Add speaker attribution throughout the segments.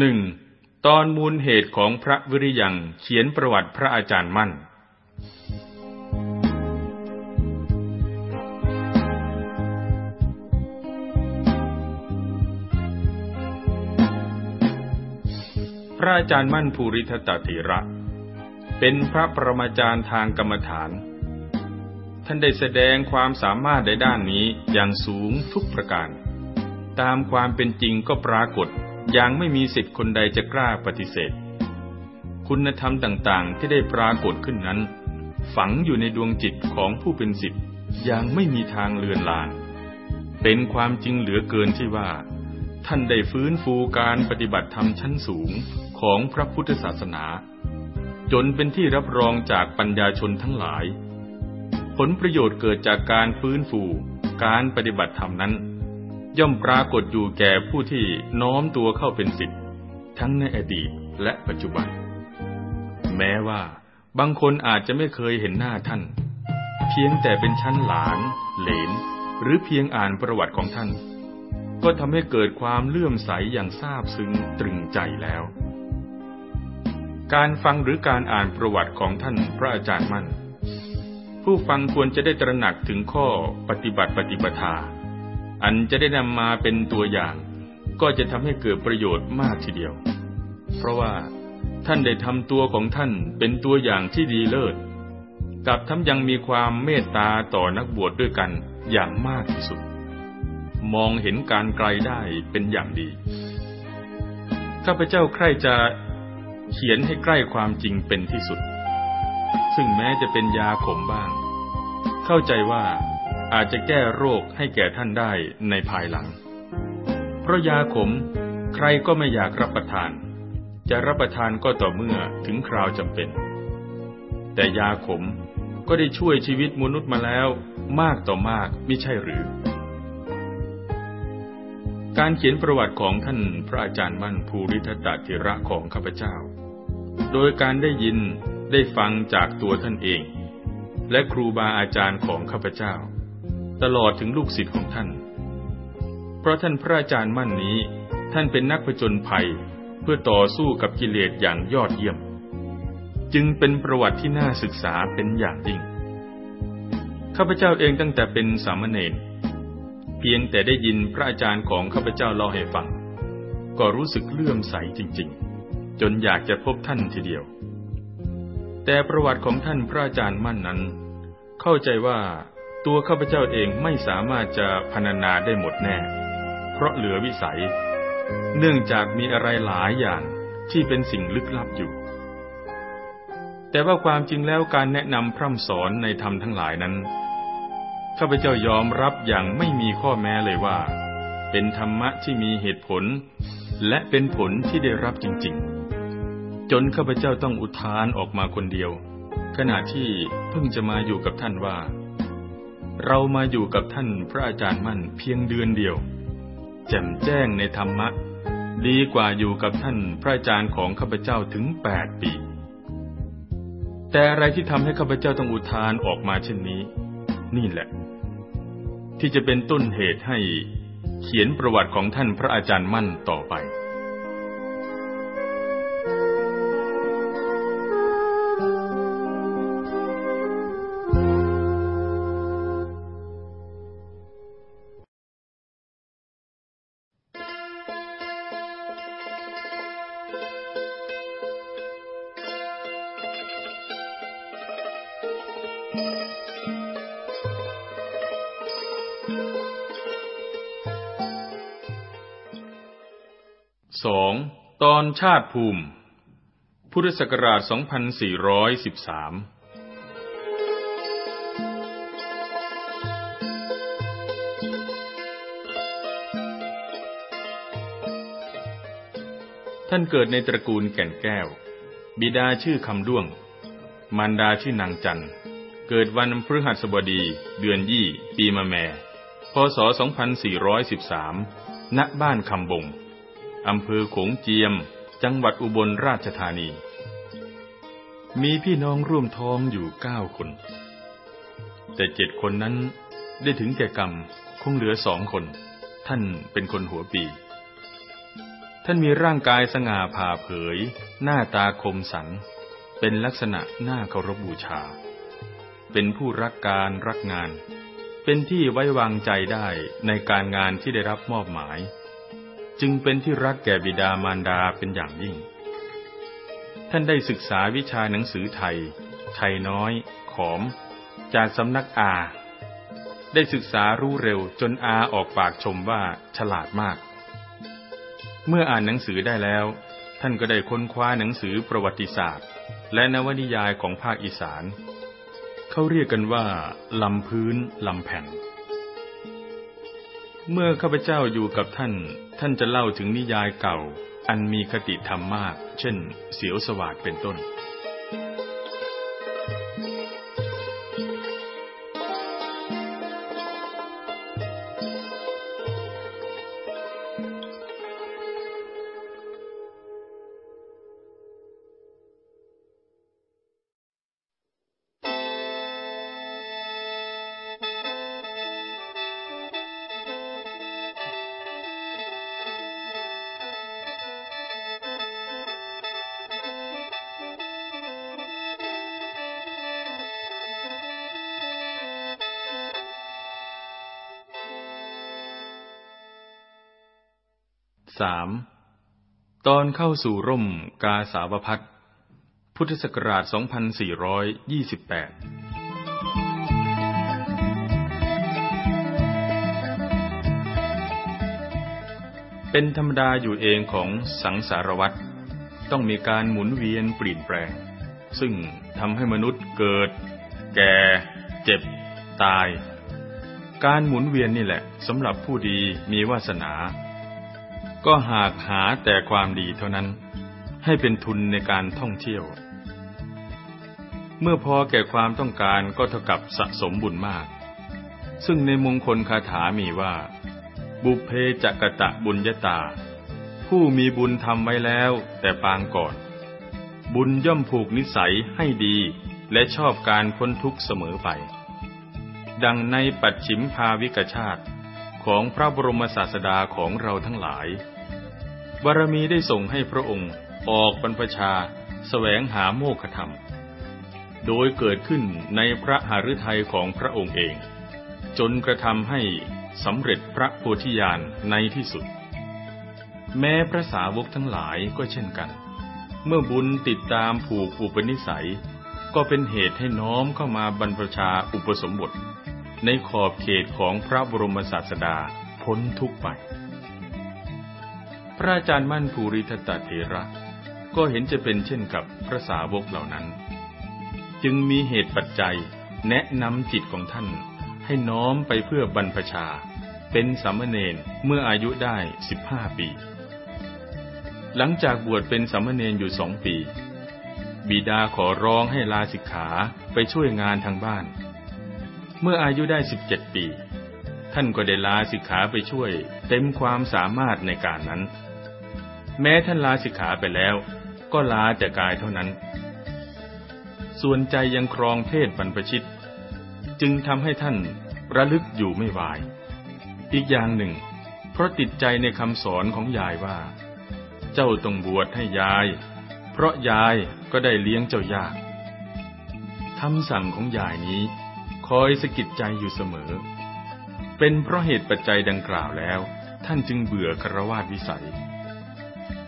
Speaker 1: หนึ่งตอนมูลเหตุของพระวิริยังเขียนประวัติพระอาจารย์มั่น พระอาจารย์มั่นภูริทัตติระ เป็นพระประมาจารย์ทางกรรมฐาน ท่านได้แสดงความสามารถในด้านนี้อย่างสูงทุกประการ ตามความเป็นจริงก็ปรากฏอย่างไม่มีสิทธิ์คนใดจะกล้าปฏิเสธ คุณธรรมต่างๆ ที่ได้ปรากฏขึ้นนั้น ฝังอยู่ในดวงจิตของผู้เป็นสิทธิ์อย่างไม่มีทางเลือนลางเป็นความจริงเหลือเกินที่ว่า ท่านได้ฟื้นฟูการปฏิบัติธรรมชั้นสูงของพระพุทธศาสนา จนเป็นที่รับรองจากปัญญาชนทั้งหลาย ผลประโยชน์เกิดจากการฟื้นฟู การปฏิบัติธรรมนั้นย่อมปรากฏอยู่แก่ผู้ที่น้อมตัวเข้าเป็นสิทธิ์ทั้งในอดีตและปัจจุบัน แม้ว่าบางคนอาจจะไม่เคยเห็นหน้าท่าน เพียงแต่เป็นชั้นหลาน เหลน หรือเพียงอ่านประวัติของท่าน ก็ทำให้เกิดความเลื่อมใสอย่างซาบซึ้ง ตรึงใจแล้ว การฟังหรือการอ่านประวัติของท่านพระอาจารย์มั่น ผู้ฟังควรจะได้ตระหนักถึงข้อปฏิบัติปฏิปทาอันจะได้นำมาเป็นตัวอย่าง ก็จะทำให้เกิดประโยชน์มากทีเดียว เพราะว่าท่านได้ทำตัวของท่านเป็นตัวอย่างที่ดีเลิศกับทั้งยังมีความเมตตาต่อนักบวชดด้วยกันอย่างมากที่สุด มองเห็นการไกลได้เป็นอย่างดีข้าพเจ้าใครจะเขียนให้ใกล้ความจริงเป็นที่สุด ซึ่งแม้จะเป็นยาขมบ้าง เข้าใจว่าอาจจะแก้โรคให้แก่ท่านได้ในภายหลัง เพราะยาขมใครก็ไม่อยากรับประทาน จะรับประทานก็ต่อเมื่อถึงคราวจำเป็น แต่ยาขมก็ได้ช่วยชีวิตมนุษย์มาแล้วมากต่อมากไม่ใช่หรือ การเขียนประวัติของท่านพระอาจารย์มั่นภูริทัตติระของข้าพเจ้า โดยการได้ยินได้ฟังจากตัวท่านเอง และครูบาอาจารย์ของข้าพเจ้าตลอดถึงลูกศิษย์ของท่าน เพราะท่านพระอาจารย์มั่นนี้ ท่านเป็นนักผจญภัย เพื่อต่อสู้กับกิเลสอย่างยอดเยี่ยม จึงเป็นประวัติที่น่าศึกษาเป็นอย่างยิ่งข้าพเจ้าเองตั้งแต่เป็นสามเณรเพียงแต่ได้ยินพระอาจารย์ของข้าพเจ้าเล่าให้ฟัง ก็รู้สึกเลื่อมใสจริงๆ จนอยากจะพบท่านทีเดียว แต่ประวัติของท่านพระอาจารย์มั่นนั้น เข้าใจว่าตัวข้าพเจ้าเองไม่สามารถจะพรรณนาได้หมดแน่ เพราะเหลือวิสัย เนื่องจากมีอะไรหลายอย่างที่เป็นสิ่งลึกลับอยู่ แต่ว่าความจริงแล้วการแนะนำพร่ำสอนในธรรมทั้งหลายนั้น ข้าพเจ้ายอมรับอย่างไม่มีข้อแม้เลยว่า เป็นธรรมะที่มีเหตุผล และเป็นผลที่ได้รับจริง ๆ จนข้าพเจ้าต้องอุทานออกมาคนเดียว ขณะที่เพิ่งจะมาอยู่กับท่านว่าเรามาอยู่กับท่านพระอาจารย์มั่นเพียงเดือนเดียว แจ่มแจ้งในธรรมะ ดีกว่าอยู่กับท่านพระอาจารย์ของข้าพเจ้าถึงแปดปี แต่อะไรที่ทำให้ข้าพเจ้าต้องอุทานออกมาเช่นนี้ นี่แหละ ที่จะเป็นต้นเหตุให้เขียนประวัติของท่านพระอาจารย์มั่นต่อไปรชาติภูมิ พุทธศักราช 2413 ท่านเกิดในตระกูลแก่นแก้ว บิดาชื่อคำด้วง มารดาชื่อนางจันเกิดวันพฤหัสบดี เดือนยี่ ปีมะแม่พศ 2413 ณ บ้านคำบงอำเภอขงเจียมจังหวัดอุบลราชธานี มีพี่น้องร่วมท้องอยู่เก้าคน แต่เจ็ดคนนั้นได้ถึงแก่กรรมคงเหลือสองคน ท่านเป็นคนหัวปี ท่านมีร่างกายสง่าผ่าเผย หน้าตาคมสัน เป็นลักษณะหน้าเคารพบูชา เป็นผู้รักการรักงาน เป็นที่ไว้วางใจได้ในการงานที่ได้รับมอบหมายจึงเป็นที่รักแก่บิดามารดาเป็นอย่างยิ่ง ท่านได้ศึกษาวิชาหนังสือไทย ไทยน้อย ขอม จากสำนักอา ได้ศึกษารู้เร็วจนอาออกปากชมว่าฉลาดมาก เมื่ออ่านหนังสือได้แล้ว ท่านก็ได้ค้นคว้าหนังสือประวัติศาสตร์ และนวนิยายของภาคอีสาน เขาเรียกกันว่าลำพื้น ลำแผ่น เมื่อข้าพเจ้าอยู่กับท่านท่านจะเล่าถึงนิยายเก่า อันมีคติธรรมมาก เช่นเสียวสวาดเป็นต้นสามตอนเข้าสู่ร่มกาสาวพัฒพุทธศักราช 2428 เป็นธรรมดาอยู่เองของสังสารวัตรต้องมีการหมุนเวียนเปลี่ยนแปลง ซึ่งทำให้มนุษย์เกิด แก่ เจ็บ ตาย การหมุนเวียนนี่แหละสำหรับผู้ดีมีวาสนาก็หากหาแต่ความดีเท่านั้น ให้เป็นทุนในการท่องเที่ยว เมื่อพอแก่ความต้องการก็เท่ากับสะสมบุญมาก ซึ่งในมงคลคาถามีว่า บุเพจักตะบุญยตา ผู้มีบุญทำไว้แล้วแต่ปางก่อน บุญย่อมผูกนิสัยให้ดีและชอบการพ้นทุกข์เสมอไป ดังในปัจฉิมภาวิกชาติ ของพระบรมศาสดาของเราทั้งหลายบารมีได้ส่งให้พระองค์ออกบรรพชาสแสวงหาโมฆะธรรม โดยเกิดขึ้นในพระหฤทัยของพระองค์เอง จนกระทำให้สำเร็จพระโพธิญาณในที่สุด แม้พระสาวกทั้งหลายก็เช่นกัน เมื่อบุญติดตามผูกอุปนิสัย ก็เป็นเหตุให้น้อมเข้ามาบรรพชาอุปสมบท ในขอบเขตของพระบรมศาสดาพ้นทุกไปพระอาจารย์มั่นภูริทัตเถระ ก็เห็นจะเป็นเช่นกับพระสาวกเหล่านั้น จึงมีเหตุปัจจัยแนะนำจิตของท่านให้น้อมไปเพื่อบรรพชา เป็นสามเณรเมื่ออายุได้สิบห้าปี หลังจากบวชเป็นสามเณรอยู่สองปี บิดาขอร้องให้ลาสิกขาไปช่วยงานทางบ้าน เมื่ออายุได้สิบเจ็ดปี ท่านก็ได้ลาสิกขาไปช่วย เต็มความสามารถในการนั้นแม้ท่านลาสิกขาไปแล้วก็ลาแต่กายเท่านั้น ส่วนใจยังครองเพศบรรพชิต จึงทำให้ท่านระลึกอยู่ไม่วาย อีกอย่างหนึ่ง เพราะติดใจในคำสอนของยายว่า เจ้าต้องบวชให้ยาย เพราะยายก็ได้เลี้ยงเจ้ายากคำสั่งของยายนี้ คอยสะกิดใจอยู่เสมอ เป็นเพราะเหตุปัจจัยดังกล่าวแล้ว ท่านจึงเบื่อคารวาสวิสัย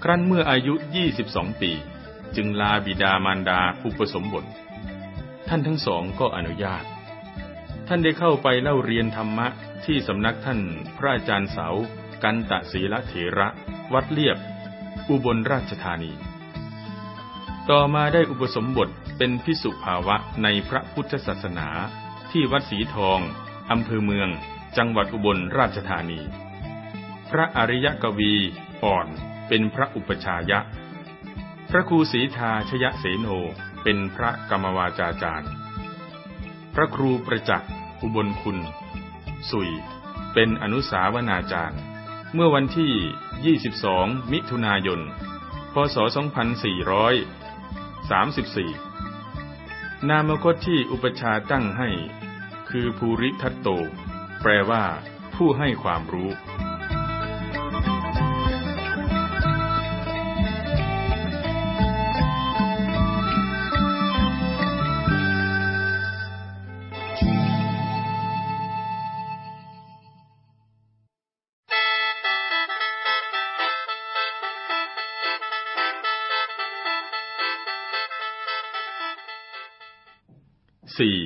Speaker 1: ครั้นเมื่ออายุ 22 ปี จึงลาบิดามารดาผู้ผสมบท ท่านทั้งสองก็อนุญาต ท่านได้เข้าไปเล่าเรียนธรรมะที่สำนักท่านพระอาจารย์เสา กันตะศีละเถระ วัดเลียบ อุบลราชธานี ต่อมาได้อุปสมบทเป็นพิสุภาวะในพระพุทธศาสนา ที่วัดสีทอง อำเภอเมือง จังหวัดอุบลราชธานี พระอริยกวีอ่อนเป็นพระอุปชายะ พระครูศรีทาชยเสโน เป็นพระกรรมวาจาจารย์ พระครูประจักษ์ อุบลคุณ สุย เป็นอนุสาวนาจารย์ เมื่อวันที่ 22 มิถุนายน พศ 2434 นามคตที่อุปชาตั้งให้ คือภูริทัตโต แปลว่า ผู้ให้ความรู้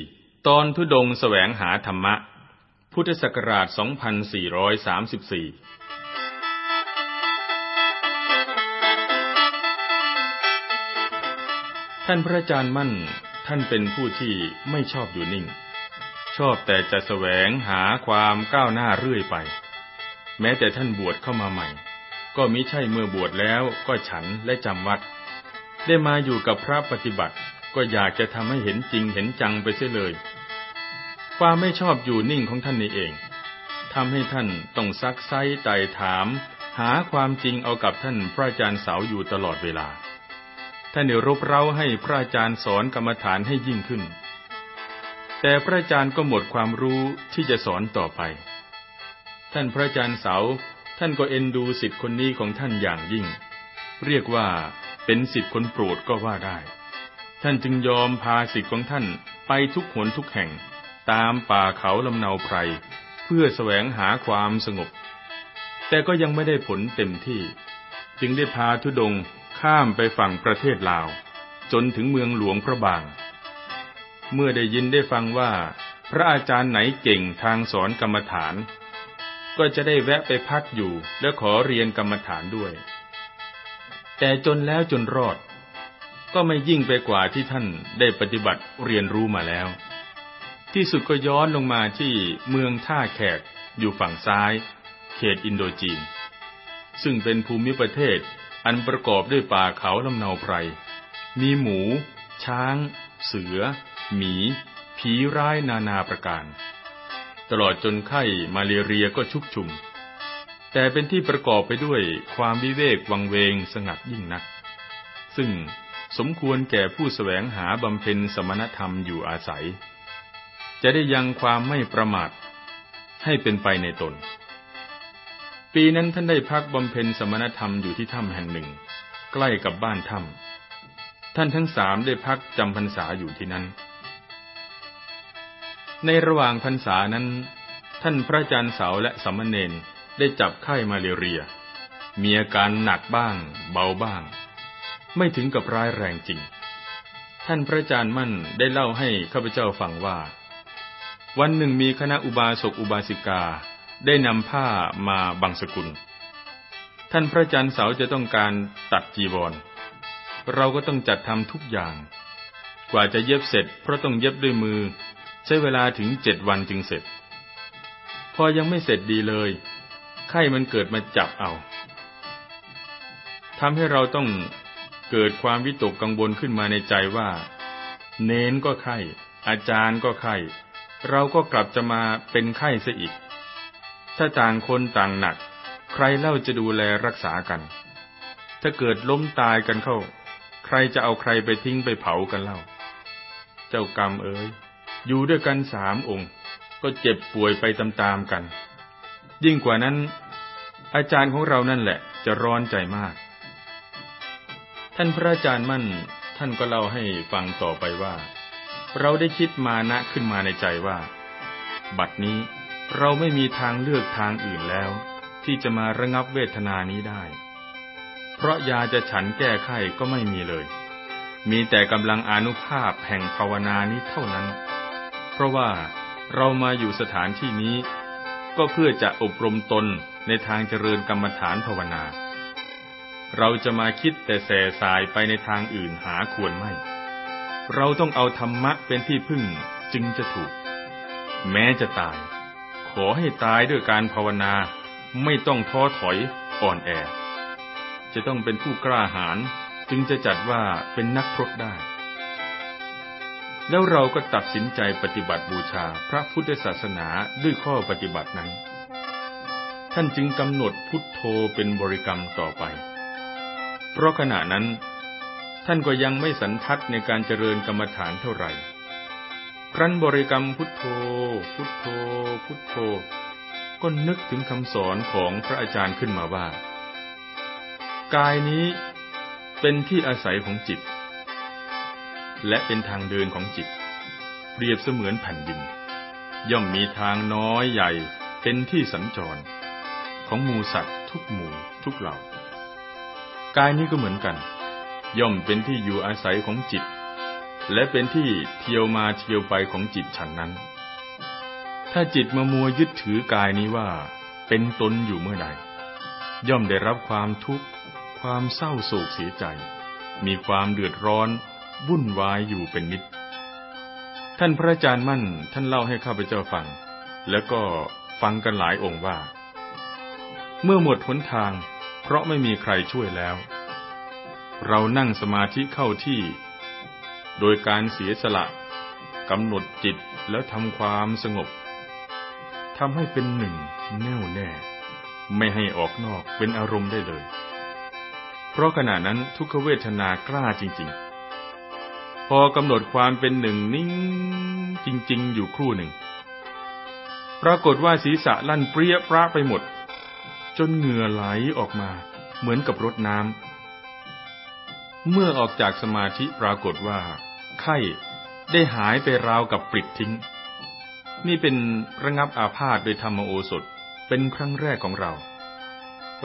Speaker 1: 4. ตอนทุดงสแสวงหาธรรมะ พุทธศักราช 2434 ท่านพระอาจารย์มั่น ท่านเป็นผู้ที่ไม่ชอบอยู่นิ่ง ชอบแต่จะแสวงหาความก้าวหน้าเรื่อยไป แม้แต่ท่านบวชเข้ามาใหม่ ก็มิใช่เมื่อบวชแล้วก็ฉันและจำวัด ได้มาอยู่กับพระปฏิบัติก็อยากจะทำให้เห็นจริงเห็นจังไปเสียเลย ความไม่ชอบอยู่นิ่งของท่านนี่เอง ทำให้ท่านต้องซักไซไต่ถาม หาความจริงเอากับท่านพระอาจารย์เสาอยู่ตลอดเวลา ท่านเดรบเร้าให้พระอาจารย์สอนกรรมฐานให้ยิ่งขึ้น แต่พระอาจารย์ก็หมดความรู้ที่จะสอนต่อไป ท่านพระอาจารย์เสา ท่านก็เอ็นดูสิทธิ์คนนี้ของท่านอย่างยิ่ง เรียกว่าเป็นสิทธิ์คนโปรดก็ว่าได้ท่านจึงยอมพาสิทธิ์ของท่านไปทุกหนทุกแห่งตามป่าเขาลำเนาไพร เพื่อสแสวงหาความสงบ แต่ก็ยังไม่ได้ผลเต็มที่ จึงได้พาทุดง ข้ามไปฝั่งประเทศลาว จนถึงเมืองหลวงพระบาง เมื่อได้ยินได้ฟังว่า พระอาจารย์ไหนเก่งทางสอนกรรมฐาน ก็จะได้แวะไปพักอยู่และขอเรียนกรรมฐานด้วย แต่จนแล้วจนรอดก็ไม่ยิ่งไปกว่าที่ท่านได้ปฏิบัติเรียนรู้มาแล้ว ที่สุดก็ย้อนลงมาที่เมืองท่าแขก อยู่ฝั่งซ้าย เขตอินโดจีน ซึ่งเป็นภูมิประเทศอันประกอบด้วยป่าเขาลำเนาไพร มีหมู ช้าง เสือ หมี ผีร้ายนานาประการ ตลอดจนไข้มาเรียก็ชุกชุม แต่เป็นที่ประกอบไปด้วยความวิเวกวังเวงสงัดยิ่งนัก ซึ่งสมควรแก่ผู้สแสวงหาบำเพ็ญสมณธรรมอยู่อาศัย จะได้ยังความไม่ประมาท ให้เป็นไปในตน ปีนั้นท่านได้พักบำเพ็ญสมณธรรมอยู่ที่ถ้ำแห่งหนึ่ง ใกล้กับบ้านถ้ำท่านทั้งสามได้พักจำพรรษาอยู่ที่นั้น ในระหว่างพรรษานั้น ท่านพระอาจารย์เสาและสมณเณรได้จับไข้มาเรีย มีอาการหนักบ้างเบาบ้างไม่ถึงกับร้ายแรงจริง ท่านพระอาจารย์มั่นได้เล่าให้ข้าพเจ้าฟังว่า วันหนึ่งมีคณะอุบาสกอุบาสิกาได้นำผ้ามาบังสกุล ท่านพระอาจารย์สาวจะต้องการตัดจีวร เราก็ต้องจัดทำทุกอย่าง กว่าจะเย็บเสร็จเพราะต้องเย็บด้วยมือ ใช้เวลาถึงเจ็ดวันจึงเสร็จ พอยังไม่เสร็จดีเลยไข้มันเกิดมาจับเอาทำให้เราต้องเกิดความวิตกกังวลขึ้นมาในใจว่า เน้นก็ไข้อาจารย์ก็ไข้เราก็กลับจะมาเป็นไข้ซะอีกถ้าต่างคนต่างหนัก ใครเล่าจะดูแลรักษากัน ถ้าเกิดล้มตายกันเข้า ใครจะเอาใครไปทิ้งไปเผากันเล่า เจ้ากรรมเอ๋ยอยู่ด้วยกันสามองค์ ก็เจ็บป่วยไปตามๆกัน ยิ่งกว่านั้น อาจารย์ของเรานั่นแหละจะร้อนใจมากท่านพระอาจารย์มั่นท่านก็เล่าให้ฟังต่อไปว่า เราได้คิดมานะขึ้นมาในใจว่า บัดนี้เราไม่มีทางเลือกทางอื่นแล้ว ที่จะมาระงับเวทนานี้ได้ เพราะยาจะฉันแก้ไขก็ไม่มีเลย มีแต่กำลังอนุภาพแห่งภาวนานี้เท่านั้น เพราะว่าเรามาอยู่สถานที่นี้ ก็เพื่อจะอบรมตนในทางเจริญกรรมฐานภาวนาเราจะมาคิดแต่แส่สายไปในทางอื่นหาควรไม่ เราต้องเอาธรรมะเป็นที่พึ่งจึงจะถูก แม้จะตาย ขอให้ตายด้วยการภาวนาไม่ต้องท้อถอยอ่อนแอ จะต้องเป็นผู้กล้าหาญจึงจะจัดว่าเป็นนักพรตได้ แล้วเราก็ตัดสินใจปฏิบัติบูชาพระพุทธศาสนาด้วยข้อปฏิบัตินั้น ท่านจึงกำหนดพุทโธเป็นบริกรรมต่อไปเพราะขณะนั้น ท่านก็ยังไม่สันทัดในการเจริญกรรมฐานเท่าไหร่ครั้นบริกรรมพุทโธ พุทโธ พุทโธ ก็นึกถึงคำสอนของพระอาจารย์ขึ้นมาว่า กายนี้เป็นที่อาศัยของจิต และเป็นทางเดินของจิต เปรียบเสมือนแผ่นดิน ย่อมมีทางน้อยใหญ่ เป็นที่สัญจร ของหมูสัตว์ ทุกหมู่ทุกเหล่ากายนี้ก็เหมือนกัน ย่อมเป็นที่อยู่อาศัยของจิต และเป็นที่เที่ยวมาเที่ยวไปของจิตฉันนั้น ถ้าจิตมามัวยึดถือกายนี้ว่าเป็นตนอยู่เมื่อใดย่อมได้รับความทุกข์ ความเศร้าโศกเสียใจ มีความเดือดร้อนวุ่นวายอยู่เป็นนิดท่านพระอาจารย์มั่น ท่านเล่าให้ข้าพเจ้าฟัง แล้วก็ฟังกันหลายองค์ว่า เมื่อหมดหนทางเพราะไม่มีใครช่วยแล้ว เรานั่งสมาธิเข้าที่ โดยการเสียสละกำหนดจิตแล้วทำความสงบทำให้เป็นหนึ่งแน่วแน่ ไม่ให้ออกนอกเป็นอารมณ์ได้เลย เพราะขณะนั้นทุกขเวทนากล้าจริง ๆ พอกำหนดความเป็นหนึ่งนิ่งจริง ๆ อยู่ครู่หนึ่ง ปรากฏว่าศีรษะลั่นเปรี้ยปราไปหมดจนเหงื่อไหลออกมาเหมือนกับรดน้ำ เมื่อออกจากสมาธิปรากฏว่า ไข้ได้หายไปราวกับปลิดทิ้ง นี่เป็นระงับอาพาธโดยธรรมโอสถเป็นครั้งแรกของเรา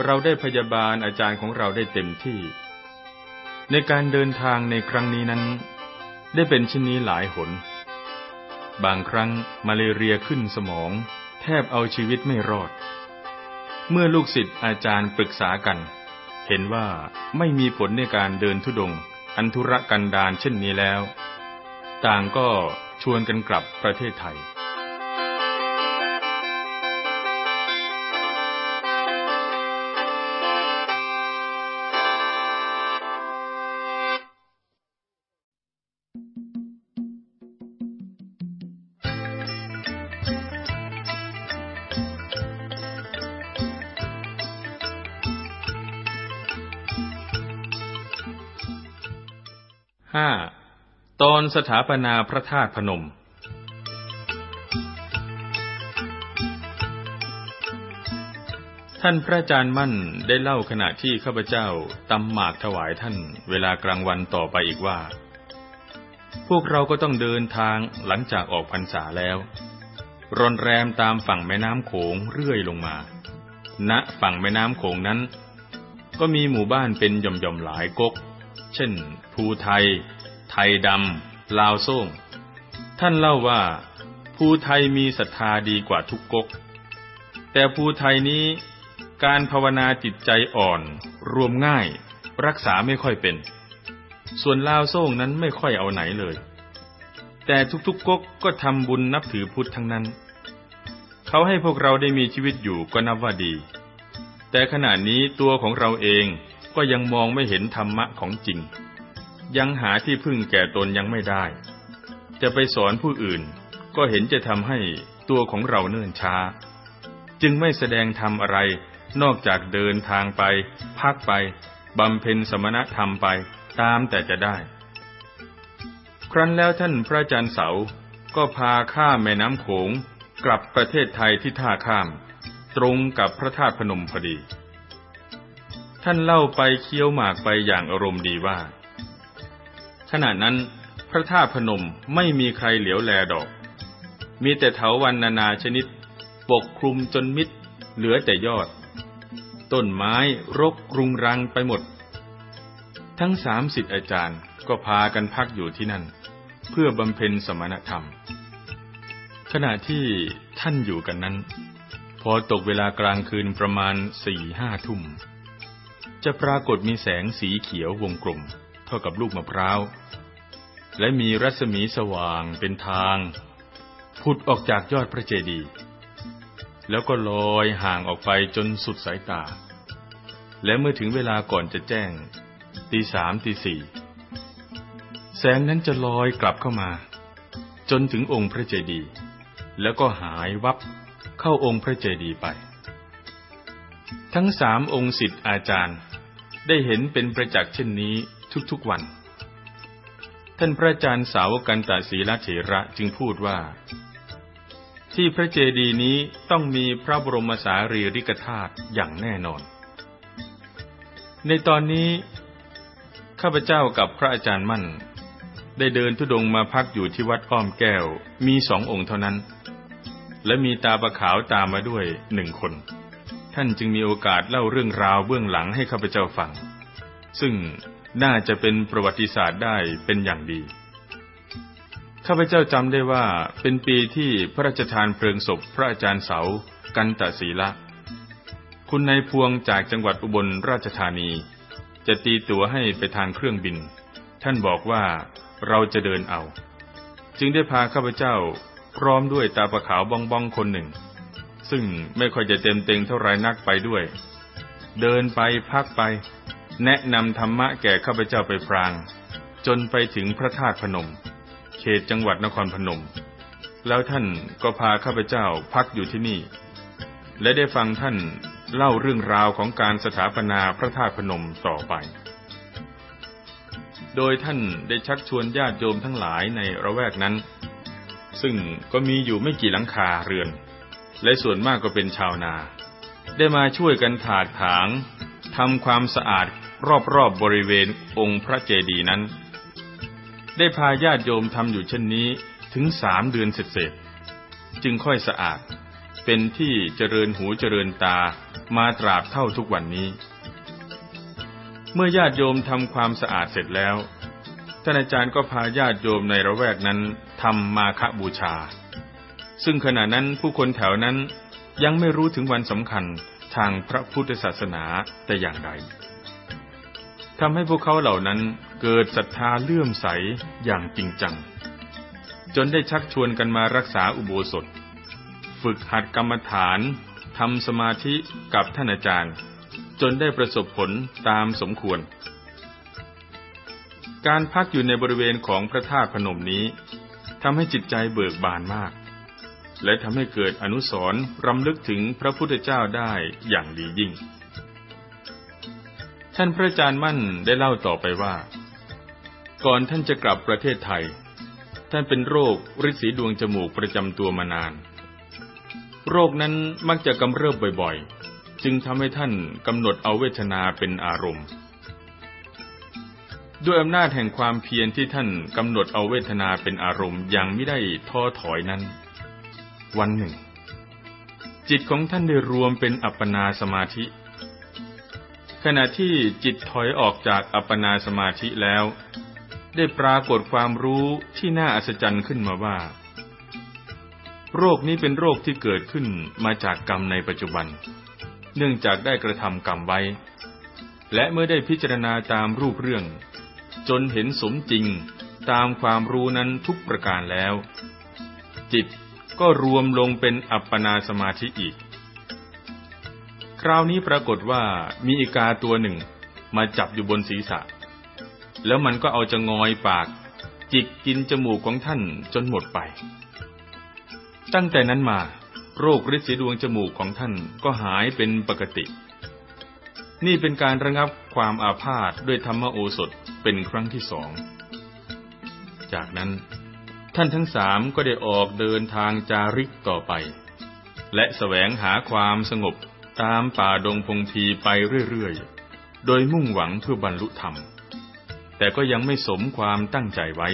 Speaker 1: เราได้พยาบาลอาจารย์ของเราได้เต็มที่ ในการเดินทางในครั้งนี้นั้น ได้เป็นชิ้นนี้หลายหน บางครั้งมาเลเรียขึ้นสมอง แทบเอาชีวิตไม่รอดเมื่อลูกศิษย์อาจารย์ปรึกษากัน เห็นว่าไม่มีผลในการเดินทุดง อันธุรกันดารเช่นนี้แล้ว ต่างก็ชวนกันกลับประเทศไทยห้าตอนสถาปนาพระธาตุพนม ท่านพระอาจารย์มั่นได้เล่าขณะที่ข้าพเจ้าตำหมากถวายท่านเวลากลางวันต่อไปอีกว่า พวกเราก็ต้องเดินทางหลังจากออกพรรษาแล้วรอนแรมตามฝั่งแม่น้ำโขงเรื่อยลงมา ณ ฝั่งแม่น้ำโขงนั้น ก็มีหมู่บ้านเป็นย่อมๆหลายก๊กเช่นภูไทย ไทยดำ ลาวโซ่งท่านเล่าว่าภูไทยมีศรัทธาดีกว่าทุกก๊ก แต่ภูไทยนี้การภาวนาจิตใจอ่อน รวมง่าย รักษาไม่ค่อยเป็น ส่วนลาวโซ่งนั้นไม่ค่อยเอาไหนเลย แต่ทุกๆก๊กก็ทำบุญนับถือพุทธทั้งนั้น เขาให้พวกเราได้มีชีวิตอยู่ก็นับว่าดี แต่ขณะนี้ตัวของเราเองก็ยังมองไม่เห็นธรรมะของจริง ยังหาที่พึ่งแก่ตนยังไม่ได้ จะไปสอนผู้อื่น ก็เห็นจะทำให้ตัวของเราเนื่นช้า จึงไม่แสดงธรรมอะไรนอกจากเดินทางไป พักไปบำเพ็ญสมณธรรมไปตามแต่จะได้ ครั้นแล้วท่านพระอาจารย์เสา ก็พาข้าแม่น้ำโขงกลับประเทศไทยที่ท่าข้าม ตรงกับพระธาตุพนมพอดีท่านเล่าไปเคี้ยวหมากไปอย่างอารมณ์ดีว่าขณะนั้นพระธาตุพนมไม่มีใครเหลียวแลดอก มีแต่เถาวันนานาชนิดปกคลุมจนมิดเหลือแต่ยอด ต้นไม้รกรุงรังไปหมด ทั้งสามสิทธิอาจารย์ก็พากันพักอยู่ที่นั่น เพื่อบำเพ็ญสมณธรรม ขณะที่ท่านอยู่กันนั้น พอตกเวลากลางคืนประมาณสี่ห้าทุ่มจะปรากฏมีแสงสีเขียววงกลมเท่ากับลูกมะพร้าว และมีรัศมีสว่างเป็นทางผุดออกจากยอดพระเจดีย์แล้วก็ลอยห่างออกไปจนสุดสายตา และเมื่อถึงเวลาก่อนจะแจ้ง ตีสามตีสี่แสงนั้นจะลอยกลับเข้ามา จนถึงองค์พระเจดีย์แล้วก็หายวับเข้าองค์พระเจดีย์ไป ทั้งสามองค์สิทธิ์อาจารย์ได้เห็นเป็นประจักษ์เช่นนี้ทุกๆวัน ท่านพระอาจารย์สาวกันตาศีลเถระจึงพูดว่า ที่พระเจดีย์นี้ต้องมีพระบรมสารีริกธาตุอย่างแน่นอน ในตอนนี้ ข้าพเจ้ากับพระอาจารย์มั่น ได้เดินทุดงมาพักอยู่ที่วัดอ้อมแก้วมีสององค์เท่านั้น และมีตาประขาวตามมาด้วยหนึ่งคนท่านจึงมีโอกาสเล่าเรื่องราวเบื้องหลังให้ข้าพเจ้าฟัง ซึ่งน่าจะเป็นประวัติศาสตร์ได้เป็นอย่างดี ข้าพเจ้าจำได้ว่าเป็นปีที่พระราชทานเพลิงศพพระอาจารย์เสา กันตศีละ คุณนายพวงจากจังหวัดอุบลราชธานี จะตีตั๋วให้ไปทางเครื่องบิน ท่านบอกว่าเราจะเดินเอา จึงได้พาข้าพเจ้าพร้อมด้วยตาประขาวบองบองคนหนึ่งซึ่งไม่ค่อยจะเต็มเต็งเท่าไรนักไปด้วย เดินไปพักไป แนะนำธรรมะแก่ข้าพเจ้าไปพรางจนไปถึงพระธาตุพนม เขตจังหวัดนครพนม แล้วท่านก็พาข้าพเจ้าพักอยู่ที่นี่ และได้ฟังท่านเล่าเรื่องราวของการสถาปนาพระธาตุพนมต่อไป โดยท่านได้ชักชวนญาติโยมทั้งหลายในระแวกนั้น ซึ่งก็มีอยู่ไม่กี่หลังคาเรือนและส่วนมากก็เป็นชาวนา ได้มาช่วยกันถากถางทำความสะอาดรอบๆบบริเวณองค์พระเจดีย์นั้น ได้พาญาติโยมทำอยู่เช่นนี้ถึงสามเดือนเสร็จจึงค่อยสะอาดเป็นที่เจริญหูเจริญตามาตราบเท่าทุกวันนี้ เมื่อญาติโยมทำความสะอาดเสร็จแล้วท่านอาจารย์ก็พาญาติโยมในระแวกนั้นทำมาคบูชาซึ่งขณะนั้นผู้คนแถวนั้นยังไม่รู้ถึงวันสำคัญทางพระพุทธศาสนาแต่อย่างใดทำให้พวกเขาเหล่านั้นเกิดศรัทธาเลื่อมใสอย่างจริงจัง จนได้ชักชวนกันมารักษาอุโบสถ ฝึกหัดกรรมฐานทำสมาธิกับท่านอาจารย์ จนได้ประสบผลตามสมควร การพักอยู่ในบริเวณของพระธาตุพนมนี้ทำให้จิตใจเบิกบานมากและทำให้เกิดอนุสรรำลึกถึงพระพุทธเจ้าได้อย่างดียิ่ง ท่านพระอาจารย์มั่นได้เล่าต่อไปว่า ก่อนท่านจะกลับประเทศไทย ท่านเป็นโรคริ์สีดวงจมูกประจำตัวมานาน โรคนั้นมักจะกำเริบบ่อยๆ จึงทำให้ท่านกำหนดเอาเวทนาเป็นอารมณ์ด้วยอำนาจแห่งความเพียรที่ท่านกำหนดเอาเวทนาเป็นอารมณ์ยังไม่ได้ท้อถอยนั้นวันหนึ่ง จิตของท่านได้รวมเป็นอัปปนาสมาธิ ขณะที่จิตถอยออกจากอัปปนาสมาธิแล้ว ได้ปรากฏความรู้ที่น่าอัศจรรย์ขึ้นมาว่า โรคนี้เป็นโรคที่เกิดขึ้นมาจากกรรมในปัจจุบัน เนื่องจากได้กระทำกรรมไว้ และเมื่อได้พิจารณาตามรูปเรื่อง จนเห็นสมจริงตามความรู้นั้นทุกประการแล้ว จิตก็รวมลงเป็นอัปปนาสมาธิอีก คราวนี้ปรากฏว่ามีอีกาตัวหนึ่งมาจับอยู่บนศีรษะ แล้วมันก็เอาจะงอยปากจิกกินจมูกของท่านจนหมดไป ตั้งแต่นั้นมา โรคฤทธิ์สีดวงจมูกของท่านก็หายเป็นปกติ นี่เป็นการระงับความอาพาธด้วยธรรมโอสถเป็นครั้งที่สอง จากนั้นท่านทั้งสามก็ได้ออกเดินทางจาริกต่อไป และแสวงหาความสงบตามป่าดงพงพีไปเรื่อยๆ โดยมุ่งหวังเพื่อบรรลุธรรม แต่ก็ยังไม่สมความตั้งใจไว้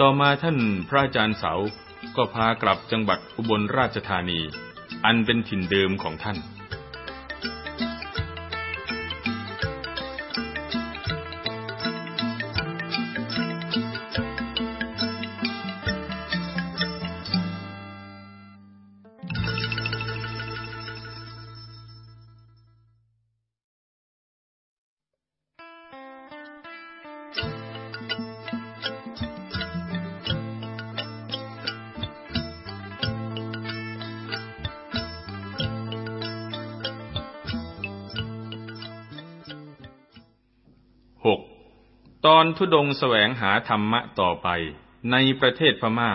Speaker 1: ต่อมาท่านพระอาจารย์เสา ก็พากลับจังหวัดอุบลราชธานีอันเป็นถิ่นเดิมของท่านอนทุดงแสวงหาธรรมะต่อไปในประเทศพมา่า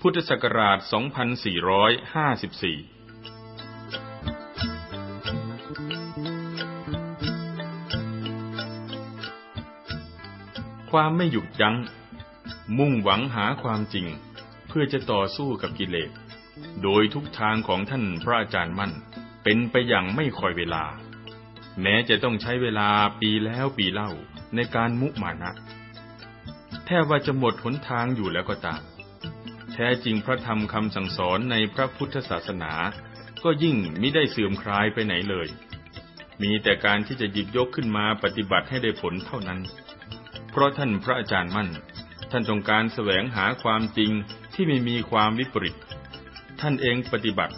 Speaker 1: พุทธศักราช 2454 ความไม่หยุดยัง้ง มุ่งหวังหาความจริงเพื่อจะต่อสู้กับกิเลส โดยทุกทางของท่านพระอาจารย์มั่น เป็นไปอย่างไม่คอยเวลา แม้จะต้องใช้เวลาปีแล้วปีเล่าในการมุมานะแทบว่าจะหมดหนทางอยู่แล้วก็ตามแท้จริงพระธรรมคำสั่งสอนในพระพุทธศาสนา ก็ยิ่งมิได้เสื่อมคลายไปไหนเลย มีแต่การที่จะหยิบยกขึ้นมาปฏิบัติให้ได้ผลเท่านั้น เพราะท่านพระอาจารย์มั่น ท่านต้องการแสวงหาความจริงที่ไม่มีความวิปริตท่านเองปฏิบัติ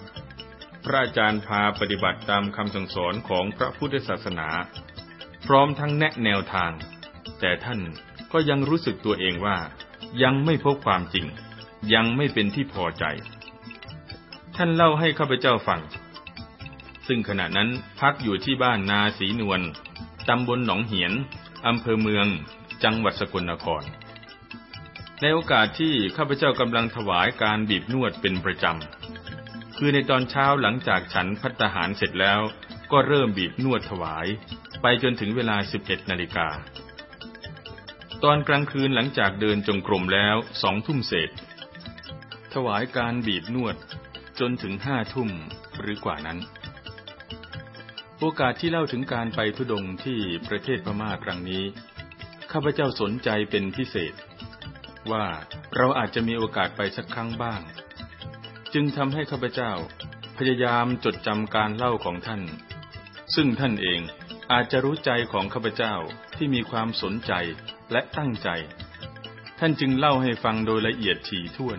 Speaker 1: พระอาจารย์พาปฏิบัติตามคำสั่งสอนของพระพุทธศาสนาพร้อมทั้งแนะแนวทาง แต่ท่านก็ยังรู้สึกตัวเองว่ายังไม่พบความจริงยังไม่เป็นที่พอใจ ท่านเล่าให้ข้าพเจ้าฟังซึ่งขณะนั้นพักอยู่ที่บ้านนาสีนวลตำบลหนองเหียนอำเภอเมือง จังหวัดสกลนครในโอกาสที่ข้าพเจ้ากำลังถวายการบีบนวดเป็นประจำคือในตอนเช้าหลังจากฉันพัตหารเสร็จแล้ว ก็เริ่มบีบนวดถวายไปจนถึงเวลา 11นาฬิกาตอนกลางคืนหลังจากเดินจงกรมแล้วสองทุ่มเสร็จถวายการบีบนวดจนถึงห้าทุ่มหรือกว่านั้น โอกาสที่เล่าถึงการไปทุดงที่ประเทศพม่าครั้งนี้ ข้าพเจ้าสนใจเป็นพิเศษ ว่าเราอาจจะมีโอกาสไปสักครั้งบ้าง จึงทำให้ข้าพเจ้าพยายามจดจำการเล่าของท่าน ซึ่งท่านเองอาจจะรู้ใจของข้าพเจ้าที่มีความสนใจและตั้งใจ ท่านจึงเล่าให้ฟังโดยละเอียดถี่ถ้วน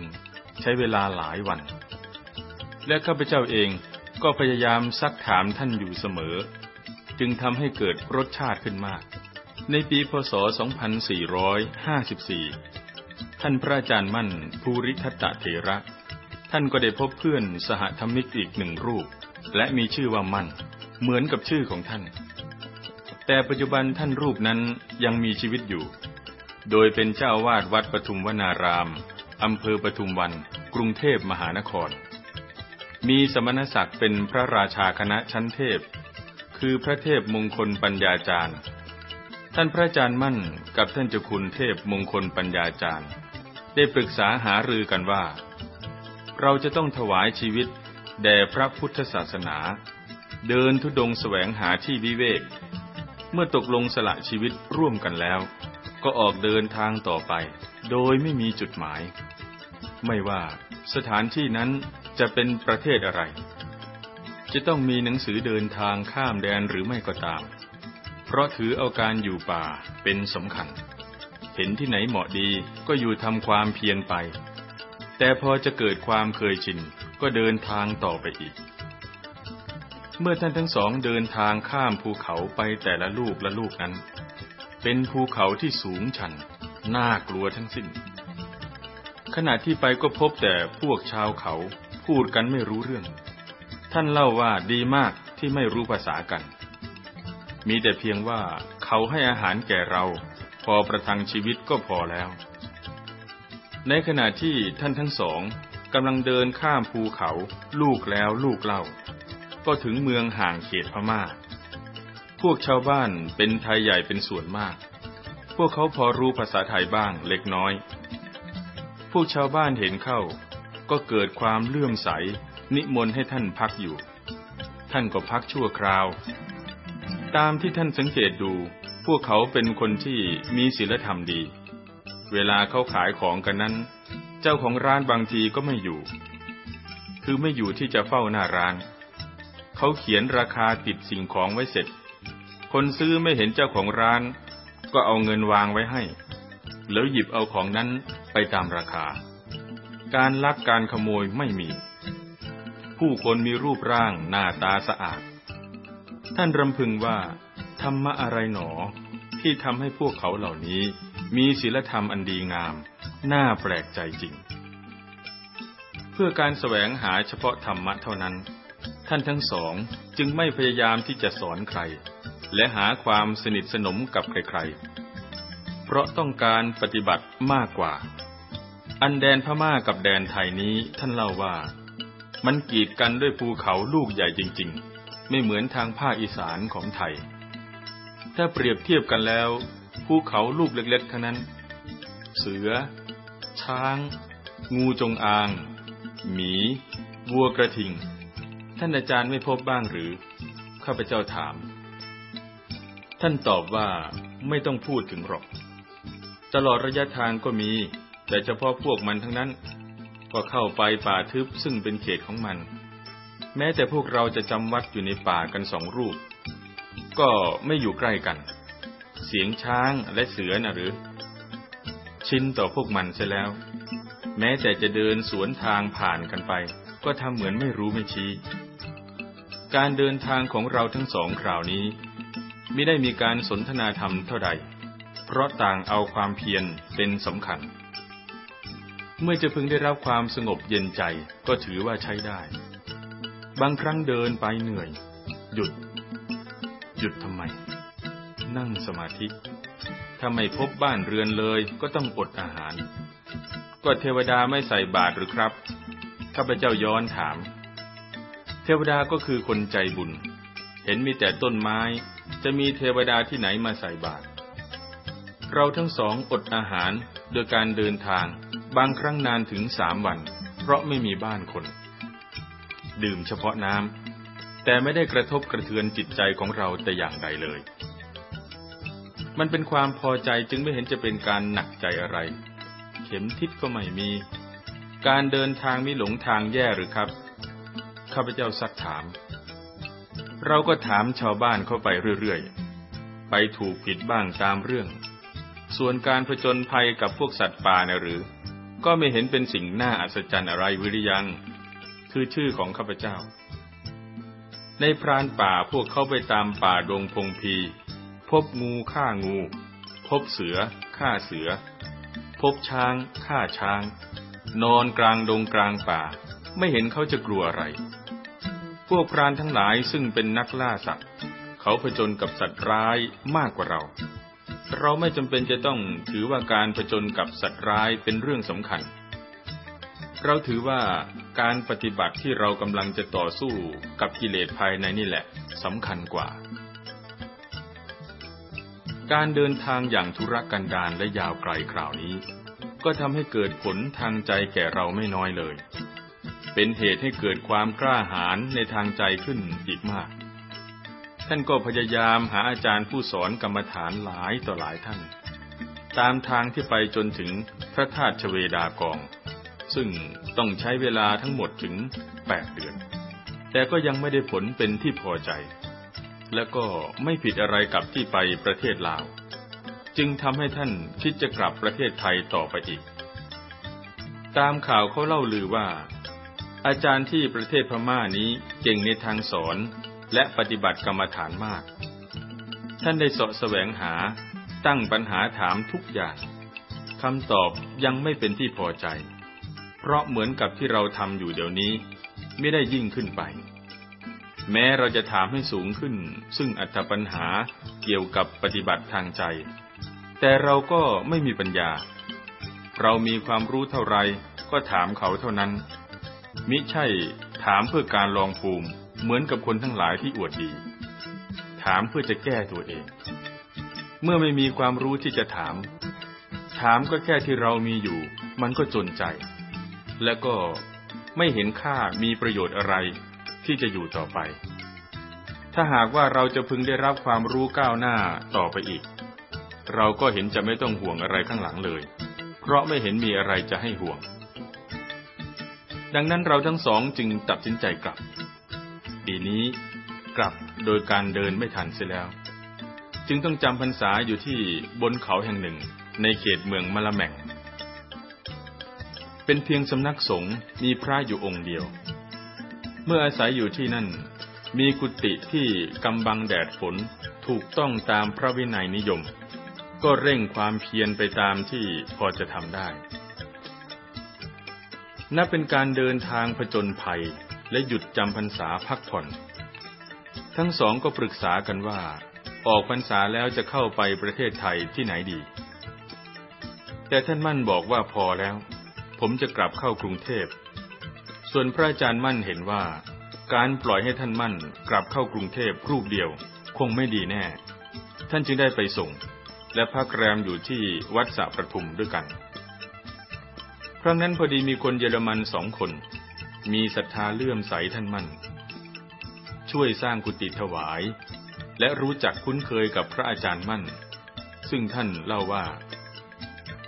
Speaker 1: ใช้เวลาหลายวัน และข้าพเจ้าเองก็พยายามซักถามท่านอยู่เสมอ จึงทำให้เกิดรสชาติขึ้นมาก ในปีพศ 2454 ท่านพระอาจารย์มั่น ภูริทัตตะเถระ ท่านก็ได้พบเพื่อนสหธรรมิกอีกหนึ่งรูป และมีชื่อว่ามั่น เหมือนกับชื่อของท่านแต่ปัจจุบันท่านรูปนั้นยังมีชีวิตอยู่ โดยเป็นเจ้าวาดวัดปทุมวนารามอำเภอปทุมวัน กรุงเทพมหานคร มีสมณศักดิ์เป็นพระราชาคณะชั้นเทพ คือพระเทพมงคลปัญญาจารย์ ท่านพระอาจารย์มั่นกับท่านเจ้าคุณเทพมงคลปัญญาจารย์ ได้ปรึกษาหารือกันว่า เราจะต้องถวายชีวิต แด่พระพุทธศาสนา เดินทุดงแสวงหาที่วิเวกเมื่อตกลงสละชีวิตร่วมกันแล้ว ก็ออกเดินทางต่อไป โดยไม่มีจุดหมาย ไม่ว่าสถานที่นั้นจะเป็นประเทศอะไร จะต้องมีหนังสือเดินทางข้ามแดนหรือไม่ก็ตาม เพราะถือเอาการอยู่ป่าเป็นสำคัญ เห็นที่ไหนเหมาะดีก็อยู่ทำความเพียรไป แต่พอจะเกิดความเคยชินก็เดินทางต่อไปอีกเมื่อท่านทั้งสองเดินทางข้ามภูเขาไปแต่ละลูกละลูกนั้น เป็นภูเขาที่สูงชัน น่ากลัวทั้งสิ้น ขณะที่ไปก็พบแต่พวกชาวเขาพูดกันไม่รู้เรื่อง ท่านเล่าว่าดีมากที่ไม่รู้ภาษากัน มีแต่เพียงว่าเขาให้อาหารแก่เราพอประทังชีวิตก็พอแล้ว ในขณะที่ท่านทั้งสองกำลังเดินข้ามภูเขาลูกแล้วลูกเล่าก็ถึงเมืองห่างเขตพมา่า พวกชาวบ้านเป็นไทยใหญ่เป็นส่วนมาก พวกเขาพอรู้ภาษาไทยบ้างเล็กน้อย พวกชาวบ้านเห็นเข้า ก็เกิดความเลื่อมใส นิมนต์ให้ท่านพักอยู่ ท่านก็พักชั่วคราว ตามที่ท่านสังเกตดู พวกเขาเป็นคนที่มีศีลธรรมดี เวลาเขาขายของกันนั้น เจ้าของร้านบางทีก็ไม่อยู่ คือไม่อยู่ที่จะเฝ้าหน้าร้านเขาเขียนราคาติดสิ่งของไว้เสร็จ คนซื้อไม่เห็นเจ้าของร้าน ก็เอาเงินวางไว้ให้ แล้วหยิบเอาของนั้นไปตามราคา การลักการขโมยไม่มี ผู้คนมีรูปร่างหน้าตาสะอาด ท่านรำพึงว่าธรรมะอะไรหนอที่ทำให้พวกเขาเหล่านี้มีศีลธรรมอันดีงาม น่าแปลกใจจริง เพื่อการแสวงหาเฉพาะธรรมะเท่านั้นท่านทั้งสองจึงไม่พยายามที่จะสอนใคร และหาความสนิทสนมกับใครๆ เพราะต้องการปฏิบัติมากกว่า อันแดนพม่ากับแดนไทยนี้ท่านเล่าว่า มันกีดกันด้วยภูเขาลูกใหญ่จริงๆ ไม่เหมือนทางภาคอีสานของไทย ถ้าเปรียบเทียบกันแล้วภูเขาลูกเล็กๆ ทั้งนั้น เสือ ช้าง งูจงอาง หมีวัวกระทิงท่านอาจารย์ไม่พบบ้างหรือข้าพเจ้าถาม ท่านตอบว่าไม่ต้องพูดถึงหรอก ตลอดระยะทางก็มี แต่เฉพาะพวกมันทั้งนั้น ก็เข้าไปป่าทึบซึ่งเป็นเขตของมัน แม้แต่พวกเราจะจำวัดอยู่ในป่ากันสองรูป ก็ไม่อยู่ใกล้กัน เสียงช้างและเสือนะหรือ ชินต่อพวกมันเสียแล้ว แม้แต่จะเดินสวนทางผ่านกันไป ก็ทำเหมือนไม่รู้ไม่ชี้การเดินทางของเราทั้งสองคราวนี้ไม่ได้มีการสนทนาธรรมเท่าใด เพราะต่างเอาความเพียรเป็นสำคัญ เมื่อจะพึงได้รับความสงบเย็นใจก็ถือว่าใช้ได้ บางครั้งเดินไปเหนื่อย หยุด หยุดทำไม นั่งสมาธิถ้าไม่พบบ้านเรือนเลยก็ต้องอดอาหาร ก็เทวดาไม่ใส่บาตรหรือครับข้าพเจ้าย้อนถามเทวดาก็คือคนใจบุญ เห็นมีแต่ต้นไม้ จะมีเทวดาที่ไหนมาใส่บาตร เราทั้งสองอดอาหารโดยการเดินทางบางครั้งนานถึงสามวัน เพราะไม่มีบ้านคน ดื่มเฉพาะน้ำแต่ไม่ได้กระทบกระเทือนจิตใจของเราแต่อย่างใดเลย มันเป็นความพอใจจึงไม่เห็นจะเป็นการหนักใจอะไร เข็มทิศก็ไม่มี การเดินทางมีหลงทางแย่หรือครับข้าพเจ้าซักถาม เราก็ถามชาวบ้านเข้าไปเรื่อยๆ ไปถูกผิดบ้างตามเรื่อง ส่วนการผจญภัยกับพวกสัตว์ป่านะหรือ ก็ไม่เห็นเป็นสิ่งน่าอัศจรรย์อะไรวิริยัง คือชื่อของข้าพเจ้า ในพรานป่าพวกเข้าไปตามป่าดงพงพี พบงูฆ่างู พบเสือฆ่าเสือ พบช้างฆ่าช้าง นอนกลางดงกลางป่า ไม่เห็นเขาจะกลัวอะไรพวกพรานทั้งหลายซึ่งเป็นนักล่าสัตว์ เขาผจญกับสัตว์ร้ายมากกว่าเรา เราไม่จำเป็นจะต้องถือว่าการผจญกับสัตว์ร้ายเป็นเรื่องสำคัญ เราถือว่าการปฏิบัติที่เรากำลังจะต่อสู้กับกิเลสภายในนี่แหละสำคัญกว่า การเดินทางอย่างธุรกันดารและยาวไกลคราวนี้ ก็ทำให้เกิดผลทางใจแก่เราไม่น้อยเลยเป็นเหตุให้เกิดความกล้าหาญในทางใจขึ้นอีกมาก ท่านก็พยายามหาอาจารย์ผู้สอนกรรมฐานหลายต่อหลายท่าน ตามทางที่ไปจนถึงพระธาตุชเวดากอง ซึ่งต้องใช้เวลาทั้งหมดถึงแปดเดือน แต่ก็ยังไม่ได้ผลเป็นที่พอใจ และก็ไม่ผิดอะไรกับที่ไปประเทศลาว จึงทำให้ท่านคิดจะกลับประเทศไทยต่อไปอีก ตามข่าวเขาเล่าลือว่าอาจารย์ที่ประเทศพม่านี้เก่งในทางสอนและปฏิบัติกรรมฐานมาก ท่านได้เสาะแสวงหาตั้งปัญหาถามทุกอย่างคำตอบยังไม่เป็นที่พอใจ เพราะเหมือนกับที่เราทำอยู่เดี๋ยวนี้ ไม่ได้ยิ่งขึ้นไป แม้เราจะถามให้สูงขึ้น ซึ่งอัตปัญหาเกี่ยวกับปฏิบัติทางใจ แต่เราก็ไม่มีปัญญา เรามีความรู้เท่าไรก็ถามเขาเท่านั้นมิใช่ถามเพื่อการลองภูมิเหมือนกับคนทั้งหลายที่อวดดี ถามเพื่อจะแก้ตัวเอง เมื่อไม่มีความรู้ที่จะถาม ถามก็แค่ที่เรามีอยู่ มันก็จนใจ และก็ไม่เห็นค่ามีประโยชน์อะไรที่จะอยู่ต่อไป ถ้าหากว่าเราจะพึงได้รับความรู้ก้าวหน้าต่อไปอีก เราก็เห็นจะไม่ต้องห่วงอะไรข้างหลังเลย เพราะไม่เห็นมีอะไรจะให้ห่วงดังนั้นเราทั้งสองจึงตัดสินใจกลับปีนี้กลับโดยการเดินไม่ทันเสียแล้ว จึงต้องจำพรรษาอยู่ที่บนเขาแห่งหนึ่งในเขตเมืองมะละแมงเป็นเพียงสำนักสงฆ์มีพระอยู่องค์เดียว เมื่ออาศัยอยู่ที่นั่น มีกุฏิที่กำบังแดดฝนถูกต้องตามพระวินัยนิยม ก็เร่งความเพียรไปตามที่พอจะทำได้นับเป็นการเดินทางผจญภัยและหยุดจำพรรษาพักผ่อน ทั้งสองก็ปรึกษากันว่า ออกพรรษาแล้วจะเข้าไปประเทศไทยที่ไหนดี แต่ท่านมั่นบอกว่าพอแล้ว ผมจะกลับเข้ากรุงเทพส่วนพระอาจารย์มั่นเห็นว่า การปล่อยให้ท่านมั่นกลับเข้ากรุงเทพรูปเดียว คงไม่ดีแน่ ท่านจึงได้ไปส่ง และพักแรมอยู่ที่วัดสระประทุมด้วยกันครั้งนั้นพอดีมีคนเยอรมันสองคน มีศรัทธาเลื่อมใสท่านมั่น ช่วยสร้างกุฏิถวาย และรู้จักคุ้นเคยกับพระอาจารย์มั่น ซึ่งท่านเล่าว่า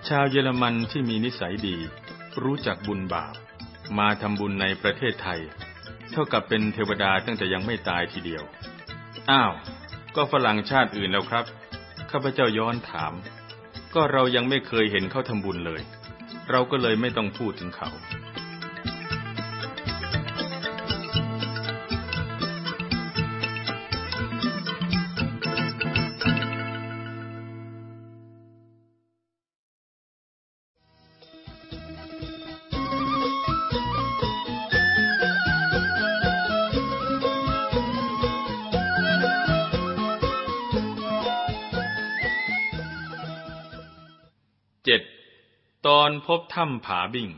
Speaker 1: ชาวเยอรมันที่มีนิสัยดี รู้จักบุญบาป มาทำบุญในประเทศไทย เท่ากับเป็นเทวดาตั้งแต่ยังไม่ตายทีเดียว อ้าว ก็ฝรั่งชาติอื่นแล้วครับข้าพเจ้าย้อนถาม ก็เรายังไม่เคยเห็นเขาทำบุญเลยเราก็เลยไม่ต้องพูดถึงเขาตอนพบถ้ำผาบิ่ง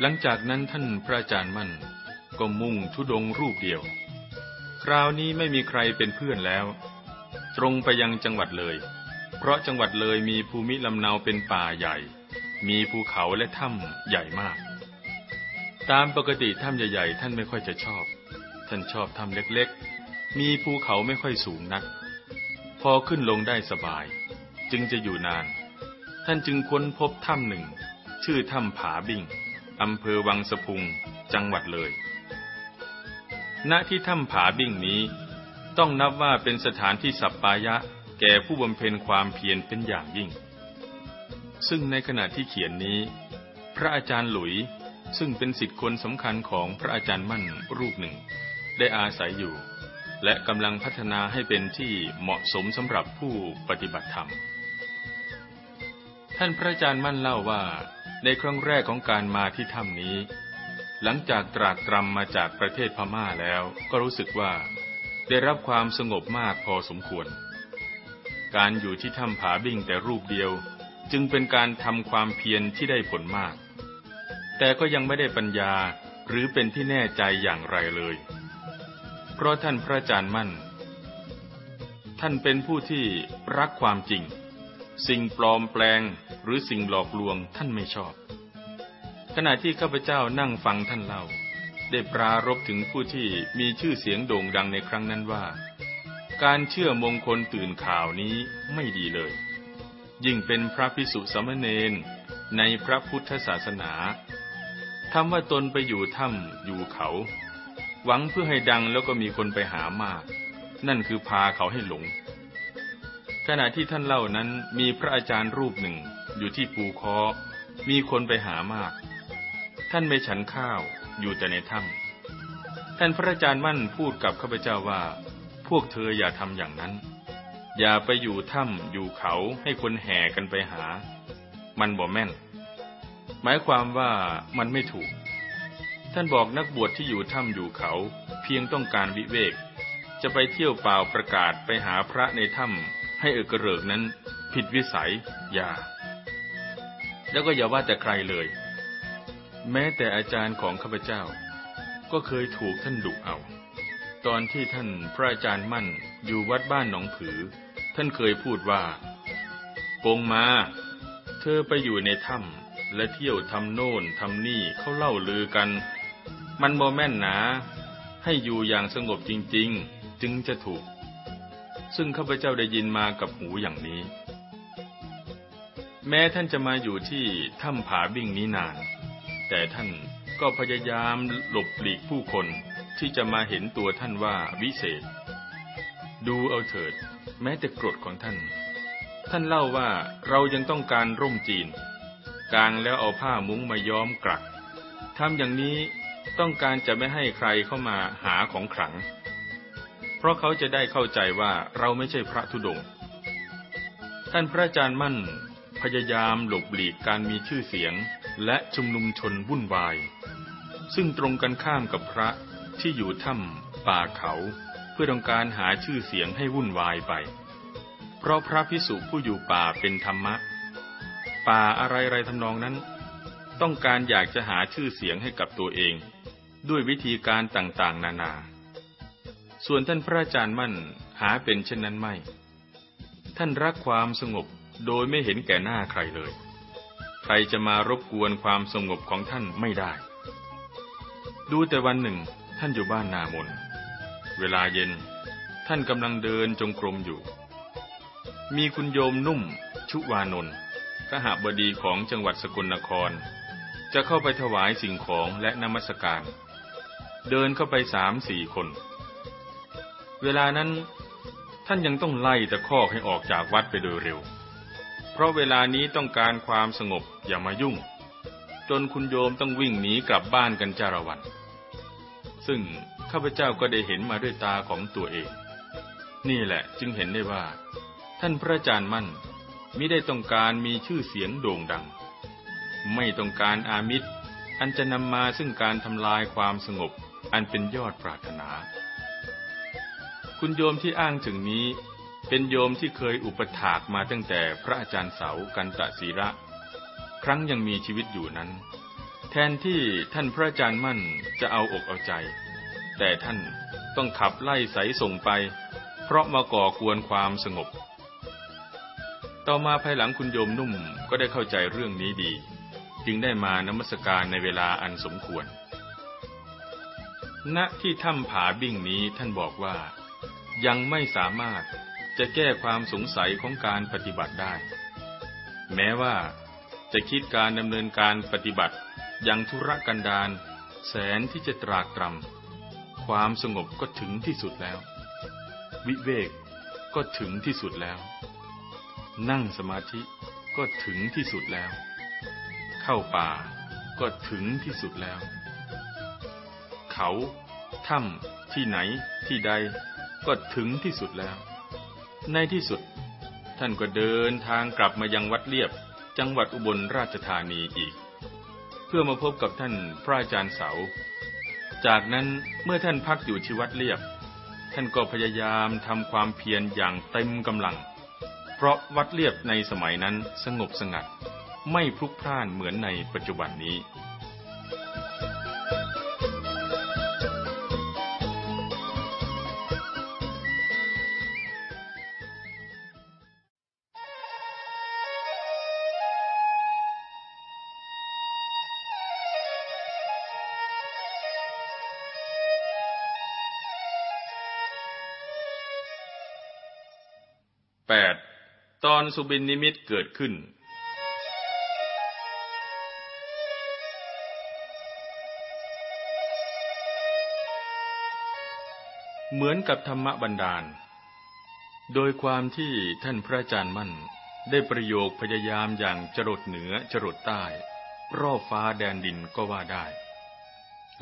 Speaker 1: หลังจากนั้นท่านพระอาจารย์มั่นก็มุ่งทุดงรูปเดียว คราวนี้ไม่มีใครเป็นเพื่อนแล้ว ตรงไปยังจังหวัดเลย เพราะจังหวัดเลยมีภูมิลำเนาเป็นป่าใหญ่ มีภูเขาและถ้ำใหญ่มาก ตามปกติถ้ำใหญ่ ๆ ท่านไม่ค่อยจะชอบ ท่านชอบถ้ำเล็กๆมีภูเขาไม่ค่อยสูงนัก พอขึ้นลงได้สบาย จึงจะอยู่นาน ท่านจึงค้นพบถ้ำหนึ่ง ชื่อถ้ำผาบิงอำเภอวังสะพุง จังหวัดเลย ณ ที่ถ้ำผาบิงนี้ ต้องนับว่าเป็นสถานที่สัปปายะ แก่ผู้บำเพ็ญความเพียรเป็นอย่างยิ่ง ซึ่งในขณะที่เขียนนี้ พระอาจารย์หลุยซึ่งเป็นสิทธิคนสำคัญของพระอาจารย์มั่นรูปหนึ่ง ได้อาศัยอยู่และกำลังพัฒนาให้เป็นที่เหมาะสมสำหรับผู้ปฏิบัติธรรม ท่านพระอาจารย์มั่นเล่าว่าในครั้งแรกของการมาที่ถ้ำนี้ หลังจากตรากตรำมาจากประเทศพม่าแล้ว ก็รู้สึกว่า ได้รับความสงบมากพอสมควร การอยู่ที่ถ้ำผาบิ่งแต่รูปเดียว จึงเป็นการทำความเพียรที่ได้ผลมาก แต่ก็ยังไม่ได้ปัญญาหรือเป็นที่แน่ใจอย่างไรเลยเพราะท่านพระอาจารย์มั่น ท่านเป็นผู้ที่รักความจริง สิ่งปลอมแปลงหรือสิ่งหลอกลวงท่านไม่ชอบ ขณะที่ข้าพเจ้านั่งฟังท่านเล่า ได้ปรารบถึงผู้ที่มีชื่อเสียงโด่งดังในครั้งนั้นว่า การเชื่อมงคลตื่นข่าวนี้ไม่ดีเลย ยิ่งเป็นพระพิสุสมณเณรในพระพุทธศาสนา ทำว่าตนไปอยู่ถ้ำอยู่เขาหวังเพื่อให้ดังแล้วก็มีคนไปหามาก นั่นคือพาเขาให้หลง ขณะที่ท่านเล่านั้นมีพระอาจารย์รูปหนึ่งอยู่ที่ปูคอมีคนไปหามาก ท่านไม่ฉันข้าวอยู่แต่ในถ้ำท่านพระอาจารย์มั่นพูดกับข้าพเจ้าว่า พวกเธออย่าทำอย่างนั้น อย่าไปอยู่ถ้ำอยู่เขาให้คนแห่กันไปหา มันบ่แม่น หมายความว่ามันไม่ถูกท่านบอกนักบวชที่อยู่ถ้ำอยู่เขา เพียงต้องการวิเวก จะไปเที่ยวเปล่าประกาศไปหาพระในถ้ำให้เอกเริกนั้น ผิดวิสัยอย่า แล้วก็อย่าว่าแต่ใครเลย แม้แต่อาจารย์ของข้าพเจ้า ก็เคยถูกท่านดุเอา ตอนที่ท่านพระอาจารย์มั่นอยู่วัดบ้านหนองผือ ท่านเคยพูดว่าปงมาเธอไปอยู่ในถ้ำและเที่ยวทำโน่นทำนี่เขาเล่าลือกันมันโมแม่นหนา ให้อยู่อย่างสงบจริง ๆ จึงจะถูก ซึ่งข้าพเจ้าได้ยินมากับหูอย่างนี้ แม้ท่านจะมาอยู่ที่ถ้ำผาบิ่งนี้นาน แต่ท่านก็พยายามหลบหลีกผู้คนที่จะมาเห็นตัวท่านว่าวิเศษ ดูเอาเถิด แม้แต่กรดของท่าน ท่านเล่าว่าเรายังต้องการร่มจีนกางแล้วเอาผ้ามุ้งมาย้อมกลัก ทำอย่างนี้ต้องการจะไม่ให้ใครเข้ามาหาของขลัง เพราะเขาจะได้เข้าใจว่าเราไม่ใช่พระธุดงค์ท่านพระอาจารย์มั่น พยายามหลบหลีกการมีชื่อเสียงและชุมนุมชนวุ่นวาย ซึ่งตรงกันข้ามกับพระที่อยู่ถ้ำป่าเขา เพื่อต้องการหาชื่อเสียงให้วุ่นวายไป เพราะพระพิสุผู้อยู่ป่าเป็นธรรมะ ป่าอะไรๆทำนองนั้น ต้องการอยากจะหาชื่อเสียงให้กับตัวเองด้วยวิธีการต่างๆ นานา ส่วนท่านพระอาจารย์มั่นหาเป็นเช่นนั้นไม่ ท่านรักความสงบโดยไม่เห็นแก่หน้าใครเลย ใครจะมารบกวนความสงบของท่านไม่ได้ ดูแต่วันหนึ่งท่านอยู่บ้านนามน เวลาเย็น ท่านกำลังเดินจงกรมอยู่ มีคุณโยมนุ่ม ชุวานนท์ขหบดีของจังหวัดสกลนคร จะเข้าไปถวายสิ่งของและนมัสการเดินเข้าไปสามสี่คน เวลานั้น ท่านยังต้องไล่ตะคอกให้ออกจากวัดไปโดยเร็ว เพราะเวลานี้ต้องการความสงบอย่ามายุ่ง จนคุณโยมต้องวิ่งหนีกลับบ้านกันจาระวันซึ่งข้าพเจ้าก็ได้เห็นมาด้วยตาของตัวเอง นี่แหละจึงเห็นได้ว่า ท่านพระอาจารย์มั่นมิได้ต้องการมีชื่อเสียงโด่งดัง ไม่ต้องการอามิตรอันจะนำมาซึ่งการทำลายความสงบอันเป็นยอดปรารถนา คุณโยมที่อ้างถึงนี้เป็นโยมที่เคยอุปถากมาตั้งแต่พระอาจารย์เสากันตะศีระ ครั้งยังมีชีวิตอยู่นั้น แทนที่ท่านพระอาจารย์มั่นจะเอาอกเอาใจ แต่ท่านต้องขับไล่สายส่งไป เพราะมาก่อกวนความสงบ ต่อมาภายหลังคุณโยมนุ่มก็ได้เข้าใจเรื่องนี้ดี จึงได้มานมัสการในเวลาอันสมควรณที่ถ้ำผาบิ่งนี้ท่านบอกว่ายังไม่สามารถจะแก้ความสงสัยของการปฏิบัติได้ แม้ว่าจะคิดการดำเนินการปฏิบัติอย่างธุรกันดารแสนที่จะตรากตรำความสงบก็ถึงที่สุดแล้ว วิเวกก็ถึงที่สุดแล้ว นั่งสมาธิก็ถึงที่สุดแล้ว เข้าป่าก็ถึงที่สุดแล้วเขา ถ้ำ ที่ไหน ที่ใด ก็ถึงที่สุดแล้ว ในที่สุด ท่านก็เดินทางกลับมายังวัดเลียบจังหวัดอุบลราชธานีอีก เพื่อมาพบกับท่านพระอาจารย์เสา จากนั้นเมื่อท่านพักอยู่ที่วัดเลียบท่านก็พยายามทำความเพียรอย่างเต็มกำลัง เพราะวัดเลียบในสมัยนั้นสงบสงัด ไม่พลุกพล่านเหมือนในปัจจุบันนี้ตอนสุบินนิมิตเกิดขึ้น เหมือนกับธรรมบันดาล โดยความที่ท่านพระอาจารย์มั่นได้ประโยคพยายามอย่างจรดเหนือจรดใต้รอบฟ้าแดนดินก็ว่าได้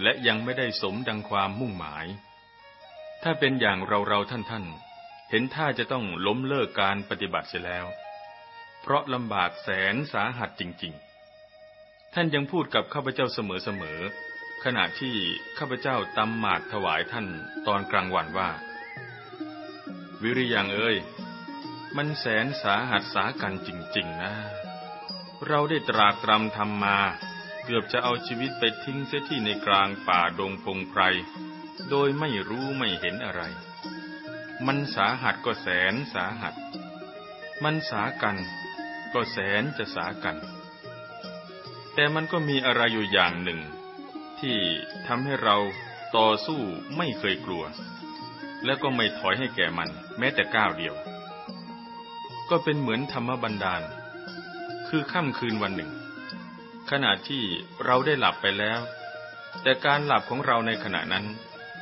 Speaker 1: และยังไม่ได้สมดังความมุ่งหมาย ถ้าเป็นอย่างเราเราท่านท่านเห็นท่าจะต้องล้มเลิกการปฏิบัติเสียแล้ว เพราะลำบากแสนสาหัสจริงๆ ท่านยังพูดกับข้าพเจ้าเสมอๆ ขณะที่ข้าพเจ้าตำหมากถวายท่านตอนกลางวันว่า วิริยังเอ้ย มันแสนสาหัสสากันจริงๆ นะ เราได้ตรากตรำทำมา เกือบจะเอาชีวิตไปทิ้งเสียที่ในกลางป่าดงพงไพร โดยไม่รู้ไม่เห็นอะไรมันสาหัสก็แสนสาหัส มันสากัน ก็แสนจะสากัน แต่มันก็มีอะไรอยู่อย่างหนึ่ง ที่ทำให้เราต่อสู้ไม่เคยกลัว และก็ไม่ถอยให้แก่มัน แม้แต่ก้าว เดียว ก็เป็นเหมือนธรรมบันดาล คือค่ำคืนวันหนึ่ง ขณะที่เราได้หลับไปแล้ว แต่การหลับของเราในขณะนั้น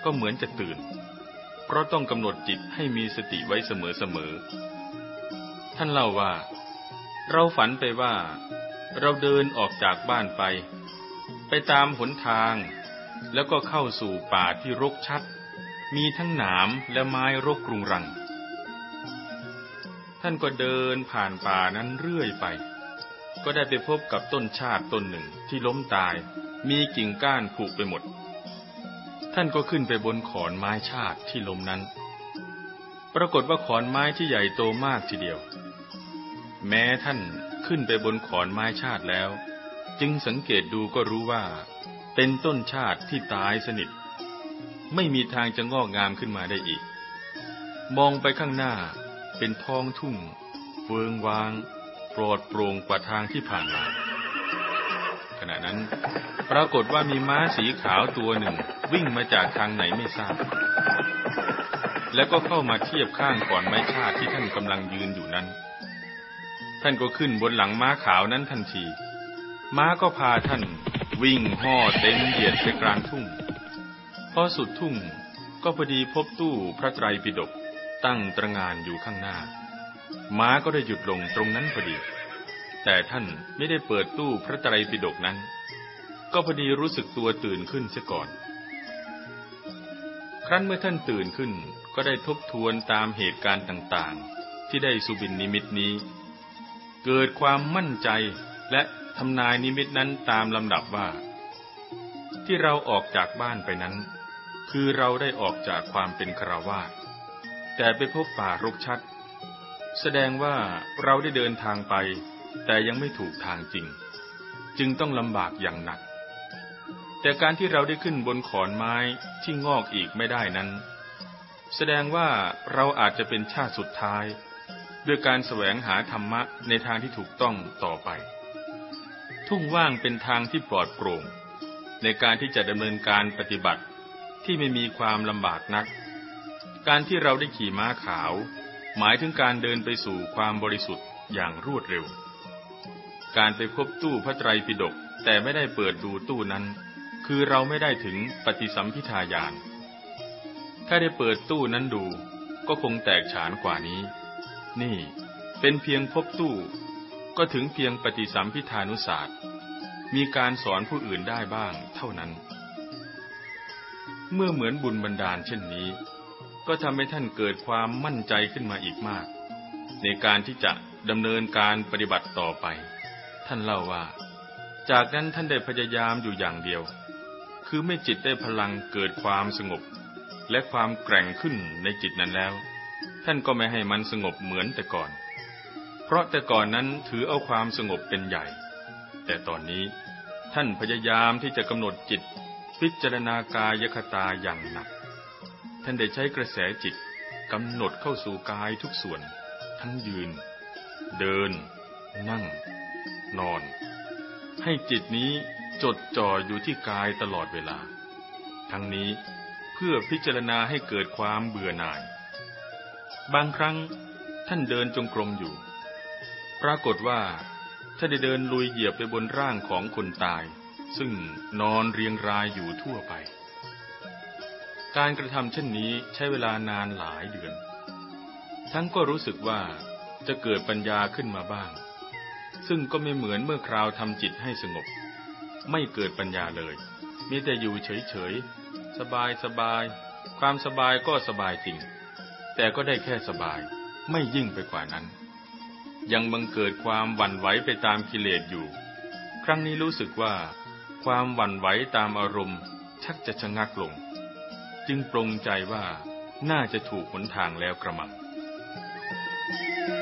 Speaker 1: ก็เหมือนจะตื่นพราะต้องกำหนดจิตให้มีสติไว้เสมอๆ ท่านเล่าว่า เราฝันไปว่า เราเดินออกจากบ้านไป ไปตามหนทาง แล้วก็เข้าสู่ป่าที่รกชัด มีทั้งหนามและไม้รกกรุงรัง ท่านก็เดินผ่านป่านั้นเรื่อยไป ก็ได้ไปพบกับต้นชาติต้นหนึ่งที่ล้มตาย มีกิ่งก้านผุไปหมดท่านก็ขึ้นไปบนขอนไม้ชาติที่ลมนั้น ปรากฏว่าขอนไม้ที่ใหญ่โตมากทีเดียว แม้ท่านขึ้นไปบนขอนไม้ชาติแล้ว จึงสังเกตดูก็รู้ว่า เป็นต้นชาติที่ตายสนิท ไม่มีทางจะงอกงามขึ้นมาได้อีก มองไปข้างหน้าเป็นท้องทุ่งเฟืองวางปลอดโปร่งกว่าทางที่ผ่านมาขณะนั้นปรากฏว่ามีม้าสีขาวตัวหนึ่งวิ่งมาจากทางไหนไม่ทราบ แล้วก็เข้ามาเทียบข้างก่อนไม้ชาติที่ท่านกำลังยืนอยู่นั้น ท่านก็ขึ้นบนหลังม้าขาวนั้นทันที ม้าก็พาท่าน วิ่งห่อเต็มเหยียดไปกลางทุ่ง พอสุดทุ่งก็พอดีพบตู้พระไตรปิฎกตั้งตระงานอยู่ข้างหน้า ม้าก็ได้หยุดลงตรงนั้นพอดีแต่ท่านไม่ได้เปิดตู้พระไตรปิฎกนั้น ก็พอดีรู้สึกตัวตื่นขึ้นเสียก่อน ครั้นเมื่อท่านตื่นขึ้นก็ได้ทบทวนตามเหตุการณ์ต่าง ๆ ที่ได้สุบินนิมิตนี้ เกิดความมั่นใจและทำนายนิมิตนั้นตามลำดับว่า ที่เราออกจากบ้านไปนั้น คือเราได้ออกจากความเป็นคราวาสแต่ไปพบป่ารกชัด แสดงว่าเราได้เดินทางไปแต่ยังไม่ถูกทางจริง จึงต้องลำบากอย่างหนัก แต่การที่เราได้ขึ้นบนขอนไม้ที่งอกอีกไม่ได้นั้น แสดงว่าเราอาจจะเป็นชาติสุดท้าย ด้วยการแสวงหาธรรมะในทางที่ถูกต้องต่อไป ทุ่งว่างเป็นทางที่ปลอดโปร่ง ในการที่จะดำเนินการปฏิบัติที่ไม่มีความลำบากนัก การที่เราได้ขี่ม้าขาว หมายถึงการเดินไปสู่ความบริสุทธิ์อย่างรวดเร็วการไปพบตู้พระไตรปิฎกแต่ไม่ได้เปิดดูตู้นั้น คือเราไม่ได้ถึงปฏิสัมพิทาญาณถ้าได้เปิดตู้นั้นดูก็คงแตกฉานกว่านี้ นี่ เป็นเพียงพบตู้ ก็ถึงเพียงปฏิสัมพิทานุศาสตร์มีการสอนผู้อื่นได้บ้างเท่านั้น เมื่อเหมือนบุญบันดาลเช่นนี้ ก็ทำให้ท่านเกิดความมั่นใจขึ้นมาอีกมาก ในการที่จะดำเนินการปฏิบัติต่อไปท่านเล่าว่า จากนั้นท่านได้พยายามอยู่อย่างเดียว คือไม่จิตได้พลังเกิดความสงบและความแกร่งขึ้นในจิตนั้นแล้ว ท่านก็ไม่ให้มันสงบเหมือนแต่ก่อน เพราะแต่ก่อนนั้นถือเอาความสงบเป็นใหญ่ แต่ตอนนี้ ท่านพยายามที่จะกำหนดจิตพิจารณากายคตาอย่างหนัก ท่านได้ใช้กระแสจิตกำหนดเข้าสู่กายทุกส่วน ทั้งยืน เดิน นั่งนอน ให้จิตนี้จดจ่ออยู่ที่กายตลอดเวลา ทั้งนี้เพื่อพิจารณาให้เกิดความเบื่อหน่าย บางครั้งท่านเดินจงกรมอยู่ ปรากฏว่าท่านได้เดินลุยเหยียบไปบนร่างของคนตาย ซึ่งนอนเรียงรายอยู่ทั่วไป การกระทำเช่นนี้ใช้เวลานานหลายเดือน ทั้งก็รู้สึกว่าจะเกิดปัญญาขึ้นมาบ้างซึ่งก็ไม่เหมือนเมื่อคราวทำจิตให้สงบ ไม่เกิดปัญญาเลยมีแต่อยู่เฉย ๆ สบายสบาย ความสบายก็สบายจริงแต่ก็ได้แค่สบายไม่ยิ่งไปกว่านั้น ยังบังเกิดความหวั่นไหวไปตามกิเลสอยู่ ครั้งนี้รู้สึกว่าความหวั่นไหวตามอารมณ์ชักจะชะงักลง จึงปรงใจว่าน่าจะถูกหนทางแล้วกระมัง Thank you.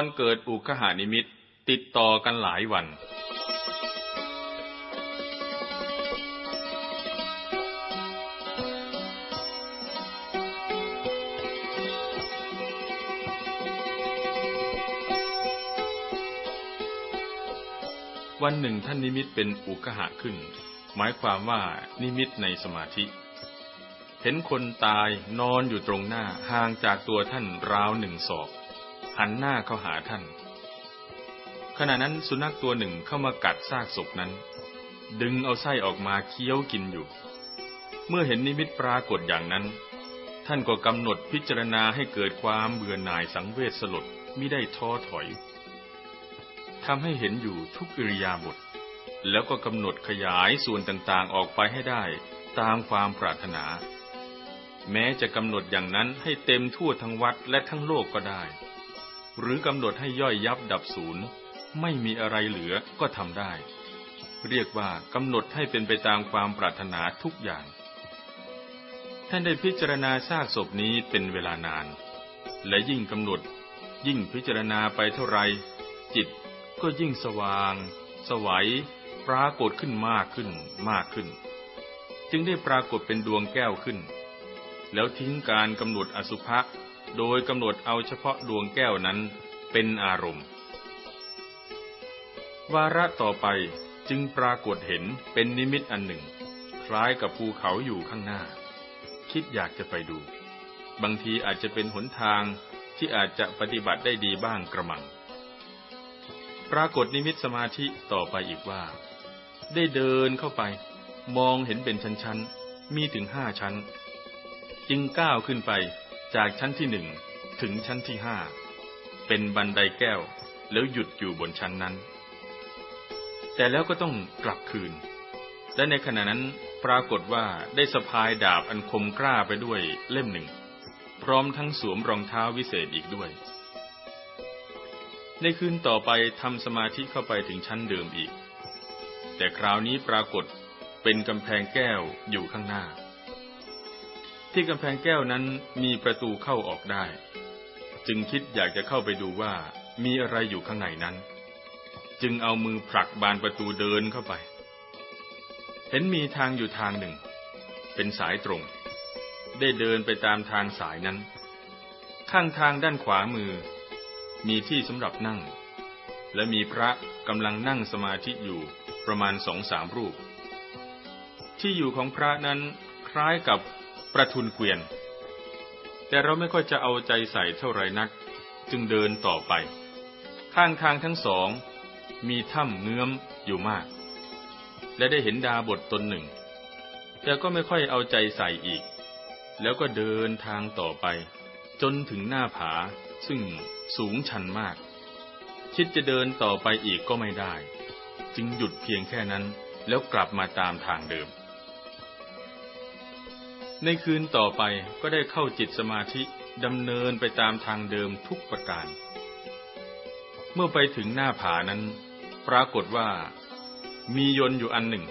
Speaker 1: อนเกิดอุกหานิมิตติดต่อกันหลายวัน วันหนึ่งท่านนิมิตเป็นอุกหะขึ้น หมายความว่านิมิตในสมาธิ เห็นคนตายนอนอยู่ตรงหน้าห่างจากตัวท่านราวหนึ่งศอกหันหน้าเข้าหาท่าน ขณะนั้นสุนัขตัวหนึ่งเข้ามากัดซากศพนั้น ดึงเอาไส้ออกมาเคี้ยวกินอยู่ เมื่อเห็นนิมิตปรากฏอย่างนั้น ท่านก็กำหนดพิจารณาให้เกิดความเบื่อหน่ายสังเวชสลด มิได้ท้อถอยทำให้เห็นอยู่ทุกอิริยาบถแล้วก็กำหนดขยายส่วนต่างๆ ออกไปให้ได้ ตามความปรารถนา แม้จะกำหนดอย่างนั้นให้เต็มทั่วทั้งวัดและทั้งโลกก็ได้หรือกำหนดให้ย่อยยับดับศูนย์ไม่มีอะไรเหลือก็ทำได้ เรียกว่ากำหนดให้เป็นไปตามความปรารถนาทุกอย่างท่านได้พิจารณาซากศพนี้เป็นเวลานาน และยิ่งกำหนด ยิ่งพิจารณาไปเท่าไรจิตก็ยิ่งสว่าง สวัยปรากฏขึ้นมากขึ้นมากขึ้น จึงได้ปรากฏเป็นดวงแก้วขึ้น แล้วทิ้งการกำหนดอสุภะโดยกำหนดเอาเฉพาะดวงแก้วนั้นเป็นอารมณ์ วาระต่อไปจึงปรากฏเห็นเป็นนิมิตอันหนึ่ง คล้ายกับภูเขาอยู่ข้างหน้า คิดอยากจะไปดู บางทีอาจจะเป็นหนทางที่อาจจะปฏิบัติได้ดีบ้างกระมัง ปรากฏนิมิตสมาธิต่อไปอีกว่า ได้เดินเข้าไป มองเห็นเป็นชั้นๆ มีถึงห้าชั้น จึงก้าวขึ้นไปจากชั้นที่หนึ่งถึงชั้นที่ห้าเป็นบันไดแก้วแล้วหยุดอยู่บนชั้นนั้น แต่แล้วก็ต้องกลับคืนและในขณะนั้นปรากฏว่าได้สะพายดาบอันคมกล้าไปด้วยเล่มหนึ่ง พร้อมทั้งสวมรองเท้าวิเศษอีกด้วย ในคืนต่อไปทำสมาธิเข้าไปถึงชั้นเดิมอีก แต่คราวนี้ปรากฏเป็นกำแพงแก้วอยู่ข้างหน้าที่กำแพงแก้วนั้นมีประตูเข้าออกได้ จึงคิดอยากจะเข้าไปดูว่ามีอะไรอยู่ข้างในนั้น จึงเอามือผลักบานประตูเดินเข้าไป เห็นมีทางอยู่ทางหนึ่ง เป็นสายตรง ได้เดินไปตามทางสายนั้น ข้างทางด้านขวามือ มีที่สำหรับนั่ง และมีพระกำลังนั่งสมาธิอยู่ประมาณสองสามรูป ที่อยู่ของพระนั้นคล้ายกับประทุนเกวียน แต่เราไม่ค่อยจะเอาใจใส่เท่าไรนัก จึงเดินต่อไป ข้างทางทั้งสอง มีถ้ำเงื้อม อยู่มาก และได้เห็นดาบทตนหนึ่ง แต่ก็ไม่ค่อยเอาใจใส่อีก แล้วก็เดินทางต่อไป จนถึงหน้าผา ซึ่งสูงชันมาก คิดจะเดินต่อไปอีกก็ไม่ได้ จึงหยุดเพียงแค่นั้นแล้วกลับมาตามทางเดิมในคืนต่อไปก็ได้เข้าจิตสมาธิดำเนินไปตามทางเดิมทุกประการ เมื่อไปถึงหน้าผานั้น ปรากฏว่า มียนต์อยู่อันหนึ่ง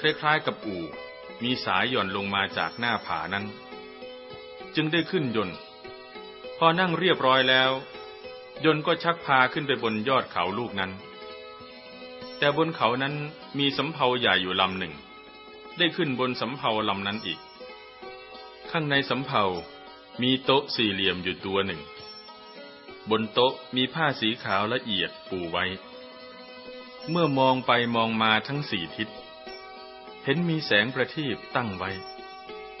Speaker 1: คล้ายๆ กับอู่มีสายหย่อนลงมาจากหน้าผานั้น จึงได้ขึ้นยนต์พอนั่งเรียบร้อยแล้วยนต์ก็ชักพาขึ้นไปบนยอดเขาลูกนั้น แต่บนเขานั้นมีสำเภาใหญ่อยู่ลำหนึ่ง ได้ขึ้นบนสำเภาลำนั้นอีกข้างในสำเภามีโต๊ะสี่เหลี่ยมอยู่ตัวหนึ่ง บนโต๊ะมีผ้าสีขาวละเอียดปูไว้ เมื่อมองไปมองมาทั้งสี่ทิศ เห็นมีแสงประทีปตั้งไว้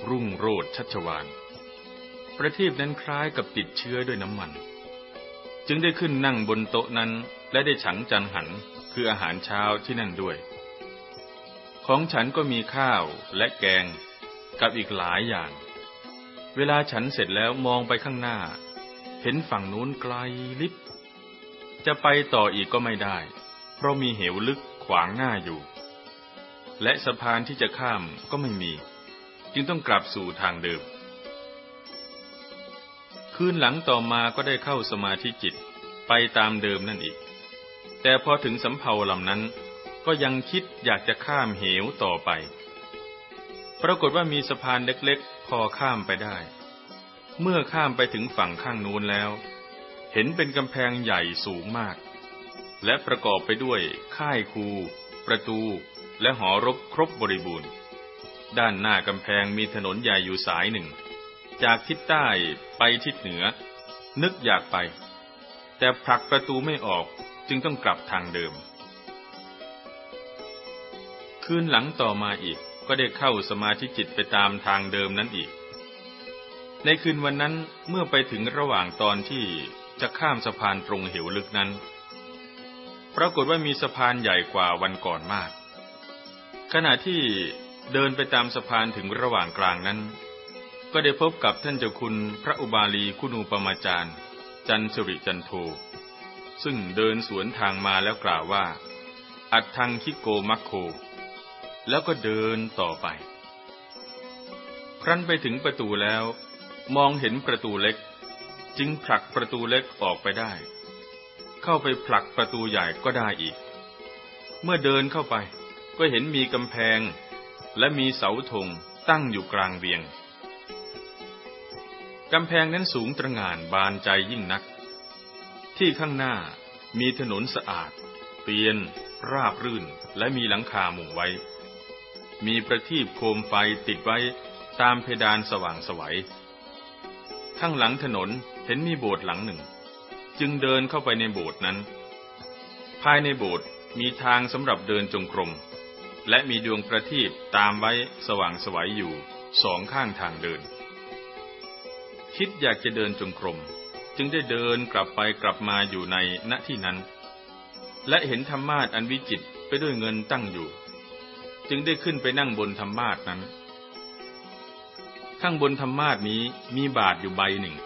Speaker 1: รุ่งโรดชัชวานประทีปนั้นคล้ายกับติดเชื้อด้วยน้ำมัน จึงได้ขึ้นนั่งบนโต๊ะนั้นและได้ฉันจันหันคืออาหารเช้าที่นั่นด้วย ของฉันก็มีข้าวและแกงกับอีกหลายอย่างเวลาฉันเสร็จแล้วมองไปข้างหน้า เห็นฝั่งนู้นไกลลิบ จะไปต่ออีกก็ไม่ได้ เพราะมีเหวลึกขวางหน้าอยู่ และสะพานที่จะข้ามก็ไม่มี จึงต้องกลับสู่ทางเดิม คืนหลังต่อมาก็ได้เข้าสมาธิจิตไปตามเดิมนั่นอีก แต่พอถึงสำเภาลำนั้น ก็ยังคิดอยากจะข้ามเหวต่อไป ปรากฏว่ามีสะพานเล็กพอข้ามไปได้ เมื่อข้ามไปถึงฝั่งข้างนู้นแล้ว เห็นเป็นกำแพงใหญ่สูงมาก และประกอบไปด้วยค่ายคู ประตู และหอรบครบบริบูรณ์ ด้านหน้ากำแพงมีถนนใหญ่อยู่สายหนึ่ง จากทิศใต้ไปทิศเหนือ นึกอยากไป แต่ผลักประตูไม่ออก จึงต้องกลับทางเดิม คืนหลังต่อมาอีกก็ได้เข้าสมาธิจิตไปตามทางเดิมนั้นอีก ในคืนวันนั้นเมื่อไปถึงระหว่างตอนที่จะข้ามสะพานตรงเหวลึกนั้น ปรากฏว่ามีสะพานใหญ่กว่าวันก่อนมาก ขณะที่เดินไปตามสะพานถึงระหว่างกลางนั้น ก็ได้พบกับท่านเจ้าคุณพระอุบาลีคุณูปมาจารย์ จันสุริจันโท ซึ่งเดินสวนทางมาแล้วกล่าวว่า อัดทังคิโกมัคโคแล้วก็เดินต่อไป ครั้นไปถึงประตูแล้ว มองเห็นประตูเล็ก จึงผลักประตูเล็กออกไปได้ เข้าไปผลักประตูใหญ่ก็ได้อีก เมื่อเดินเข้าไป ก็เห็นมีกำแพง และมีเสาธงตั้งอยู่กลางเวียง กำแพงนั้นสูงตระหง่าน บานใจยิ่งนัก ที่ข้างหน้ามีถนนสะอาดเตียน ราบรื่น และมีหลังคามุงไว้มีประทีปโคมไฟติดไว้ตามเพดานสว่างสวยัยข้างหลังถนนเห็นมีโบสถ์หลังหนึ่ง จึงเดินเข้าไปในโบสถ์นั้น ภายในโบสถ์มีทางสำหรับเดินจงกรมและมีดวงประทีปตามไว้สว่างสวัยอยู่สองข้างทางเดิน คิดอยากจะเดินจงกรมจึงได้เดินกลับไปกลับมาอยู่ในณที่นั้น และเห็นธรรมาตอันวิจิตไปด้วยเงินตั้งอยู่จึงได้ขึ้นไปนั่งบนธรรมาสนั้น ข้างบนธรรมาสนี้มีบาทอยู่ใบหนึ่ง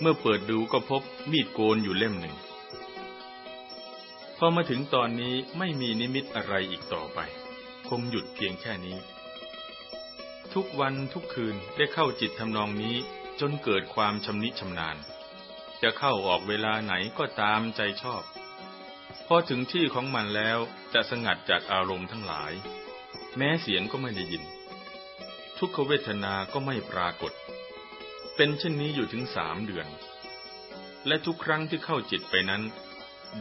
Speaker 1: เมื่อเปิดดูก็พบมีดโกนอยู่เล่มหนึ่ง พอมาถึงตอนนี้ไม่มีนิมิตอะไรอีกต่อไป คงหยุดเพียงแค่นี้ ทุกวันทุกคืนได้เข้าจิตทำนองนี้จนเกิดความชำนิชำนาญ จะเข้าออกเวลาไหนก็ตามใจชอบ พอถึงที่ของมันแล้วจะสงัดจากอารมณ์ทั้งหลายแม้เสียงก็ไม่ได้ยิน ทุกขเวทนาก็ไม่ปรากฏ เป็นเช่นนี้อยู่ถึงสามเดือน และทุกครั้งที่เข้าจิตไปนั้น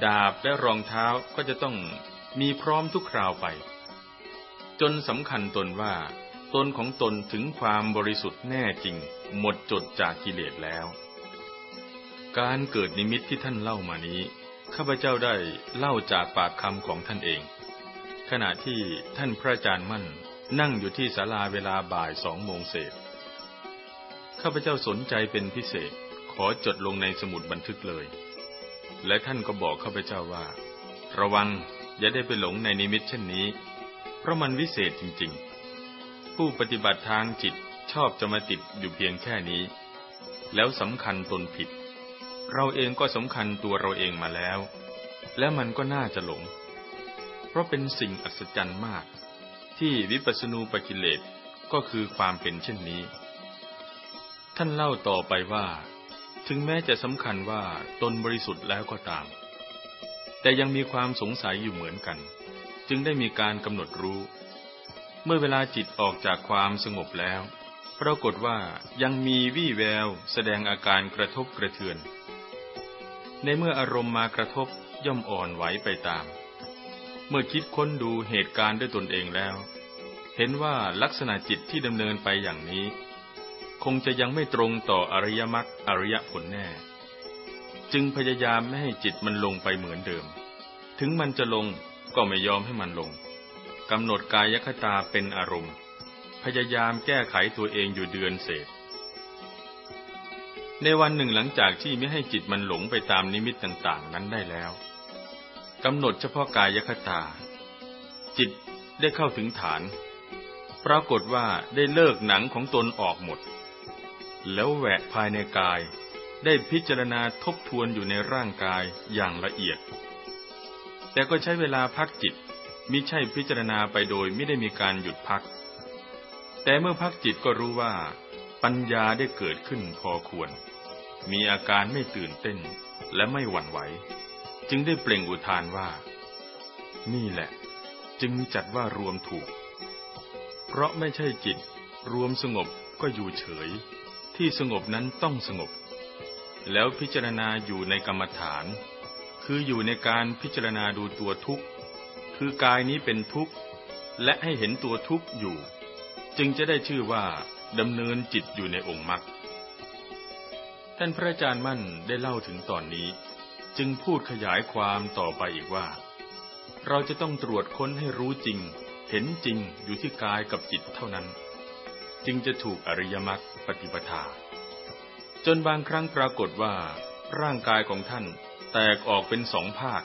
Speaker 1: ดาบและรองเท้าก็จะต้องมีพร้อมทุกคราวไป จนสำคัญตนว่า ตนของตนถึงความบริสุทธิ์แน่จริงหมดจดจากกิเลสแล้ว การเกิดนิมิตที่ท่านเล่ามานี้ข้าพเจ้าได้เล่าจากปากคำของท่านเองขณะที่ท่านพระอาจารย์มั่น นั่งอยู่ที่ศาลาเวลาบ่ายสองโมงเศษข้าพเจ้าสนใจเป็นพิเศษขอจดลงในสมุดบันทึกเลย และท่านก็บอกข้าพเจ้าว่า ระวังอย่าได้ไปหลงในนิมิตเช่นนี้ เพราะมันวิเศษจริงๆ ผู้ปฏิบัติทางจิตชอบจะมาติดอยู่เพียงแค่นี้ แล้วสำคัญตนผิด เราเองก็สำคัญตัวเราเองมาแล้ว และมันก็น่าจะหลงพราะเป็นสิ่งอัศจรรย์มาก ที่วิปัสสนูปกิเลสก็คือความเป็นเช่นนี้ ท่านเล่าต่อไปว่า ถึงแม้จะสำคัญว่าตนบริสุทธิ์แล้วก็ตาม แต่ยังมีความสงสัยอยู่เหมือนกัน จึงได้มีการกำหนดรู้ เมื่อเวลาจิตออกจากความสงบแล้วปรากฏว่ายังมีวี่แววแสดงอาการกระทบกระเทือน ในเมื่ออารมณ์มากระทบย่อมอ่อนไหวไปตามเมื่อคิดค้นดูเหตุการณ์ด้วยตนเองแล้ว เห็นว่าลักษณะจิตที่ดำเนินไปอย่างนี้ คงจะยังไม่ตรงต่ออริยมรรคอริยผลแน่ จึงพยายามไม่ให้จิตมันลงไปเหมือนเดิม ถึงมันจะลงก็ไม่ยอมให้มันลงกำหนดกายคตาเป็นอารมณ์ พยายามแก้ไขตัวเองอยู่เดือนเศษในวันหนึ่งหลังจากที่ไม่ให้จิตมันหลงไปตามนิมิตต่างๆ นั้นได้แล้วกำหนดเฉพาะกายคตา จิตได้เข้าถึงฐานปรากฏว่าได้เลิกหนังของตนออกหมด แล้วแหวกภายในกายได้พิจารณาทบทวนอยู่ในร่างกายอย่างละเอียด แต่ก็ใช้เวลาพักจิต มิใช่พิจารณาไปโดยไม่ได้มีการหยุดพัก แต่เมื่อพักจิตก็รู้ว่า ปัญญาได้เกิดขึ้นพอควร มีอาการไม่ตื่นเต้นและไม่หวั่นไหวจึงได้เปล่งอุทานว่า นี่แหละ จึงจัดว่ารวมถูก เพราะไม่ใช่จิตรวมสงบก็อยู่เฉย ที่สงบนั้นต้องสงบ แล้วพิจารณาอยู่ในกรรมฐาน คืออยู่ในการพิจารณาดูตัวทุกข์ คือกายนี้เป็นทุกข์ และให้เห็นตัวทุกข์อยู่ จึงจะได้ชื่อว่าดำเนินจิตอยู่ในองค์มรรคท่านพระอาจารย์มั่นได้เล่าถึงตอนนี้จึงพูดขยายความต่อไปอีกว่า เราจะต้องตรวจค้นให้รู้จริง เห็นจริงอยู่ที่กายกับจิตเท่านั้น จึงจะถูกอริยมรรคปฏิปทา จนบางครั้งปรากฏว่าร่างกายของท่านแตกออกเป็นสองภาค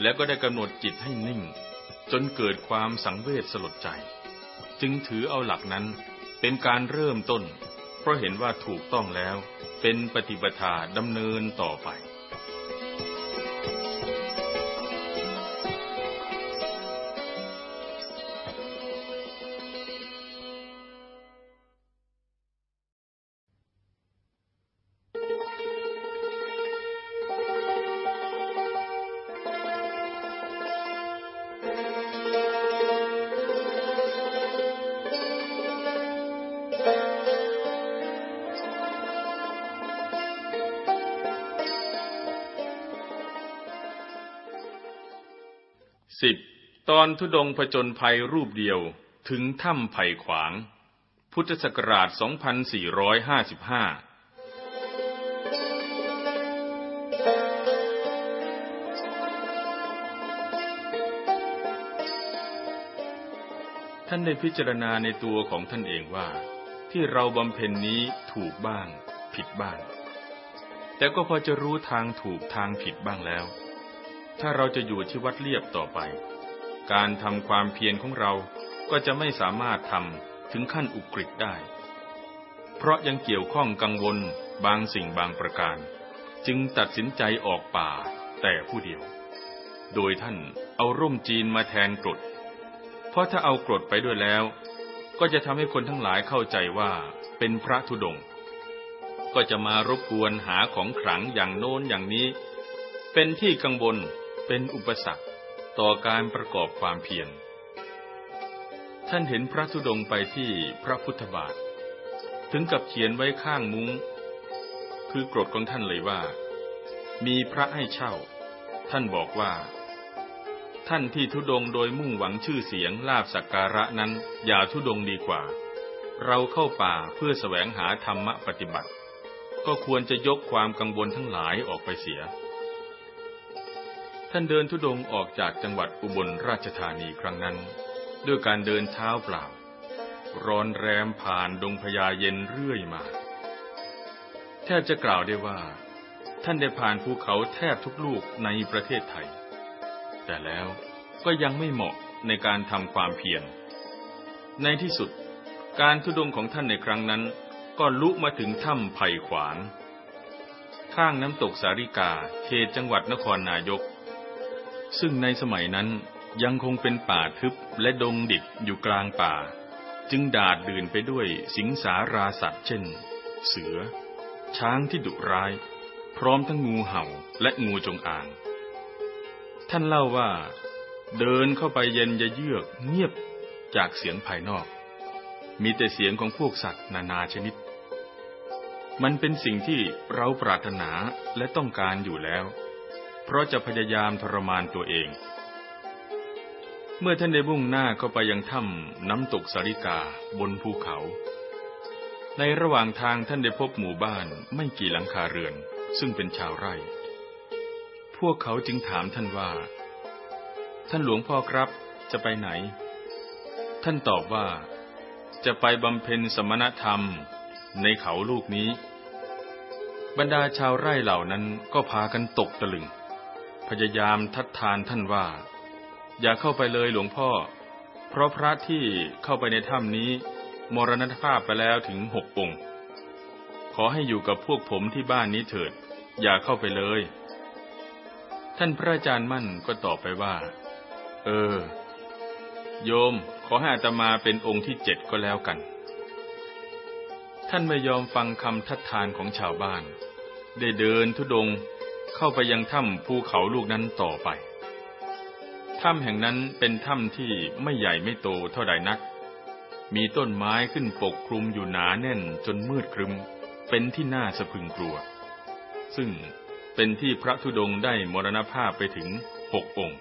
Speaker 1: และก็ได้กำหนดจิตให้นิ่ง จนเกิดความสังเวชสลดใจ จึงถือเอาหลักนั้นเป็นการเริ่มต้น เพราะเห็นว่าถูกต้องแล้ว เป็นปฏิปทาดำเนินต่อไปรทุดงผจญภัยรูปเดียวถึงถ้ำไผ่ขวาง พุทธศักราช 2455 ท่านได้พิจารณาในตัวของท่านเองว่า ที่เราบำเพ็ญนี้ถูกบ้างผิดบ้าง แต่ก็พอจะรู้ทางถูกทางผิดบ้างแล้ว ถ้าเราจะอยู่ที่วัดเรียบต่อไปการทำความเพียรของเราก็จะไม่สามารถทำถึงขั้นอุกฤษได้ เพราะยังเกี่ยวข้องกังวลบางสิ่งบางประการ จึงตัดสินใจออกป่าแต่ผู้เดียว โดยท่านเอาร่มจีนมาแทนกรด เพราะถ้าเอากรดไปด้วยแล้วก็จะทำให้คนทั้งหลายเข้าใจว่าเป็นพระธุดงค์ก็จะมารบกวนหาของขลังอย่างโน้นอย่างนี้ เป็นที่กังวลเป็นอุปสรรคต่อการประกอบความเพียร ท่านเห็นพระธุดงไปที่พระพุทธบาท ถึงกับเขียนไว้ข้างมุง้ง คือกรดของท่านเลยว่า มีพระให้เช่า ท่านบอกว่า ท่านที่ธุดงโดยมุ่งหวังชื่อเสียงลาบสักการะนั้น อย่าธุดงดีกว่า เราเข้าป่าเพื่อสแสวงหาธรรมะปฏิบัติ ก็ควรจะยกความกังวลทั้งหลายออกไปเสียท่านเดินทุดงออกจากจังหวัดอุบลราชธานีครั้งนั้น ด้วยการเดินเท้าเปล่า ร้อนแรมผ่านดงพญาเย็นเรื่อยมา แทบจะกล่าวได้ว่า ท่านได้ผ่านภูเขาแทบทุกลูกในประเทศไทย แต่แล้วก็ยังไม่เหมาะในการทำความเพียรในที่สุด การทุดงของท่านในครั้งนั้นก็ลุมาถึงถ้ำไผ่ขวางข้างน้ำตกสาริกาเขตจังหวัดนครนายกซึ่งในสมัยนั้นยังคงเป็นป่าทึบและดงดิบอยู่กลางป่า จึงดาดดื่นไปด้วย สิงสาราสัตว์ เช่น เสือ ช้างที่ดุร้าย พร้อมทั้งงูเห่าและงูจงอาง ท่านเล่าว่า เดินเข้าไปเย็นยะเยือกเงียบจากเสียงภายนอก มีแต่เสียงของพวกสัตว์นานาชนิด มันเป็นสิ่งที่เราปรารถนาและต้องการอยู่แล้วเพราะจะพยายามทรมานตัวเอง เมื่อท่านได้บุ่งหน้าเข้าไปยังถ้ำน้ำตกสาริกาบนภูเขา ในระหว่างทางท่านได้พบหมู่บ้านไม่กี่หลังคาเรือน ซึ่งเป็นชาวไร่ พวกเขาจึงถามท่านว่า ท่านหลวงพ่อครับ จะไปไหน ท่านตอบว่า จะไปบำเพ็ญสมณธรรมในเขาลูกนี้ บรรดาชาวไร่เหล่านั้นก็พากันตกตะลึงพยายามทัดทานท่านว่า อย่าเข้าไปเลยหลวงพ่อ เพราะพระที่เข้าไปในถ้ำนี้มรณภาพไปแล้วถึงหกองค์ขอให้อยู่กับพวกผมที่บ้านนี้เถิด อย่าเข้าไปเลย ท่านพระอาจารย์มั่นก็ตอบไปว่า เออ โยมขอให้อาตมาเป็นองค์ที่เจ็ดก็แล้วกัน ท่านไม่ยอมฟังคำทัดทานของชาวบ้าน ได้เดินทุดงเข้าไปยังถ้ำภูเขาลูกนั้นต่อไป ถ้ำแห่งนั้นเป็นถ้ำที่ไม่ใหญ่ไม่โตเท่าใดนัก มีต้นไม้ขึ้นปกคลุมอยู่หนาแน่นจนมืดครึม เป็นที่น่าสะพึงกลัว ซึ่งเป็นที่พระธุดงได้มรณภาพไปถึงหกองค์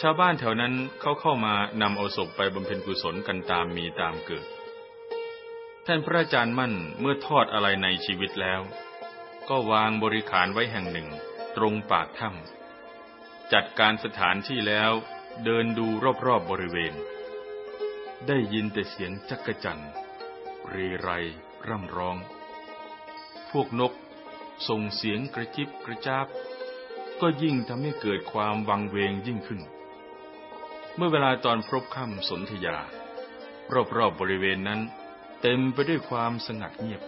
Speaker 1: ชาวบ้านแถวนั้นเขาเข้ามานำเอาศพไปบำเพ็ญกุศลกันตามมีตามเกิด ท่านพระอาจารย์มั่นเมื่อทอดอะไรในชีวิตแล้วก็วางบริขารไว้แห่งหนึ่งตรงปากถ้ำ จัดการสถานที่แล้วเดินดูรอบๆบบริเวณ ได้ยินแต่เสียงจักจั่นรีไรร่ำร้อง พวกนกส่งเสียงกระจิบกระจาบ ก็ยิ่งทำให้เกิดความวังเวงยิ่งขึ้น เมื่อเวลาตอนพรบค่ำสนธยา รอบๆบบริเวณนั้น เต็มไปด้วยความสงัดเงียบ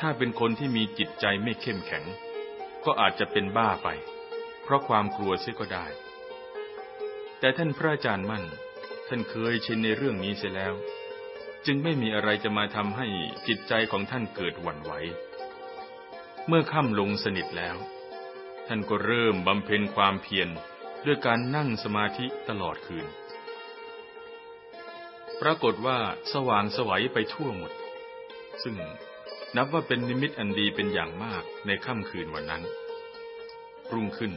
Speaker 1: ถ้าเป็นคนที่มีจิตใจไม่ เข้มแข็ง ก็อาจจะเป็นบ้าไปเพราะความกลัวเสียก็ได้ แต่ท่านพระอาจารย์มั่น ท่านเคยชินในเรื่องนี้เสียแล้ว จึงไม่มีอะไรจะมาทำให้จิตใจของท่านเกิดหวั่นไหวเมื่อค่ำลงสนิทแล้ว ท่านก็เริ่มบำเพ็ญความเพียรด้วยการนั่งสมาธิตลอดคืน ปรากฏว่าสว่างสวัยไปทั่วหมด ซึ่งนับว่าเป็นนิมิตอันดีเป็นอย่างมากในค่ำคืนวันนั้น รุ่งขึ้น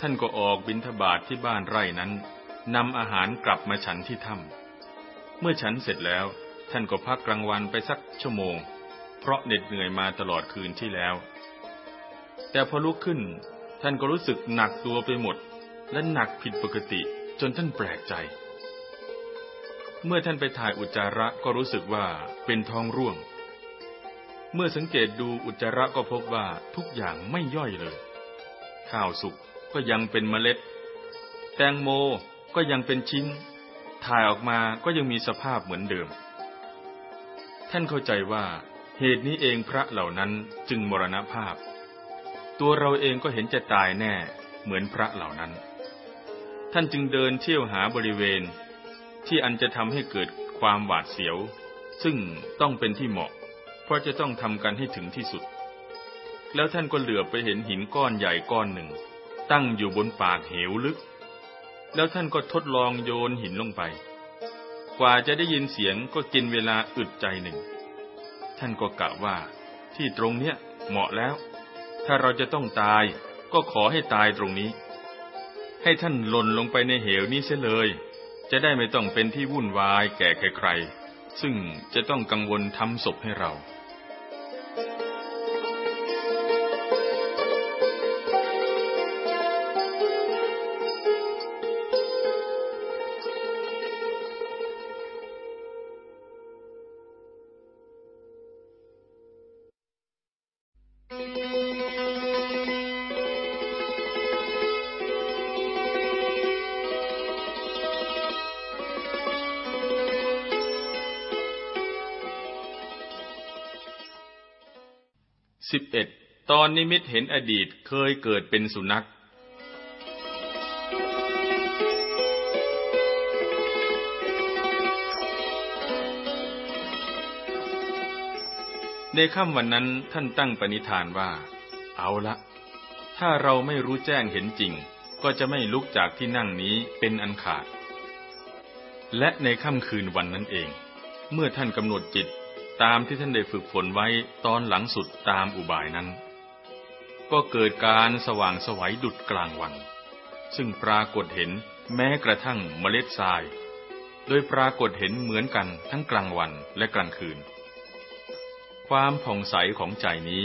Speaker 1: ท่านก็ออกบิณฑบาตทที่บ้านไร่นั้นนำอาหารกลับมาฉันที่ถ้ำเมื่อฉันเสร็จแล้ว ท่านก็พักกลางวันไปสักชั่วโมง เพราะเหน็ดเหนื่อยมาตลอดคืนที่แล้ว แต่พอลุกขึ้น ท่านก็รู้สึกหนักตัวไปหมด และหนักผิดปกติจนท่านแปลกใจ เมื่อท่านไปถ่ายอุจจาระก็รู้สึกว่าเป็นท้องร่วงเมื่อสังเกตดูอุจจาระก็พบว่าทุกอย่างไม่ย่อยเลยข้าวสุกก็ยังเป็นเมล็ดแตงโมก็ยังเป็นชิ้น ถ่ายออกมาก็ยังมีสภาพเหมือนเดิม ท่านเข้าใจว่าเหตุนี้เองพระเหล่านั้นจึงมรณภาพ ตัวเราเองก็เห็นจะตายแน่เหมือนพระเหล่านั้น ท่านจึงเดินเที่ยวหาบริเวณ ที่อันจะทำให้เกิดความหวาดเสียว ซึ่งต้องเป็นที่เหมาะเพราะจะต้องทำกันให้ถึงที่สุด แล้วท่านก็เหลือไปเห็นหินก้อนใหญ่ก้อนหนึ่ง ตั้งอยู่บนปากเหวลึก แล้วท่านก็ทดลองโยนหินลงไป กว่าจะได้ยินเสียงก็กินเวลาอึดใจหนึ่ง ท่านก็กะว่าที่ตรงเนี้ยเหมาะแล้ว ถ้าเราจะต้องตาย ก็ขอให้ตายตรงนี้ ให้ท่านหล่นลงไปในเหวนี้เสียเลย จะได้ไม่ต้องเป็นที่วุ่นวายแก่ใครๆซึ่งจะต้องกังวลทำศพให้เราตอนนิมิตเห็นอดีตเคยเกิดเป็นสุนัข ในค่ำวันนั้นท่านตั้งปณิธานว่า เอาละ ถ้าเราไม่รู้แจ้งเห็นจริง ก็จะไม่ลุกจากที่นั่งนี้เป็นอันขาด และในค่ำคืนวันนั้นเอง เมื่อท่านกำหนดจิตตามที่ท่านได้ฝึกฝนไว้ตอนหลังสุดตามอุบายนั้นก็เกิดการสว่างสวัยดุดกลางวัน ซึ่งปรากฏเห็นแม้กระทั่งเมล็ดทราย โดยปรากฏเห็นเหมือนกันทั้งกลางวันและกลางคืน ความผ่องใสของใจนี้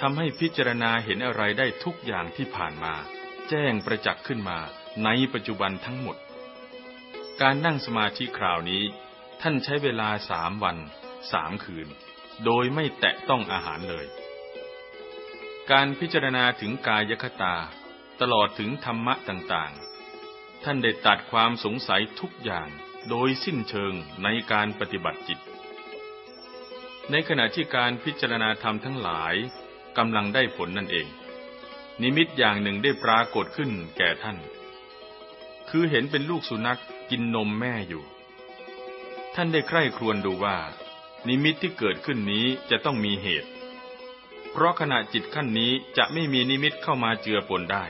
Speaker 1: ทำให้พิจารณาเห็นอะไรได้ทุกอย่างที่ผ่านมา แจ้งประจักษ์ขึ้นมาในปัจจุบันทั้งหมด การนั่งสมาธิคราวนี้ ท่านใช้เวลาสามวันสามคืน โดยไม่แตะต้องอาหารเลยการพิจารณาถึงกายคตาตลอดถึงธรรมะต่างๆ ท่านได้ตัดความสงสัยทุกอย่างโดยสิ้นเชิงในการปฏิบัติจิต ในขณะที่การพิจารณาธรรมทั้งหลายกำลังได้ผลนั่นเอง นิมิตอย่างหนึ่งได้ปรากฏขึ้นแก่ท่าน คือเห็นเป็นลูกสุนัขกินนมแม่อยู่ ท่านได้ใคร่ครวญดูว่า นิมิตที่เกิดขึ้นนี้จะต้องมีเหตุเพราะขณะจิตขั้นนี้จะไม่มีนิมิตเข้ามาเจือปนได้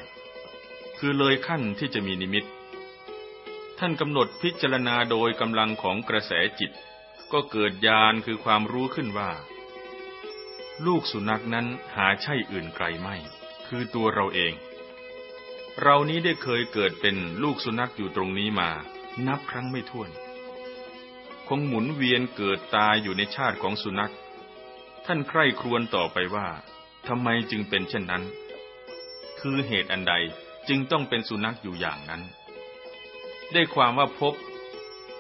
Speaker 1: คือเลยขั้นที่จะมีนิมิต ท่านกำหนดพิจารณาโดยกำลังของกระแสจิต ก็เกิดญาณคือความรู้ขึ้นว่า ลูกสุนัขนั้นหาใช่อื่นไกลไม่ คือตัวเราเอง เรานี้ได้เคยเกิดเป็นลูกสุนัขอยู่ตรงนี้มา นับครั้งไม่ถ้วน คงหมุนเวียนเกิดตายอยู่ในชาติของสุนัขท่านใคร่ครวญต่อไปว่าทำไมจึงเป็นเช่นนั้น คือเหตุอันใดจึงต้องเป็นสุนัขอยู่อย่างนั้น ได้ความว่าพบ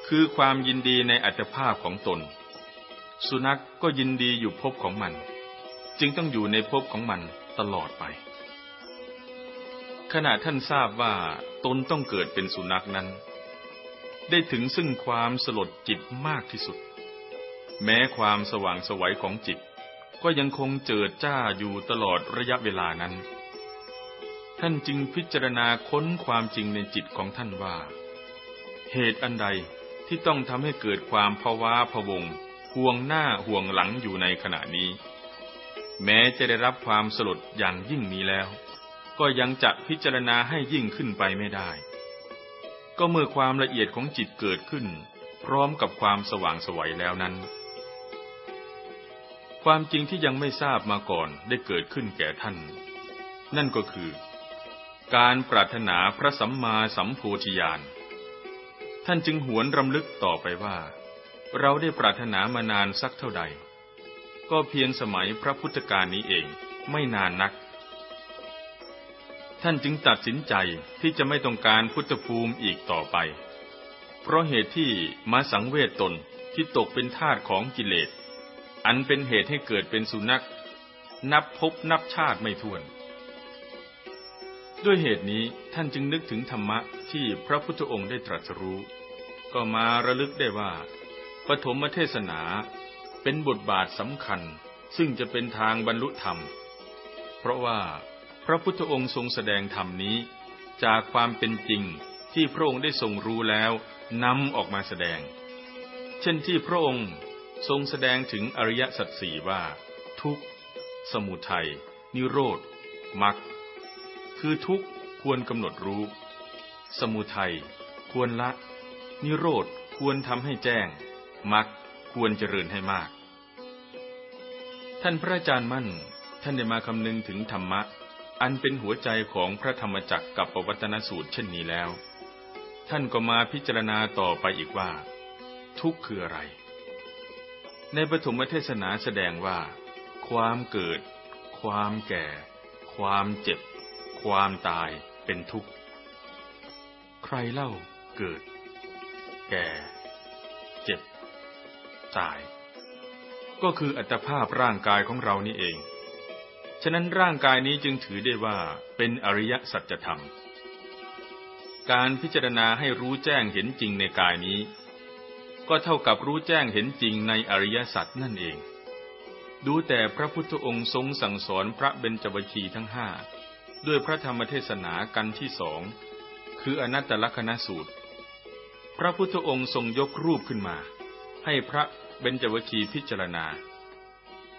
Speaker 1: คือความยินดีในอัตภาพของตน สุนัขกก็ยินดีอยู่พบของมัน จึงต้องอยู่ในพบของมันตลอดไป ขณะท่านทราบว่าตนต้องเกิดเป็นสุนัขนั้น ได้ถึงซึ่งความสลดจิตมากที่สุด แม้ความสว่างสวัยของจิตก็ยังคงเจิดจ้าอยู่ตลอดระยะเวลานั้น ท่านจึงพิจารณาค้นความจริงในจิตของท่านว่า เหตุอันใดที่ต้องทำให้เกิดความภาวะพวงห่วงหน้าห่วงหลังอยู่ในขณะนี้ แม้จะได้รับความสลดอย่างยิ่งนี้แล้ว ก็ยังจะพิจารณาให้ยิ่งขึ้นไปไม่ได้ ก็เมื่อความละเอียดของจิตเกิดขึ้น พร้อมกับความสว่างสวัยแล้วนั้นความจริงที่ยังไม่ทราบมาก่อนได้เกิดขึ้นแก่ท่าน นั่นก็คือ การปรารถนาพระสัมมาสัมโพธิญาณท่านจึงหวนรำลึกต่อไปว่า เราได้ปรารถนามานานสักเท่าใด ก็เพียงสมัยพระพุทธกาลนี้เองไม่นานนัก ท่านจึงตัดสินใจที่จะไม่ต้องการพุทธภูมิอีกต่อไป เพราะเหตุที่มาสังเวทตนที่ตกเป็นทาสของกิเลสอันเป็นเหตุให้เกิดเป็นสุนัข นับพบนับชาติไม่ถ้วน ด้วยเหตุนี้ท่านจึงนึกถึงธรรมะที่พระพุทธองค์ได้ตรัสรู้ ก็มาระลึกได้ว่าปฐมเทศนาเป็นบทบาทสำคัญ ซึ่งจะเป็นทางบรรลุธรรม เพราะว่าพระพุทธองค์ทรงแสดงธรรมนี้จากความเป็นจริงที่พระองค์ได้ทรงรู้แล้วนำออกมาแสดง เช่นที่พระองค์ทรงแสดงถึงอริยสัจสี่ว่า ทุกข์สมุทัย นิโรธมรรคคือทุกข์ควรกำหนดรู้ สมุทัยควรละ นิโรธควรทำให้แจ้งมรรคควรเจริญให้มาก ท่านพระอาจารย์มั่น ท่านได้มาคำนึงถึงธรรมะ อันเป็นหัวใจของพระธรรมจักรกับปวัตนสูตรเช่นนี้แล้ว ท่านก็มาพิจารณาต่อไปอีกว่า ทุกข์คืออะไรในปฐมเทศนาแสดงว่า ความเกิด ความแก่ ความเจ็บ ความตายเป็นทุกข์ ใครเล่าเกิด แก่ เจ็บ ตาย ก็คืออัตภาพร่างกายของเรานี่เอง ฉะนั้นร่างกายนี้จึงถือได้ว่าเป็นอริยสัจธรรม การพิจารณาให้รู้แจ้งเห็นจริงในกายนี้ก็เท่ากับรู้แจ้งเห็นจริงในอริยสัจนั่นเอง ดูแต่พระพุทธองค์ทรงสั่งสอนพระเบญจวัคคีทั้งห้าด้วยพระธรรมเทศนากันที่สองคืออนัตตลกนสูตรพระพุทธองค์ทรงยกรูปขึ้นมา ให้พระเบญจวัคคีพิจารณา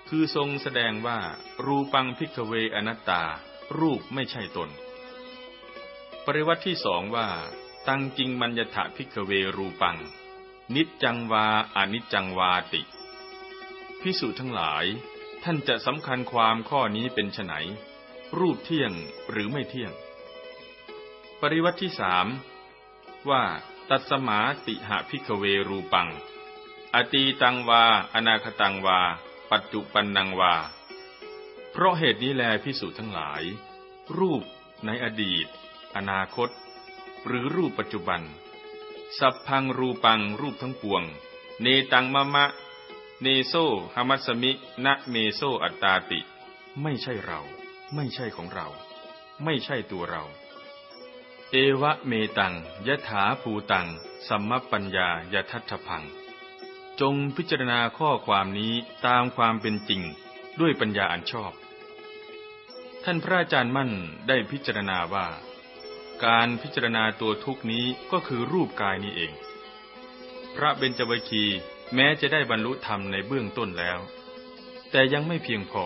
Speaker 1: คือทรงแสดงว่ารูปังพิกเวอนัตตารูปไม่ใช่ตน ปริวัติที่สองว่า ตังจริงมัญญะพิกเวรูปังนิจจังวาอนิจจังวาติ พิสูจทั้งหลาย ท่านจะสำคัญความข้อนี้เป็นไนรูปเที่ยงหรือไม่เที่ยง ปริวัติที่สามว่าตัสมาติหะพิกเวรูปังอตีตังวา อนาคตังวา ปัจจุปันนังวา เพราะเหตุนี้แลพิสูจทั้งหลาย รูปในอดีต อนาคต หรือรูปปัจจุบันสัพพังรูปังรูปทั้งปวง เนตังมะมะ เนโซหามัสมิณเมโซ อัตตาติ ไม่ใช่เรา ไม่ใช่ของเรา ไม่ใช่ตัวเรา เอวะเมตังยถาภูตังสัมมปัญญายทัตพัง จงพิจารณาข้อความนี้ตามความเป็นจริงด้วยปัญญาอันชอบ ท่านพระอาจารย์มั่นได้พิจารณาว่าการพิจารณาตัวทุกนี้ก็คือรูปกายนี้เอง พระเบญจวัคคีแม้จะได้บรรลุธรรมในเบื้องต้นแล้ว แต่ยังไม่เพียงพอ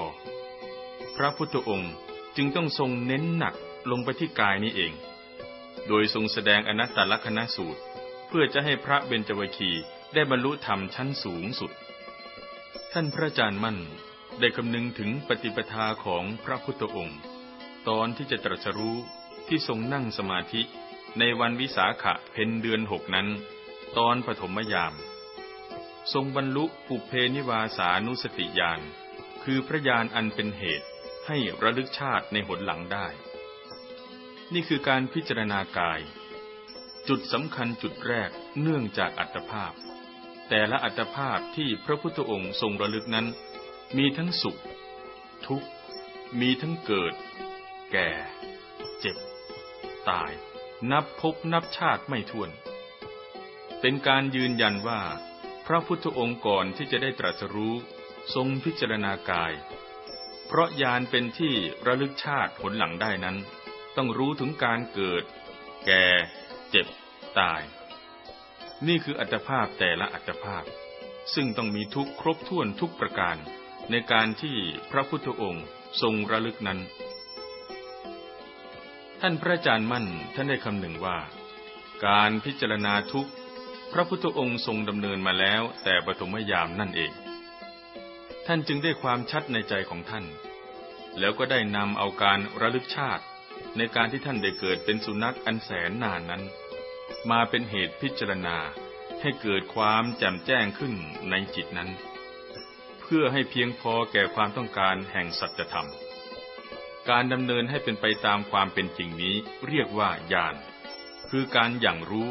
Speaker 1: พระพุทธองค์จึงต้องทรงเน้นหนักลงไปที่กายนี้เอง โดยทรงแสดงอนัตตลักษณสูตร เพื่อจะให้พระเบญจวัคคีได้บรรลุธรรมชั้นสูงสุด ท่านพระอาจารย์มั่นได้คำนึงถึงปฏิปทาของพระพุทธองค์ ตอนที่จะตรัสรู้ที่ทรงนั่งสมาธิในวันวิสาขะเพ็ญเดือนหกนั้นตอนปฐมยาม ทรงบรรลุปุเพนิวาสานุสติญาณคือพระญาณอันเป็นเหตุให้ระลึกชาติในหนหลังได้ นี่คือการพิจารณากาย จุดสำคัญจุดแรกเนื่องจากอัตภาพ แต่ละอัตภาพที่พระพุทธองค์ทรงระลึกนั้นมีทั้งสุข ทุกข์ มีทั้งเกิด แก่ายนับพบนับชาติไม่ถ้วน เป็นการยืนยันว่า พระพุทธองค์ก่อนที่จะได้ตรัสรู้ทรงพิจารณากาย เพราะยานเป็นที่ระลึกชาติผลหลังได้นั้น ต้องรู้ถึงการเกิด แก่เจ็บ ตาย นี่คืออัตภาพแต่ละอัตภาพ ซึ่งต้องมีทุกครบถ้วนทุกประการในการที่พระพุทธองค์ทรงระลึกนั้นท่านพระอาจารย์มั่นท่านได้คำหนึ่งว่า การพิจารณาทุกข์ พระพุทธองค์ทรงดำเนินมาแล้วแต่ปฐมยามนั่นเอง ท่านจึงได้ความชัดในใจของท่าน แล้วก็ได้นำเอาการระลึกชาติในการที่ท่านได้เกิดเป็นสุนัขอันแสนนานนั้น มาเป็นเหตุพิจารณาให้เกิดความแจ่มแจ้งขึ้นในจิตนั้น เพื่อให้เพียงพอแก่ความต้องการแห่งสัจธรรมการดำเนินให้เป็นไปตามความเป็นจริงนี้เรียกว่าญาณ คือการอย่างรู้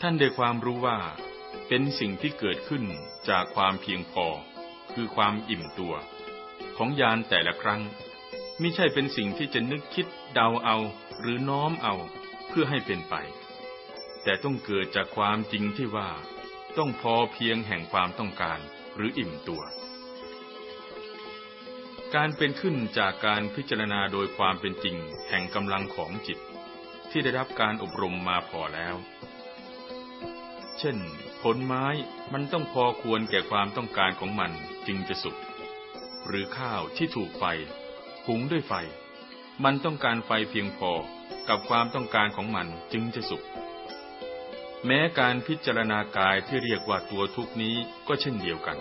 Speaker 1: ท่านได้ความรู้ว่า เป็นสิ่งที่เกิดขึ้นจากความเพียงพอ คือความอิ่มตัว ของญาณแต่ละครั้ง ไม่ใช่เป็นสิ่งที่จะนึกคิดเดาเอาหรือน้อมเอาเพื่อให้เป็นไป แต่ต้องเกิดจากความจริงที่ว่า ต้องพอเพียงแห่งความต้องการหรืออิ่มตัวการเป็นขึ้นจากการพิจารณาโดยความเป็นจริง แห่งกำลังของจิต ที่ได้รับการอบรมมาพอแล้ว เช่น ผลไม้มันต้องพอควรแก่ความต้องการของมันจึงจะสุก หรือข้าวที่ถูกไฟ หุงด้วยไฟ มันต้องการไฟเพียงพอกับความต้องการของมันจึงจะสุก แม้การพิจารณากายที่เรียกว่าตัวทุกนี้ก็เช่นเดียวกัน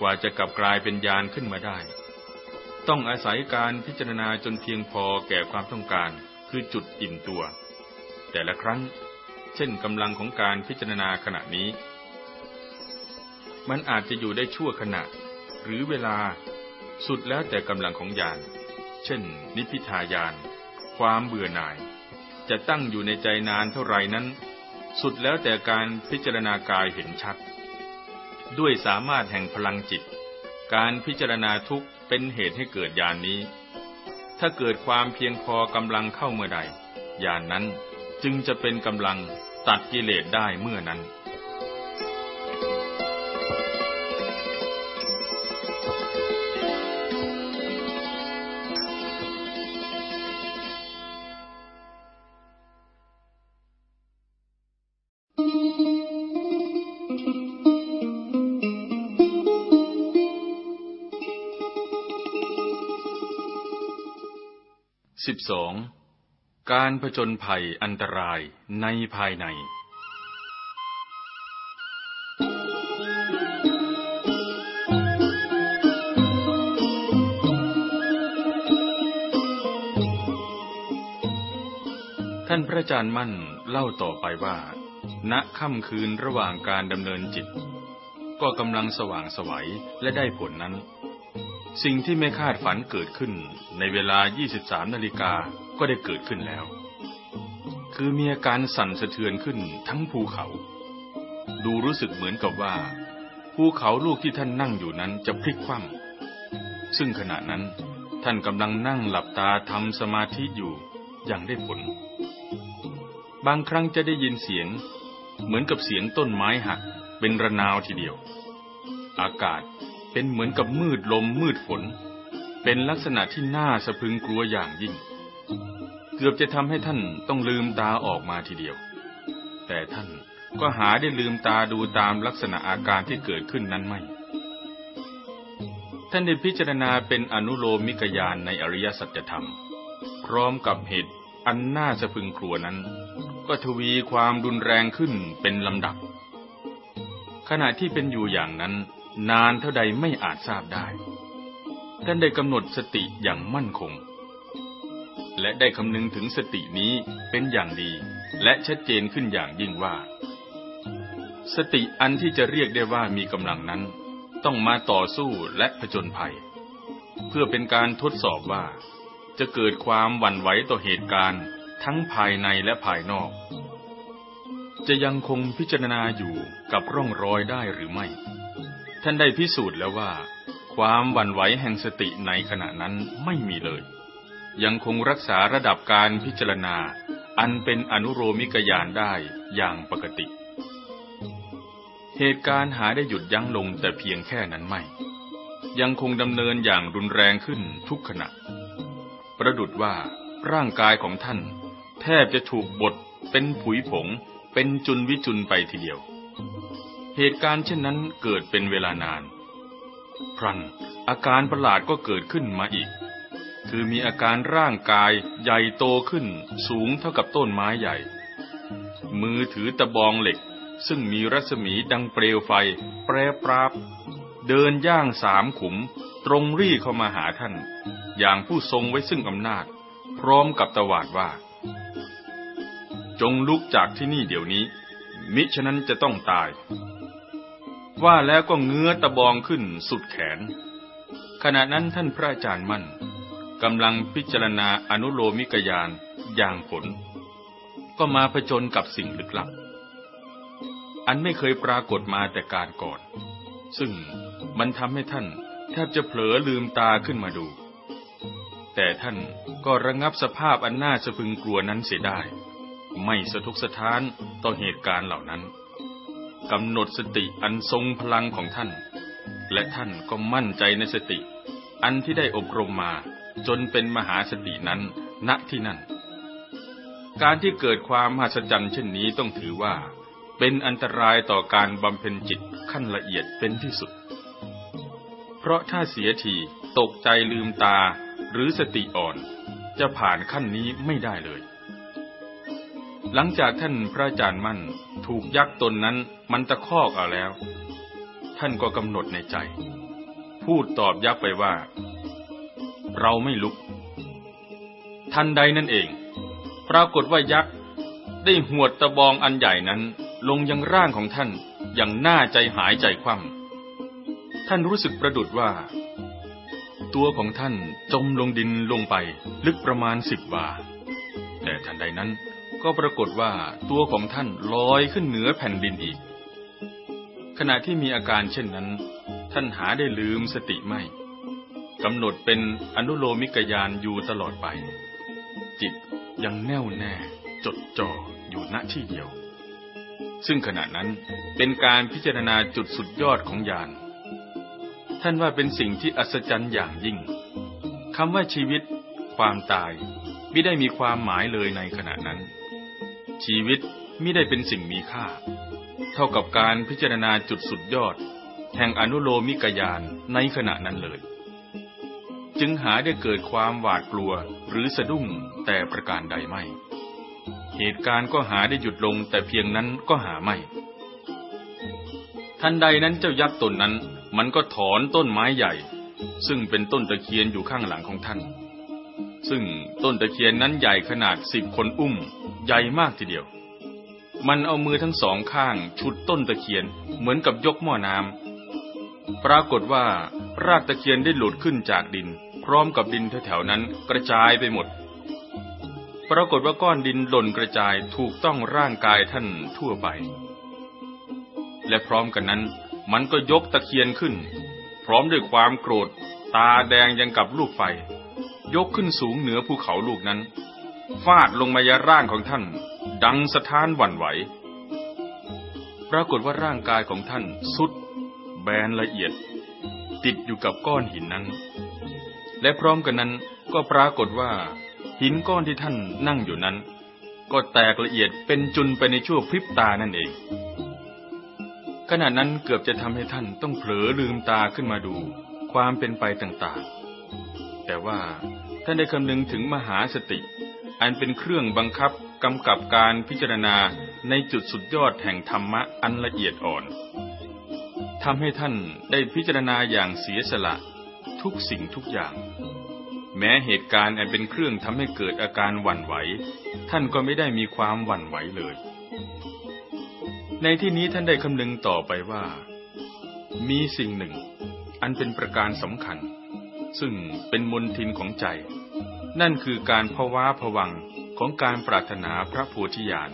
Speaker 1: กว่าจะกลับกลายเป็นยานขึ้นมาได้ต้องอาศัยการพิจารณาจนเพียงพอแก่ความต้องการคือจุดอิ่มตัว แต่ละครั้งเช่น กำลังของการพิจารณาขณะนี้ มันอาจจะอยู่ได้ชั่วขณะหรือเวลาสุดแล้วแต่กำลังของญาณเช่นนิพิทายาน ความเบื่อหน่าย จะตั้งอยู่ในใจนานเท่าไรนั้น สุดแล้วแต่การพิจารณากายเห็นชัด ด้วยสามารถแห่งพลังจิต การพิจารณาทุกขเป็นเหตุให้เกิดยานนี้ ถ้าเกิดความเพียงพอกำลังเข้าเมื่อใด ยานนั้นจึงจะเป็นกำลังตัดกิเลสได้เมื่อนั้น 12. การผจญภัยอันตรายในภายใน ท่านพระอาจารย์มั่นเล่าต่อไปว่า ณ ค่ำคืนระหว่างการดำเนินจิต ก็กำลังสว่างสวัยและได้ผลนั้นสิ่งที่ไม่คาดฝันเกิดขึ้นในเวลา 23นาฬิกาก็ได้เกิดขึ้นแล้ว คือมีอาการสั่นสะเทือนขึ้นทั้งภูเขา ดูรู้สึกเหมือนกับว่าภูเขาลูกที่ท่านนั่งอยู่นั้นจะพลิกคว่ำซึ่งขณะนั้น ท่านกำลังนั่งหลับตาทำสมาธิอยู่อย่างได้ผล บางครั้งจะได้ยินเสียง เหมือนกับเสียงต้นไม้หักเป็นระนาวทีเดียว อากาศเป็นเหมือนกับมืดลมมืดฝน เป็นลักษณะที่น่าสะพึงกลัวอย่างยิ่ง เกือบจะทำให้ท่านต้องลืมตาออกมาทีเดียว แต่ท่านก็หาได้ลืมตาดูตามลักษณะอาการที่เกิดขึ้นนั้นไม่ ท่านได้พิจารณาเป็นอนุโลมมิกยานในอริยสัจธรรม พร้อมกับเหตุอันน่าสะพึงกลัวนั้น ก็ทวีความรุนแรงขึ้นเป็นลำดับ ขณะที่เป็นอยู่อย่างนั้นนานเท่าใดไม่อาจทราบได้ ท่านได้กำหนดสติอย่างมั่นคง และได้คำนึงถึงสตินี้เป็นอย่างดี และชัดเจนขึ้นอย่างยิ่งว่า สติอันที่จะเรียกได้ว่ามีกำลังนั้น ต้องมาต่อสู้และผจญภัย เพื่อเป็นการทดสอบว่า จะเกิดความหวั่นไหวต่อเหตุการณ์ทั้งภายในและภายนอก จะยังคงพิจารณาอยู่กับร่องรอยได้หรือไม่ท่านได้พิสูจน์แล้วว่า ความหวั่นไหวแห่งสติในขณะนั้นไม่มีเลย ยังคงรักษาระดับการพิจารณา อันเป็นอนุโรมิกยานได้อย่างปกติ เหตุการณ์หาได้หยุดยั้งลงแต่เพียงแค่นั้นไม่ ยังคงดำเนินอย่างรุนแรงขึ้นทุกขณะ ประดุดว่าร่างกายของท่านแทบจะถูกบดเป็นผุยผงเป็นจุนวิจุนไปทีเดียวเหตุการณ์เช่นนั้นเกิดเป็นเวลานาน พรันอาการประหลาดก็เกิดขึ้นมาอีกคือมีอาการร่างกายใหญ่โตขึ้นสูงเท่ากับต้นไม้ใหญ่มือถือตะบองเหล็กซึ่งมีรัศมีดังเปลวไฟแปรปราบเดินย่างสามขุมตรงรีเข้ามาหาท่านอย่างผู้ทรงไว้ซึ่งอำนาจพร้อมกับตวาดว่าจงลุกจากที่นี่เดี๋ยวนี้มิฉะนั้นจะต้องตายว่าแล้วก็เงื้อตะบองขึ้นสุดแขน ขณะนั้นท่านพระอาจารย์มั่นกำลังพิจารณาอนุโลมิกยานอย่างผล ก็มาผจญกับสิ่งลึกลับ อันไม่เคยปรากฏมาแต่การก่อน ซึ่งมันทำให้ท่านแทบจะเผลอลืมตาขึ้นมาดู แต่ท่านก็ระงับสภาพอันน่าสะพึงกลัวนั้นเสียได้ ไม่สะทกสะท้านต่อเหตุการณ์เหล่านั้นกำหนดสติอันทรงพลังของท่าน และท่านก็มั่นใจในสติ อันที่ได้อบรมมาจนเป็นมหาสตินั้นณที่นั่น การที่เกิดความมหัศจรรย์เช่นนี้ต้องถือว่า เป็นอันตรายต่อการบำเพ็ญจิตขั้นละเอียดเป็นที่สุด เพราะถ้าเสียทีตกใจลืมตาหรือสติอ่อนจะผ่านขั้นนี้ไม่ได้เลยหลังจากท่านพระอาจารย์มั่นถูกยักษ์ตนนั้นมันตะคอกเอาแล้ว ท่านก็กำหนดในใจ พูดตอบยักษ์ไปว่า เราไม่ลุกทันใดนั่นเอง ปรากฏว่ายักษ์ ได้หวดตะบองอันใหญ่นั้น ลงยังร่างของท่านอย่างน่าใจหายใจคว่ำท่านรู้สึกประดุดว่า ตัวของท่านจมลงดินลงไปลึกประมาณสิบบาแต่ทันใดนั้นก็ปรากฏว่าตัวของท่านลอยขึ้นเหนือแผ่นดินอีก ขณะที่มีอาการเช่นนั้น ท่านหาได้ลืมสติไม่กำหนดเป็นอนุโลมิกยานอยู่ตลอดไป จิตยังแน่วแน่ จดจ่ออยู่ณที่เดียว ซึ่งขณะนั้นเป็นการพิจารณาจุดสุดยอดของยานท่านว่าเป็นสิ่งที่อัศจรรย์อย่างยิ่งคำว่าชีวิตความตายไม่ได้มีความหมายเลยในขณะนั้นชีวิตไม่ได้เป็นสิ่งมีค่า เท่ากับการพิจารณาจุดสุดยอด แห่งอนุโลมิกยานในขณะนั้นเลย จึงหาได้เกิดความหวาดกลัวหรือสะดุ้งแต่ประการใดไม่ เหตุการณ์ก็หาได้หยุดลงแต่เพียงนั้นก็หาไม่ทันใดนั้นเจ้ายักษ์ตนนั้นมันก็ถอนต้นไม้ใหญ่ ซึ่งเป็นต้นตะเคียนอยู่ข้างหลังของท่านซึ่งต้นตะเคียนนั้นใหญ่ขนาดสิบคนอุ้ม ใหญ่มากทีเดียว มันเอามือทั้งสองข้างชุดต้นตะเคียนเหมือนกับยกหม้อน้ำปรากฏว่า รากตะเคียนได้หลุดขึ้นจากดิน พร้อมกับดินแถวๆนั้นกระจายไปหมด ปรากฏว่าก้อนดินหล่นกระจายถูกต้องร่างกายท่านทั่วไปและพร้อมกันนั้น มันก็ยกตะเคียนขึ้น พร้อมด้วยความโกรธตาแดงยังกับลูกไฟยกขึ้นสูงเหนือภูเขาลูกนั้นฟาดลงมายาร่างของท่าน ดังสะท้านหวั่นไหวปรากฏว่าร่างกายของท่าน สุดแบนละเอียด ติดอยู่กับก้อนหินนั้น และพร้อมกันนั้นก็ปรากฏว่า หินก้อนที่ท่านนั่งอยู่นั้น ก็แตกละเอียดเป็นจุนไปในชั่วพริบตานั่นเอง ขณะนั้นเกือบจะทำให้ท่านต้องเผลอลืมตาขึ้นมาดูความเป็นไปต่างๆแต่ว่าท่านได้คำนึงถึงมหาสติ อันเป็นเครื่องบังคับกำกับการพิจารณาในจุดสุดยอดแห่งธรรมะอันละเอียดอ่อนทำให้ท่านได้พิจารณาอย่างเสียสละ ทุกสิ่งทุกอย่าง แม้เหตุการณ์อันเป็นเครื่องทำให้เกิดอาการหวั่นไหวท่านก็ไม่ได้มีความหวั่นไหวเลย ในที่นี้ท่านได้คำนึงต่อไปว่า มีสิ่งหนึ่ง อันเป็นประการสำคัญซึ่งเป็นมนทินของใจ นั่นคือการภวาผวังของการปรารถนาพระโพธิญาณ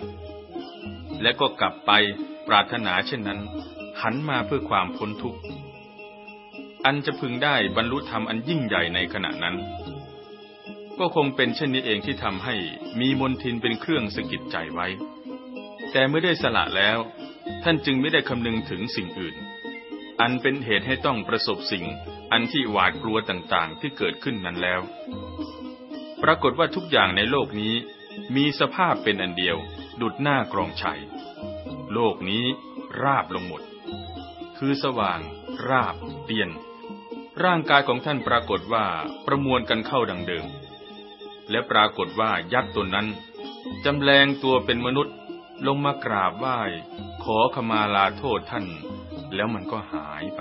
Speaker 1: และก็กลับไปปรารถนาเช่นนั้น หันมาเพื่อความพ้นทุกข์ อันจะพึงได้บรรลุธรรมอันยิ่งใหญ่ในขณะนั้น ก็คงเป็นเช่นนี้เองที่ทำให้มีมนทินเป็นเครื่องสกิดใจไว้ แต่เมื่อได้สละแล้ว ท่านจึงไม่ได้คำนึงถึงสิ่งอื่นอันเป็นเหตุให้ต้องประสบสิ่ง อันที่หวาดกลัวต่างๆที่เกิดขึ้นนั้นแล้ว ปรากฏว่าทุกอย่างในโลกนี้มีสภาพเป็นอันเดียว ดุดหน้ากรองชัย โลกนี้ราบลงหมด คือสว่าง ราบเตียน ร่างกายของท่านปรากฏว่าประมวลกันเข้าดังเดิม และปรากฏว่ายักษ์ตนนั้น จำแรงตัวเป็นมนุษย์ลงมากราบไหว้ขอขมาลาโทษท่าน แล้วมันก็หายไป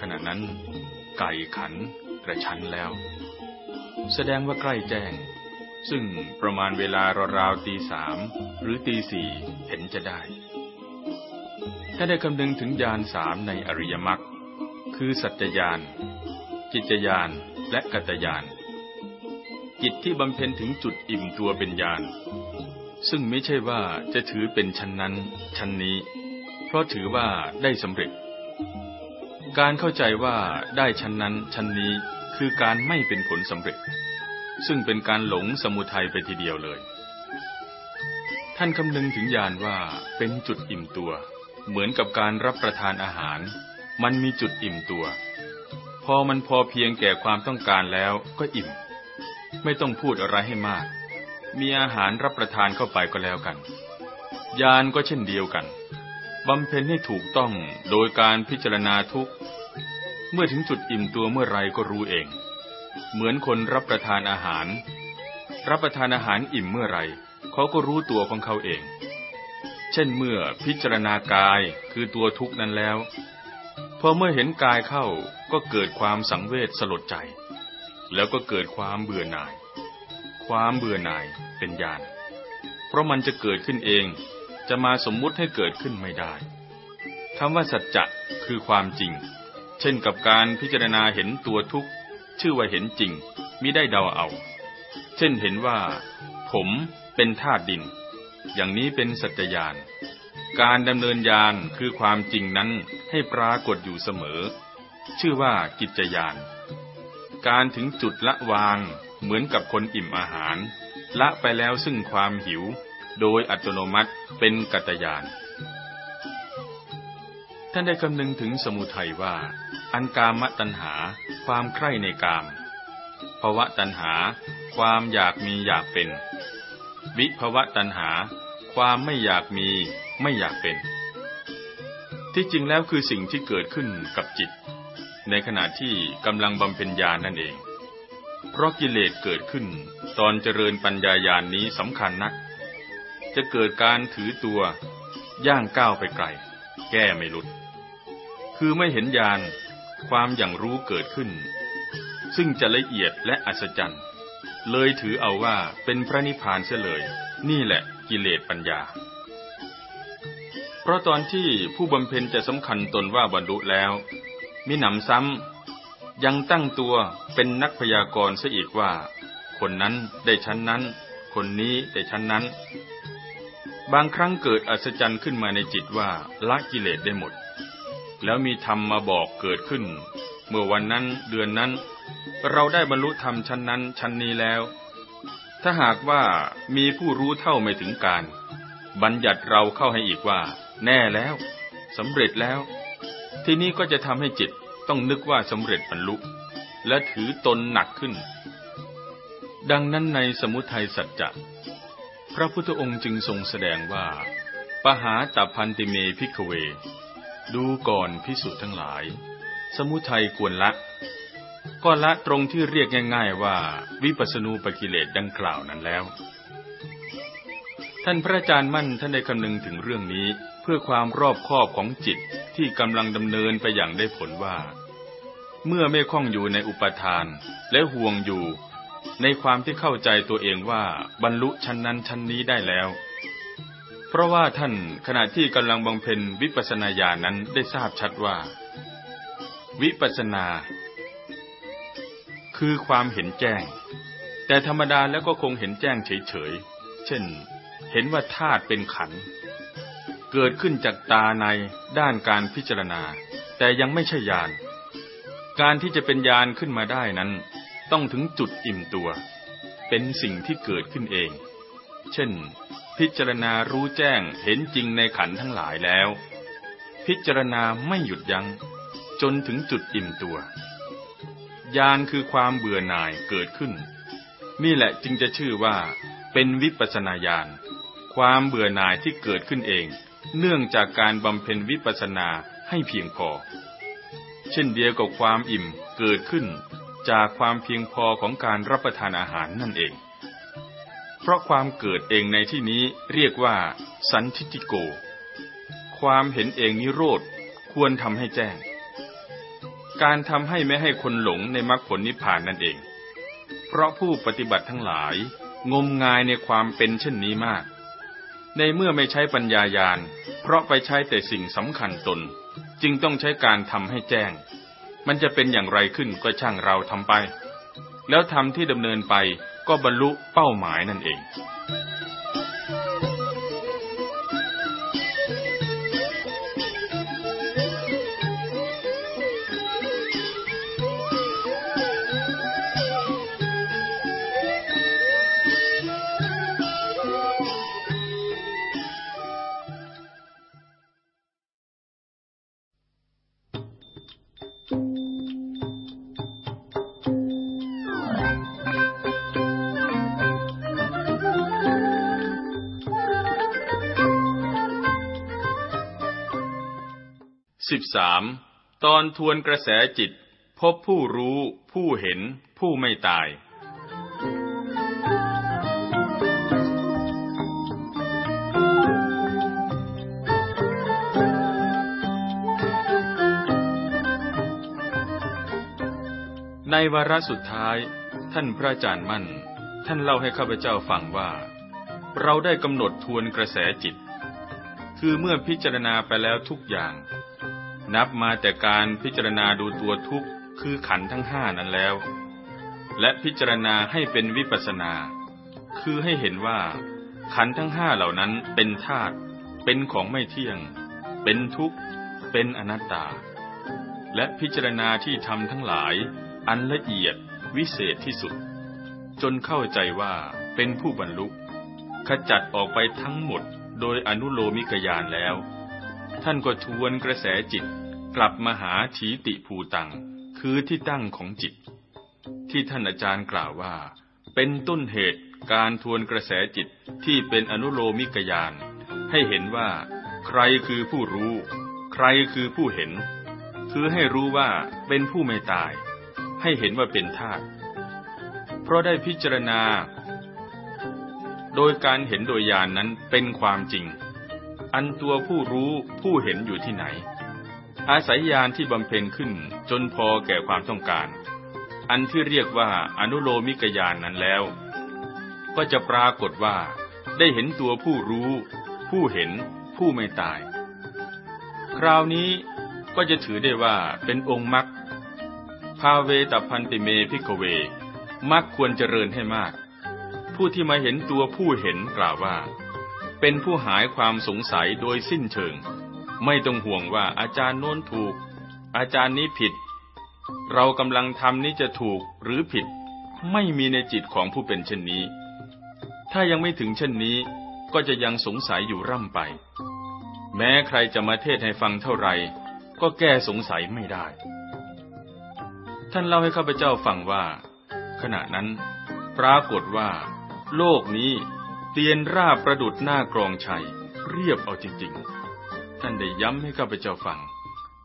Speaker 1: ขณะนั้น ไก่ขันกระชันแล้ว แสดงว่าใกล้แจ้ง ซึ่งประมาณเวลาราวๆตีสามหรือตีสี่เห็นจะได้ ถ้าได้คำนึงถึงยานสามในอริยมรรคคือสัจจยานจิตยานและกัตยานจิตที่บำเพ็ญถึงจุดอิ่มตัวเป็นญาณซึ่งไม่ใช่ว่าจะถือเป็นชั้นนั้น ชั้นนี้ เพราะถือว่าได้สำเร็จ การเข้าใจว่าได้ชั้นนั้น ชั้นนี้คือการไม่เป็นผลสำเร็จ ซึ่งเป็นการหลงสมุทัยไปทีเดียวเลย ท่านคำนึงถึงญาณว่าเป็นจุดอิ่มตัว เหมือนกับการรับประทานอาหาร มันมีจุดอิ่มตัว พอมันพอเพียงแก่ความต้องการแล้วก็อิ่ม ไม่ต้องพูดอะไรให้มากมีอาหารรับประทานเข้าไปก็แล้วกัน ยานก็เช่นเดียวกัน บำเพ็ญให้ถูกต้องโดยการพิจารณาทุกเมื่อถึงจุดอิ่มตัวเมื่อไรก็รู้เอง เหมือนคนรับประทานอาหาร รับประทานอาหารอิ่มเมื่อไรเขาก็รู้ตัวของเขาเอง เช่นเมื่อพิจารณากายคือตัวทุกนั้นแล้ว พอเมื่อเห็นกายเข้าก็เกิดความสังเวชสลดใจ แล้วก็เกิดความเบื่อหน่ายความเบื่อหน่ายเป็นญาณ เพราะมันจะเกิดขึ้นเอง จะมาสมมุติให้เกิดขึ้นไม่ได้ คำว่าสัจจะคือความจริง เช่นกับการพิจารณาเห็นตัวทุกข์ ชื่อว่าเห็นจริงมิได้เดาเอา เช่นเห็นว่า ผมเป็นธาตุดิน อย่างนี้เป็นสัจญาณการดำเนินญาณคือความจริงนั้นให้ปรากฏอยู่เสมอ ชื่อว่ากิจญาณ การถึงจุดละวางเหมือนกับคนอิ่มอาหาร ละไปแล้วซึ่งความหิว โดยอัตโนมัติเป็นกัตยาน ท่านได้คำนึงถึงสมุทัยว่า อันกามตัณหาความใคร่ในกามภวะตัณหาความอยากมีอยากเป็น วิภวะตัณหาความไม่อยากมี ไม่อยากเป็น ที่จริงแล้วคือสิ่งที่เกิดขึ้นกับจิต ในขณะที่กำลังบำเพ็ญญาณนั่นเองเพราะกิเลสเกิดขึ้นตอนเจริญปัญญาญาณนนี้สำคัญนัก จะเกิดการถือตัว ย่างก้าวไปไกลแก้ไม่หลุด คือไม่เห็นญาณความอย่างรู้เกิดขึ้น ซึ่งจะละเอียดและอัศจรรย์เลยถือเอาว่าเป็นพระนิพพานเสียเลยนี่แหละกิเลสปัญญา เพราะตอนที่ผู้บำเพ็ญจะสำคัญตนว่าบรรลุแล้วมิหนำซ้ำยังตั้งตัวเป็นนักพยากรณ์ซะอีกว่า คนนั้นได้ชั้นนั้น คนนี้ได้ชั้นนั้น บางครั้งเกิดอัศจรรย์ขึ้นมาในจิตว่าละกิเลสได้หมด แล้วมีธรรมมาบอกเกิดขึ้น เมื่อวันนั้นเดือนนั้น เราได้บรรลุธรรมชั้นนั้น ชั้นนี้แล้ว ถ้าหากว่ามีผู้รู้เท่าไม่ถึงการ บัญญัติเราเข้าให้อีกว่า แน่แล้วสำเร็จแล้ว ที่นี้ก็จะทำให้จิตต้องนึกว่าสำเร็จบรรลุ และถือตนหนักขึ้น ดังนั้นในสมุทัยสัจจะพระพุทธองค์จึงทรงแสดงว่าปหาตพันติเมพิกเว ดูก่อนพิสุทั้งหลาย สมุทัยควรละก็ละตรงที่เรียกง่ายๆว่าวิปัสนูปกิเลสดังกล่าวนั้นแล้วท่านพระอาจารย์มั่นท่านได้คำนึงถึงเรื่องนี้ เพื่อความรอบคอบของจิตที่กำลังดำเนินไปอย่างได้ผลว่า เมื่อไม่คล้องอยู่ในอุปทาน และห่วงอยู่ในความที่เข้าใจตัวเองว่าบรรลุชั้นนั้นชั้นนี้ได้แล้ว เพราะว่าท่านขณะที่กำลังบงเพ็ญวิปัสสนาญาณนั้นได้ทราบชัดว่า วิปัสสนา คือความเห็นแจ้ง แต่ธรรมดาแล้วก็คงเห็นแจ้งเฉยๆเช่นเห็นว่าธาตุเป็นขันเกิดขึ้นจากตาในด้านการพิจารณา แต่ยังไม่ใช่ญาณการที่จะเป็นญาณขึ้นมาได้นั้น ต้องถึงจุดอิ่มตัว เป็นสิ่งที่เกิดขึ้นเอง เช่น พิจารณารู้แจ้งเห็นจริงในขันทั้งหลายแล้ว พิจารณาไม่หยุดยัง้งจนถึงจุดอิ่มตัวญาณคือความเบื่อหน่ายเกิดขึ้น นี่แหละจึงจะชื่อว่าเป็นวิปัสนาญาณความเบื่อหน่ายที่เกิดขึ้นเอง เนื่องจากการบำเพ็ญวิปัสสนาให้เพียงพอ เช่นเดียวกับความอิ่มเกิดขึ้นจากความเพียงพอของการรับประทานอาหารนั่นเอง เพราะความเกิดเองในที่นี้เรียกว่า สันทิติโก ความเห็นเองนิโรธ ควรทำให้แจ้ง การทำให้ไม่ให้คนหลงในมรรคผลนิพพานนั่นเอง เพราะผู้ปฏิบัติทั้งหลายงมงายในความเป็นเช่นนี้มากในเมื่อไม่ใช้ปัญญายาณ เพราะไปใช้แต่สิ่งสำคัญตน จึงต้องใช้การทำให้แจ้ง มันจะเป็นอย่างไรขึ้นก็ช่างเราทำไป แล้วทำที่ดำเนินไปก็บรรลุเป้าหมายนั่นเอง 13. ตอนทวนกระแสจิต พบผู้รู้ผู้เห็นผู้ไม่ตาย ในวาระสุดท้าย ท่านพระอาจารย์มั่น ท่านเล่าให้ข้าพเจ้าฟังว่า เราได้กำหนดทวนกระแสจิต คือเมื่อพิจารณาไปแล้วทุกอย่างนับมาแต่การพิจารณาดูตัวทุกข์คือขันทั้งห้านั้นแล้ว และพิจารณาให้เป็นวิปัสนา คือให้เห็นว่า ขันทั้งห้าเหล่านั้นเป็นธาตุ เป็นของไม่เที่ยง เป็นทุกข์ เป็นอนัตตา และพิจารณาที่ทำทั้งหลาย อันละเอียด วิเศษที่สุด จนเข้าใจว่าเป็นผู้บรรลุขจัดออกไปทั้งหมดโดยอนุโลมิกยานแล้วท่านก็ทวนกระแสจิตกลับมาหาถีติภูตังคือที่ตั้งของจิต ที่ท่านอาจารย์กล่าวว่า เป็นต้นเหตุการทวนกระแสจิตที่เป็นอนุโลมิกยานให้เห็นว่า ใครคือผู้รู้ ใครคือผู้เห็น คือให้รู้ว่าเป็นผู้ไม่ตายให้เห็นว่าเป็นธาตุเพราะได้พิจารณา โดยการเห็นโดยยานนั้นเป็นความจริงอันตัวผู้รู้ผู้เห็นอยู่ที่ไหน อาศัยญาณที่บำเพ็ญขึ้นจนพอแก่ความต้องการ อันที่เรียกว่าอนุโลมิกญาณนนั้นแล้ว ก็จะปรากฏว่า ได้เห็นตัวผู้รู้ ผู้เห็นผู้ไม่ตาย คราวนี้ก็จะถือได้ว่าเป็นองค์มรรคพาเวตพันติเมพิกเวมรรคควรเจริญให้มาก ผู้ที่มาเห็นตัวผู้เห็นกล่าวว่าเป็นผู้หายความสงสัยโดยสิ้นเชิง ไม่ต้องห่วงว่าอาจารย์โน้นถูก อาจารย์นี้ผิด เรากำลังทำนี้จะถูกหรือผิด ไม่มีในจิตของผู้เป็นเช่นนี้ ถ้ายังไม่ถึงเช่นนี้ก็จะยังสงสัยอยู่ร่ำไป แม้ใครจะมาเทศให้ฟังเท่าไหร่ก็แก้สงสัยไม่ได้ ท่านเล่าให้ข้าพเจ้าฟังว่า ขณะนั้น ปรากฏว่า โลกนี้เตียนราบประดุดหน้ากรองชัย เรียบเอาจริง ๆ ท่านได้ย้ำให้ข้าพเจ้าฟัง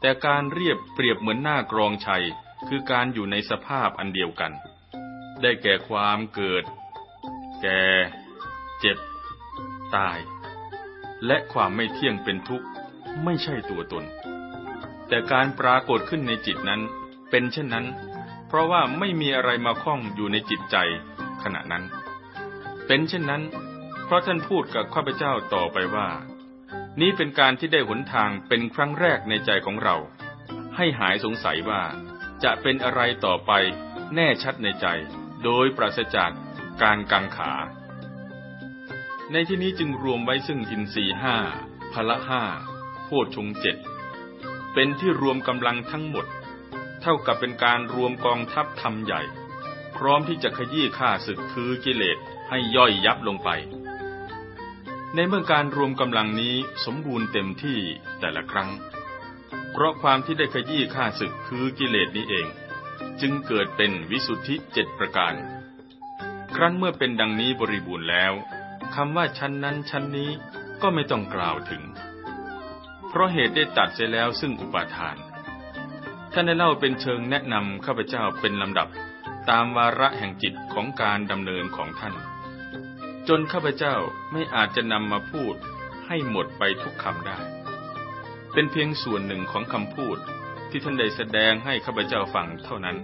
Speaker 1: แต่การเรียบเปรียบเหมือนหน้ากรองชัยคือการอยู่ในสภาพอันเดียวกัน ได้แก่ความเกิด แก่ เจ็บ ตาย และความไม่เที่ยงเป็นทุกข์ไม่ใช่ตัวตน แต่การปรากฏขึ้นในจิตนั้น เป็นเช่นนั้น เพราะว่าไม่มีอะไรมาคล้องอยู่ในจิตใจขณะนั้น เป็นเช่นนั้นเพราะท่านพูดกับข้าพเจ้าต่อไปว่า นี้เป็นการที่ได้หนทางเป็นครั้งแรกในใจของเรา ให้หายสงสัยว่าจะเป็นอะไรต่อไปแน่ชัดในใจ โดยปราศจากการกังขา ในที่นี้จึงรวมไว้ซึ่งอินทรีห้าพละห้าโพชงเจ็ด เป็นที่รวมกำลังทั้งหมด เท่ากับเป็นการรวมกองทัพทำใหญ่ พร้อมที่จะขยี้ข้าศึกคือกิเลสให้ย่อยยับลงไปในเมื่อการรวมกำลังนี้สมบูรณ์เต็มที่แต่ละครั้ง เพราะความที่ได้ขยี้ข้าศึกคือกิเลสนี้เอง จึงเกิดเป็นวิสุทธิเจ็ดประการครั้นเมื่อเป็นดังนี้บริบูรณ์แล้วคำว่าชั้นนั้นชั้นนี้ก็ไม่ต้องกล่าวถึง เพราะเหตุได้ตัดเสียแล้วซึ่งอุปาทานท่านได้เล่าเป็นเชิงแนะนำข้าพเจ้าเป็นลำดับตามวาระแห่งจิตของการดำเนินของท่านจนข้าพเจ้าไม่อาจจะนำมาพูดให้หมดไปทุกคำได้ เป็นเพียงส่วนหนึ่งของคำพูดที่ท่านได้แสดงให้ข้าพเจ้าฟังเท่านั้น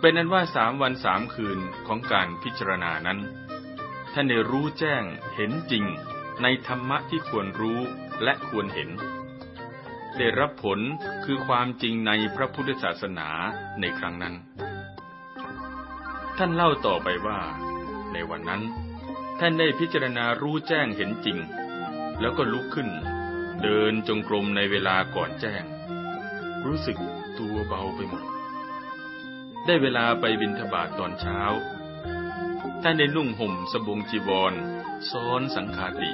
Speaker 1: เป็นนั้นว่าสามวันสามคืนของการพิจารณานั้นท่านได้รู้แจ้งเห็นจริงในธรรมะที่ควรรู้และควรเห็นได้รับผลคือความจริงในพระพุทธศาสนาในครั้งนั้น ท่านเล่าต่อไปว่าในวันนั้นท่านได้พิจารณารู้แจ้งเห็นจริง แล้วก็ลุกขึ้น เดินจงกรมในเวลาก่อนแจ้ง รู้สึกตัวเบาไปหมด ได้เวลาไปบินทบาทตอนเช้า ท่านได้นุ่งห่มสบงจีวรซ้อนสังขาติ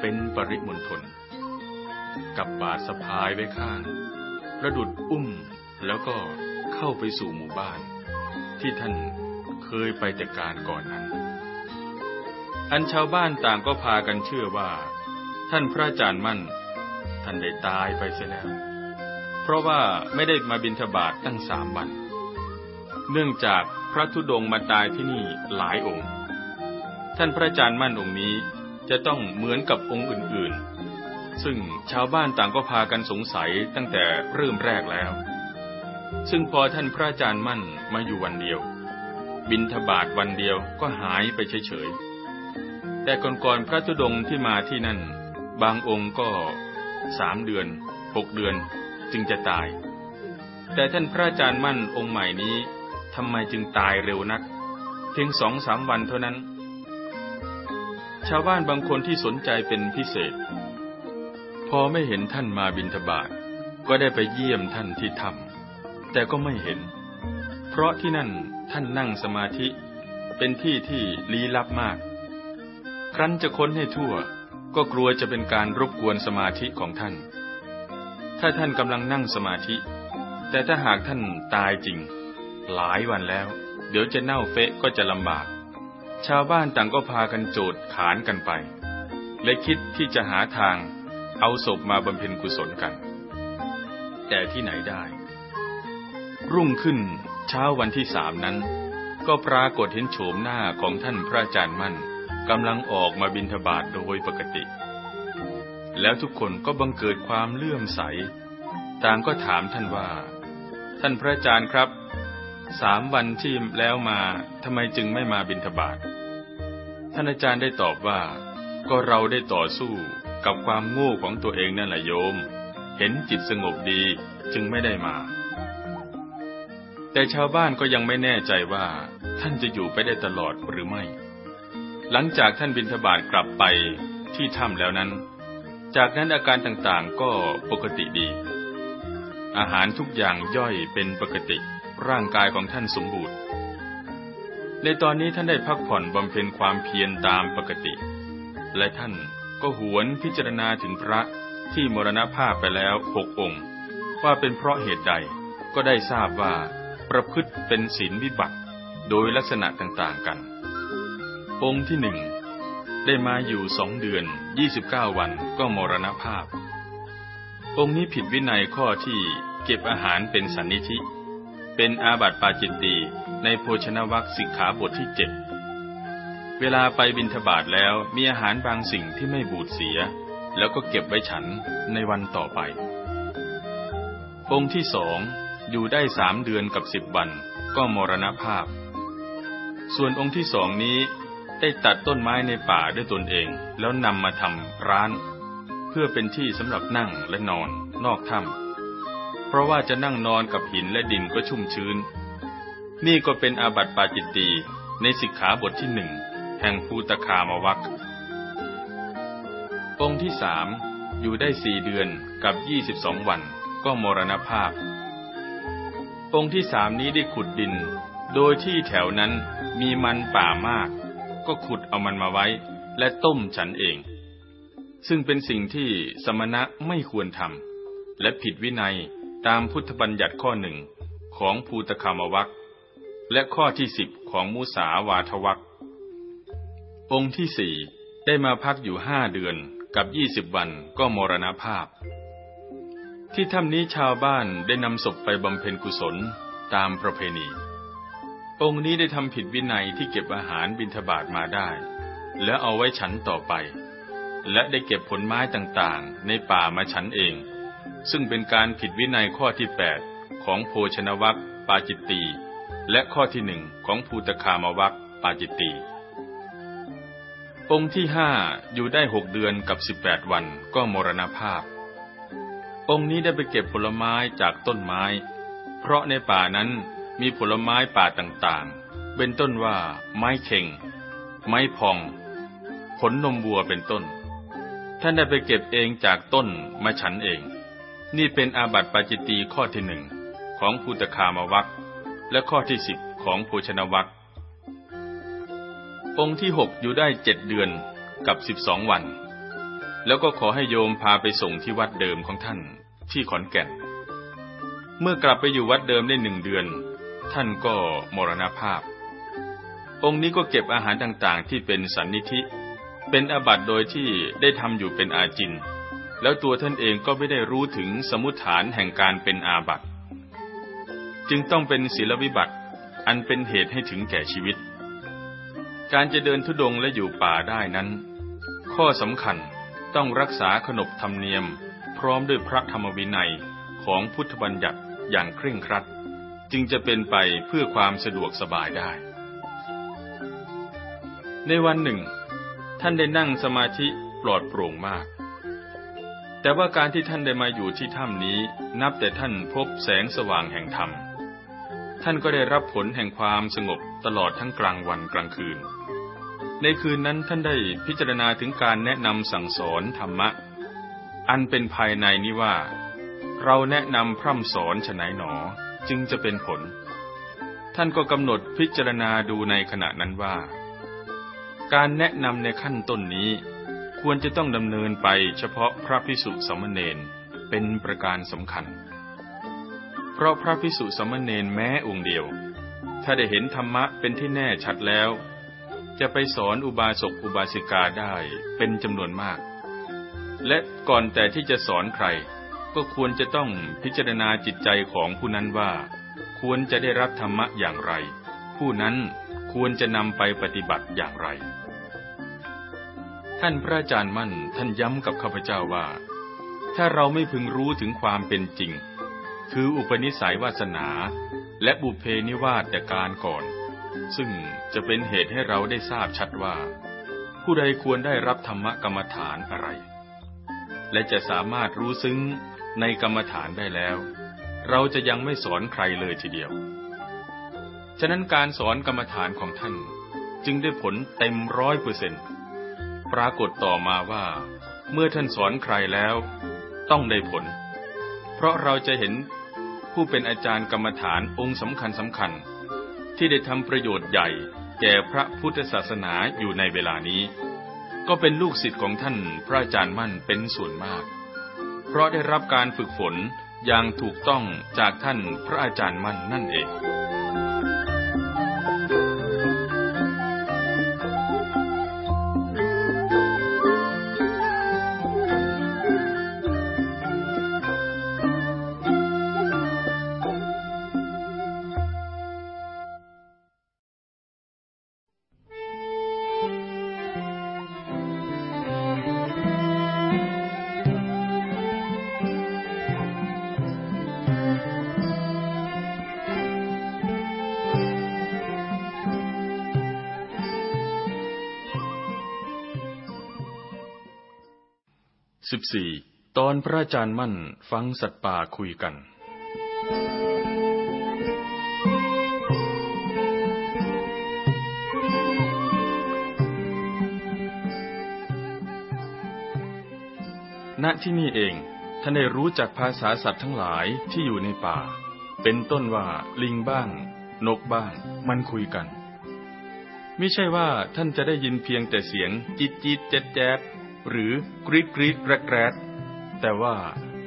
Speaker 1: เป็นปริมณฑลกับบาทสะพายไว้ข้างประดุดอุ้มแล้วก็เข้าไปสู่หมู่บ้าน ที่ท่านเคยไปแต่การก่อนนั้นอันชาวบ้านต่างก็พากันเชื่อว่า ท่านพระอาจารย์มั่น ท่านได้ตายไปเสียแล้ว เพราะว่าไม่ได้มาบิณฑบาตตั้งสามวัน เนื่องจากพระธุดงมาตายที่นี่หลายองค์ ท่านพระอาจารย์มั่นองค์นี้จะต้องเหมือนกับองค์อื่นๆ ซึ่งชาวบ้านต่างก็พากันสงสัยตั้งแต่เริ่มแรกแล้ว ซึ่งพอท่านพระอาจารย์มั่นมาอยู่วันเดียว บินทบาทวันเดียวก็หายไปเฉยๆแต่ก่อนๆพระธุดงที่มาที่นั่น บางองค์ก็สามเดือนหกเดือนจึงจะตาย แต่ท่านพระอาจารย์มั่นองค์ใหม่นี้ทำไมจึงตายเร็วนักเพียงสองสามวันเท่านั้น ชาวบ้านบางคนที่สนใจเป็นพิเศษ พอไม่เห็นท่านมาบินทบาทก็ได้ไปเยี่ยมท่านที่ถ้ำแต่ก็ไม่เห็น เพราะที่นั่นท่านนั่งสมาธิ เป็นที่ที่ลี้ลับมากครั้นจะค้นให้ทั่ว ก็กลัวจะเป็นการรบกวนสมาธิของท่าน ถ้าท่านกำลังนั่งสมาธิ แต่ถ้าหากท่านตายจริง หลายวันแล้ว เดี๋ยวจะเน่าเฟะก็จะลำบาก ชาวบ้านต่างก็พากันโจดขานกันไป และคิดที่จะหาทางเอาศพมาบำเพ็ญกุศลกัน แต่ที่ไหนได้ รุ่งขึ้นเช้าวันที่สามนั้น ก็ปรากฏเห็นโฉมหน้าของท่านพระอาจารย์มั่นกำลังออกมาบินทบาทโดยปกติ แล้วทุกคนก็บังเกิดความเลื่อมใส ต่างก็ถามท่านว่า ท่านพระอาจารย์ครับสามวันที่แล้วมาทำไมจึงไม่มาบินทบาทท่านอาจารย์ได้ตอบว่าก็เราได้ต่อสู้กับความโง่ของตัวเองนั่นแหละโยม เห็นจิตสงบดีจึงไม่ได้มา แต่ชาวบ้านก็ยังไม่แน่ใจว่าท่านจะอยู่ไปได้ตลอดหรือไม่หลังจากท่านบินทบาทกลับไปที่ถ้ำแล้วนั้น จากนั้นอาการต่างๆ ก็ปกติดี อาหารทุกอย่างย่อยเป็นปกติร่างกายของท่านสมบูรณ์ ในตอนนี้ท่านได้พักผ่อนบำเพ็ญความเพียรตามปกติ และท่านก็หวนพิจารณาถึงพระที่มรณภาพไปแล้วหกองค์ ว่าเป็นเพราะเหตุใดก็ได้ทราบว่าประพฤติเป็นศีลวิบัติโดยลักษณะต่างๆกันองค์ที่หนึ่งได้มาอยู่สองเดือนยี่สิบเก้าวันก็มรณภาพ องค์นี้ผิดวินัยข้อที่เก็บอาหารเป็นสันนิธิ เป็นอาบัติปาจิตตีในโภชนวัคสิกขาบทที่เจ็ดเวลาไปบินทบาทแล้วมีอาหารบางสิ่งที่ไม่บูดเสีย แล้วก็เก็บไว้ฉันในวันต่อไป องค์ที่สองอยู่ได้สามเดือนกับสิบวันก็มรณภาพ ส่วนองค์ที่สองนี้ได้ตัดต้นไม้ในป่าด้วยตนเองแล้วนำมาทำร้าน เพื่อเป็นที่สำหรับนั่งและนอนนอกถ้ำเพราะว่าจะนั่งนอนกับหินและดินก็ชุ่มชื้น นี่ก็เป็นอาบัติปาจิตตีในสิกขาบทที่หนึ่งแห่งภูตคามวัคองค์ที่สามอยู่ได้สี่เดือนกับยี่สิบสองวันก็มรณภาพองค์ที่สามนี้ได้ขุดดิน โดยที่แถวนั้นมีมันป่ามากก็ขุดเอามันมาไว้และต้มฉันเอง ซึ่งเป็นสิ่งที่สมณะไม่ควรทำและผิดวินัยตามพุทธบัญญัติข้อหนึ่งของภูตคามวัคและข้อที่สิบของมุสาวาทวัคองค์ที่สี่ได้มาพักอยู่ห้าเดือนกับยี่สิบวันก็มรณภาพ ที่ถ้ำนี้ชาวบ้านได้นำศพไปบำเพ็ญกุศลตามประเพณีองค์นี้ ได้ทำผิดวินัยที่เก็บอาหารบิณฑบาตมาได้ และเอาไว้ฉันต่อไป และได้เก็บผลไม้ต่างๆ ในป่ามาฉันเอง ซึ่งเป็นการผิดวินัยข้อที่แปดของโภชนวัคปาจิตตีและข้อที่หนึ่งของภูตคามวัคปาจิตตีองค์ที่ห้าอยู่ได้หกเดือนกับสิบแปดวันก็ มรณภาพ องค์นี้ได้ไปเก็บผลไม้จากต้นไม้ เพราะในป่านั้นมีผลไม้ป่าต่าง ๆ เป็นต้นว่าไม้เข่งไม้พอง ผลนมวัวเป็นต้น ท่านได้ไปเก็บเองจากต้นมาฉันเอง นี่เป็นอาบัติปาจิตีข้อที่หนึ่งของภูตคามวัคและข้อที่สิบของโภชนวัคองค์ที่หกอยู่ได้เจ็ดเดือนกับสิบสองวัน แล้วก็ขอให้โยมพาไปส่งที่วัดเดิมของท่านที่ขอนแก่น เมื่อกลับไปอยู่วัดเดิมได้หนึ่งเดือนท่านก็มรณภาพ องค์นี้ก็เก็บอาหารต่างๆ ที่เป็นสันนิธิ เป็นอาบัตโดยที่ได้ทำอยู่เป็นอาจิน แล้วตัวท่านเองก็ไม่ได้รู้ถึงสมุธฐานแห่งการเป็นอาบัตจึงต้องเป็นศีลวิบัติ อันเป็นเหตุให้ถึงแก่ชีวิต การจะเดินทุดงและอยู่ป่าได้นั้น ข้อสำคัญต้องรักษาขนบธรรมเนียม พร้อมด้วยพระธรรมวินัยของพุทธบัญญัติอย่างเคร่งครัดจึงจะเป็นไปเพื่อความสะดวกสบายได้ ในวันหนึ่ง ท่านได้นั่งสมาธิปลอดโปร่งมาก แต่ว่าการที่ท่านได้มาอยู่ที่ถ้ำนี้นับแต่ท่านพบแสงสว่างแห่งธรรม ท่านก็ได้รับผลแห่งความสงบตลอดทั้งกลางวันกลางคืน ในคืนนั้นท่านได้พิจารณาถึงการแนะนำสั่งสอนธรรมะ อันเป็นภายในนี้ว่า เราแนะนำพร่ำสอนฉันหนอจึงจะเป็นผล ท่านก็กำหนดพิจารณาดูในขณะนั้นว่า การแนะนำในขั้นต้นนี้ ควรจะต้องดำเนินไปเฉพาะพระพิสุสมณเณรเป็นประการสำคัญ เพราะพระพิสุสมณเณรแม้องค์เดียว ถ้าได้เห็นธรรมะเป็นที่แน่ชัดแล้ว จะไปสอนอุบาสกอุบาสิกาได้เป็นจำนวนมาก และก่อนแต่ที่จะสอนใครก็ควรจะต้องพิจารณาจิตใจของผู้นั้นว่า ควรจะได้รับธรรมะอย่างไร ผู้นั้นควรจะนำไปปฏิบัติอย่างไร ท่านพระอาจารย์มั่นท่านย้ำกับข้าพเจ้าว่า ถ้าเราไม่พึงรู้ถึงความเป็นจริง คืออุปนิสัยวาสนาและบุเพนิวาสแต่การก่อน ซึ่งจะเป็นเหตุให้เราได้ทราบชัดว่า ผู้ใดควรได้รับธรรมกรรมฐานอะไร และจะสามารถรู้ซึ้งในกรรมฐานได้แล้ว เราจะยังไม่สอนใครเลยทีเดียว ฉะนั้นการสอนกรรมฐานของท่านจึงได้ผลเต็มร้อยเปอร์เซ็นต์ปรากฏต่อมาว่าเมื่อท่านสอนใครแล้วต้องได้ผล เพราะเราจะเห็นผู้เป็นอาจารย์กรรมฐานองค์สำคัญสำคัญ ที่ได้ทำประโยชน์ใหญ่แก่พระพุทธศาสนาอยู่ในเวลานี้ ก็เป็นลูกศิษย์ของท่านพระอาจารย์มั่นเป็นส่วนมากพราะได้รับการฝึกฝนอย่างถูกต้องจากท่านพระอาจารย์มั่นนั่นเอง14ตอนพระอาจารย์มั่นฟังสัตว์ป่าคุยกัน ณ ที่นี่เอง ท่านได้รู้จักภาษาสัตว์ทั้งหลายที่อยู่ในป่า เป็นต้นว่าลิงบ้าง นกบ้าง มันคุยกัน ไม่ใช่ว่าท่านจะได้ยินเพียงแต่เสียงจิตจิตแจ๊ดแจ๊ดหรือกรีดกรีดแกรกแกรดแต่ว่า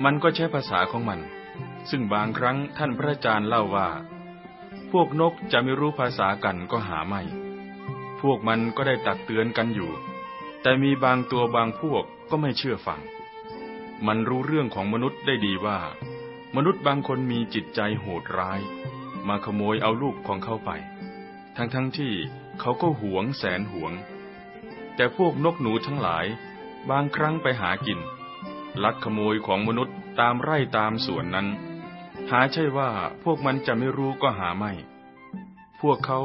Speaker 1: มันก็ใช้ภาษาของมัน ซึ่งบางครั้งท่านพระอาจารย์เล่าว่า พวกนกจะไม่รู้ภาษากันก็หาไม่ พวกมันก็ได้ตักเตือนกันอยู่ แต่มีบางตัวบางพวกก็ไม่เชื่อฟัง มันรู้เรื่องของมนุษย์ได้ดีว่า มนุษย์บางคนมีจิตใจโหดร้าย มาขโมยเอาลูกของเขาไป ทั้งทั้งที่เขาก็หวงแสนหวง แต่พวกนกหนูทั้งหลายบางครั้งไปหากิน ลักขโมยของมนุษย์ตามไร่ตามสวนนั้น หาใช่ว่าพวกมันจะไม่รู้ก็หาไม่ พวกเขา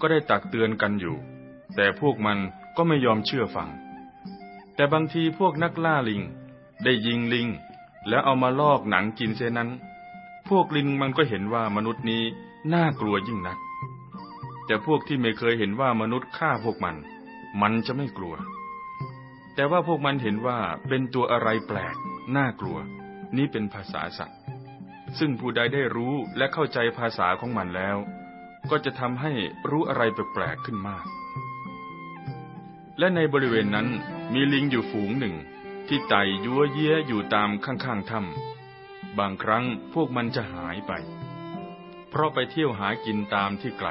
Speaker 1: ก็ได้ตักเตือนกันอยู่ แต่พวกมันก็ไม่ยอมเชื่อฟัง แต่บางทีพวกนักล่าลิง ได้ยิงลิง แล้วเอามาลอกหนังกินเสียนั้น พวกลิงมันก็เห็นว่ามนุษย์นี้น่ากลัวยิ่งนัก แต่พวกที่ไม่เคยเห็นว่ามนุษย์ฆ่าพวกมัน มันจะไม่กลัวแต่ว่าพวกมันเห็นว่าเป็นตัวอะไรแปลก น่ากลัว นี่เป็นภาษาสัตว์ ซึ่งผู้ใดได้รู้และเข้าใจภาษาของมันแล้วก็จะทำให้รู้อะไรแปลกๆขึ้นมาก และในบริเวณนั้นมีลิงอยู่ฝูงหนึ่ง ที่ไต่ยัวเยี้ยอยู่ตามข้างๆถ้ำบางครั้งพวกมันจะหายไป เพราะไปเที่ยวหากินตามที่ไกล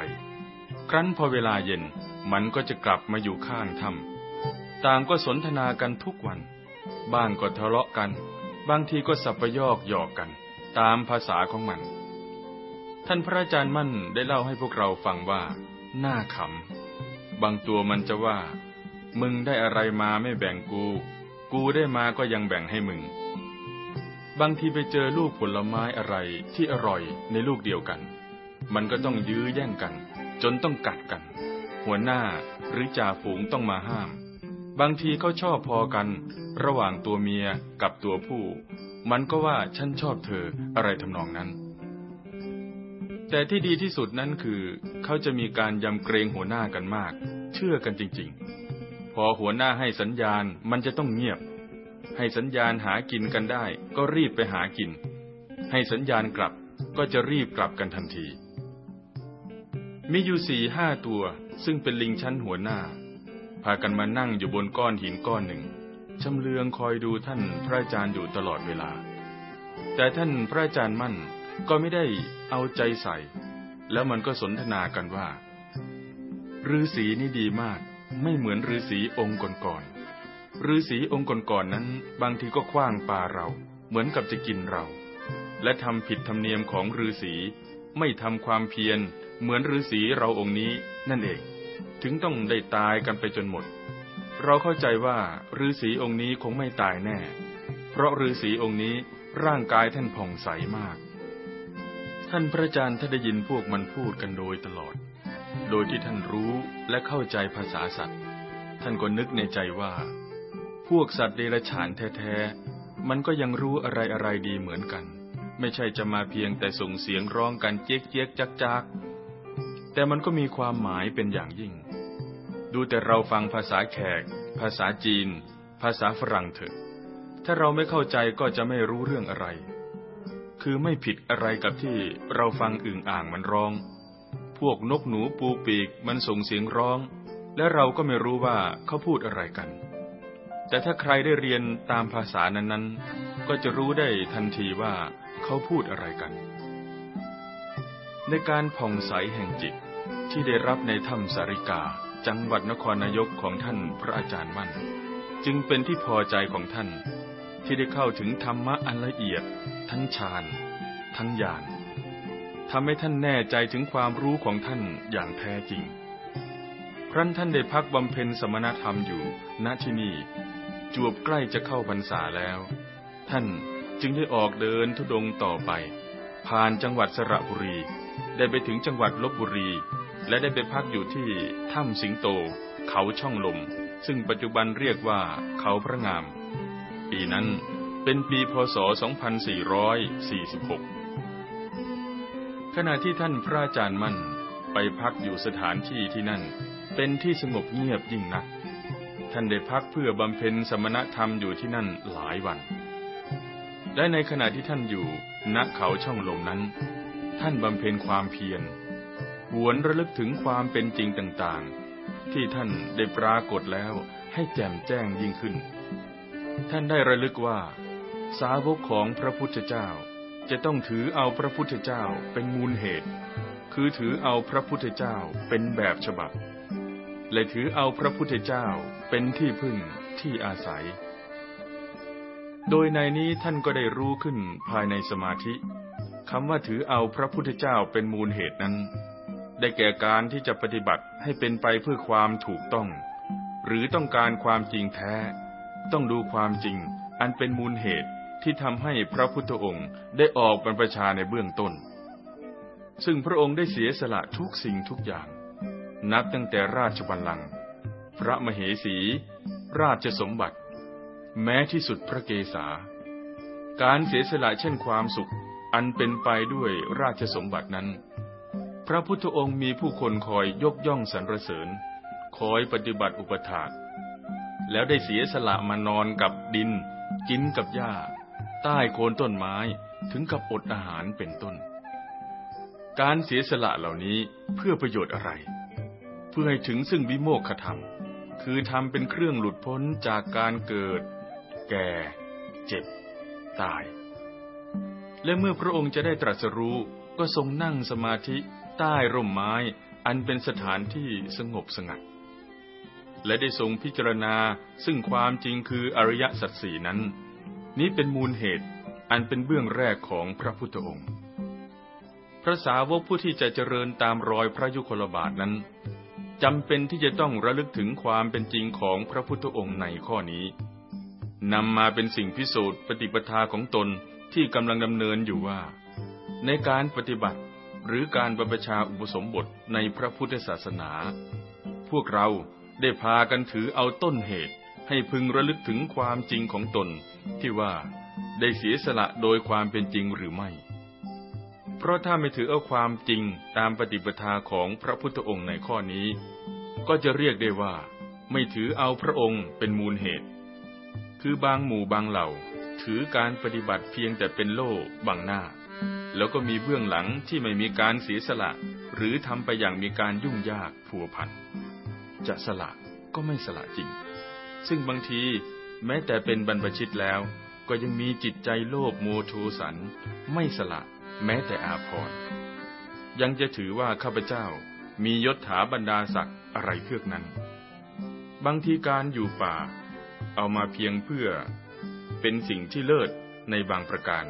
Speaker 1: ครั้นพอเวลาเย็นมันก็จะกลับมาอยู่ข้างถ้ำต่างก็สนทนากันทุกวัน บ้างก็ทะเลาะกัน บางทีก็สับประยอกหยอกกัน ตามภาษาของมัน ท่านพระอาจารย์มั่นได้เล่าให้พวกเราฟังว่า หน้าขำบางตัวมันจะว่า มึงได้อะไรมาไม่แบ่งกู กูได้มาก็ยังแบ่งให้มึง บางทีไปเจอลูกผลไม้อะไรที่อร่อยในลูกเดียวกัน มันก็ต้องยื้อแย่งกัน จนต้องกัดกัน หัวหน้าหรือจ่าฝูงต้องมาห้ามบางทีเขาชอบพอกันระหว่างตัวเมียกับตัวผู้ มันก็ว่าฉันชอบเธออะไรทำนองนั้น แต่ที่ดีที่สุดนั้นคือเขาจะมีการยำเกรงหัวหน้ากันมาก เชื่อกันจริงๆ พอหัวหน้าให้สัญญาณมันจะต้องเงียบ ให้สัญญาณหากินกันได้ก็รีบไปหากิน ให้สัญญาณกลับก็จะรีบกลับกันทันที มีอยู่สี่ห้าตัวซึ่งเป็นลิงชั้นหัวหน้าพากันมานั่งอยู่บนก้อนหินก้อนหนึ่งชำเลืองคอยดูท่านพระอาจารย์อยู่ตลอดเวลา แต่ท่านพระอาจารย์มั่น ก็ไม่ได้เอาใจใส่ แล้วมันก็สนทนากันว่าฤาษีนี่ดีมาก ไม่เหมือนฤาษีองค์ก่อนๆฤาษีองค์ก่อนๆนั้น บางทีก็คว้างปลาเรา เหมือนกับจะกินเรา และทำผิดธรรมเนียมของฤาษีไม่ทำความเพียรเหมือนฤาษีเราองค์นี้นั่นเองถึงต้องได้ตายกันไปจนหมด เราเข้าใจว่าฤาษีองค์นี้คงไม่ตายแน่ เพราะฤาษีองค์นี้ร่างกายท่านผ่องใสมาก ท่านพระอาจารย์ท่านได้ยินพวกมันพูดกันโดยตลอด โดยที่ท่านรู้และเข้าใจภาษาสัตว์ ท่านก็นึกในใจว่า พวกสัตว์เดรัจฉานแท้ๆ มันก็ยังรู้อะไรอะไรดีเหมือนกัน ไม่ใช่จะมาเพียงแต่ส่งเสียงร้องกันเจ๊กเจ๊กจักจักแต่มันก็มีความหมายเป็นอย่างยิ่ง ดูแต่เราฟังภาษาแขก ภาษาจีน ภาษาฝรั่งเถอะ ถ้าเราไม่เข้าใจก็จะไม่รู้เรื่องอะไร คือไม่ผิดอะไรกับที่เราฟังอึ่งอ่างมันร้อง พวกนกหนูปูปีกมันส่งเสียงร้อง และเราก็ไม่รู้ว่าเขาพูดอะไรกัน แต่ถ้าใครได้เรียนตามภาษานั้นๆ ก็จะรู้ได้ทันทีว่าเขาพูดอะไรกัน ในการผ่องใสแห่งจิตที่ได้รับในถ้ำสาริกา จังหวัดนครนายกของท่านพระอาจารย์มั่น จึงเป็นที่พอใจของท่าน ที่ได้เข้าถึงธรรมะอันละเอียด ทั้งฌานทั้งญาณทำให้ท่านแน่ใจถึงความรู้ของท่านอย่างแท้จริงครั้นท่านได้พักบำเพ็ญสมณธรรมอยู่ ณที่นี่จวบใกล้จะเข้าพรรษาแล้ว ท่านจึงได้ออกเดินทุดงต่อไป ผ่านจังหวัดสระบุรี ได้ไปถึงจังหวัดลบบุรีและได้ไปพักอยู่ที่ถ้ำสิงโต เขาช่องลม ซึ่งปัจจุบันเรียกว่าเขาพระงาม ปีนั้นเป็นปีพศ 2446 ขณะที่ท่านพระอาจารย์มั่น ไปพักอยู่สถานที่ที่นั่น เป็นที่สงบเงียบยิ่งนัก ท่านได้พักเพื่อบำเพ็ญสมณธรรมอยู่ที่นั่นหลายวันและในขณะที่ท่านอยู่ ณเขาช่องลมนั้น ท่านบำเพ็ญความเพียรหวนระลึกถึงความเป็นจริงต่างๆ ที่ท่านได้ปรากฏแล้วให้แจ่มแจ้งยิ่งขึ้น ท่านได้ระลึกว่า สาวกของพระพุทธเจ้าจะต้องถือเอาพระพุทธเจ้าเป็นมูลเหตุ คือถือเอาพระพุทธเจ้าเป็นแบบฉบับ และถือเอาพระพุทธเจ้าเป็นที่พึ่งที่อาศัย โดยในนี้ท่านก็ได้รู้ขึ้นภายในสมาธิคำว่าถือเอาพระพุทธเจ้าเป็นมูลเหตุนั้นได้แก่การที่จะปฏิบัติให้เป็นไปเพื่อความถูกต้อง หรือต้องการความจริงแท้ ต้องดูความจริงอันเป็นมูลเหตุที่ทำให้พระพุทธองค์ได้ออกบรรพชาในเบื้องต้น ซึ่งพระองค์ได้เสียสละทุกสิ่งทุกอย่าง นับตั้งแต่ราชบัลลังก์พระมเหสีราชสมบัติ แม้ที่สุดพระเกศาการเสียสละเช่นความสุขอันเป็นไปด้วยราชสมบัตินั้นพระพุทธองค์มีผู้คนคอยยกย่องสรรเสริญ คอยปฏิบัติอุปถากแล้วได้เสียสละมานอนกับดิน กินกับหญ้า ใต้โคนต้นไม้ ถึงกับอดอาหารเป็นต้น การเสียสละเหล่านี้เพื่อประโยชน์อะไร เพื่อให้ถึงซึ่งวิโมกขธรรม คือทำเป็นเครื่องหลุดพ้นจากการเกิด แก่ เจ็บ ตาย และเมื่อพระองค์จะได้ตรัสรู้ ก็ทรงนั่งสมาธิใต้ร่มไม้ อันเป็นสถานที่สงบสงัด และได้ทรงพิจารณาซึ่งความจริงคืออริยสัจสี่นั้น นี้เป็นมูลเหตุ อันเป็นเบื้องแรกของพระพุทธองค์ พระสาวกผู้ที่จะเจริญตามรอยพระยุคลบาทนั้นจำเป็นที่จะต้องระลึกถึงความเป็นจริงของพระพุทธองค์ในข้อนี้นำมาเป็นสิ่งพิสูจน์ ปฏิปทาของตนที่กำลังดำเนินอยู่ว่าในการปฏิบัติหรือการบรรพชาอุปสมบทในพระพุทธศาสนา พวกเราได้พากันถือเอาต้นเหตุให้พึงระลึกถึงความจริงของตนที่ว่าได้เสียสละโดยความเป็นจริงหรือไม่ เพราะถ้าไม่ถือเอาความจริงตามปฏิปทาของพระพุทธองค์ในข้อนี้ ก็จะเรียกได้ว่า ไม่ถือเอาพระองค์เป็นมูลเหตุ คือบางหมู่บางเหล่า ถือการปฏิบัติเพียงแต่เป็นโล่บังหน้าแล้วก็มีเบื้องหลังที่ไม่มีการเสียสละ หรือทำไปอย่างมีการยุ่งยากผัวพันจะสละก็ไม่สละจริง ซึ่งบางทีแม้แต่เป็นบรรพชิตแล้วก็ยังมีจิตใจโลภโมโทสัน ไม่สละ แม้แต่อาภรณ์ยังจะถือว่าข้าพเจ้ามียศถาบรรดาศักดิ์อะไรเพื่อนั้น บางทีการอยู่ป่า เอามาเพียงเพื่อเป็นสิ่งที่เลิศในบางประการ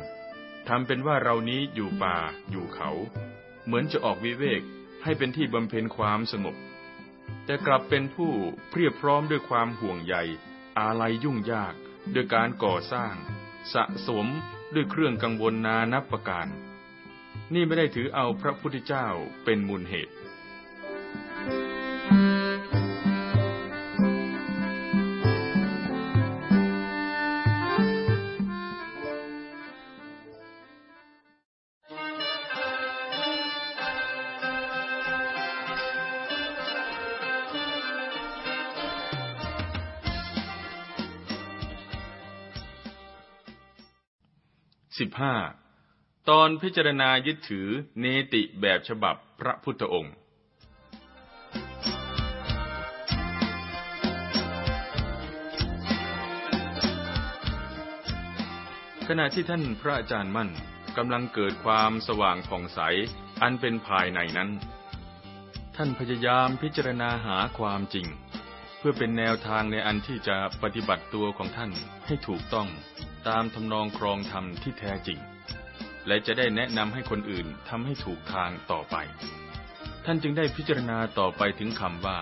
Speaker 1: ทำเป็นว่าเรานี้อยู่ป่าอยู่เขา เหมือนจะออกวิเวกให้เป็นที่บำเพ็ญความสงบแต่กลับเป็นผู้เพียบพร้อมด้วยความห่วงใยอาลัยยุ่งยาก ด้วยการก่อสร้าง สะสมด้วยเครื่องกังวลนานับประการ นี่ไม่ได้ถือเอาพระพุทธเจ้าเป็นมูลเหตุห้าตอนพิจารณายึดถือเนติแบบฉบับพระพุทธองค์ ขณะที่ท่านพระอาจารย์มั่นกำลังเกิดความสว่างผ่องใส อันเป็นภายในนั้น ท่านพยายามพิจารณาหาความจริง เพื่อเป็นแนวทางในอันที่จะปฏิบัติตัวของท่านให้ถูกต้องตามทำนองครองธรรมที่แท้จริง และจะได้แนะนำให้คนอื่นทำให้ถูกทางต่อไป ท่านจึงได้พิจารณาต่อไปถึงคำว่า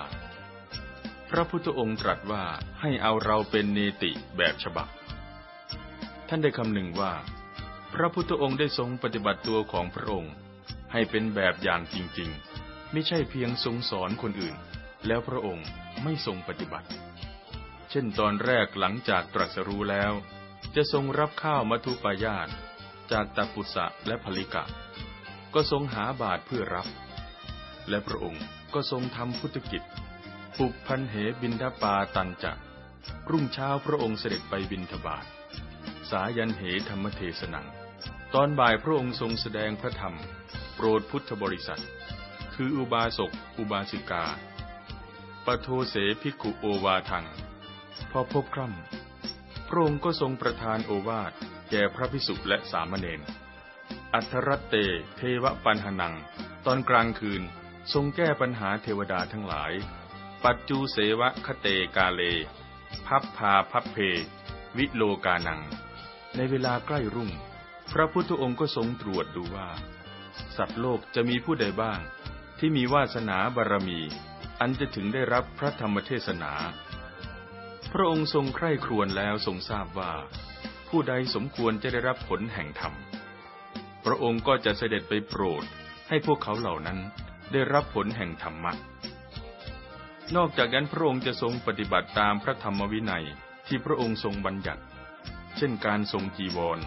Speaker 1: พระพุทธองค์ตรัสว่าให้เอาเราเป็นเนติแบบฉบับ ท่านได้คำหนึ่งว่า พระพุทธองค์ได้ทรงปฏิบัติตัวของพระองค์ ให้เป็นแบบอย่างจริงๆ ไม่ใช่เพียงทรงสอนคนอื่น แล้วพระองค์ไม่ทรงปฏิบัติ เช่นตอนแรกหลังจากตรัสรู้แล้วจะทรงรับข้าวมัทุปายาตจากตปุสะและผลิกะก็ทรงหาบาทเพื่อรับ และพระองค์ก็ทรงทำพุทธกิจปุพันเหบินทปาตันจักรุ่งเช้าพระองค์เสด็จไปบินทบาทสายันเหธรรมเทศนัง ตอนบ่ายพระองค์ทรงแสดงพระธรรม โปรดพุทธบริษัทคืออุบาสกอุบาสิกาปโทเสภิกขุโอวาทังพอพบคร่ำพระองค์ก็ทรงประทานโอวาทแก่พระพิสุและสามเณรอัทรัตเต เทวปัญหนัง ตอนกลางคืนทรงแก้ปัญหาเทวดาทั้งหลาย ปัจจูเสวะคเตกาเล พับพาพับเพ วิโลกานัง ในเวลาใกล้รุ่ง พระพุทธองค์ก็ทรงตรวจดูว่า สัตว์โลกจะมีผู้ใดบ้าง ที่มีวาสนาบารมี อันจะถึงได้รับพระธรรมเทศนาพระองค์ทรงใคร่ครวญแล้วทรงทราบว่า ผู้ใดสมควรจะได้รับผลแห่งธรรม พระองค์ก็จะเสด็จไปโปรดให้พวกเขาเหล่านั้นได้รับผลแห่งธรรมะนอกจากนั้นพระองค์จะทรงปฏิบัติตามพระธรรมวินัยที่พระองค์ทรงบัญญัติ เช่นการทรงจีวร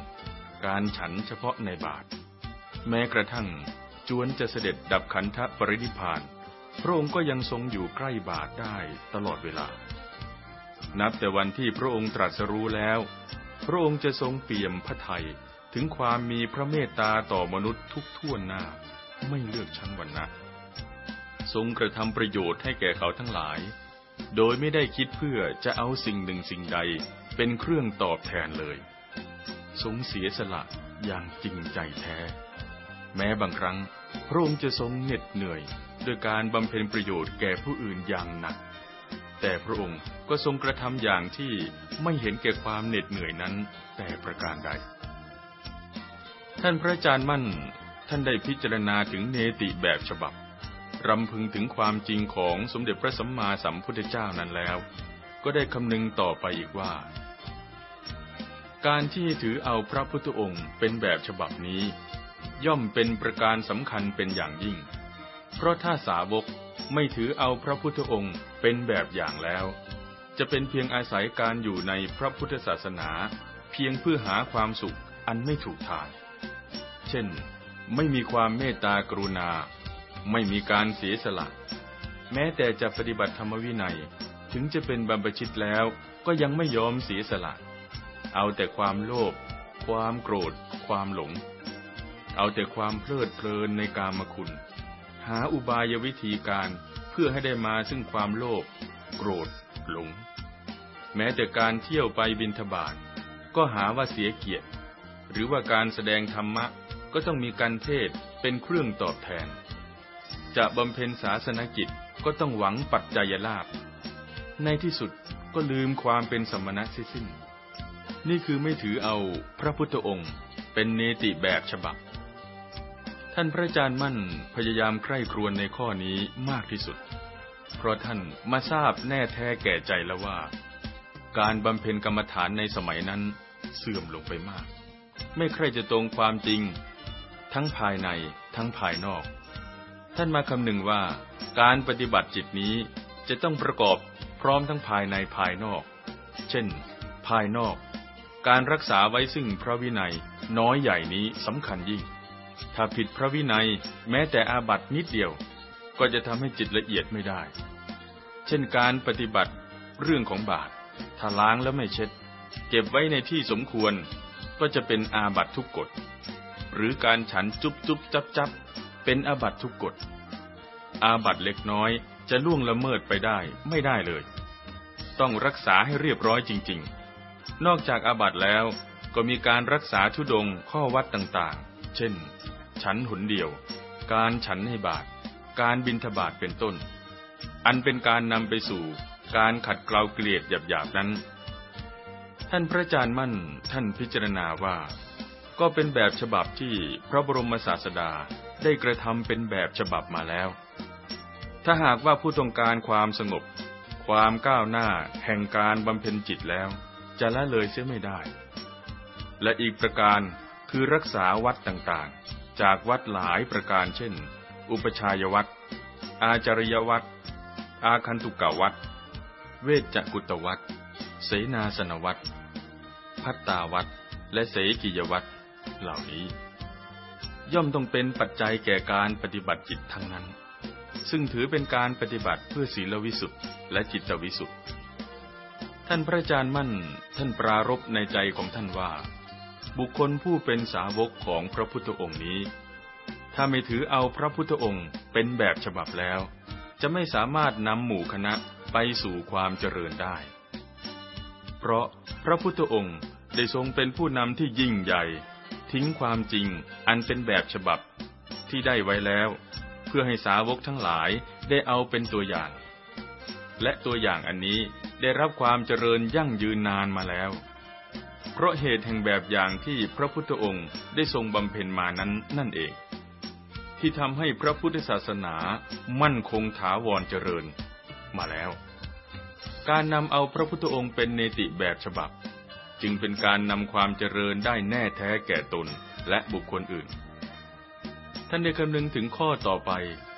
Speaker 1: การฉันเฉพาะในบาทแม้กระทั่งจวนจะเสด็จดับขันธปรินิพานพระองค์ก็ยังทรงอยู่ใกล้บาทได้ตลอดเวลานับแต่วันที่พระองค์ตรัสรู้แล้ว พระองค์จะทรงเปี่ยมพระทัยถึงความมีพระเมตตาต่อมนุษย์ทุกทั่วนหน้าไม่เลือกชั้นวรรณะทรงกระทำประโยชน์ให้แก่เขาทั้งหลาย โดยไม่ได้คิดเพื่อจะเอาสิ่งหนึ่งสิ่งใดเป็นเครื่องตอบแทนเลยทรงเสียสละอย่างจริงใจแท้ แม้บางครั้ง พระองค์จะทรงเหน็ดเหนื่อยด้วยการบำเพ็ญประโยชน์แก่ผู้อื่นอย่างหนักแต่พระองค์ก็ทรงกระทำอย่างที่ไม่เห็นแก่ความเหน็ดเหนื่อยนั้นแต่ประการใด ท่านพระอาจารย์มั่น ท่านได้พิจารณาถึงเนติแบบฉบับรำพึงถึงความจริงของสมเด็จพระสัมมาสัมพุทธเจ้านั้นแล้ว ก็ได้คำนึงต่อไปอีกว่า การที่ถือเอาพระพุทธองค์เป็นแบบฉบับนี้ ย่อมเป็นประการสำคัญเป็นอย่างยิ่ง เพราะถ้าสาวกไม่ถือเอาพระพุทธองค์เป็นแบบอย่างแล้ว จะเป็นเพียงอาศัยการอยู่ในพระพุทธศาสนา เพียงเพื่อหาความสุขอันไม่ถูกทางเช่น ไม่มีความเมตตากรุณา ไม่มีการเสียสละ แม้แต่จะปฏิบัติธรรมวินัยถึงจะเป็นบรรพชิตแล้วก็ยังไม่ยอมเสียสละ เอาแต่ความโลภความโกรธ ความหลง เอาแต่ความเพลิดเพลินในกามคุณหาอุบายวิธีการเพื่อให้ได้มาซึ่งความโลภโกรธ หลง แม้แต่การเที่ยวไปบินทบาท ก็หาว่าเสียเกียรติ หรือว่าการแสดงธรรมะก็ต้องมีการเทศเป็นเครื่องตอบแทน จะบำเพ็ญศาสนกิจก็ต้องหวังปัจจัยลาภในที่สุดก็ลืมความเป็นสมณะสิ้น นี่คือไม่ถือเอาพระพุทธองค์เป็นเนติแบบฉบับท่านพระอาจารย์มั่นพยายามใคร่ครวญในข้อนี้มากที่สุด เพราะท่านมาทราบแน่แท้แก่ใจแล้วว่า การบำเพ็ญกรรมฐานในสมัยนั้นเสื่อมลงไปมาก ไม่ใครจะตรงความจริง ทั้งภายในทั้งภายนอก ท่านมาคำนึงว่า การปฏิบัติจิตนี้จะต้องประกอบพร้อมทั้งภายในภายนอก เช่น ภายนอก การรักษาไว้ซึ่งพระวินัยน้อยใหญ่นี้สำคัญยิ่งถ้าผิดพระวินัยแม้แต่อาบัตินิดเดียวก็จะทำให้จิตละเอียดไม่ได้ เช่นการปฏิบัติเรื่องของบาตรถ้าล้างแล้วไม่เช็ด เก็บไว้ในที่สมควร ก็จะเป็นอาบัตทุกกฎหรือการฉันจุบจุบจับจับเป็นอาบัตทุกกฎอาบัตเล็กน้อย จะล่วงละเมิดไปได้ไม่ได้เลย ต้องรักษาให้เรียบร้อยจริง ๆ นอกจากอาบัตแล้วก็มีการรักษาทุดงข้อวัดต่างๆ เช่นฉันหนเดียว การฉันให้บาด การบินทบาทเป็นต้น อันเป็นการนำไปสู่การขัดเกลาเกลียดหยาบๆนั้น ท่านพระอาจารย์มั่นท่านพิจารณาว่า ก็เป็นแบบฉบับที่พระบรมศาสดาได้กระทำเป็นแบบฉบับมาแล้ว ถ้าหากว่าผู้ต้องการความสงบ ความก้าวหน้าแห่งการบำเพ็ญจิตแล้ว จะละเลยเสียไม่ได้ และอีกประการคือรักษาวัดต่างๆจากวัดหลายประการเช่น อุปชายวัดอาจารยวัดอาคันตุกวัดเวจกุตวัดเสนาสนวัดพัตตาวัดและ เสกิยวัดเหล่านี้ ย่อมต้องเป็นปัจจัยแก่การปฏิบัติจิตทั้งนั้น ซึ่งถือเป็นการปฏิบัติเพื่อศีลวิสุทธิ์และจิตวิสุทธิ์ท่านพระอาจารย์มั่นท่านปรารบในใจของท่านว่าบุคคลผู้เป็นสาวกของพระพุทธองค์นี้ ถ้าไม่ถือเอาพระพุทธองค์เป็นแบบฉบับแล้ว จะไม่สามารถนำหมู่คณะไปสู่ความเจริญได้ เพราะพระพุทธองค์ได้ทรงเป็นผู้นำที่ยิ่งใหญ่ ทิ้งความจริงอันเป็นแบบฉบับที่ได้ไว้แล้ว เพื่อให้สาวกทั้งหลายได้เอาเป็นตัวอย่าง และตัวอย่างอันนี้ได้รับความเจริญยั่งยืนนานมาแล้วเพราะเหตุแห่งแบบอย่างที่พระพุทธองค์ได้ทรงบำเพ็ญมานั้นนั่นเอง ที่ทำให้พระพุทธศาสนามั่นคงถาวรเจริญ มาแล้ว การนำเอาพระพุทธองค์เป็นเนติแบบฉบับ จึงเป็นการนำความเจริญได้แน่แท้แก่ตนและบุคคลอื่น ท่านได้คำนึงถึงข้อต่อไป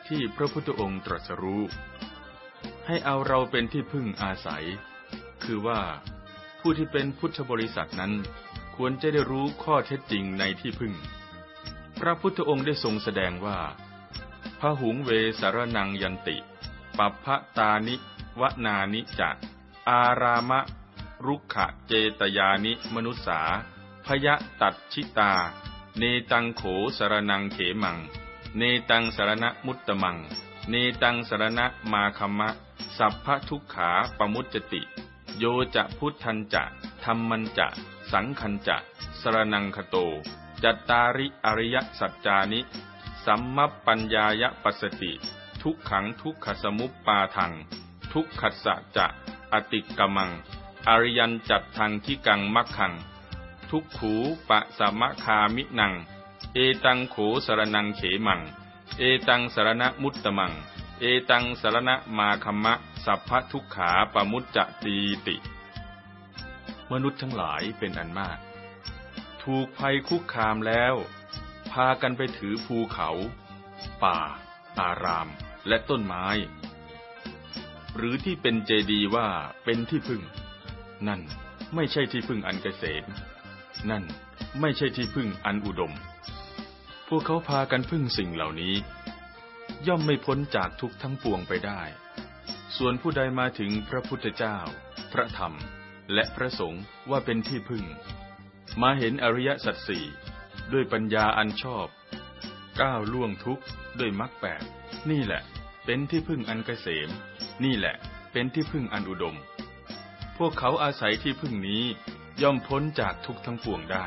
Speaker 1: ที่พระพุทธองค์ตรัสรู้ ให้เอาเราเป็นที่พึ่งอาศัย คือว่าผู้ที่เป็นพุทธบริษัทนั้น ควรจะได้รู้ข้อเท็จจริงในที่พึ่ง พระพุทธองค์ได้ทรงแสดงว่า พระหุงเวสารนังยันติ ปัพพตานิ วนานิจะอารามะรุขะเจตยานิมนุษา พยะตัดชิตา เนตังโขสารนังเขมัง เนตังสารณมุตตมัง เนตังสารณมาคมะ สัพพทุกขาปมุจติโยจะพุทธันจะธรรมันจะสังคันจะสรนังคโตจัตตาริอริยสัจจานิ สัมมปัญญายปสติ ทุกขังทุกขสมุปปาทังทุกขัสสะจะ อติกมังอริยันจัดทังที่กังมักขัง ทุกขูปะสมะคามิหนัง เอตังโขสรนังเขมัง เอตังสรณมุตตมังเอตังสารณะมาคมะสัพพทุกขาปมุจจตีติ มนุษย์ทั้งหลายเป็นอันมาก ถูกภัยคุกคามแล้ว พากันไปถือภูเขา ป่าอารามและต้นไม้ หรือที่เป็นเจดีว่าเป็นที่พึ่ง นั่นไม่ใช่ที่พึ่งอันเกษมนั่นไม่ใช่ที่พึ่งอันอุดม พวกเขาพากันพึ่งสิ่งเหล่านี้ย่อมไม่พ้นจากทุกทั้งปวงไปได้ ส่วนผู้ใดมาถึงพระพุทธเจ้า พระธรรม และพระสงฆ์ว่าเป็นที่พึ่ง มาเห็นอริยสัจสี่ ด้วยปัญญาอันชอบ ก้าวล่วงทุกข์ด้วยมรรคแปดนี่แหละเป็นที่พึ่งอันกเกษม นี่แหละ เป็นที่พึ่งอันอุดม พวกเขาอาศัยที่พึ่งนี้ ย่อมพ้นจากทุกทั้งปวงได้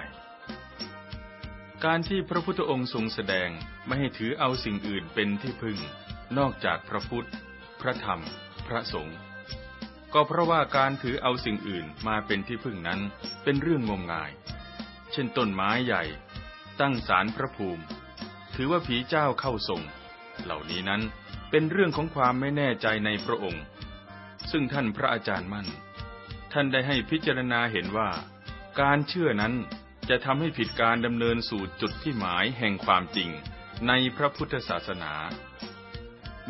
Speaker 1: การที่พระพุทธองค์ทรงแสดงไม่ให้ถือเอาสิ่งอื่นเป็นที่พึ่งนอกจากพระพุทธ พระธรรม พระสงฆ์ ก็เพราะว่าการถือเอาสิ่งอื่นมาเป็นที่พึ่งนั้น เป็นเรื่องงมงาย เช่นต้นไม้ใหญ่ ตั้งสารพระภูมิ ถือว่าผีเจ้าเข้าทรง เหล่านี้นั้นเป็นเรื่องของความไม่แน่ใจในพระองค์ ซึ่งท่านพระอาจารย์มั่น ท่านได้ให้พิจารณาเห็นว่า การเชื่อนั้นจะทำให้ผิดการดำเนินสู่จุดที่หมายแห่งความจริงในพระพุทธศาสนา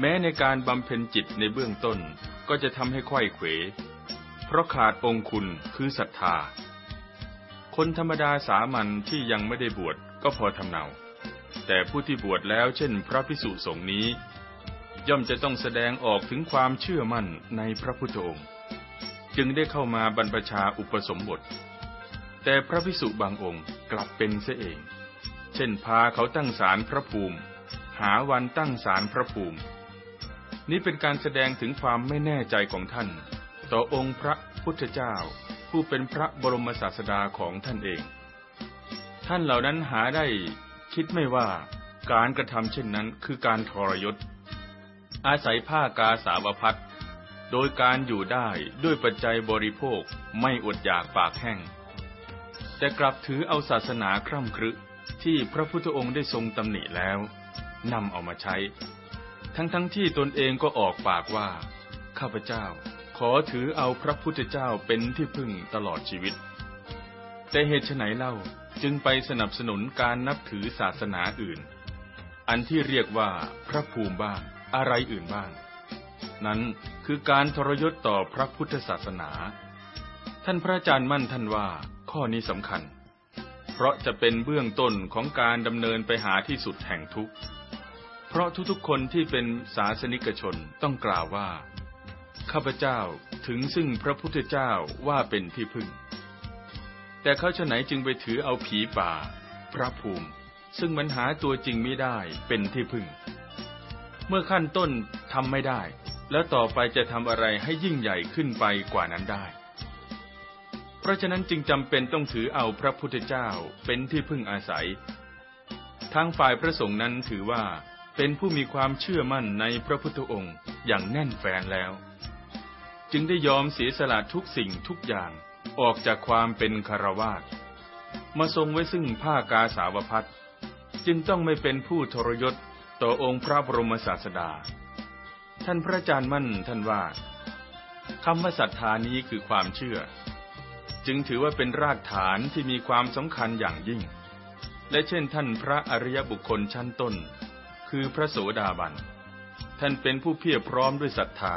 Speaker 1: แม้ในการบำเพ็ญจิตในเบื้องต้นก็จะทำให้ไข้เขวเพราะขาดองคุณคือศรัทธา คนธรรมดาสามัญที่ยังไม่ได้บวชก็พอทำเนา แต่ผู้ที่บวชแล้วเช่นพระพิสุสงฆ์นี้ ย่อมจะต้องแสดงออกถึงความเชื่อมั่นในพระพุทธองค์ จึงได้เข้ามาบรรพชาอุปสมบท แต่พระพิสุบางองค์กลับเป็นเสเองเช่นพาเขาตั้งศาลพระภูมิ หาวันตั้งศาลพระภูมิ นี้เป็นการแสดงถึงความไม่แน่ใจของท่าน ต่อองค์พระพุทธเจ้า ผู้เป็นพระบรมศาสดาของท่านเอง ท่านเหล่านั้นหาได้คิดไม่ว่าการกระทำเช่นนั้นคือการทรยศอาศัยผ้ากาสาวพัดโดยการอยู่ได้ด้วยปัจจัยบริโภคไม่อดอยากปากแห้งแต่กลับถือเอาศาสนาคร่ำครึที่พระพุทธองค์ได้ทรงตำหนิแล้ว นำเอามาใช้ ทั้งๆงที่ตนเองก็ออกปากว่าข้าพเจ้าขอถือเอาพระพุทธเจ้าเป็นที่พึ่งตลอดชีวิตแต่เหตุไฉนเล่าจึงไปสนับสนุนการนับถือศาสนาอื่น อันที่เรียกว่าพระภูมิบ้างอะไรอื่นบ้าง นั้นคือการทรยศต่อพระพุทธศาสนา ท่านพระอาจารย์มั่นท่านว่าข้อนี้สำคัญเพราะจะเป็นเบื้องต้นของการดำเนินไปหาที่สุดแห่งทุกข์ เพราะทุกๆคนที่เป็นศาสนิกชนต้องกล่าวว่าข้าพเจ้าถึงซึ่งพระพุทธเจ้าว่าเป็นที่พึ่ง แต่เขาะไหนจึงไปถือเอาผีป่า พระภูมิ ซึ่งมันหาตัวจริงไม่ได้เป็นที่พึ่ง เมื่อขั้นต้นทำไม่ได้ แล้วต่อไปจะทำอะไรให้ยิ่งใหญ่ขึ้นไปกว่านั้นได้เพราะฉะนั้นจึงจำเป็นต้องถือเอาพระพุทธเจ้าเป็นที่พึ่งอาศัยทางฝ่ายพระสงฆ์นั้นถือว่าเป็นผู้มีความเชื่อมั่นในพระพุทธองค์อย่างแน่นแฟ้นแล้ว จึงได้ยอมเสียสละทุกสิ่งทุกอย่างออกจากความเป็นคารวาสมาทรงไว้ซึ่งผ้ากาสาวพัดจึงต้องไม่เป็นผู้ทรยศต่อองค์พระบรมศาสดา ท่านพระอาจารย์มั่นท่านว่าคำว่าศรัทธานี้คือความเชื่อจึงถือว่าเป็นรากฐานที่มีความสำคัญอย่างยิ่ง และเช่นท่านพระอริยบุคคลชั้นต้น คือพระโสดาบัน ท่านเป็นผู้เพียรพร้อมด้วยศรัทธา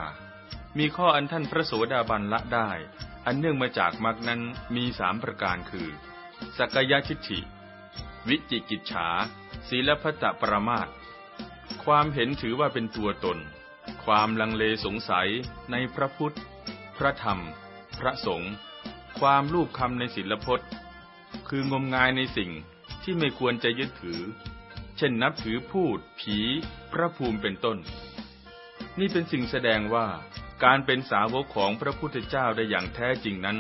Speaker 1: มีข้ออันท่านพระโสดาบันละได้ อันเนื่องมาจากมรรคนั้นมีสามประการคือสักยะทิฏฐิวิจิกิจฉาศีลพัตตปรมาตความเห็นถือว่าเป็นตัวตน ความลังเลสงสัยในพระพุทธ พระธรรม พระสงฆ์ความรูปคำในศิลพจน์ คืองมงายในสิ่งที่ไม่ควรจะยึดถือ เช่นนับถือพูด ผี พระภูมิเป็นต้น นี่เป็นสิ่งแสดงว่าการเป็นสาวกของพระพุทธเจ้าได้อย่างแท้จริงนั้น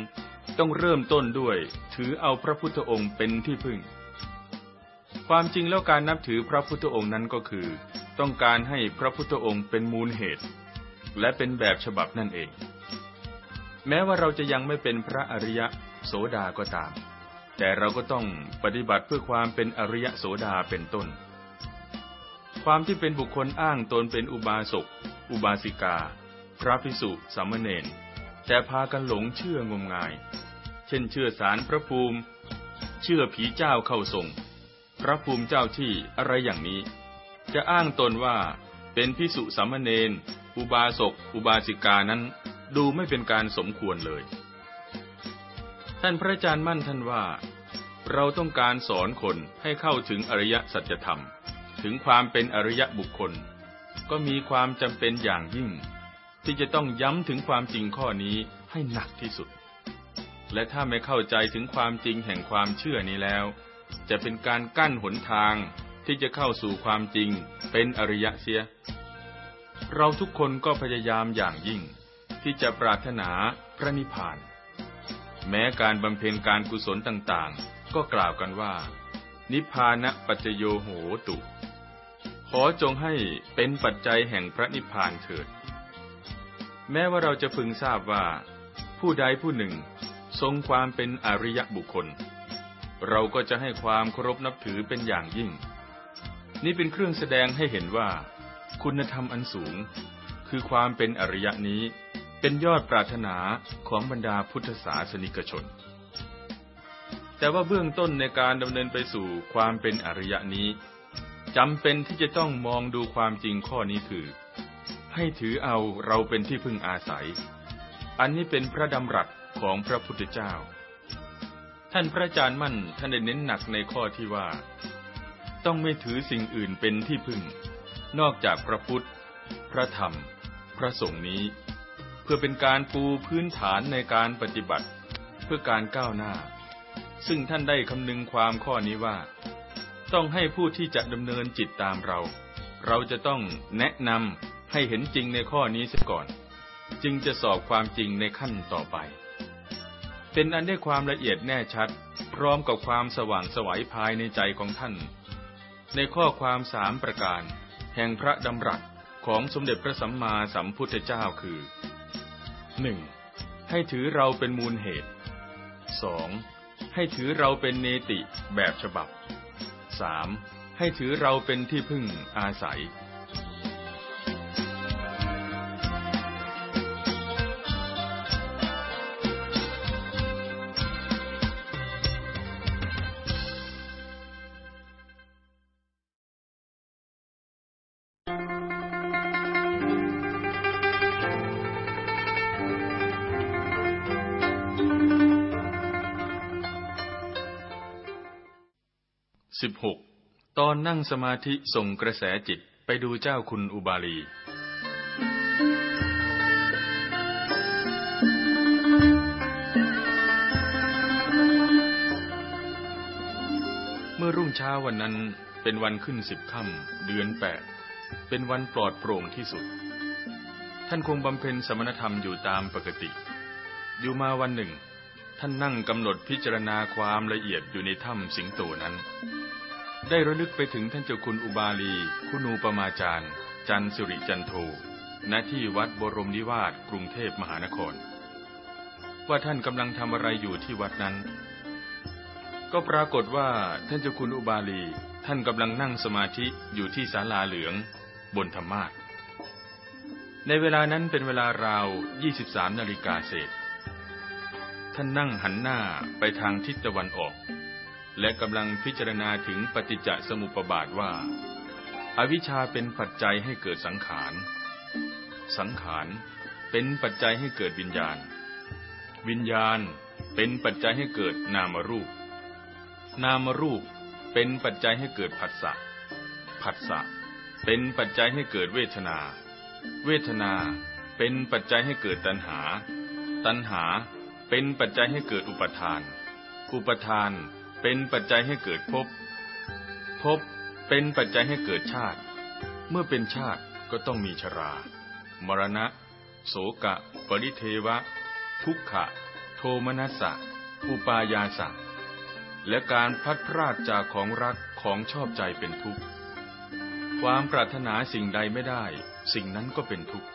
Speaker 1: ต้องเริ่มต้นด้วยถือเอาพระพุทธองค์เป็นที่พึ่ง ความจริงแล้วการนับถือพระพุทธองค์นั้นก็คือ ต้องการให้พระพุทธองค์เป็นมูลเหตุ และเป็นแบบฉบับนั่นเองแม้ว่าเราจะยังไม่เป็นพระอริยะโสดาก็ตาม แต่เราก็ต้องปฏิบัติเพื่อความเป็นอริยะโสดาเป็นต้น ความที่เป็นบุคคลอ้างตนเป็นอุบาสก อุบาสิกา พระภิกษุสามเณร แต่พากันหลงเชื่องมงาย เช่นเชื่อสารพระภูมิ เชื่อผีเจ้าเข้าทรงพระภูมิเจ้าที่อะไรอย่างนี้ จะอ้างตนว่าเป็นพิสุสามเณร อุบาสก อุบาสิกานั้นดูไม่เป็นการสมควรเลย ท่านพระอาจารย์มั่นท่านว่า เราต้องการสอนคนให้เข้าถึงอริยสัจธรรม ถึงความเป็นอริยบุคคล ก็มีความจำเป็นอย่างยิ่ง ที่จะต้องย้ำถึงความจริงข้อนี้ให้หนักที่สุด และถ้าไม่เข้าใจถึงความจริงแห่งความเชื่อนี้แล้ว จะเป็นการกั้นหนทางที่จะเข้าสู่ความจริงเป็นอริยะเสีย เราทุกคนก็พยายามอย่างยิ่งที่จะปรารถนาพระนิพพาน แม้การบำเพ็ญการกุศลต่างๆ ก็กล่าวกันว่า นิพพานะปัจโยโหตุขอจงให้เป็นปัจจัยแห่งพระนิพพานเถิด แม้ว่าเราจะพึงทราบว่า ผู้ใดผู้หนึ่งทรงความเป็นอริยบุคคล เราก็จะให้ความเคารพนับถือเป็นอย่างยิ่ง นี่เป็นเครื่องแสดงให้เห็นว่า คุณธรรมอันสูง คือความเป็นอริยะนี้เป็นยอดปรารถนาของบรรดาพุทธศาสนิกชน แต่ว่าเบื้องต้นในการดำเนินไปสู่ความเป็นอริยะนี้จำเป็นที่จะต้องมองดูความจริงข้อนี้คือ ให้ถือเอาเราเป็นที่พึ่งอาศัย อันนี้เป็นพระดำรัสของพระพุทธเจ้า ท่านพระอาจารย์มั่นท่านได้เน้นหนักในข้อที่ว่า ต้องไม่ถือสิ่งอื่นเป็นที่พึ่ง นอกจากพระพุทธ พระธรรม พระสงฆ์นี้พื่อเป็นการปูพื้นฐานในการปฏิบัติเพื่อการก้าวหน้า ซึ่งท่านได้คำนึงความข้อนี้ว่า ต้องให้ผู้ที่จะดำเนินจิตตามเรา เราจะต้องแนะนำให้เห็นจริงในข้อนี้เสียก่อน จึงจะสอบความจริงในขั้นต่อไป เป็นอันได้ความละเอียดแน่ชัดพร้อมกับความสว่างสวัยภายในใจของท่าน ในข้อความสามประการแห่งพระดำรัสของสมเด็จพระสัมมาสัมพุทธเจ้าคือ 1. ให้ถือเราเป็นมูลเหตุ 2. ให้ถือเราเป็นเนติแบบฉบับ 3. ให้ถือเราเป็นที่พึ่งอาศัยตอนนั่งสมาธิส่งกระแสจิตไปดูเจ้าคุณอุบาลี เมื่อรุ่งเช้าวันนั้นเป็นวันขึ้นสิบค่ำเดือนแปด เป็นวันปลอดโปร่งที่สุด ท่านคงบำเพ็ญสมณธรรมอยู่ตามปกติ อยู่มาวันหนึ่ง ท่านนั่งกำหนดพิจารณาความละเอียดอยู่ในถ้ำสิงโตนั้นได้ระลึกไปถึงท่านเจ้าคุณอุบาลี คุณูปมาจารย์ จันสุริจันโทณที่วัดบรมนิวาส กรุงเทพมหานคร ว่าท่านกำลังทำอะไรอยู่ที่วัดนั้น ก็ปรากฏว่าท่านเจ้าคุณอุบาลี ท่านกำลังนั่งสมาธิอยู่ที่ศาลาเหลือง บนธรรมาทในเวลานั้นเป็นเวลาราว23นาฬิกาเศษ ท่านนั่งหันหน้าไปทางทิศตะวันออกและกำลังพิจารณาถึงปฏิจจสมุปบาทว่า อวิชชาเป็นปัจจัยให้เกิดสังขารสังขารเป็นปัจจัยให้เกิดวิญญาณ วิญญาณเป็นปัจจัยให้เกิดนามรูป นามรูปเป็นปัจจัยให้เกิดผัสสะผัสสะเป็นปัจจัยให้เกิดเวทนา เวทนาเป็นปัจจัยให้เกิดตัณหา ตัณหาเป็นปัจจัยให้เกิดอุปทานอุปทานเป็นปัจจัยให้เกิดภพภพเป็นปัจจัยให้เกิดชาติ เมื่อเป็นชาติก็ต้องมีชรา มรณะ โสกะ ปริเทวะ ทุกขะ โทมนัสสะอุปายาสะ และการพัดพราดจากของรักของชอบใจเป็นทุกข์ ความปรารถนาสิ่งใดไม่ได้ สิ่งนั้นก็เป็นทุกข์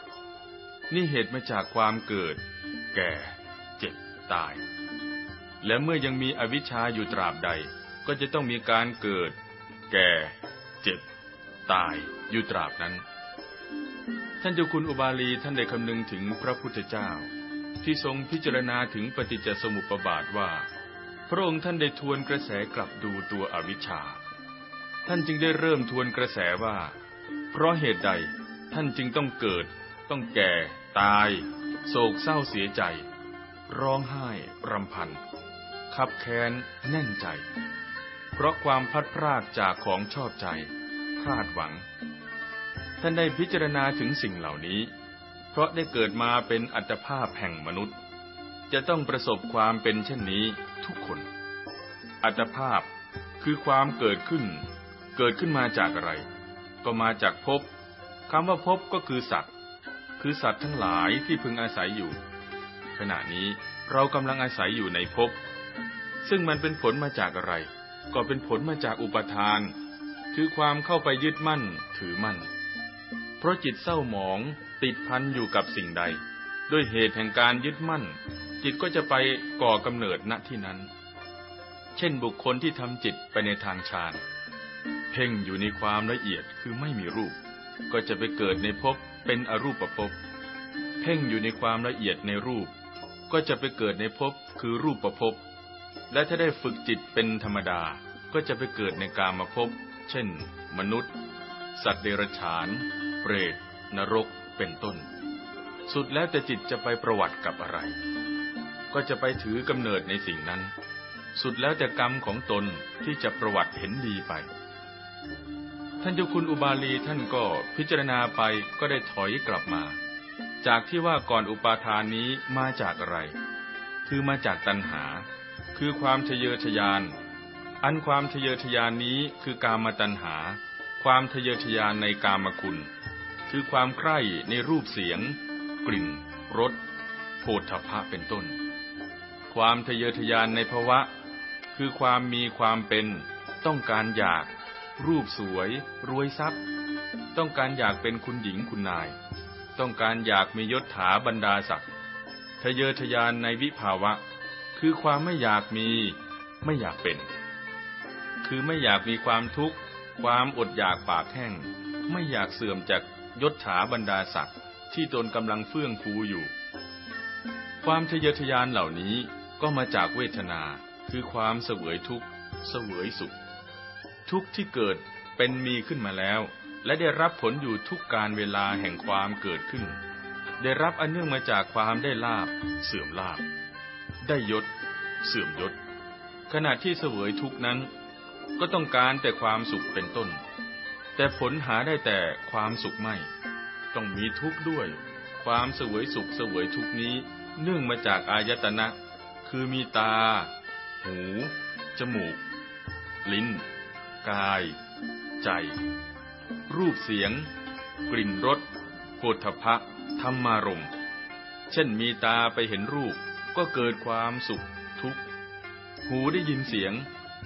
Speaker 1: นี่เหตุมาจากความเกิดแก่เจ็บตายและเมื่อยังมีอวิชชาอยู่ตราบใด ก็จะต้องมีการเกิด แก่ เจ็บ ตาย อยู่ตราบนั้น ท่านเจ้าคุณอุบาลีท่านได้คำนึงถึงพระพุทธเจ้า ที่ทรงพิจารณาถึงปฏิจจสมุปบาทว่าพระองค์ท่านได้ทวนกระแสกลับดูตัวอวิชชา ท่านจึงได้เริ่มทวนกระแสว่า เพราะเหตุใดท่านจึงต้องเกิด ต้องแก่ ตาย โศกเศร้าเสียใจ ร้องไห้รำพันธ์คับแค้นแน่นใจ เพราะความพลัดพรากจากของชอบใจพลาดหวัง ท่านได้พิจารณาถึงสิ่งเหล่านี้ เพราะได้เกิดมาเป็นอัตภาพแห่งมนุษย์ จะต้องประสบความเป็นเช่นนี้ ทุกคน อัตภาพคือความเกิดขึ้น เกิดขึ้นมาจากอะไร ก็มาจากภพ คำว่าภพก็คือสัตว์ คือสัตว์ทั้งหลายที่พึงอาศัยอยู่ ขณะนี้เรากำลังอาศัยอยู่ในภพซึ่งมันเป็นผลมาจากอะไร ก็เป็นผลมาจากอุปทาน คือความเข้าไปยึดมั่นถือมั่น เพราะจิตเศร้าหมองติดพันอยู่กับสิ่งใด ด้วยเหตุแห่งการยึดมั่น จิตก็จะไปก่อกำเนิดณที่นั้น เช่นบุคคลที่ทำจิตไปในทางฌาน เพ่งอยู่ในความละเอียดคือไม่มีรูป ก็จะไปเกิดในภพเป็นอรูปภพ เพ่งอยู่ในความละเอียดในรูป ก็จะไปเกิดในภพคือรูปภพและถ้าได้ฝึกจิตเป็นธรรมดาก็จะไปเกิดในกามาพบเช่น มนุษย์ สัตว์เดรัจฉาน เปรต นรกเป็นต้น สุดแล้วแต่จิตจะไปประวัติกับอะไร ก็จะไปถือกำเนิดในสิ่งนั้น สุดแล้วแต่กรรมของตนที่จะประวัติเห็นดีไป ท่านเจ้าคุณอุบาลีท่านก็พิจารณาไปก็ได้ถอยกลับมา จากที่ว่าก่อนอุปาทานนี้มาจากอะไร คือมาจากตัณหาคือความทะเยอทะยาน อันความทะเยอทะยานนี้คือกามตัณหา ความทะเยอทะยานในกามคุณ คือความใคร่ในรูปเสียง กลิ่น รสโผฏฐัพะเป็นต้น ความทะเยอทะยานในภวะ คือความมีความเป็น ต้องการอยาก รูปสวย รวยทรัพย์ ต้องการอยากเป็นคุณหญิงคุณนาย ต้องการอยากมียศถาบรรดาศักดิ์ทะเยอทะยานในวิภาวะคือความไม่อยากมี ไม่อยากเป็น คือไม่อยากมีความทุกข์ ความอดอยากปากแห้งไม่อยากเสื่อมจากยศถาบรรดาศักดิ์ที่ตนกำลังเฟื่องฟูอยู่ ความทะเยอทะยานเหล่านี้ก็มาจากเวทนาคือความเสวยทุกข์ เสวยสุข ทุกข์ที่เกิดเป็นมีขึ้นมาแล้ว และได้รับผลอยู่ทุกการเวลาแห่งความเกิดขึ้น ได้รับอันเนื่องมาจากความได้ลาบเสื่อมลาบได้ยศ เสื่อมยศ ขณะที่เสวยทุกนั้น ก็ต้องการแต่ความสุขเป็นต้น แต่ผลหาได้แต่ความสุขไม่ ต้องมีทุกข์ด้วย ความเสวยสุขเสวยทุกนี้เนื่องมาจากอายตนะ คือมีตา หู จมูก ลิ้น กาย ใจ รูปเสียง กลิ่นรสโผฏฐพะ ธรรมารมเช่นมีตาไปเห็นรูปก็เกิดความสุขทุกข์หูได้ยินเสียง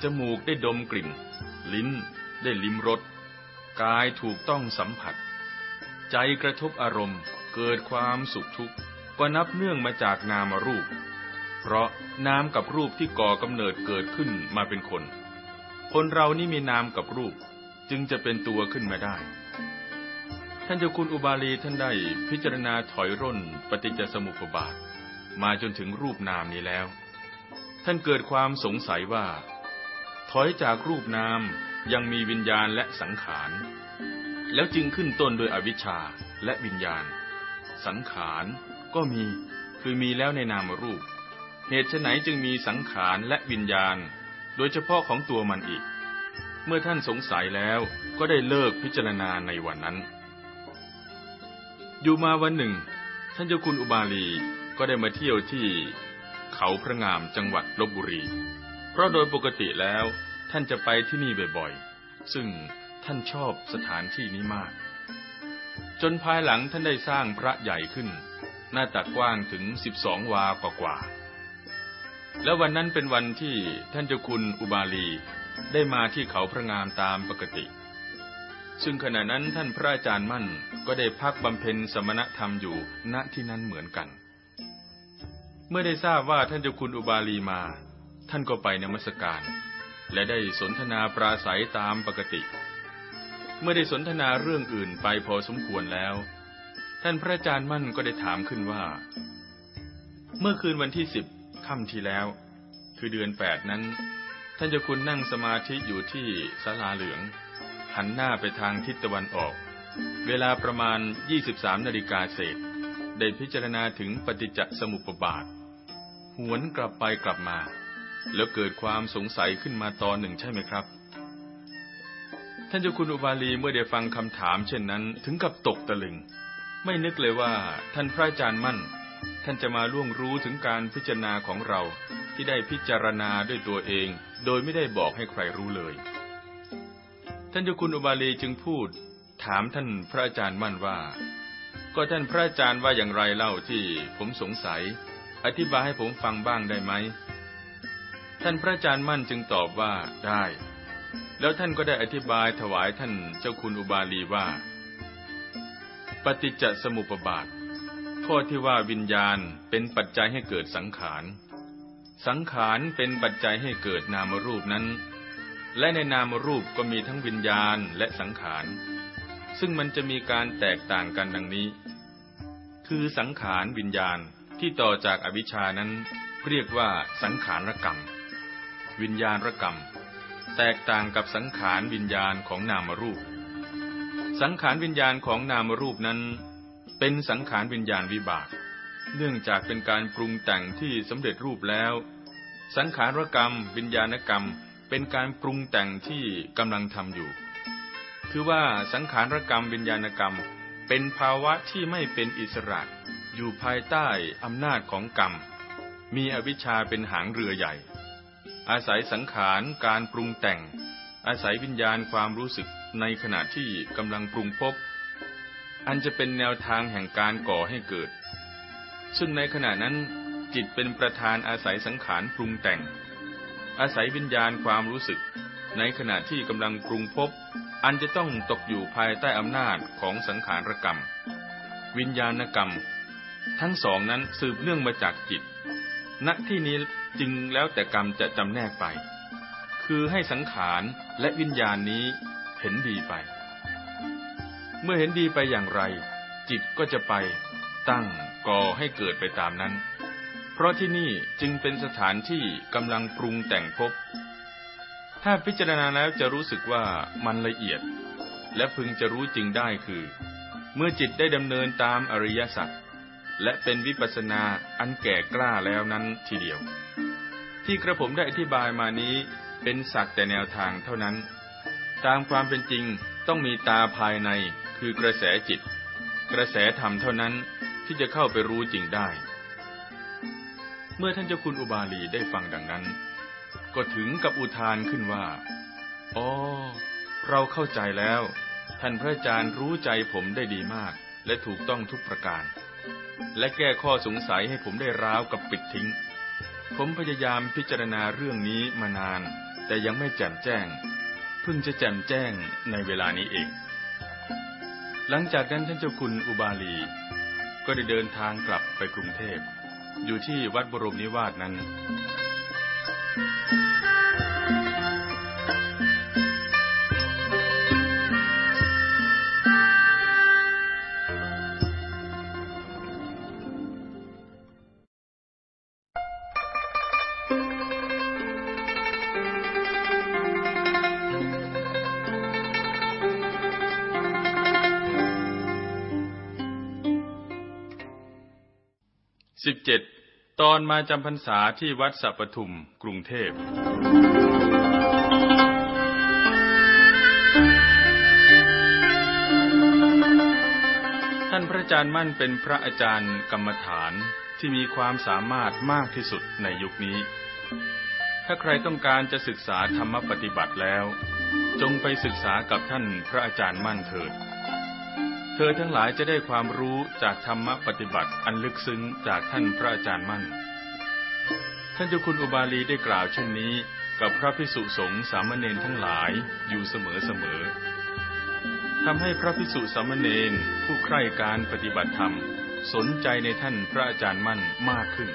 Speaker 1: จมูกได้ดมกลิ่น ลิ้นได้ลิ้มรสกายถูกต้องสัมผัส ใจกระทบอารมณ์ เกิดความสุขทุกข์ก็นับเนื่องมาจากนามรูป เพราะนามกับรูปที่ก่อกำเนิดเกิดขึ้นมาเป็นคน คนเรานี่มีนามกับรูปจึงจะเป็นตัวขึ้นมาได้ ท่านเจ้าคุณอุบาลีท่านได้พิจารณาถอยร่นปฏิจจสมุปบาทมาจนถึงรูปนามนี้แล้ว ท่านเกิดความสงสัยว่า ถอยจากรูปนามยังมีวิญญาณและสังขาร แล้วจึงขึ้นต้นโดยอวิชชาและวิญญาณ สังขารก็มี คือมีแล้วในนามรูป เหตุไฉนจึงมีสังขารและวิญญาณ โดยเฉพาะของตัวมันอีก เมื่อท่านสงสัยแล้วก็ได้เลิกพิจารณาในวันนั้น อยู่มาวันหนึ่ง ท่านเจ้าคุณอุบาลีก็ได้มาเที่ยวที่เขาพระงามจังหวัดลบบุรี เพราะโดยปกติแล้วท่านจะไปที่นี่บ่อยๆ ซึ่งท่านชอบสถานที่นี้มาก จนภายหลังท่านได้สร้างพระใหญ่ขึ้น หน้าตักกว้างถึงสิบองวากว่า และวันนั้นเป็นวันที่ท่านเจ้าคุณอุบาลีได้มาที่เขาพระงามตามปกติ ซึ่งขณะนั้นท่านพระอาจารย์มั่น ก็ได้พักบำเพ็ญสมณธรรมอยู่ณที่นั้นเหมือนกันเมื่อได้ทราบว่าท่านเจ้าคุณอุบาลีมา ท่านก็ไปนมัสการ และได้สนทนาปราศัยตามปกติ เมื่อได้สนทนาเรื่องอื่นไปพอสมควรแล้ว ท่านพระอาจารย์มั่นก็ได้ถามขึ้นว่า เมื่อคืนวันที่สิบค่ำที่แล้วคือเดือนแปดนั้น ท่านเจ้าคุณนั่งสมาธิอยู่ที่ศาลาเหลือง หันหน้าไปทางทิศตะวันออก เวลาประมาณ 23นาฬิกาเศษได้พิจารณาถึงปฏิจจสมุปบาทหวนกลับไปกลับมา แล้วเกิดความสงสัยขึ้นมาตอนหนึ่งใช่ไหมครับ ท่านเจ้าคุณอุบาลีเมื่อได้ฟังคำถาม เช่นนั้นถึงกับตกตะลึง ไม่นึกเลยว่าท่านพระอาจารย์มั่น ท่านจะมาล่วงรู้ถึงการพิจารณาของเราที่ได้พิจารณาด้วยตัวเอง โดยไม่ได้บอกให้ใครรู้เลย ท่านเจ้าคุณอุบาลีจึงพูดถามท่านพระอาจารย์มั่นว่า ก็ท่านพระอาจารย์ว่าอย่างไรเล่าที่ผมสงสัยอธิบายให้ผมฟังบ้างได้ไหม ท่านพระอาจารย์มั่นจึงตอบว่าได้ แล้วท่านก็ได้อธิบายถวายท่านเจ้าคุณอุบาลีว่า ปฏิจจสมุปบาทข้อที่ว่าวิญญาณเป็นปัจจัยให้เกิดสังขาร สังขารเป็นปัจจัยให้เกิดนามรูปนั้น และในนามรูปก็มีทั้งวิญญาณและสังขาร ซึ่งมันจะมีการแตกต่างกันดังนี้ คือสังขารวิญญาณที่ต่อจากอวิชานั้นเรียกว่า สังขารกรรม วิญญาณกรรม แตกต่างกับสังขารวิญญาณของนามรูป สังขารวิญญาณของนามรูปนั้น เป็นสังขารวิญญาณวิบากเนื่องจากเป็นการปรุงแต่งที่สำเร็จรูปแล้ว สังขารกรรม วิญญาณกรรมเป็นการปรุงแต่งที่กำลังทำอยู่คือว่าสังขารกรรมวิญญาณกรรมเป็นภาวะที่ไม่เป็นอิสระอยู่ภายใต้อำนาจของกรรม มีอวิชชาเป็นหางเรือใหญ่ อาศัยสังขารการปรุงแต่ง อาศัยวิญญาณความรู้สึกในขณะที่กำลังปรุงพบ อันจะเป็นแนวทางแห่งการก่อให้เกิด ซึ่งในขณะนั้นจิตเป็นประธานอาศัยสังขารปรุงแต่ง อาศัยวิญญาณความรู้สึก ในขณะที่กำลังปรุงพบ อันจะต้องตกอยู่ภายใต้อำนาจของสังขารกรรม วิญญาณกรรมทั้งสองนั้นสืบเนื่องมาจากจิตณที่นี้จึงแล้วแต่กรรมจะจำแนกไป คือให้สังขารและวิญญาณนี้เห็นดีไป เมื่อเห็นดีไปอย่างไร จิตก็จะไป ตั้งก่อให้เกิดไปตามนั้น เพราะที่นี่จึงเป็นสถานที่กำลังปรุงแต่งพบ ถ้าพิจารณาแล้วจะรู้สึกว่ามันละเอียด และพึงจะรู้จริงได้คือ เมื่อจิตได้ดำเนินตามอริยสัจและเป็นวิปัสนาอันแก่กล้าแล้วนั้นทีเดียว ที่กระผมได้อธิบายมานี้เป็นสักแต่แนวทางเท่านั้น ตามความเป็นจริงต้องมีตาภายในคือกระแสจิต กระแสธรรมเท่านั้นที่จะเข้าไปรู้จริงได้ เมื่อท่านเจ้าคุณอุบาลีได้ฟังดังนั้นก็ถึงกับอุทานขึ้นว่าอ๋อเราเข้าใจแล้ว ท่านพระอาจารย์รู้ใจผมได้ดีมาก และถูกต้องทุกประการและแก้ข้อสงสัยให้ผมได้ร้าวกับปิดทิ้ง ผมพยายามพิจารณาเรื่องนี้มานาน แต่ยังไม่แจ่มแจ้ง เพิ่งจะแจ่มแจ้งในเวลานี้เอง หลังจากนั้นท่านเจ้าคุณอุบาลี ก็ได้เดินทางกลับไปกรุงเทพ อยู่ที่วัดบรมนิวาสนั้น17ตอนมาจำพรรษาที่วัดสัปทุมกรุงเทพ ท่านพระอาจารย์มั่นเป็นพระอาจารย์กรรมฐานที่มีความสามารถมากที่สุดในยุคนี้ ถ้าใครต้องการจะศึกษาธรรมปฏิบัติแล้ว จงไปศึกษากับท่านพระอาจารย์มั่นเถิดเธอทั้งหลายจะได้ความรู้จากธรรมปฏิบัติอันลึกซึ้งจากท่านพระอาจารย์มั่น ท่านเจ้าคุณอุบาลีได้กล่าวเช่นนี้กับพระพิสุสงฆ์สามเณรทั้งหลายอยู่เสมอเสมอทำให้พระพิสุสามเณรผู้ใคร่การปฏิบัติธรรมสนใจในท่านพระอาจารย์มั่นมากขึ้น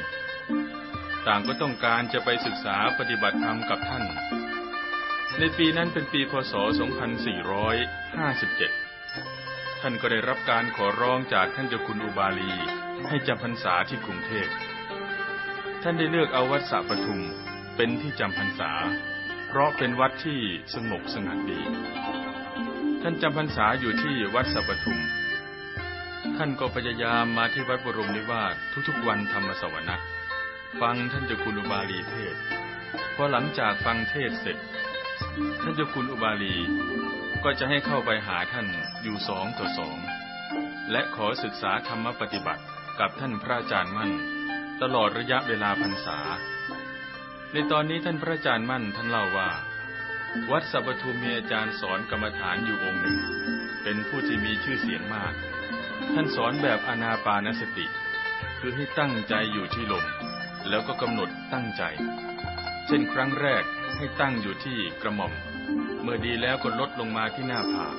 Speaker 1: ต่างก็ต้องการจะไปศึกษาปฏิบัติธรรมกับท่าน ในปีนั้นเป็นปีพศ 2457ท่านก็ได้รับการขอร้องจากท่านเจ้าคุณอุบาลี ให้จำพรรษาที่กรุงเทพท่านได้เลือกเอาวัดสะปทุมเป็นที่จำพรรษา เพราะเป็นวัดที่สงบสงัดดี ท่านจำพรรษาอยู่ที่วัดสะปทุม ท่านก็พยายามมาที่วัดบรมนิวาสทุกๆวันธรรมสวรรค์ฟังท่านเจ้าคุณอุบาลีเทศพอหลังจากฟังเทศเสร็จท่านเจ้าคุณอุบาลีก็จะให้เข้าไปหาท่านอยู่สองต่อสองและขอศึกษาธรรมปฏิบัติกับท่านพระอาจารย์มั่น ตลอดระยะเวลาพรรษา ในตอนนี้ท่านพระอาจารย์มั่นท่านเล่าว่า วัดสัปทุมมีอาจารย์สอนกรรมฐานอยู่องค์หนึ่งเป็นผู้ที่มีชื่อเสียงมาก ท่านสอนแบบอนาปานสติ คือให้ตั้งใจอยู่ที่ลม แล้วก็กำหนดตั้งใจเช่นครั้งแรกให้ตั้งอยู่ที่กระหม่อม เมื่อดีแล้วก็ลดลงมาที่หน้าผาก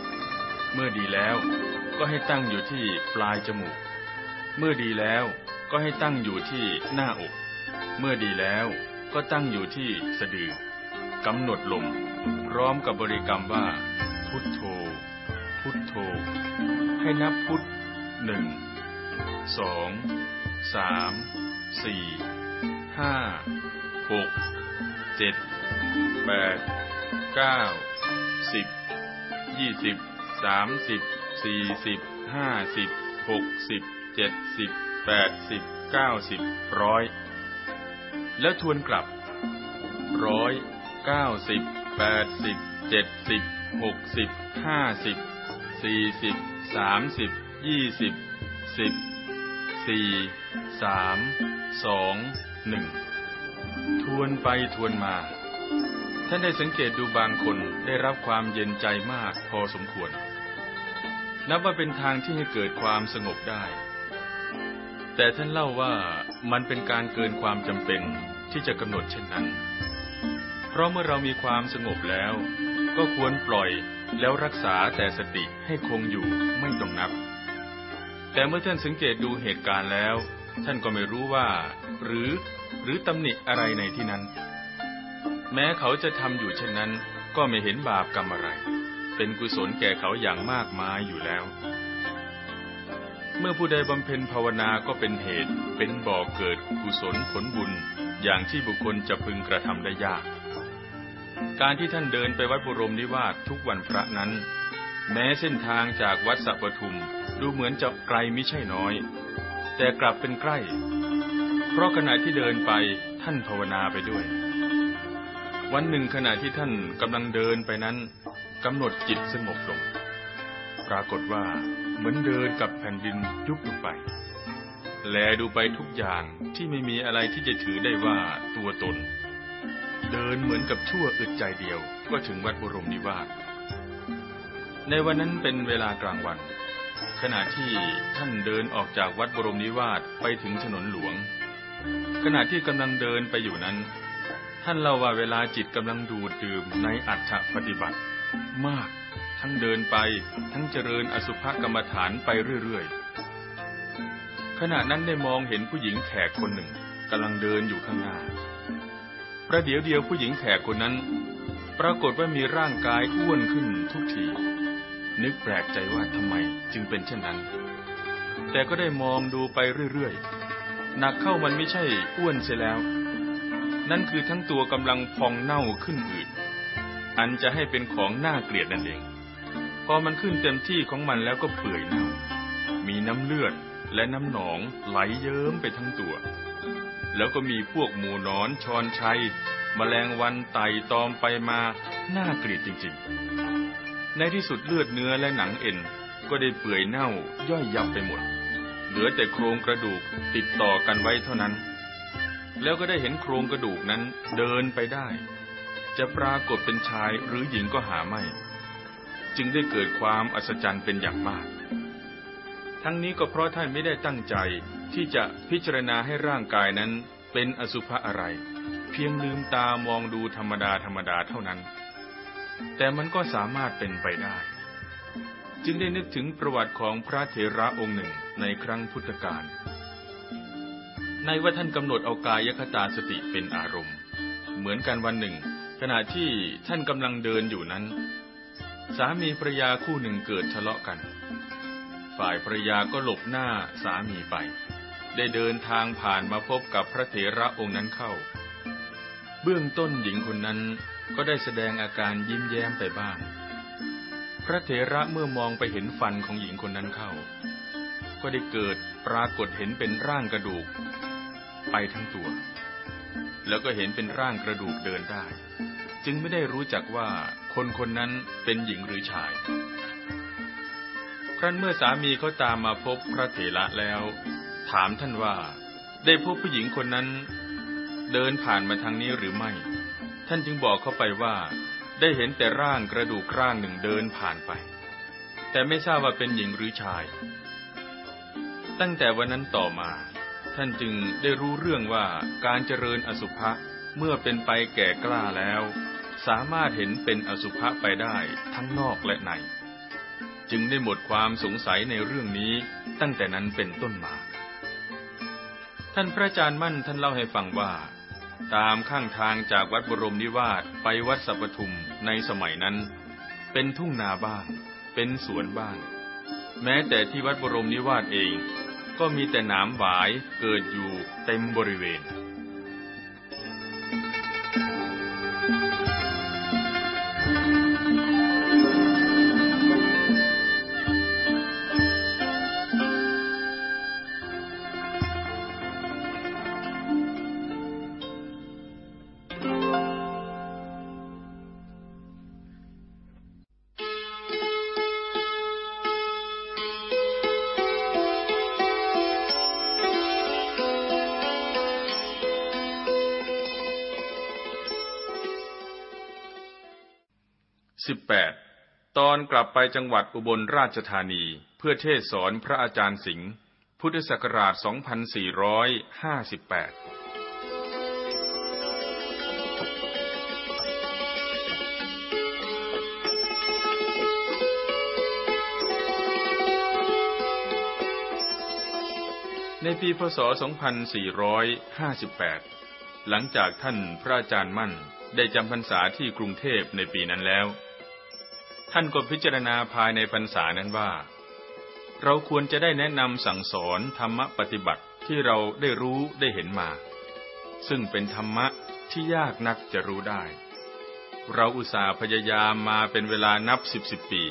Speaker 1: เมื่อดีแล้วก็ให้ตั้งอยู่ที่ปลายจมูก เมื่อดีแล้วก็ให้ตั้งอยู่ที่หน้าอก เมื่อดีแล้วก็ตั้งอยู่ที่สะดือกำหนดลม พร้อมกับบริกรรมว่า พุทโธพุทโธ ให้นับพุทหนึ่งสองสามสี่ห้าหกจ็ดแปดเก้า สิบ ยี่สิบ สามสิบสี่สิบ ห้าสิบหกสิบเจ็ดสิบแปดสิบเก้าสิบร้อย แล้วทวนกลับร้อยเก้าสิบแปดสิบเจ็ดสิบหกสิบ ห้าสิบสี่สิบ สามสิบยี่สิบ สิบ สี่ สาม สอง หนึ่งทวนไปทวนมา ท่านได้สังเกตดูบางคนได้รับความเย็นใจมากพอสมควร นับว่าเป็นทางที่ให้เกิดความสงบได้ แต่ท่านเล่าว่ามันเป็นการเกินความจำเป็นที่จะกำหนดเช่นนั้น เพราะเมื่อเรามีความสงบแล้ว ก็ควรปล่อยแล้วรักษาแต่สติให้คงอยู่ไม่ต้องนับ แต่เมื่อท่านสังเกตดูเหตุการณ์แล้ว ท่านก็ไม่รู้ว่า หรือหรือตำหนิอะไรในที่นั้น แม้เขาจะทำอยู่เช่นนั้น ก็ไม่เห็นบาปกรรมอะไร เป็นกุศลแก่เขาอย่างมากมายอยู่แล้ว เมื่อผู้ใดบำเพ็ญภาวนาก็เป็นเหตุ เป็นบ่อเกิดกุศลผลบุญอย่างที่บุคคลจะพึงกระทำได้ยาก การที่ท่านเดินไปวัดบุรมนิวาสทุกวันพระนั้น แม้เส้นทางจากวัดสัปทุมดูเหมือนจะไกลไม่ใช่น้อย แต่กลับเป็นใกล้เพราะขณะที่เดินไปท่านภาวนาไปด้วย วันหนึ่งขณะที่ท่านกำลังเดินไปนั้นกำหนดจิตสงบลงปรากฏว่า เหมือนเดินกับแผ่นดินยุบลงไป แลดูไปทุกอย่างที่ไม่มีอะไรที่จะถือได้ว่าตัวตน เดินเหมือนกับชั่วอึดใจเดียวก็ถึงวัดบรมนิวาสในวันนั้นเป็นเวลากลางวัน ขณะที่ท่านเดินออกจากวัดบรมนิวาสไปถึงถนนหลวงขณะที่กำลังเดินไปอยู่นั้น ท่านเล่าว่าเวลาจิตกำลังดูดดื่ม ในอัตถปฏิบัติ มาก ทั้งเดินไปทั้งเจริญอสุภกรรมฐานไปเรื่อย ๆ ขณะนั้นได้มองเห็นผู้หญิงแขกคนหนึ่งกำลังเดินอยู่ข้างหน้าประเดี๋ยวเดียวผู้หญิงแขกคนนั้น ปรากฏว่ามีร่างกายอ้วนขึ้นทุกทีนึกแปลกใจว่าทำไมจึงเป็นเช่นนั้น แต่ก็ได้มองดูไปเรื่อยๆหนักเข้ามันไม่ใช่อ้วนเสียแล้ว นั่นคือทั้งตัวกำลังพองเน่าขึ้นอืด อันจะให้เป็นของน่าเกลียดนั่นเอง พอมันขึ้นเต็มที่ของมันแล้วก็เปื่อยเน่า มีน้ำเลือดและน้ำหนองไหลเยิ้มไปทั้งตัว แล้วก็มีพวกหมูนอนชอนชัยมแมลงวันไต่ตอมไปมาน่าเกลียดจริงๆ ในที่สุดเลือดเนื้อและหนังเอ็นก็ได้เปื่อยเน่าย่อยยับไปหมดเหลือแต่โครงกระดูกติดต่อกันไว้เท่านั้น แล้วก็ได้เห็นโครงกระดูกนั้นเดินไปได้ จะปรากฏเป็นชายหรือหญิงก็หาไม่ จึงได้เกิดความอัศจรรย์เป็นอย่างมาก ทั้งนี้ก็เพราะท่านไม่ได้ตั้งใจที่จะพิจารณาให้ร่างกายนั้นเป็นอสุภะอะไร เพียงลืมตามองดูธรรมดาธรรมดาเท่านั้น แต่มันก็สามารถเป็นไปได้จึงได้นึกถึงประวัติของพระเถระองค์หนึ่งในครั้งพุทธกาล ในว่าท่านกำหนดเอากายคตาสติเป็นอารมณ์ เหมือนกันวันหนึ่ง ขณะที่ท่านกำลังเดินอยู่นั้น สามีภรยาคู่หนึ่งเกิดทะเลาะกัน ฝ่ายภรยาก็หลบหน้าสามีไป ได้เดินทางผ่านมาพบกับพระเถระองค์นั้นเข้า เบื้องต้นหญิงคนนั้นก็ได้แสดงอาการยิ้มแย้มไปบ้างพระเถระเมื่อมองไปเห็นฟันของหญิงคนนั้นเข้า ก็ได้เกิดปรากฏเห็นเป็นร่างกระดูก ไปทั้งตัว แล้วก็เห็นเป็นร่างกระดูกเดินได้ จึงไม่ได้รู้จักว่าคนคนนั้นเป็นหญิงหรือชาย ครั้นเมื่อสามีเขาตามมาพบพระเถระแล้ว ถามท่านว่า ได้พบผู้หญิงคนนั้น เดินผ่านมาทางนี้หรือไม่ ท่านจึงบอกเขาไปว่าได้เห็นแต่ร่างกระดูกร่างหนึ่งเดินผ่านไป แต่ไม่ทราบว่าเป็นหญิงหรือชาย ตั้งแต่วันนั้นต่อมา ท่านจึงได้รู้เรื่องว่าการเจริญอสุภะ เมื่อเป็นไปแก่กล้าแล้ว สามารถเห็นเป็นอสุภะไปได้ทั้งนอกและในจึงได้หมดความสงสัยในเรื่องนี้ตั้งแต่นั้นเป็นต้นมา ท่านพระอาจารย์มั่น ท่านเล่าให้ฟังว่าตามข้างทางจากวัดบรมนิวาสไปวัดสัปทุมในสมัยนั้น เป็นทุ่งนาบ้างเป็นสวนบ้าง แม้แต่ที่วัดบรมนิวาสเอง ก็มีแต่หนามหวายเกิดอยู่เต็มบริเวณ18ตอนกลับไปจังหวัดอุบลราชธานี เพื่อเทศสอนพระอาจารย์สิงห์พุทธศักราช 2458 ในปีพศ 2458 หลังจากท่านพระอาจารย์มั่นได้จำพรรษาที่กรุงเทพในปีนั้นแล้วท่านก็พิจารณาภายในพรรษานั้นว่า เราควรจะได้แนะนำสั่งสอนธรรมปฏิบัติที่เราได้รู้ได้เห็นมา ซึ่งเป็นธรรมะที่ยากนักจะรู้ได้ เราอุตส่าห์พยายามมาเป็นเวลานับสิบสิบปี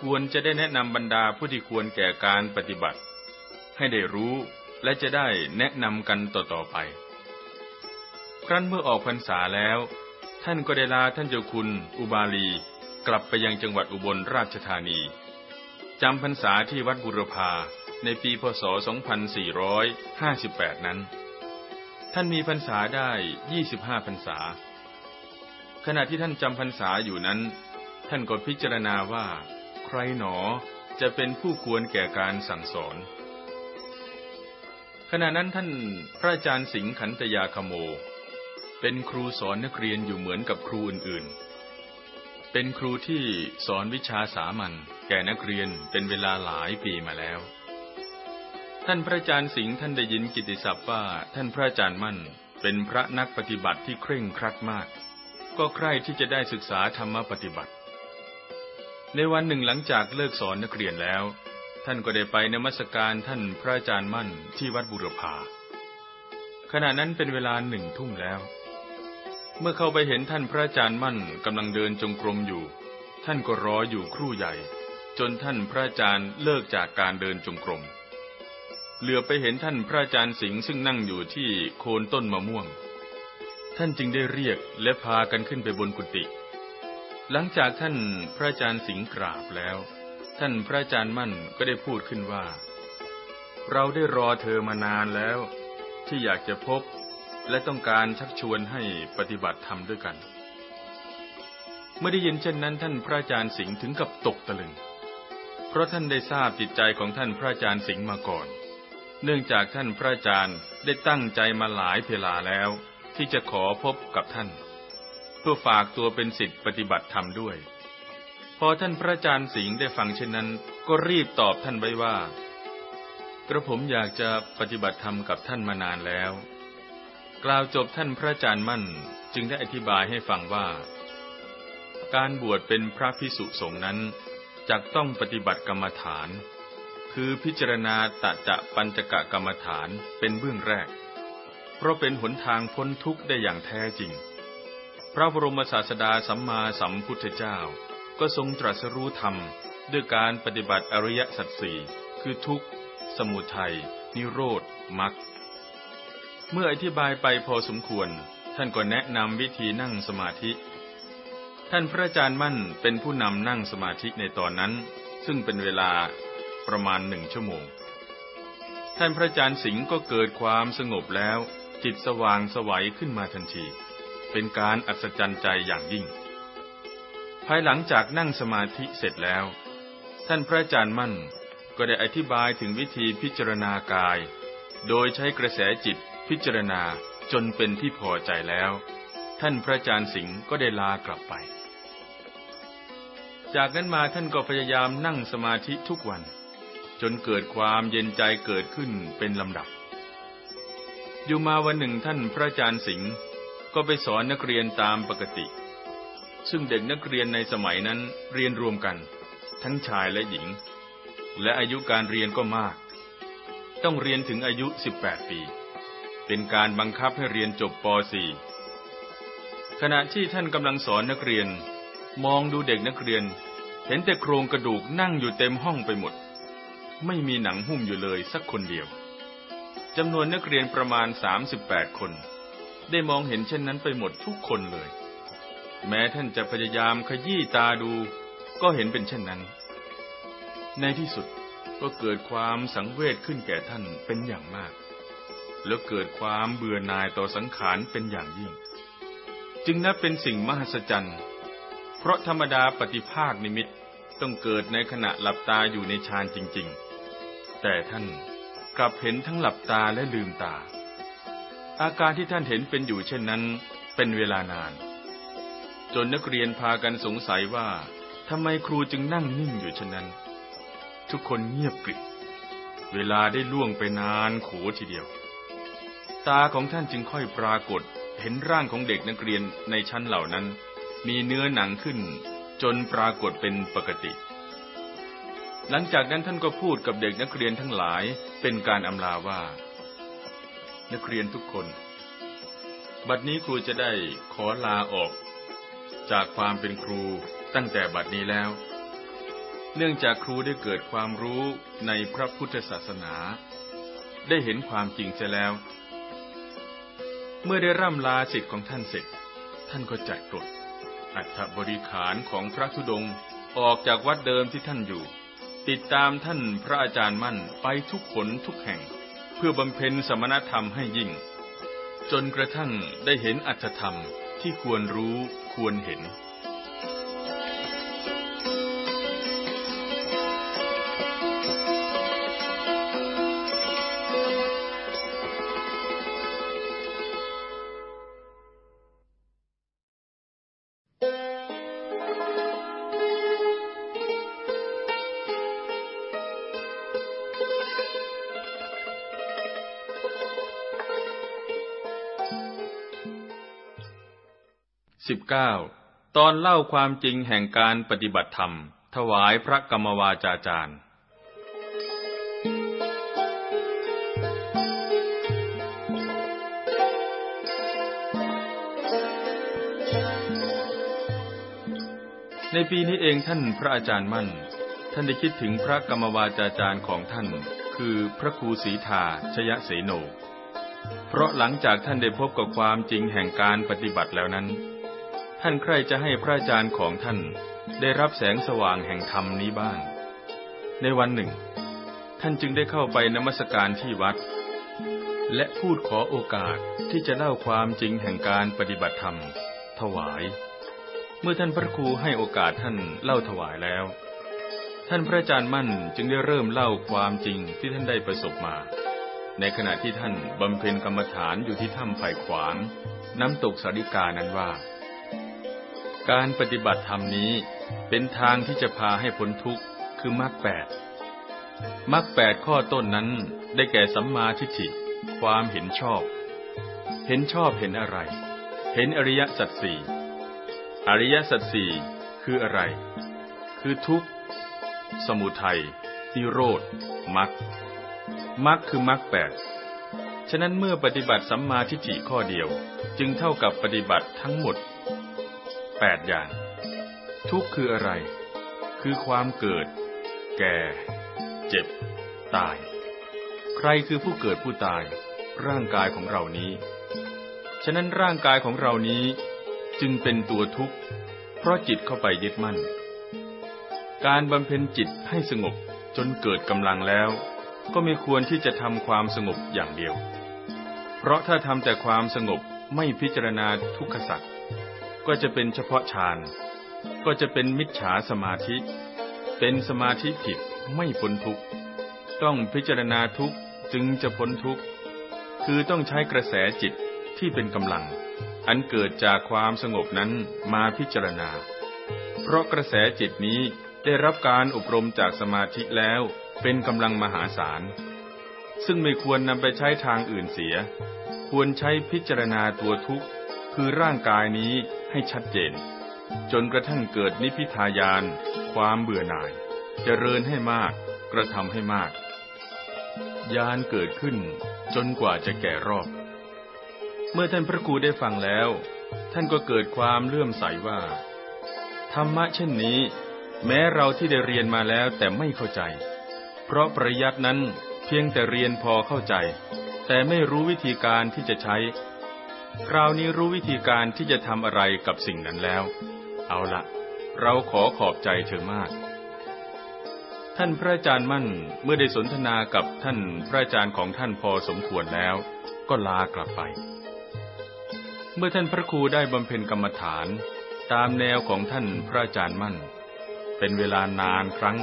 Speaker 1: ควรจะได้แนะนำบรรดาผู้ที่ควรแก่การปฏิบัติ ให้ได้รู้และจะได้แนะนำกันต่อๆไป ครั้นเมื่อออกพรรษาแล้ว ท่านก็ได้ลาท่านเจ้าคุณอุบาลีกลับไปยังจังหวัดอุบลราชธานี จำพรรษาที่วัดบุรพาในปีพศ 2458 นั้น ท่านมีพรรษาได้ 25 พรรษา ขณะที่ท่านจำพรรษาอยู่นั้น ท่านก็พิจารณาว่า ใครหนอจะเป็นผู้ควรแก่การสั่งสอน ขณะนั้นท่านพระอาจารย์สิงขันตยาคโม เป็นครูสอนนักเรียนอยู่เหมือนกับครูอื่นๆเป็นครูที่สอนวิชาสามัญแก่นักเรียนเป็นเวลาหลายปีมาแล้ว ท่านพระอาจารย์สิงห์ท่านได้ยินกิติศัพท์ว่าท่านพระอาจารย์มั่น เป็นพระนักปฏิบัติที่เคร่งครัดมากก็ใคร่ที่จะได้ศึกษาธรรมปฏิบัติ ในวันหนึ่งหลังจากเลิกสอนนักเรียนแล้ว ท่านก็ได้ไปนมัสการท่านพระอาจารย์มั่นที่วัดบุรพาขณะนั้นเป็นเวลาหนึ่งทุ่มแล้วเมื่อเข้าไปเห็นท่านพระอาจารย์มั่นกำลังเดินจงกรมอยู่ ท่านก็รออยู่ครู่ใหญ่ จนท่านพระอาจารย์เลิกจากการเดินจงกรม เหลือไปเห็นท่านพระอาจารย์สิงห์ซึ่งนั่งอยู่ที่โคนต้นมะม่วง ท่านจึงได้เรียกและพากันขึ้นไปบนกุฏิ หลังจากท่านพระอาจารย์สิงห์กราบแล้ว ท่านพระอาจารย์มั่นก็ได้พูดขึ้นว่า เราได้รอเธอมานานแล้ว ที่อยากจะพบและต้องการชักชวนให้ปฏิบัติธรรมด้วยกันเมื่อได้ยินเช่นนั้นท่านพระอาจารย์สิงห์ถึงกับตกตะลึง เพราะท่านได้ทราบจิตใจของท่านพระอาจารย์สิงห์มาก่อน เนื่องจากท่านพระอาจารย์ได้ตั้งใจมาหลายเพลาแล้ว ที่จะขอพบกับท่าน เพื่อฝากตัวเป็นสิทธิปฏิบัติธรรมด้วย พอท่านพระอาจารย์สิงห์ได้ฟังเช่นนั้นก็รีบตอบท่านไว้ว่า กระผมอยากจะปฏิบัติธรรมกับท่านมานานแล้วกล่าวจบท่านพระอาจารย์มั่นจึงได้อธิบายให้ฟังว่า การบวชเป็นพระพิสุสงฆ์นั้นจักต้องปฏิบัติกรรมฐาน คือพิจารณาตะจะปัญจกะกรรมฐานเป็นเบื้องแรก เพราะเป็นหนทางพ้นทุกข์ได้อย่างแท้จริง พระบรมศาสดาสัมมาสัมพุทธเจ้า ก็ทรงตรัสรู้ธรรมด้วยการปฏิบัติอริยสัจสี่คือทุกข์ สมุทัยนิโรธมรรคเมื่ออธิบายไปพอสมควร ท่านก็แนะนำวิธีนั่งสมาธิ ท่านพระอาจารย์มั่นเป็นผู้นำนั่งสมาธิในตอนนั้น ซึ่งเป็นเวลาประมาณหนึ่งชั่วโมง ท่านพระอาจารย์สิงห์ก็เกิดความสงบแล้วจิตสว่างสวัยขึ้นมาทันที เป็นการอัศจรรย์ใจอย่างยิ่ง ภายหลังจากนั่งสมาธิเสร็จแล้ว ท่านพระอาจารย์มั่นก็ได้อธิบายถึงวิธีพิจารณากาย โดยใช้กระแสจิตพิจารณาจนเป็นที่พอใจแล้ว ท่านพระอาจารย์สิงห์ก็ได้ลากลับไป จากนั้นมาท่านก็พยายามนั่งสมาธิทุกวัน จนเกิดความเย็นใจเกิดขึ้นเป็นลำดับ อยู่มาวันหนึ่งท่านพระอาจารย์สิงห์ก็ไปสอนนักเรียนตามปกติ ซึ่งเด็กนักเรียนในสมัยนั้นเรียนรวมกัน ทั้งชายและหญิง และอายุการเรียนก็มาก ต้องเรียนถึงอายุ 18 ปีเป็นการบังคับให้เรียนจบป .4 ขณะที่ท่านกำลังสอนนักเรียน มองดูเด็กนักเรียน เห็นแต่โครงกระดูกนั่งอยู่เต็มห้องไปหมด ไม่มีหนังหุ้มอยู่เลยสักคนเดียวจำนวนนักเรียนประมาณ 38 คน ได้มองเห็นเช่นนั้นไปหมดทุกคนเลย แม้ท่านจะพยายามขยี้ตาดูก็เห็นเป็นเช่นนั้น ในที่สุดก็เกิดความสังเวชขึ้นแก่ท่านเป็นอย่างมากแล้วเกิดความเบื่อหน่ายต่อสังขารเป็นอย่างยิ่ง จึงนับเป็นสิ่งมหัศจรรย์ เพราะธรรมดาปฏิภาคนิมิตต้องเกิดในขณะหลับตาอยู่ในฌานจริง ๆ แต่ท่านกลับเห็นทั้งหลับตาและลืมตา อาการที่ท่านเห็นเป็นอยู่เช่นนั้น เป็นเวลานาน จนนักเรียนพากันสงสัยว่าทำไมครูจึงนั่งนิ่งอยู่เช่นนั้น ทุกคนเงียบกริบ เวลาได้ล่วงไปนานโขทีเดียวตาของท่านจึงค่อยปรากฏเห็นร่างของเด็กนักเรียนในชั้นเหล่านั้น มีเนื้อหนังขึ้น จนปรากฏเป็นปกติ หลังจากนั้นท่านก็พูดกับเด็กนักเรียนทั้งหลายเป็นการอำลาว่า นักเรียนทุกคน บัดนี้ครูจะได้ขอลาออก จากความเป็นครูตั้งแต่บัดนี้แล้ว เนื่องจากครูได้เกิดความรู้ในพระพุทธศาสนา ได้เห็นความจริงเสียแล้วเมื่อได้ร่ำลาสิทธิ์ของท่านเสร็จ ท่านก็จัดกดอัฐบริขารของพระธุดงค์ออกจากวัดเดิมที่ท่านอยู่ ติดตามท่านพระอาจารย์มั่นไปทุกขนทุกแห่ง เพื่อบำเพ็ญสมณธรรมให้ยิ่ง จนกระทั่งได้เห็นอัตธรรมที่ควรรู้ควรเห็น 9. ก้าตอนเล่าความจริงแห่งการปฏิบัติธรรม ถวายพระกรรมวาจาจารย์ในปีนี้เองท่านพระอาจารย์มั่น ท่านได้คิดถึงพระกรรมวาจาจารย์ของท่าน คือพระครูศรีธาชยเสโนเพราะหลังจากท่านได้พบกับความจริงแห่งการปฏิบัติแล้วนั้นท่านใครจะให้พระอาจารย์ของท่านได้รับแสงสว่างแห่งธรรมนี้บ้าง ในวันหนึ่ง ท่านจึงได้เข้าไปนมัสการที่วัด และพูดขอโอกาสที่จะเล่าความจริงแห่งการปฏิบัติธรรม ถวาย เมื่อท่านพระครูให้โอกาสท่านเล่าถวายแล้ว ท่านพระอาจารย์มั่นจึงได้เริ่มเล่าความจริงที่ท่านได้ประสบมา ในขณะที่ท่านบำเพ็ญกรรมฐานอยู่ที่ถ้ำไผ่ขวางน้ำตกสาริกานั้นว่าการปฏิบัติธรรมนี้เป็นทางที่จะพาให้พ้นทุกข์คือมรรคแปดมรรคแปดข้อต้นนั้นได้แก่สัมมาทิฏฐิ ความเห็นชอบ เห็นชอบเห็นอะไร เห็นอริยสัจสี่อริยสัจสี่คืออะไร คือทุกข์ สมุทัย นิโรธ มรรค มรรคคือมรรคแปดฉะนั้นเมื่อปฏิบัติสัมมาทิฏฐิข้อเดียวจึงเท่ากับปฏิบัติทั้งหมด8อย่าง ทุกข์คืออะไร คือความเกิด แก่เจ็บ ตาย ใครคือผู้เกิดผู้ตาย ร่างกายของเรานี้ ฉะนั้นร่างกายของเรานี้จึงเป็นตัวทุกข์ เพราะจิตเข้าไปยึดมั่น การบำเพ็ญจิตให้สงบจนเกิดกำลังแล้วก็ ไม่ควรที่จะทำความสงบอย่างเดียว เพราะถ้าทำแต่ความสงบไม่พิจารณาทุกขสัตก็จะเป็นเฉพาะฌาน ก็จะเป็นมิจฉาสมาธิ เป็นสมาธิผิดไม่พ้นทุกข์ ต้องพิจารณาทุกข์จึงจะพ้นทุกข์ คือต้องใช้กระแสจิตที่เป็นกำลัง อันเกิดจากความสงบนั้นมาพิจารณา เพราะกระแสจิตนี้ได้รับการอบรมจากสมาธิแล้ว เป็นกำลังมหาศาล ซึ่งไม่ควรนำไปใช้ทางอื่นเสีย ควรใช้พิจารณาตัวทุกข์คือร่างกายนี้ให้ชัดเจน จนกระทั่งเกิดนิพิทายาน ความเบื่อหน่ายจเจริญให้มากกระทำให้มากยานเกิดขึ้นจนกว่าจะแก่รอบ เมื่อท่านพระครูได้ฟังแล้ว ท่านก็เกิดความเลื่อมใสว่าธรรมะเช่นนี้ แม้เราที่ได้เรียนมาแล้วแต่ไม่เข้าใจ เพราะประยัดนั้นเพียงแต่เรียนพอเข้าใจ แต่ไม่รู้วิธีการที่จะใช้คราวนี้รู้วิธีการที่จะทำอะไรกับสิ่งนั้นแล้ว เอาละเราขอขอบใจเธอมาก ท่านพระอาจารย์มั่นเมื่อได้สนทนากับท่านพระอาจารย์ของท่านพอสมควรแล้ว ก็ลากลับไป เมื่อท่านพระครูได้บำเพ็ญกรรมฐาน ตามแนวของท่านพระอาจารย์มั่น เป็นเวลานานครั้ง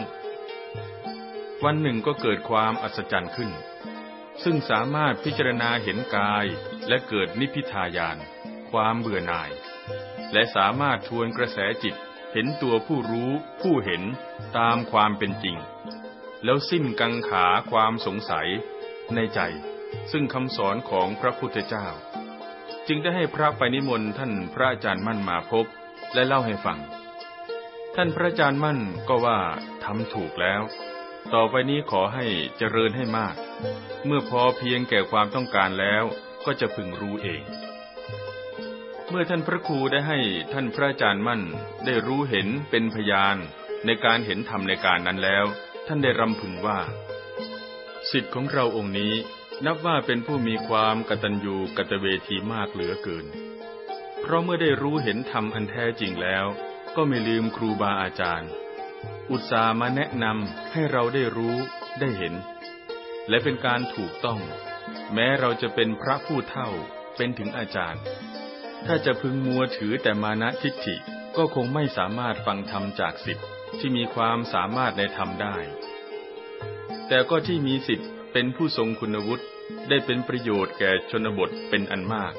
Speaker 1: วันหนึ่งก็เกิดความอัศจรรย์ขึ้น ซึ่งสามารถพิจารณาเห็นกายและเกิดนิพิทายานความเบื่อหน่าย และสามารถทวนกระแสจิต เห็นตัวผู้รู้ผู้เห็นตามความเป็นจริง แล้วสิ้นกังขาความสงสัยในใจ ซึ่งคำสอนของพระพุทธเจ้า จึงได้ให้พระไปนิมนต์ท่านพระอาจารย์มั่นมาพบ และเล่าให้ฟัง ท่านพระอาจารย์มั่นก็ว่าทำถูกแล้ว ต่อไปนี้ขอให้เจริญให้มาก เมื่อพอเพียงแก่ความต้องการแล้วก็จะพึงรู้เอง เมื่อท่านพระครูได้ให้ท่านพระอาจารย์มั่น ได้รู้เห็นเป็นพยานในการเห็นธรรมในการนั้นแล้ว ท่านได้รำพึงว่าสิทธิ์ของเราองค์นี้นับว่าเป็นผู้มีความกตัญญูกตเวทีมากเหลือเกิน เพราะเมื่อได้รู้เห็นธรรมอันแท้จริงแล้ว ก็ไม่ลืมครูบาอาจารย์ อุตส่าห์มาแนะนำให้เราได้รู้ได้เห็น และเป็นการถูกต้องแม้เราจะเป็นพระผู้เท่าเป็นถึงอาจารย์ ถ้าจะพึงมัวถือแต่มานะทิฏฐิก็คงไม่สามารถฟังธรรมจากสิทธิ์ที่มีความสามารถในธรรมได้ แต่ก็ที่มีสิทธิ์เป็นผู้ทรงคุณวุฒิได้เป็นประโยชน์แก่ชนบทเป็นอันมาก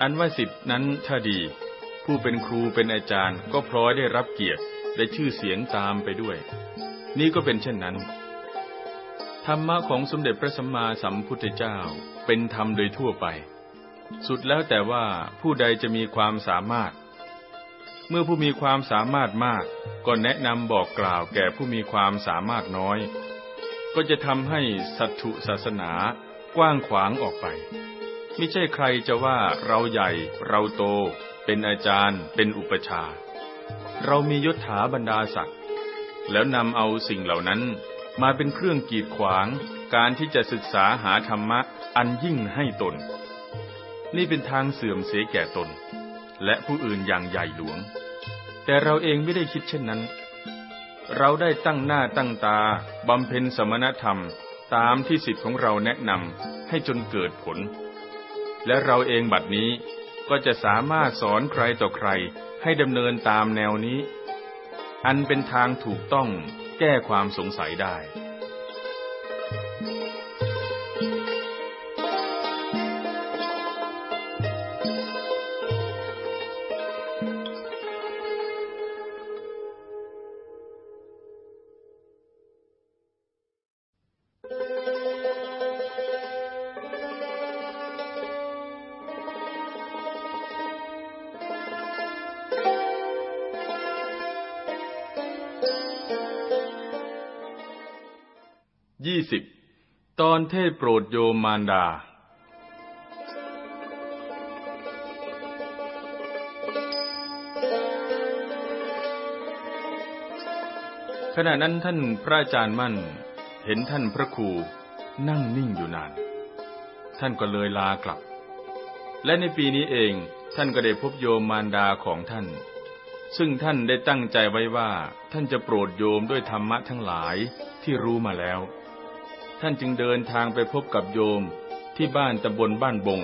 Speaker 1: อันว่าสิทธินั้นถ้าดี ผู้เป็นครูเป็นอาจารย์ ก็พร้อยได้รับเกียรติและชื่อเสียงตามไปด้วย นี่ก็เป็นเช่นนั้นธรรมะของสมเด็จพระสัมมาสัมพุทธเจ้าเป็นธรรมโดยทั่วไป สุดแล้วแต่ว่าผู้ใดจะมีความสามารถ เมื่อผู้มีความสามารถมากก็แนะนำบอกกล่าวแก่ผู้มีความสามารถน้อย ก็จะทำให้สัตถุศาสนากว้างขวางออกไป ไม่ใช่ใครจะว่าเราใหญ่ เราโต เป็นอาจารย์ เป็นอุปชา เรามียศถาบรรดาศักดิ์แล้วนำเอาสิ่งเหล่านั้นมาเป็นเครื่องกีดขวางการที่จะศึกษาหาธรรมะอันยิ่งให้ตน นี่เป็นทางเสื่อมเสียแก่ตน และผู้อื่นอย่างใหญ่หลวง แต่เราเองไม่ได้คิดเช่นนั้น เราได้ตั้งหน้าตั้งตา บำเพ็ญสมณธรรมตามที่สิทธิ์ของเราแนะนำให้จนเกิดผล และเราเองบัดนี้ก็จะสามารถสอนใครต่อใครให้ดำเนินตามแนวนี้ อันเป็นทางถูกต้องแก้ความสงสัยได้ที่สิบตอนเทศโปรดโยมมารดา ขณะนั้นท่านพระอาจารย์มั่นเห็นท่านพระครูนั่งนิ่งอยู่นานท่านก็เลยลากลับ และในปีนี้เองท่านก็ได้พบโยมมารดาของท่าน ซึ่งท่านได้ตั้งใจไว้ว่า ท่านจะโปรดโยมด้วยธรรมะทั้งหลายที่รู้มาแล้วท่านจึงเดินทางไปพบกับโยมที่บ้านตำบลบ้านบง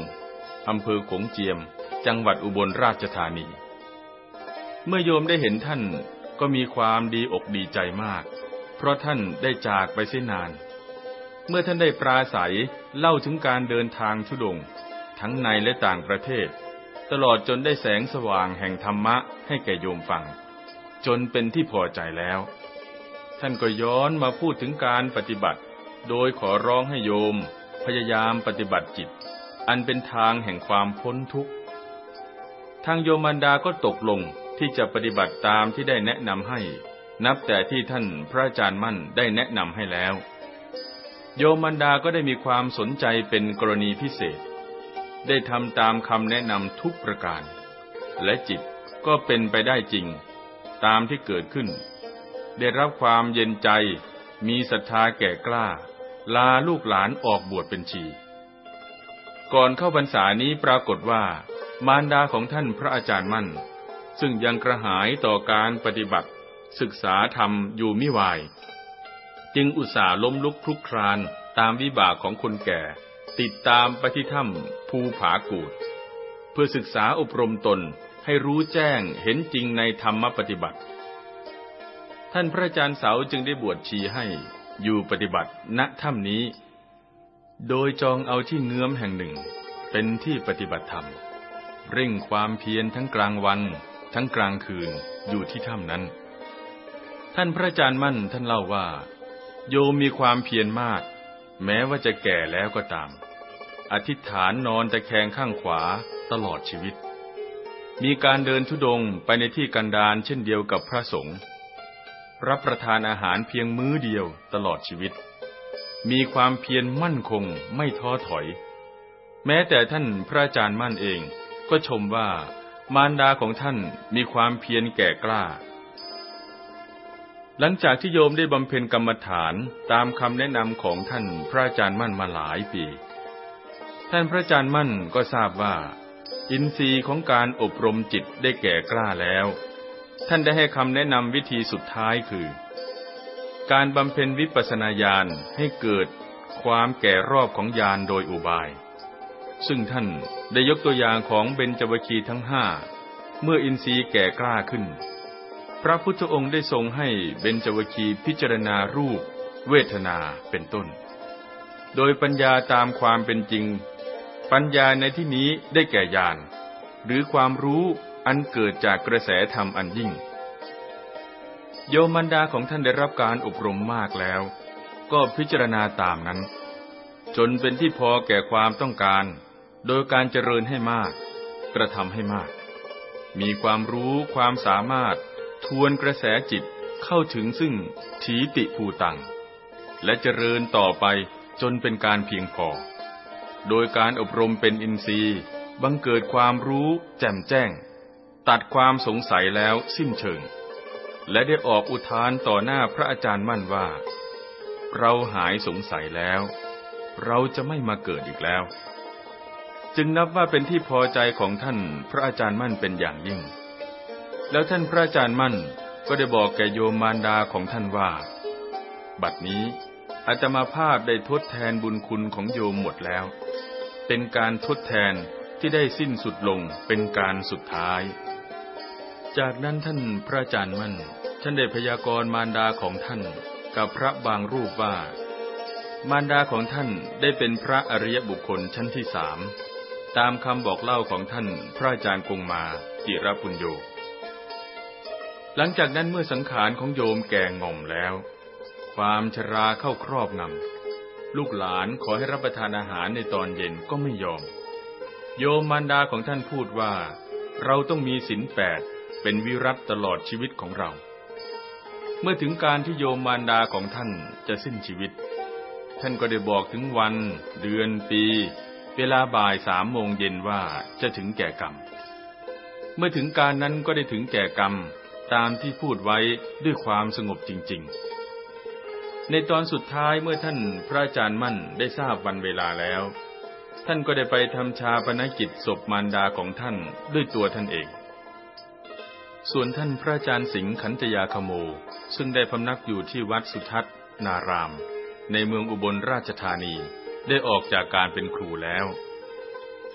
Speaker 1: อำเภอขงเจียม จังหวัดอุบลราชธานี เมื่อโยมได้เห็นท่านก็มีความดีอกดีใจมาก เพราะท่านได้จากไปเส้นาน เมื่อท่านได้ปราศัยเล่าถึงการเดินทางชุดงทั้งในและต่างประเทศ ตลอดจนได้แสงสว่างแห่งธรรมะให้แก่โยมฟัง จนเป็นที่พอใจแล้ว ท่านก็ย้อนมาพูดถึงการปฏิบัติโดยขอร้องให้โยม พยายามปฏิบัติจิต อันเป็นทางแห่งความพ้นทุกข์ทางโยมันดาก็ตกลงที่จะปฏิบัติตามที่ได้แนะนำให้ นับแต่ที่ท่านพระอาจารย์มั่นได้แนะนำให้แล้ว โยมันดาก็ได้มีความสนใจเป็นกรณีพิเศษ ได้ทำตามคำแนะนำทุกประการ และจิตก็เป็นไปได้จริงตามที่เกิดขึ้น ได้รับความเย็นใจมีศรัทธาแก่กล้าลาลูกหลานออกบวชเป็นชี ก่อนเข้าพรรษานี้ปรากฏว่า มารดาของท่านพระอาจารย์มั่น ซึ่งยังกระหายต่อการปฏิบัติ ศึกษาธรรมอยู่มิวาย จึงอุตส่าห์ล้มลุกคลุกคลานตามวิบากของคนแก่ ติดตามไปที่ถ้ำภูผากูด เพื่อศึกษาอบรมตนให้รู้แจ้งเห็นจริงในธรรมปฏิบัติ ท่านพระอาจารย์เสาจึงได้บวชชีให้อยู่ปฏิบัติณถ้ำนี้ โดยจองเอาที่เงื้อมแห่งหนึ่ง เป็นที่ปฏิบัติธรรม เร่งความเพียรทั้งกลางวันทั้งกลางคืนอยู่ที่ถ้ำนั้น ท่านพระอาจารย์มั่นท่านเล่าว่า โยมมีความเพียรมาก แม้ว่าจะแก่แล้วก็ตามอธิษฐานนอนตะแคงข้างขวาตลอดชีวิต มีการเดินทุดงไปในที่กันดารเช่นเดียวกับพระสงฆ์รับประทานอาหารเพียงมื้อเดียวตลอดชีวิต มีความเพียรมั่นคงไม่ท้อถอย แม้แต่ท่านพระอาจารย์มั่นเองก็ชมว่ามารดาของท่านมีความเพียรแก่กล้า หลังจากที่โยมได้บำเพ็ญกรรมฐานตามคำแนะนำของท่านพระอาจารย์มั่นมาหลายปี ท่านพระอาจารย์มั่นก็ทราบว่า อินทรีย์ของการอบรมจิตได้แก่กล้าแล้วท่านได้ให้คำแนะนำวิธีสุดท้ายคือ การบำเพ็ญวิปัสนาญาณให้เกิดความแก่รอบของญาณโดยอุบาย ซึ่งท่านได้ยกตัวอย่างของเบญจวคีทั้งห้าเมื่ออินทรีย์แก่กล้าขึ้น พระพุทธองค์ได้ทรงให้เบญจวคีพิจารณารูป เวทนาเป็นต้น โดยปัญญาตามความเป็นจริง ปัญญาในที่นี้ได้แก่ญาณหรือความรู้อันเกิดจากกระแสธรรมอันยิ่งโยมันดาของท่านได้รับการอบรมมากแล้ว ก็พิจารณาตามนั้น จนเป็นที่พอแก่ความต้องการ โดยการเจริญให้มาก กระทำให้มาก มีความรู้ความสามารถ ทวนกระแสจิตเข้าถึงซึ่งถีติภูตัง และเจริญต่อไปจนเป็นการเพียงพอ โดยการอบรมเป็นอินทรีย์ บังเกิดความรู้แจ่มแจ้งตัดความสงสัยแล้วสิ้นเชิง และได้ออกอุทานต่อหน้าพระอาจารย์มั่นว่า เราหายสงสัยแล้ว เราจะไม่มาเกิดอีกแล้ว จึงนับว่าเป็นที่พอใจของท่านพระอาจารย์มั่นเป็นอย่างยิ่ง แล้วท่านพระอาจารย์มั่นก็ได้บอกแก่โยมมารดาของท่านว่า บัดนี้อาตมาภาพได้ทดแทนบุญคุณของโยมหมดแล้ว เป็นการทดแทนที่ได้สิ้นสุดลงเป็นการสุดท้ายจากนั้นท่านพระอาจารย์มั่นท่านได้พยากรณ์มารดาของท่านกับพระบางรูปว่า มารดาของท่านได้เป็นพระอริยบุคคลชั้นที่สาม ตามคำบอกเล่าของท่านพระอาจารย์กงมาจิรปุญโยหลังจากนั้นเมื่อสังขารของโยมแก่ง่อมแล้ว ความชราเข้าครอบงำ ลูกหลานขอให้รับประทานอาหารในตอนเย็นก็ไม่ยอม โยมมารดาของท่านพูดว่า เราต้องมีศีลแปดเป็นวิรัตตลอดชีวิตของเรา เมื่อถึงการที่โยมมารดาของท่านจะสิ้นชีวิต ท่านก็ได้บอกถึงวัน เดือนปี เวลาบ่ายสามโมงเย็นว่าจะถึงแก่กรรม เมื่อถึงการนั้นก็ได้ถึงแก่กรรมตามที่พูดไว้ด้วยความสงบจริงๆ ในตอนสุดท้ายเมื่อท่านพระอาจารย์มั่นได้ทราบวันเวลาแล้ว ท่านก็ได้ไปทำชาปนกิจศพมารดาของท่านด้วยตัวท่านเองส่วนท่านพระอาจารย์สิงห์ขันตยาคโม ซึ่งได้พำนักอยู่ที่วัดสุทัศนาราม ในเมืองอุบลราชธานีได้ออกจากการเป็นครูแล้ว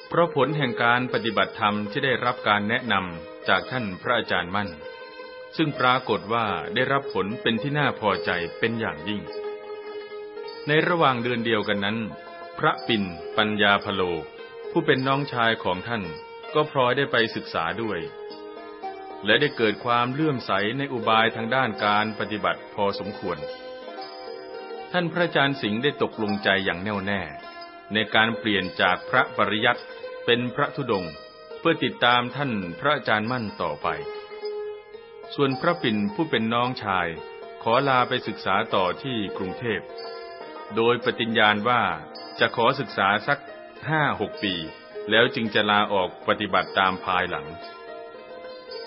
Speaker 1: เพราะผลแห่งการปฏิบัติธรรมที่ได้รับการแนะนำจากท่านพระอาจารย์มั่น ซึ่งปรากฏว่าได้รับผลเป็นที่น่าพอใจเป็นอย่างยิ่ง ในระหว่างเดือนเดียวกันนั้น พระปิ่นปัญญาพโลผู้เป็นน้องชายของท่านก็พร้อยได้ไปศึกษาด้วยและได้เกิดความเลื่อมใสในอุบายทางด้านการปฏิบัติพอสมควร ท่านพระอาจารย์สิงห์ได้ตกลงใจอย่างแน่วแน่ ในการเปลี่ยนจากพระปริยัติเป็นพระธุดงค์เพื่อติดตามท่านพระอาจารย์มั่นต่อไป ส่วนพระปิ่นผู้เป็นน้องชายขอลาไปศึกษาต่อที่กรุงเทพ โดยปฏิญญาณว่าจะขอศึกษาสักห้าหกปี แล้วจึงจะลาออกปฏิบัติตามภายหลัง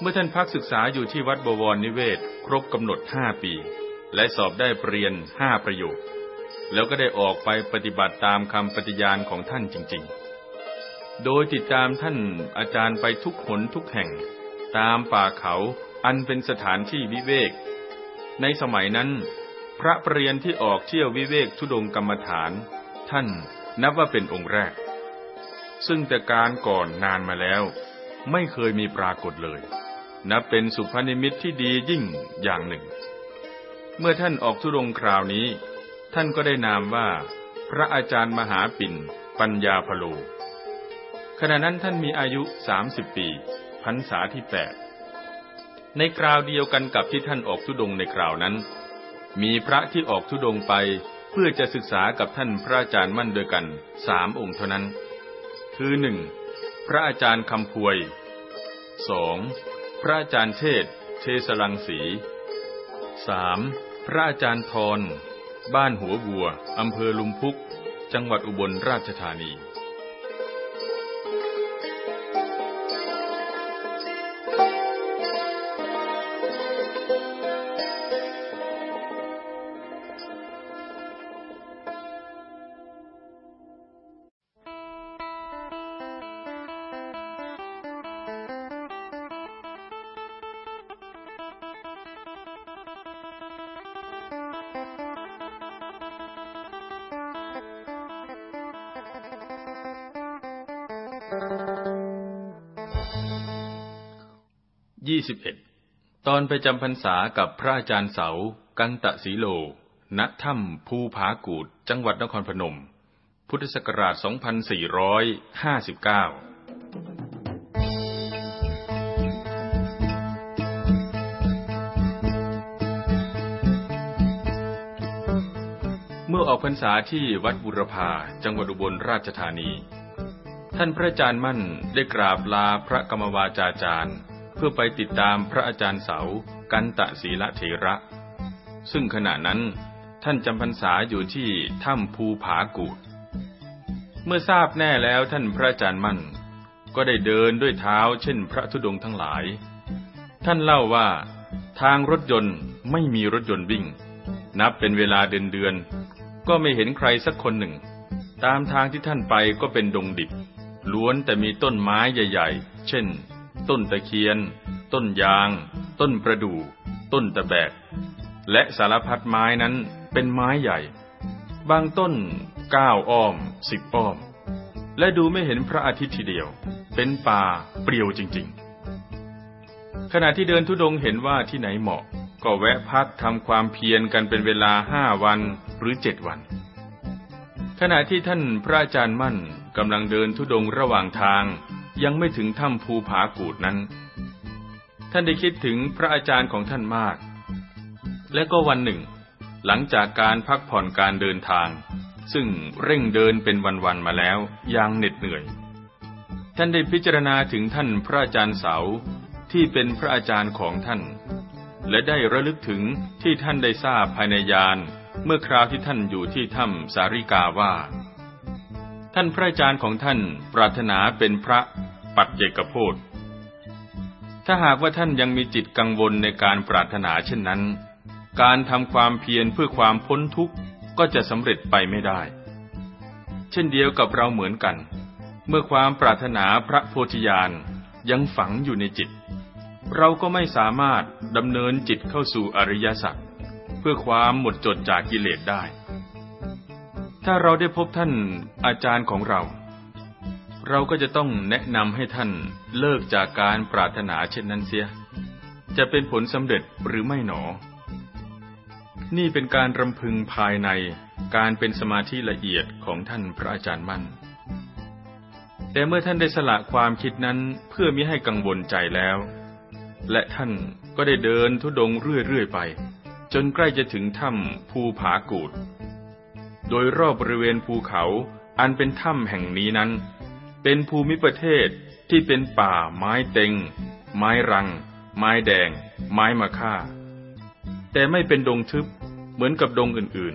Speaker 1: เมื่อท่านพักศึกษาอยู่ที่วัดบวรนิเวศครบกำหนดห้าปี และสอบได้ปริญญาห้าประโยคแล้วก็ได้ออกไปปฏิบัติตามคำปฏิญาณของท่านจริงๆ โดยติดตามท่านอาจารย์ไปทุกหนทุกแห่ง ตามป่าเขาอันเป็นสถานที่วิเวกในสมัยนั้น พระปรเรียนที่ออกเที่ยววิเวกทุดงกรรมฐาน ท่านนับว่าเป็นองค์แรก ซึ่งแต่การก่อนนานมาแล้ว ไม่เคยมีปรากฏเลยนับเป็นสุภนิมิตที่ดียิ่งอย่างหนึ่ง เมื่อท่านออกธุรงคราวนี้ ท่านก็ได้นามว่า พระอาจารย์มหาปิ่น ปัญญาพลู ขณะนั้นท่านมีอายุสามิบปีพรรษาที่แปดในคราวเดียวกันกับที่ท่านออกทุดงในคราวนั้น มีพระที่ออกทุดงไปเพื่อจะศึกษากับท่านพระอาจารย์มั่นด้วยกันสามองค์เท่านั้น คือหนึ่งพระอาจารย์คำพวยสองพระอาจารย์เทศ เทสลังสีสามพระอาจารย์ทร บ้านหัวบัวอำเภอลุมพุก จังหวัดอุบลราชธานีี่สิบเอ็ดตอนไปจำพรรษากับพระอาจารย์เสา กันตะสีโล ณ ถ้ำภูผากูด จังหวัดนครพนม พุทธศักราช 2459 เมื่อออกพรรษาที่วัดบุรพา จังหวัดอุบลราชธานี ท่านพระอาจารย์มั่นได้กราบลาพระกรรมวาจาจารย์เพื่อไปติดตามพระอาจารย์เสากันตะศีละเถระ ซึ่งขณะนั้นท่านจำพรรษาอยู่ที่ถ้ำภูผากดเมื่อทราบแน่แล้วท่านพระอาจารย์มั่น ก็ได้เดินด้วยเท้าเช่น พระธุดงทั้งหลาย ท่านเล่าว่าทางรถยนต์ไม่มีรถยนต์วิ่ง นับเป็นเวลาเดือนเดือนก็ไม่เห็นใครสักคนหนึ่ง ตามทางที่ท่านไปก็เป็นดงดิบ ล้วนแต่มีต้นไม้ใหญ่ๆ เช่นต้นตะเคียน ต้นยาง ต้นประดู่ ต้นตะแบก และสารพัดไม้นั้นเป็นไม้ใหญ่ บางต้นก้าวอ้อมสิบอ้อม และดูไม่เห็นพระอาทิตย์ทีเดียว เป็นป่าเปรี่ยวจริงๆ ขณะที่เดินทุดงเห็นว่าที่ไหนเหมาะ ก็แวะพักทำความเพียรกันเป็นเวลาห้าวันหรือเจ็ดวัน ขณะที่ท่านพระอาจารย์มั่นกำลังเดินทุดงระหว่างทางยังไม่ถึงถ้ำภูผากูดนั้น ท่านได้คิดถึงพระอาจารย์ของท่านมาก และก็วันหนึ่ง หลังจากการพักผ่อนการเดินทาง ซึ่งเร่งเดินเป็นวันๆมาแล้วอย่างเหน็ดเหนื่อย ท่านได้พิจารณาถึงท่านพระอาจารย์เสาที่เป็นพระอาจารย์ของท่าน และได้ระลึกถึงที่ท่านได้ทราบภายในยานเมื่อคราวที่ท่านอยู่ที่ถ้ำสาริกาว่าท่านพระอาจารย์ของท่านปรารถนาเป็นพระปัจเจกโพธถ้าหากว่าท่านยังมีจิตกังวลในการปรารถนาเช่นนั้น การทำความเพียรเพื่อความพ้นทุกข์ก็จะสำเร็จไปไม่ได้ เช่นเดียวกับเราเหมือนกัน เมื่อความปรารถนาพระโพธิญาณยังฝังอยู่ในจิต เราก็ไม่สามารถดำเนินจิตเข้าสู่อริยสัจเพื่อความหมดจดจากกิเลสได้ถ้าเราได้พบท่านอาจารย์ของเรา เราก็จะต้องแนะนำให้ท่านเลิกจากการปรารถนาเช่นนั้นเสีย จะเป็นผลสำเร็จหรือไม่หนอ นี่เป็นการรำพึงภายในการเป็นสมาธิละเอียดของท่านพระอาจารย์มั่น แต่เมื่อท่านได้สละความคิดนั้นเพื่อมิให้กังวลใจแล้ว และท่านก็ได้เดินทุดงเรื่อยๆไป จนใกล้จะถึงถ้ำภูผากูดโดยรอบบริเวณภูเขาอันเป็นถ้ำแห่งนี้นั้น เป็นภูมิประเทศที่เป็นป่าไม้เต็ง ไม้รัง ไม้แดงไม้มะค่า แต่ไม่เป็นดงทึบเหมือนกับดงอื่น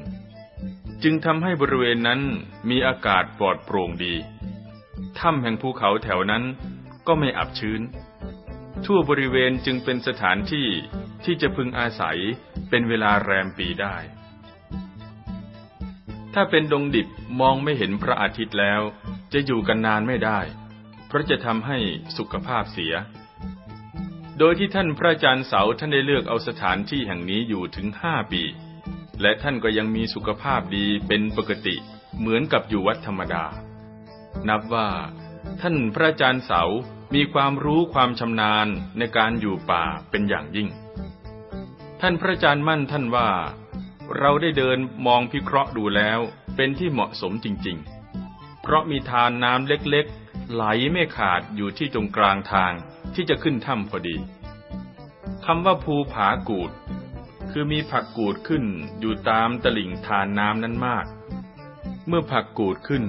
Speaker 1: ๆ จึงทำให้บริเวณนั้นมีอากาศปลอดโปร่งดีถ้ำแห่งภูเขาแถวนั้นก็ไม่อับชื้น ทั่วบริเวณจึงเป็นสถานที่ที่จะพึงอาศัยเป็นเวลาแรมปีได้ถ้าเป็นดงดิบมองไม่เห็นพระอาทิตย์แล้ว จะอยู่กันนานไม่ได้ เพราะจะทำให้สุขภาพเสีย โดยที่ท่านพระอาจารย์เสา ท่านได้เลือกเอาสถานที่แห่งนี้อยู่ถึงห้าปี และท่านก็ยังมีสุขภาพดีเป็นปกติเหมือนกับอยู่วัดธรรมดา นับว่า ท่านพระอาจารย์เสามีความรู้ความชำนาญในการอยู่ป่าเป็นอย่างยิ่ง ท่านพระอาจารย์มั่นท่านว่าเราได้เดินมองพิเคราะห์ดูแล้วเป็นที่เหมาะสมจริงๆ เพราะมีทานน้ำเล็กๆ ไหลไม่ขาดอยู่ที่ตรงกลางทางที่จะขึ้นถ้ำพอดี คำว่าภูผากูด คือมีผักกูดขึ้นอยู่ตามตลิ่งทานน้ำนั้นมาก เมื่อผักกูดขึ้น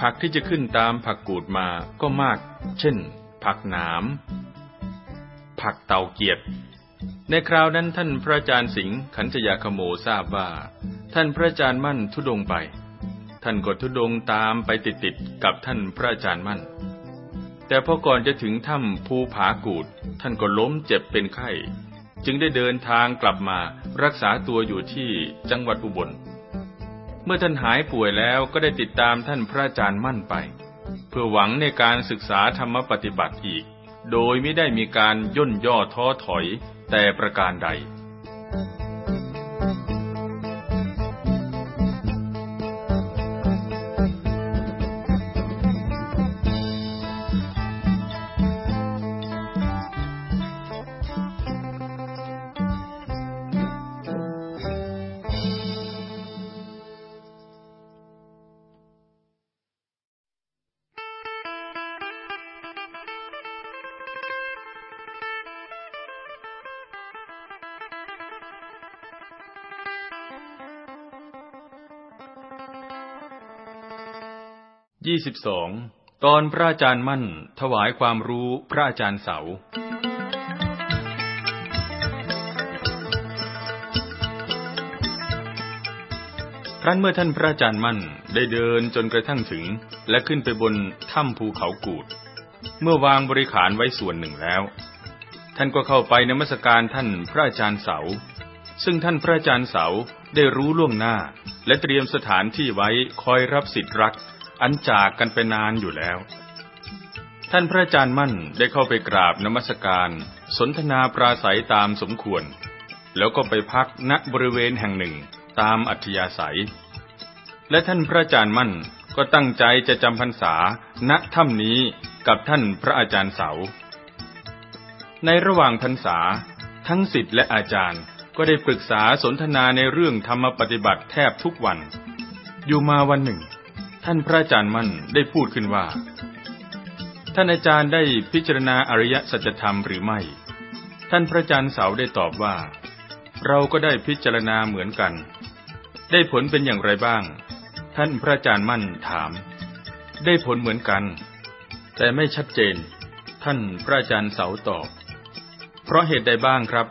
Speaker 1: ผักที่จะขึ้นตามผักกูดมาก็มาก เช่น ผักหนาม ผักเต่าเกียดในคราวนั้นท่านพระอาจารย์สิงห์ขันธยาขโมทราบว่าท่านพระอาจารย์มั่นทุดงไป ท่านก็ทุดงตามไปติดๆกับท่านพระอาจารย์มั่น แต่พอก่อนจะถึงถ้ำภูผากูด ท่านก็ล้มเจ็บเป็นไข้ จึงได้เดินทางกลับมารักษาตัวอยู่ที่จังหวัดอุบล เมื่อท่านหายป่วยแล้วก็ได้ติดตามท่านพระอาจารย์มั่นไป เพื่อหวังในการศึกษาธรรมปฏิบัติอีก โดยไม่ได้มีการย่นย่อท้อถอยแต่ประการใด่สิบสองตอนพระอาจารย์มั่นถวายความรู้พระอาจารย์เสา ครั้นเมื่อท่านพระอาจารย์มั่นได้เดินจนกระทั่งถึงและขึ้นไปบนถ้ำภูเขากูด เมื่อวางบริขารไว้ส่วนหนึ่งแล้ว ท่านก็เข้าไปนมัสการท่านพระอาจารย์เสา ซึ่งท่านพระอาจารย์เสาได้รู้ล่วงหน้า และเตรียมสถานที่ไว้คอยรับสิทธิ์รักอันจากกันไปนานอยู่แล้ว ท่านพระอาจารย์มั่นได้เข้าไปกราบนมัสการ สนทนาปราศัยตามสมควร แล้วก็ไปพักณบริเวณแห่งหนึ่งตามอัธยาศัย และท่านพระอาจารย์มั่นก็ตั้งใจจะจำพรรษาณถ้ำนี้กับท่านพระอาจารย์เสา ในระหว่างพรรษาทั้งสิทธิ์และอาจารย์ก็ได้ปรึกษาสนทนาในเรื่องธรรมปฏิบัติแทบทุกวัน อยู่มาวันหนึ่งท่านพระอาจารย์มั่นได้พูดขึ้นว่า ท่านอาจารย์ได้พิจารณาอริยสัจธรรมหรือไม่ ท่านพระอาจารย์เสาได้ตอบว่า เราก็ได้พิจารณาเหมือนกัน ได้ผลเป็นอย่างไรบ้าง ท่านพระอาจารย์มั่นถาม ได้ผลเหมือนกัน แต่ไม่ชัดเจน ท่านพระอาจารย์เสาตอบ เพราะเหตุใดบ้างครับ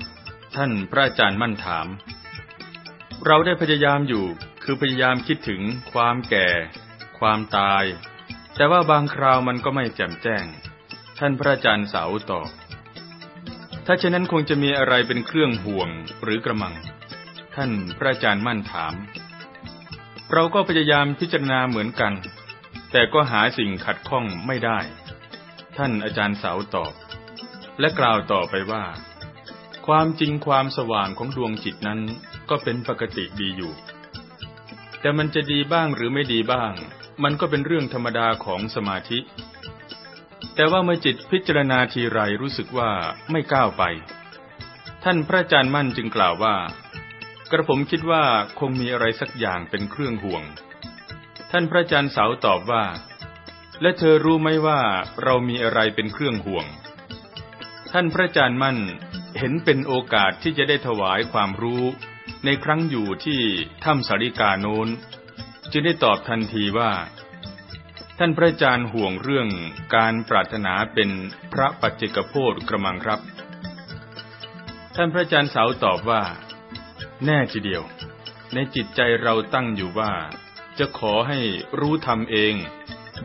Speaker 1: ท่านพระอาจารย์มั่นถาม เราได้พยายามอยู่ คือพยายามคิดถึงความแก่ความตาย แต่ว่าบางคราวมันก็ไม่แจ่มแจ้ง ท่านพระอาจารย์สาวตอบ ถ้าเช่นนั้นคงจะมีอะไรเป็นเครื่องห่วงหรือกระมัง ท่านพระอาจารย์มั่นถาม เราก็พยายามพิจารณาเหมือนกัน แต่ก็หาสิ่งขัดข้องไม่ได้ ท่านอาจารย์สาวตอบ และกล่าวต่อไปว่า ความจริงความสว่างของดวงจิตนั้นก็เป็นปกติดีอยู่ แต่มันจะดีบ้างหรือไม่ดีบ้างมันก็เป็นเรื่องธรรมดาของสมาธิ แต่ว่าเมื่อจิตพิจารณาทีไรรู้สึกว่าไม่ก้าวไป ท่านพระอาจารย์มั่นจึงกล่าวว่า กระผมคิดว่าคงมีอะไรสักอย่างเป็นเครื่องห่วง ท่านพระอาจารย์เสาตอบว่า และเธอรู้ไหมว่าเรามีอะไรเป็นเครื่องห่วง ท่านพระอาจารย์มั่นเห็นเป็นโอกาสที่จะได้ถวายความรู้ในครั้งอยู่ที่ถ้ำสาริกาโน้นจึงได้ตอบทันทีว่า ท่านพระอาจารย์ห่วงเรื่องการปรารถนาเป็นพระปัจเจกโพธกระมังครับ ท่านพระอาจารย์สาวตอบว่า แน่ทีเดียว ในจิตใจเราตั้งอยู่ว่า จะขอให้รู้ทำเอง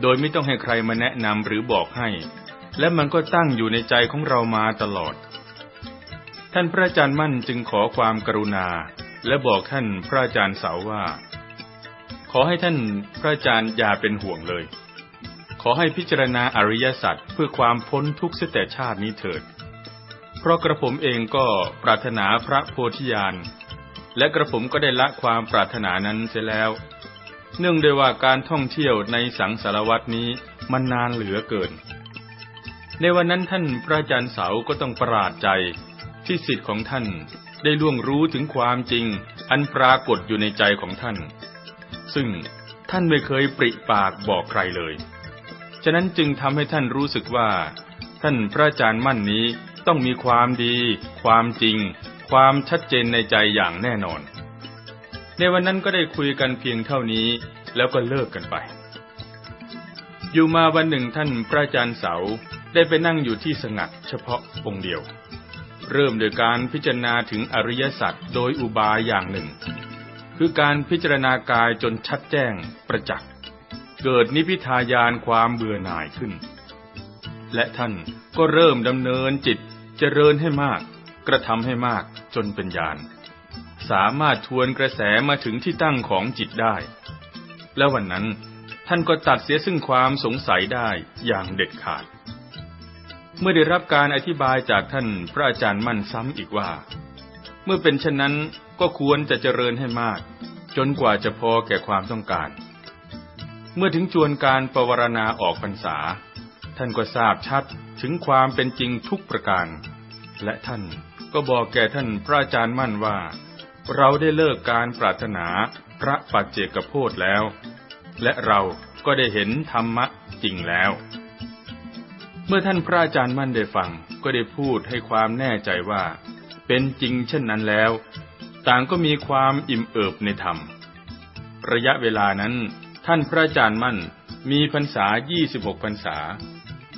Speaker 1: โดยไม่ต้องให้ใครมาแนะนำหรือบอกให้ และมันก็ตั้งอยู่ในใจของเรามาตลอด ท่านพระอาจารย์มั่นจึงขอความกรุณาและบอกท่านพระอาจารย์สาวว่าขอให้ท่านพระอาจารย์อย่าเป็นห่วงเลย ขอให้พิจารณาอริยสัจเพื่อความพ้นทุกข์เสแต่ชาตินี้เถิด เพราะกระผมเองก็ปรารถนาพระโพธิญาณ และกระผมก็ได้ละความปรารถนานั้นเสียแล้ว เนื่องด้วยว่าการท่องเที่ยวในสังสารวัตนี้มันนานเหลือเกิน ในวันนั้นท่านพระอาจารย์เสาก็ต้องประหลาดใจที่สิทธิ์ของท่านได้ล่วงรู้ถึงความจริงอันปรากฏอยู่ในใจของท่านซึ่งท่านไม่เคยปริปากบอกใครเลย ฉะนั้นจึงทำให้ท่านรู้สึกว่า ท่านพระอาจารย์มั่นนี้ต้องมีความดี ความจริง ความชัดเจนในใจอย่างแน่นอน ในวันนั้นก็ได้คุยกันเพียงเท่านี้แล้วก็เลิกกันไป อยู่มาวันหนึ่งท่านพระอาจารย์เสาได้ไปนั่งอยู่ที่สงัดเฉพาะองค์เดียว เริ่มโดยการพิจารณาถึงอริยสัจโดยอุบายอย่างหนึ่งคือการพิจารณากายจนชัดแจ้ง ประจักษ์เกิดนิพิทายานความเบื่อหน่ายขึ้น และท่านก็เริ่มดำเนินจิตเจริญให้มาก กระทำให้มากจนเป็นญาณสามารถทวนกระแสมาถึงที่ตั้งของจิตได้ และวันนั้นท่านก็ตัดเสียซึ่งความสงสัยได้อย่างเด็ดขาด เมื่อได้รับการอธิบายจากท่านพระอาจารย์มั่นซ้ำอีกว่าเมื่อเป็นเช่นนั้นก็ควรจะเจริญให้มาก จนกว่าจะพอแก่ความต้องการ เมื่อถึงจวนการปรวารณาออกพรรษา ท่านก็ทราบชัดถึงความเป็นจริงทุกประการ และท่านก็บอกแก่ท่านพระอาจารย์มั่นว่าเราได้เลิกการปรารถนาพระปัจเจกโพธแล้ว และเราก็ได้เห็นธรรมะจริงแล้ว เมื่อท่านพระอาจารย์มั่นได้ฟังก็ได้พูดให้ความแน่ใจว่าเป็นจริงเช่นนั้นแล้ว ต่างก็มีความอิ่มเอิบในธรรมระยะเวลานั้นท่านพระอาจารย์มั่นมีพรรษา 26พรรษา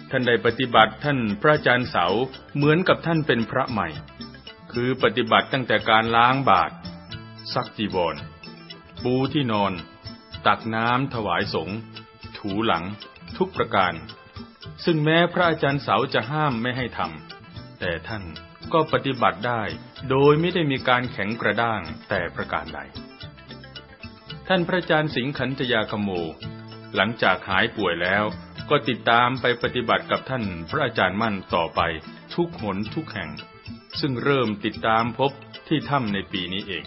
Speaker 1: ท่านได้ปฏิบัติท่านพระอาจารย์เสาเหมือนกับท่านเป็นพระใหม่ คือปฏิบัติตั้งแต่การล้างบาตรซักจีวรปูที่นอน ตักน้ำถวายสงฆ์ถูหลัง ทุกประการ ซึ่งแม้พระอาจารย์เสาจะห้ามไม่ให้ทำแต่ท่านก็ปฏิบัติได้โดยไม่ได้มีการแข็งกระด้างแต่ประการใด ท่านพระอาจารย์สิงขันธยาคมูหลังจากหายป่วยแล้วก็ติดตามไปปฏิบัติกับท่านพระอาจารย์มั่นต่อไปทุกหนทุกแห่ง ซึ่งเริ่มติดตามพบที่ถ้ำในปีนี้เอง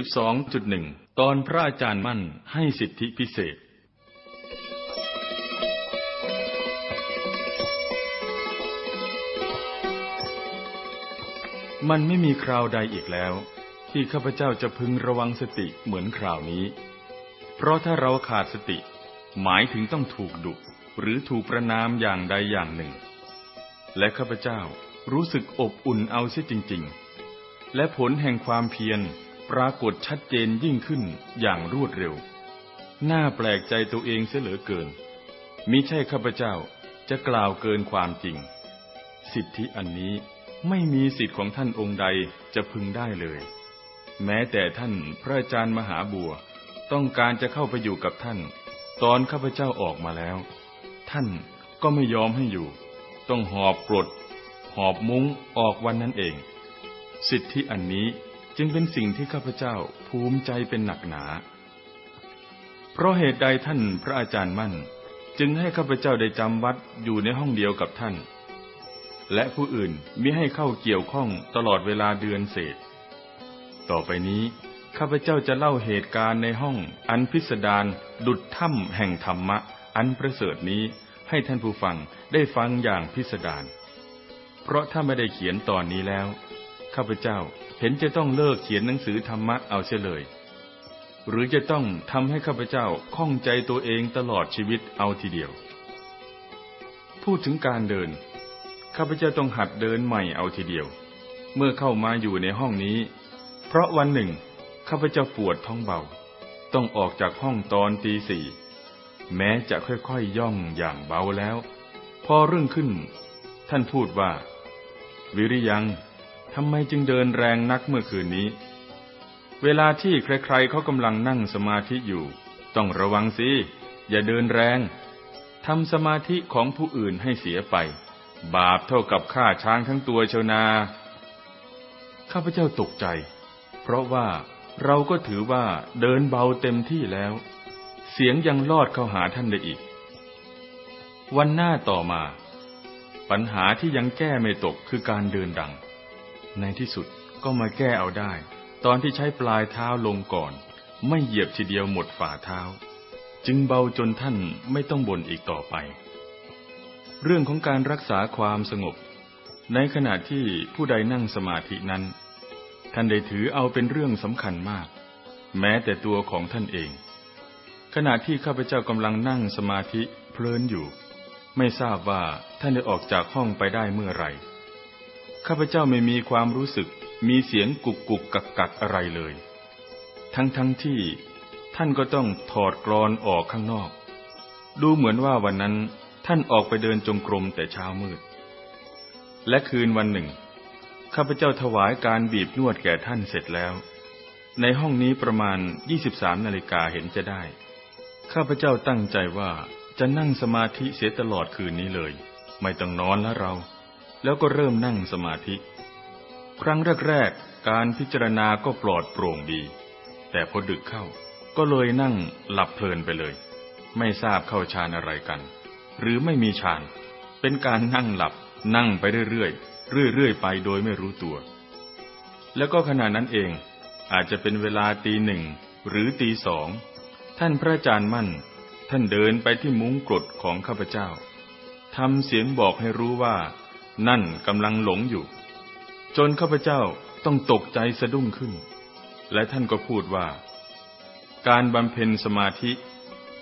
Speaker 1: ึ2 1 ตอนพระอาจารย์มั่นให้สิทธิพิเศษ มันไม่มีคราวใดอีกแล้ว ที่ข้าพเจ้าจะพึงระวังสติเหมือนคราวนี้ เพราะถ้าเราขาดสติ หมายถึงต้องถูกดุ หรือถูกประนามอย่างใดอย่างหนึ่ง และข้าพเจ้ารู้สึกอบอุ่นเอาเสียจริงๆ และผลแห่งความเพียรปรากฏชัดเจนยิ่งขึ้นอย่างรวดเร็ว น่าแปลกใจตัวเองเสียเหลือเกิน มิใช่ข้าพเจ้าจะกล่าวเกินความจริง สิทธิอันนี้ไม่มีสิทธิของท่านองค์ใดจะพึงได้เลย แม้แต่ท่านพระอาจารย์มหาบัว ต้องการจะเข้าไปอยู่กับท่าน ตอนข้าพเจ้าออกมาแล้ว ท่านก็ไม่ยอมให้อยู่ ต้องหอบกรดหอบมุ้งออกวันนั้นเอง สิทธิอันนี้จึงเป็นสิ่งที่ข้าพเจ้าภูมิใจเป็นหนักหนา เพราะเหตุใดท่านพระอาจารย์มั่น จึงให้ข้าพเจ้าได้จำวัดอยู่ในห้องเดียวกับท่าน และผู้อื่นมิให้เข้าเกี่ยวข้องตลอดเวลาเดือนเศษ ต่อไปนี้ข้าพเจ้าจะเล่าเหตุการณ์ในห้อง อันพิสดารดุดถ้ำแห่งธรรมะ อันประเสริฐนี้ ให้ท่านผู้ฟังได้ฟังอย่างพิสดาร เพราะถ้าไม่ได้เขียนตอนนี้แล้ว ข้าพเจ้าเห็นจะต้องเลิกเขียนหนังสือธรรมะเอาเสียเลย หรือจะต้องทำให้ข้าพเจ้า ข้องใจตัวเองตลอดชีวิตเอาทีเดียว พูดถึงการเดิน ข้าพเจ้าต้องหัดเดินใหม่เอาทีเดียว เมื่อเข้ามาอยู่ในห้องนี้ เพราะวันหนึ่งข้าพเจ้าปวดท้องเบา ต้องออกจากห้องตอนตีสี่ แม้จะค่อยๆยย่องอย่างเบาแล้ว พอเรื่องขึ้นท่านพูดว่า วิริยังทำไมจึงเดินแรงนักเมื่อคืนนี้ เวลาที่ใครๆเขากำลังนั่งสมาธิอยู่ ต้องระวังสิ อย่าเดินแรง ทำสมาธิของผู้อื่นให้เสียไป บาปเท่ากับฆ่าช้างทั้งตัวเชวนา ข้าพเจ้าตกใจ เพราะว่าเราก็ถือว่าเดินเบาเต็มที่แล้ว เสียงยังลอดเข้าหาท่านได้อีก วันหน้าต่อมา ปัญหาที่ยังแก้ไม่ตกคือการเดินดังในที่สุดก็มาแก้เอาได้ ตอนที่ใช้ปลายเท้าลงก่อน ไม่เหยียบทีเดียวหมดฝ่าเท้า จึงเบาจนท่านไม่ต้องบ่นอีกต่อไป เรื่องของการรักษาความสงบ ในขณะที่ผู้ใดนั่งสมาธินั้น ท่านได้ถือเอาเป็นเรื่องสำคัญมาก แม้แต่ตัวของท่านเอง ขณะที่ข้าพเจ้ากำลังนั่งสมาธิเพลินอยู่ ไม่ทราบว่าท่านได้ออกจากห้องไปได้เมื่อไหร่ข้าพเจ้าไม่มีความรู้สึกมีเสียงกุกกุกกักกักอะไรเลย ทั้งทั้งที่ท่านก็ต้องถอดกรอนออกข้างนอก ดูเหมือนว่าวันนั้นท่านออกไปเดินจงกรมแต่เช้ามืด และคืนวันหนึ่ง ข้าพเจ้าถวายการบีบนวดแก่ท่านเสร็จแล้ว ในห้องนี้ประมาณ 23นาฬิกาเห็นจะได้ ข้าพเจ้าตั้งใจว่าจะนั่งสมาธิเสียตลอดคืนนี้เลย ไม่ต้องนอนแล้วเราแล้วก็เริ่มนั่งสมาธิ ครั้งแรกๆ การพิจารณาก็ปลอดโปร่งดี แต่พอดึกเข้า ก็เลยนั่งหลับเพลินไปเลย ไม่ทราบเข้าฌานอะไรกัน หรือไม่มีฌาน เป็นการนั่งหลับ นั่งไปเรื่อยๆ เรื่อยๆ ไปโดยไม่รู้ตัว แล้วก็ขณะนั้นเองอาจจะเป็นเวลาตีหนึ่งหรือตีสอง ท่านพระอาจารย์มั่น ท่านเดินไปที่มุ้งกรดของข้าพเจ้า ทำเสียงบอกให้รู้ว่านั่นกำลังหลงอยู่ จนข้าพเจ้าต้องตกใจสะดุ้งขึ้น และท่านก็พูดว่า การบำเพ็ญสมาธิ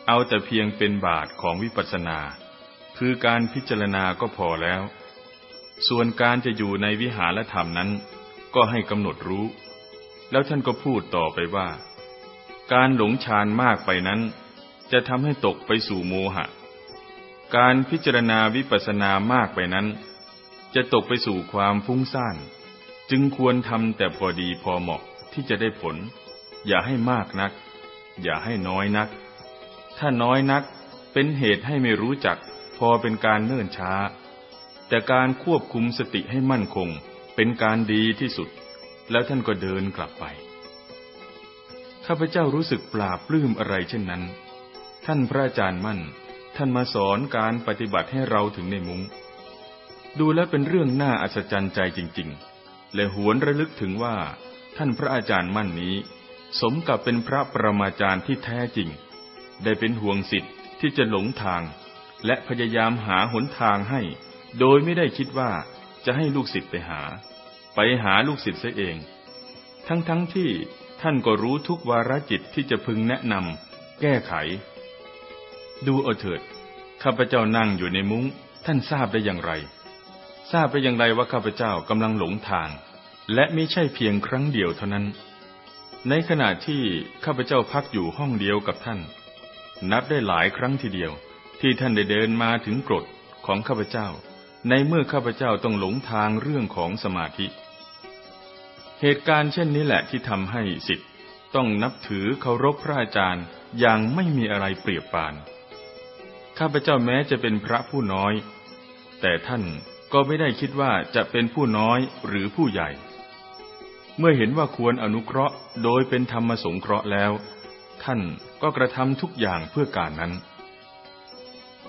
Speaker 1: เอาแต่เพียงเป็นบาทของวิปัสสนา คือการพิจารณาก็พอแล้ว ส่วนการจะอยู่ในวิหารธรรมนั้น ก็ให้กำหนดรู้ แล้วท่านก็พูดต่อไปว่า การหลงชานมากไปนั้น จะทำให้ตกไปสู่โมหะการพิจารณาวิปัสสนามากไปนั้นจะตกไปสู่ความฟุ้งซ่าน จึงควรทำแต่พอดีพอเหมาะที่จะได้ผล อย่าให้มากนัก อย่าให้น้อยนัก ถ้าน้อยนักเป็นเหตุให้ไม่รู้จักพอเป็นการเนิ่นช้า แต่การควบคุมสติให้มั่นคง เป็นการดีที่สุด แล้วท่านก็เดินกลับไปข้าพเจ้ารู้สึกปลาปลื้มอะไรเช่นนั้น ท่านพระอาจารย์มั่น ท่านมาสอนการปฏิบัติให้เราถึงในมุง้งดูแล้วเป็นเรื่องน่าอัศจรรย์ใจจริง ๆ และหวนระลึกถึงว่าท่านพระอาจารย์มั่นนี้สมกับเป็นพระประมาจารย์ที่แท้จริง ได้เป็นห่วงสิทธิ์ที่จะหลงทาง และพยายามหาหนทางให้ โดยไม่ได้คิดว่าจะให้ลูกศิษย์ไปหา ไปหาลูกศิษย์เสียเอง ทั้งๆทที่ท่านก็รู้ทุกวาระจิตที่จะพึงแนะนำแก้ไข ดูเอาเถิดข้าพเจ้านั่งอยู่ในมุง้งท่านทราบได้อย่างไรทราบไปอย่างไรว่าข้าพเจ้ากำลังหลงทาง และไม่ใช่เพียงครั้งเดียวเท่านั้น ในขณะที่ข้าพเจ้าพักอยู่ห้องเดียวกับท่าน นับได้หลายครั้งทีเดียวที่ท่านได้เดินมาถึงกรดของข้าพเจ้า ในเมื่อข้าพเจ้าต้องหลงทางเรื่องของสมาธิ เหตุการณ์เช่นนี้แหละที่ทำให้สิทธิ์ต้องนับถือเคารพพระอาจารย์อย่างไม่มีอะไรเปรียบปานข้าพเจ้าแม้จะเป็นพระผู้น้อย แต่ท่านก็ไม่ได้คิดว่าจะเป็นผู้น้อยหรือผู้ใหญ่ เมื่อเห็นว่าควรอนุเคราะห์ โดยเป็นธรรมสงเคราะห์แล้ว ท่านก็กระทำทุกอย่างเพื่อการนั้น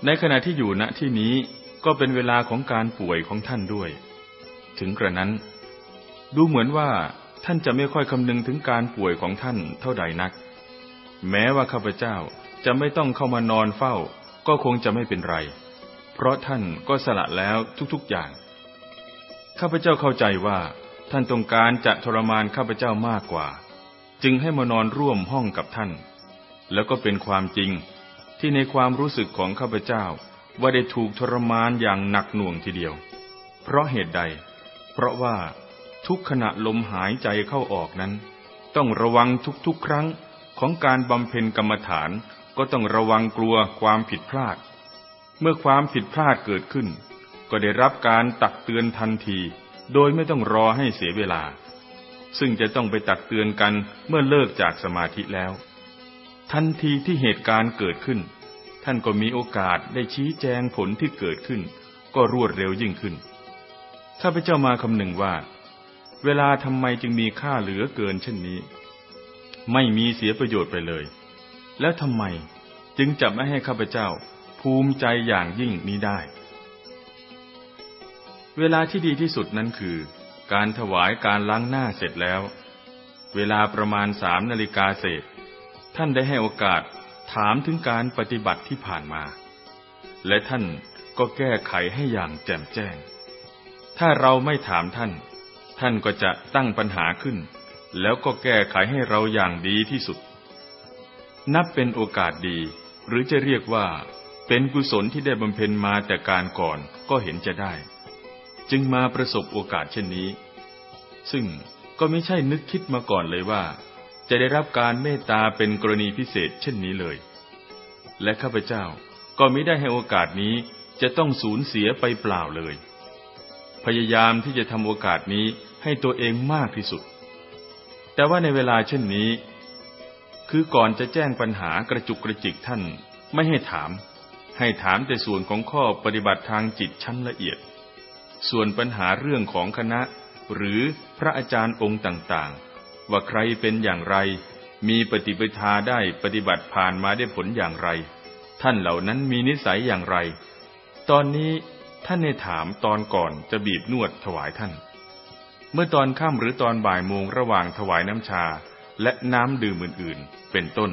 Speaker 1: ในขณะที่อยู่ณที่นี้ก็เป็นเวลาของการป่วยของท่านด้วย ถึงกระนั้น ดูเหมือนว่าท่านจะไม่ค่อยคำนึงถึงการป่วยของท่านเท่าใดนัก แม้ว่าข้าพเจ้าจะไม่ต้องเข้ามานอนเฝ้า ก็คงจะไม่เป็นไรเพราะท่านก็สละแล้วทุกๆอย่าง ข้าพเจ้าเข้าใจว่า ท่านต้องการจะทรมานข้าพเจ้ามากกว่า จึงให้มานอนร่วมห้องกับท่าน แล้วก็เป็นความจริงที่ในความรู้สึกของข้าพเจ้าว่าได้ถูกทรมานอย่างหนักหน่วงทีเดียว เพราะเหตุใด เพราะว่าทุกขณะลมหายใจเข้าออกนั้น ต้องระวังทุกๆครั้งของการบำเพ็ญกรรมฐานก็ต้องระวังกลัวความผิดพลาดเมื่อความผิดพลาดเกิดขึ้น ก็ได้รับการตักเตือนทันที โดยไม่ต้องรอให้เสียเวลา ซึ่งจะต้องไปตักเตือนกันเมื่อเลิกจากสมาธิแล้ว ทันทีที่เหตุการณ์เกิดขึ้น ท่านก็มีโอกาสได้ชี้แจงผลที่เกิดขึ้น ก็รวดเร็วยิ่งขึ้นข้าพเจ้ามาคำหนึ่งว่า เวลาทำไมจึงมีค่าเหลือเกินเช่นนี้ ไม่มีเสียประโยชน์ไปเลย แล้วทำไมจึงจะไม่ให้ข้าพเจ้าภูมิใจอย่างยิ่งนี้ได้ เวลาที่ดีที่สุดนั้นคือ การถวายการล้างหน้าเสร็จแล้ว เวลาประมาณสามนาฬิกาเศษ ท่านได้ให้โอกาสถามถึงการปฏิบัติที่ผ่านมา และท่านก็แก้ไขให้อย่างแจ่มแจ้ง ถ้าเราไม่ถามท่าน ท่านก็จะตั้งปัญหาขึ้น แล้วก็แก้ไขให้เราอย่างดีที่สุด นับเป็นโอกาสดีหรือจะเรียกว่าเป็นกุศลที่ได้บำเพ็ญมาแต่การก่อนก็เห็นจะได้ จึงมาประสบโอกาสเช่นนี้ ซึ่งก็ไม่ใช่นึกคิดมาก่อนเลยว่า จะได้รับการเมตตาเป็นกรณีพิเศษเช่นนี้เลย และข้าพเจ้าก็ไม่ได้ให้โอกาสนี้จะต้องสูญเสียไปเปล่าเลย พยายามที่จะทำโอกาสนี้ให้ตัวเองมากที่สุดแต่ว่าในเวลาเช่นนี้ คือก่อนจะแจ้งปัญหากระจุกกระจิกท่าน ไม่ให้ถามให้ถามแต่ส่วนของข้อปฏิบัติทางจิตชั้นละเอียด ส่วนปัญหาเรื่องของคณะหรือพระอาจารย์องค์ต่างๆ ว่าใครเป็นอย่างไร มีปฏิปทาได้ปฏิบัติผ่านมาได้ผลอย่างไร ท่านเหล่านั้นมีนิสัยอย่างไร ตอนนี้ท่านในถามตอนก่อนจะบีบนวดถวายท่าน เมื่อตอนค่ำหรือตอนบ่ายโมงระหว่างถวายน้ำชาและน้ำดื่มอื่นๆ เป็นต้น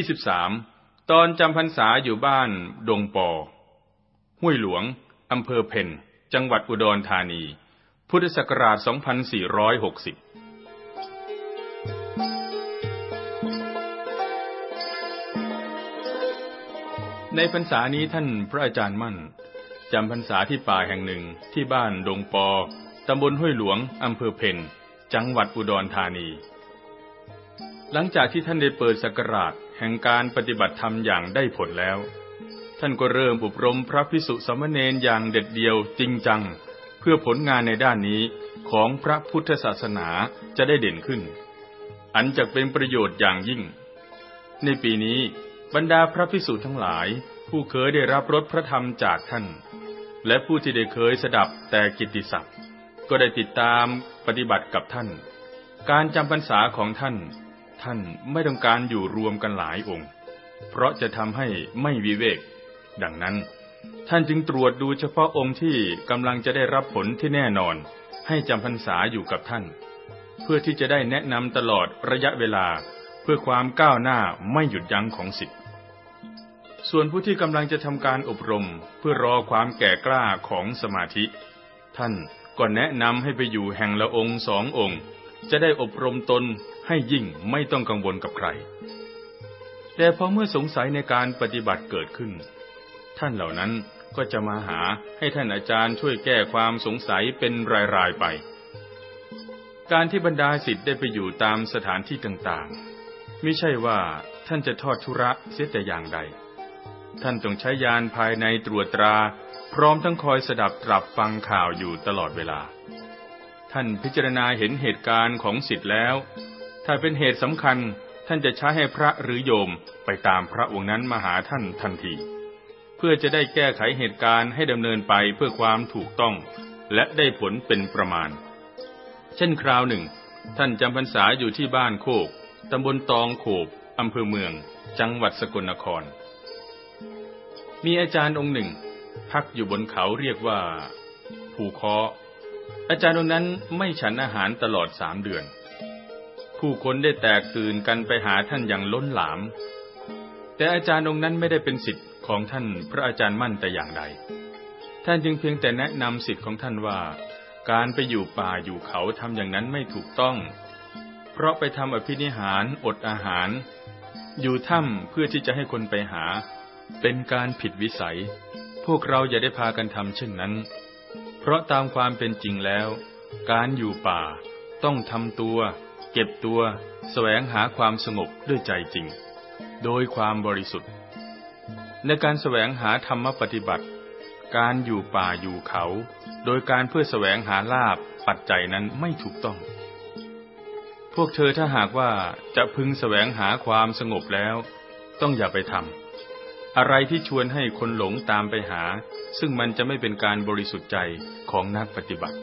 Speaker 1: ยี่สิบสามตอนจำพรรษาอยู่บ้านดงปอ ห้วยหลวง อำเภอเพนจังหวัดอุดรธานี พุทธศักราช 2460 ในพรรษานี้ท่านพระอาจารย์มั่นจำพรรษาที่ป่าแห่งหนึ่งที่บ้านดงปอ ตำบลห้วยหลวง อำเภอเพนจังหวัดอุดรธานี หลังจากที่ท่านได้เปิดสักราชแห่งการปฏิบัติธรรมอย่างได้ผลแล้ว ท่านก็เริ่มอบรมพระพิสุสมณเณรอย่างเด็ดเดียวจริงจัง เพื่อผลงานในด้านนี้ของพระพุทธศาสนาจะได้เด่นขึ้น อันจะเป็นประโยชน์อย่างยิ่ง ในปีนี้ บรรดาพระพิสุทั้งหลาย ผู้เคยได้รับรสพระธรรมจากท่าน และผู้ที่ได้เคยสดับแต่กิตติศัพท์ก็ได้ติดตามปฏิบัติกับท่าน การจำพรรษาของท่านท่านไม่ต้องการอยู่รวมกันหลายองค์ เพราะจะทำให้ไม่วิเวก ดังนั้น ท่านจึงตรวจดูเฉพาะองค์ที่กำลังจะได้รับผลที่แน่นอน ให้จำพรรษาอยู่กับท่าน เพื่อที่จะได้แนะนำตลอดระยะเวลา เพื่อความก้าวหน้าไม่หยุดยั้งของสิทธิ์ส่วนผู้ที่กำลังจะทำการอบรมเพื่อรอความแก่กล้าของสมาธิ ท่านก็แนะนำให้ไปอยู่แห่งละองค์สององค์ จะได้อบรมตนให้ยิ่งไม่ต้องกังวลกับใคร แต่พอเมื่อสงสัยในการปฏิบัติเกิดขึ้น ท่านเหล่านั้นก็จะมาหาให้ท่านอาจารย์ช่วยแก้ความสงสัยเป็นรายๆไป การที่บรรดาสิทธิ์ได้ไปอยู่ตามสถานที่ต่างๆ ไม่ใช่ว่าท่านจะทอดทุระเสียแต่อย่างใด ท่านต้องใช้ยานภายในตรวจตรา พร้อมทั้งคอยสดับตรับฟังข่าวอยู่ตลอดเวลา ท่านพิจารณาเห็นเหตุการณ์ของสิทธิ์แล้วถ้าเป็นเหตุสำคัญท่านจะใช้ให้พระหรือโยมไปตามพระองค์นั้นมาหาท่านทันที เพื่อจะได้แก้ไขเหตุการณ์ให้ดำเนินไปเพื่อความถูกต้องและได้ผลเป็นประมาณ เช่นคราวหนึ่ง ท่านจำพรรษาอยู่ที่บ้านโคกตำบลตองโขบอำเภอเมือง จังหวัดสกลนคร มีอาจารย์องค์หนึ่ง พักอยู่บนเขาเรียกว่า ภูคออาจารย์องค์นั้นไม่ฉันอาหารตลอดสามเดือนผู้คนได้แตกตื่นกันไปหาท่านอย่างล้นหลาม แต่อาจารย์องค์นั้นไม่ได้เป็นสิทธิ์ของท่านพระอาจารย์มั่นแต่อย่างใด ท่านจึงเพียงแต่แนะนำสิทธิ์ของท่านว่า การไปอยู่ป่าอยู่เขาทำอย่างนั้นไม่ถูกต้อง เพราะไปทำอภินิหารอดอาหาร อยู่ถ้ำเพื่อที่จะให้คนไปหา เป็นการผิดวิสัย พวกเราอย่าได้พากันทำเช่นนั้น เพราะตามความเป็นจริงแล้ว การอยู่ป่าต้องทำตัวเก็บตัวสแสวงหาความสงบด้วยใจจริง โดยความบริสุทธิ์ ในการสแสวงหาธรรมปฏิบัติ การอยู่ป่าอยู่เขา โดยการเพื่อสแสวงหาลาบปัจจัยนั้นไม่ถูกต้อง พวกเธอถ้าหากว่าจะพึงสแสวงหาความสงบแล้ว ต้องอย่าไปทำอะไรที่ชวนให้คนหลงตามไปหา ซึ่งมันจะไม่เป็นการบริสุทธิ์ใจของนักปฏิบัติ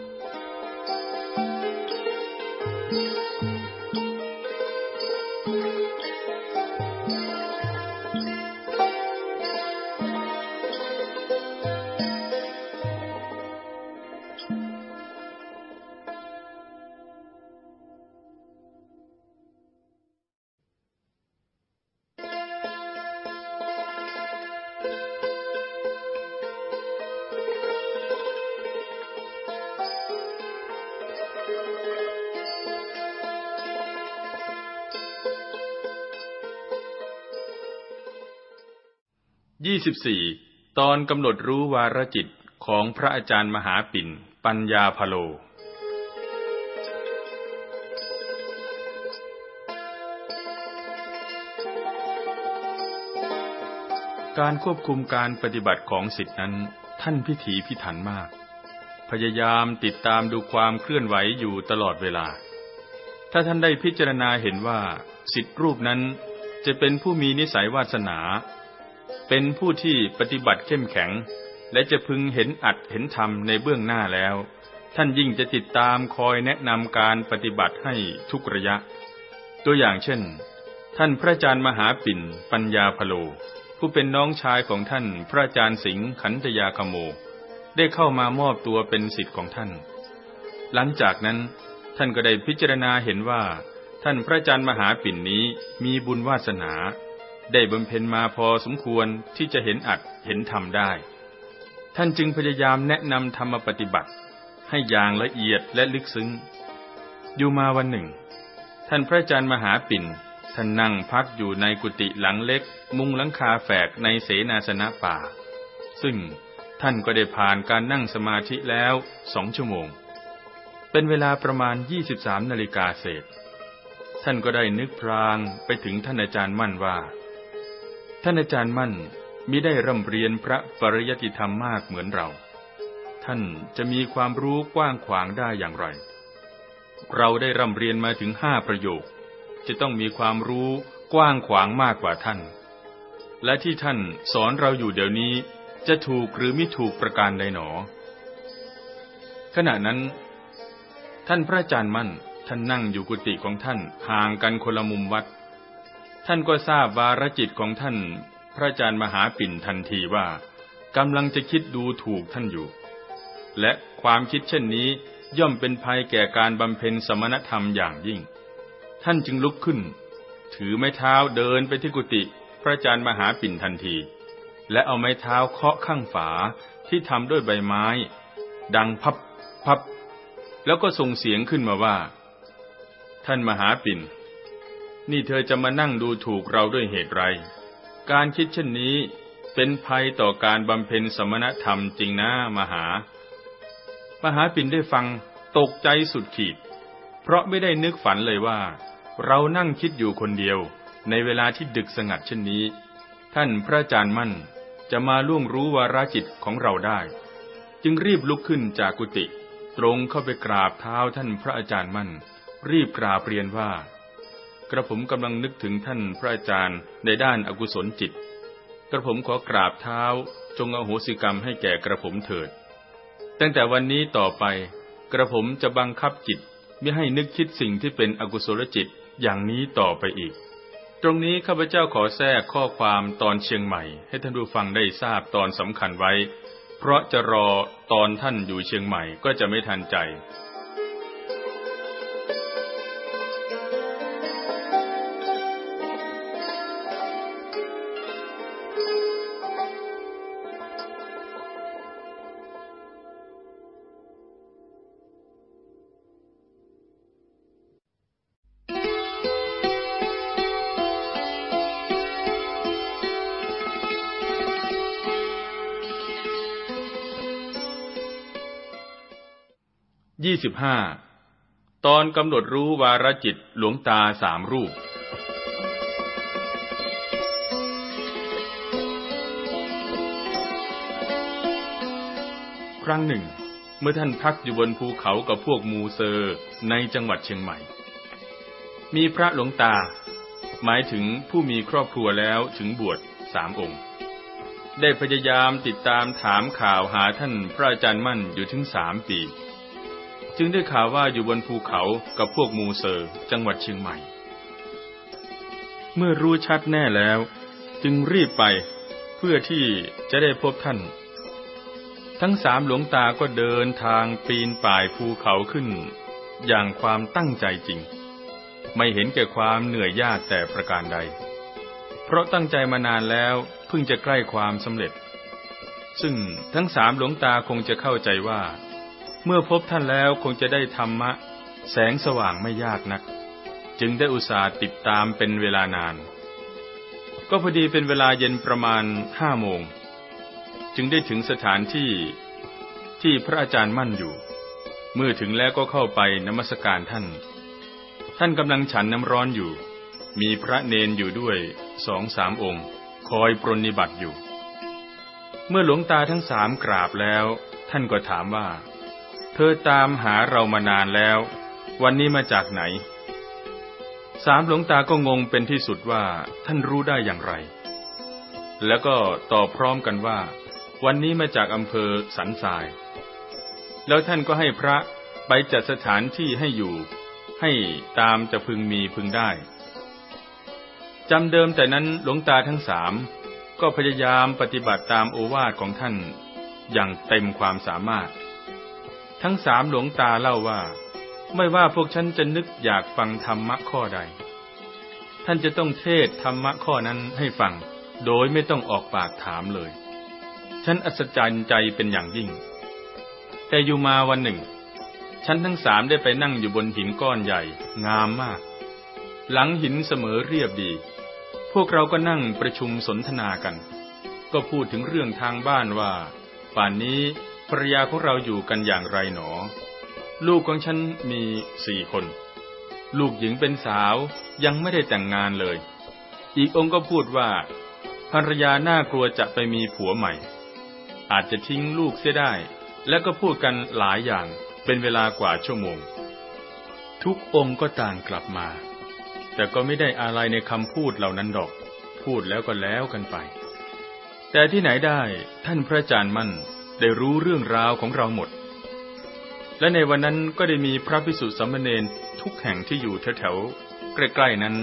Speaker 1: ที่ี่ ตอนกำหนดรู้วาระจิตของพระอาจารย์มหาปิ่น ปัญญาพโล การควบคุมการปฏิบัติของสิทธินั้นท่านพิถีพิถันมาก พยายามติดตามดูความเคลื่อนไหวอยู่ตลอดเวลา ถ้าท่านได้พิจารณาเห็นว่า สิทธิรูปนั้นจะเป็นผู้มีนิสัยวาสนาเป็นผู้ที่ปฏิบัติเข้มแข็งและจะพึงเห็นอัดเห็นธรรมในเบื้องหน้าแล้ว ท่านยิ่งจะติดตามคอยแนะนำการปฏิบัติให้ทุกระยะ ตัวอย่างเช่นท่านพระอาจารย์มหาปิ่น ปัญญาพโล ผู้เป็นน้องชายของท่านพระอาจารย์สิงห์ขันธยาคโม ได้เข้ามามอบตัวเป็นสิทธิ์ของท่าน หลังจากนั้นท่านก็ได้พิจารณาเห็นว่า ท่านพระอาจารย์มหาปิ่นนี้มีบุญวาสนาได้บำเพ็ญมาพอสมควรที่จะเห็นอัดเห็นธรรมได้ ท่านจึงพยายามแนะนำธรรมปฏิบัติ ให้อย่างละเอียดและลึกซึ้ง อยู่มาวันหนึ่ง ท่านพระอาจารย์มหาปิ่น ท่านนั่งพักอยู่ในกุฏิหลังเล็กมุงหลังคาแฝกในเสนาสนะป่า ซึ่งท่านก็ได้ผ่านการนั่งสมาธิแล้วสองชั่วโมง เป็นเวลาประมาณ 23นาฬิกาเศษ ท่านก็ได้นึกพรางไปถึงท่านอาจารย์มั่นว่าท่านอาจารย์มั่นมิได้ร่ำเรียนพระปริยติธรรมมากเหมือนเรา ท่านจะมีความรู้กว้างขวางได้อย่างไร เราได้ร่ำเรียนมาถึงห้าประโยค จะต้องมีความรู้กว้างขวางมากกว่าท่าน และที่ท่านสอนเราอยู่เดี๋ยวนี้จะถูกหรือไม่ถูกประการใดหนอ ขณะนั้น ท่านพระอาจารย์มั่นท่านนั่งอยู่กุฏิของท่านห่างกันคนละมุมวัดท่านก็ทราบวารจิตของท่านพระอาจารย์มหาปิ่นทันทีว่ากำลังจะคิดดูถูกท่านอยู่ และความคิดเช่นนี้ย่อมเป็นภัยแก่การบำเพ็ญสมณธรรมอย่างยิ่ง ท่านจึงลุกขึ้น ถือไม้เท้าเดินไปที่กุฏิพระอาจารย์มหาปิ่นทันที และเอาไม้เท้าเคาะข้างฝาที่ทำด้วยใบไม้ ดังพับพับ แล้วก็ส่งเสียงขึ้นมาว่า ท่านมหาปิ่นนี่เธอจะมานั่งดูถูกเราด้วยเหตุไร การคิดเช่นนี้เป็นภัยต่อการบำเพ็ญสมณธรรมจริงนะมหา มหาปินได้ฟังตกใจสุดขีด เพราะไม่ได้นึกฝันเลยว่า เรานั่งคิดอยู่คนเดียว ในเวลาที่ดึกสงัดเช่นนี้ ท่านพระอาจารย์มั่นจะมาล่วงรู้วาราจิตของเราได้ จึงรีบลุกขึ้นจากกุฏิตรงเข้าไปกราบเท้าท่านพระอาจารย์มั่น รีบกราบเรียนว่ากระผมกำลังนึกถึงท่านพระอาจารย์ในด้านอากุศลจิต กระผมขอกราบเท้าจงอโหสิกรรมให้แก่กระผมเถิด ตั้งแต่วันนี้ต่อไป กระผมจะบังคับจิตไม่ให้นึกคิดสิ่งที่เป็นอกุศลจิตอย่างนี้ต่อไปอีก ตรงนี้ข้าพเจ้าขอแทรกข้อความตอนเชียงใหม่ให้ท่านผู้ฟังได้ทราบตอนสำคัญไว้ เพราะจะรอตอนท่านอยู่เชียงใหม่ก็จะไม่ทันใจที่สิบห้าตอนกำหนดรู้วารจิตหลวงตาสามรูป ครั้งหนึ่ง เมื่อท่านพักอยู่บนภูเขากับพวกมูเซอร์ในจังหวัดเชียงใหม่ มีพระหลวงตา หมายถึงผู้มีครอบครัวแล้วถึงบวชสามองค์ ได้พยายามติดตามถามข่าวหาท่านพระอาจารย์มั่นอยู่ถึงสามปีจึงได้ข่าวว่าอยู่บนภูเขากับพวกมูเซอร์จังหวัดเชียงใหม่ เมื่อรู้ชัดแน่แล้วจึงรีบไปเพื่อที่จะได้พบท่าน ทั้งสามหลวงตาก็เดินทางปีนป่ายภูเขาขึ้น อย่างความตั้งใจจริง ไม่เห็นแก่ความเหนื่อยยากแต่ประการใด เพราะตั้งใจมานานแล้วเพิ่งจะใกล้ความสำเร็จ ซึ่งทั้งสามหลวงตาคงจะเข้าใจว่าเมื่อพบท่านแล้วคงจะได้ธรรมะ แสงสว่างไม่ยากนัก จึงได้อุตส่าห์ติดตามเป็นเวลานาน ก็พอดีเป็นเวลาเย็นประมาณห้าโมงจึงได้ถึงสถานที่ที่พระอาจารย์มั่นอยู่ เมื่อถึงแล้วก็เข้าไปนมัสการท่าน ท่านกำลังฉันน้ำร้อนอยู่ มีพระเนนอยู่ด้วยสองสามองค์ คอยปรนนิบัติอยู่ เมื่อหลวงตาทั้งสามกราบแล้วท่านก็ถามว่าเธอตามหาเรามานานแล้ว วันนี้มาจากไหน สามหลวงตาก็งงเป็นที่สุดว่าท่านรู้ได้อย่างไร แล้วก็ตอบพร้อมกันว่า วันนี้มาจากอำเภอสันทรายแล้วท่านก็ให้พระไปจัดสถานที่ให้อยู่ให้ตามจะพึงมีพึงได้จำเดิมแต่นั้นหลวงตาทั้งสามก็พยายามปฏิบัติตามโอวาทของท่านอย่างเต็มความสามารถทั้งสามหลวงตาเล่าว่า ไม่ว่าพวกฉันจะนึกอยากฟังธรรมะข้อใด ท่านจะต้องเทศธรรมะข้อนั้นให้ฟัง โดยไม่ต้องออกปากถามเลย ฉันอัศจรรย์ใจเป็นอย่างยิ่ง แต่อยู่มาวันหนึ่ง ฉันทั้งสามได้ไปนั่งอยู่บนหินก้อนใหญ่งามมาก หลังหินเสมอเรียบดี พวกเราก็นั่งประชุมสนทนากัน ก็พูดถึงเรื่องทางบ้านว่า ป่านนี้ภรยาของเราอยู่กันอย่างไรหนอ ลูกของฉันมีสี่คน ลูกหญิงเป็นสาวยังไม่ได้แต่งงานเลย อีกองค์ก็พูดว่า ภรรยาน่ากลัวจะไปมีผัวใหม่ อาจจะทิ้งลูกเสียได้ และก็พูดกันหลายอย่างเป็นเวลากว่าชั่วโมง ทุกองค์ก็ต่างกลับมา แต่ก็ไม่ได้อะไรในคำพูดเหล่านั้นดอก พูดแล้วก็แล้วกันไป แต่ที่ไหนได้ท่านพระอาจารย์มั่นได้รู้เรื่องราวของเราหมด และในวันนั้นก็ได้มีพระพิสุสามเณรทุกแห่งที่อยู่แถวๆใกล้ๆนั้น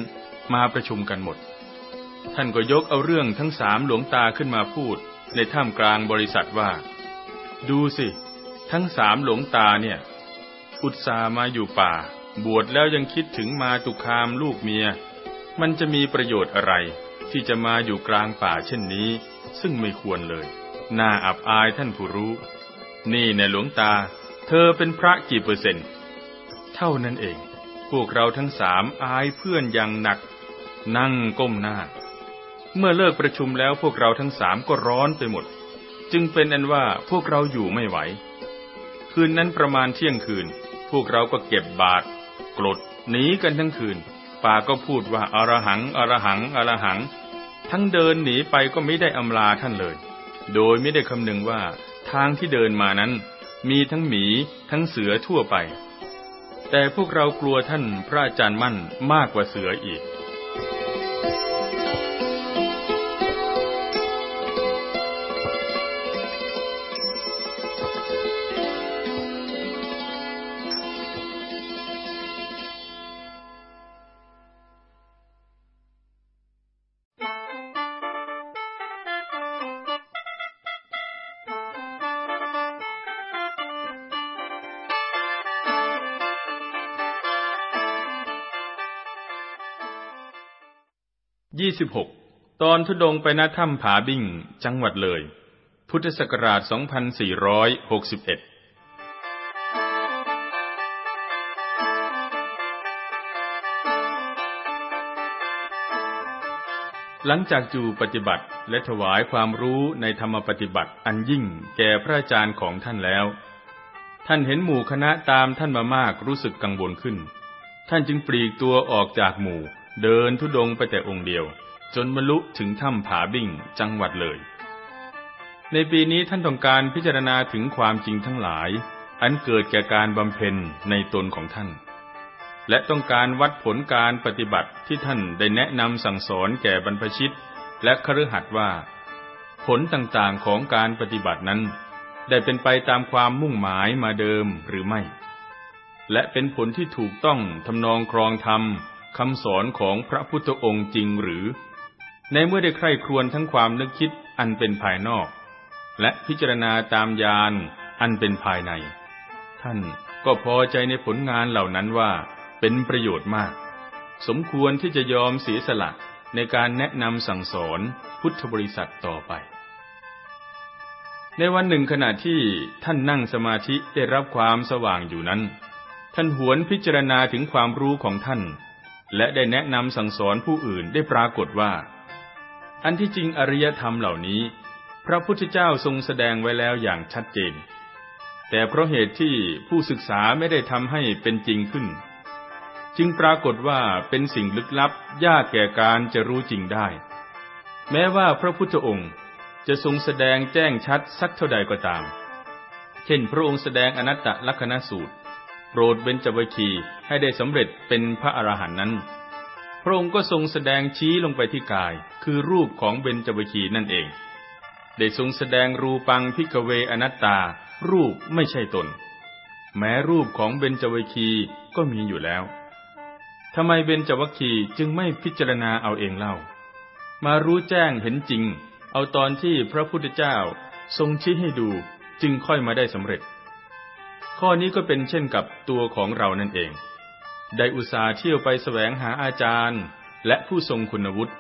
Speaker 1: มาประชุมกันหมด ท่านก็ยกเอาเรื่องทั้งสามหลวงตาขึ้นมาพูด ในท่ามกลางบริษัทว่า ดูสิ ทั้งสามหลวงตาเนี่ยอุตสามาอยู่ป่า บวชแล้วยังคิดถึงมาตุคามลูกเมีย มันจะมีประโยชน์อะไร ที่จะมาอยู่กลางป่าเช่นนี้ ซึ่งไม่ควรเลยน่าอับอายท่านผู้รู้ นี่ในหลวงตา เธอเป็นพระกี่เปอร์เซ็นต์ เท่านั้นเอง พวกเราทั้งสามอายเพื่อนอย่างหนัก นั่งก้มหน้า เมื่อเลิกประชุมแล้วพวกเราทั้งสามก็ร้อนไปหมด จึงเป็นอันว่าพวกเราอยู่ไม่ไหว คืนนั้นประมาณเที่ยงคืน พวกเราก็เก็บบาตรกรดหนีกันทั้งคืน ป่าก็พูดว่าอารหังอารหังอารหัง ทั้งเดินหนีไปก็ไม่ได้อำลาท่านเลยโดยไม่ได้คำนึงว่าทางที่เดินมานั้น มีทั้งหมีทั้งเสือทั่วไป แต่พวกเรากลัวท่านพระอาจารย์มั่นมากกว่าเสืออีกยี่สิบหกตอนทุดงไปณถ้ำผาบิ่ง จังหวัดเลย พุทธศักราช 2461 หลังจากจูปฏิบัติและถวายความรู้ในธรรมปฏิบัติอันยิ่งแก่พระอาจารย์ของท่านแล้ว ท่านเห็นหมู่คณะตามท่านมามากรู้สึกกังวลขึ้น ท่านจึงปลีกตัวออกจากหมู่เดินทุดงไปแต่องค์เดียวจนบรรลุถึงถ้ำผาบิ่งจังหวัดเลย ในปีนี้ท่านต้องการพิจารณาถึงความจริงทั้งหลาย อันเกิดแก่การบำเพ็ญในตนของท่าน และต้องการวัดผลการปฏิบัติที่ท่านได้แนะนำสั่งสอนแก่บรรพชิตและคฤหัสถ์ว่า ผลต่างๆของการปฏิบัตินั้น ได้เป็นไปตามความมุ่งหมายมาเดิมหรือไม่ และเป็นผลที่ถูกต้องทำนองครองธรรมคำสอนของพระพุทธองค์จริงหรือ ในเมื่อได้ใคร่ครวญทั้งความนึกคิดอันเป็นภายนอก และพิจารณาตามญาณอันเป็นภายใน ท่านก็พอใจในผลงานเหล่านั้นว่า เป็นประโยชน์มาก สมควรที่จะยอมเสียสละในการแนะนำสั่งสอนพุทธบริษัทต่อไป ในวันหนึ่งขณะที่ท่านนั่งสมาธิได้รับความสว่างอยู่นั้น ท่านหวนพิจารณาถึงความรู้ของท่านและได้แนะนำสั่งสอนผู้อื่นได้ปรากฏว่าอันที่จริงอริยธรรมเหล่านี้ พระพุทธเจ้าทรงแสดงไว้แล้วอย่างชัดเจน แต่เพราะเหตุที่ผู้ศึกษาไม่ได้ทำให้เป็นจริงขึ้น จึงปรากฏว่าเป็นสิ่งลึกลับยากแก่การจะรู้จริงได้ แม้ว่าพระพุทธองค์จะทรงแสดงแจ้งชัดสักเท่าใดก็ตามเช่นพระองค์แสดงอนัตตลกนสูตรโปรดเบญจวัคคีให้ได้สำเร็จเป็นพระอรหันต์นั้น พระองค์ก็ทรงแสดงชี้ลงไปที่กายคือรูปของเบญจวัคคีนั่นเอง ได้ทรงแสดงรูปังพิกเวอนัตตารูปไม่ใช่ตน แม้รูปของเบญจวัคคีก็มีอยู่แล้ว ทำไมเบญจวัคคีจึงไม่พิจารณาเอาเองเล่า มารู้แจ้งเห็นจริง เอาตอนที่พระพุทธเจ้าทรงชี้ให้ดูจึงค่อยมาได้สำเร็จข้อนี้ก็เป็นเช่นกับตัวของเรานั่นเอง ได้อุตส่าห์เที่ยวไปสแสวงหาอาจารย์และผู้ทรงคุณวุฒิ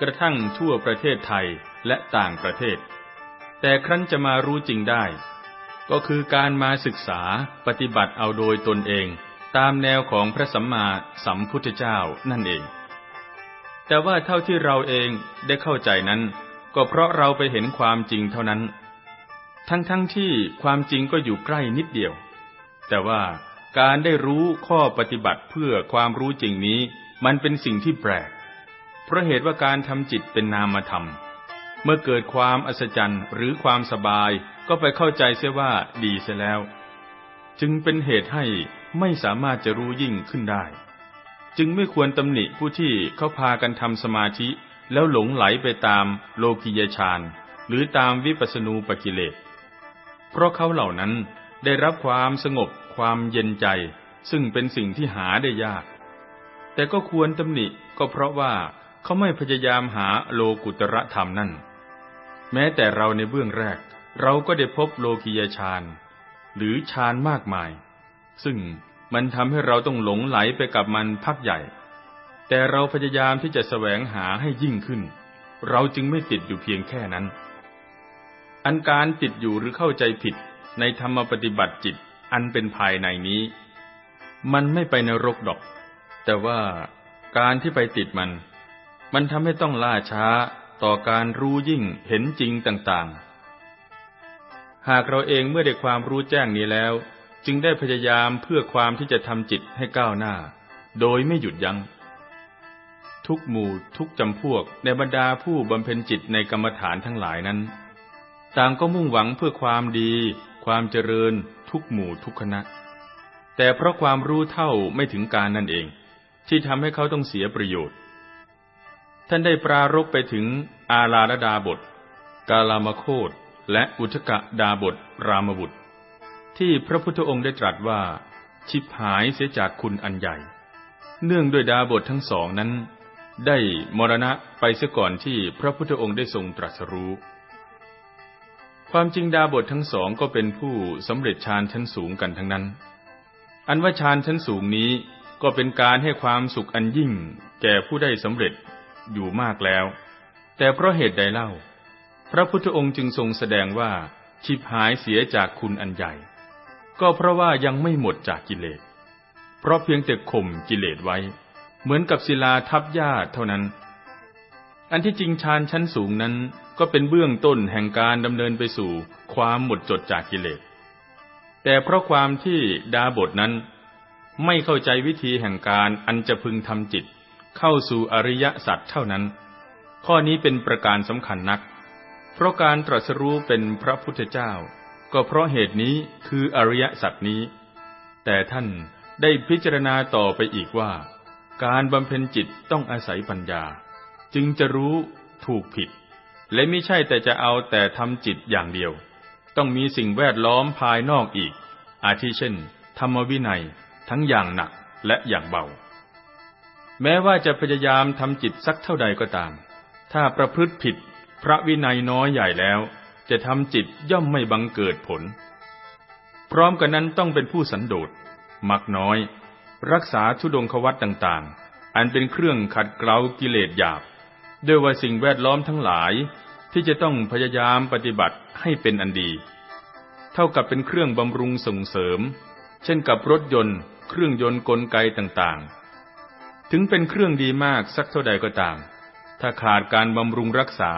Speaker 1: กระทั่งทั่วประเทศไทยและต่างประเทศ แต่ครั้นจะมารู้จริงได้ ก็คือการมาศึกษาปฏิบัติเอาโดยตนเองตามแนวของพระสัมมาสัมพุทธเจ้านั่นเอง แต่ว่าเท่าที่เราเองได้เข้าใจนั้น ก็เพราะเราไปเห็นความจริงเท่านั้น ทั้งๆทที่ความจริงก็อยู่ใกล้นิดเดียวแต่ว่าการได้รู้ข้อปฏิบัติเพื่อความรู้จริงนี้มันเป็นสิ่งที่แปลก เพราะเหตุว่าการทำจิตเป็นนามธรรมาเมื่อเกิดความอัศจรรย์หรือความสบาย ก็ไปเข้าใจเสียว่า ดีเสียแล้ว จึงเป็นเหตุให้ไม่สามารถจะรู้ยิ่งขึ้นได้ จึงไม่ควรตำหนิผู้ที่เขาพากันทำสมาธิแล้วหลงไหลไปตามโลกิยฌานหรือตามวิปัสสนูปกิเลสเพราะเขาเหล่านั้นได้รับความสงบความเย็นใจซึ่งเป็นสิ่งที่หาได้ยาก แต่ก็ควรตำหนิก็เพราะว่าเขาไม่พยายามหาโลกุตระธรรมนั่น แม้แต่เราในเบื้องแรก เราก็ได้พบโลกิยฌานหรือฌานมากมาย ซึ่งมันทำให้เราต้องหลงไหลไปกับมันพักใหญ่ แต่เราพยายามที่จะแสวงหาให้ยิ่งขึ้น เราจึงไม่ติดอยู่เพียงแค่นั้น อันการติดอยู่หรือเข้าใจผิดในธรรมปฏิบัติจิตอันเป็นภายในนี้ มันไม่ไปนรกดอก แต่ว่าการที่ไปติดมัน มันทำให้ต้องล่าช้าต่อการรู้ยิ่งเห็นจริงต่าง ๆ หากเราเองเมื่อได้ความรู้แจ้งนี้แล้ว จึงได้พยายามเพื่อความที่จะทำจิตให้ก้าวหน้า โดยไม่หยุดยัง้ง ทุกหมู่ทุกจำพวกในบรรดาผู้บำเพ็ญจิตในกรรมฐานทั้งหลายนั้น ต่างก็มุ่งหวังเพื่อความดีความเจริญทุกหมู่ทุกคณะ แต่เพราะความรู้เท่าไม่ถึงการนั่นเองที่ทำให้เขาต้องเสียประโยชน์ ท่านได้ปรารกไปถึงอาลาลดาบท กาลามโคตและอุทกดาบทรามบุตร ที่พระพุทธองค์ได้ตรัสว่าชิบหายเสียจากคุณอันใหญ่ เนื่องด้วยดาบททั้งสองนั้น ได้มรณะไปเสียก่อนที่พระพุทธองค์ได้ทรงตรัสรู้ความจริงดาบททั้งสองก็เป็นผู้สำเร็จฌานชั้นสูงกันทั้งนั้น อันว่าฌานชั้นสูงนี้ก็เป็นการให้ความสุขอันยิ่ง แก่ผู้ได้สำเร็จอยู่มากแล้ว แต่เพราะเหตุใดเล่า พระพุทธองค์จึงทรงแสดงว่า ชิบหายเสียจากคุณอันใหญ่ ก็เพราะว่ายังไม่หมดจากกิเลส เพราะเพียงแต่ข่มกิเลสไว้ เหมือนกับศิลาทับหญ้าเท่านั้น อันที่จริงฌานชั้นสูงนั้นก็เป็นเบื้องต้นแห่งการดำเนินไปสู่ความหมดจดจากกิเลส แต่เพราะความที่ดาบทนั้น ไม่เข้าใจวิธีแห่งการอันจะพึงทำจิตเข้าสู่อริยสัจเท่านั้น ข้อนี้เป็นประการสำคัญนัก เพราะการตรัสรู้เป็นพระพุทธเจ้า ก็เพราะเหตุนี้คืออริยสัจนี้ แต่ท่านได้พิจารณาต่อไปอีกว่า การบำเพ็ญจิตต้องอาศัยปัญญา จึงจะรู้ถูกผิดและไม่ใช่แต่จะเอาแต่ทำจิตอย่างเดียว ต้องมีสิ่งแวดล้อมภายนอกอีก อาทิเช่น ธรรมวินัยทั้งอย่างหนักและอย่างเบา แม้ว่าจะพยายามทำจิตสักเท่าใดก็ตาม ถ้าประพฤติผิด พระวินัยน้อยใหญ่แล้ว จะทำจิตย่อมไม่บังเกิดผล พร้อมกันนั้นต้องเป็นผู้สันโดษมักน้อย รักษาทุดงควัตต่างๆ อันเป็นเครื่องขัดเกลากิเลสหยาบด้วยว่าสิ่งแวดล้อมทั้งหลาย ที่จะต้องพยายามปฏิบัติให้เป็นอันดี เท่ากับเป็นเครื่องบำรุงส่งเสริม เช่นกับรถยนต์เครื่องยนต์กลไกต่างๆ ถึงเป็นเครื่องดีมากสักเท่าใดก็ตาม ถ้าขาดการบำรุงรักษา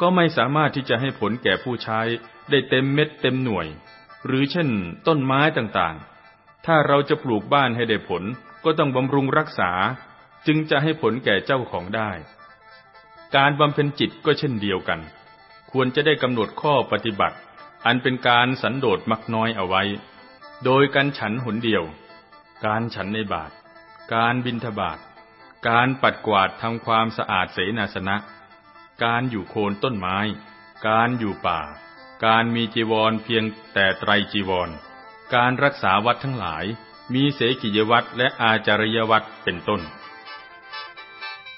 Speaker 1: ก็ไม่สามารถที่จะให้ผลแก่ผู้ใช้ได้เต็มเม็ดเต็มหน่วย หรือเช่น ต้นไม้ต่างๆ ถ้าเราจะปลูกบ้านให้ได้ผล ก็ต้องบำรุงรักษา จึงจะให้ผลแก่เจ้าของได้การบำเพ็ญจิตก็เช่นเดียวกัน ควรจะได้กำหนดข้อปฏิบัติ อันเป็นการสันโดษมักน้อยเอาไว้ โดยการฉันหนเดียว การฉันในบาท การบินทบาทการปัดกวาดทำความสะอาดเสนาสนะ การอยู่โคนต้นไม้ การอยู่ป่า การมีจีวรเพียงแต่ไตรจีวร การรักษาวัดทั้งหลาย มีเสกิยวัดและอาจารยวัดเป็นต้น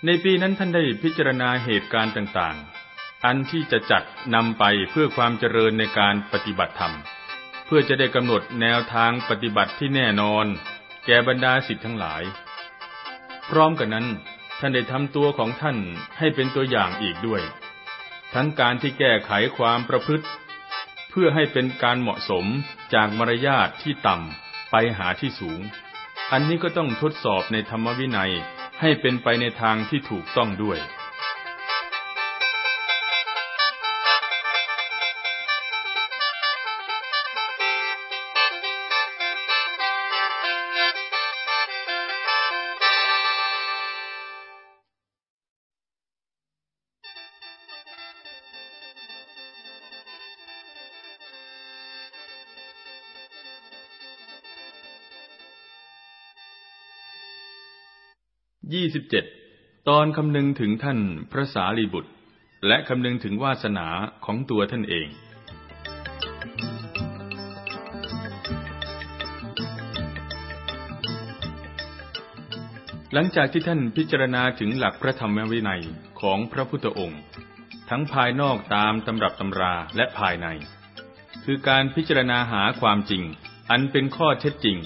Speaker 1: ในปีนั้นท่านได้พิจารณาเหตุการณ์ต่างๆ อันที่จะจัดนำไปเพื่อความเจริญในการปฏิบัติธรรม เพื่อจะได้กำหนดแนวทางปฏิบัติที่แน่นอน แก่บรรดาสิทธิ์ทั้งหลาย พร้อมกันนั้นท่านได้ทำตัวของท่านให้เป็นตัวอย่างอีกด้วย ทั้งการที่แก้ไขความประพฤติ เพื่อให้เป็นการเหมาะสมจากมารยาทที่ต่ำไปหาที่สูง อันนี้ก็ต้องทดสอบในธรรมวินัยให้เป็นไปในทางที่ถูกต้องด้วย็ดตอนคำนึงถึงท่านพระสารีบุตร และคำนึงถึงวาสนาของตัวท่านเอง หลังจากที่ท่านพิจารณาถึงหลักพระธรรมวินัยของพระพุทธองค์ ทั้งภายนอกตามตำรับตำราและภายใน คือการพิจารณาหาความจริงอันเป็นข้อเท็จจริง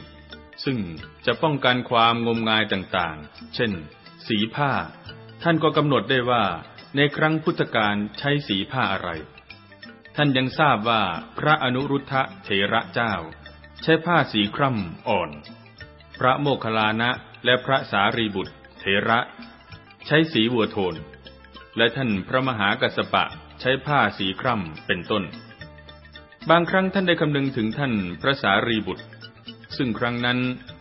Speaker 1: ซึ่งจะป้องกันความงมงายต่างๆ เช่น สีผ้า ท่านก็กำหนดได้ว่าในครั้งพุทธกาลใช้สีผ้าอะไร ท่านยังทราบว่าพระอนุรุทธะเถระเจ้า ใช้ผ้าสีคร่ำอ่อน พระโมคคัลลานะ และพระสารีบุตรเถระ ใช้สีวัวโทน และท่านพระมหากัสปะใช้ผ้าสีคร่ำเป็นต้น บางครั้งท่านได้คำนึงถึงท่านพระสารีบุตรซึ่งครั้งนั้น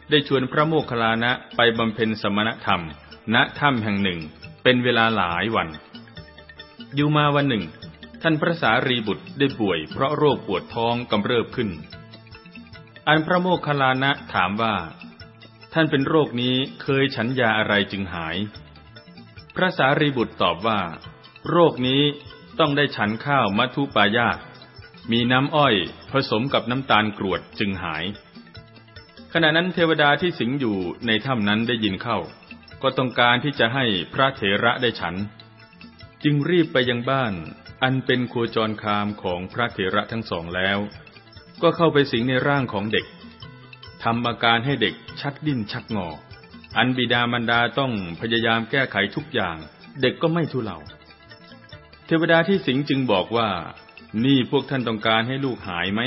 Speaker 1: ได้ชวนพระโมคคัลลานะไปบำเพ็ญสมณธรรมณถ้ำแห่งหนึ่งเป็นเวลาหลายวัน อยู่มาวันหนึ่ง ท่านพระสารีบุตรได้ป่วยเพราะโรคปวดท้องกำเริบขึ้น อันพระโมคคัลลานะถามว่า ท่านเป็นโรคนี้เคยฉันยาอะไรจึงหาย พระสารีบุตรตอบว่า โรคนี้ต้องได้ฉันข้าวมัทุปายาตมีน้ำอ้อยผสมกับน้ำตาลกรวดจึงหายขณะนั้นเทวดาที่สิงอยู่ในถ้ำนั้นได้ยินเข้า ก็ต้องการที่จะให้พระเถระได้ฉัน จึงรีบไปยังบ้าน อันเป็นครัวจรคามของพระเถระทั้งสองแล้ว ก็เข้าไปสิงในร่างของเด็กทำอาการให้เด็กชักดิ้นชักงออันบิดามันดาต้องพยายามแก้ไขทุกอย่าง เด็กก็ไม่ทุเลาเทวดาที่สิงจึงบอกว่านี่พวกท่านต้องการให้ลูกหายไหม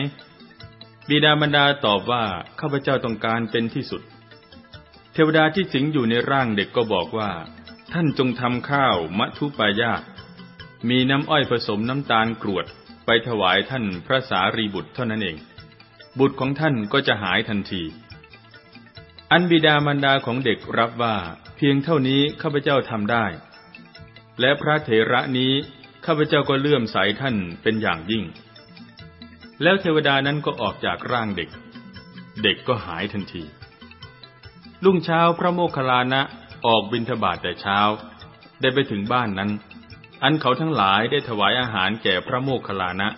Speaker 1: บิดามารดาตอบว่าข้าพเจ้าต้องการเป็นที่สุด เทวดาที่สิงอยู่ในร่างเด็กก็บอกว่า ท่านจงทำข้าวมัทุปายาตมีน้ำอ้อยผสมน้ำตาลกรวดไปถวายท่านพระสารีบุตรเท่านั้นเอง บุตรของท่านก็จะหายทันที อันบิดามารดาของเด็กรับว่าเพียงเท่านี้ข้าพเจ้าทำได้ และพระเถระนี้ข้าพเจ้าก็เลื่อมใสท่านเป็นอย่างยิ่งแล้วเทวดานั้นก็ออกจากร่างเด็ก เด็กก็หายทันที ลุ่งเช้าพระโมคคัลลานะออกบิณฑบาตแต่เช้า ได้ไปถึงบ้านนั้น อันเขาทั้งหลายได้ถวายอาหารแก่พระโมคคัลลานะ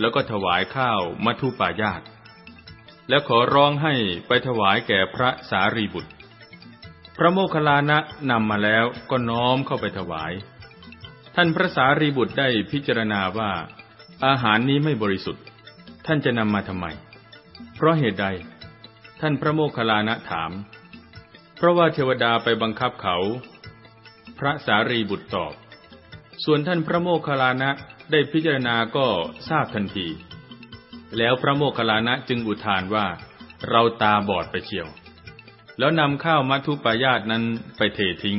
Speaker 1: แล้วก็ถวายข้าวมัทุปายาตแล้วขอร้องให้ไปถวายแก่พระสารีบุตร พระโมคคัลลานะนำมาแล้วก็น้อมเข้าไปถวาย ท่านพระสารีบุตรได้พิจารณาว่าอาหารนี้ไม่บริสุทธิ์ท่านจะนำมาทำไม เพราะเหตุใดท่านพระโมคคัลลานะถาม เพราะว่าเทวดาไปบังคับเขา พระสารีบุตรตอบ ส่วนท่านพระโมคคัลลานะได้พิจารณาก็ทราบทันที แล้วพระโมคคัลลานะจึงอุทานว่าเราตาบอดไปเชียว แล้วนำข้าวมัทุปายาตนั้นไปเททิ้ง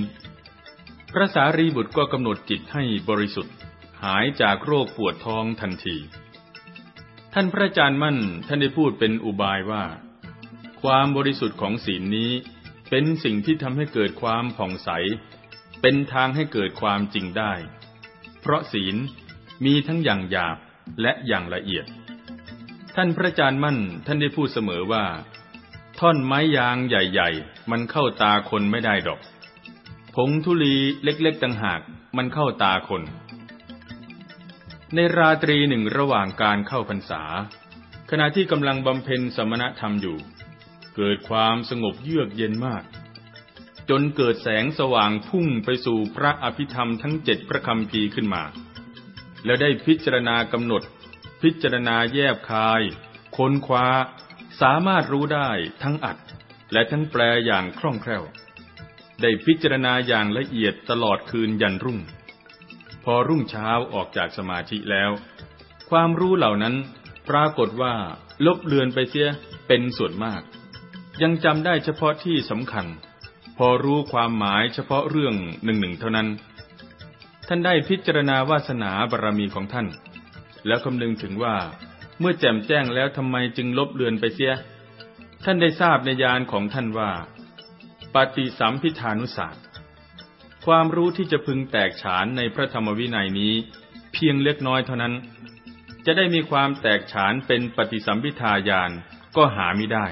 Speaker 1: พระสารีบุตรก็กำหนดจิตให้บริสุทธิ์หายจากโรคปวดท้องทันทีท่านพระอาจารย์มั่นท่านได้พูดเป็นอุบายว่า ความบริสุทธิ์ของศีลนี้เป็นสิ่งที่ทำให้เกิดความผ่องใส เป็นทางให้เกิดความจริงได้ เพราะศีลมีทั้งอย่างหยาบและอย่างละเอียด ท่านพระอาจารย์มั่น ท่านได้พูดเสมอว่า ท่อนไม้ยางใหญ่ๆมันเข้าตาคนไม่ได้ดอก ผงธุลีเล็กๆต่างหากมันเข้าตาคนในราตรีหนึ่งระหว่างการเข้าพรรษา ขณะที่กำลังบำเพ็ญสมณธรรมอยู่ เกิดความสงบเยือกเย็นมาก จนเกิดแสงสว่างพุ่งไปสู่พระอภิธรรมทั้งเจ็ดพระคำปีขึ้นมา แล้วได้พิจารณากำหนด พิจารณาแยบคาย ค้นคว้า สามารถรู้ได้ทั้งอัดและทั้งแปลอย่างคล่องแคล่ว ได้พิจารณาอย่างละเอียดตลอดคืนยันรุ่งพอรุ่งเช้าออกจากสมาธิแล้ว ความรู้เหล่านั้นปรากฏว่าลบเลือนไปเสียเป็นส่วนมาก ยังจำได้เฉพาะที่สำคัญ พอรู้ความหมายเฉพาะเรื่องหนึ่งหนึ่งเท่านั้น ท่านได้พิจารณาวาสนาบารรมีของท่าน แล้วคำนึงถึงว่าเมื่อแจ่มแจ้งแล้วทำไมจึงลบเลือนไปเสีย ท่านได้ทราบในญาณของท่านว่า ปฏิสัมพิธานุศาสตร์ความรู้ที่จะพึงแตกฉานในพระธรรมวินัยนี้ เพียงเล็กน้อยเท่านั้น จะได้มีความแตกฉานเป็นปฏิสัมพิทาญาณก็หาไม่ได้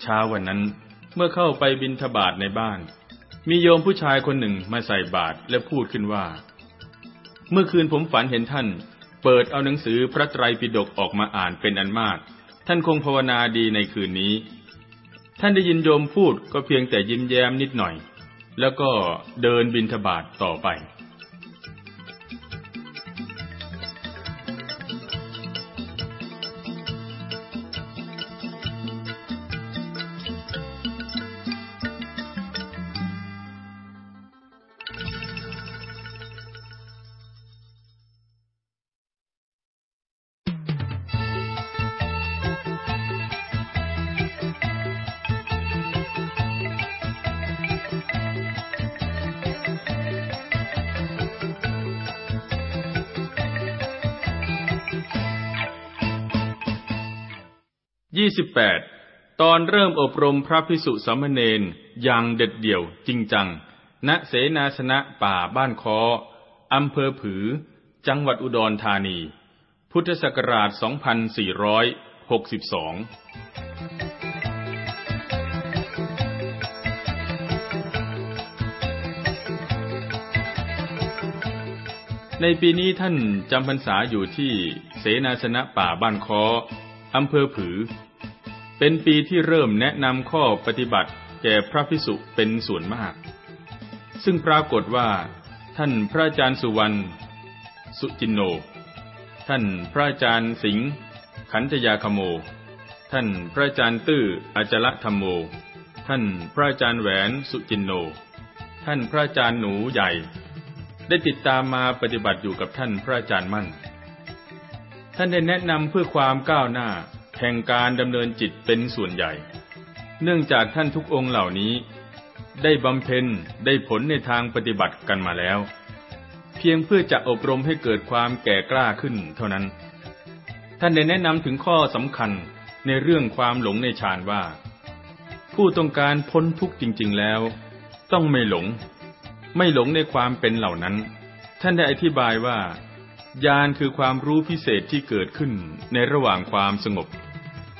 Speaker 1: เช้าวันนั้นเมื่อเข้าไปบินทบาทในบ้าน มีโยมผู้ชายคนหนึ่งมาใส่บาตรและพูดขึ้นว่า เมื่อคืนผมฝันเห็นท่าน เปิดเอาหนังสือพระไตรปิฎกออกมาอ่านเป็นอันมาก ท่านคงภาวนาดีในคืนนี้ ท่านได้ยินโยมพูดก็เพียงแต่ยิ้มแย้มนิดหน่อยแล้วก็เดินบินทบาทต่อไปปดตอนเริ่มอบรมพระพิสุสมมเณรอย่างเด็ดเดี่ยวจริงจัง ณเสนาสนะป่าบ้านคออำเภอผือ จังหวัดอุดรธานี พุทธศักราช2462ในปีนี้ท่านจำพรรษาอยู่ที่เสนาสนะป่าบ้านคออำเภอผือเป็นปีที่เริ่มแนะนำข้อปฏิบัติแก่พระพิสุเป็นส่วนมาก ซึ่งปรากฏว่า ท่านพระอาจารย์สุวรรณสุจินโนท่านพระอาจารย์สิงห์ขันธยาคโม ท่านพระอาจารย์ตื้ออาจละธรรมโม ท่านพระอาจารย์แหวนสุจินโน ท่านพระอาจารย์หนูใหญ่ ได้ติดตามมาปฏิบัติอยู่กับท่านพระอาจารย์มั่น ท่านได้แนะนำเพื่อความก้าวหน้าแห่งการดำเนินจิตเป็นส่วนใหญ่ เนื่องจากท่านทุกองค์เหล่านี้ ได้บำเพ็ญได้ผลในทางปฏิบัติกันมาแล้ว เพียงเพื่อจะอบรมให้เกิดความแก่กล้าขึ้น เท่านั้น ท่านได้แนะนำถึงข้อสำคัญในเรื่องความหลงในฌานว่าผู้ต้องการพ้นทุกข์จริง ๆแล้ว ต้องไม่หลง ไม่หลงในความเป็นเหล่านั้น ท่านได้อธิบายว่าญาณคือความรู้พิเศษที่เกิดขึ้นในระหว่างความสงบ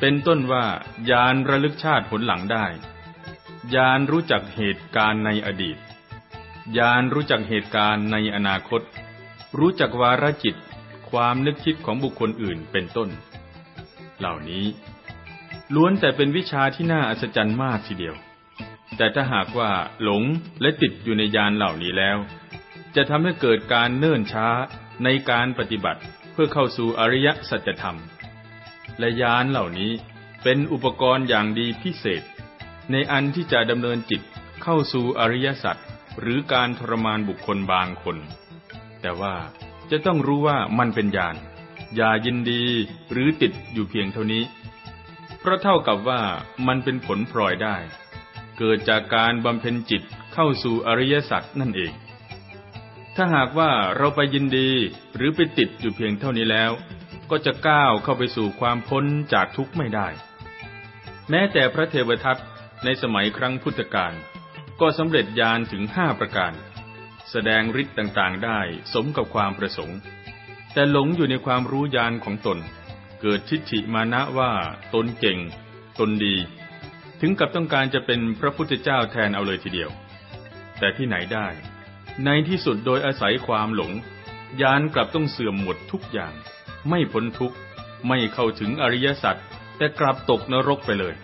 Speaker 1: เป็นต้นว่ายานระลึกชาติผลหลังได้ ยานรู้จักเหตุการณ์ในอดีตยานรู้จักเหตุการณ์ในอนาคต รู้จักวาระจิต ความนึกคิดของบุคคลอื่นเป็นต้น เหล่านี้ ล้วนแต่เป็นวิชาที่น่าอัศจรรย์มากทีเดียว แต่ถ้าหากว่าหลงและติดอยู่ในยานเหล่านี้แล้ว จะทำให้เกิดการเนิ่นช้าในการปฏิบัติ เพื่อเข้าสู่อริยสัจธรรมและยานเหล่านี้เป็นอุปกรณ์อย่างดีพิเศษ ในอันที่จะดำเนินจิตเข้าสู่อริยสัจหรือการทรมานบุคคลบางคน แต่ว่าจะต้องรู้ว่ามันเป็นยาน อย่ายินดีหรือติดอยู่เพียงเท่านี้เพราะเท่ากับว่ามันเป็นผลพลอยได้ เกิดจากการบำเพ็ญจิตเข้าสู่อริยสัจนั่นเอง ถ้าหากว่าเราไปยินดีหรือไปติดอยู่เพียงเท่านี้แล้วก็จะก้าวเข้าไปสู่ความพ้นจากทุกข์ไม่ได้ แม้แต่พระเทวทัตในสมัยครั้งพุทธกาลก็สำเร็จญาณถึงห้าประการ แสดงฤทธิ์ต่างๆได้สมกับความประสงค์ แต่หลงอยู่ในความรู้ญาณของตน เกิดทิฏฐิมานะว่าตนเก่ง ตนดี ถึงกับต้องการจะเป็นพระพุทธเจ้าแทนเอาเลยทีเดียว แต่ที่ไหนได้ ในที่สุดโดยอาศัยความหลงยานกลับต้องเสื่อมหมดทุกอย่างไม่พ้นทุกข์ไม่เข้าถึงอริยสัจแต่กลับตกนรกไปเลย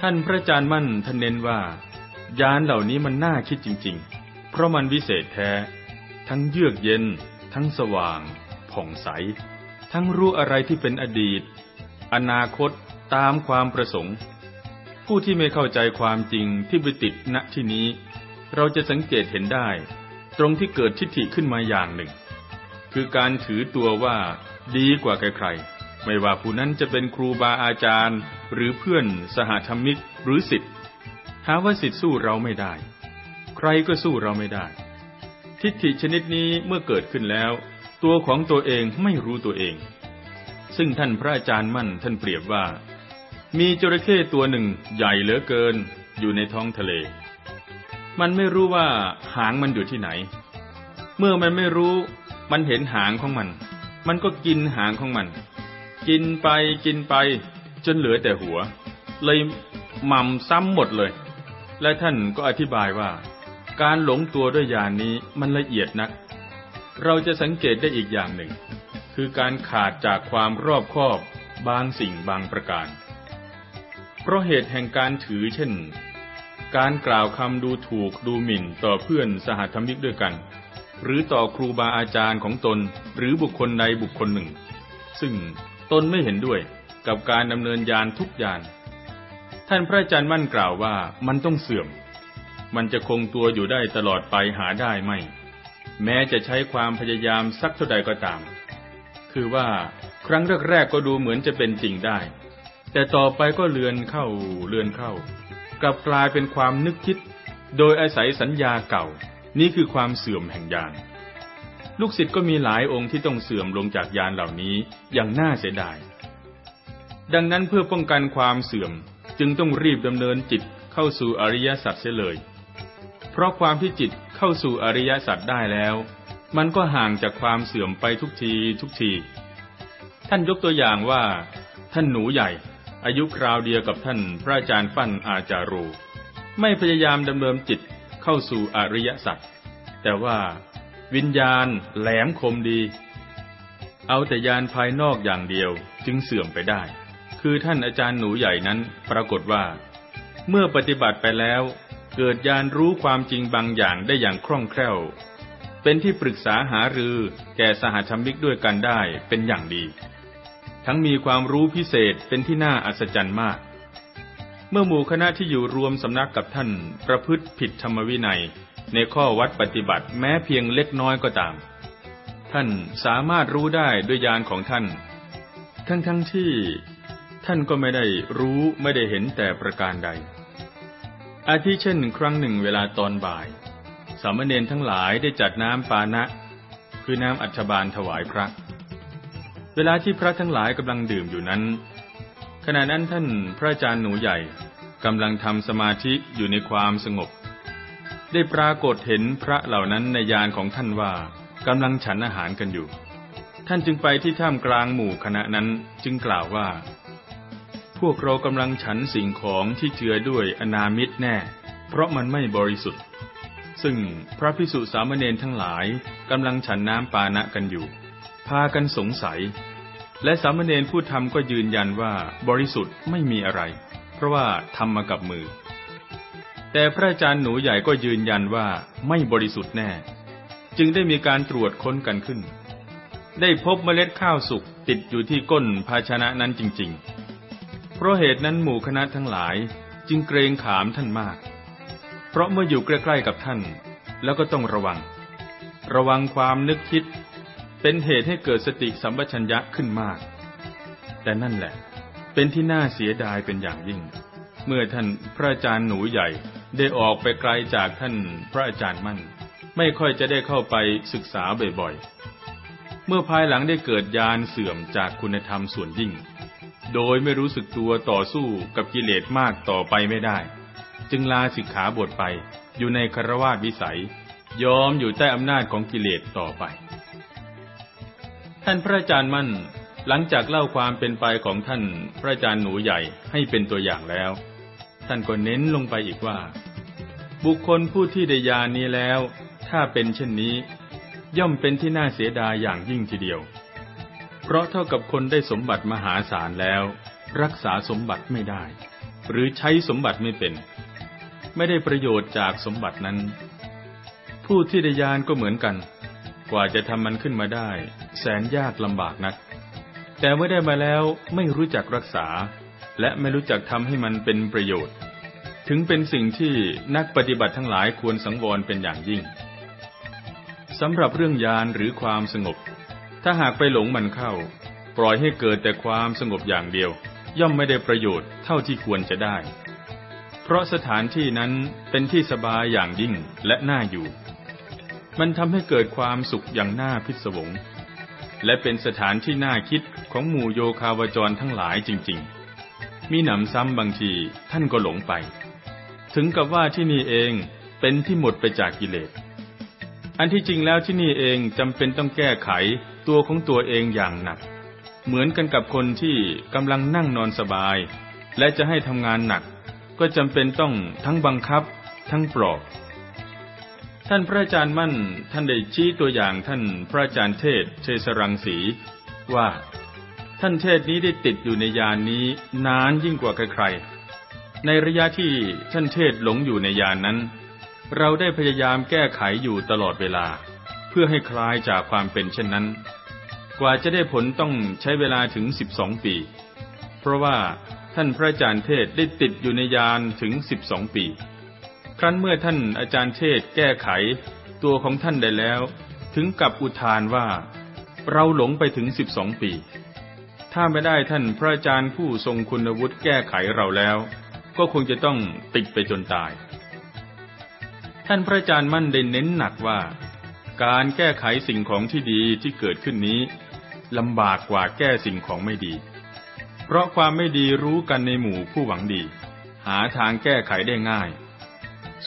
Speaker 1: ท่านพระอาจารย์มั่นท่านเน้นว่ายานเหล่านี้มันน่าคิดจริงๆ เพราะมันวิเศษแท้ ทั้งเยือกเย็น ทั้งสว่าง ผ่องใส ทั้งรู้อะไรที่เป็นอดีต อนาคตตามความประสงค์ ผู้ที่ไม่เข้าใจความจริงที่ไปติดณที่นี้ เราจะสังเกตเห็นได้ ตรงที่เกิดทิฏฐิขึ้นมาอย่างหนึ่งคือการถือตัวว่าดีกว่าใครๆ ไม่ว่าผู้นั้นจะเป็นครูบาอาจารย์ หรือเพื่อนสหธรรมิกหรือสิทธิ์หาว่าสิทธิ์สู้เราไม่ได้ ใครก็สู้เราไม่ได้ ทิฏฐิชนิดนี้เมื่อเกิดขึ้นแล้ว ตัวของตัวเองไม่รู้ตัวเอง ซึ่งท่านพระอาจารย์มั่น ท่านเปรียบว่า มีจระเข้ตัวหนึ่งใหญ่เหลือเกิน อยู่ในท้องทะเล มันไม่รู้ว่า หางมันอยู่ที่ไหน เมื่อมันไม่รู้มันเห็นหางของมัน มันก็กินหางของมัน กินไปกินไป จนเหลือแต่หัว เลยมม่มซ้ำหมดเลย และท่านก็อธิบายว่า การหลงตัวด้วยยานนี้มันละเอียดนัก เราจะสังเกตได้อีกอย่างหนึ่งคือการขาดจากความรอบคอบบางสิ่งบางประการ เพราะเหตุแห่งการถือเช่น การกล่าวคำดูถูกดูหมิ่นต่อเพื่อนสหธรรมิกด้วยกันหรือต่อครูบาอาจารย์ของตนหรือบุคคลใดบุคคลหนึ่ง ซึ่งตนไม่เห็นด้วยกับการดำเนินยานทุกยานท่านพระอาจารย์มั่นกล่าวว่ามันต้องเสื่อม มันจะคงตัวอยู่ได้ตลอดไปหาได้ไม่ แม้จะใช้ความพยายามสักเท่าใดก็ตาม คือว่าครั้งแรกๆก็ดูเหมือนจะเป็นจริงได้ แต่ต่อไปก็เลือนเข้าเลือนเข้ากลับกลายเป็นความนึกคิดโดยอาศัยสัญญาเก่านี่คือความเสื่อมแห่งยาน ลูกศิษย์ก็มีหลายองค์ที่ต้องเสื่อมลงจากยานเหล่านี้อย่างน่าเสียดาย ดังนั้นเพื่อป้องกันความเสื่อมจึงต้องรีบดำเนินจิตเข้าสู่อริยสัจเสียเลย เพราะความที่จิตเข้าสู่อริยสัจได้แล้ว มันก็ห่างจากความเสื่อมไปทุกทีทุกที ท่านยกตัวอย่างว่า ท่านหนูใหญ่ อายุคราวเดียวกับท่านพระอาจารย์ฟั่นอาจารูไม่พยายามดำเนินจิตเข้าสู่อริยสัจ แต่ว่า วิญญาณแหลมคมดี เอาแต่ยานภายนอกอย่างเดียวจึงเสื่อมไปได้ คือท่านอาจารย์หนูใหญ่นั้นปรากฏว่า เมื่อปฏิบัติไปแล้ว เกิดยานรู้ความจริงบางอย่างได้อย่างคล่องแคล่ว เป็นที่ปรึกษาหารือแก่สหธรรมิกด้วยกันได้เป็นอย่างดี ทั้งมีความรู้พิเศษเป็นที่น่าอัศจรรย์มากเมื่อหมู่คณะที่อยู่รวมสำนักกับท่านประพฤติผิดธรรมวินัยในข้อวัดปฏิบัติแม้เพียงเล็กน้อยก็ตาม ท่านสามารถรู้ได้ด้วยญาณของท่าน ทั้งๆทที่ท่านก็ไม่ได้รู้ไม่ได้เห็นแต่ประการใด อาทิเช่น ครั้งหนึ่งเวลาตอนบ่าย สามเณรทั้งหลายได้จัดน้ำปานะ คือน้ำอัชบาลถวายพระ เวลาที่พระทั้งหลายกำลังดื่มอยู่นั้นขณะนั้นท่านพระอาจารย์หนูใหญ่กำลังทำสมาธิอยู่ในความสงบ ได้ปรากฏเห็นพระเหล่านั้นในยานของท่านว่ากำลังฉันอาหารกันอยู่ ท่านจึงไปที่ท่ามกลางหมู่คณะนั้นจึงกล่าวว่า พวกเรากำลังฉันสิ่งของที่เจือด้วยอนามิตรแน่ เพราะมันไม่บริสุทธิ์ ซึ่งพระพิสุสามเณรทั้งหลายกำลังฉันน้ำปานะกันอยู่พากันสงสัยและสามเณรผู้ทำก็ยืนยันว่าบริสุทธิ์ไม่มีอะไร เพราะว่าทำมากับมือ แต่พระอาจารย์หนูใหญ่ก็ยืนยันว่าไม่บริสุทธิ์แน่ จึงได้มีการตรวจค้นกันขึ้น ได้พบเมล็ดข้าวสุกติดอยู่ที่ก้นภาชนะนั้นจริงๆ เพราะเหตุนั้นหมู่คณะทั้งหลายจึงเกรงขามท่านมาก เพราะเมื่ออยู่ใกล้ๆกับท่าน แล้วก็ต้องระวัง ระวังความนึกคิดเป็นเหตุให้เกิดสติสัมปชัญญะขึ้นมาก แต่นั่นแหละ เป็นที่น่าเสียดายเป็นอย่างยิ่ง เมื่อท่านพระอาจารย์หนูใหญ่ได้ออกไปไกลจากท่านพระอาจารย์มั่น ไม่ค่อยจะได้เข้าไปศึกษาบ่อยๆ เมื่อภายหลังได้เกิดยานเสื่อมจากคุณธรรมส่วนยิ่ง โดยไม่รู้สึกตัวต่อสู้กับกิเลสมากต่อไปไม่ได้ จึงลาสิกขาบทไปอยู่ในคารวาสวิสัย ยอมอยู่ใต้อำนาจของกิเลสต่อไปท่านพระอาจารย์มั่นหลังจากเล่าความเป็นไปของท่านพระอาจารย์หนูใหญ่ให้เป็นตัวอย่างแล้ว ท่านก็เน้นลงไปอีกว่า บุคคลผู้ที่ได้ยานี้แล้ว ถ้าเป็นเช่นนี้ ย่อมเป็นที่น่าเสียดายอย่างยิ่งทีเดียว เพราะเท่ากับคนได้สมบัติมหาศาลแล้ว รักษาสมบัติไม่ได้ หรือใช้สมบัติไม่เป็น ไม่ได้ประโยชน์จากสมบัตินั้น ผู้ที่ได้ยานก็เหมือนกันกว่าจะทำมันขึ้นมาได้ แสนยากลำบากนัก แต่เมื่อได้มาแล้วไม่รู้จักรักษา และไม่รู้จักทำให้มันเป็นประโยชน์ ถึงเป็นสิ่งที่นักปฏิบัติทั้งหลายควรสังวรเป็นอย่างยิ่งสำหรับเรื่องยานหรือความสงบ ถ้าหากไปหลงมันเข้า ปล่อยให้เกิดแต่ความสงบอย่างเดียว ย่อมไม่ได้ประโยชน์เท่าที่ควรจะได้ เพราะสถานที่นั้นเป็นที่สบายอย่างยิ่งและน่าอยู่มันทำให้เกิดความสุขอย่างน่าพิศวง และเป็นสถานที่น่าคิดของหมู่โยคาวจรทั้งหลายจริงๆ มีหนำซ้ำบางที ท่านก็หลงไป ถึงกับว่าที่นี่เองเป็นที่หมดไปจากกิเลสอันที่จริงแล้วที่นี่เองจำเป็นต้องแก้ไขตัวของตัวเองอย่างหนัก เหมือนกันกับคนที่กำลังนั่งนอนสบาย และจะให้ทำงานหนัก ก็จำเป็นต้องทั้งบังคับทั้งปลอบท่านพระอาจารย์มั่นท่านได้ชี้ตัวอย่างท่านพระอาจารย์เทศเชศรังสีว่า ท่านเทศนี้ได้ติดอยู่ในยานนี้นานยิ่งกว่าใครๆในระยะที่ท่านเทศหลงอยู่ในยานนั้น เราได้พยายามแก้ไขอยู่ตลอดเวลา เพื่อให้คลายจากความเป็นเช่นนั้น กว่าจะได้ผลต้องใช้เวลาถึงสิบองปี เพราะว่าท่านพระอาจารย์เทศได้ติดอยู่ในยานถึงสิบองปีครั้นเมื่อท่านอาจารย์เทศแก้ไขตัวของท่านได้แล้ว ถึงกับอุทานว่าเราหลงไปถึงสิบสองปี ถ้าไม่ได้ท่านพระอาจารย์ผู้ทรงคุณวุฒิแก้ไขเราแล้ว ก็คงจะต้องติดไปจนตาย ท่านพระอาจารย์มั่นได้เน้นหนักว่า การแก้ไขสิ่งของที่ดีที่เกิดขึ้นนี้ลำบากกว่าแก้สิ่งของไม่ดี เพราะความไม่ดีรู้กันในหมู่ผู้หวังดี หาทางแก้ไขได้ง่าย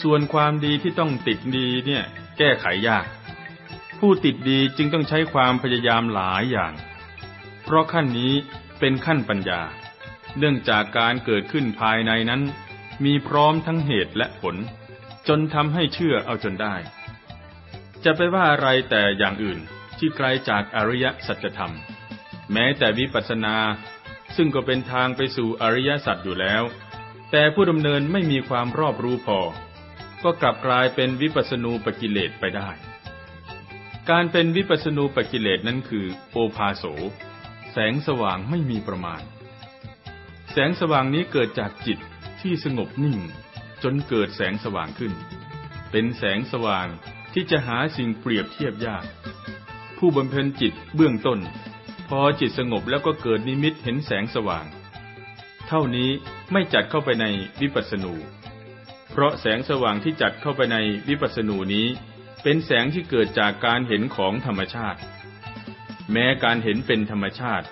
Speaker 1: ส่วนความดีที่ต้องติดดีเนี่ยแก้ไขยาก ผู้ติดดีจึงต้องใช้ความพยายามหลายอย่าง เพราะขั้นนี้เป็นขั้นปัญญา เนื่องจากการเกิดขึ้นภายในนั้น มีพร้อมทั้งเหตุและผล จนทำให้เชื่อเอาจนได้ จะไปว่าอะไรแต่อย่างอื่นที่ไกลจากอริยสัจธรรม แม้แต่วิปัสสนาซึ่งก็เป็นทางไปสู่อริยสัจอยู่แล้ว แต่ผู้ดำเนินไม่มีความรอบรู้พอก็กลับกลายเป็นวิปัสณูปกิเลสไปได้ การเป็นวิปัสณูปกิเลสนั้นคือโอภาโสแสงสว่างไม่มีประมาณ แสงสว่างนี้เกิดจากจิตที่สงบนิ่ง จนเกิดแสงสว่างขึ้น เป็นแสงสว่างที่จะหาสิ่งเปรียบเทียบยาก ผู้บำเพ็ญจิตเบื้องต้น พอจิตสงบแล้วก็เกิดนิมิตเห็นแสงสว่าง เท่านี้ไม่จัดเข้าไปในวิปัสสนูเพราะแสงสว่างที่จัดเข้าไปในวิปัสสนูนี้ เป็นแสงที่เกิดจากการเห็นของธรรมชาติ แม้การเห็นเป็นธรรมชาติ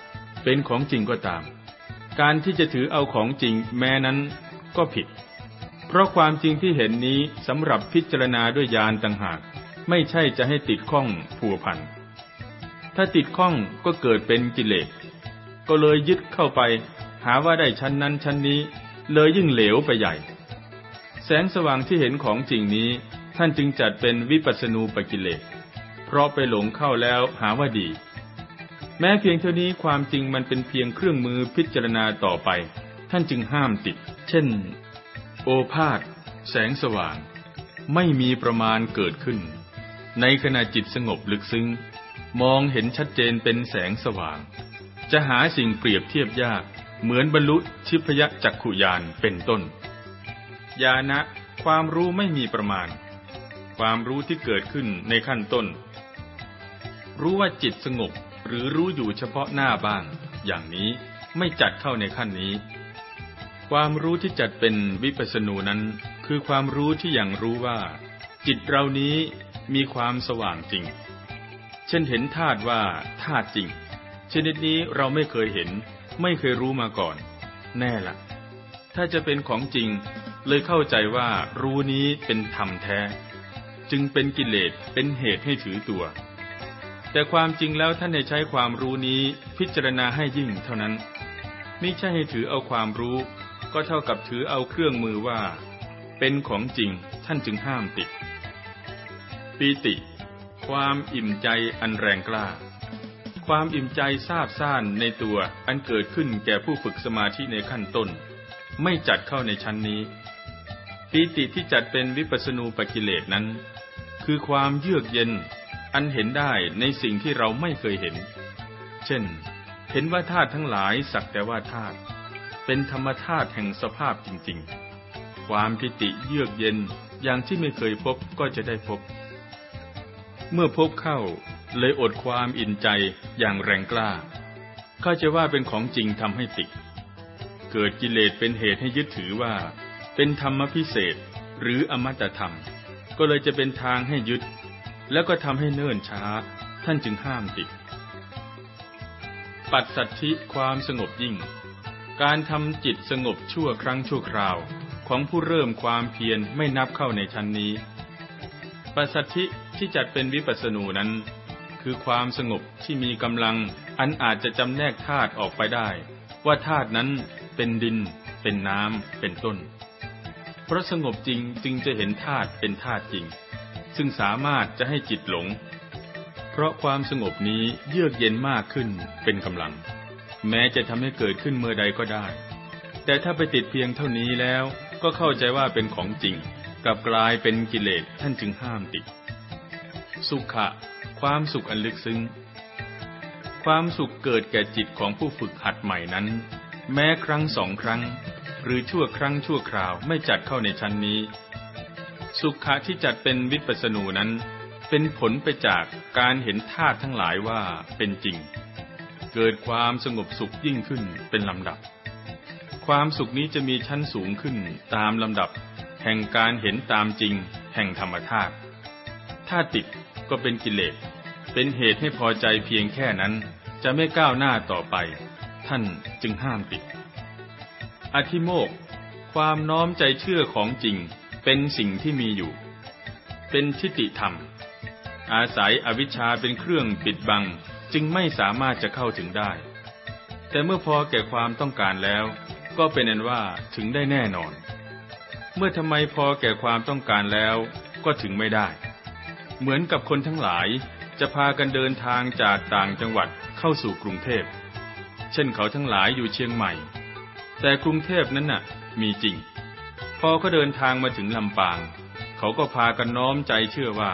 Speaker 1: เป็นของจริงก็ตาม การที่จะถือเอาของจริงแม้นั้นก็ผิด เพราะความจริงที่เห็นนี้สำหรับพิจารณาด้วยญาณต่างหาก ไม่ใช่จะให้ติดข้องผัวพันถ้าติดข้องก็เกิดเป็นกิเลสก็เลยยึดเข้าไปหาว่าได้ชั้นนั้นชั้นนี้เลยยิ่งเหลวไปใหญ่แสงสว่างที่เห็นของจริงนี้ท่านจึงจัดเป็นวิปัสณูปกิเลส เพราะไปหลงเข้าแล้วหาว่าดี แม้เพียงเท่านี้ความจริงมันเป็นเพียงเครื่องมือพิจารณาต่อไป ท่านจึงห้ามติดเช่น โอภาษแสงสว่าง ไม่มีประมาณเกิดขึ้น ในขณะจิตสงบลึกซึ้งมองเห็นชัดเจนเป็นแสงสว่าง จะหาสิ่งเปรียบเทียบยากเหมือนบรรลุชิพยจักขุยานเป็นต้นญาณะความรู้ไม่มีประมาณ ความรู้ที่เกิดขึ้นในขั้นต้น รู้ว่าจิตสงบหรือรู้อยู่เฉพาะหน้าบ้าง อย่างนี้ไม่จัดเข้าในขั้นนี้ ความรู้ที่จัดเป็นวิปัสสนูนั้นคือความรู้ที่ยังรู้ว่า จิตเรานี้มีความสว่างจริง เช่นเห็นธาตุว่าธาตุจริงชนิดนี้เราไม่เคยเห็น ไม่เคยรู้มาก่อน แน่ละะถ้าจะเป็นของจริงเลยเข้าใจว่ารู้นี้เป็นธรรมแท้ จึงเป็นกิเลสเป็นเหตุให้ถือตัว แต่ความจริงแล้วท่านได้ใช้ความรู้นี้พิจารณาให้ยิ่งเท่านั้นไม่ใช่ให้ถือเอาความรู้ ก็เท่ากับถือเอาเครื่องมือว่า เป็นของจริงท่านจึงห้ามติดปีติ ความอิ่มใจอันแรงกล้า ความอิ่มใจซาบซ่านในตัวอันเกิดขึ้นแก่ผู้ฝึกสมาธิในขั้นต้น ไม่จัดเข้าในชั้นนี้ปีติที่จัดเป็นวิปัสณูปกิเลสนั้น คือความเยือกเย็น อันเห็นได้ในสิ่งที่เราไม่เคยเห็น เช่น เห็นว่าธาตุทั้งหลาย สักแต่ว่าธาตุเป็นธรรมธาตุแห่งสภาพจริงๆ ความปิติเยือกเย็นอย่างที่ไม่เคยพบก็จะได้พบ เมื่อพบเข้า เลยอดความอินใจอย่างแรงกล้ากข้าจะว่าเป็นของจริงทำให้ติด เกิดกิเลสเป็นเหตุให้ยึดถือว่าเป็นธรรมพิเศษหรืออมตะธรรม ก็เลยจะเป็นทางให้ยึดแล้วก็ทำให้เนิ่นช้าท่านจึงห้ามติด ปัดสัตธิความสงบยิ่ง การทำจิตสงบชั่วครั้งชั่วคราวของผู้เริ่มความเพียรไม่นับเข้าในชั้นนี้ ปัสสัตธิที่จัดเป็นวิปัสสนูนั้น คือความสงบที่มีกำลังอันอาจจะจำแนกธาตุออกไปได้ ว่าธาตุนั้นเป็นดินเป็นน้ำเป็นต้นเพราะสงบจริงจึงจะเห็นธาตุเป็นธาตุจริง ซึ่งสามารถจะให้จิตหลง เพราะความสงบนี้เยือกเย็นมากขึ้นเป็นกำลัง แม้จะทำให้เกิดขึ้นเมื่อใดก็ได้ แต่ถ้าไปติดเพียงเท่านี้แล้วก็เข้าใจว่าเป็นของจริงกลับกลายเป็นกิเลสท่านจึงห้ามติด สุขะ ความสุขอันลึกซึ้ง ความสุขเกิดแก่จิตของผู้ฝึกหัดใหม่นั้น แม้ครั้งสองครั้งหรือชั่วครั้งชั่วคราวไม่จัดเข้าในชั้นนี้ สุขะที่จัดเป็นวิปัสสนูนั้น เป็นผลไปจากการเห็นธาตุทั้งหลายว่าเป็นจริง เกิดความสงบสุขยิ่งขึ้นเป็นลำดับ ความสุขนี้จะมีชั้นสูงขึ้นตามลำดับ แห่งการเห็นตามจริง แห่งธรรมธาตุถ้าติดก็เป็นกิเลสเป็นเหตุให้พอใจเพียงแค่นั้นจะไม่ก้าวหน้าต่อไป ท่านจึงห้ามติดอธิโมก ความน้อมใจเชื่อของจริงเป็นสิ่งที่มีอยู่ เป็นทิฏฐิธรรม อาศัยอวิชชาเป็นเครื่องปิดบังจึงไม่สามารถจะเข้าถึงได้ แต่เมื่อพอแก่ความต้องการแล้วก็เป็นอันว่าถึงได้แน่นอน เมื่อทำไมพอแก่ความต้องการแล้วก็ถึงไม่ได้ เหมือนกับคนทั้งหลายจะพากันเดินทางจากต่างจังหวัดเข้าสู่กรุงเทพเช่นเขาทั้งหลายอยู่เชียงใหม่แต่กรุงเทพนั้นน่ะมีจริง พอเขาเดินทางมาถึงลำปาง เขาก็พากันน้อมใจเชื่อว่า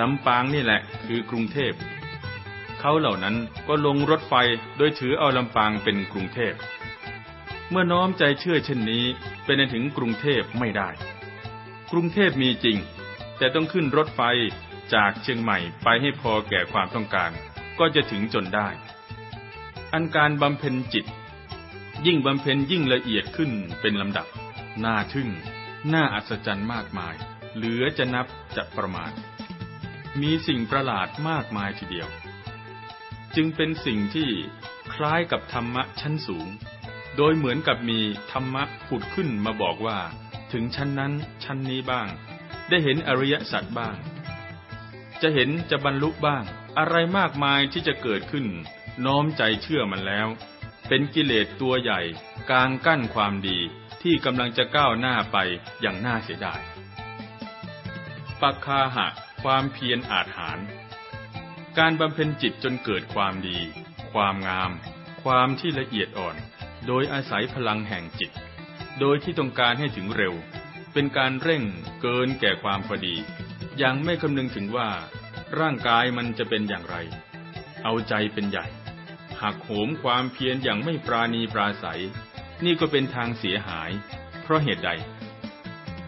Speaker 1: ลำปางนี่แหละคือกรุงเทพ เขาเหล่านั้นก็ลงรถไฟ โดยถือเอาลำปางเป็นกรุงเทพ เมื่อน้อมใจเชื่อเช่นนี้เป็นถึงกรุงเทพไม่ได้ กรุงเทพมีจริง แต่ต้องขึ้นรถไฟจากเชียงใหม่ไปให้พอแก่ความต้องการ ก็จะถึงจนได้ อันการบำเพ็ญจิตยิ่งบำเพ็ญยิ่งละเอียดขึ้นเป็นลำดับ น่าทึ่ง น่าอัศจรรย์มากมาย เหลือจะนับจะประมาณ มีสิ่งประหลาดมากมายทีเดียว จึงเป็นสิ่งที่คล้ายกับธรรมะชั้นสูง โดยเหมือนกับมีธรรมะผุดขึ้นมาบอกว่าถึงชั้นนั้นชั้นนี้บ้าง ได้เห็นอริยสัจบ้าง จะเห็นจะบรรลุบ้าง อะไรมากมายที่จะเกิดขึ้นน้อมใจเชื่อมันแล้วเป็นกิเลสตัวใหญ่กางกั้นความดีที่กำลังจะก้าวหน้าไปอย่างน่าเสียดาย ปักคาหะ ความเพียรอาจหาร การบำเพ็ญจิตจนเกิดความดี ความงาม ความที่ละเอียดอ่อน โดยอาศัยพลังแห่งจิต โดยที่ต้องการให้ถึงเร็ว เป็นการเร่งเกินแก่ความพอดี ยังไม่คำนึงถึงว่าร่างกายมันจะเป็นอย่างไร เอาใจเป็นใหญ่หักโหมความเพียรอย่างไม่ปราณีปราศัย นี่ก็เป็นทางเสียหายเพราะเหตุใด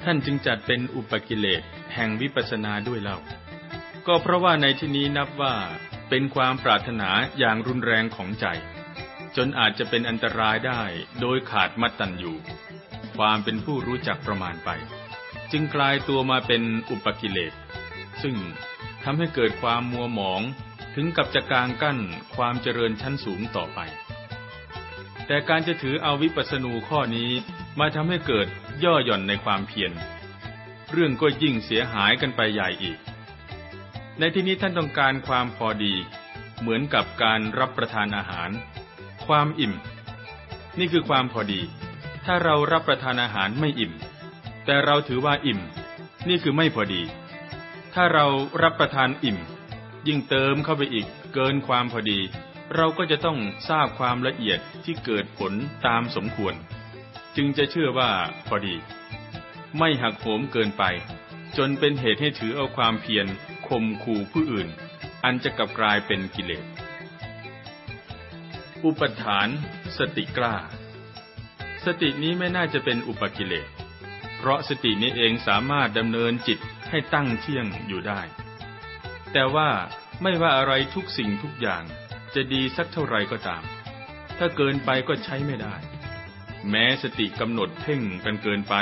Speaker 1: ท่านจึงจัดเป็นอุปกิเลสแห่งวิปัสสนาด้วยเล่าก็เพราะว่าในที่นี้นับว่าเป็นความปรารถนาอย่างรุนแรงของใจ จนอาจจะเป็นอันตรายได้โดยขาดมัตตัญญูความเป็นผู้รู้จักประมาณไป จึงกลายตัวมาเป็นอุปกิเลส ซึ่งทำให้เกิดความมัวหมองถึงกับจะกลางกั้นความเจริญชั้นสูงต่อไป แต่การจะถือเอาวิปัสสนูข้อนี้มาทำให้เกิดย่อหย่อนในความเพียร เรื่องก็ยิ่งเสียหายกันไปใหญ่อีก ในที่นี้ท่านต้องการความพอดี เหมือนกับการรับประทานอาหาร ความอิ่ม นี่คือความพอดี ถ้าเรารับประทานอาหารไม่อิ่ม แต่เราถือว่าอิ่ม นี่คือไม่พอดี ถ้าเรารับประทานอิ่มยิ่งเติมเข้าไปอีกเกินความพอดี เราก็จะต้องทราบความละเอียดที่เกิดผลตามสมควร จึงจะเชื่อว่าพอดี ไม่หักโหมเกินไป จนเป็นเหตุให้ถือเอาความเพียรข่มขู่ผู้อื่น อันจะกลับกลายเป็นกิเลสอุปทานสติกล้า สตินี้ไม่น่าจะเป็นอุปกิเลส เพราะสตินี้เองสามารถดำเนินจิตให้ตั้งเที่ยงอยู่ได้แต่ว่าไม่ว่าอะไรทุกสิ่งทุกอย่างจะดีสักเท่าไรก็ตาม ถ้าเกินไปก็ใช้ไม่ได้ แม้สติกำหนดเพ่งกันเกินไป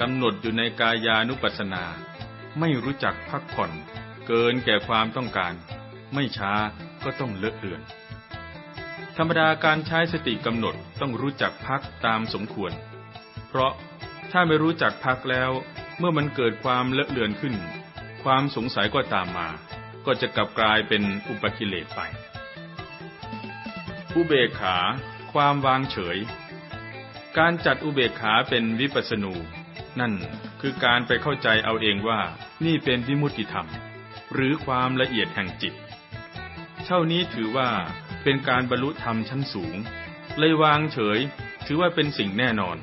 Speaker 1: กำหนดอยู่ในกายานุปัสสนา ไม่รู้จักพักผ่อน เกินแก่ความต้องการ ไม่ช้าก็ต้องเลอะเลือนธรรมดาการใช้สติกำหนดต้องรู้จักพักตามสมควร เพราะถ้าไม่รู้จักพักแล้ว เมื่อมันเกิดความเลอะเลือนขึ้นความสงสัยก็ตามมา ก็จะกลับกลายเป็นอุปกิเลสไป อุเบกขา ความวางเฉย การจัดอุเบกขาเป็นวิปัสนู นั่นคือการไปเข้าใจเอาเองว่านี่เป็นวิมุตติธรรม หรือความละเอียดแห่งจิตเท่านี้ถือว่าเป็นการบรรลุธรรมชั้นสูง เลยวางเฉย ถือว่าเป็นสิ่งแน่นอน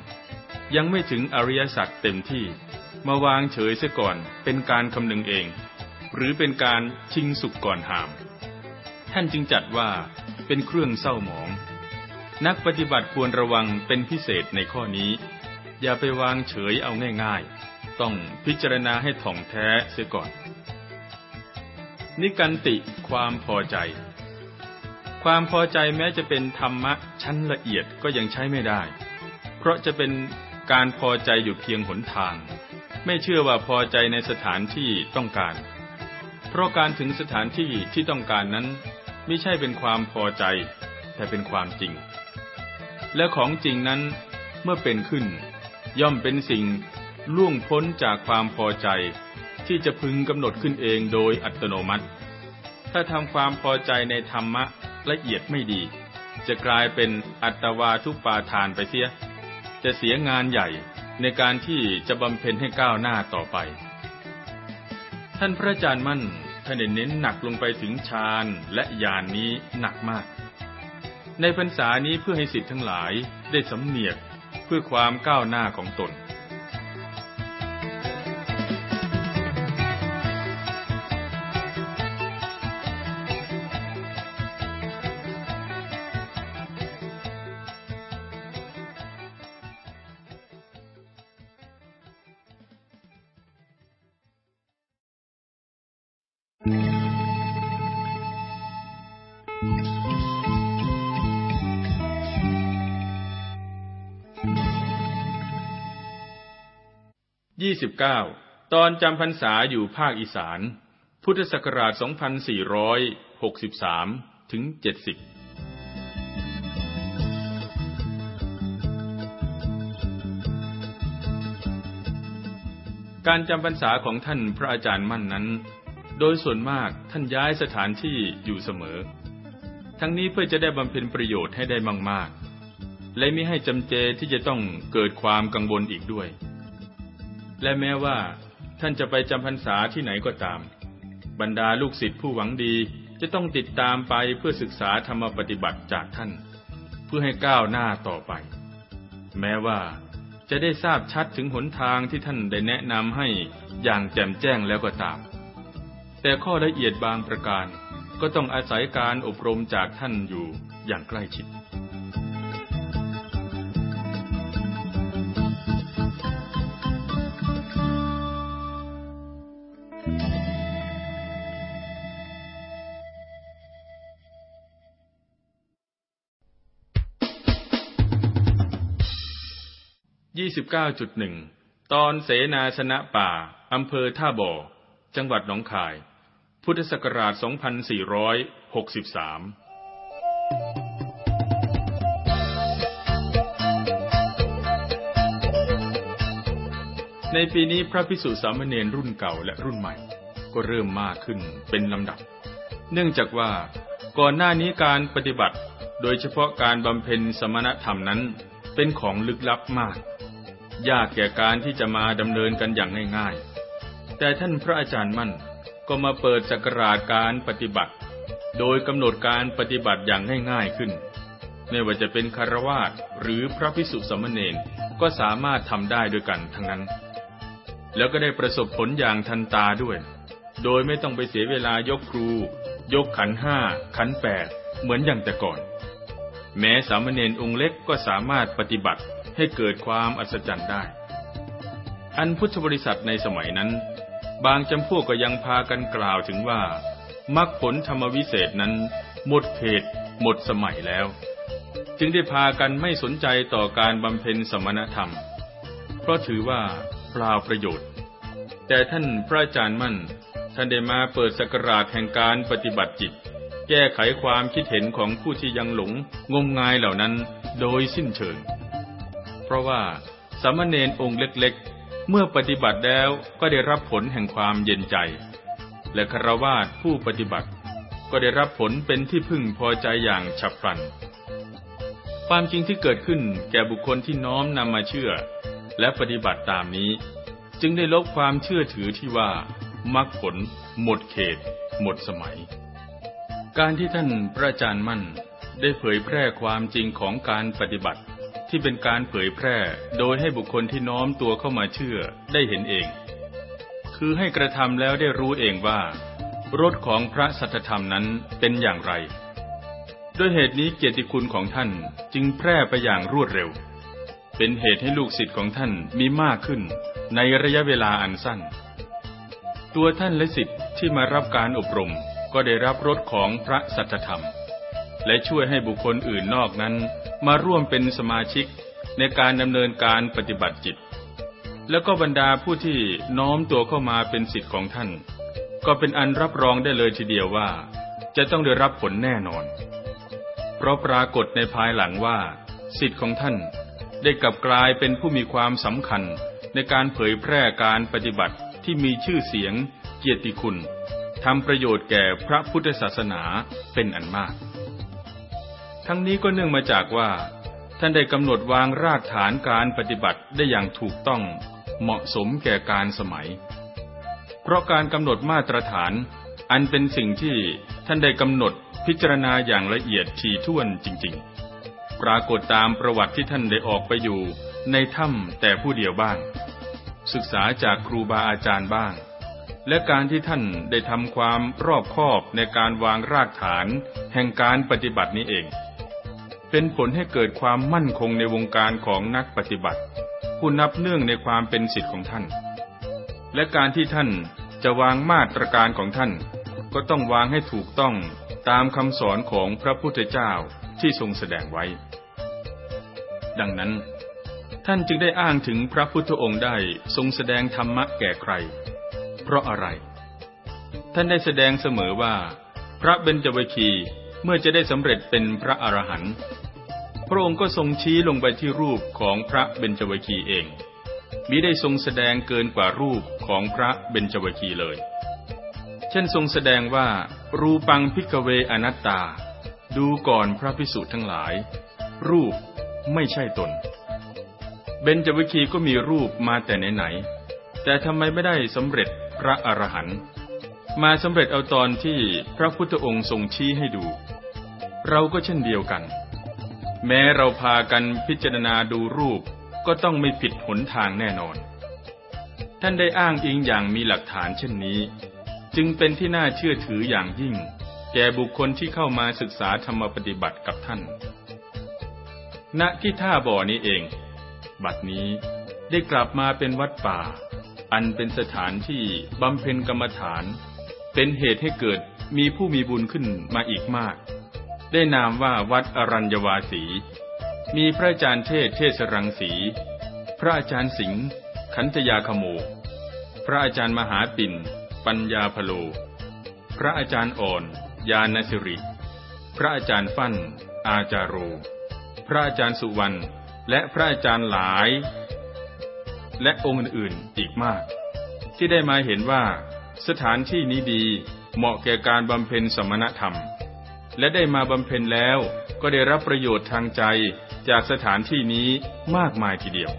Speaker 1: ยังไม่ถึงอริยสัจเต็มที่มาวางเฉยเสียก่อนเป็นการคำนึงเอง หรือเป็นการชิงสุขก่อนหามท่านจึงจัดว่าเป็นเครื่องเศร้าหมอง นักปฏิบัติควรระวังเป็นพิเศษในข้อนี้ อย่าไปวางเฉยเอาง่ายๆ ต้องพิจารณาให้ถ่องแท้เสียก่อน นิกันติความพอใจ ความพอใจแม้จะเป็นธรรมะชั้นละเอียดก็ยังใช้ไม่ได้ เพราะจะเป็นการพอใจอยู่เพียงหนทางไม่เชื่อว่าพอใจในสถานที่ต้องการ เพราะการถึงสถานที่ที่ต้องการนั้นไม่ใช่เป็นความพอใจแต่เป็นความจริง และของจริงนั้นเมื่อเป็นขึ้น ย่อมเป็นสิ่งล่วงพ้นจากความพอใจ ที่จะพึงกำหนดขึ้นเองโดยอัตโนมัติ ถ้าทำความพอใจในธรรมะละเอียดไม่ดี จะกลายเป็นอัตวาทุปาทานไปเสีย จะเสียงานใหญ่ในการที่จะบำเพ็ญให้ก้าวหน้าต่อไป ท่านพระอาจารย์มั่นท่านเน้นหนักลงไปถึงฌานและญาณนนี้หนักมาก ในพรรษานี้เพื่อให้สิทธิ์ทั้งหลาย ได้สำเนียก เพื่อความก้าวหน้าของตน29ตอนจำพรรษาอยู่ภาคอีสาน พุทธศักราช 2463 ถึง 70 การจำพรรษาของท่านพระอาจารย์มั่นนั้น โดยส่วนมากท่านย้ายสถานที่อยู่เสมอ ทั้งนี้เพื่อจะได้บำเพ็ญประโยชน์ให้ได้มาก ๆ และไม่ให้จำเจที่จะต้องเกิดความกังวลอีกด้วยและแม้ว่าท่านจะไปจำพรรษาที่ไหนก็ตาม บรรดาลูกศิษย์ผู้หวังดีจะต้องติดตามไปเพื่อศึกษาธรรมปฏิบัติจากท่าน เพื่อให้ก้าวหน้าต่อไป แม้ว่าจะได้ทราบชัดถึงหนทางที่ท่านได้แนะนำให้อย่างแจ่มแจ้งแล้วก็ตาม แต่ข้อละเอียดบางประการ ก็ต้องอาศัยการอบรมจากท่านอยู่อย่างใกล้ชิด29.1ตอนเสนาสนะป่าอำเภอท่าบ่อ จังหวัดหนองคาย พุทธศักราช 2463 ในปีนี้พระพิสุสามเณรรุ่นเก่าและรุ่นใหม่ก็เริ่มมากขึ้นเป็นลำดับ เนื่องจากว่าก่อนหน้านี้การปฏิบัติโดยเฉพาะการบำเพ็ญสมณธรรมนั้นเป็นของลึกลับมากยากแก่การที่จะมาดำเนินกันอย่างง่ายๆ แต่ท่านพระอาจารย์มั่นก็มาเปิดสกราชการปฏิบัติ โดยกำหนดการปฏิบัติอย่างง่ายๆขึ้น ไม่ว่าจะเป็นคารวาสหรือพระพิสุสมณเณรก็สามารถทำได้ด้วยกัน ทั้งนั้น แล้วก็ได้ประสบผลอย่างทันตาด้วย โดยไม่ต้องไปเสียเวลายกครู ยกขันห้าขันแปดเหมือนอย่างแต่ก่อน แม้สามเณรองค์เล็กก็สามารถปฏิบัติให้เกิดความอัศจรรย์ได้ อันพุทธบริษัทในสมัยนั้น บางจำพวกก็ยังพากันกล่าวถึงว่ามรรคผลธรรมวิเศษนั้น หมดเขตหมดสมัยแล้ว จึงได้พากันไม่สนใจต่อการบำเพ็ญสมณธรรม เพราะถือว่าเปล่าประโยชน์ แต่ท่านพระอาจารย์มั่น ท่านได้มาเปิดสกราชแห่งการปฏิบัติจิต แก้ไขความคิดเห็นของผู้ที่ยังหลงงมงายเหล่านั้นโดยสิ้นเชิงเพราะว่าสมมเณรองค์เล็กๆ เมื่อปฏิบัติแล้วก็ได้รับผลแห่งความเย็นใจ และคารวาสผู้ปฏิบัติก็ได้รับผลเป็นที่พึงพอใจอย่างฉับพลัน ความจริงที่เกิดขึ้นแก่บุคคลที่น้อมนำมาเชื่อ และปฏิบัติตามนี้ จึงได้ลบความเชื่อถือที่ว่ามรรคผลหมดเขต หมดสมัย การที่ท่านพระอาจารย์มั่น ได้เผยแพร่ความจริงของการปฏิบัติที่เป็นการเผยแพร่โดยให้บุคคลที่น้อมตัวเข้ามาเชื่อได้เห็นเอง คือให้กระทำแล้วได้รู้เองว่ารสของพระสัจธรรมนั้นเป็นอย่างไร ด้วยเหตุนี้เกียรติคุณของท่านจึงแพร่ไปอย่างรวดเร็ว เป็นเหตุให้ลูกศิษย์ของท่านมีมากขึ้นในระยะเวลาอันสั้น ตัวท่านและศิษย์ที่มารับการอบรมก็ได้รับรสของพระสัจธรรมและช่วยให้บุคคลอื่นนอกนั้น มาร่วมเป็นสมาชิกในการดำเนินการปฏิบัติจิต แล้วก็บรรดาผู้ที่น้อมตัวเข้ามาเป็นสิทธิ์ของท่าน ก็เป็นอันรับรองได้เลยทีเดียวว่า จะต้องได้รับผลแน่นอน เพราะปรากฏในภายหลังว่า สิทธิ์ของท่านได้กลับกลายเป็นผู้มีความสำคัญ ในการเผยแพร่การปฏิบัติที่มีชื่อเสียงเกียรติคุณทำประโยชน์แก่พระพุทธศาสนาเป็นอันมากทั้งนี้ก็เนื่องมาจากว่า ท่านได้กำหนดวางรากฐานการปฏิบัติได้อย่างถูกต้องเหมาะสมแก่การสมัย เพราะการกำหนดมาตรฐาน อันเป็นสิ่งที่ท่านได้กำหนดพิจารณาอย่างละเอียดถี่ถ้วนจริงๆ ปรากฏตามประวัติที่ท่านได้ออกไปอยู่ในถ้ำแต่ผู้เดียวบ้าง ศึกษาจากครูบาอาจารย์บ้าง และการที่ท่านได้ทำความรอบคอบในการวางรากฐานแห่งการปฏิบัตินี้เองเป็นผลให้เกิดความมั่นคงในวงการของนักปฏิบัติผู้นับเนื่องในความเป็นสิทธิ์ของท่าน และการที่ท่านจะวางมาตรการของท่าน ก็ต้องวางให้ถูกต้องตามคำสอนของพระพุทธเจ้าที่ทรงแสดงไว้ ดังนั้น ท่านจึงได้อ้างถึงพระพุทธองค์ได้ทรงแสดงธรรมะแก่ใคร เพราะอะไร ท่านได้แสดงเสมอว่า พระเบญจวคีเมื่อจะได้สำเร็จเป็นพระอรหันต์พระองค์ก็ทรงชี้ลงไปที่รูปของพระเบญจวคีเอง มิได้ทรงแสดงเกินกว่ารูปของพระเบญจวคีเลย เช่นทรงแสดงว่า รูปังพิกเวอนัตตา ดูก่อนพระพิสุทั้งหลาย รูปไม่ใช่ตน เบญจวคีก็มีรูปมาแต่ไหนๆแต่ทำไมไม่ได้สำเร็จพระอรหันต์มาสำเร็จเอาตอนที่พระพุทธองค์ทรงชี้ให้ดู เราก็เช่นเดียวกันแม้เราพากันพิจารณาดูรูปก็ต้องไม่ผิดหนทางแน่นอน ท่านได้อ้างอิงอย่างมีหลักฐานเช่นนี้ จึงเป็นที่น่าเชื่อถืออย่างยิ่ง แก่บุคคลที่เข้ามาศึกษาธรรมปฏิบัติกับท่านณที่ท่าบ่อนี้เอง บัดนี้ได้กลับมาเป็นวัดป่า อันเป็นสถานที่บำเพ็ญกรรมฐาน เป็นเหตุให้เกิดมีผู้มีบุญขึ้นมาอีกมากได้นามว่าวัดอรัญญวาสี มีพระอาจารย์เทศเทศรังสี พระอาจารย์สิงห์ขันธยาขโมพระอาจารย์มหาปิ่น ปัญญาพโล พระอาจารย์อ่อนยานสิริ พระอาจารย์ฟั่นอาจารูพระอาจารย์สุวรรณและพระอาจารย์หลาย และองค์อื่นๆอีกมาก ที่ได้มาเห็นว่า สถานที่นี้ดีเหมาะแก่การบำเพ็ญสมณธรรมและได้มาบำเพ็ญแล้วก็ได้รับประโยชน์ทางใจจากสถานที่นี้มากมายทีเดียว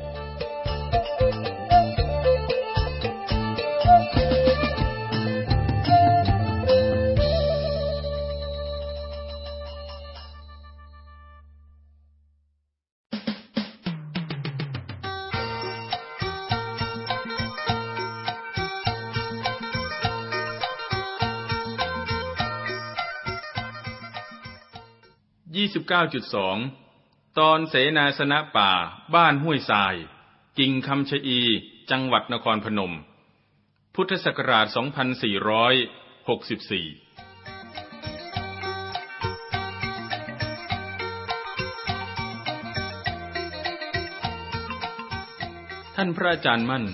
Speaker 1: 29.2ตอนเสนาสนะป่าบ้านห้วยทราย กิ่งคำชะอี จังหวัดนครพนม พุทธศักราช 2464 ท่านพระอาจารย์มั่น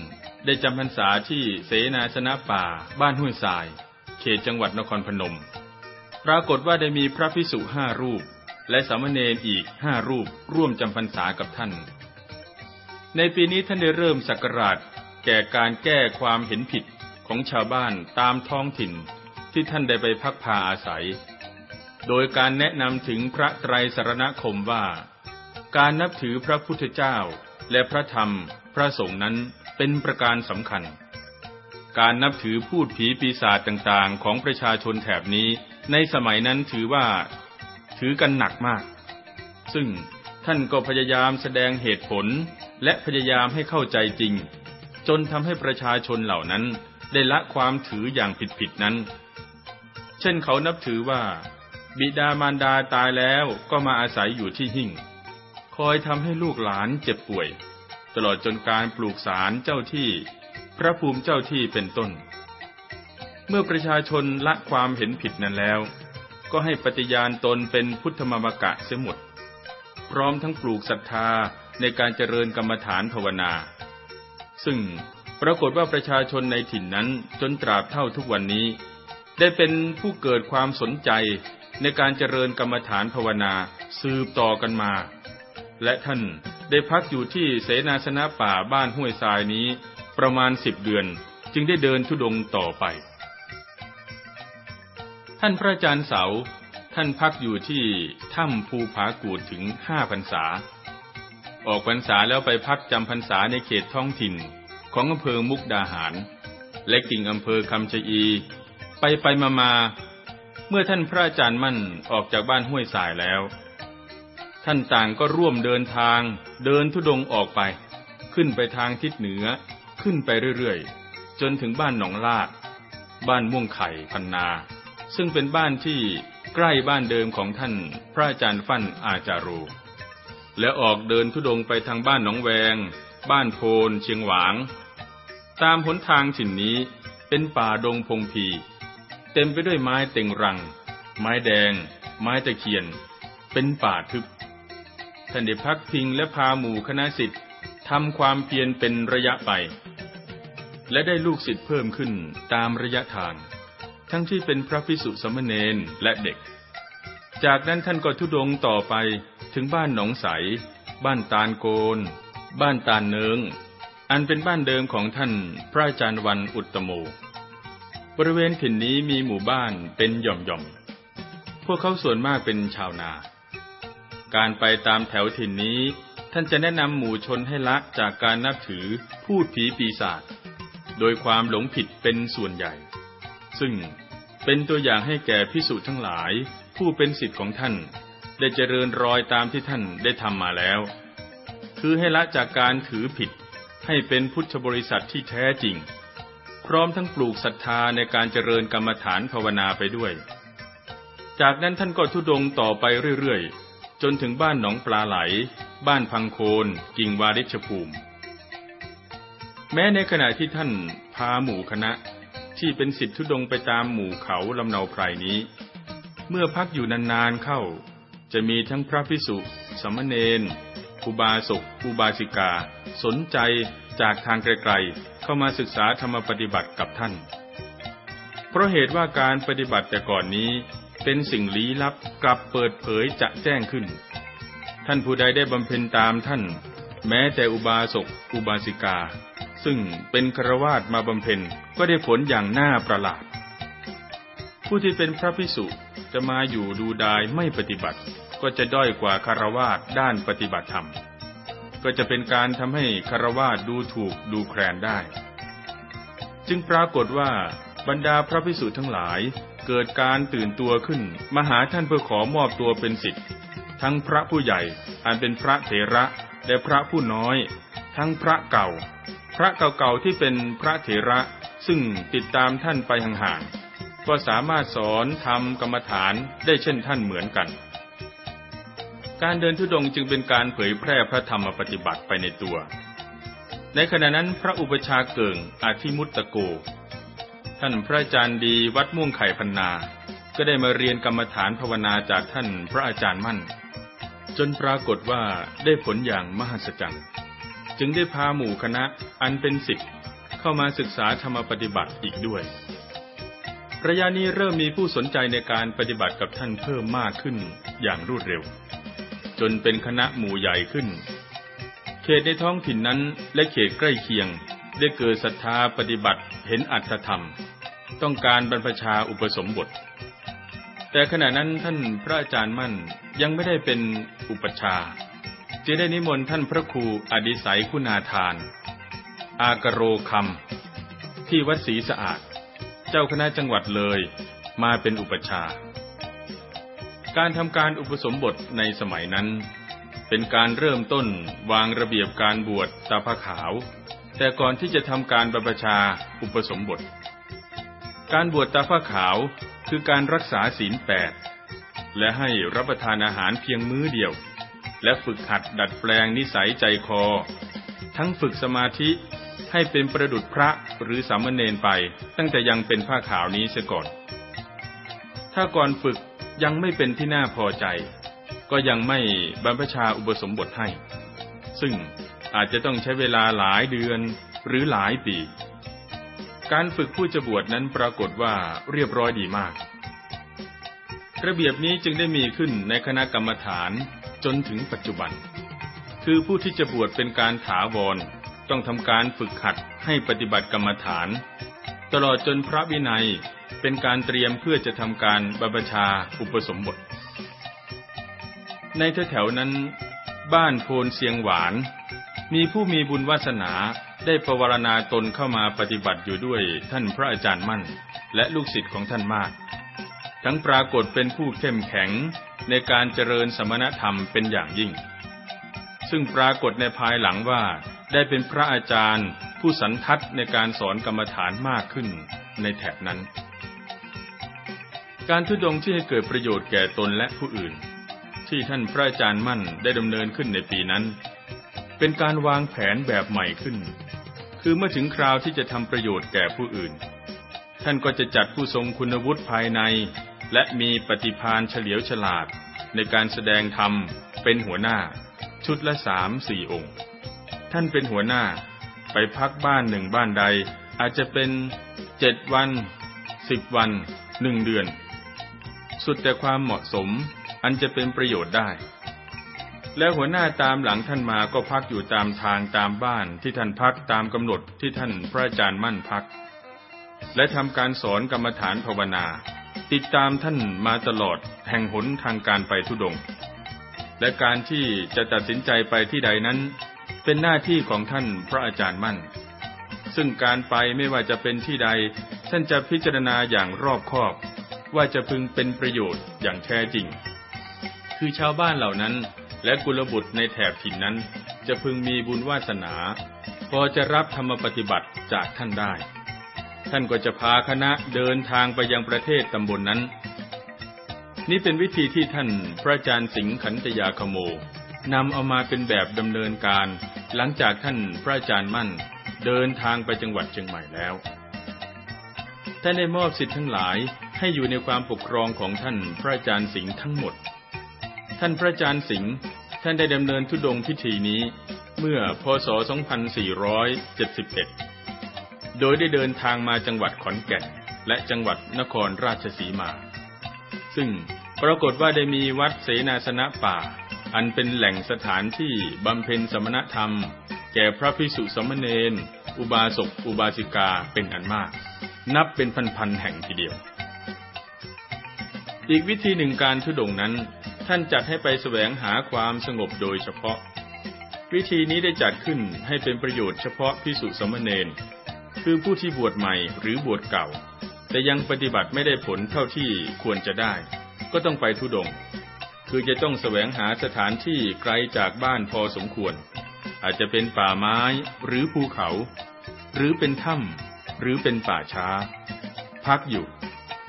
Speaker 1: ได้จำพรรษาที่เสนาสนะป่าบ้านห้วยทราย เขตจังหวัดนครพนม ปรากฏว่าได้มีพระพิสุห้ารูปและสามเณรอีกห้ารูปร่วมจำพรรษากับท่าน ในปีนี้ท่านได้เริ่มสักราชแก่การแก้ความเห็นผิดของชาวบ้านตามท้องถิ่นที่ท่านได้ไปพักพาอาศัย โดยการแนะนำถึงพระไตรสรณคมว่า การนับถือพระพุทธเจ้าและพระธรรม พระสงฆ์นั้นเป็นประการสำคัญ การนับถือพูดผีปีศาจต่างๆของประชาชนแถบนี้ ในสมัยนั้นถือว่าถือกันหนักมาก ซึ่งท่านก็พยายามแสดงเหตุผลและพยายามให้เข้าใจจริง จนทำให้ประชาชนเหล่านั้นได้ละความถืออย่างผิดๆนั้น เช่นเขานับถือว่า บิดามารดาตายแล้วก็มาอาศัยอยู่ที่หิ่ง คอยทำให้ลูกหลานเจ็บป่วย ตลอดจนการปลูกสารเจ้าที่ พระภูมิเจ้าที่เป็นต้น เมื่อประชาชนละความเห็นผิดนั้นแล้วก็ให้ปฏิญาณตนเป็นพุทธมามกะเสียหมด พร้อมทั้งปลูกศรัทธาในการเจริญกรรมฐานภาวนา ซึ่งปรากฏว่าประชาชนในถิ่นนั้นจนตราบเท่าทุกวันนี้ ได้เป็นผู้เกิดความสนใจในการเจริญกรรมฐานภาวนาสืบต่อกันมา และท่านได้พักอยู่ที่เสนาสนะป่าบ้านห้วยทรายนี้ประมาณสิบเดือน จึงได้เดินทุดงต่อไปท่านพระอาจารย์เสาท่านพักอยู่ที่ถ้ำภูผากูดถึงห้าพรรษา ออกพรรษาแล้วไปพักจำพรรษาในเขตท้องถิ่นของอำเภอมุกดาหาร และกิ่งอำเภอคำชะอี ไปไปมามา เมื่อท่านพระอาจารย์มั่นออกจากบ้านห้วยสายแล้ว ท่านต่างก็ร่วมเดินทางเดินทุดงออกไป ขึ้นไปทางทิศเหนือขึ้นไปเรื่อยๆจนถึงบ้านหนองลาด บ้านม่วงไข่พันนาซึ่งเป็นบ้านที่ใกล้บ้านเดิมของท่านพระอาจารย์ฟั่นอาจารู และออกเดินทุดงไปทางบ้านหนองแวง บ้านโพนเชียงหวาง ตามหนทางถิ่นนี้ เป็นป่าดงพงพีเต็มไปด้วยไม้เต็งรัง ไม้แดง ไม้ตะเคียน เป็นป่าทึบ ท่านได้พักพิงและพาหมู่คณะสิทธิ์ทำความเพียรเป็นระยะไป และได้ลูกศิษย์เพิ่มขึ้นตามระยะทางทั้งที่เป็นพระพิสุสมณเณรและเด็ก จากนั้นท่านก็ทุดงต่อไปถึงบ้านหนองใสบ้านตาลโกน บ้านตาลเนืองอันเป็นบ้านเดิมของท่านพระอาจารย์วันอุตตโม บริเวณถิ่นนี้มีหมู่บ้านเป็นหย่อมๆ พวกเขาส่วนมากเป็นชาวนา การไปตามแถวถิ่นนี้ ท่านจะแนะนำหมู่ชนให้ละจากการนับถือพูดผีปีศาจโดยความหลงผิดเป็นส่วนใหญ่ ซึ่งเป็นตัวอย่างให้แก่พิสูจน์ทั้งหลาย ผู้เป็นสิทธิ์ของท่าน ได้เจริญรอยตามที่ท่านได้ทำมาแล้ว คือให้ละจากการถือผิด ให้เป็นพุทธบริษัทที่แท้จริง พร้อมทั้งปลูกศรัทธาในการเจริญกรรมฐานภาวนาไปด้วย จากนั้นท่านก็ทุดงต่อไปเรื่อยๆ จนถึงบ้านหนองปลาไหล บ้านพังโคนกิ่งวาริชภูมิ แม้ในขณะที่ท่านพาหมู่คณะที่เป็นสิทธุดงไปตามหมู่เขาลำเนาไพรนี้ เมื่อพักอยู่นานๆเข้า จะมีทั้งพระพิสุสมณเณร อุบาสก อุบาสิกา สนใจจากทางไกลๆ เข้ามาศึกษาธรรมปฏิบัติกับท่าน เพราะเหตุว่าการปฏิบัติแต่ก่อนนี้ เป็นสิ่งลี้ลับกลับเปิดเผยจะแจ้งขึ้น ท่านผู้ใดได้บำเพ็ญตามท่าน แม้แต่อุบาสก อุบาสิกาซึ่งเป็นครวาสมาบำเพ็ญก็ได้ผลอย่างน่าประหลาด ผู้ที่เป็นพระพิสุจะมาอยู่ดูดายไม่ปฏิบัติ ก็จะด้อยกว่าคารวาสด้านปฏิบัติธรรม ก็จะเป็นการทำให้คารวาสดูถูกดูแคลนได้ จึงปรากฏว่าบรรดาพระพิสุทั้งหลาย เกิดการตื่นตัวขึ้นมาหาท่านเพื่อขอมอบตัวเป็นสิทธิ์ทั้งพระผู้ใหญ่อันเป็นพระเถระและพระผู้น้อย ทั้งพระเก่าพระเก่าๆที่เป็นพระเถระซึ่งติดตามท่านไปห่างๆก็สามารถสอนทำกรรมฐานได้เช่นท่านเหมือนกัน การเดินทุดงจึงเป็นการเผยแพร่พระธรรมปฏิบัติไปในตัว ในขณะนั้นพระอุปชาเกิงอาทิมุตตะโก ท่านพระอาจารย์ดีวัดม่วงไข่พันนา ก็ได้มาเรียนกรรมฐานภาวนาจากท่านพระอาจารย์มั่น จนปรากฏว่าได้ผลอย่างมหัศจรรย์ึงได้พาหมู่คณะอันเป็นสิทธิ์เข้ามาศึกษาธรรมปฏิบัติอีกด้วยระยะนี้เริ่มมีผู้สนใจในการปฏิบัติกับท่านเพิ่มมากขึ้นอย่างรวดเร็ว จนเป็นคณะหมู่ใหญ่ขึ้น เขตในท้องถิ่นนั้นและเขตใกล้เคียง ได้เกิดศรัทธาปฏิบัติเห็นอัตธรรม ต้องการบรรพชาอุปสมบท แต่ขณะนั้นท่านพระอาจารย์มั่นยังไม่ได้เป็นอุปชาจึงได้นิมนต์ท่านพระครูอดิสัยคุณาทานอากโรคำที่วัดศรีสะอาด เจ้าคณะจังหวัดเลยมาเป็นอุปชาการทำการอุปสมบทในสมัยนั้น เป็นการเริ่มต้นวางระเบียบการบวชตาผ้าขาว แต่ก่อนที่จะทำการบรรพชาอุปสมบท การบวชตาผ้าขาวคือการรักษาศีลแปด และให้รับประทานอาหารเพียงมื้อเดียวและฝึกหัดดัดแปลงนิสัยใจคอ ทั้งฝึกสมาธิให้เป็นประดุจพระหรือสามเณรไปตั้งแต่ยังเป็นผ้าขาวนี้เสียก่อน ถ้าก่อนฝึกยังไม่เป็นที่น่าพอใจ ก็ยังไม่บรรพชาอุปสมบทให้ ซึ่งอาจจะต้องใช้เวลาหลายเดือนหรือหลายปี การฝึกผู้จะบวชนั้นปรากฏว่าเรียบร้อยดีมาก ระเบียบนี้จึงได้มีขึ้นในคณะกรรมฐานจนถึงปัจจุบัน คือผู้ที่จะบวชเป็นการถาวร ต้องทำการฝึกขัดให้ปฏิบัติกรรมฐาน ตลอดจนพระวินัยเป็นการเตรียมเพื่อจะทำการบรรพชาอุปสมบท ในแถวๆนั้น บ้านโพนเสียงหวาน มีผู้มีบุญวาสนาได้ประวรณาตนเข้ามาปฏิบัติอยู่ด้วยท่านพระอาจารย์มั่น และลูกศิษย์ของท่านมาก ทั้งปรากฏเป็นผู้เข้มแข็งในการเจริญสมณธรรมเป็นอย่างยิ่ง ซึ่งปรากฏในภายหลังว่า ได้เป็นพระอาจารย์ ผู้สันทัดในการสอนกรรมฐานมากขึ้นในแถบนั้น การทุดงที่ให้เกิดประโยชน์แก่ตนและผู้อื่น ที่ท่านพระอาจารย์มั่นได้ดำเนินขึ้นในปีนั้น เป็นการวางแผนแบบใหม่ขึ้น คือเมื่อถึงคราวที่จะทำประโยชน์แก่ผู้อื่น ท่านก็จะจัดผู้ทรงคุณวุฒิภายในและมีปฏิพานเฉลียวฉลาดในการแสดงธรรมเป็นหัวหน้า ชุดละสามสี่องค์ ท่านเป็นหัวหน้าไปพักบ้านหนึ่งบ้านใดอาจจะเป็นเจ็ดวันสิบวัน หนึ่งเดือน สุดแต่ความเหมาะสมอันจะเป็นประโยชน์ได้ และหัวหน้าตามหลังท่านมาก็พักอยู่ตามทางตามบ้านที่ท่านพักตามกำหนดที่ท่านพระอาจารย์มั่นพัก และทำการสอนกรรมฐานภาวนาติดตามท่านมาตลอดแห่งหนทางการไปทุดง และการที่จะตัดสินใจไปที่ใดนั้น เป็นหน้าที่ของท่านพระอาจารย์มั่น ซึ่งการไปไม่ว่าจะเป็นที่ใดท่านจะพิจารณาอย่างรอบคอบ ว่าจะพึงเป็นประโยชน์อย่างแท้จริง คือชาวบ้านเหล่านั้นและกุลบุตรในแถบถิ่นนั้น จะพึงมีบุญวาสนา พอจะรับธรรมปฏิบัติจากท่านได้ท่านก็จะพาคณะเดินทางไปยังประเทศตำบลนนั้น นี่เป็นวิธีที่ท่านพระอาจารย์สิงห์ขันตยาขโมนำเอามาเป็นแบบดำเนินการหลังจากท่านพระอาจารย์มั่นเดินทางไปจังหวัดเชียงใหม่แล้วท่านได้มอบสิทธิ์ทั้งหลายให้อยู่ในความปกครองของท่านพระอาจารย์สิงห์ทั้งหมด ท่านพระอาจารย์สิงห์ท่านได้ดำเนินทุดงพิธีนี้เมื่อพศ 2471โดยได้เดินทางมาจังหวัดขอนแก่นและจังหวัดนครราชสีมา ซึ่งปรากฏว่าได้มีวัดเสนาสนะป่า อันเป็นแหล่งสถานที่บำเพ็ญสมณธรรม แก่พระภิกษุสมณเณรอุบาสกอุบาสิกาเป็นอันมาก นับเป็นพันๆแห่งทีเดียว อีกวิธีหนึ่งการทุดงนั้นท่านจัดให้ไปแสวงหาความสงบโดยเฉพาะ วิธีนี้ได้จัดขึ้นให้เป็นประโยชน์เฉพาะพิสุสมณเณรคือผู้ที่บวชใหม่หรือบวชเก่า แต่ยังปฏิบัติไม่ได้ผลเท่าที่ควรจะได้ ก็ต้องไปทุดง คือจะต้องแสวงหาสถานที่ไกลจากบ้านพอสมควร อาจจะเป็นป่าไม้หรือภูเขา หรือเป็นถ้ำหรือเป็นป่าช้า พักอยู่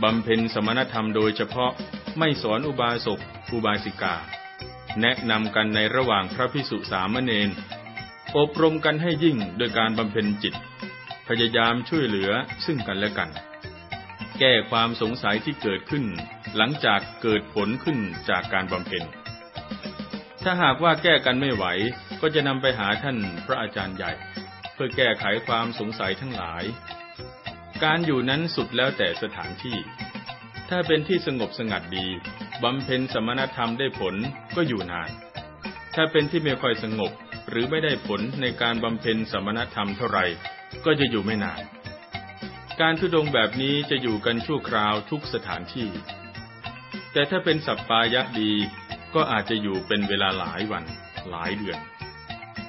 Speaker 1: บำเพ็ญสมณธรรมโดยเฉพาะไม่สอนอุบาสกอุบาสิกา แนะนำกันในระหว่างพระพิสุสามเณรอบรมกันให้ยิ่งโดยการบำเพ็ญจิตพยายามช่วยเหลือซึ่งกันและกัน แก้ความสงสัยที่เกิดขึ้น หลังจากเกิดผลขึ้นจากการบำเพ็ญ ถ้าหากว่าแก้กันไม่ไหวก็จะนำไปหาท่านพระอาจารย์ใหญ่ เพื่อแก้ไขความสงสัยทั้งหลาย การอยู่นั้นสุดแล้วแต่สถานที่ ถ้าเป็นที่สงบสงัดดีบำเพ็ญสมณธรรมได้ผลก็อยู่นาน ถ้าเป็นที่ไม่ค่อยสงบหรือไม่ได้ผลในการบำเพ็ญสมณธรรมเท่าไหรก็จะอยู่ไม่นาน การทุดงแบบนี้จะอยู่กันชั่วคราวทุกสถานที่ แต่ถ้าเป็นสัปปายะดีก็อาจจะอยู่เป็นเวลาหลายวันหลายเดือน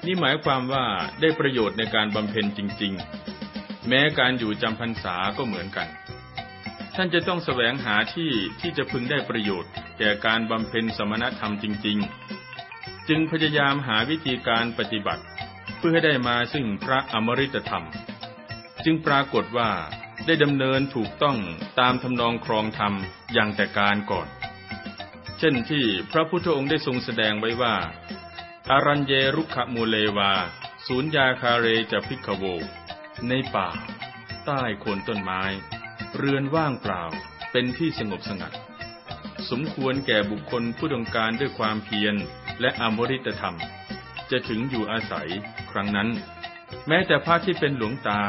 Speaker 1: นี่หมายความว่าได้ประโยชน์ในการบำเพ็ญจริง ๆ แม้การอยู่จำพรรษาก็เหมือนกัน ท่านจะต้องแสวงหาที่ที่จะพึงได้ประโยชน์แก่การบำเพ็ญสมณธรรมจริงๆ จึงพยายามหาวิธีการปฏิบัติพื่อให้ได้มาซึ่งพระอมริตธรรม จึงปรากฏว่าได้ดำเนินถูกต้องตามทำนองครองธรรมอย่างแต่การก่อน เช่นที่พระพุทธองค์ได้ทรงแสดงไว้ว่าอารัญเยรุขมูเลวาสูญยาคาเรจะพิกโว ในป่า ใต้โคนต้นไม้ เรือนว่างเปล่าเป็นที่สงบสงัด สมควรแก่บุคคลผู้ต้องการด้วยความเพียรและอมริตธรรมจะถึงอยู่อาศัย ครั้งนั้น แม้แต่พระที่เป็นหลวงตา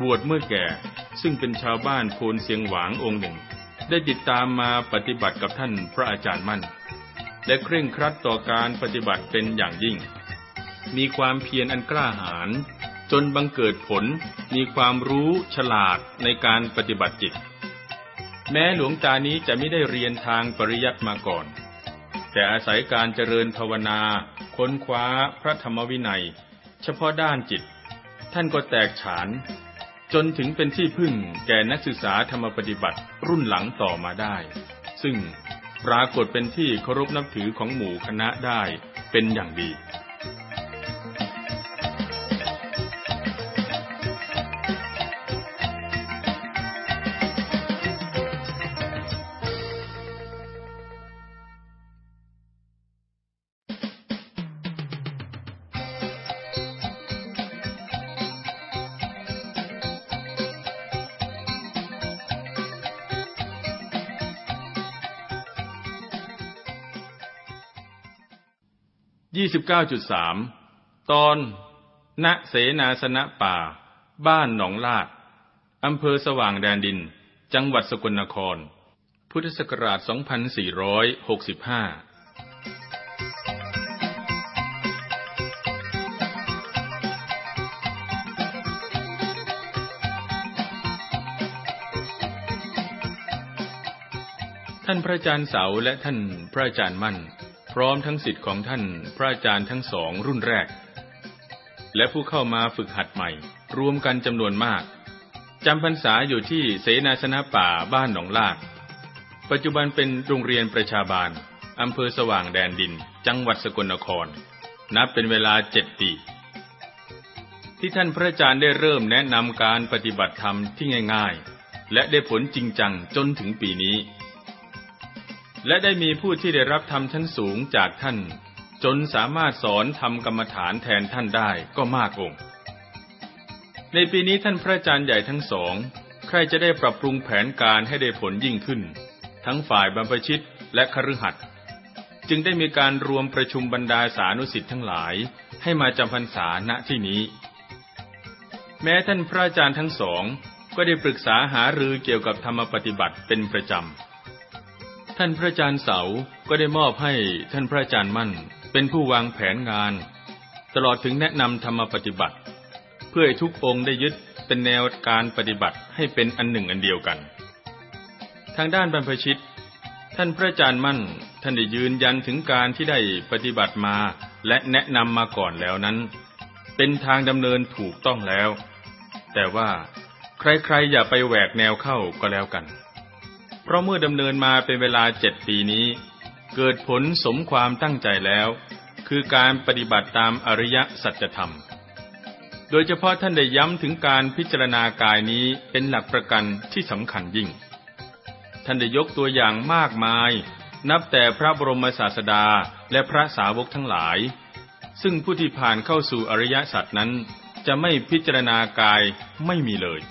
Speaker 1: บวชเมื่อแก่ ซึ่งเป็นชาวบ้านโพนเสียงหวางองค์หนึ่ง ได้ติดตามมาปฏิบัติกับท่านพระอาจารย์มั่นและเคร่งครัดต่อการปฏิบัติเป็นอย่างยิ่ง มีความเพียรอันกล้าหาญจนบังเกิดผลมีความรู้ฉลาดในการปฏิบัติจิต แม้หลวงตานี้จะไม่ได้เรียนทางปริยัติมาก่อนแต่อาศัยการเจริญภาวนา ค้นคว้าพระธรรมวินัย เฉพาะด้านจิต ท่านก็แตกฉาน จนถึงเป็นที่พึ่งแก่นักศึกษาธรรมปฏิบัติรุ่นหลังต่อมาได้ ซึ่งปรากฏเป็นที่เคารพนับถือของหมู่คณะได้เป็นอย่างดี29.3ตอน ณเสนาสนะป่า บ้านหนองลาด อำเภอสว่างแดนดิน จังหวัดสกลนคร พุทธศักราช 2465 ท่านพระอาจารย์เสาและท่านพระอาจารย์มั่นพร้อมทั้งสิทธิ์ของท่านพระอาจารย์ทั้งสองรุ่นแรก และผู้เข้ามาฝึกหัดใหม่ รวมกันจำนวนมากจำพรรษาอยู่ที่เสนาสนะป่าบ้านหนองลาดปัจจุบันเป็นโรงเรียนประชาบาลอำเภอสว่างแดนดิน จังหวัดสกลนคร นับเป็นเวลาเจ็ดปี ที่ท่านพระอาจารย์ได้เริ่มแนะนำการปฏิบัติธรรมที่ง่ายๆ และได้ผลจริงจังจนถึงปีนี้และได้มีผู้ที่ได้รับธรรมชั้นสูงจากท่านจนสามารถสอนทำกรรมฐานแทนท่านได้ก็มากองค์ในปีนี้ท่านพระอาจารย์ใหญ่ทั้งสองใครจะได้ปรับปรุงแผนการให้ได้ผลยิ่งขึ้น ทั้งฝ่ายบรรพชิตและคฤหัสจึงได้มีการรวมประชุมบรรดาสานุสิทธิ์ทั้งหลาย ให้มาจำพรรษาณที่นี้ แม้ท่านพระอาจารย์ทั้งสองก็ได้ปรึกษาหารือเกี่ยวกับธรรมปฏิบัติเป็นประจำท่านพระอาจารย์เสาก็ได้มอบให้ท่านพระอาจารย์มั่นเป็นผู้วางแผนงานตลอดถึงแนะนำธรรมปฏิบัติ เพื่อให้ทุกองค์ได้ยึดเป็นแนวการปฏิบัติให้เป็นอันหนึ่งอันเดียวกัน ทางด้านบรรพชิต ท่านพระอาจารย์มั่นท่านได้ยืนยันถึงการที่ได้ปฏิบัติมาและแนะนำมาก่อนแล้วนั้น เป็นทางดำเนินถูกต้องแล้ว แต่ว่าใครๆอย่าไปแหวกแนวเข้าก็แล้วกันพราะเมื่อดำเนินมาเป็นเวลาเจ็ดปีนี้ เกิดผลสมความตั้งใจแล้ว คือการปฏิบัติตามอริยสัจธรรม โดยเฉพาะท่านได้ย้ำถึงการพิจารณากายนี้เป็นหลักประกันที่สำคัญยิ่ง ท่านได้ยกตัวอย่างมากมายนับแต่พระบรมศาสดาและพระสาวกทั้งหลาย ซึ่งผู้ที่ผ่านเข้าสู่อริยสัจนั้นจะไม่พิจารณากายไม่มีเลย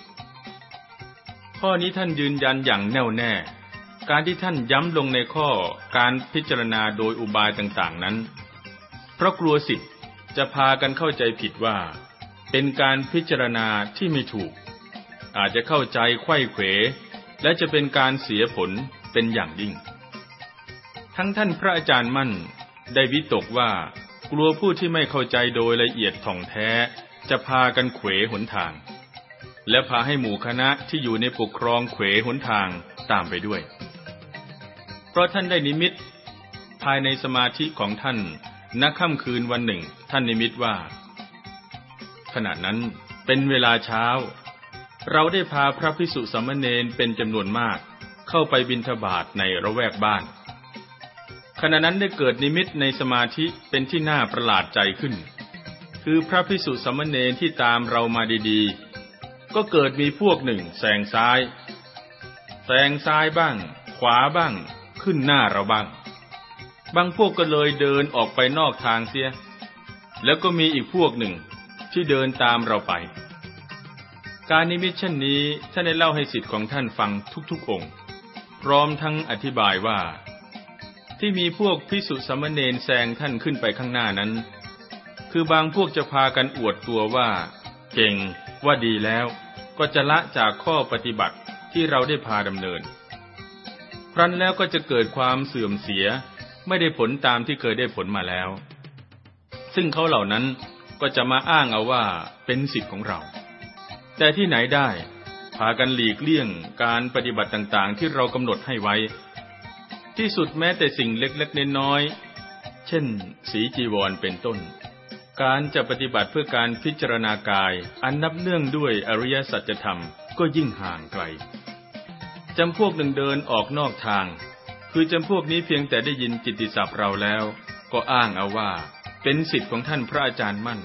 Speaker 1: ข้อนี้ท่านยืนยันอย่างแน่วแน่ การที่ท่านย้ำลงในข้อการพิจารณาโดยอุบายต่างๆ นั้น เพราะกลัวสิทธิ์จะพากันเข้าใจผิดว่า เป็นการพิจารณาที่ไม่ถูก อาจจะเข้าใจไข้เขว และจะเป็นการเสียผลเป็นอย่างยิ่ง ทั้งท่านพระอาจารย์มั่นได้วิตกว่ากลัวผู้ที่ไม่เข้าใจโดยละเอียดถ่องแท้จะพากันเขวหนทางและพาให้หมู่คณะที่อยู่ในปกครองเขวหนทางตามไปด้วย เพราะท่านได้นิมิต ภายในสมาธิของท่าน ณ ค่ำคืนวันหนึ่ง ท่านนิมิตว่า ขณะนั้นเป็นเวลาเช้า เราได้พาพระพิสุสมณเณรเป็นจำนวนมาก เข้าไปบิณฑบาตในระแวกบ้าน ขณะนั้นได้เกิดนิมิตในสมาธิเป็นที่น่าประหลาดใจขึ้น คือพระพิสุสมณเณรที่ตามเรามาดีๆก็เกิดมีพวกหนึ่งแซงซ้ายแซงซ้ายบ้าง ขวาบ้าง ขึ้นหน้าเราบ้าง บางพวกก็เลยเดินออกไปนอกทางเสีย แล้วก็มีอีกพวกหนึ่งที่เดินตามเราไป การนิมิตเช่นนี้ท่านได้เล่าให้สิทธิ์ของท่านฟังทุกๆองค์ พร้อมทั้งอธิบายว่า ที่มีพวกพิสุสมณเณรแซงท่านขึ้นไปข้างหน้านั้น คือบางพวกจะพากันอวดตัวว่า เก่งว่าดีแล้วก็จะละจากข้อปฏิบัติที่เราได้พาดำเนินครั้นแล้วก็จะเกิดความเสื่อมเสียไม่ได้ผลตามที่เคยได้ผลมาแล้ว ซึ่งเขาเหล่านั้นก็จะมาอ้างเอาว่าเป็นสิทธิ์ของเรา แต่ที่ไหนได้พากันหลีกเลี่ยงการปฏิบัติต่างๆ ที่เรากำหนดให้ไว้ ที่สุดแม้แต่สิ่งเล็กๆน้อยๆเช่น สีจีวรเป็นต้นการจะปฏิบัติเพื่อการพิจารณากายอันนับเนื่องด้วยอริยสัจธรรมก็ยิ่งห่างไกล จำพวกหนึ่งเดินออกนอกทาง คือจำพวกนี้เพียงแต่ได้ยินกิตติศัพท์เราแล้ว ก็อ้างเอาว่า เป็นสิทธิ์ของท่านพระอาจารย์มั่น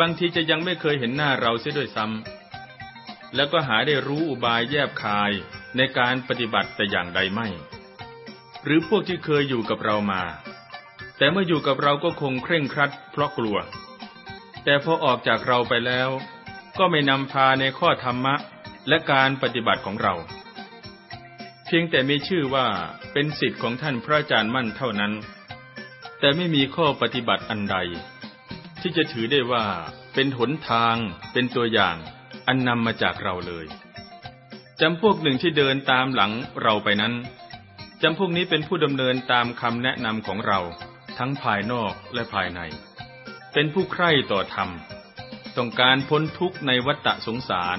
Speaker 1: บางทีจะยังไม่เคยเห็นหน้าเราเสียด้วยซ้ำ แล้วก็หาได้รู้อุบายแยบคายในการปฏิบัติแต่อย่างใดไม่ หรือพวกที่เคยอยู่กับเรามาแต่เมื่ออยู่กับเราก็คงเคร่งครัดเพราะกลัว แต่พอออกจากเราไปแล้วก็ไม่นำพาในข้อธรรมะและการปฏิบัติของเรา เพียงแต่มีชื่อว่าเป็นสิทธิ์ของท่านพระอาจารย์มั่นเท่านั้น แต่ไม่มีข้อปฏิบัติอันใดที่จะถือได้ว่าเป็นหนทางเป็นตัวอย่างอันนำมาจากเราเลย จำพวกหนึ่งที่เดินตามหลังเราไปนั้น จำพวกนี้เป็นผู้ดำเนินตามคำแนะนำของเราทั้งภายนอกและภายใน เป็นผู้ใคร่ต่อธรรม ต้องการพ้นทุกข์ในวัฏสงสาร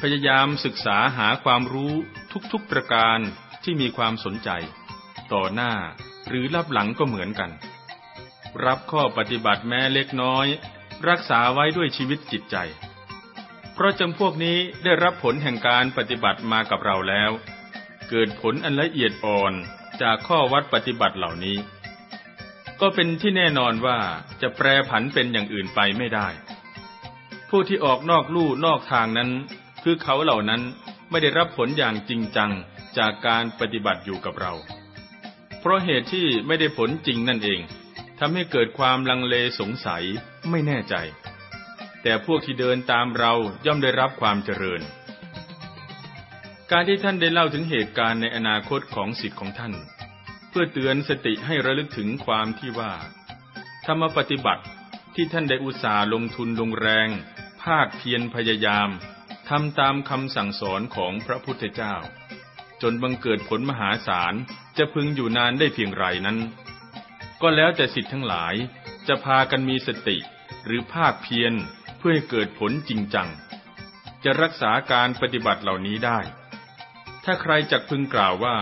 Speaker 1: พยายามศึกษาหาความรู้ทุกๆประการที่มีความสนใจ ต่อหน้าหรือรับหลังก็เหมือนกัน รับข้อปฏิบัติแม้เล็กน้อย รักษาไว้ด้วยชีวิตจิตใจ เพราะจำพวกนี้ได้รับผลแห่งการปฏิบัติมากับเราแล้ว เกิดผลอันละเอียดอ่อนจากข้อวัดปฏิบัติเหล่านี้ก็เป็นที่แน่นอนว่าจะแปรผันเป็นอย่างอื่นไปไม่ได้ ผู้ที่ออกนอกลู่นอกทางนั้น คือเขาเหล่านั้นไม่ได้รับผลอย่างจริงจังจากการปฏิบัติอยู่กับเรา เพราะเหตุที่ไม่ได้ผลจริงนั่นเองทำให้เกิดความลังเลสงสัยไม่แน่ใจ แต่พวกที่เดินตามเราย่อมได้รับความเจริญ การที่ท่านได้เล่าถึงเหตุการณ์ในอนาคตของสิทธิ์ของท่านพื่อเตือนสติให้ระลึกถึงความที่ว่า ธรรมปฏิบัติที่ท่านได้อุตส่าห์ลงทุนลงแรง ภาคเพียรพยายาม ทำตามคำสั่งสอนของพระพุทธเจ้า จนบังเกิดผลมหาศาลจะพึงอยู่นานได้เพียงไรนั้น ก็แล้วแต่สิทธิ์ทั้งหลายจะพากันมีสติหรือภาคเพียรเพื่อให้เกิดผลจริงจัง จะรักษาการปฏิบัติเหล่านี้ได้ ถ้าใครจักพึงกล่าวว่า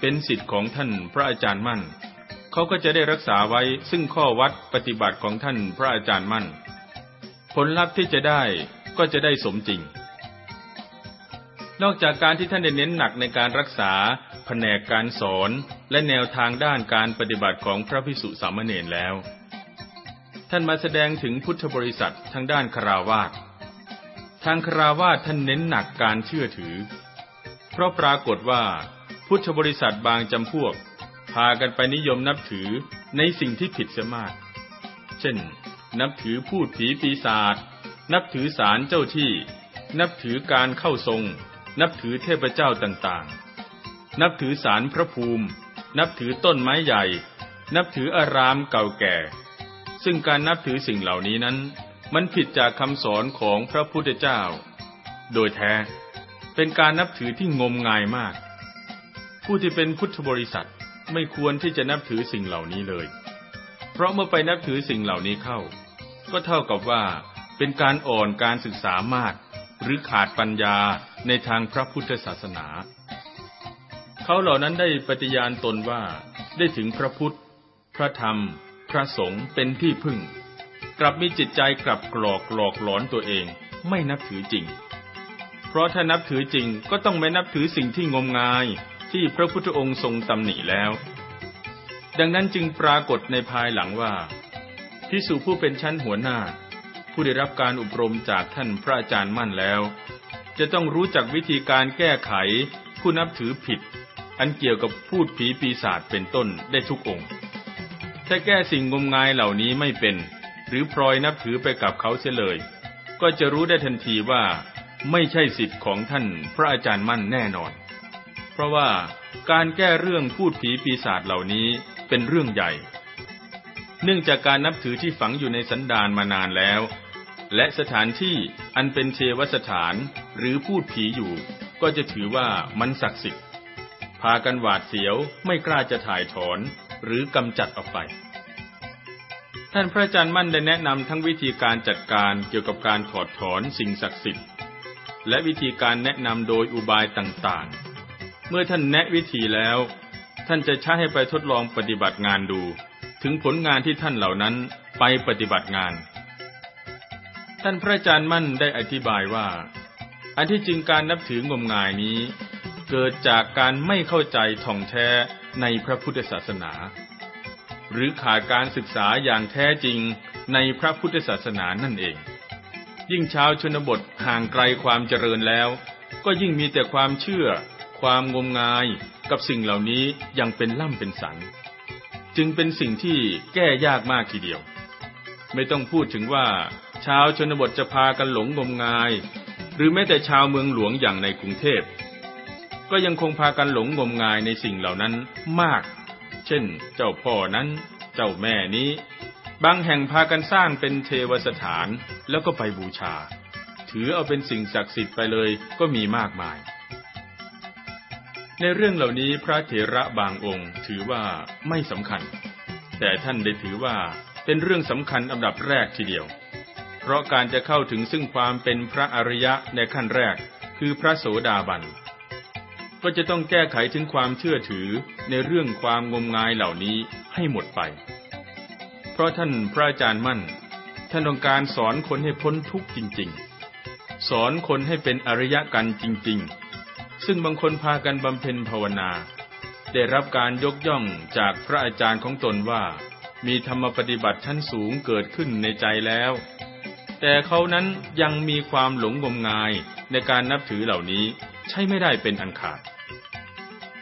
Speaker 1: เป็นสิทธิ์ของท่านพระอาจารย์มั่น เขาก็จะได้รักษาไว้ ซึ่งข้อวัดปฏิบัติของท่านพระอาจารย์มั่น ผลลัพธ์ที่จะได้ก็จะได้สมจริง นอกจากการที่ท่านได้เน้นหนักในการรักษาแผนกการสอนและแนวทางด้านการปฏิบัติของพระพิสุสามเณรแล้ว ท่านมาแสดงถึงพุทธบริษัททางด้านคราวาสทางคราวาสท่านเน้นหนักการเชื่อถือ เพราะปรากฏว่าพุทธบริษัทบางจำพวก พากันไปนิยมนับถือในสิ่งที่ผิดเสียมากเช่น นับถือพูดผีปีศาจ นับถือสารเจ้าที่ นับถือการเข้าทรง นับถือเทพเจ้าต่างๆ นับถือสารพระภูมิ นับถือต้นไม้ใหญ่ นับถืออารามเก่าแก่ ซึ่งการนับถือสิ่งเหล่านี้นั้น มันผิดจากคำสอนของพระพุทธเจ้า โดยแท้เป็นการนับถือที่งมงายมากผู้ที่เป็นพุทธบริษัทไม่ควรที่จะนับถือสิ่งเหล่านี้เลย เพราะเมื่อไปนับถือสิ่งเหล่านี้เข้า ก็เท่ากับว่าเป็นการอ่อนการศึกษามากหรือขาดปัญญาในทางพระพุทธศาสนา เขาเหล่านั้นได้ปฏิญาณตนว่าได้ถึงพระพุทธ พระธรรม พระสงฆ์เป็นที่พึ่ง กลับมีจิตใจกลับกรอกหลอกหลอนตัวเองไม่นับถือจริง เพราะถ้านับถือจริงก็ต้องไม่นับถือสิ่งที่งมงายที่พระพุทธองค์ทรงตำหนิแล้ว ดังนั้นจึงปรากฏในภายหลังว่าพิสุผู้เป็นชั้นหัวหน้า ผู้ได้รับการอบรมจากท่านพระอาจารย์มั่นแล้ว จะต้องรู้จักวิธีการแก้ไขผู้นับถือผิด อันเกี่ยวกับพูดผีปีศาจเป็นต้นได้ทุกองค์ ถ้าแก้สิ่งงมงายเหล่านี้ไม่เป็น หรือพลอยนับถือไปกับเขาเสียเลย ก็จะรู้ได้ทันทีว่า ไม่ใช่สิทธิ์ของท่านพระอาจารย์มั่นแน่นอนราะว่าการแก้เรื่องพูดผีปีศาจเหล่านี้เป็นเรื่องใหญ่ เนื่องจากการนับถือที่ฝังอยู่ในสันดานมานานแล้ว และสถานที่อันเป็นเทวสถานหรือพูดผีอยู่ ก็จะถือว่ามันศักดิ์สิทธิ์ พากันหวาดเสียวไม่กล้าจะถ่ายถอนหรือกำจัดออกไป ท่านพระอาจารย์มั่นได้แนะนำทั้งวิธีการจัดการเกี่ยวกับการถอดถอนสิ่งศักดิ์สิทธิ์ และวิธีการแนะนำโดยอุบายต่างๆเมื่อท่านแนะวิธีแล้ว ท่านจะใช้ให้ไปทดลองปฏิบัติงานดูถึงผลงานที่ท่านเหล่านั้นไปปฏิบัติงาน ท่านพระอาจารย์มั่นได้อธิบายว่าอันที่จริงการนับถืองมงายนี้ เกิดจากการไม่เข้าใจท่องแท้ในพระพุทธศาสนา หรือขาดการศึกษาอย่างแท้จริงในพระพุทธศาสนานั่นเอง ยิ่งชาวชนบทห่างไกลความเจริญแล้ว ก็ยิ่งมีแต่ความเชื่อความงมงายกับสิ่งเหล่านี้ยังเป็นล่ำเป็นสันจึงเป็นสิ่งที่แก้ยากมากทีเดียว ไม่ต้องพูดถึงว่าชาวชนบทจะพากันหลงงมงาย หรือแม้แต่ชาวเมืองหลวงอย่างในกรุงเทพ ก็ยังคงพากันหลงงมงายในสิ่งเหล่านั้นมาก เช่นเจ้าพ่อนั้นเจ้าแม่นี้บางแห่งพากันสร้างเป็นเทวสถานแล้วก็ไปบูชา ถือเอาเป็นสิ่งศักดิ์สิทธิ์ไปเลยก็มีมากมายในเรื่องเหล่านี้พระเถระบางองค์ถือว่าไม่สำคัญ แต่ท่านได้ถือว่าเป็นเรื่องสำคัญอันดับแรกทีเดียว เพราะการจะเข้าถึงซึ่งความเป็นพระอริยะในขั้นแรกคือพระโสดาบันก็จะต้องแก้ไขถึงความเชื่อถือในเรื่องความงมงายเหล่านี้ให้หมดไป เพราะท่านพระอาจารย์มั่น ท่านต้องการสอนคนให้พ้นทุกข์จริงๆ สอนคนให้เป็นอริยะกันจริงๆซึ่งบางคนพากันบำเพ็ญภาวนา ได้รับการยกย่องจากพระอาจารย์ของตนว่า มีธรรมปฏิบัติชั้นสูงเกิดขึ้นในใจแล้ว แต่เขานั้นยังมีความหลงงมงายในการนับถือเหล่านี้ใช่ไม่ได้เป็นอันขาด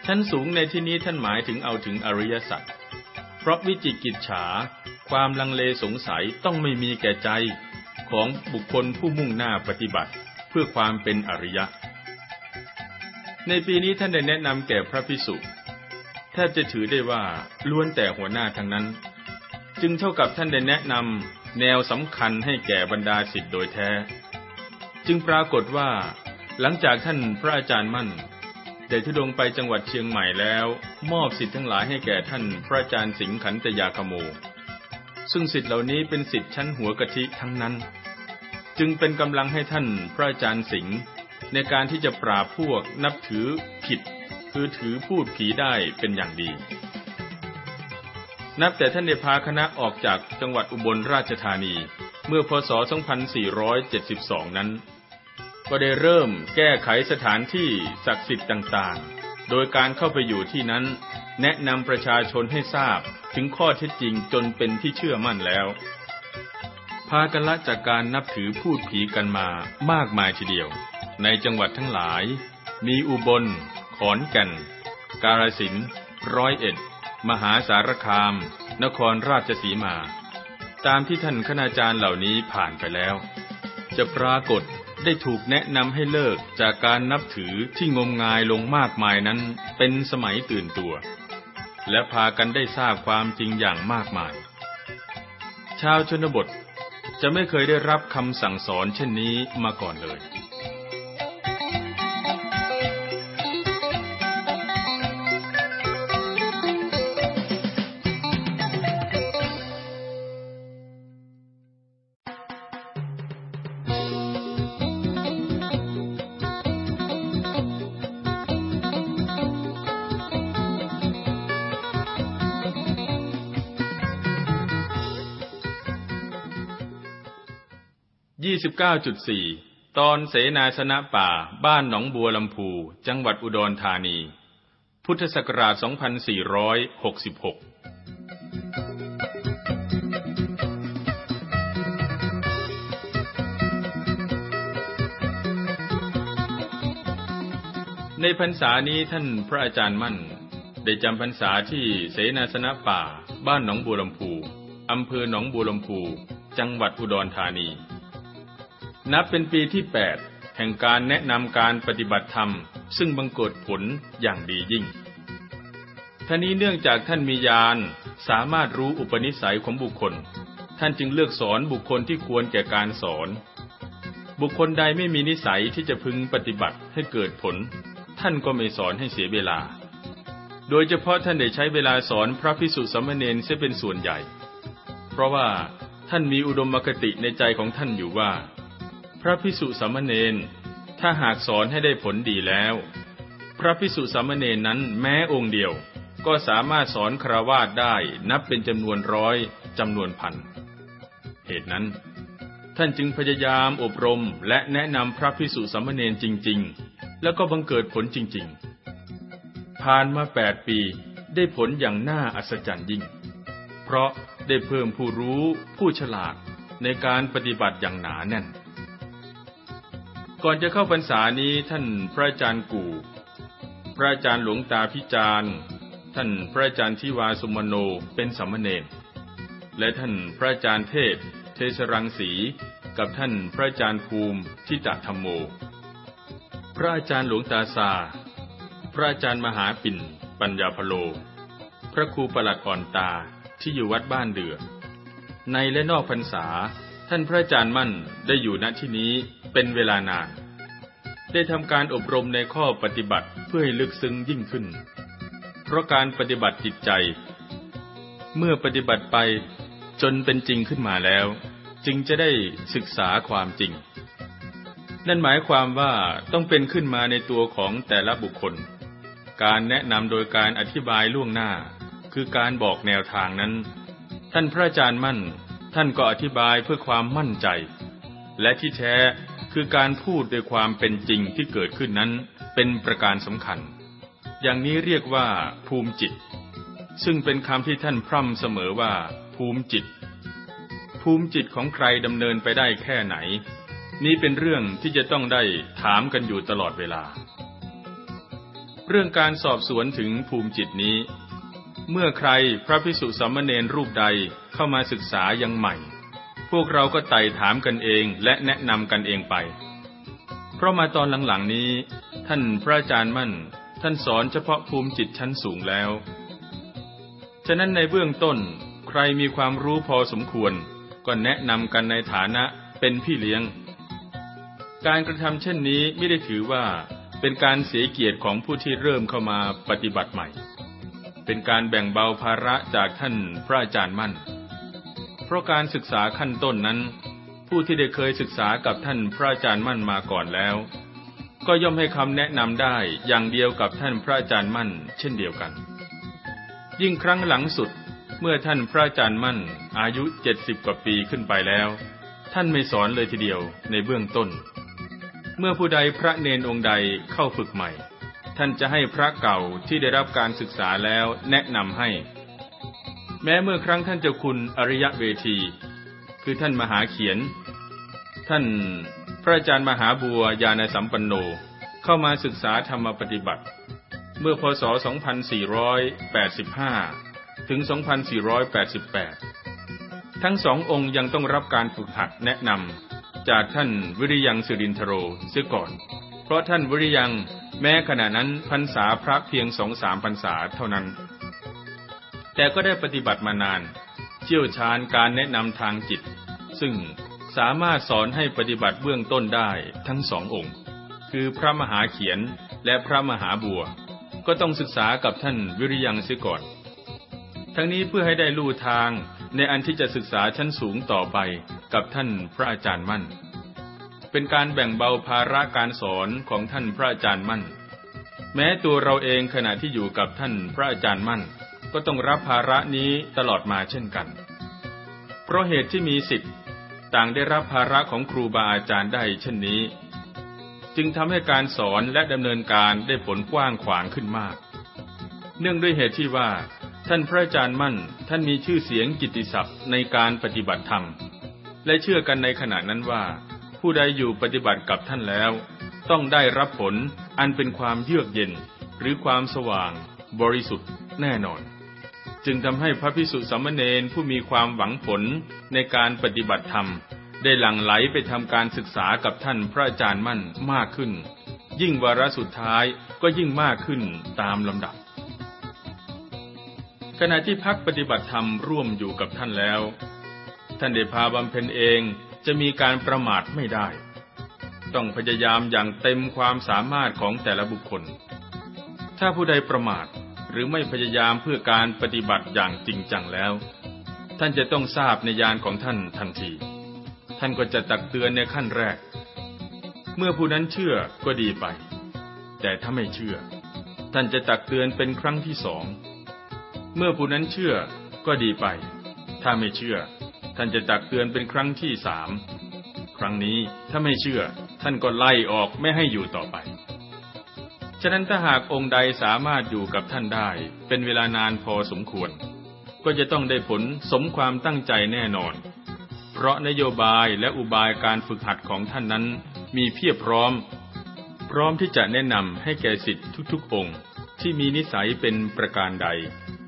Speaker 1: ชั้นสูงในที่นี้ท่านหมายถึงเอาถึงอริยสัจเพราะวิจิกิจฉา ความลังเลสงสัยต้องไม่มีแก่ใจของบุคคลผู้มุ่งหน้าปฏิบัติเพื่อความเป็นอริยะในปีนี้ท่านได้แนะนำแก่พระพิสุแทบจะถือได้ว่าล้วนแต่หัวหน้าทั้งนั้น จึงเท่ากับท่านได้แนะนำแนวสำคัญให้แก่บรรดาสิทธิ์โดยแท้ จึงปรากฏว่า หลังจากท่านพระอาจารย์มั่นได้ทุดงไปจังหวัดเชียงใหม่แล้วมอบสิทธิ์ทั้งหลายให้แก่ท่านพระอาจารย์สิงขันตยาคโม ซึ่งสิทธิ์เหล่านี้เป็นสิทธิ์ชั้นหัวกะทิทั้งนั้น จึงเป็นกำลังให้ท่านพระอาจารย์สิงห์ในการที่จะปราบพวกนับถือผิด คือถือพูดผีได้เป็นอย่างดี นับแต่ท่านได้พาคณะออกจากจังหวัดอุบลราชธานีเมื่อพศ2472นั้น ก็ได้เริ่มแก้ไขสถานที่ศักดิ์สิทธิ์ต่างๆ โดยการเข้าไปอยู่ที่นั้น แนะนำประชาชนให้ทราบถึงข้อเท็จจริงจนเป็นที่เชื่อมั่นแล้ว พากันละจากการนับถือพูดผีกันมามากมายทีเดียวในจังหวัดทั้งหลาย มีอุบล ขอนแก่น กาลสินร้อยเอ็ด มหาสารคาม นครราชสีมา ตามที่ท่านคณาจารย์เหล่านี้ผ่านไปแล้ว จะปรากฏได้ถูกแนะนำให้เลิกจากการนับถือที่งมงายลงมากมายนั้นเป็นสมัยตื่นตัว และพากันได้ทราบความจริงอย่างมากมาย ชาวชนบทจะไม่เคยได้รับคำสั่งสอนเช่นนี้มาก่อนเลย29.4ตอนเสนาสนะป่า บ้านหนองบัวลำพู จังหวัดอุดรธานี พุทธศักราช 2466 ในพรรษานี้ท่านพระอาจารย์มั่น ได้จำพรรษาที่เสนาสนะป่า บ้านหนองบัวลำพู อำเภอหนองบัวลำพู จังหวัดอุดรธานีนับเป็นปีที่ 8 แห่งการแนะนำการปฏิบัติธรรม ซึ่งบังเกิดผลอย่างดียิ่ง ท่านี้เนื่องจากท่านมีญาณสามารถรู้อุปนิสัยของบุคคล ท่านจึงเลือกสอนบุคคลที่ควรแก่การสอน บุคคลใดไม่มีนิสัยที่จะพึงปฏิบัติให้เกิดผล ท่านก็ไม่สอนให้เสียเวลา โดยเฉพาะท่านได้ใช้เวลาสอนพระพิสุสมณเณรเสียเป็นส่วนใหญ่ เพราะว่าท่านมีอุดมคติในใจของท่านอยู่ว่าพระพิสุสามเณรถ้าหากสอนให้ได้ผลดีแล้ว พระพิสุสามเณรนั้นแม้องค์เดียว ก็สามารถสอนคราวาสได้นับเป็นจำนวนร้อยจำนวนพัน เหตุนั้น ท่านจึงพยายามอบรม และแนะนำพระพิสุสามเณรจริง ๆ แล้วก็บังเกิดผลจริงๆ ผ่านมาแปดปีได้ผลอย่างน่าอัศจรรย์ยิ่ง เพราะได้เพิ่มผู้รู้ผู้ฉลาดในการปฏิบัติอย่างหนาแน่นก่อนจะเข้าพรรษานี้ท่านพระอาจารย์กู่ พระอาจารย์หลวงตาพิจารณ์ท่านพระอาจารย์ทิวาสุมโนเป็นสมมเณรและท่านพระอาจารย์เทพ เทชรังสีกับท่านพระอาจารย์ภูมิทิตธรรมโม พระอาจารย์หลวงตาซาพระอาจารย์มหาปิ่น ปัญญาพโล พระครูประหลัดอ่อนตาที่อยู่วัดบ้านเดือในและนอกพรรษาท่านพระอาจารย์มั่นได้อยู่ณที่นี้เป็นเวลานานได้ทำการอบรมในข้อปฏิบัติเพื่อให้ลึกซึ้งยิ่งขึ้น เพราะการปฏิบัติจิตใจ เมื่อปฏิบัติไปจนเป็นจริงขึ้นมาแล้วจึงจะได้ศึกษาความจริง นั่นหมายความว่าต้องเป็นขึ้นมาในตัวของแต่ละบุคคล การแนะนำโดยการอธิบายล่วงหน้า คือการบอกแนวทางนั้น ท่านพระอาจารย์มั่นท่านก็อธิบายเพื่อความมั่นใจ และที่แท้คือการพูดด้วยความเป็นจริงที่เกิดขึ้นนั้น เป็นประการสำคัญ อย่างนี้เรียกว่าภูมิจิต ซึ่งเป็นคำที่ท่านพร่ำเสมอว่าภูมิจิต ภูมิจิตของใครดำเนินไปได้แค่ไหนนี้เป็นเรื่องที่จะต้องได้ถามกันอยู่ตลอดเวลา เรื่องการสอบสวนถึงภูมิจิตนี้ เมื่อใครพระพิสุสัมมเนรรูปใดเข้ามาศึกษายังใหม่ พวกเราก็ไต่ถามกันเองและแนะนำกันเองไป เพราะมาตอนหลังๆนี้ ท่านพระอาจารย์มั่น ท่านสอนเฉพาะภูมิจิตชั้นสูงแล้ว ฉะนั้นในเบื้องต้นใครมีความรู้พอสมควรก็แนะนำกันในฐานะเป็นพี่เลี้ยง การกระทำเช่นนี้ไม่ได้ถือว่าเป็นการเสียเกียรติของผู้ที่เริ่มเข้ามาปฏิบัติใหม่ เป็นการแบ่งเบาภาระจากท่านพระอาจารย์มั่นเพราะการศึกษาขั้นต้นนั้น ผู้ที่ได้เคยศึกษากับท่านพระอาจารย์มั่นมาก่อนแล้ว ก็ย่อมให้คำแนะนำได้อย่างเดียวกับท่านพระอาจารย์มั่นเช่นเดียวกัน ยิ่งครั้งหลังสุดเมื่อท่านพระอาจารย์มั่นอายุเจ็ดสิบกว่าปีขึ้นไปแล้ว ท่านไม่สอนเลยทีเดียวในเบื้องต้น เมื่อผู้ใดพระเนนองค์ใดเข้าฝึกใหม่ ท่านจะให้พระเก่าที่ได้รับการศึกษาแล้วแนะนำให้แม้เมื่อครั้งท่านเจ้าคุณอริยะเวที คือท่านมหาเขียน ท่านพระอาจารย์มหาบัวยาณสัมปันโน เข้ามาศึกษาธรรมปฏิบัติ เมื่อพศ 2485 ถึง 2488 ทั้งสององค์ยังต้องรับการฝึกหัดแนะนำจากท่านวิริยังสุรินทโรเสียก่อน เพราะท่านวิริยังแม้ขณะนั้นพรรษาพระเพียงสองสามพรรษาเท่านั้นแต่ก็ได้ปฏิบัติมานาน เชี่ยวชาญการแนะนำทางจิต ซึ่งสามารถสอนให้ปฏิบัติเบื้องต้นได้ทั้งสององค์ คือพระมหาเขียนและพระมหาบัว ก็ต้องศึกษากับท่านวิริยังซิก่อน ทั้งนี้เพื่อให้ได้ลู่ทางในอันที่จะศึกษาชั้นสูงต่อไปกับท่านพระอาจารย์มั่น เป็นการแบ่งเบาภาระการสอนของท่านพระอาจารย์มั่น แม้ตัวเราเองขณะที่อยู่กับท่านพระอาจารย์มั่นก็ต้องรับภาระนี้ตลอดมาเช่นกัน เพราะเหตุที่มีสิทธิ์ ต่างได้รับภาระของครูบาอาจารย์ได้ เช่นนี้ จึงทำให้การสอนและดำเนินการได้ผลกว้างขวางขึ้นมาก เนื่องด้วยเหตุที่ว่า ท่านพระอาจารย์มั่น ท่านมีชื่อเสียงกิตติศัพท์ในการปฏิบัติธรรมและเชื่อกันในขณะนั้นว่า ผู้ใดอยู่ปฏิบัติกับท่านแล้ว ต้องได้รับผลอันเป็นความเยือกเย็น หรือความสว่าง บริสุทธิ์ แน่นอนจึงทำให้พระพิสุสมณเณรผู้มีความหวังผลในการปฏิบัติธรรม ได้หลั่งไหลไปทำการศึกษากับท่านพระอาจารย์มั่นมากขึ้น ยิ่งวาระสุดท้ายก็ยิ่งมากขึ้นตามลำดับ ขณะที่พักปฏิบัติธรรมร่วมอยู่กับท่านแล้วท่านเดพาบำเพ็ญเองจะมีการประมาทไม่ได้ ต้องพยายามอย่างเต็มความสามารถของแต่ละบุคคล ถ้าผู้ใดประมาทหรือไม่พยายามเพื่อการปฏิบัติอย่างจริงจังแล้ว ท่านจะต้องทราบในยานของท่านทันที ท่านก็จะตักเตือนในขั้นแรก เมื่อผู้นั้นเชื่อก็ดีไป แต่ถ้าไม่เชื่อ ท่านจะตักเตือนเป็นครั้งที่สองเมื่อผู้นั้นเชื่อก็ดีไป ถ้าไม่เชื่อ ท่านจะตักเตือนเป็นครั้งที่สามครั้งนี้ถ้าไม่เชื่อ ท่านก็ไล่ออกไม่ให้อยู่ต่อไปฉะนั้นถ้าหากองค์ใดสามารถอยู่กับท่านได้ เป็นเวลานานพอสมควร ก็จะต้องได้ผลสมความตั้งใจแน่นอน เพราะนโยบายและอุบายการฝึกหัดของท่านนั้นมีเพียบพร้อม พร้อมที่จะแนะนำให้แก่สิทธิ์ทุก ๆ องค์ ที่มีนิสัยเป็นประการใด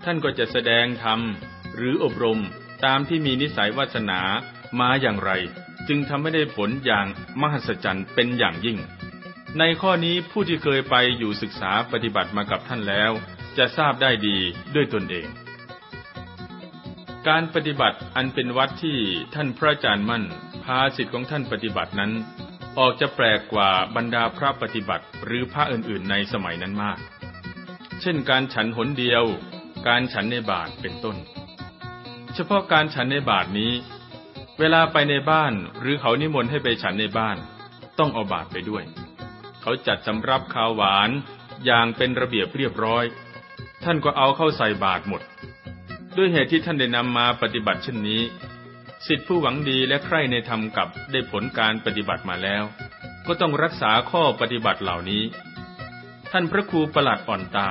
Speaker 1: ท่านก็จะแสดงธรรมหรืออบรมตามที่มีนิสัยวาสนามาอย่างไร จึงทำให้ได้ผลอย่างมหัศจรรย์เป็นอย่างยิ่งในข้อนี้ผู้ที่เคยไปอยู่ศึกษาปฏิบัติมากับท่านแล้ว จะทราบได้ดีด้วยตนเอง การปฏิบัติอันเป็นวัดที่ท่านพระอาจารย์มั่นพาสิทธิของท่านปฏิบัตินั้น ออกจะแปลกกว่าบรรดาพระปฏิบัติหรือพระอื่นๆในสมัยนั้นมาก เช่นการฉันหนเดียว การฉันในบาทเป็นต้น เฉพาะการฉันในบาทนี้ เวลาไปในบ้านหรือเขานิมนต์ให้ไปฉันในบ้าน ต้องเอาบาทไปด้วยเขาจัดสำรับข้าวหวานอย่างเป็นระเบียบเรียบร้อย ท่านก็เอาเข้าใส่บาตรหมด ด้วยเหตุที่ท่านได้นำมาปฏิบัติเช่นนี้สิทธิผู้หวังดีและใครในธรรมกับได้ผลการปฏิบัติมาแล้ว ก็ต้องรักษาข้อปฏิบัติเหล่านี้ ท่านพระครูประหลัดอ่อนตา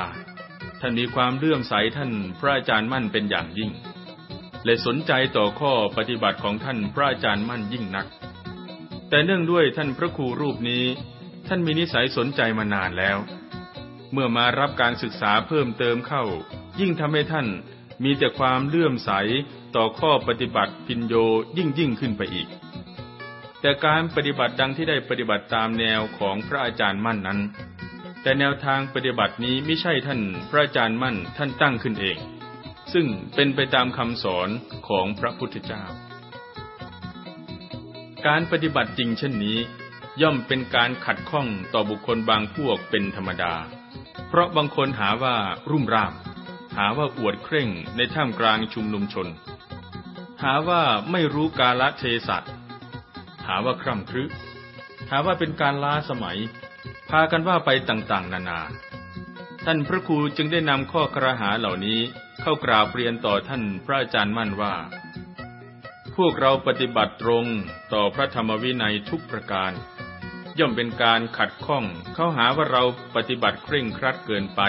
Speaker 1: ท่านมีความเลื่อมใสท่านพระอาจารย์มั่นเป็นอย่างยิ่ง และสนใจต่อข้อปฏิบัติของท่านพระอาจารย์มั่นยิ่งนัก แต่เนื่องด้วยท่านพระครูรูปนี้ท่านมีนิสัยสนใจมานานแล้ว เมื่อมารับการศึกษาเพิ่มเติมเข้า ยิ่งทำให้ท่านมีแต่ความเลื่อมใสต่อข้อปฏิบัติพินโยยิ่งยิ่งขึ้นไปอีก แต่การปฏิบัติดังที่ได้ปฏิบัติตามแนวของพระอาจารย์มั่นนั้น แต่แนวทางปฏิบัตินี้ไม่ใช่ท่านพระอาจารย์มั่นท่านตั้งขึ้นเอง ซึ่งเป็นไปตามคำสอนของพระพุทธเจ้า การปฏิบัติจริงเช่นนี้ย่อมเป็นการขัดข้องต่อบุคคลบางพวกเป็นธรรมดา เพราะบางคนหาว่ารุ่มร่าม หาว่าอวดเคร่งในท่ามกลางชุมนุมชน หาว่าไม่รู้กาลเทศะ หาว่าคร่ำครึหาว่าเป็นการล้าสมัย พากันว่าไปต่างๆ นานา ท่านพระครูจึงได้นำข้อกระหาเหล่านี้เข้ากราบเรียนต่อท่านพระอาจารย์มั่นว่า พวกเราปฏิบัติตรงต่อพระธรรมวินัยทุกประการย่อมเป็นการขัดข้องเขาหาว่าเราปฏิบัติเคร่งครัดเกินไป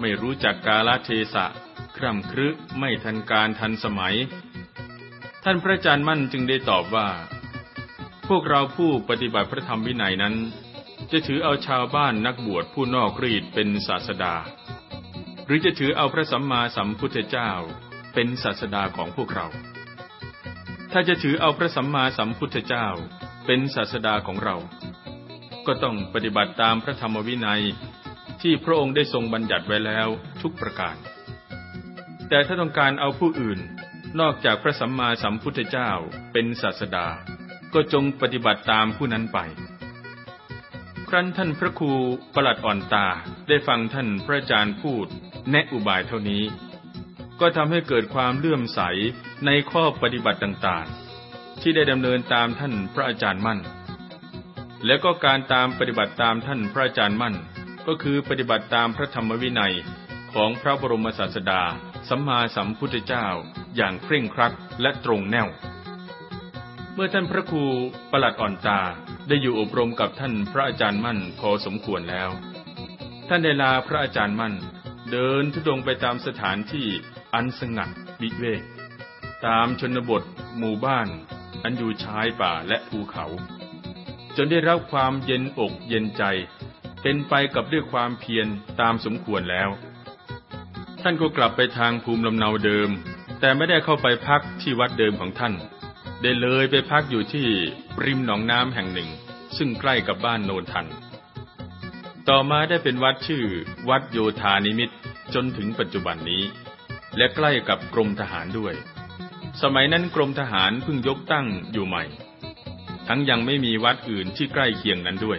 Speaker 1: ไม่รู้จักกาลเทศะคร่ำครึไม่ทันการทันสมัย ท่านพระอาจารย์มั่นจึงได้ตอบว่า พวกเราผู้ปฏิบัติพระธรรมวินัยนั้น จะถือเอาชาวบ้านนักบวชผู้นอกรีดเป็นศาสดา หรือจะถือเอาพระสัมมาสัมพุทธเจ้าเป็นศาสดาของพวกเรา ถ้าจะถือเอาพระสัมมาสัมพุทธเจ้าเป็นศาสดาของเราก็ต้องปฏิบัติตามพระธรรมวินัย ที่พระองค์ได้ทรงบัญญัติไว้แล้วทุกประการ แต่ถ้าต้องการเอาผู้อื่น นอกจากพระสัมมาสัมพุทธเจ้าเป็นศาสดา ก็จงปฏิบัติตามผู้นั้นไป ครั้นท่านพระครูประหลัดอ่อนตาได้ฟังท่านพระอาจารย์พูด แนะอุบายเท่านี้ ก็ทำให้เกิดความเลื่อมใส ในข้อปฏิบัติต่างๆ ที่ได้ดำเนินตามท่านพระอาจารย์มั่นแล้วก็การตามปฏิบัติตามท่านพระอาจารย์มั่น ก็คือปฏิบัติตามพระธรรมวินัยของพระบรมศาสดา สัมมาสัมพุทธเจ้าอย่างเคร่งครัดและตรงแนว เมื่อท่านพระครูประหลัดอ่อนตาได้อยู่อบรมกับท่านพระอาจารย์มั่นพอสมควรแล้ว ท่านได้ลาพระอาจารย์มั่น เดินทุดงไปตามสถานที่อันสงัดบิเวกตามชนบท หมู่บ้าน อันอยู่ชายป่าและภูเขาจนได้รับความเย็นอกเย็นใจเป็นไปกับด้วยความเพียรตามสมควรแล้ว ท่านก็กลับไปทางภูมิลำเนาเดิม แต่ไม่ได้เข้าไปพักที่วัดเดิมของท่าน ได้เลยไปพักอยู่ที่ริมหนองน้ำแห่งหนึ่ง ซึ่งใกล้กับบ้านโนนทัน ต่อมาได้เป็นวัดชื่อวัดโยธานิมิตจนถึงปัจจุบันนี้ และใกล้กับกรมทหารด้วย สมัยนั้นกรมทหารเพิ่งยกตั้งอยู่ใหม่ทั้งยังไม่มีวัดอื่นที่ใกล้เคียงนั้นด้วย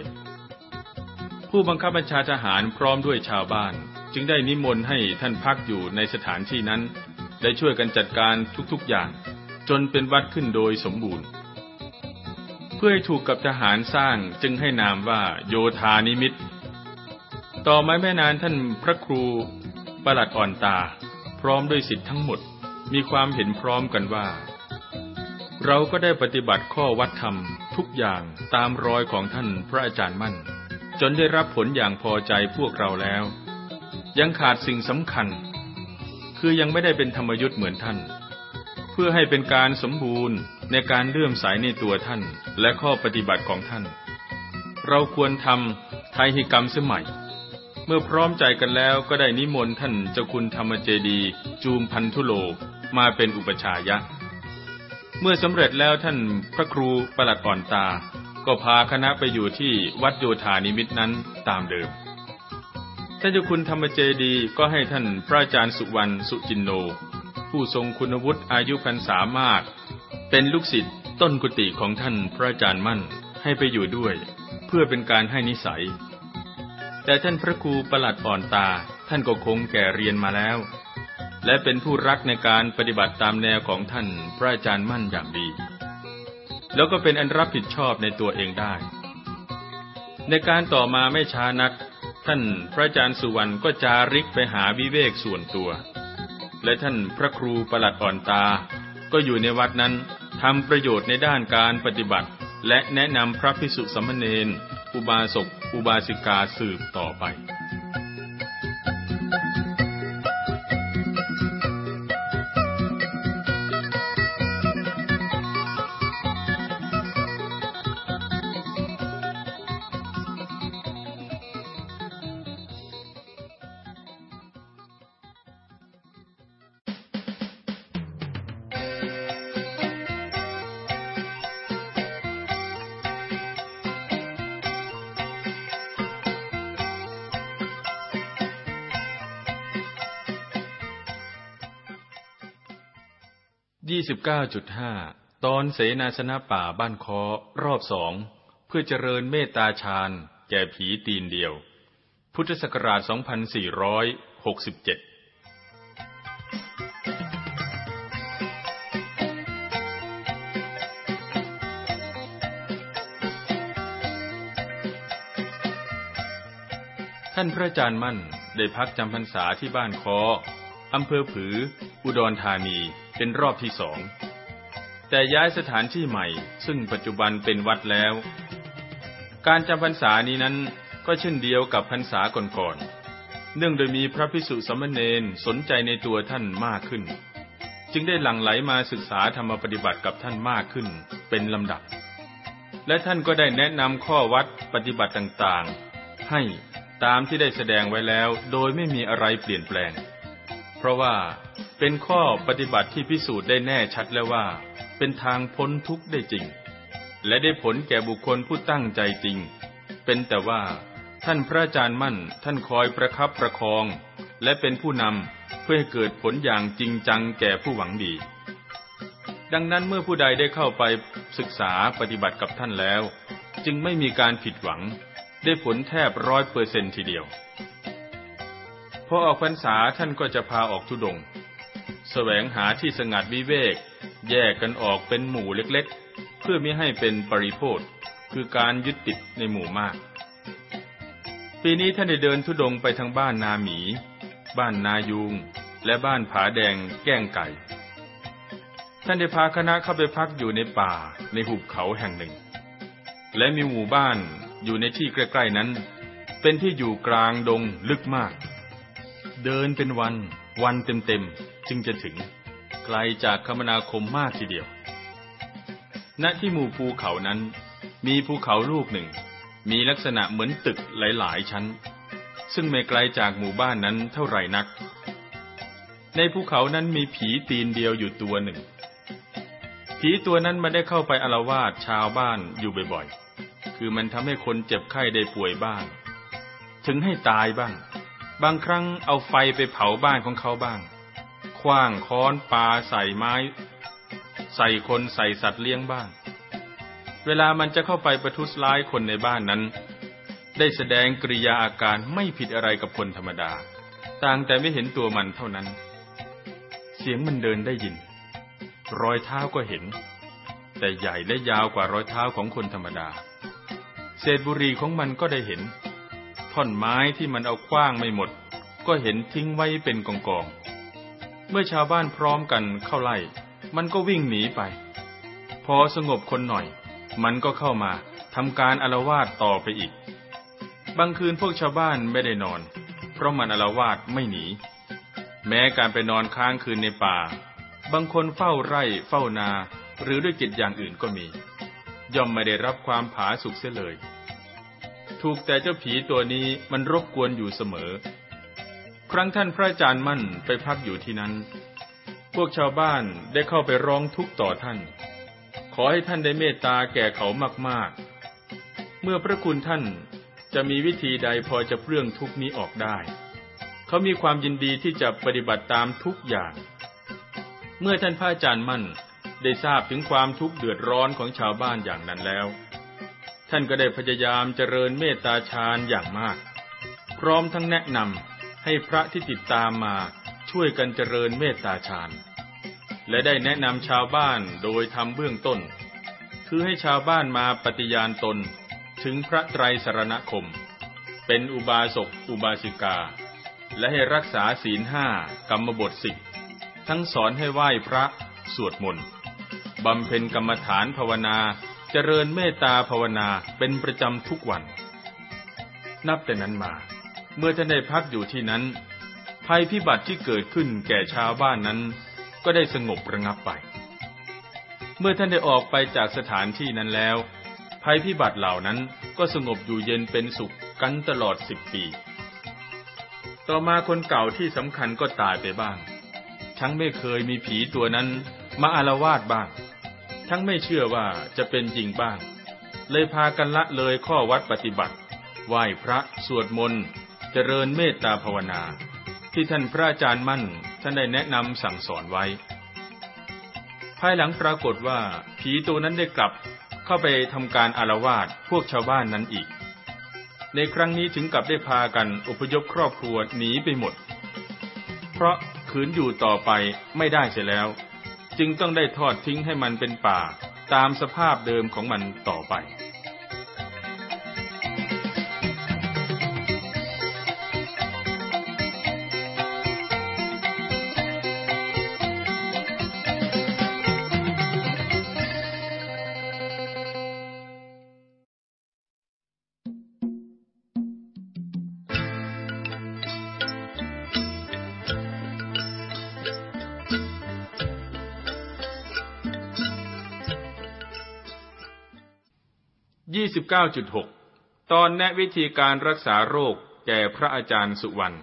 Speaker 1: ผู้บังคับบัญชาทหารพร้อมด้วยชาวบ้าน จึงได้นิมนต์ให้ท่านพักอยู่ในสถานที่นั้นได้ช่วยกันจัดการทุกๆอย่าง จนเป็นวัดขึ้นโดยสมบูรณ์เพื่อให้ถูกกับทหารสร้างจึงให้นามว่าโยธานิมิตต่อมาไม่นานท่านพระครูประหลัดอ่อนตา พร้อมด้วยสิทธิ์ทั้งหมดมีความเห็นพร้อมกันว่าเราก็ได้ปฏิบัติข้อวัดธรรมทุกอย่างตามรอยของท่านพระอาจารย์มั่น จนได้รับผลอย่างพอใจพวกเราแล้ว ยังขาดสิ่งสำคัญ คือยังไม่ได้เป็นธรรมยุทธ์เหมือนท่าน เพื่อให้เป็นการสมบูรณ์ในการเลื่อมสายในตัวท่านและข้อปฏิบัติของท่าน เราควรทำไทหิกรรมเสัยใหม่เมื่อพร้อมใจกันแล้วก็ได้นิมนต์ท่านเจ้าคุณธรรมเจดีจูมพันธุโลมาเป็นอุปชายะเมื่อสำเร็จแล้วท่านพระครูประหลัดอ่อนตา ก็พาคณะไปอยู่ที่วัดโยธานิมิตนั้นตามเดิม ท่านเจ้าคุณธรรมเจดีก็ให้ท่านพระอาจารย์สุวรรณสุจินโน ผู้ทรงคุณวุฒิอายุพรรษามากเป็นลูกศิษย์ต้นกุฏิของท่านพระอาจารย์มั่นให้ไปอยู่ด้วย เพื่อเป็นการให้นิสัย แต่ท่านพระครูประหลัดอ่อนตาท่านก็คงแก่เรียนมาแล้วและเป็นผู้รักในการปฏิบัติตามแนวของท่านพระอาจารย์มั่นอย่างดี แล้วก็เป็นอันรับผิดชอบในตัวเองได้ ในการต่อมาไม่ช้านัก ท่านพระอาจารย์สุวรรณก็จาริกไปหาวิเวกส่วนตัว และท่านพระครูประหลัดอ่อนตา ก็อยู่ในวัดนั้นทำประโยชน์ในด้านการปฏิบัติ และแนะนำพระพิสุสมณีณอุบาสก อุบาสิกาสืบต่อไป29.5 ตอนเสนาสนะป่าบ้านคอรอบสองเพื่อเจริญเมตตาฌานแก่ผีตีนเดียว พุทธศักราช 2467 ท่านพระอาจารย์มั่นได้พักจำพรรษาที่บ้านคออำเภอผือ อุดรธานี เป็นรอบที่สอง แต่ย้ายสถานที่ใหม่ ซึ่งปัจจุบันเป็นวัดแล้ว การจำพรรษานี้นั้นก็เช่นเดียวกับพรรษาก่อนๆ เนื่องโดยมีพระพิสุสมณเณรสนใจในตัวท่านมากขึ้น จึงได้หลั่งไหลมาศึกษาธรรมปฏิบัติกับท่านมากขึ้นเป็นลำดับ และท่านก็ได้แนะนำข้อวัดปฏิบัติต่างๆ ให้ตามที่ได้แสดงไว้แล้วโดยไม่มีอะไรเปลี่ยนแปลงราะว่าเป็นข้อปฏิบัติที่พิสูจน์ได้แน่ชัดแล้วว่า เป็นทางพ้นทุกข์ได้จริง และได้ผลแก่บุคคลผู้ตั้งใจจริง เป็นแต่ว่าท่านพระอาจารย์มั่น ท่านคอยประคับประคอง และเป็นผู้นำเพื่อให้เกิดผลอย่างจริงจังแก่ผู้หวังดี ดังนั้นเมื่อผู้ใดได้เข้าไปศึกษาปฏิบัติกับท่านแล้ว จึงไม่มีการผิดหวัง ได้ผลแทบร้อยเปอร์เซนทีเดียวพอออกพรรษาท่านก็จะพาออกทุดง แสวงหาที่สงัดวิเวก แยกกันออกเป็นหมู่เล็กๆ เพื่อไม่ให้เป็นปริโพธคือการยึดติดในหมู่มาก ปีนี้ท่านได้เดินทุดงไปทางบ้านนาหมี บ้านนายุง และบ้านผาแดงแก้งไก่ ท่านได้พาคณะเข้าไปพักอยู่ในป่าในหุบเขาแห่งหนึ่ง และมีหมู่บ้านอยู่ในที่ใกล้ๆนั้น เป็นที่อยู่กลางดงลึกมากเดินเป็นวันวันเต็มๆ จึงจะถึง ไกลจากคมนาคมมากทีเดียว ณ ที่หมู่ภูเขานั้น มีภูเขาลูกหนึ่ง มีลักษณะเหมือนตึกหลาย ๆชั้น ซึ่งไม่ไกลจากหมู่บ้านนั้นเท่าไหร่นัก ในภูเขานั้นมีผีตีนเดียวอยู่ตัวหนึ่ง ผีตัวนั้นมาได้เข้าไปอารวาสชาวบ้านอยู่บ่อยๆ คือมันทำให้คนเจ็บไข้ได้ป่วยบ้างถึงให้ตายบ้างบางครั้งเอาไฟไปเผาบ้านของเขาบ้าง คว้าง ค้อนปาใส่ไม้ ใส่คน ใส่สัตว์เลี้ยงบ้าง เวลามันจะเข้าไปประทุษร้ายคนในบ้านนั้น ได้แสดงกริยาอาการไม่ผิดอะไรกับคนธรรมดา ต่างแต่ไม่เห็นตัวมันเท่านั้น เสียงมันเดินได้ยิน รอยเท้าก็เห็น แต่ใหญ่และยาวกว่า รอยเท้าของคนธรรมดา เศษบุหรี่ของมันก็ได้เห็นท่อนไม้ที่มันเอาคว้างไม่หมดก็เห็นทิ้งไว้เป็นกองกองเมื่อชาวบ้านพร้อมกันเข้าไล่มันก็วิ่งหนีไป พอสงบคนหน่อยมันก็เข้ามาทำการอารวาสต่อไปอีก บางคืนพวกชาวบ้านไม่ได้นอน เพราะมันอารวาสไม่หนี แม้การไปนอนค้างคืนในป่า บางคนเฝ้าไร่เฝ้านาหรือด้วยกิจอย่างอื่นก็มี ย่อมไม่ได้รับความผาสุกเสียเลยถูกแต่เจ้าผีตัวนี้มันรบกวนอยู่เสมอ ครั้งท่านพระอาจารย์มั่นไปพักอยู่ที่นั้น พวกชาวบ้านได้เข้าไปร้องทุกข์ต่อท่าน ขอให้ท่านได้เมตตาแก่เขามากๆ เมื่อพระคุณท่านจะมีวิธีใดพอจะเปลื้องทุกนี้ออกได้ เขามีความยินดีที่จะปฏิบัติตามทุกอย่าง เมื่อท่านพระอาจารย์มั่นได้ทราบถึงความทุกข์เดือดร้อนของชาวบ้านอย่างนั้นแล้วท่านก็ได้พยายามเจริญเมตตาฌานอย่างมาก พร้อมทั้งแนะนำให้พระที่ติดตามมาช่วยกันเจริญเมตตาฌาน และได้แนะนำชาวบ้านโดยทำเบื้องต้น คือให้ชาวบ้านมาปฏิญาณตน ถึงพระไตรสรณคม เป็นอุบาสกอุบาสิกา และให้รักษาศีลห้ากรรมบทสิกทั้งสอนให้ไหว้พระสวดมนต์บำเพ็ญกรรมฐานภาวนาเจริญเมตตาภาวนาเป็นประจำทุกวัน นับแต่นั้นมา เมื่อท่านได้พักอยู่ที่นั้น ภัยพิบัติที่เกิดขึ้นแก่ชาวบ้านนั้น ก็ได้สงบระงับไป เมื่อท่านได้ออกไปจากสถานที่นั้นแล้ว ภัยพิบัติเหล่านั้นก็สงบอยู่เย็นเป็นสุขกันตลอดสิบปี ต่อมาคนเก่าที่สำคัญก็ตายไปบ้าง ทั้งไม่เคยมีผีตัวนั้นมาอารวาสบ้างทั้งไม่เชื่อว่าจะเป็นจริงบ้าง เลยพากันละเลยข้อวัดปฏิบัติ ไหว้พระสวดมนต์เจริญเมตตาภาวนา ที่ท่านพระอาจารย์มั่นท่านได้แนะนำสั่งสอนไว้ ภายหลังปรากฏว่าผีตัวนั้นได้กลับเข้าไปทำการอารวาสพวกชาวบ้านนั้นอีก ในครั้งนี้ถึงกับได้พากันอพยพครอบครัวหนีไปหมด เพราะขืนอยู่ต่อไปไม่ได้เสียแล้วจึงต้องได้ทอดทิ้งให้มันเป็นป่า ตามสภาพเดิมของมันต่อไป29.6 ตอนแนะวิธีการรักษาโรค แก่พระอาจารย์สุวรรณ ท่า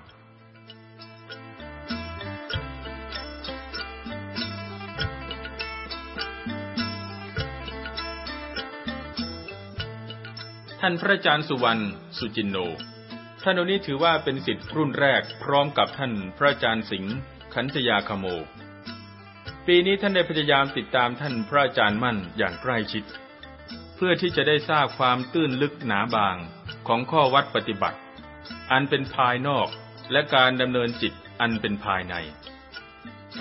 Speaker 1: นพระอาจารย์สุวรรณ สุจินโน ท่านนี้ถือว่าเป็นสิทธิ์รุ่นแรกพร้อมกับท่านพระอาจารย์สิงห์ ขันธยาคโม ปีนี้ท่านได้พยายามติดตามท่านพระอาจารย์มั่นอย่างใกล้ชิดเพื่อที่จะได้ทราบความตื้นลึกหนาบางของข้อวัดปฏิบัติ อันเป็นภายนอกและการดำเนินจิตอันเป็นภายใน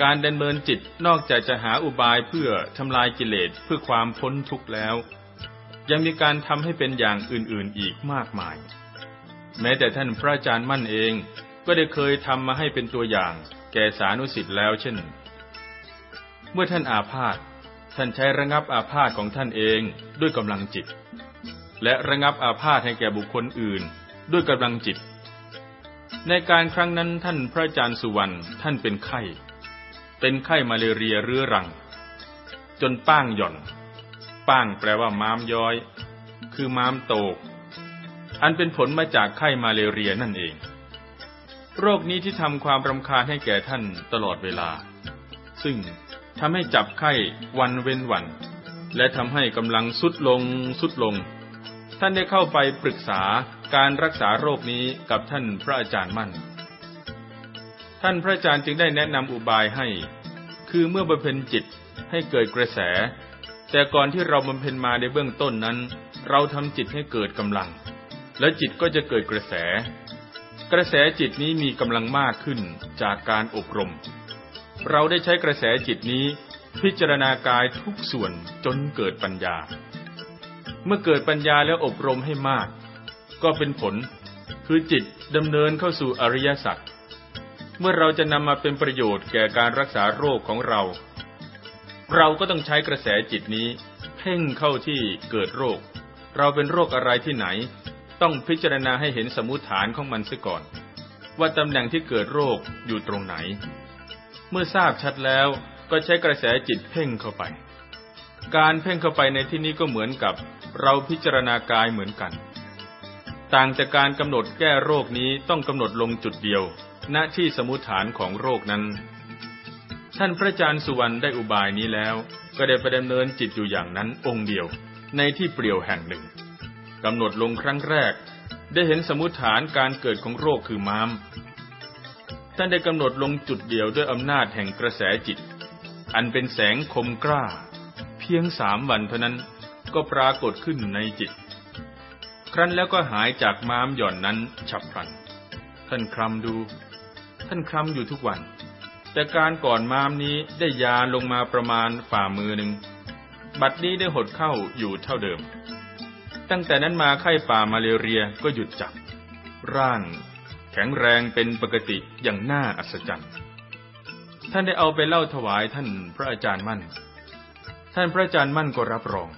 Speaker 1: การดำเนินจิตนอกจากจะหาอุบายเพื่อทำลายกิเลสเพื่อความพ้นทุกข์แล้ว ยังมีการทำให้เป็นอย่างอื่น ๆอีกมากมาย แม้แต่ท่านพระอาจารย์มั่นเองก็ได้เคยทำมาให้เป็นตัวอย่าง แก่สานุสิทธิ์แล้วเช่น เมื่อท่านอาพาธท่านใช้ระงับอาพาธของท่านเองด้วยกำลังจิต และระงับอาพาธให้แก่บุคคลอื่น ด้วยกำลังจิต ในการครั้งนั้นท่านพระอาจารย์สุวรรณท่านเป็นไข้ เป็นไข้มาเลเรียเรื้อรัง จนป้างหย่อน ป้างแปลว่าม้ามย้อย คือม้ามโตกอันเป็นผลมาจากไข้มาเลเรียนั่นเอง โรคนี้ที่ทำความรำคาญให้แก่ท่านตลอดเวลา ซึ่งทำให้จับไข้วันเว้นวัน และทำให้กำลังสุดลงสุดลง ท่านได้เข้าไปปรึกษาการรักษาโรคนี้กับท่านพระอาจารย์มั่น ท่านพระอาจารย์จึงได้แนะนำอุบายให้ คือเมื่อบำเพ็ญจิตให้เกิดกระแส แต่ก่อนที่เราบำเพ็ญมาในเบื้องต้นนั้น เราทำจิตให้เกิดกำลัง และจิตก็จะเกิดกระแส กระแสจิตนี้มีกำลังมากขึ้นจากการอบรมเราได้ใช้กระแสจิตนี้พิจารณากายทุกส่วนจนเกิดปัญญา เมื่อเกิดปัญญาแล้วอบรมให้มาก ก็เป็นผล คือจิตดำเนินเข้าสู่อริยสัจ เมื่อเราจะนำมาเป็นประโยชน์แก่การรักษาโรคของเรา เราก็ต้องใช้กระแสจิตนี้ เพ่งเข้าที่เกิดโรค เราเป็นโรคอะไรที่ไหน ต้องพิจารณาให้เห็นสมุฐานของมันซะก่อน ว่าตำแหน่งที่เกิดโรคอยู่ตรงไหนเมื่อทราบชัดแล้วก็ใช้กระแสจิตเพ่งเข้าไป การเพ่งเข้าไปในที่นี้ก็เหมือนกับเราพิจารณากายเหมือนกัน ต่างจากการกำหนดแก้โรคนี้ต้องกำหนดลงจุดเดียว ณที่สมุฐานของโรคนั้น ท่านพระอาจารย์สุวรรณได้อุบายนี้แล้ว ก็ได้ไปดำเนินจิตอยู่อย่างนั้นองค์เดียว ในที่เปลี่ยวแห่งหนึ่งกำหนดลงครั้งแรก ได้เห็นสมุฐานการเกิดของโรคคือม้ามท่านได้กำหนดลงจุดเดียวด้วยอำนาจแห่งกระแสจิต อันเป็นแสงคมกล้า เพียงสามวันเท่านั้นก็ปรากฏขึ้นในจิต ครั้นแล้วก็หายจากม้ามหย่อนนั้นฉับพลัน ท่านคลำดู ท่านคลำอยู่ทุกวัน แต่การก่อนม้ามนี้ได้ยาลงมาประมาณฝ่ามือหนึ่ง บัดนี้ได้หดเข้าอยู่เท่าเดิม ตั้งแต่นั้นมาไข้ป่ามาเรียก็หยุดจับ ร่างแข็งแรงเป็นปกติอย่างน่าอัศจรรย์ ท่านได้เอาไปเล่าถวายท่านพระอาจารย์มั่น ท่านพระอาจารย์มั่นก็รับรอง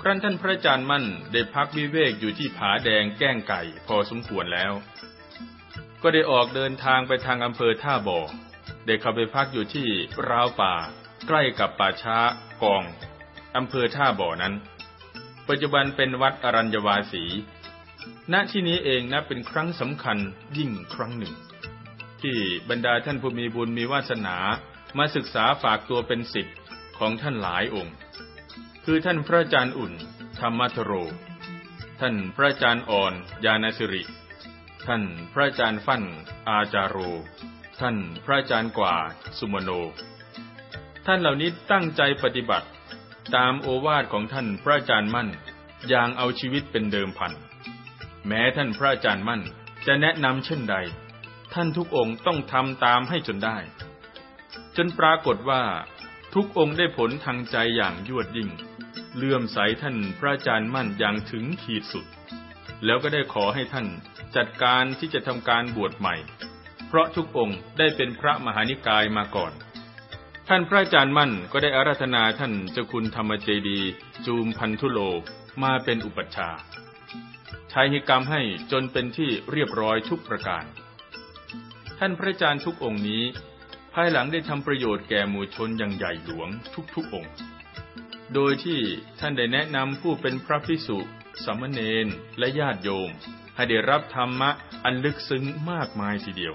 Speaker 1: ครั้นท่านพระอาจารย์มั่นได้พักวิเวกอยู่ที่ผาแดงแก้งไก่พอสมควรแล้ว ก็ได้ออกเดินทางไปทางอำเภอท่าบ่อ ได้เข้าไปพักอยู่ที่ราวป่า ใกล้กับป่าช้า กอง อำเภอท่าบ่อนั้น ปัจจุบันเป็นวัดอรัญญวาสีณที่นี้เองนะเป็นครั้งสำคัญยิ่งครั้งหนึ่ง ที่บรรดาท่านผู้มีบุญมีวาสนามาศึกษาฝากตัวเป็นสิทธิ์ของท่านหลายองค์ คือท่านพระอาจารย์อุ่น ธรรมทโร ท่านพระอาจารย์อ่อนยานสิริท่านพระอาจารย์ฟั่นอาจารโรท่านพระอาจารย์กว่าสุมโน ท่านเหล่านี้ตั้งใจปฏิบัติ ตามโอวาทของท่านพระอาจารย์มั่น อย่างเอาชีวิตเป็นเดิมพันธแม้ท่านพระอาจารย์มั่นจะแนะนำเช่นใด ท่านทุกองค์ต้องทำตามให้จนได้ จนปรากฏว่า ทุกองค์ได้ผลทางใจอย่างยวดยิ่ง เลื่อมใสท่านพระอาจารย์มั่นอย่างถึงขีดสุด แล้วก็ได้ขอให้ท่านจัดการที่จะทำการบวชใหม่ เพราะทุกองค์ได้เป็นพระมหานิกายมาก่อน ท่านพระอาจารย์มั่นก็ได้อาราธนาท่านเจ้าคุณธรรมเจดีจูมพันธุโลมาเป็นอุปัชฌาย์ชใหิกรรมให้จนเป็นที่เรียบร้อยทุกประการ ท่านพระอาจารย์ทุกองค์นี้ ภายหลังได้ทำประโยชน์แก่หมู่ชนอย่างใหญ่หลวงทุกๆองค์ โดยที่ท่านได้แนะนำผู้เป็นพระพิสุสมณเณรและญาติโยม ให้ได้รับธรรมะอันลึกซึ้งมากมายทีเดียว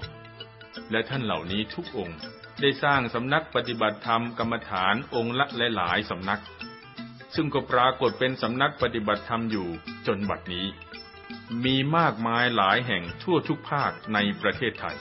Speaker 1: และท่านเหล่านี้ทุกองค์ได้สร้างสำนักปฏิบัติธรรมกรรมฐานองค์ละหลายๆสำนัก ซึ่งก็ปรากฏเป็นสำนักปฏิบัติธรรมอยู่จนบัดนี้มีมากมายหลายแห่งทั่วทุกภาคในประเทศไทย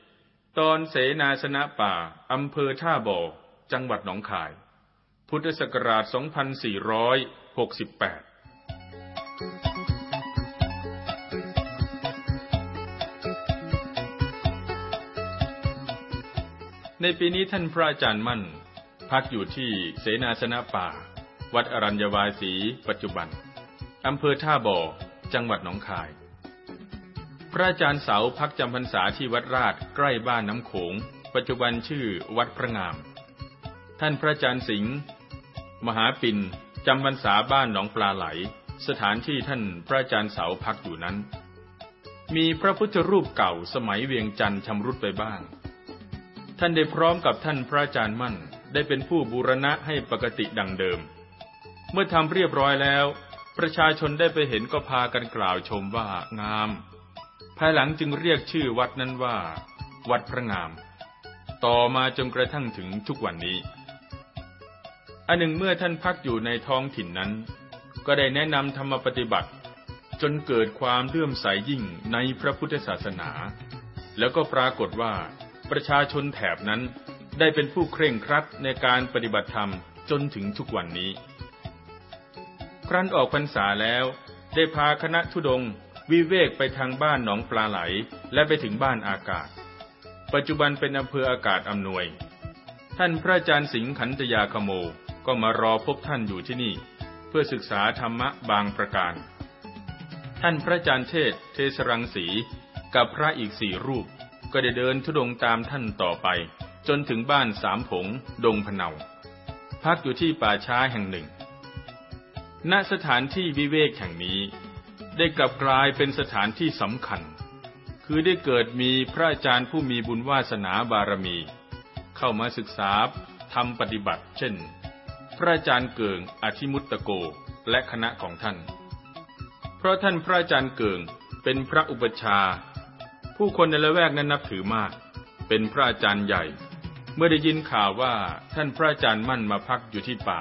Speaker 1: 19.7ตอนเสนาสนะป่า อำเภอท่าบ่อ จังหวัดหนองคาย พุทธศักราช 2468 ในปีนี้ท่านพระอาจารย์มั่น พักอยู่ที่เสนาสนะป่า วัดอรัญญวาสี ปัจจุบัน อำเภอท่าบ่อ จังหวัดหนองคายพระอาจารย์เสาพักจำพรรษาที่วัดราชใกล้บ้านน้ำโขง ปัจจุบันชื่อวัดพระงาม ท่านพระอาจารย์สิงห์มหาปินจำพรรษาบ้านหนองปลาไหล สถานที่ท่านพระอาจารย์เสาพักอยู่นั้น มีพระพุทธรูปเก่าสมัยเวียงจันทร์ชำรุดไปบ้าง ท่านได้พร้อมกับท่านพระอาจารย์มั่นได้เป็นผู้บูรณะให้ปกติดังเดิม เมื่อทำเรียบร้อยแล้ว ประชาชนได้ไปเห็นก็พากันกล่าวชมว่างามภายหลังจึงเรียกชื่อวัดนั้นว่า วัดพระงาม ต่อมาจนกระทั่งถึงทุกวันนี้ อันหนึ่งเมื่อท่านพักอยู่ในท้องถิ่นนั้น ก็ได้แนะนำธรรมปฏิบัติ จนเกิดความเลื่อมใสยยิ่งในพระพุทธศาสนา แล้วก็ปรากฏว่า ประชาชนแถบนั้นได้เป็นผู้เคร่งครัดในการปฏิบัติธรรมจนถึงทุกวันนี้ ครั้นออกพรรษาแล้วได้พาคณะทุดงวิเวกไปทางบ้านหนองปลาไหลและไปถึงบ้านอากาศ ปัจจุบันเป็นอำเภออากาศอำนวย ท่านพระอาจารย์สิงห์ขันตยาขโมก็มารอพบท่านอยู่ที่นี่ เพื่อศึกษาธรรมะบางประการ ท่านพระอาจารย์เทศ เทสรังสี กับพระอีกสี่รูป ก็ได้เดินทุดงตามท่านต่อไป จนถึงบ้านสามผง ดงพเนาพักอยู่ที่ป่าช้าแห่งหนึ่งณสถานที่วิเวกแห่งนี้ได้กลับกลายเป็นสถานที่สำคัญ คือได้เกิดมีพระอาจารย์ผู้มีบุญวาสนาบารมี เข้ามาศึกษาทำปฏิบัติ เช่น พระอาจารย์เกิงอธิมุตตโกและคณะของท่าน เพราะท่านพระอาจารย์เกิงเป็นพระอุปชาผู้คนในละแวกนั้นนับถือมาก เป็นพระอาจารย์ใหญ่ เมื่อได้ยินข่าวว่าท่านพระอาจารย์มั่นมาพักอยู่ที่ป่า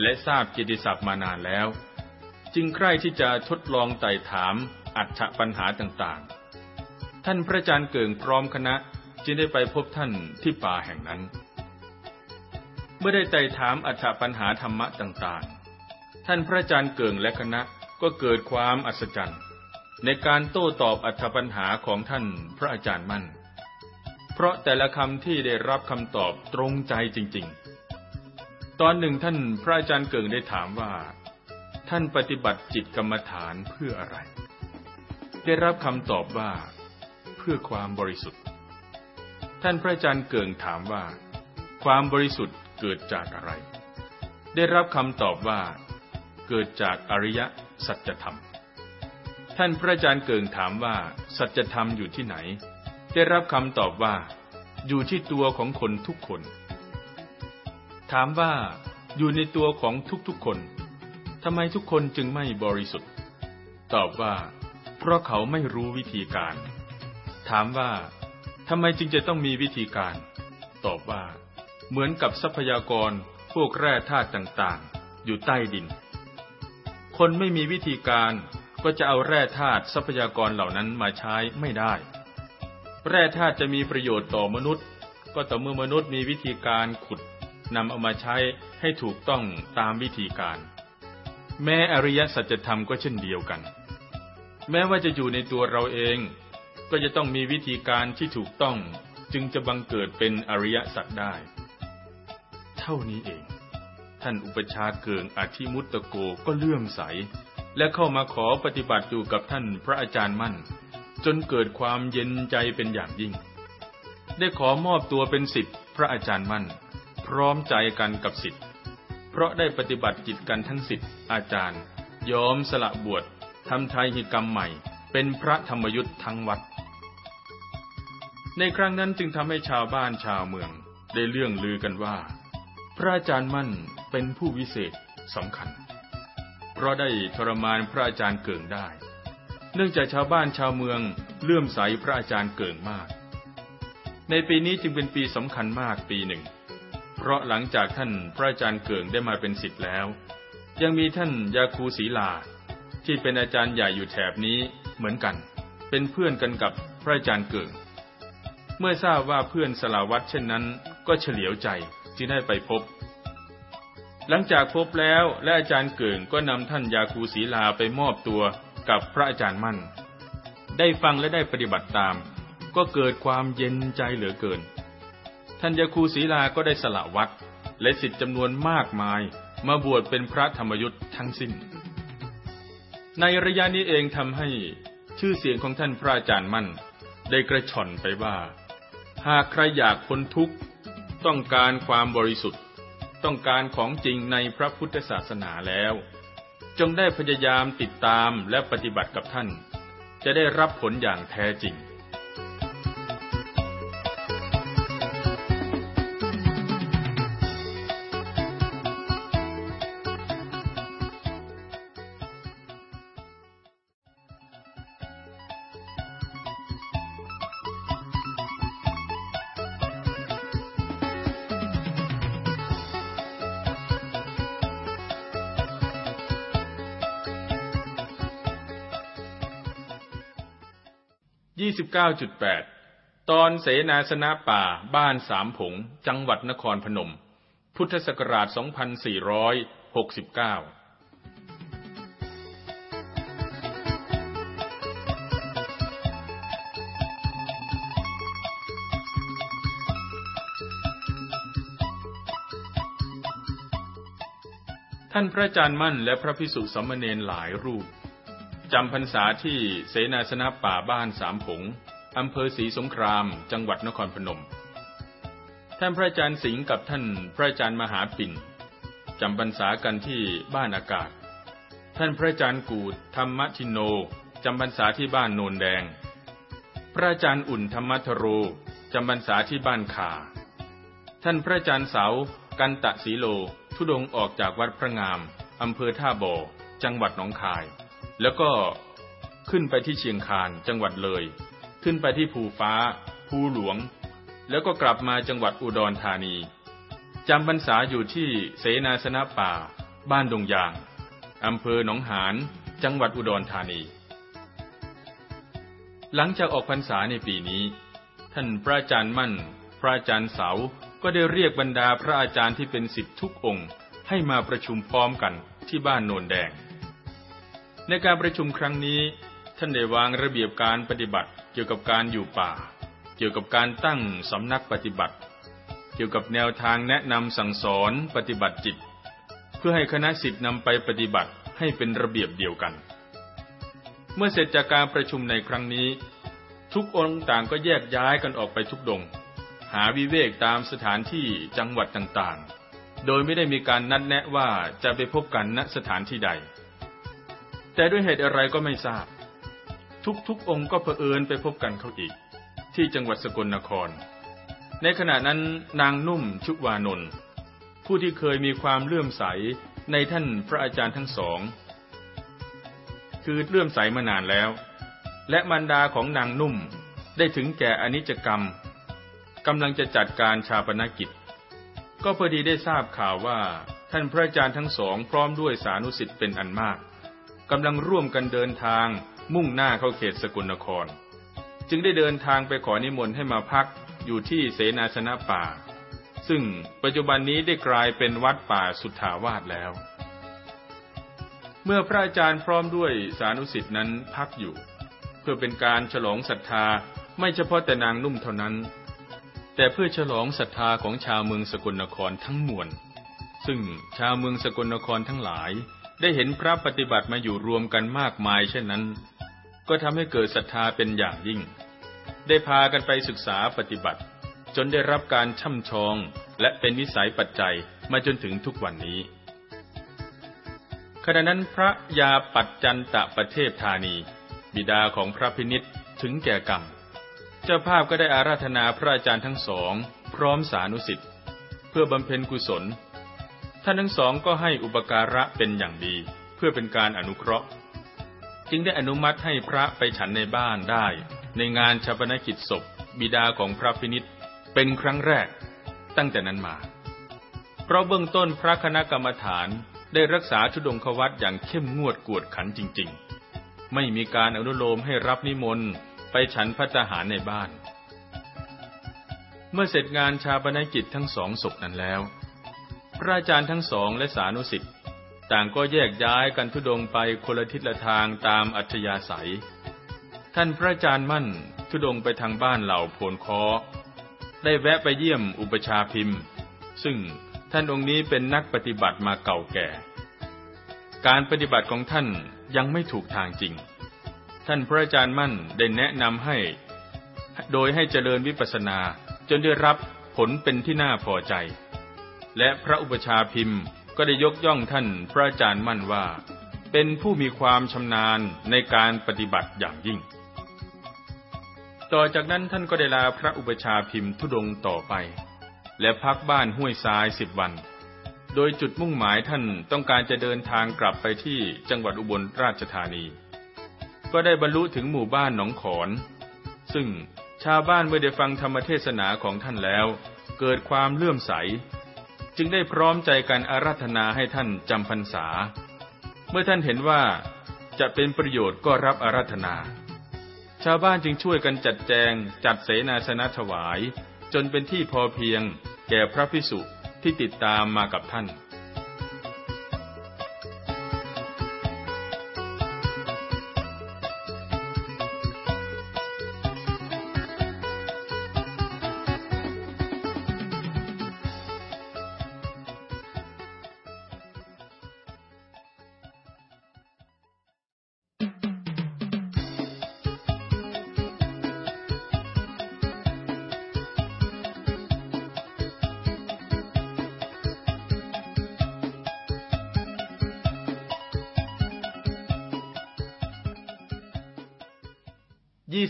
Speaker 1: และทราบกิติศัพท์มานานแล้วจึงใคร่ที่จะทดลองไต่ถามอัถปัญหาต่างๆ ท่านพระอาจารย์เก่งพร้อมคณะจึงได้ไปพบท่านที่ป่าแห่งนั้น เมื่อได้ไต่ถามอัถปัญหาธรรมะต่างๆ ท่านพระอาจารย์เก่งและคณะก็เกิดความอัศจรรย์ ในการโต้ตอบอัถปัญหาของท่านพระอาจารย์มั่น เพราะแต่ละคำที่ได้รับคำตอบตรงใจจริง ๆ ตอนหนึ่งท่านพระอาจารย์เก่งได้ถามว่าท่านปฏิบัติจิตกรรมฐานเพื่ออะไร ได้รับคำตอบว่า เพื่อความบริสุทธิ์ ท่านพระอาจารย์เกิงถามว่า ความบริสุทธิ์เกิดจากอะไร ได้รับคำตอบว่า เกิดจากอริยสัจธรรม ท่านพระอาจารย์เกิงถามว่า สัจธรรมอยู่ที่ไหน ได้รับคำตอบว่า อยู่ที่ตัวของคนทุกคน ถามว่าอยู่ในตัวของทุกๆคนทำไมทุกคนจึงไม่บริสุทธิ์ ตอบว่า เพราะเขาไม่รู้วิธีการ ถามว่า ทำไมจึงจะต้องมีวิธีการ ตอบว่า เหมือนกับทรัพยากรพวกแร่ธาตุต่างๆ อยู่ใต้ดิน คนไม่มีวิธีการก็จะเอาแร่ธาตุทรัพยากรเหล่านั้นมาใช้ไม่ได้ แร่ธาตุจะมีประโยชน์ต่อมนุษย์ ก็ต่อเมื่อมนุษย์มีวิธีการขุดนำเอามาใช้ให้ถูกต้องตามวิธีการแม้อริยสัจธรรมก็เช่นเดียวกัน แม้ว่าจะอยู่ในตัวเราเอง ก็จะต้องมีวิธีการที่ถูกต้อง จึงจะบังเกิดเป็นอริยสัจได้ เท่านี้เอง ท่านอุปชาเกิงอธิมุตตโกก็เลื่อมใส และเข้ามาขอปฏิบัติอยู่กับท่านพระอาจารย์มั่น จนเกิดความเย็นใจเป็นอย่างยิ่ง ได้ขอมอบตัวเป็นสิทธิ์พระอาจารย์มั่น พร้อมใจกันกับสิทธิ์เพราะได้ปฏิบัติจิตกันทั้งสิทธิ์อาจารย์ ยอมสละบวชทำชัยหิกรรมใหม่ เป็นพระธรรมยุทธ์ทั้งวัด ในครั้งนั้นจึงทำให้ชาวบ้านชาวเมืองได้เรื่องลือกันว่า พระอาจารย์มั่นเป็นผู้วิเศษสำคัญ เพราะได้ทรมานพระอาจารย์เกิงได้ เนื่องจากชาวบ้านชาวเมืองเลื่อมใสพระอาจารย์เกิงมาก ในปีนี้จึงเป็นปีสำคัญมากปีหนึ่งเพราะหลังจากท่านพระอาจารย์เกิงได้มาเป็นศิษย์แล้ว ยังมีท่านยาคูศรีลาที่เป็นอาจารย์ใหญ่อยู่แถบนี้เหมือนกัน เป็นเพื่อนกันกับพระอาจารย์เกิง เมื่อทราบว่าเพื่อนสลาวัตเช่นนั้น ก็เฉลียวใจ ที่ได้ไปพบ หลังจากพบแล้วและอาจารย์เกิงก็นำท่านยาคูศรีลาไปมอบตัวกับพระอาจารย์มั่น ได้ฟังและได้ปฏิบัติตาม ก็เกิดความเย็นใจเหลือเกินทัญาคูศีลาก็ได้สละวัดและสิทธิ์จำนวนมากมายมาบวชเป็นพระธรรมยุทธ์ทั้งสิ้น ในระยะนี้เองทำให้ชื่อเสียงของท่านพระอาจารย์มั่น ได้กระชอนไปว่า หากใครอยากพ้นทุกข์ต้องการความบริสุทธิ์ ต้องการของจริงในพระพุทธศาสนาแล้ว จงได้พยายามติดตามและปฏิบัติกับท่าน จะได้รับผลอย่างแท้จริง29.8ตอนเสนาสนะป่าบ้านสามผง จังหวัดนครพนม พุทธศักราช 2469 ท่านพระอาจารย์มั่นและพระพิสุสมณเณรหลายรูปจำพรรษาที่เสนาสนะป่าบ้านสามผงอำเภอศรีสงคราม จังหวัดนครพนม ท่านพระอาจารย์สิงห์กับท่านพระอาจารย์มหาปิ่นจำพรรษากันที่บ้านอากาศ ท่านพระอาจารย์กูดธรรมทิโน จำพรรษาที่บ้านโนนแดง พระอาจารย์อุ่นธรรมทโรจำพรรษาที่บ้านขาท่านพระอาจารย์เสากันตะสีโล ทุดงออกจากวัดพระงามอำเภอท่าบ่อจังหวัดหนองคายแล้วก็ขึ้นไปที่เชียงคานจังหวัดเลย ขึ้นไปที่ภูฟ้าภูหลวง แล้วก็กลับมาจังหวัดอุดรธานีจำพรรษาอยู่ที่เสนาสนะป่า บ้านดงยางอำเภอหนองหานจังหวัดอุดรธานี หลังจากออกพรรษาในปีนี้ ท่านพระอาจารย์มั่น พระอาจารย์เสาก็ได้เรียกบรรดาพระอาจารย์ที่เป็นสิทธิทุกองค์ ให้มาประชุมพร้อมกันที่บ้านโนนแดงในการประชุมครั้งนี้ท่านได้วางระเบียบการปฏิบัติเกี่ยวกับการอยู่ป่า เกี่ยวกับการตั้งสำนักปฏิบัติ เกี่ยวกับแนวทางแนะนำสั่งสอนปฏิบัติจิต เพื่อให้คณะสิทธิ์นำไปปฏิบัติให้เป็นระเบียบเดียวกัน เมื่อเสร็จจากการประชุมในครั้งนี้ ทุกองต่างก็แยกย้ายกันออกไปทุกดงหาวิเวกตามสถานที่จังหวัดต่างๆ โดยไม่ได้มีการนัดแนะว่าจะไปพบกันณสถานที่ใดแต่ด้วยเหตุอะไรก็ไม่ทราบ ทุกๆองค์ก็เผอิญไปพบกันเขาอีก ที่จังหวัดสกลนคร ในขณะนั้นนางนุ่มชุวานนท์ผู้ที่เคยมีความเลื่อมใสในท่านพระอาจารย์ทั้งสอง คือเลื่อมใสมานานแล้ว และมารดาของนางนุ่มได้ถึงแก่อนิจกรรมกำลังจะจัดการชาปนกิจ ก็พอดีได้ทราบข่าวว่าท่านพระอาจารย์ทั้งสองพร้อมด้วยสานุสิทธิ์เป็นอันมากกำลังร่วมกันเดินทางมุ่งหน้าเข้าเขตสกลนคร จึงได้เดินทางไปขอนิมนต์ให้มาพักอยู่ที่เสนาชนะป่า ซึ่งปัจจุบันนี้ได้กลายเป็นวัดป่าสุทธาวาสแล้ว เมื่อพระอาจารย์พร้อมด้วยสานุสิทธินั้นพักอยู่ เพื่อเป็นการฉลองศรัทธาไม่เฉพาะแต่นางนุ่มเท่านั้น แต่เพื่อฉลองศรัทธาของชาวเมืองสกลนครทั้งมวล ซึ่งชาวเมืองสกลนครทั้งหลายได้เห็นพระปฏิบัติมาอยู่รวมกันมากมายเช่นนั้น ก็ทำให้เกิดศรัทธาเป็นอย่างยิ่ง ได้พากันไปศึกษาปฏิบัติ จนได้รับการช่ำชองและเป็นนิสัยปัจจัยมาจนถึงทุกวันนี้ ขณะนั้นพระยาปัจจันตะประเทศธานี บิดาของพระพินิษถึงแก่กรรมเจ้าภาพก็ได้อาราธนาพระอาจารย์ทั้งสองพร้อมสานุสิทธิ์เพื่อบำเพ็ญกุศลท่านทั้งสองก็ให้อุปการะเป็นอย่างดี เพื่อเป็นการอนุเคราะห์ จึงได้อนุมัติให้พระไปฉันในบ้านได้ ในงานชาปนกิจศพบิดาของพระพินิษเป็นครั้งแรก ตั้งแต่นั้นมา เพราะเบื้องต้นพระคณะกรรมฐานได้รักษาชุดงควัตอย่างเข้มงวดกวดขันจริง ๆ ไม่มีการอนุโลมให้รับนิมนต์ไปฉันพะทหารในบ้าน เมื่อเสร็จงานชาปนกิจทั้งสองศพนั้นแล้วพระอาจารย์ทั้งสองและสานุสิทธิ์ต่างก็แยกย้ายกันทุดงไปคนละทิศละทางตามอัธยาศัย ท่านพระอาจารย์มั่นทุดงไปทางบ้านเหล่าโพนคอได้แวะไปเยี่ยมอุปชาพิมพ์ซึ่งท่านองค์นี้เป็นนักปฏิบัติมาเก่าแก่ การปฏิบัติของท่านยังไม่ถูกทางจริง ท่านพระอาจารย์มั่นได้แนะนำให้ โดยให้เจริญวิปัสสนาจนได้รับผลเป็นที่น่าพอใจและพระอุปชาพิมพ์ก็ได้ยกย่องท่านพระอาจารย์มั่นว่า เป็นผู้มีความชำนาญในการปฏิบัติอย่างยิ่ง ต่อจากนั้นท่านก็ได้ลาพระอุปชาพิมพ์ทุดงต่อไป และพักบ้านห้วยทรายสิบวัน โดยจุดมุ่งหมายท่านต้องการจะเดินทางกลับไปที่จังหวัดอุบลราชธานี ก็ได้บรรลุถึงหมู่บ้านหนองขอน ซึ่งชาวบ้านเมื่อได้ฟังธรรมเทศนาของท่านแล้ว เกิดความเลื่อมใสจึงได้พร้อมใจกันอาราธนาให้ท่านจำพรรษา เมื่อท่านเห็นว่าจะเป็นประโยชน์ก็รับอาราธนา ชาวบ้านจึงช่วยกันจัดแจงจัดเสนาสนะถวาย จนเป็นที่พอเพียงแก่พระพิสุที่ติดตามมากับท่าน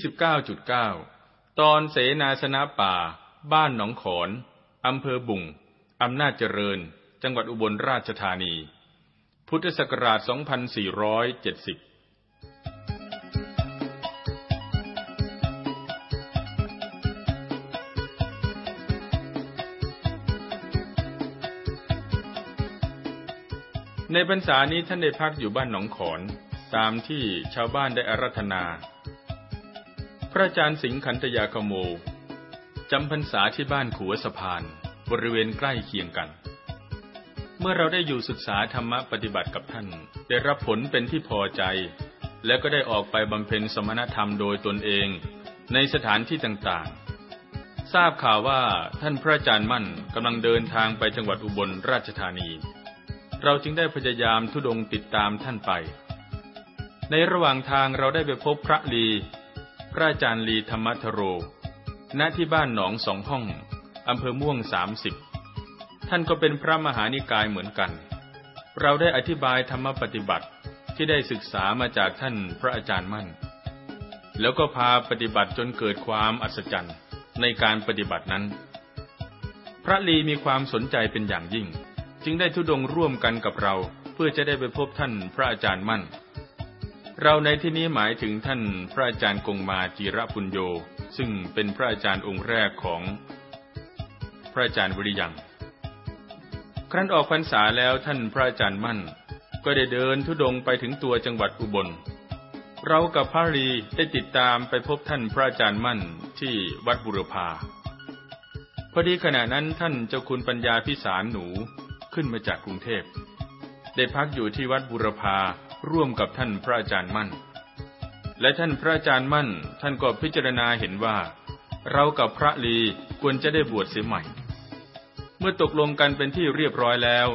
Speaker 1: 29.9 ตอนเสนาสนะป่า บ้านหนองขอน อำเภอบุงอำนาจเจริญ จังหวัดอุบลราชธานี พุทธศักราช 2470 ในพรรษานี้ท่านได้พักอยู่บ้านหนองขอน ตามที่ชาวบ้านได้อารัธนาพระอาจารย์สิงขันตยาคโมจำพรรษาที่บ้านขัวสะพานบริเวณใกล้เคียงกัน เมื่อเราได้อยู่ศึกษาธรรมะปฏิบัติกับท่าน ได้รับผลเป็นที่พอใจ และก็ได้ออกไปบำเพ็ญสมณธรรมโดยตนเองในสถานที่ต่างๆ ทราบข่าวว่าท่านพระอาจารย์มั่นกำลังเดินทางไปจังหวัดอุบลราชธานี เราจึงได้พยายามทุดงติดตามท่านไป ในระหว่างทางเราได้ไปพบพระลีพระอาจารย์ลีธรรมทโร ณ ที่บ้านหนองสองห้องอำเภอม่วงสามสิบท่านก็เป็นพระมหานิกายเหมือนกัน เราได้อธิบายธรรมปฏิบัติที่ได้ศึกษามาจากท่านพระอาจารย์มั่น แล้วก็พาปฏิบัติจนเกิดความอัศจรรย์ในการปฏิบัตินั้น พระลีมีความสนใจเป็นอย่างยิ่ง จึงได้ทุดงร่วมกันกับเราเพื่อจะได้ไปพบท่านพระอาจารย์มั่นเราในที่นี้หมายถึงท่านพระอาจารย์กงมาจีระปุญโย ซึ่งเป็นพระอาจารย์องค์แรกของ พระอาจารย์วริยัง ครั้นออกพรรษาแล้วท่านพระอาจารย์มั่น ก็ได้เดินทุดงไปถึงตัวจังหวัดอุบล เรากับพระรีได้ติดตามไปพบท่านพระอาจารย์มั่นที่วัดบุรพา พอดีขณะนั้นท่านเจ้าคุณปัญญาพิสารหนูขึ้นมาจากกรุงเทพได้พักอยู่ที่วัดบุรพาร่วมกับท่านพระอาจารย์มั่น และท่านพระอาจารย์มั่น ท่านก็พิจารณาเห็นว่า เรากับพระลีควรจะได้บวชเสียใหม่ เมื่อตกลงกันเป็นที่เรียบร้อยแล้ว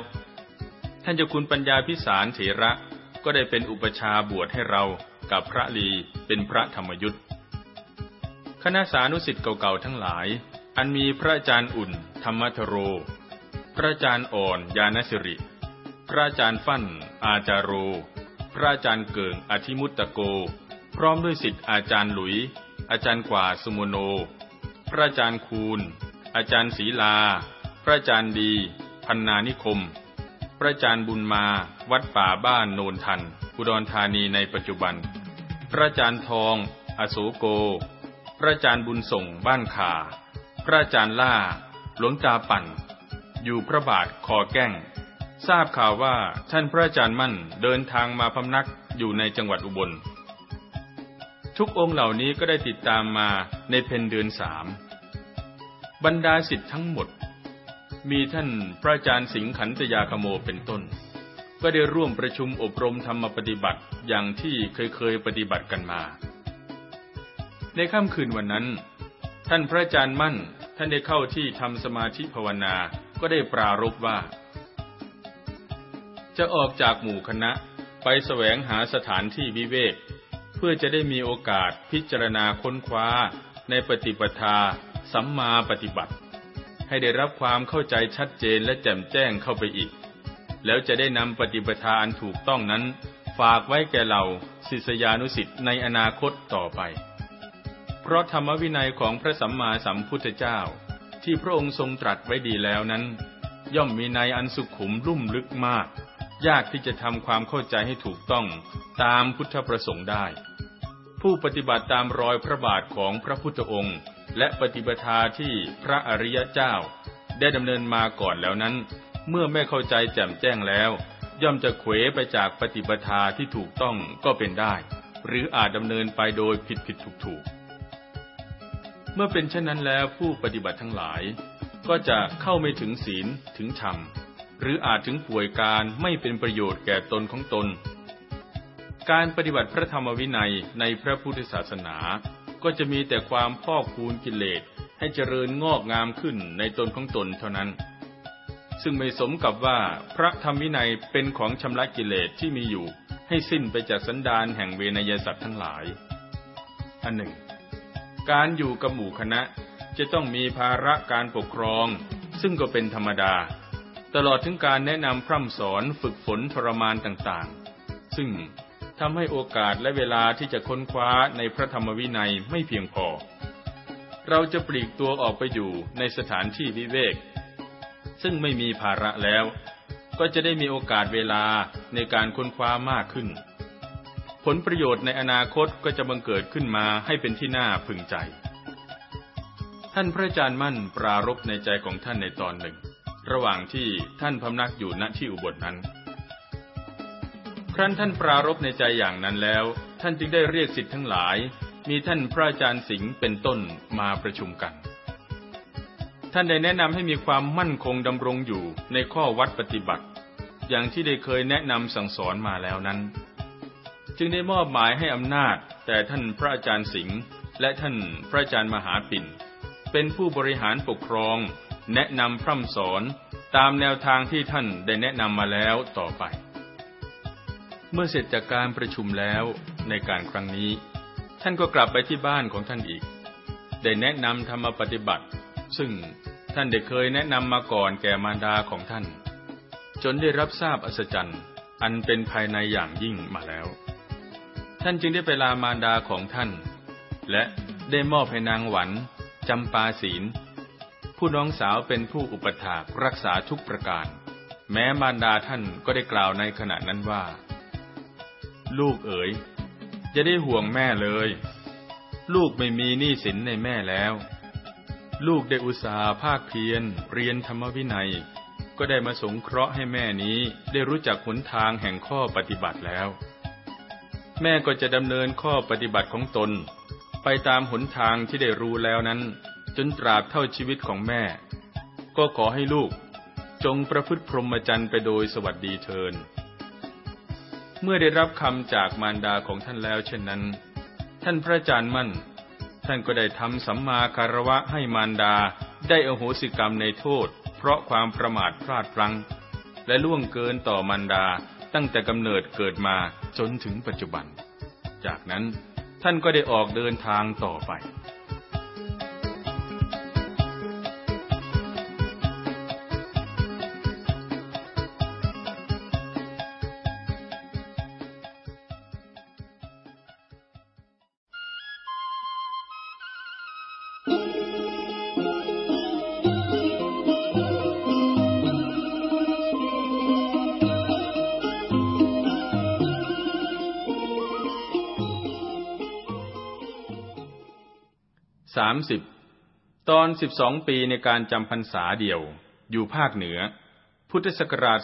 Speaker 1: ท่านเจ้าคุณปัญญาพิสารเถระก็ได้เป็นอุปชาบวชให้เรากับพระลีเป็นพระธรรมยุทธ์คณะสานุสิทธิ์เก่าๆทั้งหลาย อันมีพระอาจารย์อุ่น ธรรมทโร พระอาจารย์อ่อนยานสิริ พระอาจารย์ฟั่นอาจารโรพระอาจารย์เกิงอธิมุตตะโก พร้อมด้วยสิทธิ์อาจารย์หลุย อาจารย์กว่าสุโมโน พระอาจารย์คูณอาจารย์ศรีลา พระอาจารย์ดี พันนานิคม พระอาจารย์บุญมา วัดป่าบ้านโนนทัน อุดรธานีในปัจจุบัน พระอาจารย์ทอง อโศโก พระอาจารย์บุญส่ง บ้านขาพระอาจารย์ล่า หลวงตาปั่น อยู่พระบาทคอแก้งทราบข่าวว่าท่านพระอาจารย์มั่นเดินทางมาพำนักอยู่ในจังหวัดอุบล ทุกองค์เหล่านี้ก็ได้ติดตามมาในเพนเดือนสามบรรดาสิทธิ์ทั้งหมด มีท่านพระอาจารย์สิงขันตยาคโมเป็นต้น ก็ได้ร่วมประชุมอบรมธรรมปฏิบัติอย่างที่เคยเคยปฏิบัติกันมา ในค่ำคืนวันนั้นท่านพระอาจารย์มั่น ท่านได้เข้าที่ทำสมาธิภาวนา ก็ได้ปรารบว่าจะออกจากหมู่คณะไปแสวงหาสถานที่วิเวกเพื่อจะได้มีโอกาสพิจารณาค้นคว้าในปฏิปทา สัมมาปฏิบัติ ให้ได้รับความเข้าใจชัดเจนและแจ่มแจ้งเข้าไปอีก แล้วจะได้นำปฏิปทาอันถูกต้องนั้น ฝากไว้แก่เหล่า ศิษยานุสิ์ในอนาคตต่อไป เพราะธรรมวินัยของพระสัมมาสัมพุทธเจ้า ที่พระองค์ทรงตรัสไว้ดีแล้วนั้น ย่อมมีในอันสุขุมลุ่มลึกมากยากที่จะทำความเข้าใจให้ถูกต้องตามพุทธประสงค์ได้ ผู้ปฏิบัติตามรอยพระบาทของพระพุทธองค์ และปฏิบัติที่พระอริยเจ้า ได้ดำเนินมาก่อนแล้วนั้น เมื่อไม่เข้าใจแจ่มแจ้งแล้ว ย่อมจะเขวไปจากปฏิบัติที่ถูกต้องก็เป็นได้ หรืออาจดำเนินไปโดยผิดผิดถูกถูกเมื่อเป็นเช่นนั้นแล้ว ผู้ปฏิบัติทั้งหลาย ก็จะเข้าไม่ถึงศีลถึงธรรมหรืออาจถึงป่วยการไม่เป็นประโยชน์แก่ตนของตน การปฏิบัติพระธรรมวินัยในพระพุทธศาสนา ก็จะมีแต่ความพอกพูนกิเลสให้เจริญงอกงามขึ้นในตนของตนเท่านั้น ซึ่งไม่สมกับว่าพระธรรมวินัยเป็นของชำระกิเลสที่มีอยู่ ให้สิ้นไปจากสันดานแห่งเวนยสัตว์ทั้งหลายอันหนึ่ง การอยู่กับหมู่คณะจะต้องมีภาระการปกครอง ซึ่งก็เป็นธรรมดาตลอดถึงการแนะนำพร่ำสอนฝึกฝนทรมานต่างๆ ซึ่งทำให้โอกาสและเวลาที่จะค้นคว้าในพระธรรมวินัยไม่เพียงพอ เราจะปลีกตัวออกไปอยู่ในสถานที่วิเวก ซึ่งไม่มีภาระแล้ว ก็จะได้มีโอกาสเวลาในการค้นคว้ามากขึ้น ผลประโยชน์ในอนาคตก็จะบังเกิดขึ้นมาให้เป็นที่น่าพึงใจ ท่านพระอาจารย์มั่นปรารบในใจของท่านในตอนหนึ่งระหว่างที่ท่านพำนักอยู่ณที่อุบลนั้น ครั้นท่านปรารบในใจอย่างนั้นแล้ว ท่านจึงได้เรียกสิทธิ์ทั้งหลาย มีท่านพระอาจารย์สิงห์เป็นต้นมาประชุมกัน ท่านได้แนะนำให้มีความมั่นคงดำรงอยู่ในข้อวัดปฏิบัติอย่างที่ได้เคยแนะนำสั่งสอนมาแล้วนั้น จึงได้มอบหมายให้อำนาจแต่ท่านพระอาจารย์สิงห์และท่านพระอาจารย์มหาปิ่น เป็นผู้บริหารปกครองแนะนำพร่ำสอนตามแนวทางที่ท่านได้แนะนำมาแล้วต่อไป เมื่อเสร็จจากการประชุมแล้วในการครั้งนี้ ท่านก็กลับไปที่บ้านของท่านอีก ได้แนะนำธรรมปฏิบัติ ซึ่งท่านได้เคยแนะนำมาก่อนแก่มารดาของท่าน จนได้รับทราบอัศจรรย์อันเป็นภายในอย่างยิ่งมาแล้ว ท่านจึงได้ไปลามารดาของท่าน และได้มอบให้นางหวันจำปาศีลผู้น้องสาวเป็นผู้อุปถากรักษาทุกประการ แม้มารดาท่านก็ได้กล่าวในขณะนั้นว่า ลูกเอ๋ย จะได้ห่วงแม่เลย ลูกไม่มีหนี้สินในแม่แล้ว ลูกได้อุตสาห์ภาคเพียรเรียนธรรมวินัย ก็ได้มาสงเคราะห์ให้แม่นี้ ได้รู้จักหนทางแห่งข้อปฏิบัติแล้ว แม่ก็จะดำเนินข้อปฏิบัติของตน ไปตามหนทางที่ได้รู้แล้วนั้นจนตราบเท่าชีวิตของแม่ ก็ขอให้ลูกจงประพฤติพรหมจรรย์ไปโดยสวัสดีเทินเมื่อได้รับคำจากมารดาของท่านแล้วเช่นนั้น ท่านพระอาจารย์มั่น ท่านก็ได้ทำสัมมาคารวะให้มารดาได้อโหสิกรรมในโทษเพราะความประมาทพลาดพลั้งและล่วงเกินต่อมารดาตั้งแต่กำเนิดเกิดมาจนถึงปัจจุบัน จากนั้นท่านก็ได้ออกเดินทางต่อไปสามสิบตอนสิบสองปีในการจำพรรษาเดียวอยู่ภาคเหนือ พุทธศักราช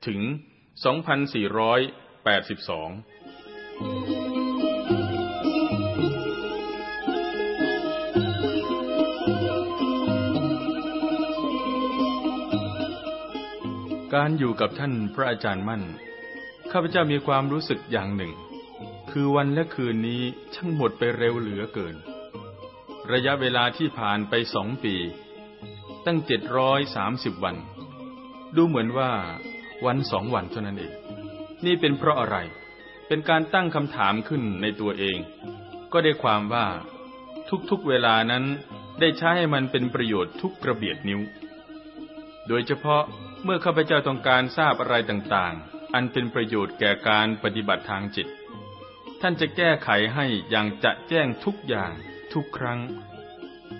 Speaker 1: 2471 ถึง 2482 การอยู่กับท่านพระอาจารย์มั่น ข้าพเจ้ามีความรู้สึกอย่างหนึ่งคือวันและคืนนี้ช่างหมดไปเร็วเหลือเกิน ระยะเวลาที่ผ่านไปสองปี ตั้งเจ็ดร้อยสามสิบวัน ดูเหมือนว่า วันสองวันเท่านั้นเอง นี่เป็นเพราะอะไรเป็นการตั้งคำถามขึ้นในตัวเอง ก็ได้ความว่า ทุกๆเวลานั้นได้ใช้ให้มันเป็นประโยชน์ทุกกระเบียดนิ้ว โดยเฉพาะเมื่อข้าพเจ้าต้องการทราบอะไรต่างๆ อันเป็นประโยชน์แก่การปฏิบัติทางจิตท่านจะแก้ไขให้อย่างจะแจ้งทุกอย่าง ทุกครั้ง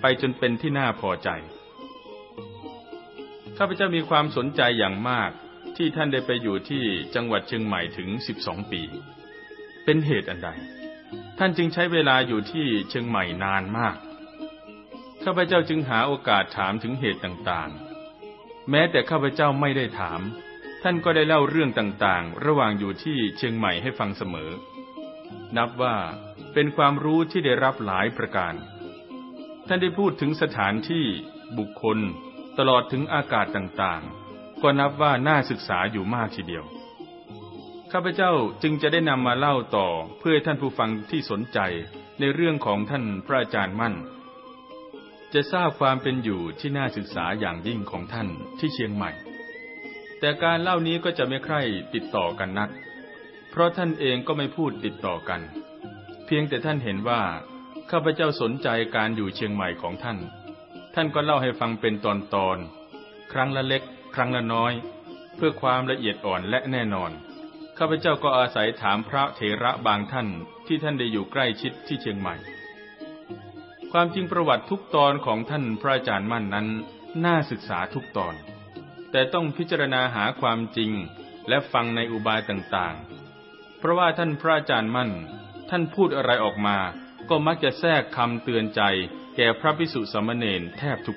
Speaker 1: ไปจนเป็นที่น่าพอใจ ข้าพเจ้ามีความสนใจอย่างมากที่ท่านได้ไปอยู่ที่จังหวัดเชียงใหม่ถึงสสิบองปี เป็นเหตุอันใด ท่านจึงใช้เวลาอยู่ที่เชียงใหม่นานมาก ข้าพเจ้าจึงหาโอกาสถามถึงเหตุต่างๆ แม้แต่ข้าพเจ้าไม่ได้ถาม ท่านก็ได้เล่าเรื่องต่างๆ ระหว่างอยู่ที่เชียงใหม่ให้ฟังเสมอนับว่าเป็นความรู้ที่ได้รับหลายประการ ท่านได้พูดถึงสถานที่บุคคล ตลอดถึงอากาศต่างๆ ก็นับว่าน่าศึกษาอยู่มากทีเดียว ข้าพเจ้าจึงจะได้นำมาเล่าต่อเพื่อท่านผู้ฟังที่สนใจในเรื่องของท่านพระอาจารย์มั่น จะทราบความเป็นอยู่ที่น่าศึกษาอย่างยิ่งของท่านที่เชียงใหม่ แต่การเล่านี้ก็จะไม่ใคร่ติดต่อกันนักเพราะท่านเองก็ไม่พูดติดต่อกัน เพียงแต่ท่านเห็นว่าข้าพเจ้าสนใจการอยู่เชียงใหม่ของท่าน ท่านก็เล่าให้ฟังเป็นตอนๆ ครั้งละเล็ก ครั้งละน้อย เพื่อความละเอียดอ่อนและแน่นอน ข้าพเจ้าก็อาศัยถามพระเถระบางท่าน ที่ท่านได้อยู่ใกล้ชิดที่เชียงใหม่ ความจริงประวัติทุกตอนของท่านพระอาจารย์มั่นนั้น น่าศึกษาทุกตอน แต่ต้องพิจารณาหาความจริงและฟังในอุบายต่างๆพราะว่าท่านพระอาจารย์มั่น ท่านพูดอะไรออกมา ก็มักจะแทรกคำเตือนใจ แก่พระพิสุสมณเณรแทบท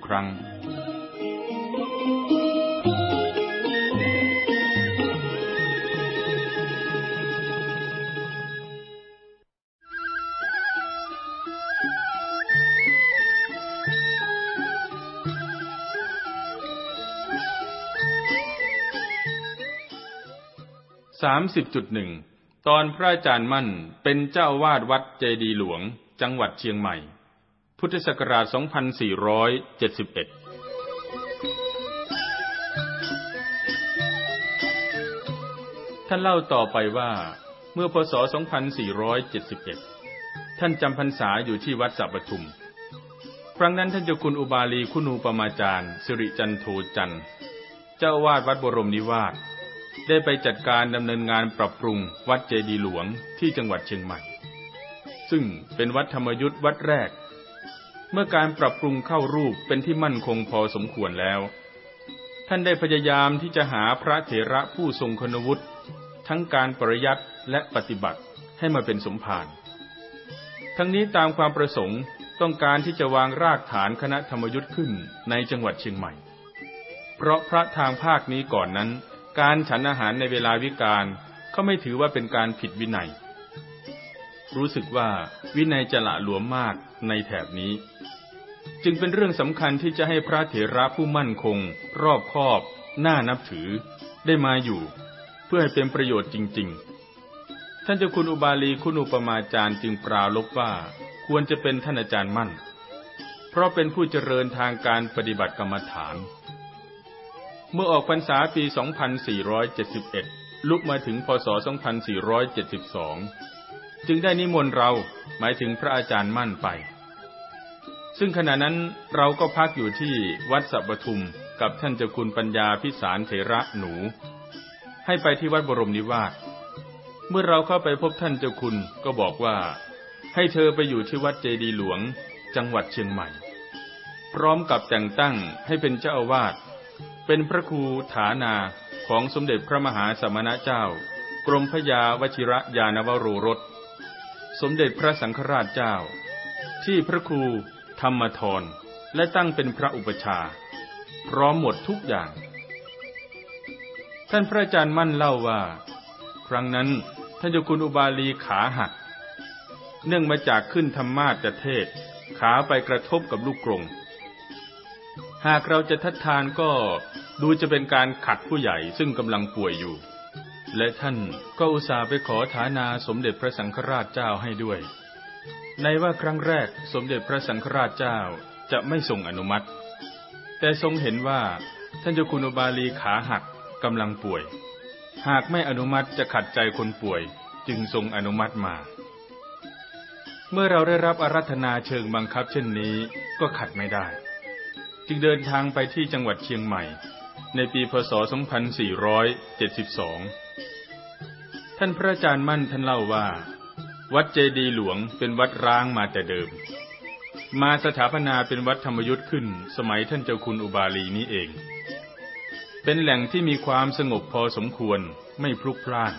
Speaker 1: ุกครั้งสสามิบจุดหนึ่งตอนพระอาจารย์มั่นเป็นเจ้าวาดวัดเจดีหลวง จังหวัดเชียงใหม่ พุทธศักราช 2471 ท่านเล่าต่อไปว่าเมื่อพศ 2471 ท่านจำพรรษาอยู่ที่วัดสัปทุมครั้งนั้นท่านเจ้าคุณอุบาลีคุณูปมาจารย์ สิริจันโทจันเจ้าวาดวัดบรมนิวาสได้ไปจัดการดำเนินงานปรับปรุงวัดเจดีหลวงที่จังหวัดเชียงใหม่ ซึ่งเป็นวัดธรรมยุทธ์วัดแรก เมื่อการปรับปรุงเข้ารูปเป็นที่มั่นคงพอสมควรแล้ว ท่านได้พยายามที่จะหาพระเถระผู้ทรงคุณวุฒิทั้งการปริยัติและปฏิบัติให้มาเป็นสมภาร ทั้งนี้ตามความประสงค์ต้องการที่จะวางรากฐานคณะธรรมยุทธ์ขึ้นในจังหวัดเชียงใหม่ เพราะพระทางภาคนี้ก่อนนั้นการฉันอาหารในเวลาวิกาเก็ไม่ถือว่าเป็นการผิดวินัย รู้สึกว่าวินัยจะละหลวมมากในแถบนี้ จึงเป็นเรื่องสำคัญที่จะให้พระเถระผู้มั่นคง รอบคอบ น่านับถือได้มาอยู่ เพื่อให้เป็นประโยชน์จริง ๆ ท่านเจ้าคุณอุบาลีคุณอุปมาจารย์จึงปราลบว่าควรจะเป็นท่านอาจารย์มั่น เพราะเป็นผู้เจริญทางการปฏิบัติกรรมฐานเมื่อออกพรรษาปี 2471 ลุกมาถึงพศ 2472 จึงได้นิมนต์เรา หมายถึงพระอาจารย์มั่นไป ซึ่งขณะนั้นเราก็พักอยู่ที่วัดสัปทุม กับท่านเจ้าคุณปัญญาพิสารเถระหนู ให้ไปที่วัดบรมนิวาสเมื่อเราเข้าไปพบท่านเจ้าคุณก็บอกว่าให้เธอไปอยู่ที่วัดเจดีหลวงจังหวัดเชียงใหม่ พร้อมกับแต่งตั้งให้เป็นเจ้าอาวาสเป็นพระครูฐานาของสมเด็จพระมหาสมณเจ้า กรมพยาวชิระยานวโรรสสมเด็จพระสังฆราชเจ้า ที่พระครูธรรมทรและตั้งเป็นพระอุปชาพร้อมหมดทุกอย่าง ท่านพระอาจารย์มั่นเล่าว่า ครั้งนั้นท่านเจ้าคุณอุบาลีขาหักเนื่องมาจากขึ้นธรรมาตเทศ ขาไปกระทบกับลูกกรงหากเราจะทัดทานก็ดูจะเป็นการขัดผู้ใหญ่ซึ่งกำลังป่วยอยู่ และท่านก็อุตส่าห์ไปขอฐานาสมเด็จพระสังฆราชเจ้าให้ด้วย ในว่าครั้งแรกสมเด็จพระสังฆราชเจ้าจะไม่ทรงอนุมัติแต่ทรงเห็นว่าท่านเจ้าคุณอบาลีขาหักกำลังป่วย หากไม่อนุมัติจะขัดใจคนป่วย จึงทรงอนุมัติมา เมื่อเราได้รับอารัธนาเชิงบังคับเช่นนี้ก็ขัดไม่ได้จึงเดินทางไปที่จังหวัดเชียงใหม่ ในปีพศ 2472 ท่านพระอาจารย์มั่นท่านเล่าว่า วัดเจดีหลวงเป็นวัดร้างมาแต่เดิม มาสถาปนาเป็นวัดธรรมยุทธ์ขึ้นสมัยท่านเจ้าคุณอุบาลีนี้เอง เป็นแหล่งที่มีความสงบพอสมควรไม่พลุกพล่าน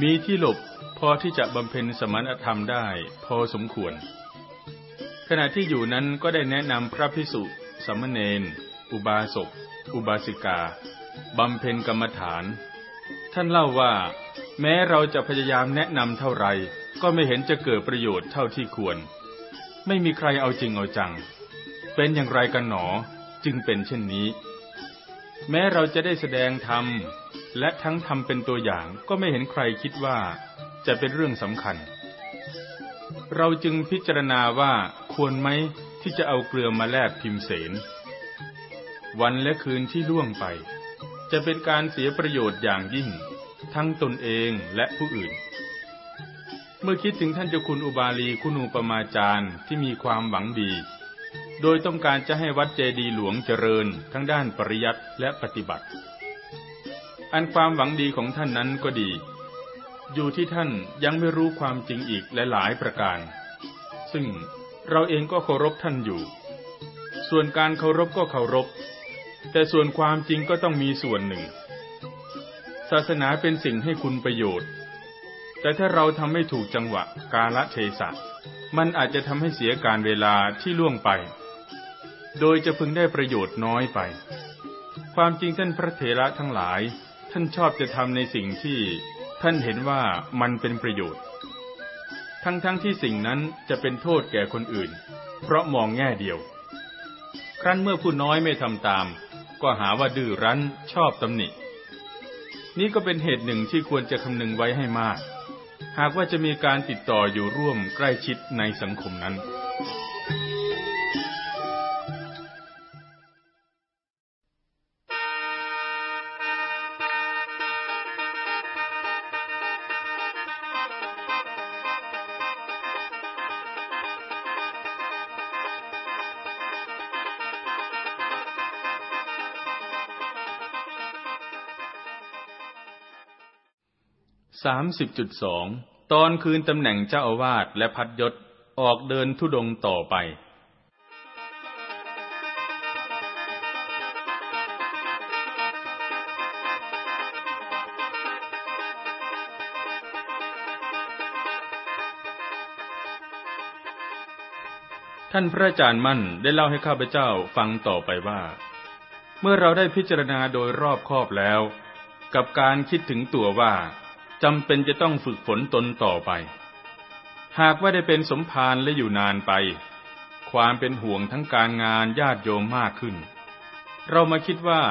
Speaker 1: มีที่หลบพอที่จะบำเพ็ญสมณธรรมได้พอสมควร ขณะที่อยู่นั้นก็ได้แนะนำพระพิสุสมณเณรอุบาสก อุบาสิกา บำเพ็ญกรรมฐาน ท่านเล่าว่า แม้เราจะพยายามแนะนำเท่าไรก็ไม่เห็นจะเกิดประโยชน์เท่าที่ควร ไม่มีใครเอาจริงเอาจัง เป็นอย่างไรกันหนอ จึงเป็นเช่นนี้ แม้เราจะได้แสดงธรรม และทั้งทำเป็นตัวอย่าง ก็ไม่เห็นใครคิดว่า จะเป็นเรื่องสำคัญ เราจึงพิจารณาว่า ควรไหมที่จะเอาเกลือมาแลกพิมเสนวันและคืนที่ล่วงไป จะเป็นการเสียประโยชน์อย่างยิ่ง ทั้งตนเองและผู้อื่น เมื่อคิดถึงท่านเจ้าคุณอุบาลีคุณูปมาจารย์ที่มีความหวังดี โดยต้องการจะให้วัดเจดีหลวงเจริญทั้งด้านปริยัติและปฏิบัติ อันความหวังดีของท่านนั้นก็ดี อยู่ที่ท่านยังไม่รู้ความจริงอีกหลายประการ ซึ่งเราเองก็เคารพท่านอยู่ ส่วนการเคารพก็เคารพ แต่ส่วนความจริงก็ต้องมีส่วนหนึ่ง ศาสนาเป็นสิ่งให้คุณประโยชน์ แต่ถ้าเราทำไม่ถูกจังหวะกาลเทศะมันอาจจะทำให้เสียการเวลาที่ล่วงไป โดยจะพึงได้ประโยชน์น้อยไป ความจริงท่านพระเถระทั้งหลาย ท่านชอบจะทำในสิ่งที่ท่านเห็นว่ามันเป็นประโยชน์ทั้งๆทที่สิ่งนั้นจะเป็นโทษแก่คนอื่น เพราะมองแง่เดียว ครั้นเมื่อผู้น้อยไม่ทำตาม ก็หาว่าดื้อรั้นชอบตำหนิ นี่ก็เป็นเหตุหนึ่งที่ควรจะคำนึงไว้ให้มาก หากว่าจะมีการติดต่ออยู่ร่วมใกล้ชิดในสังคมนั้นสามสิบจุดสอง ตอนคืนตำแหน่งเจ้าอาวาสและพัดยศออกเดินทุดงต่อไป ท่านพระอาจารย์มั่นได้เล่าให้ข้าพเจ้าฟังต่อไปว่า เมื่อเราได้พิจารณาโดยรอบคอบแล้วกับการคิดถึงตัวว่าจำเป็นจะต้องฝึกฝนตนต่อไป หากว่าได้เป็นสมภารและอยู่นานไป ความเป็นห่วงทั้งการงานญาติโยมมากขึ้น เรามาคิดว่า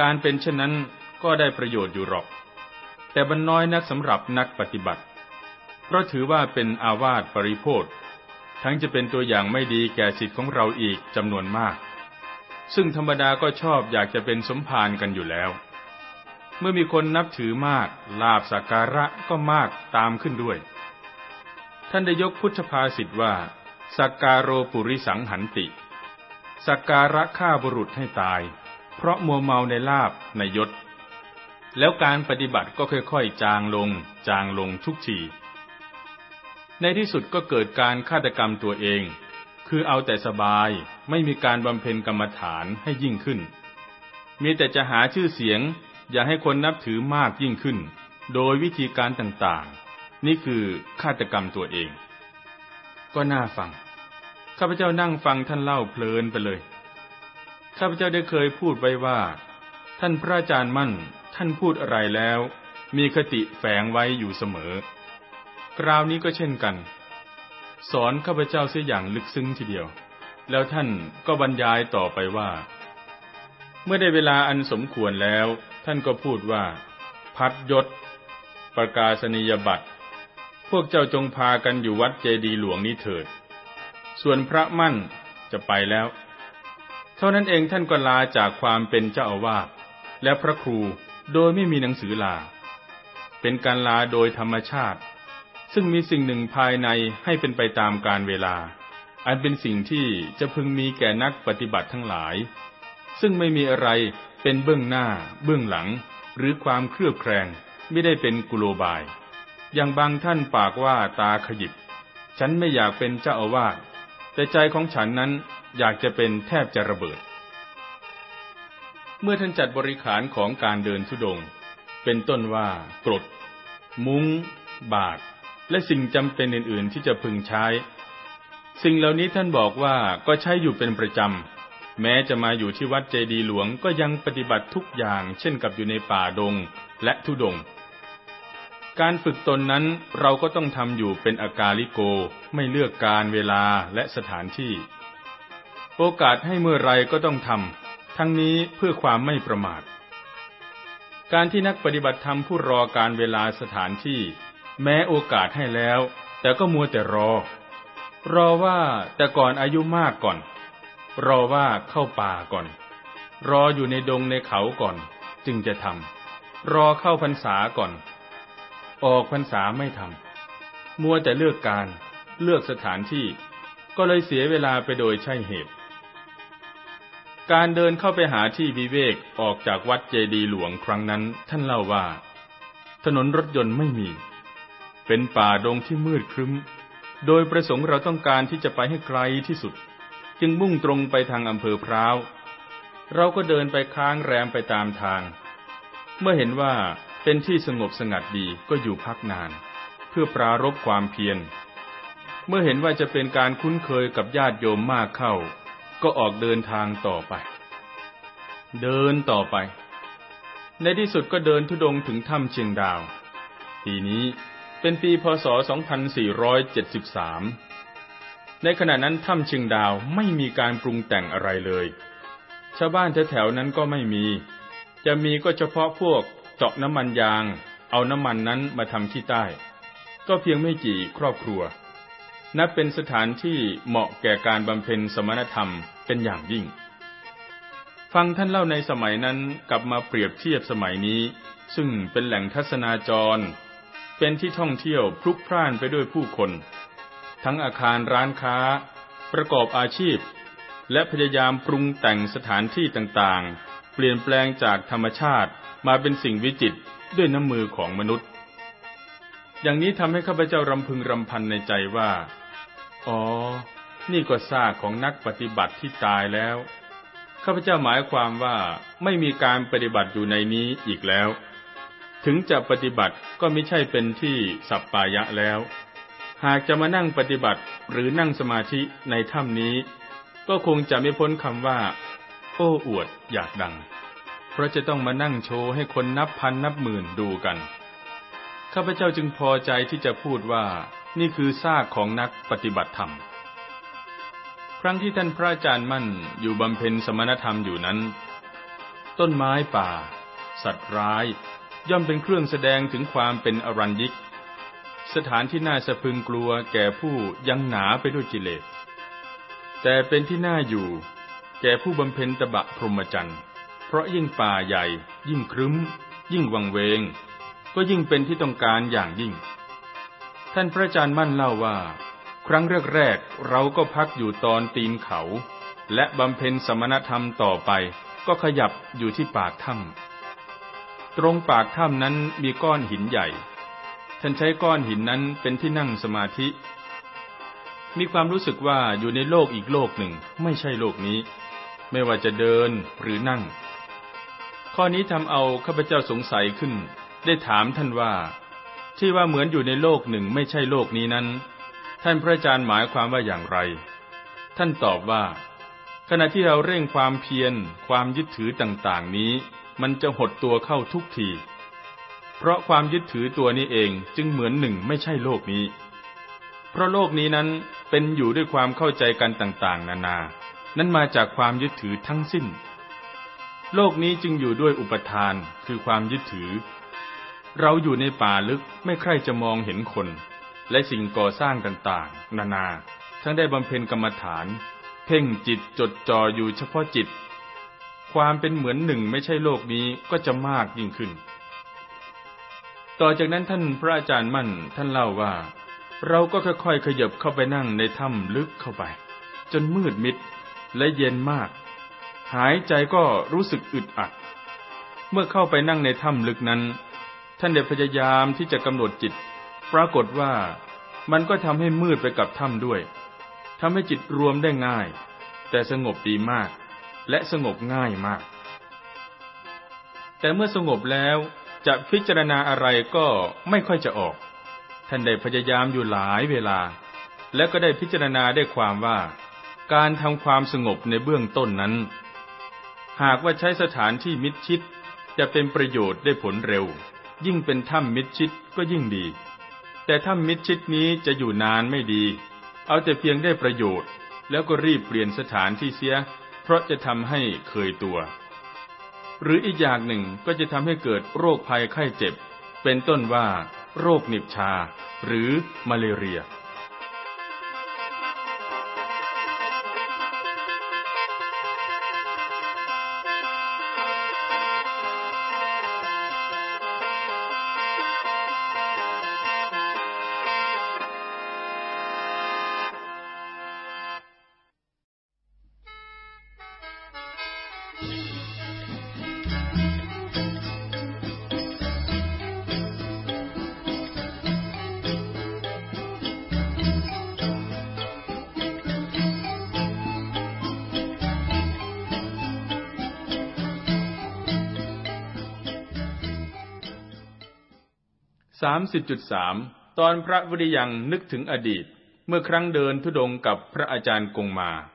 Speaker 1: การเป็นเช่นนั้นก็ได้ประโยชน์อยู่หรอก แต่บรรน้อยนักสำหรับนักปฏิบัติ เพราะถือว่าเป็นอาวาสปริโภคทั้งจะเป็นตัวอย่างไม่ดีแก่สิทธิ์ของเราอีกจำนวนมาก ซึ่งธรรมดาก็ชอบอยากจะเป็นสมภารกันอยู่แล้วเมื่อมีคนนับถือมาก ลาบสักการะก็มากตามขึ้นด้วย ท่านได้ยกพุทธภาษิตว่าสักการโรปุริสังหันติ สักการะฆ่าบุรุษให้ตาย เพราะมัวเมาในลาบในยศ แล้วการปฏิบัติก็ค่อยๆ จางลง จางลงทุกทีในที่สุดก็เกิดการฆาตกรรมตัวเอง คือเอาแต่สบายไม่มีการบำเพ็ญกรรมฐานให้ยิ่งขึ้น มีแต่จะหาชื่อเสียงอย่าให้คนนับถือมากยิ่งขึ้น โดยวิธีการต่างๆ นี่คือฆาตกรรมตัวเอง ก็น่าฟัง ข้าพเจ้านั่งฟังท่านเล่าเพลินไปเลย ข้าพเจ้าได้เคยพูดไว้ว่า ท่านพระอาจารย์มั่นท่านพูดอะไรแล้ว มีคติแฝงไว้อยู่เสมอ คราวนี้ก็เช่นกัน สอนข้าพเจ้าเสียอย่างลึกซึ้งทีเดียว แล้วท่านก็บรรยายต่อไปว่า เมื่อได้เวลาอันสมควรแล้วท่านก็พูดว่าพัดยศ ประกาศนียบัตรพวกเจ้าจงพากันอยู่วัดเจดีหลวงนี้เถิด ส่วนพระมั่นจะไปแล้ว เท่านั้นเองท่านก็ลาจากความเป็นเจ้าอาวาสและพระครูโดยไม่มีหนังสือลา เป็นการลาโดยธรรมชาติ ซึ่งมีสิ่งหนึ่งภายในให้เป็นไปตามการเวลาอันเป็นสิ่งที่จะพึงมีแก่นักปฏิบัติทั้งหลาย ซึ่งไม่มีอะไรเป็นเบื้องหน้า เบื้องหลัง หรือความเครือบแคลงไม่ได้เป็นกุโลบาย อย่างบางท่านปากว่าตาขยิบ ฉันไม่อยากเป็นเจ้าอาวาสแต่ใจของฉันนั้นอยากจะเป็นแทบจะระเบิด เมื่อท่านจัดบริขารของการเดินทุดง เป็นต้นว่ากรด มุง้ง บาดและสิ่งจำเป็นอื่น ๆ ที่จะพึงใช้ สิ่งเหล่านี้ท่านบอกว่าก็ใช้อยู่เป็นประจำแม้จะมาอยู่ที่วัดเจดีหลวงก็ยังปฏิบัติทุกอย่างเช่นกับอยู่ในป่าดงและทุดง การฝึกตนนั้นเราก็ต้องทำอยู่เป็นอากาลิโกไม่เลือกการเวลาและสถานที่ โอกาสให้เมื่อไรก็ต้องทำทั้งนี้เพื่อความไม่ประมาทการที่นักปฏิบัติธรรมผู้รอการเวลาสถานที่ แม้โอกาสให้แล้ว แต่ก็มัวแต่รอ รอว่าแต่ก่อนอายุมากก่อนรอว่าเข้าป่าก่อน รออยู่ในดงในเขาก่อนจึงจะทำรอเข้าพรรษาก่อน ออกพรรษาไม่ทำมัวแต่เลือกการเลือกสถานที่ ก็เลยเสียเวลาไปโดยใช่เหตุ การเดินเข้าไปหาที่วิเวกออกจากวัดเจดีหลวงครั้งนั้นท่านเล่าว่า ถนนรถยนต์ไม่มี เป็นป่าดงที่มืดครึ้ม โดยประสงค์เราต้องการที่จะไปให้ไกลที่สุดจึงมุ่งตรงไปทางอำเภอพร้าว เราก็เดินไปค้างแรมไปตามทาง เมื่อเห็นว่าเป็นที่สงบสงัดดีก็อยู่พักนาน เพื่อปรารบความเพียรเมื่อเห็นว่าจะเป็นการคุ้นเคยกับญาติโยมมากเข้า ก็ออกเดินทางต่อไป เดินต่อไป ในที่สุดก็เดินทุดงถึงถ้ำเชียงดาว ปีนี้เป็นปีพศ 2473ในขณะนั้นถ้ำเชียงดาวไม่มีการปรุงแต่งอะไรเลย ชาวบ้านแถวๆนั้นก็ไม่มี จะมีก็เฉพาะพวกเจาะน้ำมันยาง เอาน้ำมันนั้นมาทำที่ใต้ ก็เพียงไม่กี่ครอบครัว นับเป็นสถานที่เหมาะแก่การบำเพ็ญสมณธรรมเป็นอย่างยิ่ง ฟังท่านเล่าในสมัยนั้นกลับมาเปรียบเทียบสมัยนี้ ซึ่งเป็นแหล่งทัศนาจร เป็นที่ท่องเที่ยวพลุกพล่านไปด้วยผู้คนทั้งอาคารร้านค้า ประกอบอาชีพ และพยายามปรุงแต่งสถานที่ต่างๆ เปลี่ยนแปลงจากธรรมชาติมาเป็นสิ่งวิจิตรด้วยน้ำมือของมนุษย์ อย่างนี้ทำให้ข้าพเจ้ารำพึงรำพันในใจว่า อ๋อ นี่ก็ซากของนักปฏิบัติที่ตายแล้ว ข้าพเจ้าหมายความว่าไม่มีการปฏิบัติอยู่ในนี้อีกแล้ว ถึงจะปฏิบัติก็ไม่ใช่เป็นที่สัปปายะแล้วหากจะมานั่งปฏิบัติหรือนั่งสมาธิในถ้ำนี้ ก็คงจะไม่พ้นคำว่าโอ้อวดอยากดังเพราะจะต้องมานั่งโชว์ให้คนนับพันนับหมื่นดูกันข้าพเจ้าจึงพอใจที่จะพูดว่านี่คือซากของนักปฏิบัติธรรม ครั้งที่ท่านพระอาจารย์มั่นอยู่บำเพ็ญสมณธรรมอยู่นั้น ต้นไม้ป่า สัตว์ร้าย ย่อมเป็นเครื่องแสดงถึงความเป็นอรัญยิกสถานที่น่าสะพึงกลัวแก่ผู้ยังหนาไปด้วยกิเลส แต่เป็นที่น่าอยู่แก่ผู้บำเพ็ญตบะพรหมจรรย์ เพราะยิ่งป่าใหญ่ ยิ่งครึ้ม ยิ่งวังเวง ก็ยิ่งเป็นที่ต้องการอย่างยิ่ง ท่านพระอาจารย์มั่นเล่าว่า ครั้งแรกๆเราก็พักอยู่ตอนตีนเขา และบำเพ็ญสมณธรรมต่อไปก็ขยับอยู่ที่ปากถ้ำตรงปากถ้ำนั้นมีก้อนหินใหญ่ท่านใช้ก้อนหินนั้นเป็นที่นั่งสมาธิ มีความรู้สึกว่าอยู่ในโลกอีกโลกหนึ่ง ไม่ใช่โลกนี้ ไม่ว่าจะเดินหรือนั่ง ข้อนี้ทำเอาข้าพเจ้าสงสัยขึ้น ได้ถามท่านว่าที่ว่าเหมือนอยู่ในโลกหนึ่งไม่ใช่โลกนี้นั้น ท่านพระอาจารย์หมายความว่าอย่างไร ท่านตอบว่า ขณะที่เราเร่งความเพียรความยึดถือต่างๆ นี้ มันจะหดตัวเข้าทุกทีเพราะความยึดถือตัวนี้เองจึงเหมือนหนึ่งไม่ใช่โลกนี้ เพราะโลกนี้นั้นเป็นอยู่ด้วยความเข้าใจกันต่าง ๆ นานา นั้นมาจากความยึดถือทั้งสิ้น โลกนี้จึงอยู่ด้วยอุปทานคือความยึดถือ เราอยู่ในป่าลึกไม่ใครจะมองเห็นคน และสิ่งก่อสร้างต่าง ๆ นานา ทั้งได้บำเพ็ญกรรมฐาน เพ่งจิตจดจ่ออยู่เฉพาะจิต ความเป็นเหมือนหนึ่งไม่ใช่โลกนี้ก็จะมากยิ่งขึ้นต่อจากนั้นท่านพระอาจารย์มั่น ท่านเล่าว่า เราก็ค่อยๆขยับเข้าไปนั่งในถ้ำลึกเข้าไป จนมืดมิดและเย็นมาก หายใจก็รู้สึกอึดอัด เมื่อเข้าไปนั่งในถ้ำลึกนั้น ท่านเดพยายามที่จะกำหนดจิต ปรากฏว่ามันก็ทำให้มืดไปกับถ้ำด้วยทำให้จิตรวมได้ง่าย แต่สงบดีมาก และสงบง่ายมาก แต่เมื่อสงบแล้วจะพิจารณาอะไรก็ไม่ค่อยจะออก ท่านได้พยายามอยู่หลายเวลา และก็ได้พิจารณาได้ความว่า การทำความสงบในเบื้องต้นนั้น หากว่าใช้สถานที่มิดชิดจะเป็นประโยชน์ได้ผลเร็ว ยิ่งเป็นถ้ำมิดชิด ก็ยิ่งดี แต่ถ้ำมิดชิดนี้จะอยู่นานไม่ดี เอาแต่เพียงได้ประโยชน์ แล้วก็รีบเปลี่ยนสถานที่เสีย เพราะจะทำให้เคยตัวหรืออีกอย่างหนึ่งก็จะทำให้เกิดโรคภัยไข้เจ็บ เป็นต้นว่าโรคหนิบชาหรือมาเลเรียสามตอนพระวิริยังนึกถึงอดีตเมื่อครั้งเดินทุดงกับพระอาจารย์กงมา เ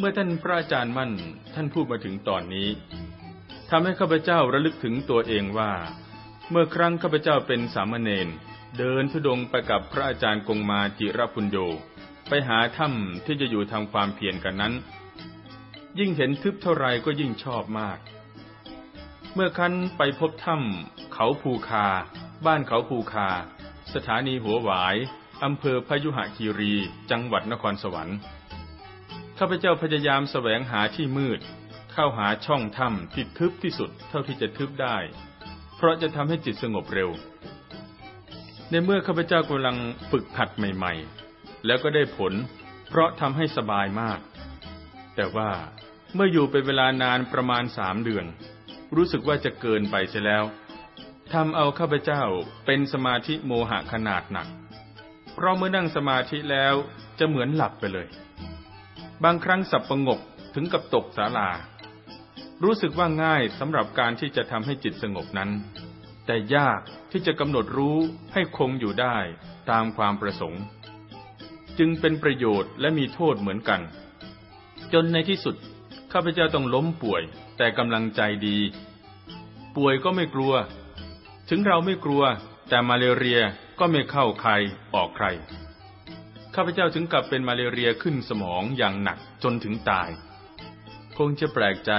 Speaker 1: มื่อท่านพระอาจารย์มั่นท่านพูดมาถึงตอนนี้ทำให้ข้าพเจ้าระลึกถึงตัวเองว่าเมื่อครั้งข้าพเจ้าเป็นสามเณรเดินทุดงไปกับพระอาจารย์กงมาจิรพุญโย ไปหาถ้ำที่จะอยู่ทำความเพียรกันนั้น ยิ่งเห็นทึบเท่าไรก็ยิ่งชอบมาก เมื่อคั้นไปพบถ้ำเขาภูคา บ้านเขาภูคา สถานีหัวหวายอำเภอพยุหคีรี จังหวัดนครสวรรค์ข้าพเจ้าพยายามแสวงหาที่มืด เข้าหาช่องถ้ำที่ทึบที่สุดเท่าที่จะทึบได้ เพราะจะทำให้จิตสงบเร็วในเมื่อข้าพเจ้ากำลังฝึกหัดใหม่ๆ แล้วก็ได้ผล เพราะทำให้สบายมาก แต่ว่าเมื่ออยู่เป็นเวลานานประมาณสามเดือน รู้สึกว่าจะเกินไปเสียแล้ว ทำเอาข้าพเจ้าเป็นสมาธิโมหะขนาดหนัก เพราะเมื่อนั่งสมาธิแล้วจะเหมือนหลับไปเลย บางครั้งสับประงกถึงกับตกสาลา รู้สึกว่าง่ายสำหรับการที่จะทำให้จิตสงบนั้นแต่ยากที่จะกำหนดรู้ให้คงอยู่ได้ตามความประสงค์ จึงเป็นประโยชน์และมีโทษเหมือนกัน จนในที่สุด ข้าพเจ้าต้องล้มป่วยแต่กำลังใจดี ป่วยก็ไม่กลัวถึงเราไม่กลัวแต่มาเลเรียก็ไม่เข้าใครออกใคร ข้าพเจ้าถึงกับเป็นมาเลเรียขึ้นสมองอย่างหนักจนถึงตาย คงจะแปลกใจ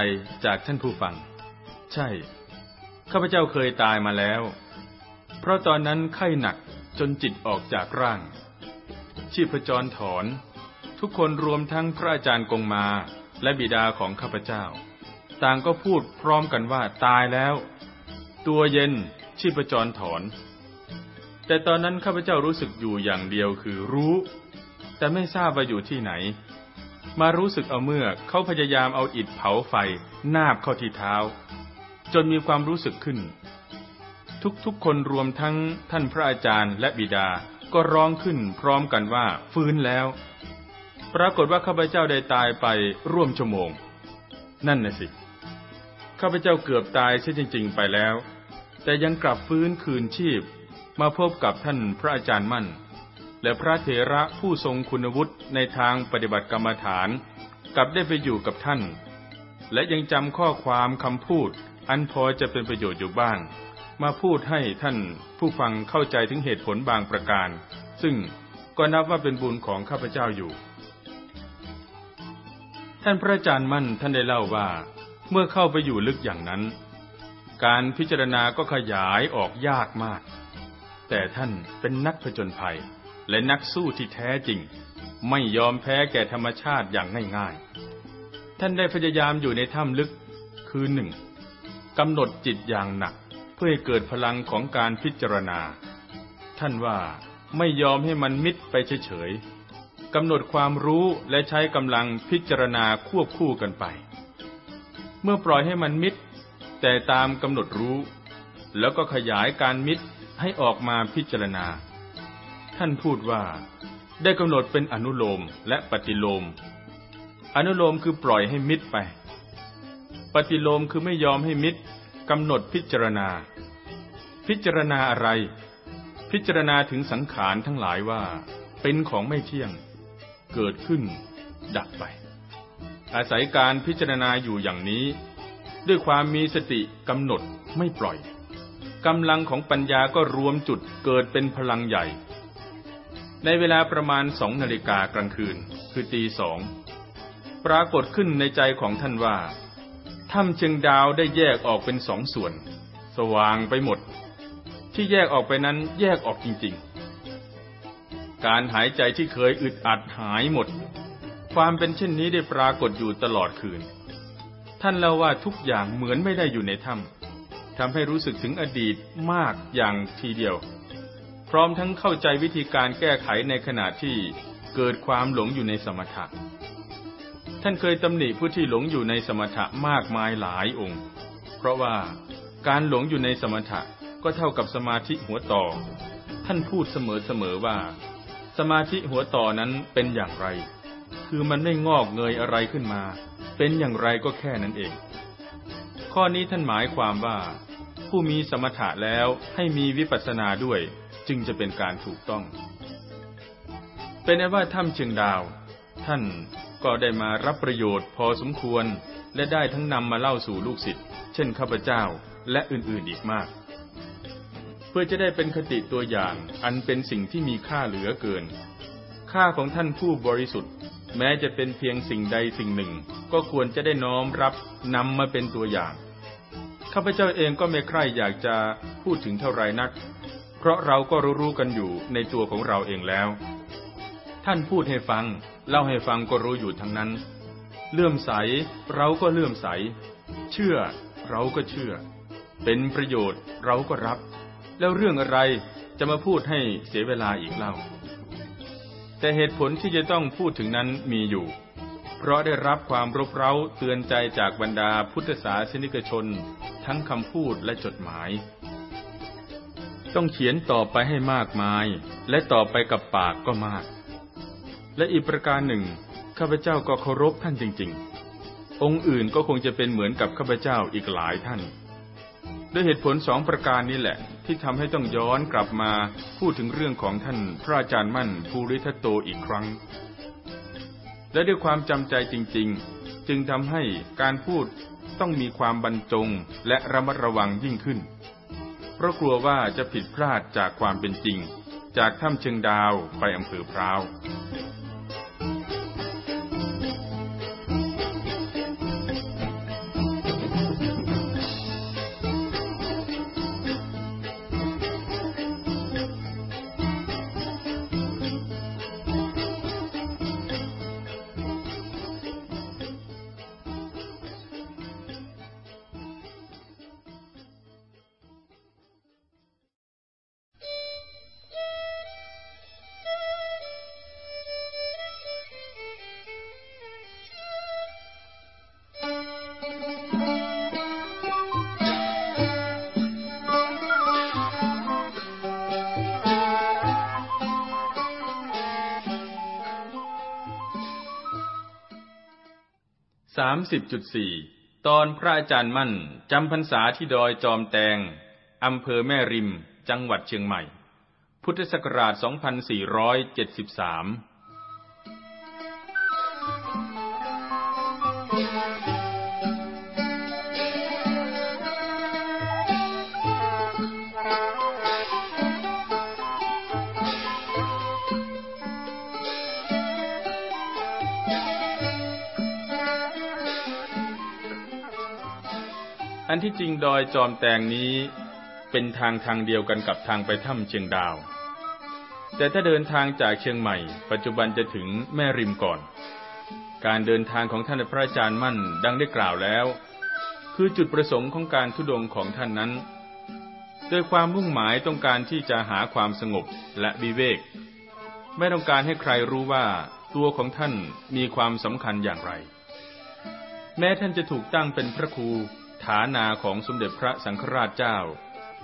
Speaker 1: จากท่านผู้ฟัง ใช่ข้าพเจ้าเคยตายมาแล้ว เพราะตอนนั้นไข้หนักจนจิตออกจากร่าง ชีพจรถอน ทุกคนรวมทั้งพระอาจารย์กงมาและบิดาของข้าพเจ้า ต่างก็พูดพร้อมกันว่าตายแล้ว ตัวเย็นชีพจรถอน แต่ตอนนั้นข้าพเจ้ารู้สึกอยู่อย่างเดียวคือรู้ แต่ไม่ทราบว่าอยู่ที่ไหน มารู้สึกเอาเมื่อเขาพยายามเอาอิดเผาไฟนาบเข้าที่เท้าจนมีความรู้สึกขึ้น ทุกๆคนรวมทั้งท่านพระอาจารย์และบิดาก็ร้องขึ้นพร้อมกันว่า ฟื้นแล้ว ปรากฏว่าข้าพเจ้าได้ตายไปร่วมชั่วโมง นั่นน่ะสิข้าพเจ้าเกือบตายใช่จริง ๆ ไปแล้ว แต่ยังกลับฟื้นคืนชีพ มาพบกับท่านพระอาจารย์มั่น และพระเถระผู้ทรงคุณวุฒิในทางปฏิบัติกรรมฐาน กลับได้ไปอยู่กับท่าน และยังจำข้อความคำพูดอันพอจะเป็นประโยชน์อยู่บ้าง มาพูดให้ท่านผู้ฟังเข้าใจถึงเหตุผลบางประการ ซึ่งก็นับว่าเป็นบุญของข้าพเจ้าอยู่ ท่านพระอาจารย์มั่นท่านได้เล่าว่า เมื่อเข้าไปอยู่ลึกอย่างนั้น การพิจารณาก็ขยายออกยากมาก แต่ท่านเป็นนักผจญภัยและนักสู้ที่แท้จริง ไม่ยอมแพ้แก่ธรรมชาติอย่างง่ายๆ ท่านได้พยายามอยู่ในถ้ำลึกคืนหนึ่งกำหนดจิตอย่างหนักเพื่อให้เกิดพลังของการพิจารณา ท่านว่าไม่ยอมให้มันมิดไปเฉยๆ กำหนดความรู้และใช้กำลังพิจารณาควบคู่กันไป เมื่อปล่อยให้มันมิดแต่ตามกำหนดรู้ แล้วก็ขยายการมิดให้ออกมาพิจารณา ท่านพูดว่าได้กำหนดเป็นอนุโลมและปฏิโลม อนุโลมคือปล่อยให้มิดไปปฏิโลมคือไม่ยอมให้มิตรกำหนดพิจารณา พิจารณาอะไร พิจารณาถึงสังขารทั้งหลายว่า เป็นของไม่เที่ยง เกิดขึ้น ดับไป อาศัยการพิจารณาอยู่อย่างนี้ ด้วยความมีสติ กำหนดไม่ปล่อย กำลังของปัญญาก็รวมจุดเกิดเป็นพลังใหญ่ ในเวลาประมาณสองนาฬิกากลางคืนคือตีสองปรากฏขึ้นในใจของท่านว่าถ้ำเชิงดาวได้แยกออกเป็นสองส่วน สว่างไปหมด ที่แยกออกไปนั้นแยกออกจริง ๆ การหายใจที่เคยอึดอัดหายหมด ความเป็นเช่นนี้ได้ปรากฏอยู่ตลอดคืน ท่านเล่าว่าทุกอย่างเหมือนไม่ได้อยู่ในถ้ำทำให้รู้สึกถึงอดีตมากอย่างทีเดียว พร้อมทั้งเข้าใจวิธีการแก้ไขในขณะที่เกิดความหลงอยู่ในสมถะท่านเคยตำหนิผู้ที่หลงอยู่ในสมถะมากมายหลายองค์ เพราะว่าการหลงอยู่ในสมถะก็เท่ากับสมาธิหัวต่อ ท่านพูดเสมอๆว่า สมาธิหัวต่อนั้นเป็นอย่างไร คือมันไม่งอกเงยอะไรขึ้นมา เป็นอย่างไรก็แค่นั้นเอง ข้อนี้ท่านหมายความว่า ผู้มีสมถะแล้วให้มีวิปัสสนาด้วยจึงจะเป็นการถูกต้อง เป็นว่าถ้ำเชิงดาว ท่านก็ได้มารับประโยชน์พอสมควรและได้ทั้งนำมาเล่าสู่ลูกศิษย์เช่นข้าพเจ้าและอื่นๆอีกมาก เพื่อจะได้เป็นคติตัวอย่าง อันเป็นสิ่งที่มีค่าเหลือเกิน ค่าของท่านผู้บริสุทธิ์แม้จะเป็นเพียงสิ่งใดสิ่งหนึ่งก็ควรจะได้น้อมรับนำมาเป็นตัวอย่างข้าพเจ้าเองก็ไม่ใคร่อยากจะพูดถึงเท่าไรนัก เพราะเราก็รู้ๆกันอยู่ในตัวของเราเองแล้ว ท่านพูดให้ฟังเล่าให้ฟังก็รู้อยู่ทั้งนั้น เลื่อมใสเราก็เลื่อมใส เชื่อเราก็เชื่อ เป็นประโยชน์เราก็รับ แล้วเรื่องอะไรจะมาพูดให้เสียเวลาอีกเล่า แต่เหตุผลที่จะต้องพูดถึงนั้นมีอยู่ เพราะได้รับความรบเร้าเตือนใจจากบรรดาพุทธศาสนิกชนทั้งคำพูดและจดหมาย ต้องเขียนต่อไปให้มากมาย และต่อไปกับปากก็มากและอีกประการหนึ่ง ข้าพเจ้าก็เคารพท่านจริง ๆ องค์อื่นก็คงจะเป็นเหมือนกับข้าพเจ้าอีกหลายท่าน ด้วยเหตุผลสองประการนี้แหละ ที่ทำให้ต้องย้อนกลับมาพูดถึงเรื่องของท่านพระอาจารย์มั่นภูริทัตโตอีกครั้ง และด้วยความจำใจจริง ๆ จึงทำให้การพูดต้องมีความบรรจงและระมัดระวังยิ่งขึ้น เพราะกลัวว่าจะผิดพลาดจากความเป็นจริง จากถ้ำเชิงดาวไปอำเภอพร้าวสามิบจุดสี่ ตอนพระอาจารย์มั่น จำพรรษาที่ดอยจอมแตงอำเภอแม่ริม จังหวัดเชียงใหม่ พุทธศักราช2473นที่จริงดอยจอมแตงนี้เป็นทางทางเดียวกันกับทางไปถ้ำเชียงดาว แต่ถ้าเดินทางจากเชียงใหม่ ปัจจุบันจะถึงแม่ริมก่อน การเดินทางของท่านพระอาจารย์มั่นดังได้กล่าวแล้ว คือจุดประสงค์ของการทุดงของท่านนั้นโดยความมุ่งหมายต้องการที่จะหาความสงบและวิเวกไม่ต้องการให้ใครรู้ว่าตัวของท่านมีความสำคัญอย่างไร แม้ท่านจะถูกตั้งเป็นพระครูฐานาของสมเด็จพระสังฆราชเจ้า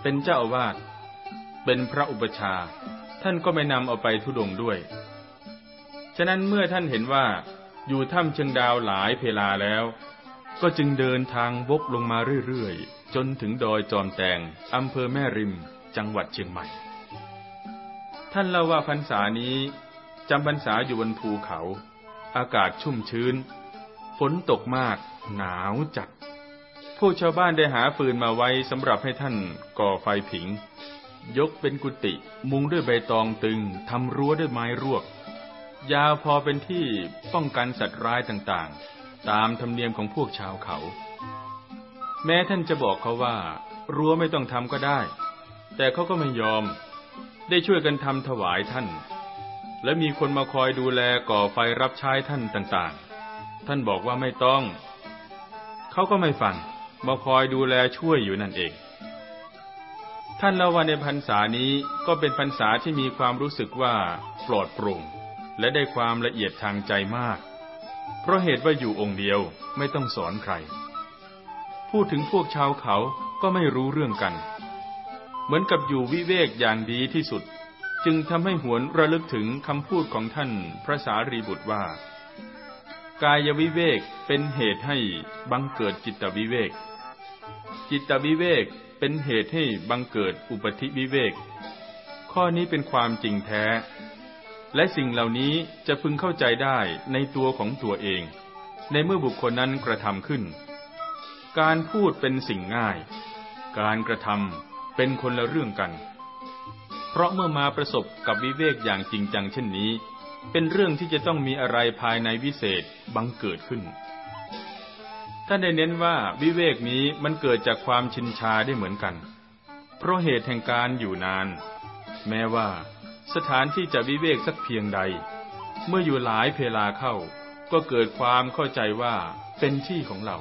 Speaker 1: เป็นเจ้าอาวาสเป็นพระอุปชา ท่านก็ไม่นำเอาไปทุดงด้วย ฉะนั้นเมื่อท่านเห็นว่าอยู่ถ้ำเชิงดาวหลายเพลาแล้ว ก็จึงเดินทางวกลงมาเรื่อยๆ จนถึงดอยจอมแตงอำเภอแม่ริมจังหวัดเชียงใหม่ ท่านเล่าว่าพรรษานี้จำพรรษาอยู่บนภูเขาอากาศชุ่มชื้น ฝนตกมากหนาวจัดวกชาวบ้านได้หาฟืนมาไว้สำหรับให้ท่านก่อไฟผิง ยกเป็นกุฏิ มุงด้วยใบตองตึง ทำรั้วด้วยไม้รวก ยาวพอเป็นที่ป้องกันสัตว์ร้ายต่างๆ ตามธรรมเนียมของพวกชาวเขา แม้ท่านจะบอกเขาว่ารั้วไม่ต้องทำก็ได้ แต่เขาก็ไม่ยอมได้ช่วยกันทำถวายท่าน และมีคนมาคอยดูแลก่อไฟรับใช้ท่านต่างๆ ท่านบอกว่าไม่ต้อง เขาก็ไม่ฟังมาคอยดูแลช่วยอยู่นั่นเอง ท่านเล่าว่าในพรรษานี้ก็เป็นพรรษาที่มีความรู้สึกว่าปลอดโปร่งและได้ความละเอียดทางใจมาก เพราะเหตุว่าอยู่องค์เดียวไม่ต้องสอนใคร พูดถึงพวกชาวเขาก็ไม่รู้เรื่องกัน เหมือนกับอยู่วิเวกอย่างดีที่สุด จึงทำให้หวนระลึกถึงคำพูดของท่านพระสารีบุตรว่า กายวิเวกเป็นเหตุให้บังเกิดจิตวิเวกจิตวิเวกเป็นเหตุให้บังเกิดอุปธิวิเวก ข้อนี้เป็นความจริงแท้ และสิ่งเหล่านี้จะพึงเข้าใจได้ในตัวของตัวเอง ในเมื่อบุคคลนั้นกระทำขึ้น การพูดเป็นสิ่งง่าย การกระทำเป็นคนละเรื่องกัน เพราะเมื่อมาประสบกับวิเวกอย่างจริงจังเช่นนี้ เป็นเรื่องที่จะต้องมีอะไรภายในวิเศษบังเกิดขึ้นท่านได้เน้นว่า วิเวกนี้มันเกิดจากความชินชาได้เหมือนกัน เพราะเหตุแห่งการอยู่นาน แม้ว่า สถานที่จะวิเวกสักเพียงใด เมื่ออยู่หลายเพลาเข้า ก็เกิดความเข้าใจว่าเป็นที่ของเรา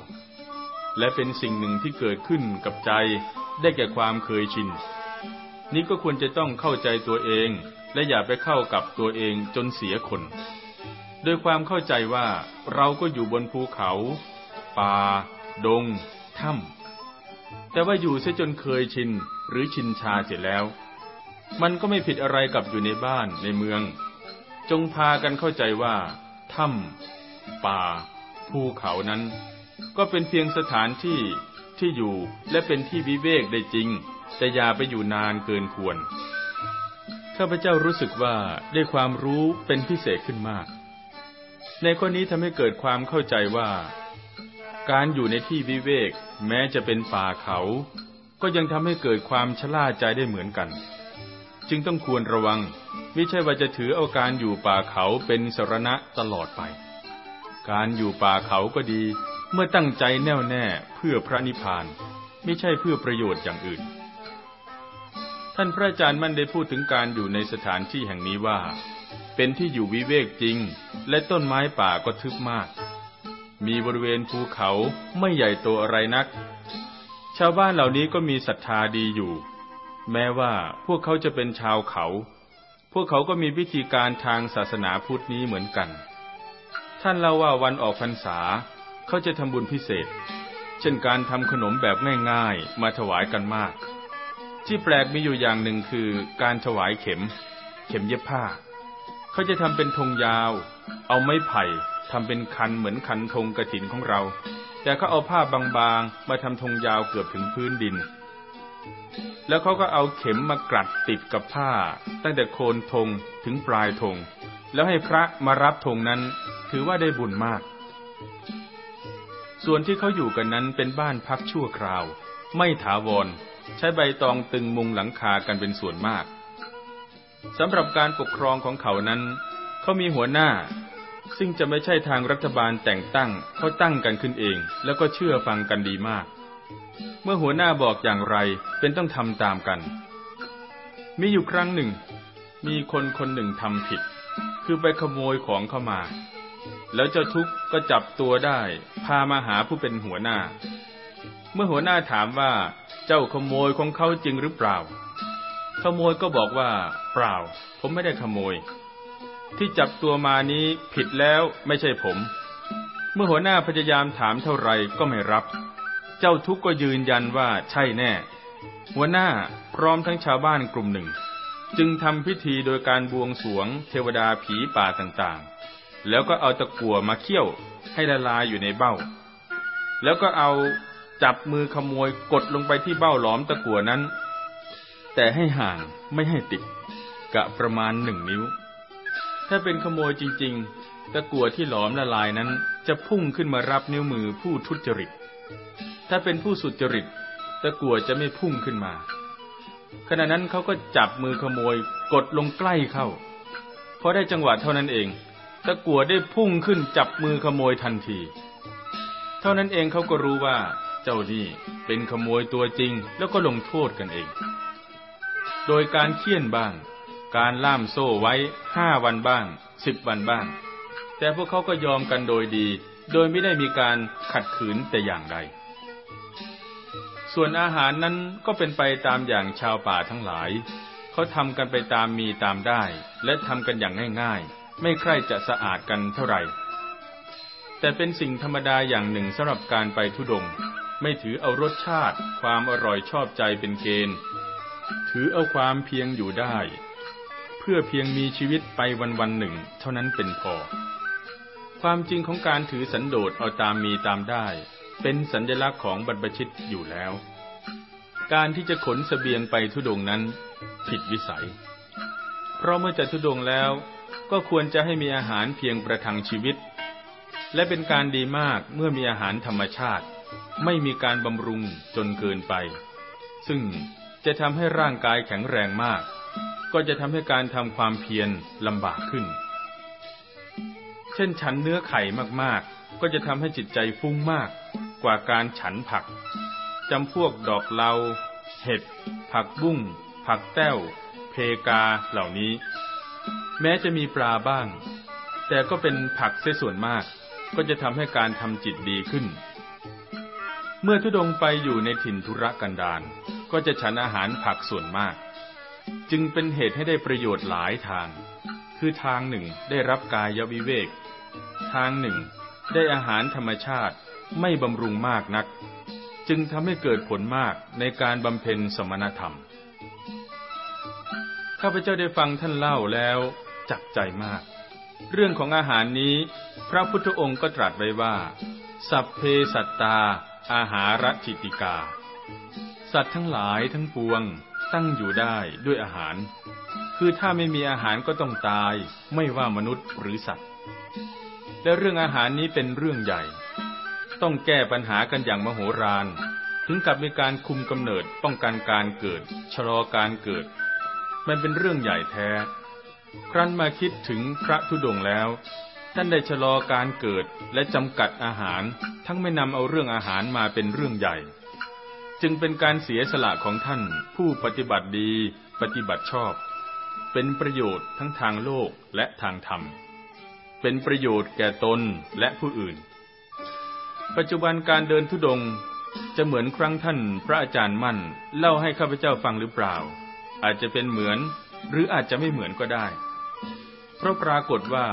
Speaker 1: และเป็นสิ่งหนึ่งที่เกิดขึ้นกับใจ ได้แก่ความเคยชิน นี้ก็ควรจะต้องเข้าใจตัวเอง และอย่าไปเข้ากับตัวเองจนเสียคน โดยความเข้าใจว่าเราก็อยู่บนภูเขาป่า ดง ถ้ำ แต่ว่าอยู่เสียจนเคยชิน หรือชินชาเสร็จแล้ว มันก็ไม่ผิดอะไรกับอยู่ในบ้านในเมือง จงพากันเข้าใจว่า ถ้ำ ป่า ภูเขานั้น ก็เป็นเพียงสถานที่ที่อยู่และเป็นที่วิเวกได้จริง แต่อย่าไปอยู่นานเกินควร ข้าพเจ้ารู้สึกว่าได้ความรู้เป็นพิเศษขึ้นมาก ในข้อนี้ทำให้เกิดความเข้าใจว่าการอยู่ในที่วิเวก แม้จะเป็นป่าเขา ก็ยังทำให้เกิดความชล่าใจได้เหมือนกัน จึงต้องควรระวังไม่ใช่ว่าจะถือเอาการอยู่ป่าเขาเป็นสรณะตลอดไป การอยู่ป่าเขาก็ดีเมื่อตั้งใจแน่วแน่เพื่อพระนิพพานไม่ใช่เพื่อประโยชน์อย่างอื่น ท่านพระอาจารย์มั่นได้พูดถึงการอยู่ในสถานที่แห่งนี้ว่า เป็นที่อยู่วิเวกจริง และต้นไม้ป่าก็ทึบมากมีบริเวณภูเขาไม่ใหญ่โตอะไรนัก ชาวบ้านเหล่านี้ก็มีศรัทธาดีอยู่ แม้ว่าพวกเขาจะเป็นชาวเขา พวกเขาก็มีวิธีการทางศาสนาพุทธนี้เหมือนกัน ท่านเล่าว่าวันออกพรรษา เขาจะทำบุญพิเศษ เช่นการทำขนมแบบง่าย ๆมาถวายกันมาก ที่แปลกมีอยู่อย่างหนึ่งคือการถวายเข็ม เข็มเย็บผ้า เขาจะทำเป็นธงยาว เอาไม้ไผ่ทำเป็นคันเหมือนคันธงกระถินของเรา แต่เขาเอาผ้าบางๆมาทำธงยาวเกือบถึงพื้นดิน แล้วเขาก็เอาเข็มมากรัดติดกับผ้า ตั้งแต่โคนธงถึงปลายธง แล้วให้พระมารับธงนั้นถือว่าได้บุญมาก ส่วนที่เขาอยู่กันนั้นเป็นบ้านพักชั่วคราว ไม่ถาวร ใช้ใบตองตึงมุงหลังคากันเป็นส่วนมากสำหรับการปกครองของเขานั้นเขามีหัวหน้าซึ่งจะไม่ใช่ทางรัฐบาลแต่งตั้งเขาตั้งกันขึ้นเอง แล้วก็เชื่อฟังกันดีมาก เมื่อหัวหน้าบอกอย่างไรเป็นต้องทำตามกัน มีอยู่ครั้งหนึ่ง มีคนคนหนึ่งทำผิด คือไปขโมยของเข้ามา แล้วเจ้าทุกข์ก็จับตัวได้ พามาหาผู้เป็นหัวหน้า เมื่อหัวหน้าถามว่าเจ้าขโมยของเขาจริงหรือเปล่า ขโมยก็บอกว่า เปล่า ผมไม่ได้ขโมยที่จับตัวมานี้ผิดแล้วไม่ใช่ผม เมื่อหัวหน้าพยายามถามเท่าไรก็ไม่รับ เจ้าทุกก็ยืนยันว่าใช่แน่ หัวหน้าพร้อมทั้งชาวบ้านกลุ่มหนึ่ง จึงทำพิธีโดยการบวงสวงเทวดาผีป่าต่างๆ แล้วก็เอาตะกั่วมาเคี่ยวให้ละลายอยู่ในเบ้า แล้วก็เอาจับมือขโมยกดลงไปที่เบ้าหลอมตะกั่วนั้น แต่ให้ห่างไม่ให้ติดกะประมาณหนึ่งนิ้วถ้าเป็นขโมยจริงๆ ตะกั่วที่หลอมละลายนั้น จะพุ่งขึ้นมารับนิ้วมือผู้ทุจริต ถ้าเป็นผู้สุจริตตะกั่วจะไม่พุ่งขึ้นมา ขณะนั้นเขาก็จับมือขโมยกดลงใกล้เข้าพอได้จังหวะเท่านั้นเอง ตะกั่วได้พุ่งขึ้นจับมือขโมยทันที เท่านั้นเองเขาก็รู้ว่า เจ้านี่เป็นขโมยตัวจริง แล้วก็ลงโทษกันเอง โดยการเคี่ยนบ้างการล่ามโซ่ไว้ห้าวันบ้างสิบวันบ้าง แต่พวกเขาก็ยอมกันโดยดี โดยไม่ได้มีการขัดขืนแต่อย่างใดส่วนอาหารนั้นก็เป็นไปตามอย่างชาวป่าทั้งหลาย เขาทำกันไปตามมีตามได้ และทำกันอย่างง่ายๆ ไม่ใคร่จะสะอาดกันเท่าไหร่ แต่เป็นสิ่งธรรมดาอย่างหนึ่งสำหรับการไปทุดง ไม่ถือเอารสชาติ ความอร่อยชอบใจเป็นเกณฑ์ ถือเอาความเพียงอยู่ได้เพื่อเพียงมีชีวิตไปวันวันหนึ่ง เท่านั้นเป็นพอ ความจริงของการถือสันโดษเอาตามมีตามได้ เป็นสัญลักษณ์ของบรรพชิตอยู่แล้ว การที่จะขนสเสบียงไปทุดงนั้น ผิดวิสัย เพราะเมื่อจะทุดงแล้ว ก็ควรจะให้มีอาหารเพียงประทังชีวิต และเป็นการดีมากเมื่อมีอาหารธรรมชาติ ไม่มีการบำรุงจนเกินไป ซึ่งจะทำให้ร่างกายแข็งแรงมากก็จะทำให้การทำความเพียรลำบากขึ้น เช่นฉันเนื้อไข่มากๆ ก็จะทำให้จิตใจฟุ้งมากกว่าการฉันผัก จำพวกดอกเลา เห็ด ผักบุ้งผักแต้วเพกา เหล่านี้ แม้จะมีปลาบ้าง แต่ก็เป็นผักเสียส่วนมาก ก็จะทำให้การทำจิตดีขึ้น เมื่อทุดงไปอยู่ในถิ่นธุรกันดาร ก็จะฉันอาหารผักส่วนมากจึงเป็นเหตุให้ได้ประโยชน์หลายทาง คือทางหนึ่งได้รับกายวิเวก ทางหนึ่ง ได้อาหารธรรมชาติไม่บำรุงมากนัก จึงทำให้เกิดผลมากในการบำเพ็ญสมณธรรม ข้าพเจ้าได้ฟังท่านเล่าแล้ว จักใจมาก เรื่องของอาหารนี้ พระพุทธองค์ก็ตรัสไว้ว่า สัพเพสัตตา อาหารจิติกา สัตว์ทั้งหลายทั้งปวงตั้งอยู่ได้ด้วยอาหาร คือถ้าไม่มีอาหารก็ต้องตาย ไม่ว่ามนุษย์หรือสัตว์ และเรื่องอาหารนี้เป็นเรื่องใหญ่ ต้องแก้ปัญหากันอย่างมโหฬาร ถึงกับมีการคุมกำเนิดป้องกันการเกิดชะลอการเกิด มันเป็นเรื่องใหญ่แท้ ครั้นมาคิดถึงพระธุดงค์แล้ว ท่านได้ชะลอการเกิดและจำกัดอาหาร ทั้งไม่นำเอาเรื่องอาหารมาเป็นเรื่องใหญ่จึงเป็นการเสียสละของท่านผู้ปฏิบัติดีปฏิบัติชอบ เป็นประโยชน์ทั้งทางโลกและทางธรรม เป็นประโยชน์แก่ตนและผู้อื่น ปัจจุบันการเดินทุดงจะเหมือนครั้งท่านพระอาจารย์มั่นเล่าให้ข้าพเจ้าฟังหรือเปล่า อาจจะเป็นเหมือนหรืออาจจะไม่เหมือนก็ได้ เพราะปรากฏว่า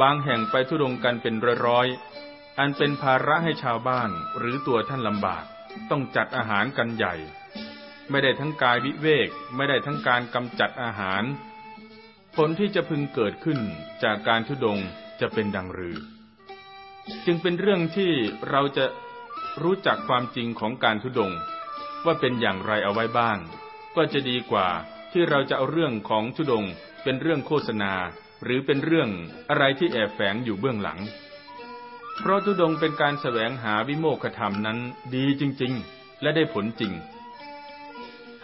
Speaker 1: บางแห่งไปทุดงกันเป็นร้อยๆอันเป็นภาระให้ชาวบ้านหรือตัวท่านลำบากต้องจัดอาหารกันใหญ่ ไม่ได้ทั้งกายวิเวกไม่ได้ทั้งการกำจัดอาหาร ผลที่จะพึงเกิดขึ้นจากการทุดงจะเป็นดังรือจึงเป็นเรื่องที่เราจะรู้จักความจริงของการทุดง ว่าเป็นอย่างไรเอาไว้บ้างก็จะดีกว่าที่เราจะเอาเรื่องของทุดง เป็นเรื่องโฆษณา หรือเป็นเรื่องอะไรที่แอบแฝงอยู่เบื้องหลังเพราะทุดงเป็นการแสวงหาวิโมกขธรรมนั้นดีจริงๆ และได้ผลจริง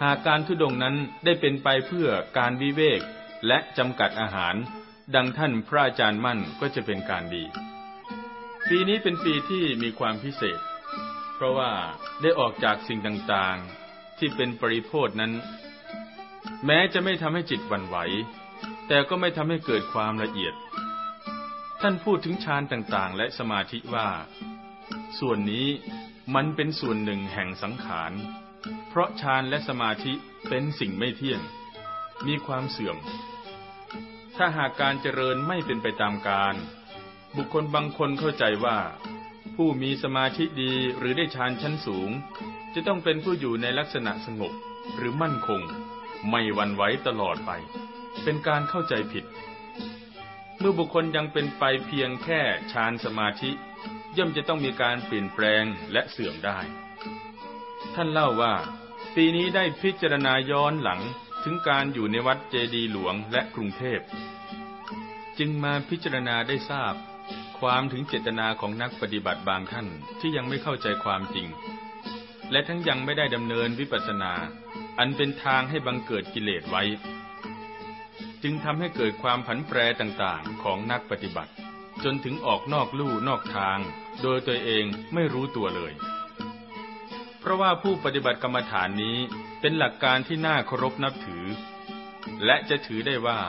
Speaker 1: หากการทุดงนั้นได้เป็นไปเพื่อการวิเวกและจำกัดอาหาร ดังท่านพระอาจารย์มั่นก็จะเป็นการดี ปีนี้เป็นปีที่มีความพิเศษ เพราะว่าได้ออกจากสิ่งต่างๆที่เป็นปริโภทนั้น แม้จะไม่ทำให้จิตวันไหวแต่ก็ไม่ทำให้เกิดความละเอียดท่านพูดถึงฌานต่างๆและสมาธิว่า ส่วนนี้มันเป็นส่วนหนึ่งแห่งสังขาร เพราะฌานและสมาธิเป็นสิ่งไม่เที่ยง มีความเสื่อม ถ้าหากการเจริญไม่เป็นไปตามการ บุคคลบางคนเข้าใจว่า ผู้มีสมาธิดีหรือได้ฌานชั้นสูง จะต้องเป็นผู้อยู่ในลักษณะสงบหรือมั่นคง ไม่วันไหวตลอดไป เป็นการเข้าใจผิดเมื่อบุคคลยังเป็นไปเพียงแค่ฌานสมาธิ ย่อมจะต้องมีการเปลี่ยนแปลงและเสื่อมได้ ท่านเล่าว่า ปีนี้ได้พิจารณาย้อนหลังถึงการอยู่ในวัดเจดีหลวงและกรุงเทพ จึงมาพิจารณาได้ทราบ ความถึงเจตนาของนักปฏิบัติบางท่านที่ยังไม่เข้าใจความจริง และทั้งยังไม่ได้ดำเนินวิปัสสนา อันเป็นทางให้บังเกิดกิเลสไว้จึงทำให้เกิดความผันแปรต่างๆของนักปฏิบัติ จนถึงออกนอกลู่นอกทาง โดยตัวเองไม่รู้ตัวเลย เพราะว่าผู้ปฏิบัติกรรมฐานนี้เป็นหลักการที่น่าเคารพนับถือ และจะถือได้ว่า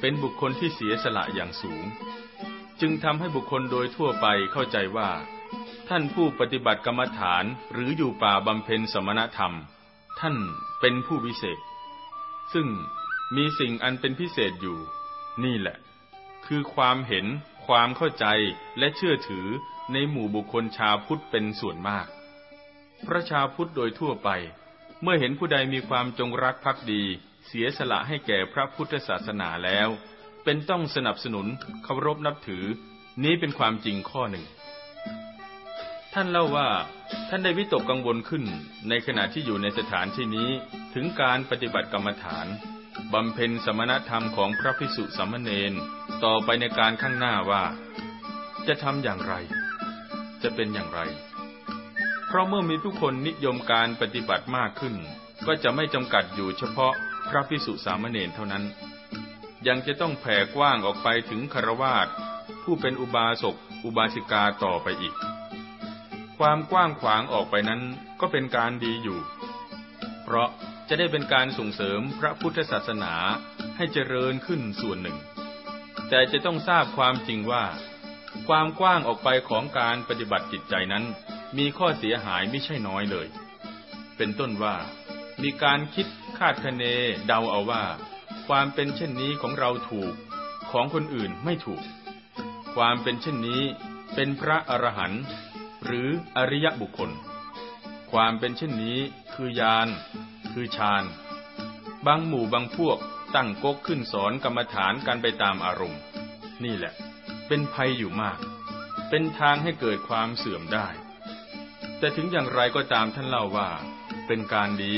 Speaker 1: เป็นบุคคลที่เสียสละอย่างสูง จึงทำให้บุคคลโดยทั่วไปเข้าใจว่า ท่านผู้ปฏิบัติกรรมฐานหรืออยู่ป่าบำเพ็ญสมณธรรม ท่านเป็นผู้วิเศษซึ่งมีสิ่งอันเป็นพิเศษอยู่ นี่แหละ คือความเห็น ความเข้าใจ และเชื่อถือในหมู่บุคคลชาวพุทธเป็นส่วนมาก พระชาวพุทธโดยทั่วไป เมื่อเห็นผู้ใดมีความจงรักภักดี เสียสละให้แก่พระพุทธศาสนาแล้ว เป็นต้องสนับสนุนเคารพนับถือ นี้เป็นความจริงข้อหนึ่ง ท่านเล่าว่า ท่านได้วิตกกังวลขึ้นในขณะที่อยู่ในสถานที่นี้ถึงการปฏิบัติกรรมฐานบำเพ็ญสมณธรรมของพระพิสุสามเณรต่อไปในการข้างหน้าว่า จะทำอย่างไร จะเป็นอย่างไร เพราะเมื่อมีผู้คนนิยมการปฏิบัติมากขึ้น ก็จะไม่จำกัดอยู่เฉพาะพระพิสุสามเณรเท่านั้น ยังจะต้องแผ่กว้างออกไปถึงคารวาสผู้เป็นอุบาสกอุบาสิกาต่อไปอีก ความกว้างขวางออกไปนั้นก็เป็นการดีอยู่ เพราะจะได้เป็นการส่งเสริมพระพุทธศาสนาให้เจริญขึ้นส่วนหนึ่ง แต่จะต้องทราบความจริงว่า ความกว้างออกไปของการปฏิบัติจิตใจนั้น มีข้อเสียหายไม่ใช่น้อยเลย เป็นต้นว่า มีการคิดคาดคะเนเดาเอาว่า ความเป็นเช่นนี้ของเราถูกของคนอื่นไม่ถูก ความเป็นเช่นนี้เป็นพระอรหันต์หรืออริยบุคคล ความเป็นเช่นนี้คือยานคือฌาน บางหมู่บางพวกตั้งก๊กขึ้นสอนกรรมฐานกันไปตามอารมณ์ นี่แหละ เป็นภัยอยู่มาก เป็นทางให้เกิดความเสื่อมได้ แต่ถึงอย่างไรก็ตามท่านเล่าว่า เป็นการดี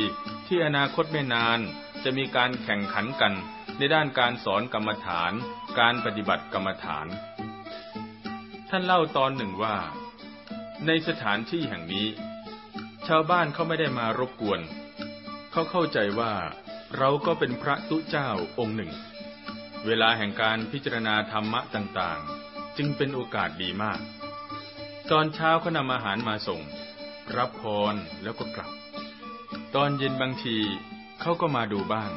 Speaker 1: ที่อนาคตไม่นานจะมีการแข่งขันกันในด้านการสอนกรรมฐาน การปฏิบัติกรรมฐาน ท่านเล่าตอนหนึ่งว่า ในสถานที่แห่งนี้ ชาวบ้านเขาไม่ได้มารบกวนเขาเข้าใจว่า เราก็เป็นพระตุเจ้าองค์หนึ่ง เวลาแห่งการพิจารณาธรรมะต่างๆ จึงเป็นโอกาสดีมาก ตอนเช้าเขานำอาหารมาส่ง รับพรแล้วก็กลับ ตอนเย็นบางทีเขาก็มาดูบ้าง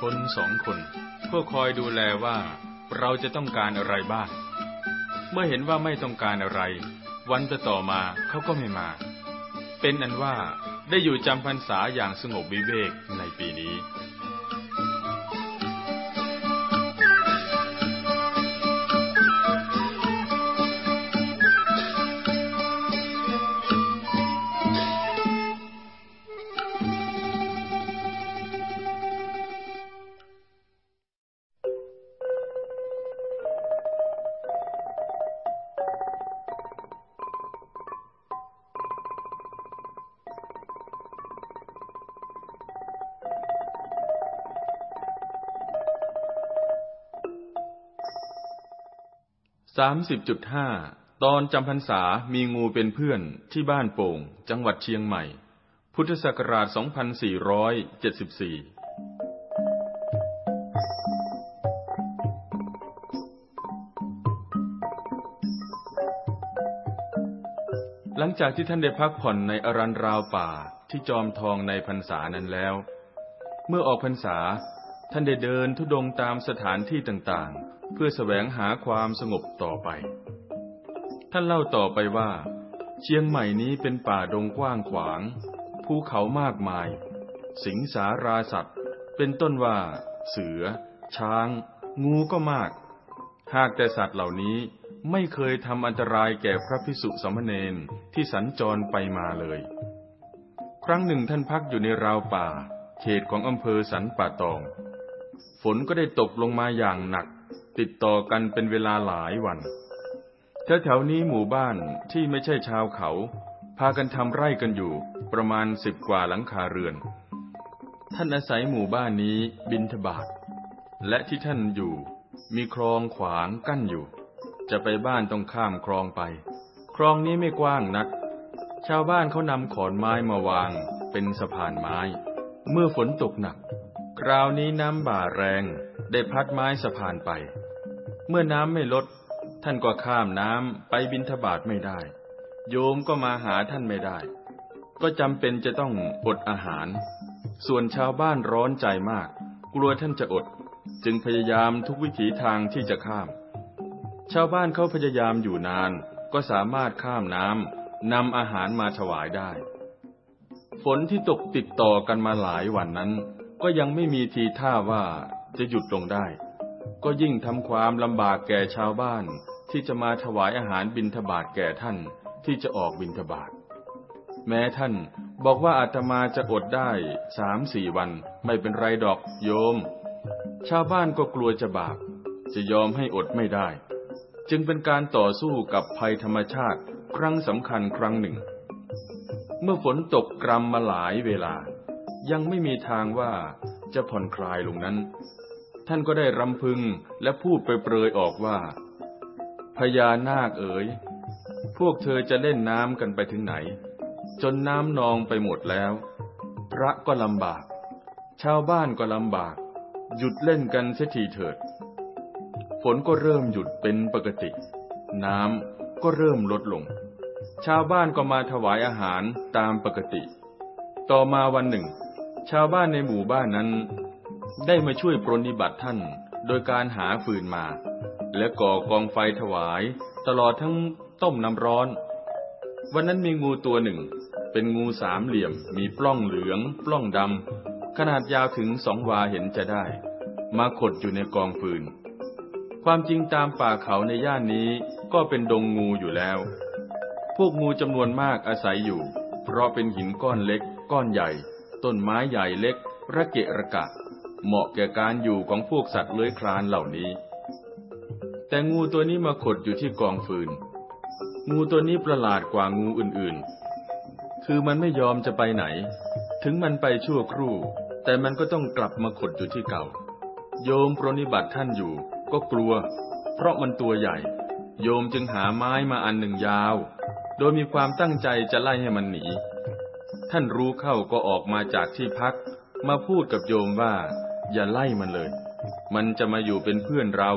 Speaker 1: คนสองคนเพื่อคอยดูแลว่า เราจะต้องการอะไรบ้างเมื่อเห็นว่าไม่ต้องการอะไร วันต่อมาเขาก็ไม่มา เป็นอันว่าได้อยู่จำพรรษาอย่างสงบวิเวกในปีนี้สามสิบจุดห้า ตอนจำพรรษามีงูเป็นเพื่อนที่บ้านโป่ง จังหวัดเชียงใหม่ พุทธศักราช2474 หลังจากที่ท่านได้พักผ่อนในอรันราวป่าที่จอมทองในพรรษานั้นแล้ว เมื่อออกพรรษา ท่านได้เดินทุดงตามสถานที่ต่างเพื่อสแสวงหาความสงบต่อไป ท่านเล่าต่อไปว่า เชียงใหม่นี้เป็นป่าดงกว้างขวาง ภูเขามากมาย สิงสาราสัตว์ เป็นต้นว่า เสือ ช้าง งูก็มาก หากแต่สัตว์เหล่านี้ไม่เคยทำอันตรายแก่พระพิสุสมณเณรที่สัญจรไปมาเลย ครั้งหนึ่งท่านพักอยู่ในราวป่า เขตของอำเภอสันป่าตอง ฝนก็ได้ตกลงมาอย่างหนักติดต่อกันเป็นเวลาหลายวันแถวๆนี้หมู่บ้านที่ไม่ใช่ชาวเขา พากันทำไร่กันอยู่ประมาณสิบกว่าหลังคาเรือน ท่านอาศัยหมู่บ้านนี้บินทบาทและที่ท่านอยู่ มีคลองขวางกั้นอยู่ จะไปบ้านต้องข้ามคลองไปคลองนี้ไม่กว้างนัก ชาวบ้านเขานำขอนไม้มาวาง เป็นสะพานไม้ เมื่อฝนตกหนักคราวนี้น้ำบ่าแรงได้พัดไม้สะพานไปเมื่อน้ำไม่ลดท่านก็ข้ามน้ำไปบินทบาทไม่ได้ โยมก็มาหาท่านไม่ได้ ก็จำเป็นจะต้องอดอาหาร ส่วนชาวบ้านร้อนใจมาก กลัวท่านจะอด จึงพยายามทุกวิถีทางที่จะข้าม ชาวบ้านเขาพยายามอยู่นานก็สามารถข้ามน้ำนำอาหารมาถวายได้ ฝนที่ตกติดต่อกันมาหลายวันนั้น ก็ยังไม่มีทีท่าว่าจะหยุดลงได้ก็ยิ่งทำความลำบากแก่ชาวบ้านที่จะมาถวายอาหารบิณฑบาตแก่ท่านที่จะออกบิณฑบาตแม้ท่านบอกว่าอาตมาจะอดได้สามสี่วันไม่เป็นไรดอกโยมชาวบ้านก็กลัวจะบาปจะยอมให้อดไม่ได้ จึงเป็นการต่อสู้กับภัยธรรมชาติครั้งสำคัญครั้งหนึ่ง เมื่อฝนตกกรำมาหลายเวลา ยังไม่มีทางว่า จะผ่อนคลายลงนั้นท่านก็ได้รำพึงและพูดไปเปรยออกว่า พญานาคเอ๋ย พวกเธอจะเล่นน้ำกันไปถึงไหน จนน้ำนองไปหมดแล้ว พระก็ลำบาก ชาวบ้านก็ลำบาก หยุดเล่นกันเสียทีเถิดฝนก็เริ่มหยุดเป็นปกติ น้ำก็เริ่มลดลง ชาวบ้านก็มาถวายอาหารตามปกติ ต่อมาวันหนึ่ง ชาวบ้านในหมู่บ้านนั้นได้มาช่วยปรนิบัติท่านโดยการหาฟืนมา และก่อกองไฟถวายตลอดทั้งต้มน้ำร้อน วันนั้นมีงูตัวหนึ่ง เป็นงูสามเหลี่ยม มีปล้องเหลือง ปล้องดำขนาดยาวถึงสองวาเห็นจะได้ มาขดอยู่ในกองฟืน ความจริงตามป่าเขาในย่านนี้ ก็เป็นดงงูอยู่แล้ว พวกงูจำนวนมากอาศัยอยู่ เพราะเป็นหินก้อนเล็กก้อนใหญ่ ต้นไม้ใหญ่เล็กระเกะระกะเหมาะแก่การอยู่ของพวกสัตว์เลื้อยคลานเหล่านี้ แต่งูตัวนี้มาขดอยู่ที่กองฟืน งูตัวนี้ประหลาดกว่างูอื่นๆ คือมันไม่ยอมจะไปไหน ถึงมันไปชั่วครู่ แต่มันก็ต้องกลับมาขดอยู่ที่เก่า โยมปรนิบัติท่านอยู่ก็กลัว เพราะมันตัวใหญ่ โยมจึงหาไม้มาอันหนึ่งยาว โดยมีความตั้งใจจะไล่ให้มันหนี ท่านรู้เข้าก็ออกมาจากที่พักมาพูดกับโยมว่าอย่าไล่มันเลย มันจะมาอยู่เป็นเพื่อนเรา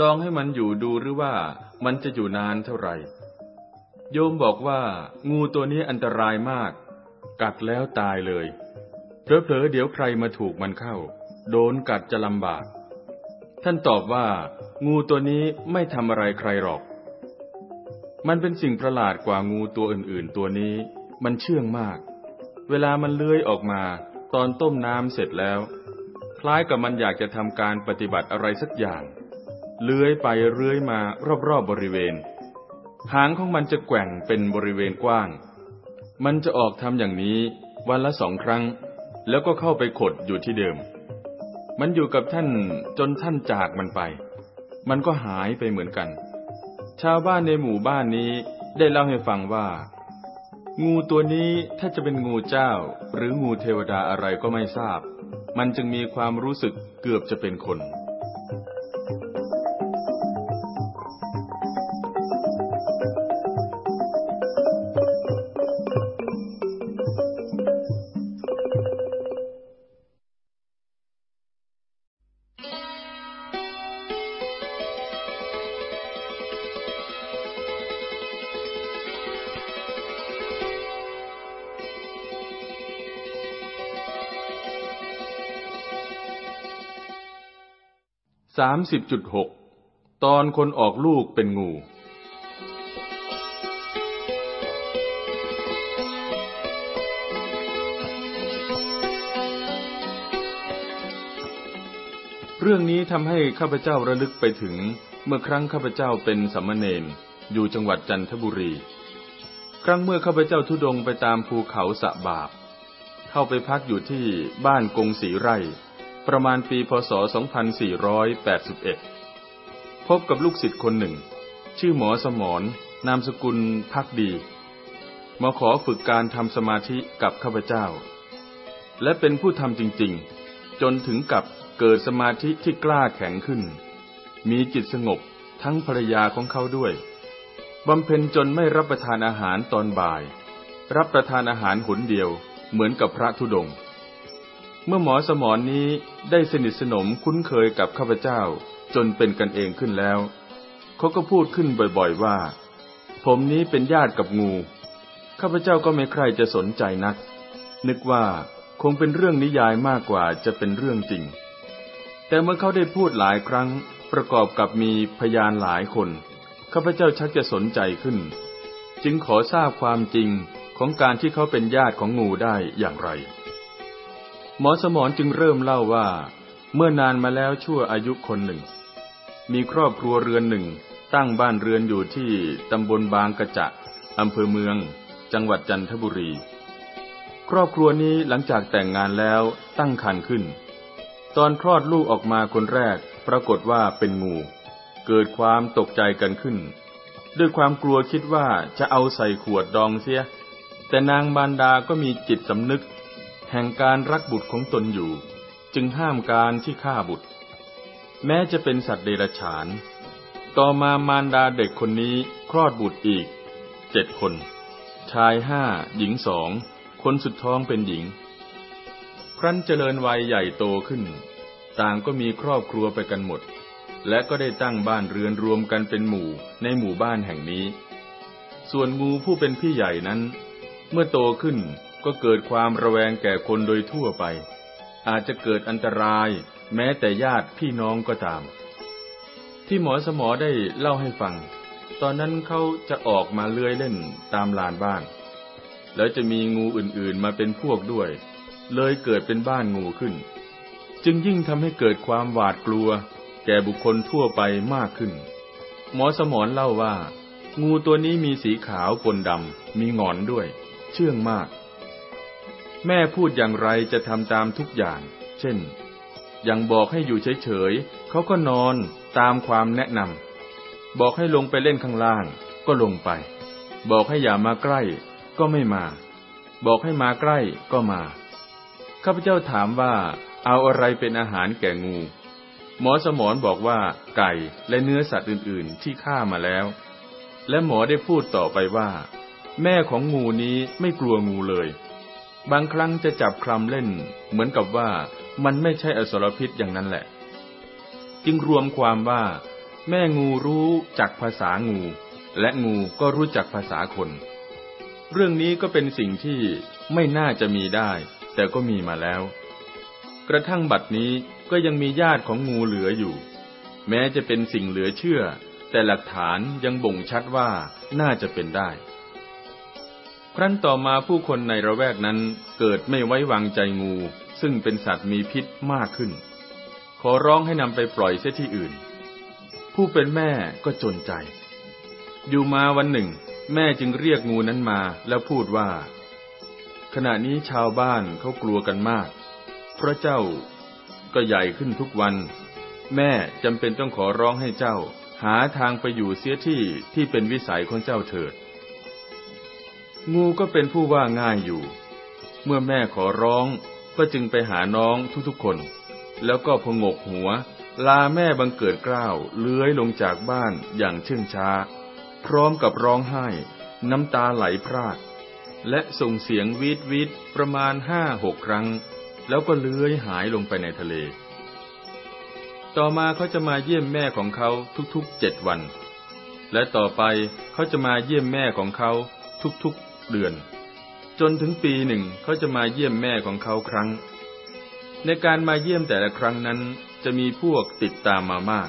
Speaker 1: ลองให้มันอยู่ดูหรือว่า มันจะอยู่นานเท่าไหร่โยมบอกว่างูตัวนี้อันตรายมาก กัดแล้วตายเลย เผลอๆเดี๋ยวใครมาถูกมันเข้า โดนกัดจะลำบาก ท่านตอบว่า งูตัวนี้ไม่ทำอะไรใครหรอก มันเป็นสิ่งประหลาดกว่างูตัวอื่นๆตัวนี้ มันเชื่องมาก เวลามันเลื้อยออกมา ตอนต้มน้ำเสร็จแล้วล้ายกับมันอยากจะทำการปฏิบัติอะไรสักอย่าง เลื้อยไปเลื้อยมารอบๆบริเวณ หางของมันจะแกว่งเป็นบริเวณกว้าง มันจะออกทำอย่างนี้วันละสองครั้ง แล้วก็เข้าไปขดอยู่ที่เดิม มันอยู่กับท่านจนท่านจากมันไป มันก็หายไปเหมือนกัน ชาวบ้านในหมู่บ้านนี้ได้เล่าให้ฟังว่า งูตัวนี้ถ้าจะเป็นงูเจ้า หรืองูเทวดาอะไรก็ไม่ทราบมันจึงมีความรู้ส
Speaker 2: ึกเกือบจะเป็นคน
Speaker 1: สามสิบจุดหกตอนคนออกลูกเป็นงู เรื่องนี้ทำให้ข้าพเจ้าระลึกไปถึงเมื่อครั้งข้าพเจ้าเป็นสัมมเนนอยู่จังหวัดจันทบุรี ครั้งเมื่อข้าพเจ้าทุดงไปตามภูเขาสะบาบเข้าไปพักอยู่ที่บ้านกงสีไร่ประมาณปีพศ 2481 พบกับลูกศิษย์คนหนึ่ง ชื่อหมอสมรนนามสกุลพักดีมาขอฝึกการทำสมาธิกับข้าพเจ้า และเป็นผู้ทำจริงๆ จนถึงกับเกิดสมาธิที่กล้าแข็งขึ้น มีจิตสงบทั้งภรรยาของเขาด้วยบำเพ็ญจนไม่รับประทานอาหารตอนบ่าย รับประทานอาหารหนเดียวเหมือนกับพระธุดงค์เมื่อหมอสมอนนี้ได้สนิทสนมคุ้นเคยกับข้าพเจ้าจนเป็นกันเองขึ้นแล้ว เขาก็พูดขึ้นบ่อยๆ ว่า ผมนี้เป็นญาติกับงูข้าพเจ้าก็ไม่ใครจะสนใจนัก นึกว่าคงเป็นเรื่องนิยายมากกว่าจะเป็นเรื่องจริง แต่เมื่อเขาได้พูดหลายครั้งประกอบกับมีพยานหลายคนข้าพเจ้าชักจะสนใจขึ้น จึงขอทราบความจริงของการที่เขาเป็นญาติของงูได้อย่างไรหมอสมรจึงเริ่มเล่าว่า เมื่อนานมาแล้วชั่วอายุคนหนึ่ง มีครอบครัวเรือนหนึ่งตั้งบ้านเรือนอยู่ที่ตำบลบางกระจะอำเภอเมือง จังหวัดจันทบุรี ครอบครัวนี้หลังจากแต่งงานแล้วตั้งครรภ์ขึ้น ตอนคลอดลูกออกมาคนแรกปรากฏว่าเป็นงู เกิดความตกใจกันขึ้น ด้วยความกลัวคิดว่าจะเอาใส่ขวดดองเสีย แต่นางบานดา ก็มีจิตสำนึกแห่งการรักบุตรของตนอยู่ จึงห้ามการที่ฆ่าบุตร แม้จะเป็นสัตว์เดรัจฉาน ต่อมามารดาเด็กคนนี้ คลอดบุตรอีกเจ็ดคน ชายห้าหญิงสองคนสุดท้องเป็นหญิง ครั้นเจริญวัยใหญ่โตขึ้น ต่างก็มีครอบครัวไปกันหมด และก็ได้ตั้งบ้านเรือนรวมกันเป็นหมู่ในหมู่บ้านแห่งนี้ ส่วนงูผู้เป็นพี่ใหญ่นั้น เมื่อโตขึ้นก็เกิดความระแวงแก่คนโดยทั่วไป อาจจะเกิดอันตราย แม้แต่ญาติพี่น้องก็ตาม ที่หมอสมอได้เล่าให้ฟัง ตอนนั้นเขาจะออกมาเลื้อยเล่นตามลานบ้าน แล้วจะมีงูอื่นๆมาเป็นพวกด้วย เลยเกิดเป็นบ้านงูขึ้น จึงยิ่งทำให้เกิดความหวาดกลัว แก่บุคคลทั่วไปมากขึ้น หมอสมอนเล่าว่า งูตัวนี้มีสีขาวปนดำมีหงอนด้วย เชื่องมากแม่พูดอย่างไรจะทำตามทุกอย่าง เช่น ยังบอกให้อยู่เฉยๆเขาก็นอนตามความแนะนำบอกให้ลงไปเล่นข้างล่างก็ลงไป บอกให้อย่ามาใกล้ ก็ไม่มา บอกให้มาใกล้ก็มา ข้าพเจ้าถามว่า เอาอะไรเป็นอาหารแก่งู หมอสมรบอกว่าไก่และเนื้อสัตว์อื่นๆที่ฆ่ามาแล้ว และหมอได้พูดต่อไปว่า แม่ของงูนี้ไม่กลัวงูเลยบางครั้งจะจับคลำเล่นเหมือนกับว่ามันไม่ใช่อสรพิษอย่างนั้นแหละ จึงรวมความว่า แม่งูรู้จักภาษางู และงูก็รู้จักภาษาคน เรื่องนี้ก็เป็นสิ่งที่ไม่น่าจะมีได้ แต่ก็มีมาแล้ว กระทั่งบัดนี้ก็ยังมีญาติของงูเหลืออยู่ แม้จะเป็นสิ่งเหลือเชื่อ แต่หลักฐานยังบ่งชัดว่าน่าจะเป็นได้ครั้นต่อมาผู้คนในระแวกนั้นเกิดไม่ไว้วางใจงู ซึ่งเป็นสัตว์มีพิษมากขึ้น ขอร้องให้นำไปปล่อยเสียที่อื่น ผู้เป็นแม่ก็จนใจ อยู่มาวันหนึ่ง แม่จึงเรียกงูนั้นมาแล้วพูดว่า ขณะนี้ชาวบ้านเขากลัวกันมากพระเจ้าก็ใหญ่ขึ้นทุกวัน แม่จำเป็นต้องขอร้องให้เจ้า หาทางไปอยู่เสียที่ที่เป็นวิสัยของเจ้าเถิดงูก็เป็นผู้ว่าง่ายอยู่ เมื่อแม่ขอร้องก็จึงไปหาน้องทุกๆคน แล้วก็พงกหัว ลาแม่บังเกิดกล้าวเลื้อยลงจากบ้านอย่างเชื่องช้า พร้อมกับร้องไห้ น้ำตาไหลพรากและส่งเสียงวีดวีดประมาณห้าหกครั้ง แล้วก็เลื้อยหายลงไปในทะเล ต่อมาเขาจะมาเยี่ยมแม่ของเขาทุกๆเจ็ดวัน และต่อไปเขาจะมาเยี่ยมแม่ของเขาทุกเดือน จนถึงปีหนึ่งเขาจะมาเยี่ยมแม่ของเขาครั้ง ในการมาเยี่ยมแต่ละครั้งนั้นจะมีพวกติดตามมามาก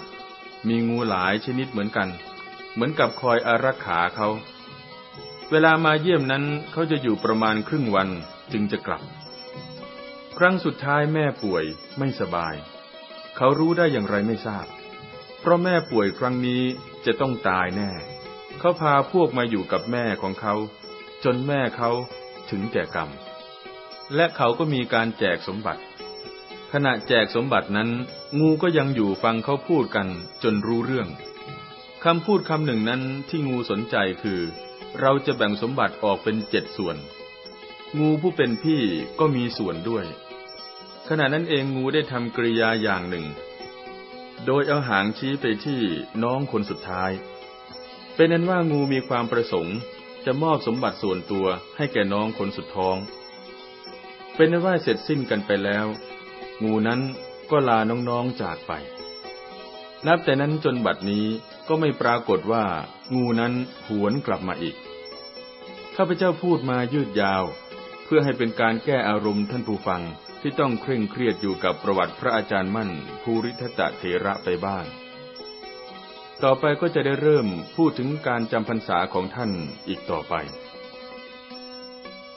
Speaker 1: มีงูหลายชนิดเหมือนกัน เหมือนกับคอยอารักขาเขา เวลามาเยี่ยมนั้นเขาจะอยู่ประมาณครึ่งวันจึงจะกลับ ครั้งสุดท้ายแม่ป่วยไม่สบาย เขารู้ได้อย่างไรไม่ทราบ เพราะแม่ป่วยครั้งนี้จะต้องตายแน่ เขาพาพวกมาอยู่กับแม่ของเขาจนแม่เขาถึงแก่กรรม และเขาก็มีการแจกสมบัติ ขณะแจกสมบัตินั้น งูก็ยังอยู่ฟังเขาพูดกันจนรู้เรื่อง คำพูดคำหนึ่งนั้นที่งูสนใจคือ เราจะแบ่งสมบัติออกเป็นเจ็ดส่วน งูผู้เป็นพี่ก็มีส่วนด้วย ขณะนั้นเองงูได้ทำกริยาอย่างหนึ่ง โดยเอาหางชี้ไปที่น้องคนสุดท้าย เป็นนั้นว่างูมีความประสงค์จะมอบสมบัติส่วนตัวให้แก่น้องคนสุดท้อง เป็นว่าเสร็จสิ้นกันไปแล้ว งูนั้นก็ลาน้องๆจากไป นับแต่นั้นจนบัดนี้ก็ไม่ปรากฏว่า งูนั้นหวนกลับมาอีกข้าพเจ้าพูดมายืดยาว เพื่อให้เป็นการแก้อารมณ์ท่านผู้ฟัง ที่ต้องเคร่งเครียดอยู่กับประวัติพระอาจารย์มั่นภูริทัตเถระไปบ้างต่อไปก็จะได้เริ่มพูดถึงการจำพรรษาของท่านอีกต่อไป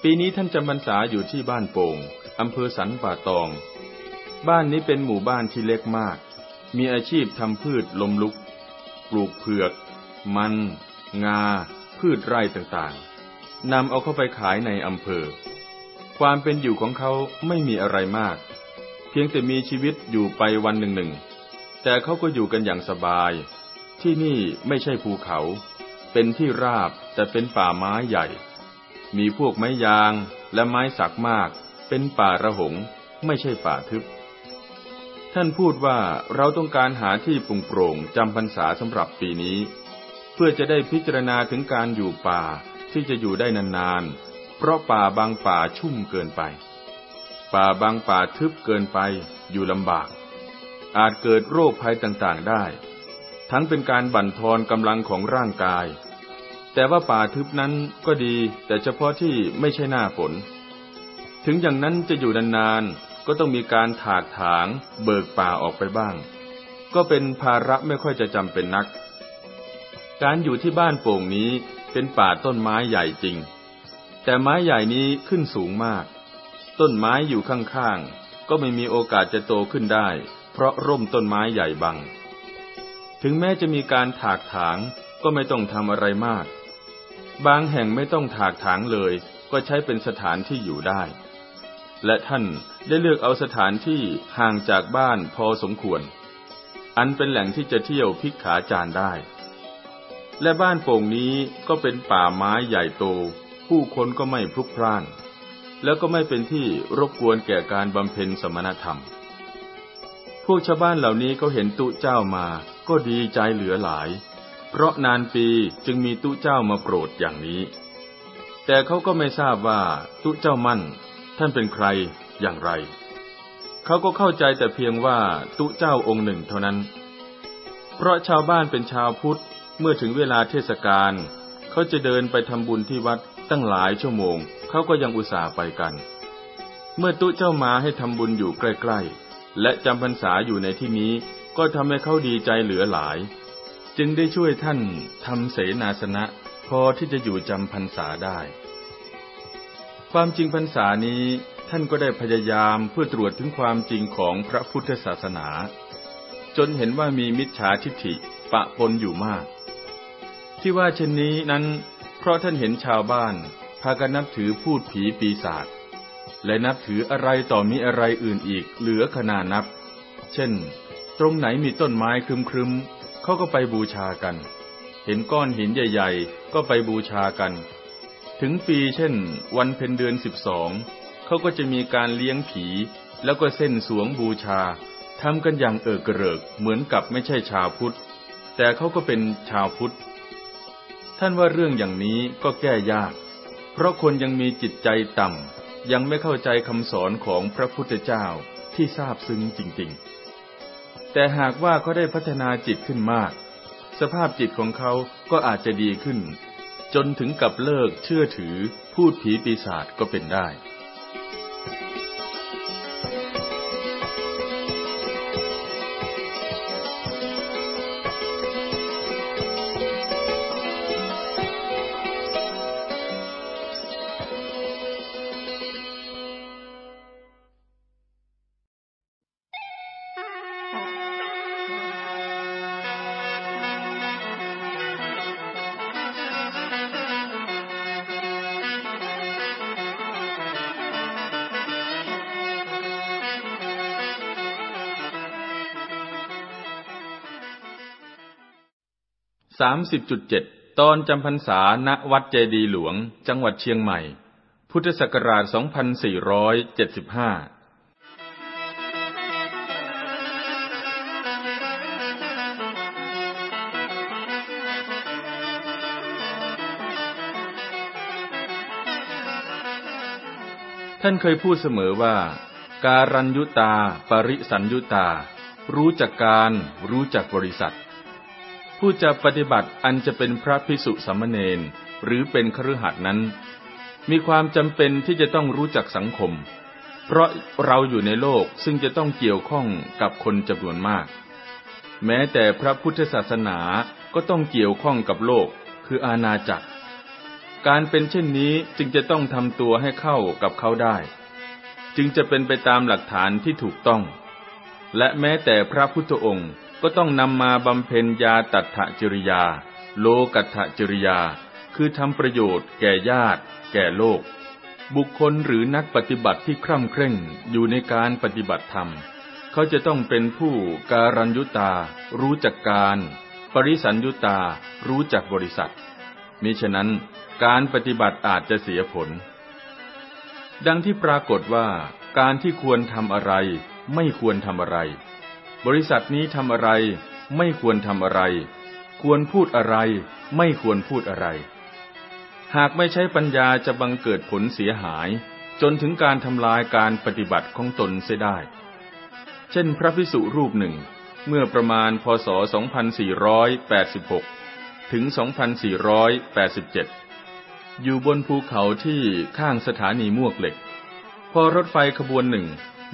Speaker 1: ปีนี้ท่านจำพรรษาอยู่ที่บ้านโป่งอำเภอสันป่าตอง บ้านนี้เป็นหมู่บ้านที่เล็กมาก มีอาชีพทำพืชลมลุก ปลูกเผือก มัน งา พืชไร่ต่างๆ นำเอาเข้าไปขายในอำเภอ ความเป็นอยู่ของเขาไม่มีอะไรมาก เพียงแต่มีชีวิตอยู่ไปวันหนึ่งหนึ่งแต่เขาก็อยู่กันอย่างสบายที่นี่ไม่ใช่ภูเขา เป็นที่ราบแต่เป็นป่าไม้ใหญ่ มีพวกไม้ยางและไม้สักมาก เป็นป่าระหงไม่ใช่ป่าทึบ ท่านพูดว่าเราต้องการหาที่ปรุงโปร่งจำพรรษาสำหรับปีนี้ เพื่อจะได้พิจารณาถึงการอยู่ป่าที่จะอยู่ได้นานๆ เพราะป่าบางป่าชุ่มเกินไป ป่าบางป่าทึบเกินไปอยู่ลำบาก อาจเกิดโรคภัยต่างๆ ได้ทั้งเป็นการบั่นทอนกำลังของร่างกาย แต่ว่าป่าทึบนั้นก็ดีแต่เฉพาะที่ไม่ใช่หน้าฝน ถึงอย่างนั้นจะอยู่นานๆ ก็ต้องมีการถากถางเบิกป่าออกไปบ้าง ก็เป็นภาระไม่ค่อยจะจำเป็นนัก การอยู่ที่บ้านโป่งนี้เป็นป่าต้นไม้ใหญ่จริง แต่ไม้ใหญ่นี้ขึ้นสูงมาก ต้นไม้อยู่ข้างๆ ก็ไม่มีโอกาสจะโตขึ้นได้ เพราะร่มต้นไม้ใหญ่บังถึงแม้จะมีการถากถางก็ไม่ต้องทำอะไรมาก บางแห่งไม่ต้องถากถางเลยก็ใช้เป็นสถานที่อยู่ได้ และท่านได้เลือกเอาสถานที่ห่างจากบ้านพอสมควร อันเป็นแหล่งที่จะเที่ยวพิกขาจานได้ และบ้านโป่งนี้ก็เป็นป่าไม้ใหญ่โต ผู้คนก็ไม่พลุกพล่าน แล้วก็ไม่เป็นที่รบกวนแก่การบำเพ็ญสมณธรรมพวกชาวบ้านเหล่านี้ก็เห็นตุเจ้ามาก็ดีใจเหลือหลาย เพราะนานปีจึงมีตุเจ้ามาโปรดอย่างนี้ แต่เขาก็ไม่ทราบว่าตุเจ้ามั่น ท่านเป็นใครอย่างไร เขาก็เข้าใจแต่เพียงว่าตุเจ้าองค์หนึ่งเท่านั้น เพราะชาวบ้านเป็นชาวพุทธเมื่อถึงเวลาเทศกาลเขาจะเดินไปทำบุญที่วัดตั้งหลายชั่วโมง เขาก็ยังอุตส่าห์ไปกัน เมื่อตุเจ้ามาให้ทำบุญอยู่ใกล้ ๆ และจำพรรษาอยู่ในที่นี้ก็ทำให้เขาดีใจเหลือหลาย จึงได้ช่วยท่านทำเสนาสนะ พอที่จะอยู่จำพรรษาได้ ความจริงพรรษานี้ท่านก็ได้พยายามเพื่อตรวจถึงความจริงของพระพุทธศาสนา จนเห็นว่ามีมิจฉาทิฐิปะปนอยู่มาก ที่ว่าเช่นนี้นั้น เพราะท่านเห็นชาวบ้าน พากันนับถือพูดผีปีศาจและนับถืออะไรต่อมีอะไรอื่นอีก เหลือขนานับ เช่นตรงไหนมีต้นไม้ครึมๆเขาก็ไปบูชากัน เห็นก้อนหินใหญ่ ๆ ก็ไปบูชากัน ถึงปีเช่น วันเพ็ญเดือนสิบสอง เขาก็จะมีการเลี้ยงผีแล้วก็เส้นสวงบูชา ทำกันอย่างเอิกเกริก เหมือนกับไม่ใช่ชาวพุทธ แต่เขาก็เป็นชาวพุทธ ท่านว่าเรื่องอย่างนี้ก็แก้ยาก เพราะคนยังมีจิตใจต่ำ ยังไม่เข้าใจคำสอนของพระพุทธเจ้าที่ทราบซึ้งจริง ๆแต่หากว่าเขาได้พัฒนาจิตขึ้นมาก สภาพจิตของเขาก็อาจจะดีขึ้น จนถึงกับเลิกเชื่อถือ พูดผีปีศาจก็เป็นได้สสามิบจุดเจ็ดตอนจำพรรษาณ วัดเจดีหลวง จังหวัดเชียงใหม่ พุทธศักราชสสสอองพันี่ร้ยเจ็ดิบห้าท่านเคยพูดเสมอว่า การันยุตา ปริสันยุตา รู้จักการรู้จักบริษัทผู้จะปฏิบัติอันจะเป็นพระภิกษุสามเณรหรือเป็นครือขั์นั้น มีความจำเป็นที่จะต้องรู้จักสังคม เพราะเราอยู่ในโลกซึ่งจะต้องเกี่ยวข้องกับคนจำนวนมาก แม้แต่พระพุทธศาสนาก็ต้องเกี่ยวข้องกับโลกคืออาณาจักร การเป็นเช่นนี้จึงจะต้องทำตัวให้เข้ากับเขาได้ จึงจะเป็นไปตามหลักฐานที่ถูกต้อง และแม้แต่พระพุทธองค์ก็ต้องนำมาบำเพ็ญญาตัทธจริยา โลกัถจริยา คือทำประโยชน์ แก่ญาติ แก่โลก บุคคลหรือนักปฏิบัติที่คร่ำเคร่งอยู่ในการปฏิบัติธรรมเขาจะต้องเป็นผู้การัญยุตา รู้จักการ ปริสัญยุตารู้จักบริษัทมิฉะนั้นการปฏิบัติอาจจะเสียผล ดังที่ปรากฏว่า การที่ควรทำอะไรไม่ควรทำอะไรบริษัทนี้ทำอะไรไม่ควรทำอะไร ควรพูดอะไร ไม่ควรพูดอะไร หากไม่ใช้ปัญญาจะบังเกิดผลเสียหาย จนถึงการทำลายการปฏิบัติของตนเสียได้ เช่นพระพิสุรูปหนึ่งเมื่อประมาณพศ2486 ถึง 2487 อยู่บนภูเขาที่ข้างสถานีมวกเหล็ก พอรถไฟขบวนหนึ่ง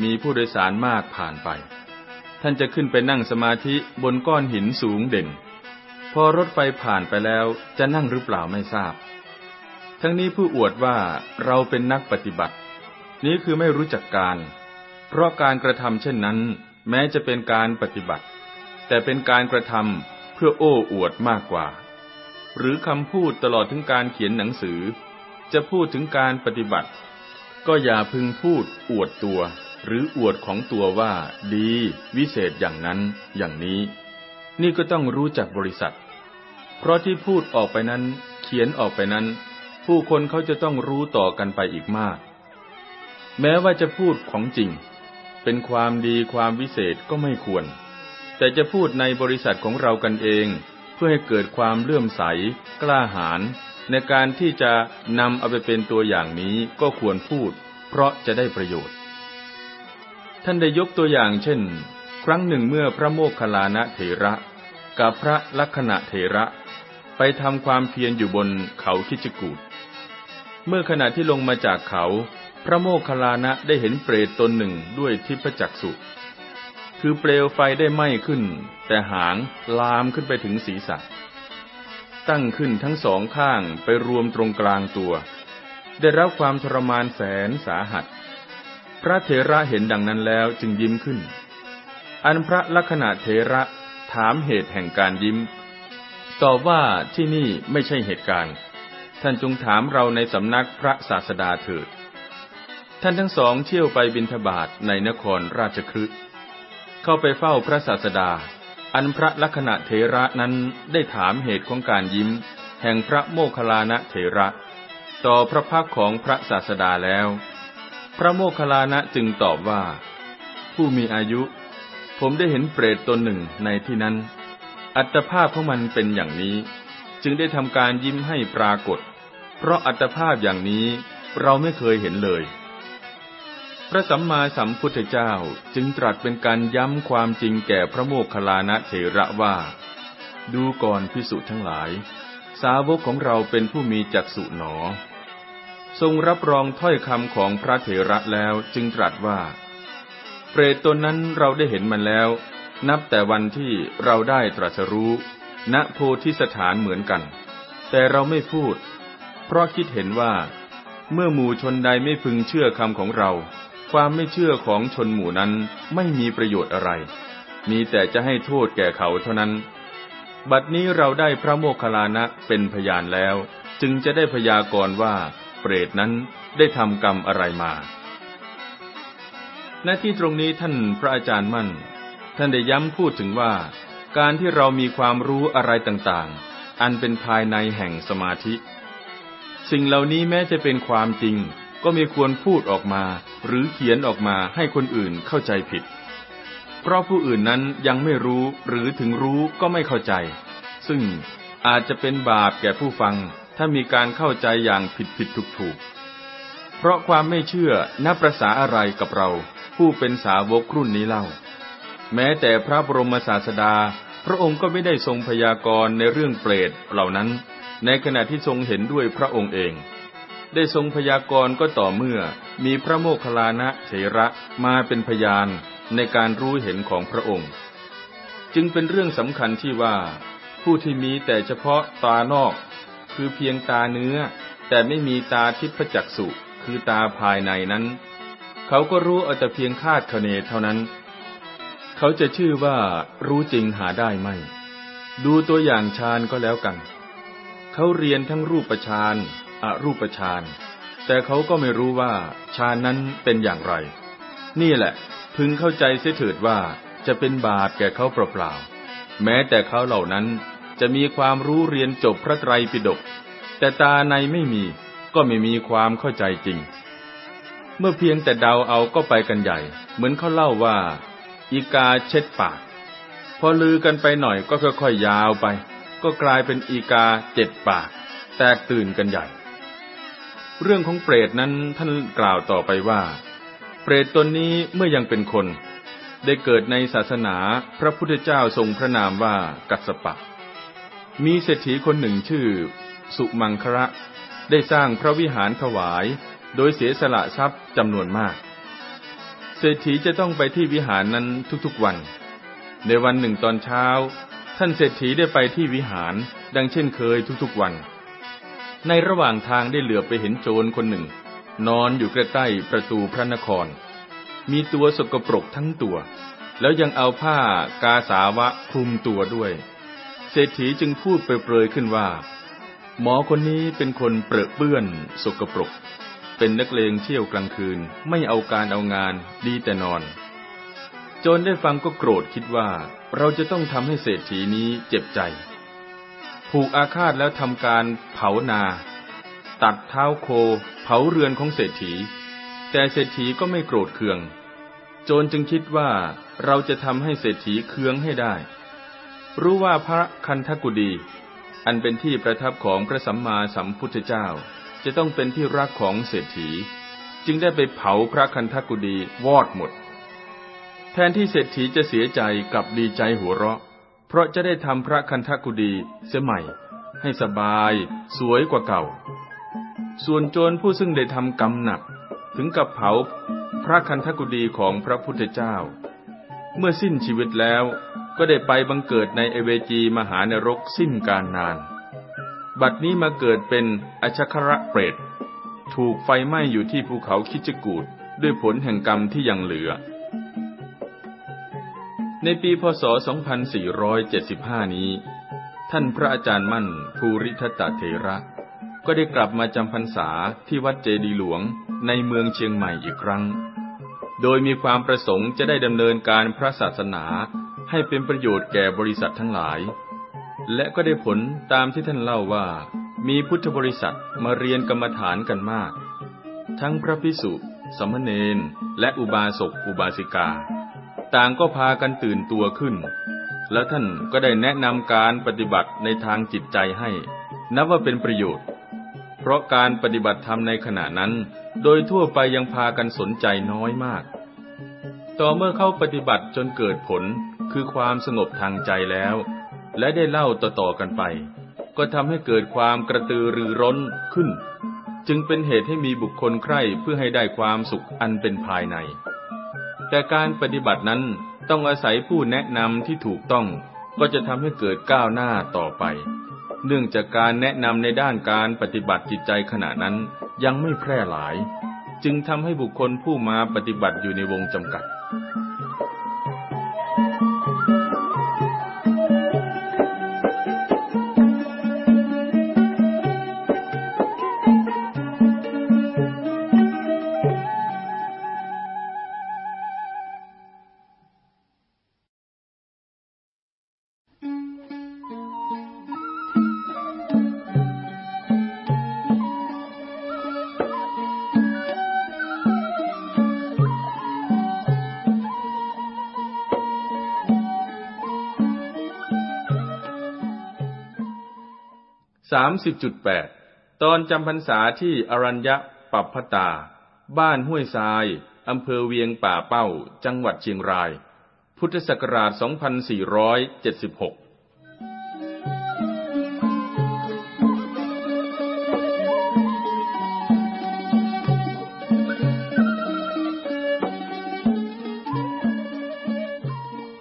Speaker 1: มีผู้โดยสารมากผ่านไปท่านจะขึ้นไปนั่งสมาธิบนก้อนหินสูงเด่น พอรถไฟผ่านไปแล้วจะนั่งหรือเปล่าไม่ทราบ ทั้งนี้ผู้อวดว่าเราเป็นนักปฏิบัติ นี้คือไม่รู้จักการ เพราะการกระทำเช่นนั้น แม้จะเป็นการปฏิบัติ แต่เป็นการกระทำเพื่อโอ้อวดมากกว่า หรือคำพูดตลอดถึงการเขียนหนังสือ จะพูดถึงการปฏิบัติ ก็อย่าพึงพูดอวดตัวหรืออวดของตัวว่า ดีวิเศษอย่างนั้นอย่างนี้ นี่ก็ต้องรู้จักบริษัท เพราะที่พูดออกไปนั้น เขียนออกไปนั้น ผู้คนเขาจะต้องรู้ต่อกันไปอีกมาก แม้ว่าจะพูดของจริง เป็นความดีความวิเศษก็ไม่ควร แต่จะพูดในบริษัทของเรากันเอง เพื่อให้เกิดความเลื่อมใส กล้าหาญในการที่จะนำเอาไปเป็นตัวอย่างนี้ก็ควรพูดเพราะจะได้ประโยชน์ท่านได้ยกตัวอย่างเช่น ครั้งหนึ่งเมื่อพระโมคคัลลานะเถระ กับพระลักษณะเถระ ไปทำความเพียรอยู่บนเขาคิจกูดเมื่อขณะที่ลงมาจากเขา พระโมคคัลลานะได้เห็นเปรตตนหนึ่งด้วยทิพจักสุคือเปลวไฟได้ไหม้ขึ้น แต่หางลามขึ้นไปถึงศีรษะตั้งขึ้นทั้งสองข้างไปรวมตรงกลางตัว ได้รับความทรมานแสนสาหัสพระเถระเห็นดังนั้นแล้วจึงยิ้มขึ้น อันพระลักษณะเถระถามเหตุแห่งการยิ้ม ตอบว่าที่นี่ไม่ใช่เหตุการณ์ ท่านจงถามเราในสำนักพระศาสดาเถิด ท่านทั้งสองเที่ยวไปบินทบาทในนครราชครึเข้าไปเฝ้าพระศาสดา อันพระลักษณะเถระนั้นได้ถามเหตุของการยิ้ม แห่งพระโมคคัลลานะเถระ ต่อพระพักของพระศาสดาแล้วพระโมคคัลลานะจึงตอบว่า ผู้มีอายุ ผมได้เห็นเปรตตนหนึ่งในที่นั้น อัตภาพของมันเป็นอย่างนี้ จึงได้ทำการยิ้มให้ปรากฏ เพราะอัตภาพอย่างนี้เราไม่เคยเห็นเลย พระสัมมาสัมพุทธเจ้าจึงตรัสเป็นการย้ำความจริงแก่พระโมคคัลลานะเถระว่า ดูก่อนพิสุทั้งหลาย สาวกของเราเป็นผู้มีจักษุหนอทรงรับรองถ้อยคำของพระเถระ แล้วจึงตรัสว่า เปรตตนนั้นเราได้เห็นมันแล้ว นับแต่วันที่เราได้ตรัสรู้ ณโพธิสถานเหมือนกัน แต่เราไม่พูด เพราะคิดเห็นว่า เมื่อหมู่ชนใดไม่พึงเชื่อคำของเรา ความไม่เชื่อของชนหมู่นั้นไม่มีประโยชน์อะไร มีแต่จะให้โทษแก่เขาเท่านั้น บัดนี้เราได้พระโมคคัลลานะเป็นพยานแล้ว จึงจะได้พยากรณ์ว่าเปรตนั้นได้ทำกรรมอะไรมา ในที่ตรงนี้ท่านพระอาจารย์มั่น ท่านได้ย้ำพูดถึงว่า การที่เรามีความรู้อะไรต่างๆ อันเป็นภายในแห่งสมาธิ สิ่งเหล่านี้แม้จะเป็นความจริงก็ไม่ควรพูดออกมา หรือเขียนออกมาให้คนอื่นเข้าใจผิด เพราะผู้อื่นนั้นยังไม่รู้หรือถึงรู้ก็ไม่เข้าใจ ซึ่งอาจจะเป็นบาปแก่ผู้ฟังถ้ามีการเข้าใจอย่างผิดผิดถูกถูกเพราะความไม่เชื่อนับประษาอะไรกับเรา ผู้เป็นสาวกรุ่นนี้เล่า แม้แต่พระบรมศาสดา พระองค์ก็ไม่ได้ทรงพยากรณ์ในเรื่องเปรตเหล่านั้น ในขณะที่ทรงเห็นด้วยพระองค์เอง ได้ทรงพยากรณ์ก็ต่อเมื่อ มีพระโมคคัลลานะเถระมาเป็นพยานในการรู้เห็นของพระองค์ จึงเป็นเรื่องสำคัญที่ว่าผู้ที่มีแต่เฉพาะตานอกคือเพียงตาเนื้อ แต่ไม่มีตาทิพจักสุคือตาภายในนั้น เขาก็รู้เอาแต่เพียงคาดคะเนเท่านั้น เขาจะชื่อว่ารู้จริงหาได้ไหม ดูตัวอย่างฌานก็แล้วกัน เขาเรียนทั้งรูปฌานอรูปฌานแต่เขาก็ไม่รู้ว่าฌานนั้นเป็นอย่างไรนี่แหละ พึงเข้าใจเสียเถิดว่าจะเป็นบาปแก่เขาเปล่าๆแม้แต่เขาเหล่านั้นจะมีความรู้เรียนจบพระไตรปิฎกแต่ตาในไม่มีก็ไม่มีความเข้าใจจริง เมื่อเพียงแต่เดาเอาก็ไปกันใหญ่ เหมือนเขาเล่าว่า อีกาเช็ดปาก พอลือกันไปหน่อยก็ค่อยๆยาวไป ก็กลายเป็นอีกาเจ็ดปาก แตกตื่นกันใหญ่ เรื่องของเปรตนั้นท่านกล่าวต่อไปว่า เปรตตนนี้เมื่อยังเป็นคน ได้เกิดในศาสนาพระพุทธเจ้าทรงพระนามว่ากัสสปะมีเศรษฐีคนหนึ่งชื่อ สุมังคระได้สร้างพระวิหารถวายโดยเสียสละทรัพย์จำนวนมาก เศรษฐีจะต้องไปที่วิหารนั้นทุกๆวัน ในวันหนึ่งตอนเช้าท่านเศรษฐีได้ไปที่วิหารดังเช่นเคยทุกๆวัน ในระหว่างทางได้เหลือไปเห็นโจรคนหนึ่ง นอนอยู่ใกล้ๆประตูพระนคร มีตัวสกปรกทั้งตัว แล้วยังเอาผ้ากาสาวะคลุมตัวด้วยเศรษฐีจึงพูดเปรยๆขึ้นว่า หมอคนนี้เป็นคนเปรอะเปื้อนสกปรก เป็นนักเลงเที่ยวกลางคืนไม่เอาการเอางานดีแต่นอน โจรได้ฟังก็โกรธคิดว่าเราจะต้องทำให้เศรษฐีนี้เจ็บใจ ผูกอาฆาตแล้วทำการเผานา ตัดเท้าโคเผาเรือนของเศรษฐี แต่เศรษฐีก็ไม่โกรธเคือง โจรจึงคิดว่าเราจะทำให้เศรษฐีเคืองให้ได้รู้ว่าพระคันธกุฎีอันเป็นที่ประทับของพระสัมมาสัมพุทธเจ้า จะต้องเป็นที่รักของเศรษฐี จึงได้ไปเผาพระคันธกุฎีวอดหมด แทนที่เศรษฐีจะเสียใจกับดีใจหัวเราะ เพราะจะได้ทำพระคันธกุฎีเสียใหม่ให้สบาย สวยกว่าเก่า ส่วนโจรผู้ซึ่งได้ทำกรรมหนักถึงกับเผา พระคันธกุฎีของพระพุทธเจ้า เมื่อสิ้นชีวิตแล้วก็ได้ไปบังเกิดในเอเวจีมหานรกสิ้นการนาน บัดนี้มาเกิดเป็นอชคระเปรต ถูกไฟไหม้อยู่ที่ภูเขาคิจกูดด้วยผลแห่งกรรมที่ยังเหลือ ในปีพศ 2475 นี้ ท่านพระอาจารย์มั่นภูริทัตเถระ ก็ได้กลับมาจำพรรษาที่วัดเจดีหลวงในเมืองเชียงใหม่อีกครั้ง โดยมีความประสงค์จะได้ดำเนินการพระศาสนาให้เป็นประโยชน์แก่บริษัททั้งหลาย และก็ได้ผลตามที่ท่านเล่าว่ามีพุทธบริษัทมาเรียนกรรมฐานกันมาก ทั้งพระพิสุสมณเณร และอุบาสก อุบาสิกา ต่างก็พากันตื่นตัวขึ้น แล้วท่านก็ได้แนะนำการปฏิบัติในทางจิตใจให้ นับว่าเป็นประโยชน์ เพราะการปฏิบัติธรรมในขณะนั้น โดยทั่วไปยังพากันสนใจน้อยมากต่อเมื่อเข้าปฏิบัติจนเกิดผลคือความสงบทางใจแล้ว และได้เล่าต่อ ๆ กันไป ก็ทำให้เกิดความกระตือรือร้นขึ้น จึงเป็นเหตุให้มีบุคคลใคร่เพื่อให้ได้ความสุขอันเป็นภายใน แต่การปฏิบัตินั้นต้องอาศัยผู้แนะนำที่ถูกต้อง ก็จะทำให้เกิดก้าวหน้าต่อไปเนื่องจากการแนะนำในด้านการปฏิบัติจิตใจขณะนั้นยังไม่แพร่หลาย จึงทำให้บุคคลผู้มาปฏิบัติอยู่ในวงจำกัด Thank you. สามสิบจุดแปด ตอนจำพรรษาที่อรัญญะปัพพตา บ้านห้วยทราย อำเภอเวียงป่าเป้า จังหวัดเชียงราย พุทธศักราช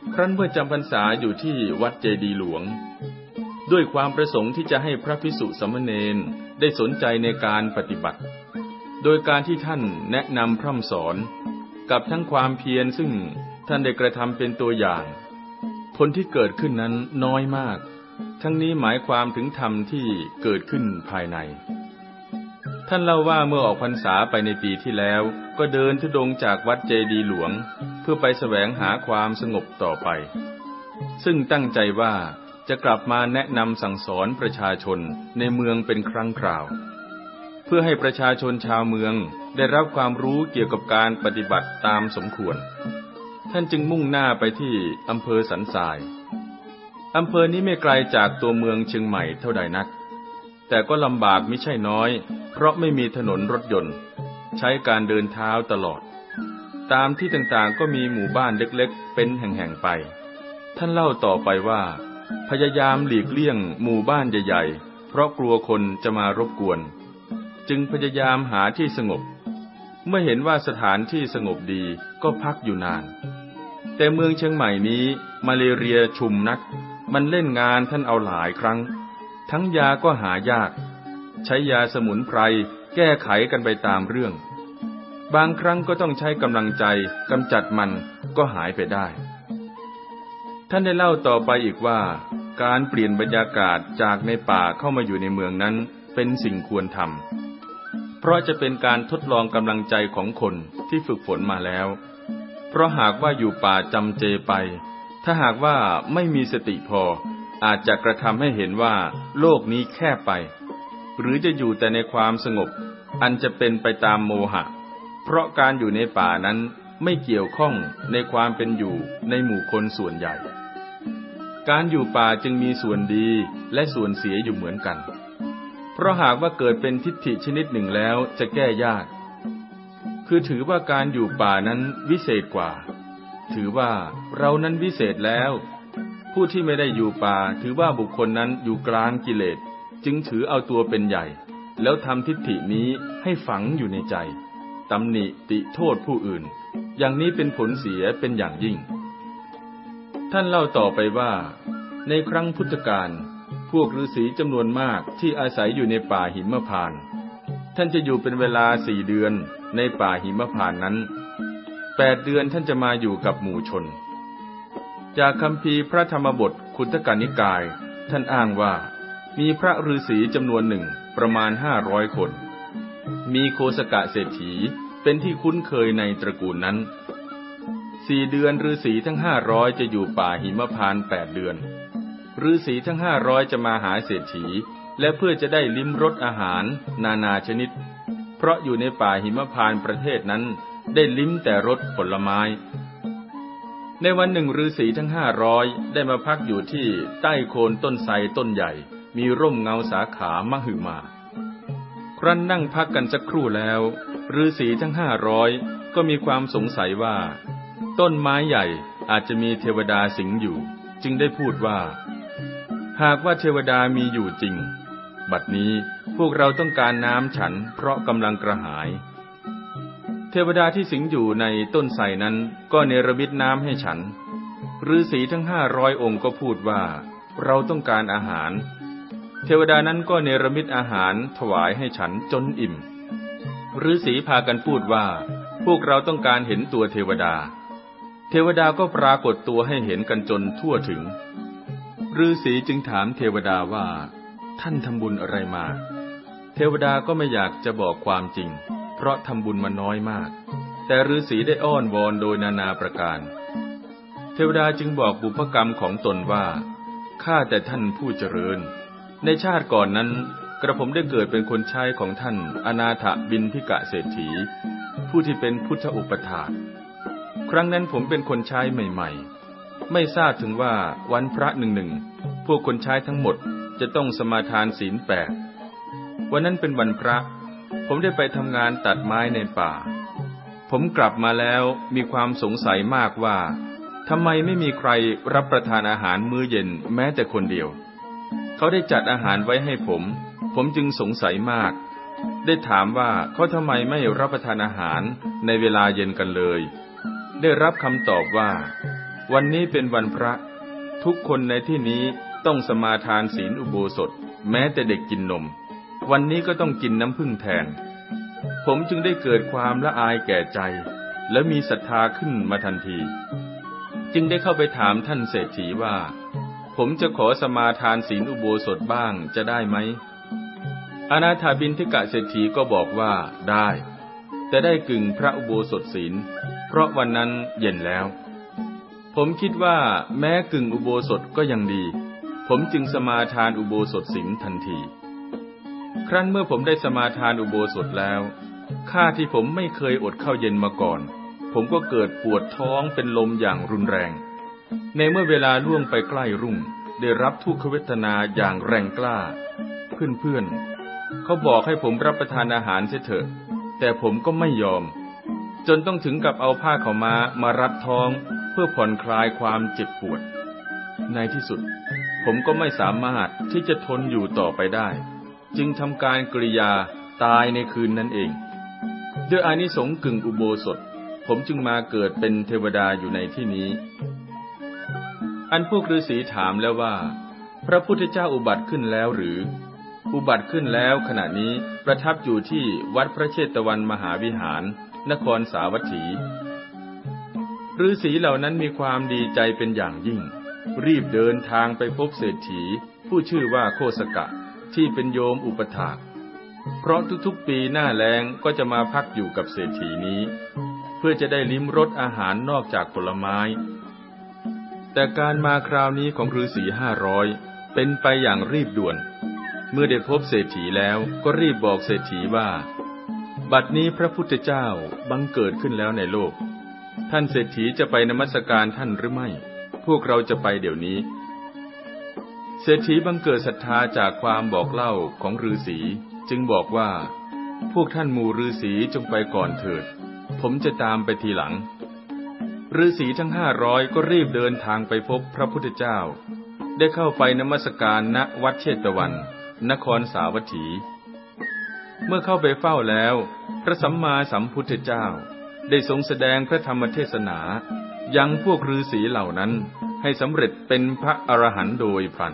Speaker 1: 2476ครั้นเมื่อจำพรรษาอยู่ที่วัดเจดีหลวงด้วยความประสงค์ที่จะให้พระพิสุสมณเณรได้สนใจในการปฏิบัติ โดยการที่ท่านแนะนำพร่ำสอน กับทั้งความเพียรซึ่งท่านได้กระทำเป็นตัวอย่าง ผลที่เกิดขึ้นนั้นน้อยมาก ทั้งนี้หมายความถึงธรรมที่เกิดขึ้นภายใน ท่านเล่าว่าเมื่อออกพรรษาไปในปีที่แล้ว ก็เดินทุดงจากวัดเจดีหลวง เพื่อไปแสวงหาความสงบต่อไป ซึ่งตั้งใจว่าจะกลับมาแนะนำสั่งสอนประชาชนในเมืองเป็นครั้งคราว เพื่อให้ประชาชนชาวเมืองได้รับความรู้เกี่ยวกับการปฏิบัติตามสมควร ท่านจึงมุ่งหน้าไปที่อำเภอสันทรายอำเภอนี้ไม่ไกลจากตัวเมืองเชียงใหม่เท่าใดนัก แต่ก็ลำบากไม่ใช่น้อย เพราะไม่มีถนนรถยนต์ ใช้การเดินเท้าตลอด ตามที่ต่างๆก็มีหมู่บ้านเล็ก ๆ เป็นแห่งๆไป ท่านเล่าต่อไปว่าพยายามหลีกเลี่ยงหมู่บ้านใหญ่ๆ เพราะกลัวคนจะมารบกวน จึงพยายามหาที่สงบ เมื่อเห็นว่าสถานที่สงบดีก็พักอยู่นาน แต่เมืองเชียงใหม่นี้มาเลเรียชุมนัก มันเล่นงานท่านเอาหลายครั้ง ทั้งยาก็หายาก ใช้ยาสมุนไพรแก้ไขกันไปตามเรื่อง บางครั้งก็ต้องใช้กำลังใจกำจัดมันก็หายไปได้ท่านได้เล่าต่อไปอีกว่า การเปลี่ยนบรรยากาศจากในป่าเข้ามาอยู่ในเมืองนั้นเป็นสิ่งควรทำเพราะจะเป็นการทดลองกำลังใจของคนที่ฝึกฝนมาแล้ว เพราะหากว่าอยู่ป่าจำเจไป ถ้าหากว่าไม่มีสติพอ อาจจะกระทำให้เห็นว่า โลกนี้แคบไป หรือจะอยู่แต่ในความสงบอันจะเป็นไปตามโมหะ เพราะการอยู่ในป่านั้นไม่เกี่ยวข้องในความเป็นอยู่ในหมู่คนส่วนใหญ่การอยู่ป่าจึงมีส่วนดีและส่วนเสียอยู่เหมือนกัน เพราะหากว่าเกิดเป็นทิฏฐิชนิดหนึ่งแล้วจะแก้ยาก คือถือว่าการอยู่ป่านั้นวิเศษกว่า ถือว่าเรานั้นวิเศษแล้ว ผู้ที่ไม่ได้อยู่ป่าถือว่าบุคคลนั้นอยู่กลางกิเลส จึงถือเอาตัวเป็นใหญ่ แล้วทำทิฏฐินี้ให้ฝังอยู่ในใจตำหนิติโทษผู้อื่น อย่างนี้เป็นผลเสียเป็นอย่างยิ่งท่านเล่าต่อไปว่า ในครั้งพุทธกาล พวกฤาษีจำนวนมากที่อาศัยอยู่ในป่าหิมพาน ท่านจะอยู่เป็นเวลาสี่เดือนในป่าหิมพานนั้น แปดเดือนท่านจะมาอยู่กับหมู่ชน จากคำพีพระธรรมบทคุตกานิกาย ท่านอ้างว่ามีพระฤาษีจำนวนหนึ่งประมาณห้าร้อยคน มีโคสกะเศรษฐีเป็นที่คุ้นเคยในตระกูลนั้นสี่เดือนฤาษีทั้งห้าร้อยจะอยู่ป่าหิมพานแปดเดือนฤาษีทั้งห้าร้อยจะมาหาเศรษฐี และเพื่อจะได้ลิ้มรสอาหาร นานาชนิด เพราะอยู่ในป่าหิมพานประเทศนั้นได้ลิ้มแต่รสผลไม้ ในวันหนึ่งฤาษีทั้งห้าร้อย ได้มาพักอยู่ที่ใต้โคนต้นไทรต้นใหญ่ มีร่มเงาสาขามหึมา ครั้นนั่งพักกันสักครู่แล้วฤาษีทั้งห้าร้อยก็มีความสงสัยว่าต้นไม้ใหญ่อาจจะมีเทวดาสิงอยู่จึงได้พูดว่าหากว่าเทวดามีอยู่จริง บัดนี้พวกเราต้องการน้ำฉัน เพราะกำลังกระหาย เทวดาที่สิงอยู่ในต้นไทรนั้นก็เนรมิตน้ำให้ฉันฤาษีทั้งห้าร้อยองค์ก็พูดว่า เราต้องการอาหาร เทวดานั้นก็เนรมิตอาหาร ถวายให้ฉันจนอิ่มฤาษีพากันพูดว่าพวกเราต้องการเห็นตัวเทวดาเทวดาก็ปรากฏตัวให้เห็นกันจนทั่วถึง ฤาษีจึงถามเทวดาว่า ท่านทำบุญอะไรมา เทวดาก็ไม่อยากจะบอกความจริง เพราะทำบุญมาน้อยมาก แต่ฤาษีได้อ้อนวอนโดยนานาประการ เทวดาจึงบอกบุพกรรมของตนว่า ข้าแต่ท่านผู้เจริญ ในชาติก่อนนั้น กระผมได้เกิดเป็นคนใช้ของท่านอนาถบินพิกะเศรษฐี ผู้ที่เป็นพุทธอุปถาครั้งนั้นผมเป็นคนใช้ใหม่ๆ ไม่ทราบถึงว่าวันพระหนึ่งหนึ่งพวกคนใช้ทั้งหมดจะต้องสมาทานศีลแปดวันนั้นเป็นวันพระ ผมได้ไปทำงานตัดไม้ในป่า ผมกลับมาแล้วมีความสงสัยมากว่า ทำไมไม่มีใครรับประทานอาหารมื้อเย็นแม้แต่คนเดียว เขาได้จัดอาหารไว้ให้ผม ผมจึงสงสัยมาก ได้ถามว่าเขาทำไมไม่รับประทานอาหารในเวลาเย็นกันเลยได้รับคำตอบว่า วันนี้เป็นวันพระ ทุกคนในที่นี้ต้องสมาทานศีลอุโบสถ แม้แต่เด็กกินนม วันนี้ก็ต้องกินน้ำผึ้งแทน ผมจึงได้เกิดความละอายแก่ใจ และมีศรัทธาขึ้นมาทันที จึงได้เข้าไปถามท่านเศรษฐีว่า ผมจะขอสมาทานศีลอุโบสถบ้างจะได้ไหมอนาถาบินทิกะเศรษฐีก็บอกว่าได้ แต่ได้กึ่งพระอุโบสถศีลเพราะวันนั้น เย็นแล้ว ผมคิดว่าแม้กึ่งอุโบสถก็ยังดี ผมจึงสมาทานอุโบสถสิงทันที ครั้นเมื่อผมได้สมาทานอุโบสถแล้วข้าที่ผมไม่เคยอดข้าวเย็นมาก่อน ผมก็เกิดปวดท้องเป็นลมอย่างรุนแรง ในเมื่อเวลาล่วงไปใกล้รุ่ง ได้รับทุกขเวทนาอย่างแรงกล้า เพื่อนๆเเขาบอกให้ผมรับประทานอาหารเสียเถอะ แต่ผมก็ไม่ยอมจนต้องถึงกับเอาผ้าเขามา มารัดท้องเพื่อผ่อนคลายความเจ็บปวด ในที่สุด ผมก็ไม่สามารถที่จะทนอยู่ต่อไปได้ จึงทำการกริยาตายในคืนนั้นเองด้วยอานิสงส์กึ่งอุโบสถ ผมจึงมาเกิดเป็นเทวดาอยู่ในที่นี้ อันพวกฤาษีถามแล้วว่า พระพุทธเจ้าอุบัติขึ้นแล้วหรือ อุบัติขึ้นแล้วขณะนี้ประทับอยู่ที่วัดพระเชตวันมหาวิหารนครสาวัตถี ฤาษีเหล่านั้นมีความดีใจเป็นอย่างยิ่ง รีบเดินทางไปพบเศรษฐีผู้ชื่อว่าโคสกะที่เป็นโยมอุปถาก เพราะทุกๆปีหน้าแรงก็จะมาพักอยู่กับเศรษฐีนี้ เพื่อจะได้ลิ้มรสอาหารนอกจากผลไม้ แต่การมาคราวนี้ของฤาษีห้าร้อยเป็นไปอย่างรีบด่วน เมื่อได้พบเศรษฐีแล้วก็รีบบอกเศรษฐีว่าบัดนี้พระพุทธเจ้าบังเกิดขึ้นแล้วในโลก ท่านเศรษฐีจะไปนมัสการท่านหรือไม่ พวกเราจะไปเดี๋ยวนี้ เศรษฐีบังเกิดศรัทธาจากความบอกเล่าของฤาษีจึงบอกว่า พวกท่านมูฤาษีจงไปก่อนเถิด ผมจะตามไปทีหลัง ฤาษีทั้งห้าร้อยก็รีบเดินทางไปพบพระพุทธเจ้า ได้เข้าไปนมัสการณวัดเชตวัน นครสาวัตถี เมื่อเข้าไปเฝ้าแล้วพระสัมมาสัมพุทธเจ้า ได้ทรงแสดงพระธรรมเทศนา ยังพวกฤาษีเหล่านั้นให้สำเร็จเป็นพระอรหันต์โดยพลัน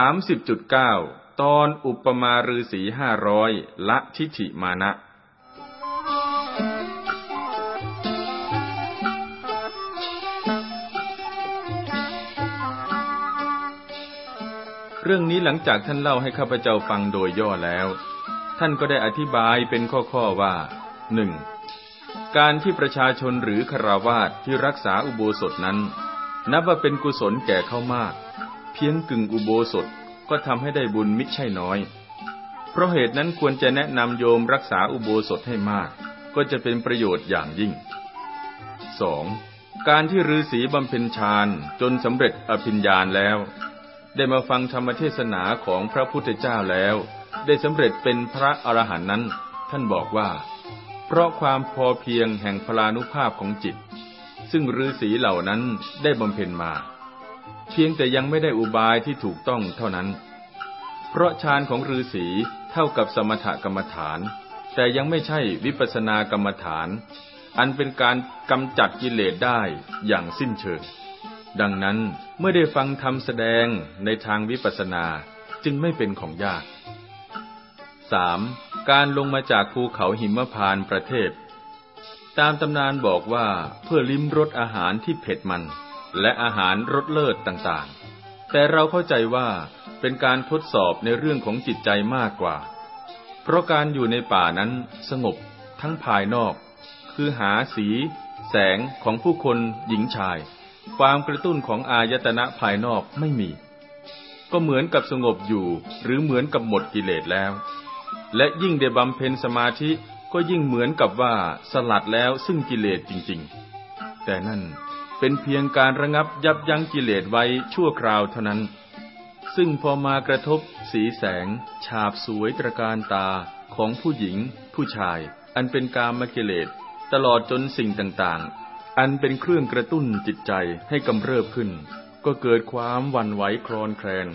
Speaker 1: สามสิบจุดเก้าตอนอุปมาฤาษีห้าร้อยละทิฐิมานะ เรื่องนี้หลังจากท่านเล่าให้ข้าพเจ้าฟังโดยย่อแล้ว ท่านก็ได้อธิบายเป็นข้อ ๆ ว่าหนึ่งการที่ประชาชนหรือคราวาสที่รักษาอุโบสถนั้นนับว่าเป็นกุศลแก่เขามากเพียงกึ่งอุโบสถก็ทำให้ได้บุญมิใช่น้อย เพราะเหตุนั้นควรจะแนะนำโยมรักษาอุโบสถให้มากก็จะเป็นประโยชน์อย่างยิ่ง 2. การที่ฤาษีบำเพ็ญฌานจนสำเร็จอภิญญาแล้ว ได้มาฟังธรรมเทศนาของพระพุทธเจ้าแล้ว ได้สำเร็จเป็นพระอรหันต์นั้นท่านบอกว่าเพราะความพอเพียงแห่งพลานุภาพของจิต ซึ่งฤาษีเหล่านั้นได้บำเพ็ญมาเพียงแต่ยังไม่ได้อุบายที่ถูกต้องเท่านั้น เพราะฌานของฤาษีเท่ากับสมถกรรมฐาน แต่ยังไม่ใช่วิปัสนากรรมฐาน อันเป็นการกำจัดกิเลสได้อย่างสิ้นเชิงดังนั้นเมื่อได้ฟังธรรมแสดงในทางวิปัสนาจึงไม่เป็นของยาก 3. การลงมาจากภูเขาหิมพานประเทศ ตามตำนานบอกว่าเพื่อลิ้มรสอาหารที่เผ็ดมันและอาหารรสเลิศต่างๆ แต่เราเข้าใจว่าเป็นการทดสอบในเรื่องของจิตใจมากกว่า เพราะการอยู่ในป่านั้นสงบทั้งภายนอก คือหาสี แสงของผู้คนหญิงชาย ความกระตุ้นของอายตนะภายนอกไม่มี ก็เหมือนกับสงบอยู่หรือเหมือนกับหมดกิเลสแล้ว และยิ่งเดบบำเพ็ญสมาธิก็ยิ่งเหมือนกับว่าสลัดแล้วซึ่งกิเลสจริงๆ แต่นั่นเป็นเพียงการระงับยับยั้งกิเลสไว้ชั่วคราวเท่านั้น ซึ่งพอมากระทบสีแสง ฉาบสวยตรการตาของผู้หญิงผู้ชาย อันเป็นกามกิเลสตลอดจนสิ่งต่างๆ อันเป็นเครื่องกระตุ้นจิตใจให้กำเริบขึ้น ก็เกิดความวันไหวคลอนแคลน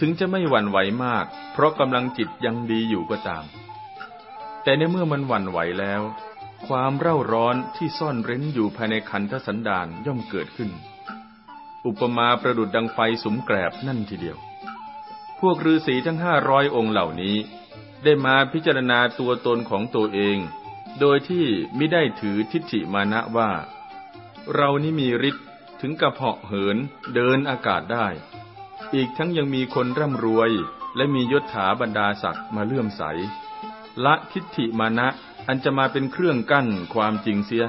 Speaker 1: ถึงจะไม่วันไหวมาก เพราะกำลังจิตยังดีอยู่ก็ตาม แต่ในเมื่อมันวันไหวแล้วความเร่าร้อนที่ซ่อนเร้นอยู่ภายในขันธสันดานย่อมเกิดขึ้น อุปมาประดุดดังไฟสุมแกรบนั่นทีเดียว พวกฤาษีทั้งห้าร้อยองค์เหล่านี้ ได้มาพิจารณาตัวตนของตัวเอง โดยที่ไม่ได้ถือทิฏฐิมานะว่า เรานี้มีฤทธิ์ถึงกระเพาะเหินเดินอากาศได้ อีกทั้งยังมีคนร่ำรวยและมียศถาบรรดาศักดิ์มาเลื่อมใส ละทิฏฐิมานะอันจะมาเป็นเครื่องกั้นความจริงเสีย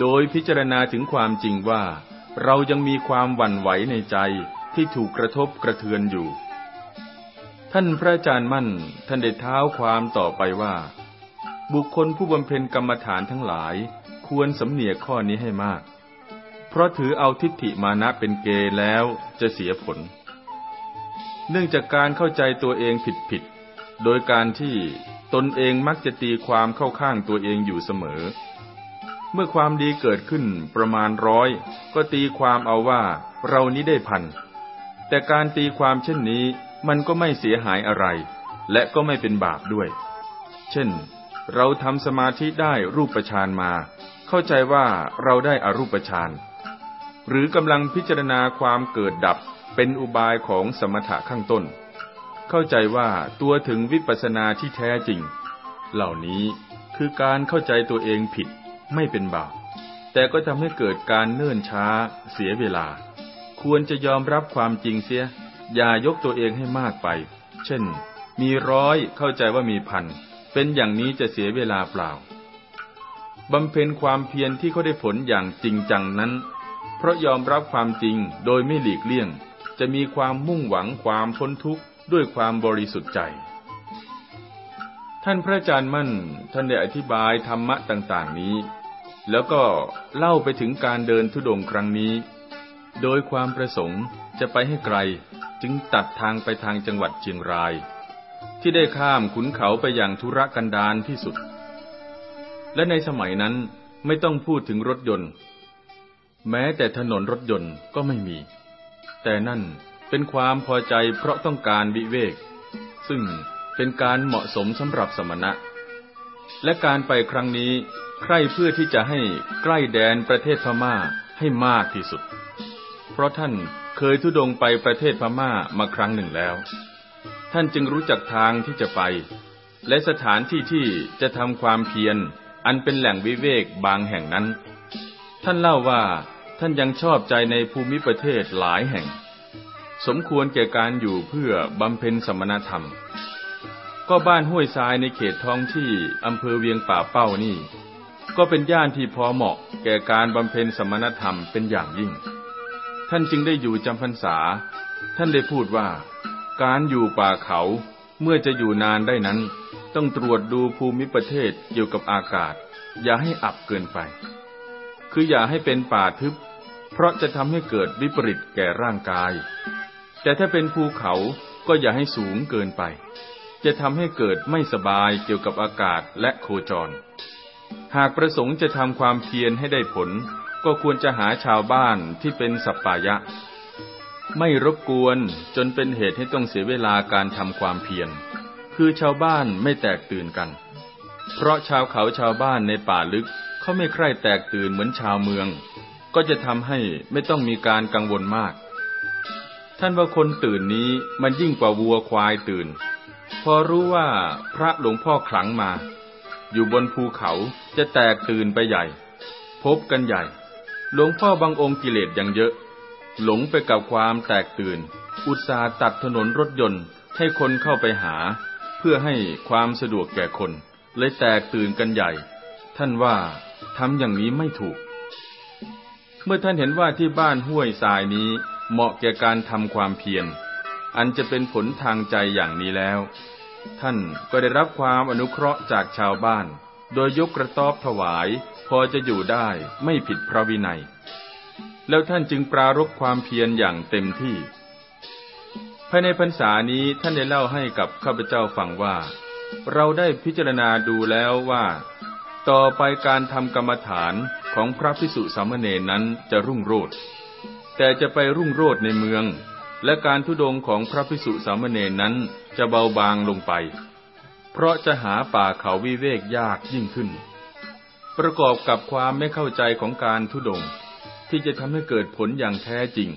Speaker 1: โดยพิจารณาถึงความจริงว่า เรายังมีความหวั่นไหวในใจที่ถูกกระทบกระเทือนอยู่ ท่านพระอาจารย์มั่น ท่านได้เท้าความต่อไปว่า บุคคลผู้บำเพ็ญกรรมฐานทั้งหลาย ควรสำเนียกข้อนี้ให้มาก เพราะถือเอาทิฏฐิมานะเป็นเกแล้วจะเสียผล เนื่องจากการเข้าใจตัวเองผิดๆโดยการที่ตนเองมักจะตีความเข้าข้างตัวเองอยู่เสมอ เมื่อความดีเกิดขึ้นประมาณร้อยก็ตีความเอาว่าเรานี้ได้พันแต่การตีความเช่นนี้มันก็ไม่เสียหายอะไร และก็ไม่เป็นบาปด้วย เช่น เราทำสมาธิได้รูปฌานมา เข้าใจว่าเราได้อรูปฌานหรือกำลังพิจารณาความเกิดดับเป็นอุบายของสมถะข้างต้นเข้าใจว่าตัวถึงวิปัสสนาที่แท้จริง เหล่านี้คือการเข้าใจตัวเองผิดไม่เป็นบาป แต่ก็ทำให้เกิดการเนิ่นช้าเสียเวลา ควรจะยอมรับความจริงเสีย อย่ายกตัวเองให้มากไป เช่น มีร้อยเข้าใจว่ามีพันเป็นอย่างนี้จะเสียเวลาเปล่าบำเพ็ญความเพียรที่เขาได้ผลอย่างจริงจังนั้น เพราะยอมรับความจริงโดยไม่หลีกเลี่ยง จะมีความมุ่งหวังความพ้นทุกข์ด้วยความบริสุทธิ์ใจ ท่านพระอาจารย์มั่นท่านได้อธิบายธรรมะต่าง ๆนี้ แล้วก็เล่าไปถึงการเดินทุดงครั้งนี้ โดยความประสงค์จะไปให้ไกล จึงตัดทางไปทางจังหวัดเชียงราย ที่ได้ข้ามขุนเขาไปอย่างธุรกันดารที่สุด และในสมัยนั้นไม่ต้องพูดถึงรถยนต์ แม้แต่ถนนรถยนต์ก็ไม่มี แต่นั่นเป็นความพอใจเพราะต้องการวิเวก ซึ่งเป็นการเหมาะสมสำหรับสมณะ และการไปครั้งนี้ใคร่เพื่อที่จะให้ใกล้แดนประเทศพม่าให้มากที่สุด เพราะท่านเคยทุดงไปประเทศพม่ามาครั้งหนึ่งแล้ว ท่านจึงรู้จักทางที่จะไป และสถานที่ที่จะทำความเพียรอันเป็นแหล่งวิเวกบางแห่งนั้น ท่านเล่าว่าท่านยังชอบใจในภูมิประเทศหลายแห่งสมควรแก่การอยู่เพื่อบำเพ็ญสมณธรรม ก็บ้านห้วยทรายในเขตท้องที่อำเภอเวียงป่าเป้านี่ ก็เป็นย่านที่พอเหมาะแก่การบำเพ็ญสมณธรรมเป็นอย่างยิ่ง ท่านจึงได้อยู่จำพรรษา ท่านได้พูดว่า การอยู่ป่าเขาเมื่อจะอยู่นานได้นั้น ต้องตรวจดูภูมิประเทศเกี่ยวกับอากาศ อย่าให้อับเกินไป คืออย่าให้เป็นป่าทึบ เพราะจะทำให้เกิดวิปริตแก่ร่างกายแต่ถ้าเป็นภูเขาก็อย่าให้สูงเกินไป จะทำให้เกิดไม่สบายเกี่ยวกับอากาศและโคจร หากประสงค์จะทำความเพียรให้ได้ผล ก็ควรจะหาชาวบ้านที่เป็นสัปปายะ ไม่รบกวนจนเป็นเหตุให้ต้องเสียเวลาการทำความเพียรคือชาวบ้านไม่แตกตื่นกัน เพราะชาวเขาชาวบ้านในป่าลึกเขาไม่ใคร่แตกตื่นเหมือนชาวเมือง ก็จะทำให้ไม่ต้องมีการกังวลมากท่านว่าคนตื่นนี้มันยิ่งกว่าวัวควายตื่น พอรู้ว่าพระหลวงพ่อขลังมา อยู่บนภูเขาจะแตกตื่นไปใหญ่ พบกันใหญ่ หลวงพ่อบางองค์กิเลสยังเยอะ หลงไปกับความแตกตื่น อุตสาห์ตัดถนนรถยนต์ให้คนเข้าไปหา เพื่อให้ความสะดวกแก่คนเลยแตกตื่นกันใหญ่ ท่านว่าทำอย่างนี้ไม่ถูก เมื่อท่านเห็นว่าที่บ้านห้วยทรายนี้เหมาะแก่การทำความเพียร อันจะเป็นผลทางใจอย่างนี้แล้ว ท่านก็ได้รับความอนุเคราะห์จากชาวบ้าน โดยยกกระตอบถวาย พอจะอยู่ได้ไม่ผิดพระวินัย แล้วท่านจึงปรารบความเพียรอย่างเต็มที่ ภายในพรรษานี้ท่านได้เล่าให้กับข้าพเจ้าฟังว่า เราได้พิจารณาดูแล้วว่า ต่อไปการทำกรรมฐานของพระพิสุสามเณรนั้นจะรุ่งโรจน์แต่จะไปรุ่งโรจน์ในเมือง และการทุดงของพระพิสุสามเณรนั้นจะเบาบางลงไป เพราะจะหาป่าเขาวิเวกยากยิ่งขึ้น ประกอบกับความไม่เข้าใจของการทุดงที่จะทำให้เกิดผลอย่างแท้จริง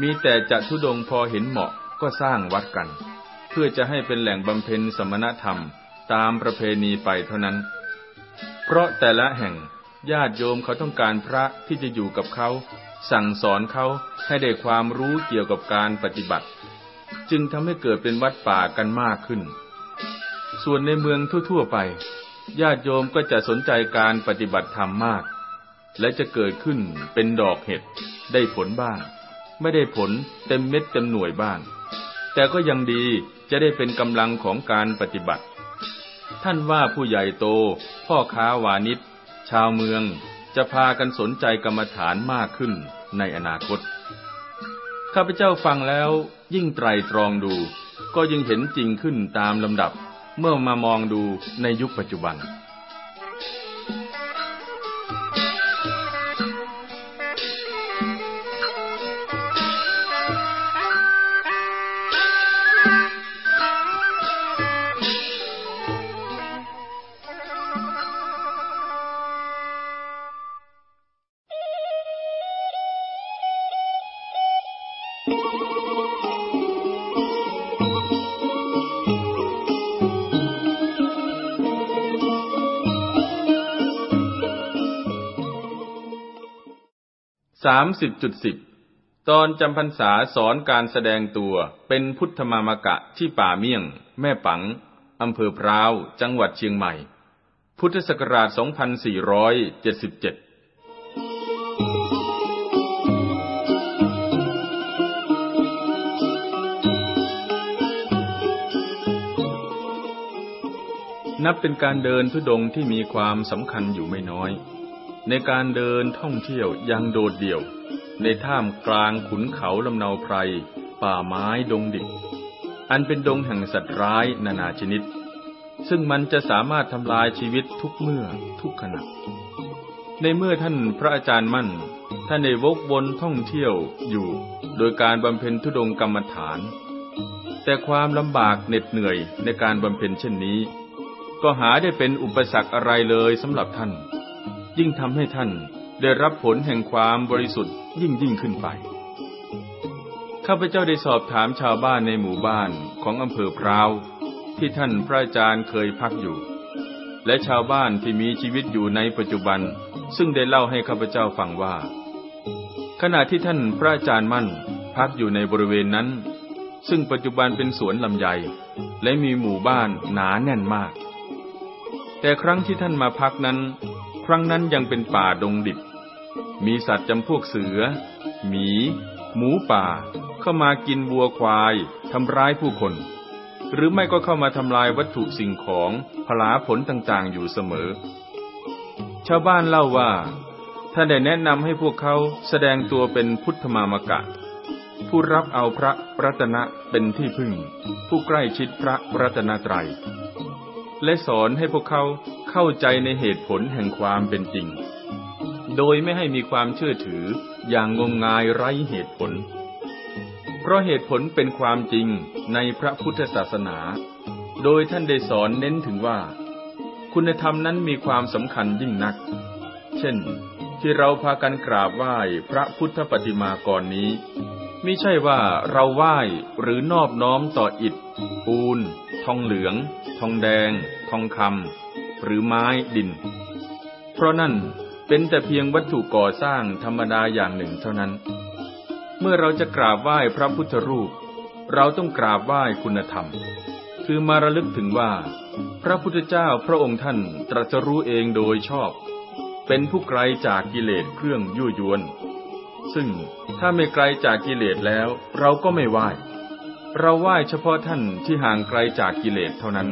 Speaker 1: มีแต่จะทุดงพอเห็นเหมาะก็สร้างวัดกัน เพื่อจะให้เป็นแหล่งบำเพ็ญสมณธรรมตามประเพณีไปเท่านั้น เพราะแต่ละแห่งญาติโยมเขาต้องการพระที่จะอยู่กับเขาสั่งสอนเขาให้ได้ความรู้เกี่ยวกับการปฏิบัติ จึงทำให้เกิดเป็นวัดป่ากันมากขึ้น ส่วนในเมืองทั่ว ๆไป ญาติโยมก็จะสนใจการปฏิบัติธรรมมาก และจะเกิดขึ้นเป็นดอกเห็ด ได้ผลบ้าง ไม่ได้ผลเต็มเม็ดเต็มหน่วยบ้าง แต่ก็ยังดีจะได้เป็นกำลังของการปฏิบัติ ท่านว่าผู้ใหญ่โต พ่อค้าวานิชชาวเมืองจะพากันสนใจกรรมฐานมากขึ้นในอนาคต ข้าพเจ้าฟังแล้วยิ่งไตรตรองดูก็ยิ่งเห็นจริงขึ้นตามลำดับเมื่อมามองดูในยุคปัจจุบันามสิบจุดสิบตอนจำพรรษาสอนการแสดงตัวเป็นพุทธมามกะที่ป่าเมี่ยง แม่ปัง อำเภอพร้าว จังหวัดเชียงใหม่ พุทธศักราช2477 นับเป็นการเดินทุดงที่มีความสำคัญอยู่ไม่น้อยในการเดินท่องเที่ยวยังโดดเดี่ยว ในท่ามกลางขุนเขาลำเนาไพร ป่าไม้ดงดิบอันเป็นดง แห่งสัตว์ร้ายนานาชนิด ซึ่งมันจะสามารถทำลายชีวิตทุกเมื่อทุกขณะในเมื่อท่านพระอาจารย์มั่น ท่านในวกวนท่องเที่ยวอยู่ โดยการบำเพ็ญทุดงกรรมฐาน แต่ความลำบากเหน็ดเหนื่อยในการบำเพ็ญเช่นนี้ ก็หาได้เป็นอุปสรรคอะไรเลยสำหรับท่านยิ่งทำให้ท่านได้รับผลแห่งความบริสุทธิ์ยิ่งยิ่งขึ้นไป ข้าพเจ้าได้สอบถามชาวบ้านในหมู่บ้านของอำเภอพร้าวที่ท่านพระอาจารย์เคยพักอยู่ และชาวบ้านที่มีชีวิตอยู่ในปัจจุบัน ซึ่งได้เล่าให้ข้าพเจ้าฟังว่า ขณะที่ท่านพระอาจารย์มั่นพักอยู่ในบริเวณนั้น ซึ่งปัจจุบันเป็นสวนลำไยและมีหมู่บ้านหนาแน่นมาก แต่ครั้งที่ท่านมาพักนั้นครั้งนั้นยังเป็นป่าดงดิบ มีสัตว์จำพวกเสือ หมี หมูป่า เข้ามากินวัวควาย ทำร้ายผู้คน หรือไม่ก็เข้ามาทำลายวัตถุสิ่งของผลาผลต่าง ๆ อยู่เสมอ ชาวบ้านเล่าว่า ท่านได้แนะนำให้พวกเขาแสดงตัวเป็นพุทธมามกะ ผู้รับเอาพระรัตนะ เป็นที่พึ่ง ผู้ใกล้ชิดพระรัตนตรัย และสอนให้พวกเขาเข้าใจในเหตุผลแห่งความเป็นจริง โดยไม่ให้มีความเชื่อถืออย่างงมงายไร้เหตุผล เพราะเหตุผลเป็นความจริงในพระพุทธศาสนา โดยท่านได้สอนเน้นถึงว่า คุณธรรมนั้นมีความสำคัญยิ่งนัก เช่นที่เราพากันกราบไหว้พระพุทธปฏิมากรนี้ไม่ใช่ว่าเราไหว้หรือนอบน้อมต่ออิฐปูนทองเหลือง ทองแดง ทองคำหรือไม้ดิน เพราะนั่นเป็นแต่เพียงวัตถุก่อสร้างธรรมดาอย่างหนึ่งเท่านั้น เมื่อเราจะกราบไหว้พระพุทธรูป เราต้องกราบไหว้คุณธรรม คือมาระลึกถึงว่าพระพุทธเจ้าพระองค์ท่านตรัสรู้เองโดยชอบ เป็นผู้ไกลจากกิเลสเครื่องยั่วยวนซึ่งถ้าไม่ไกลจากกิเลสแล้ว เราก็ไม่ไหว้ เราไหว้เฉพาะท่านที่ห่างไกลจากกิเลสเท่านั้น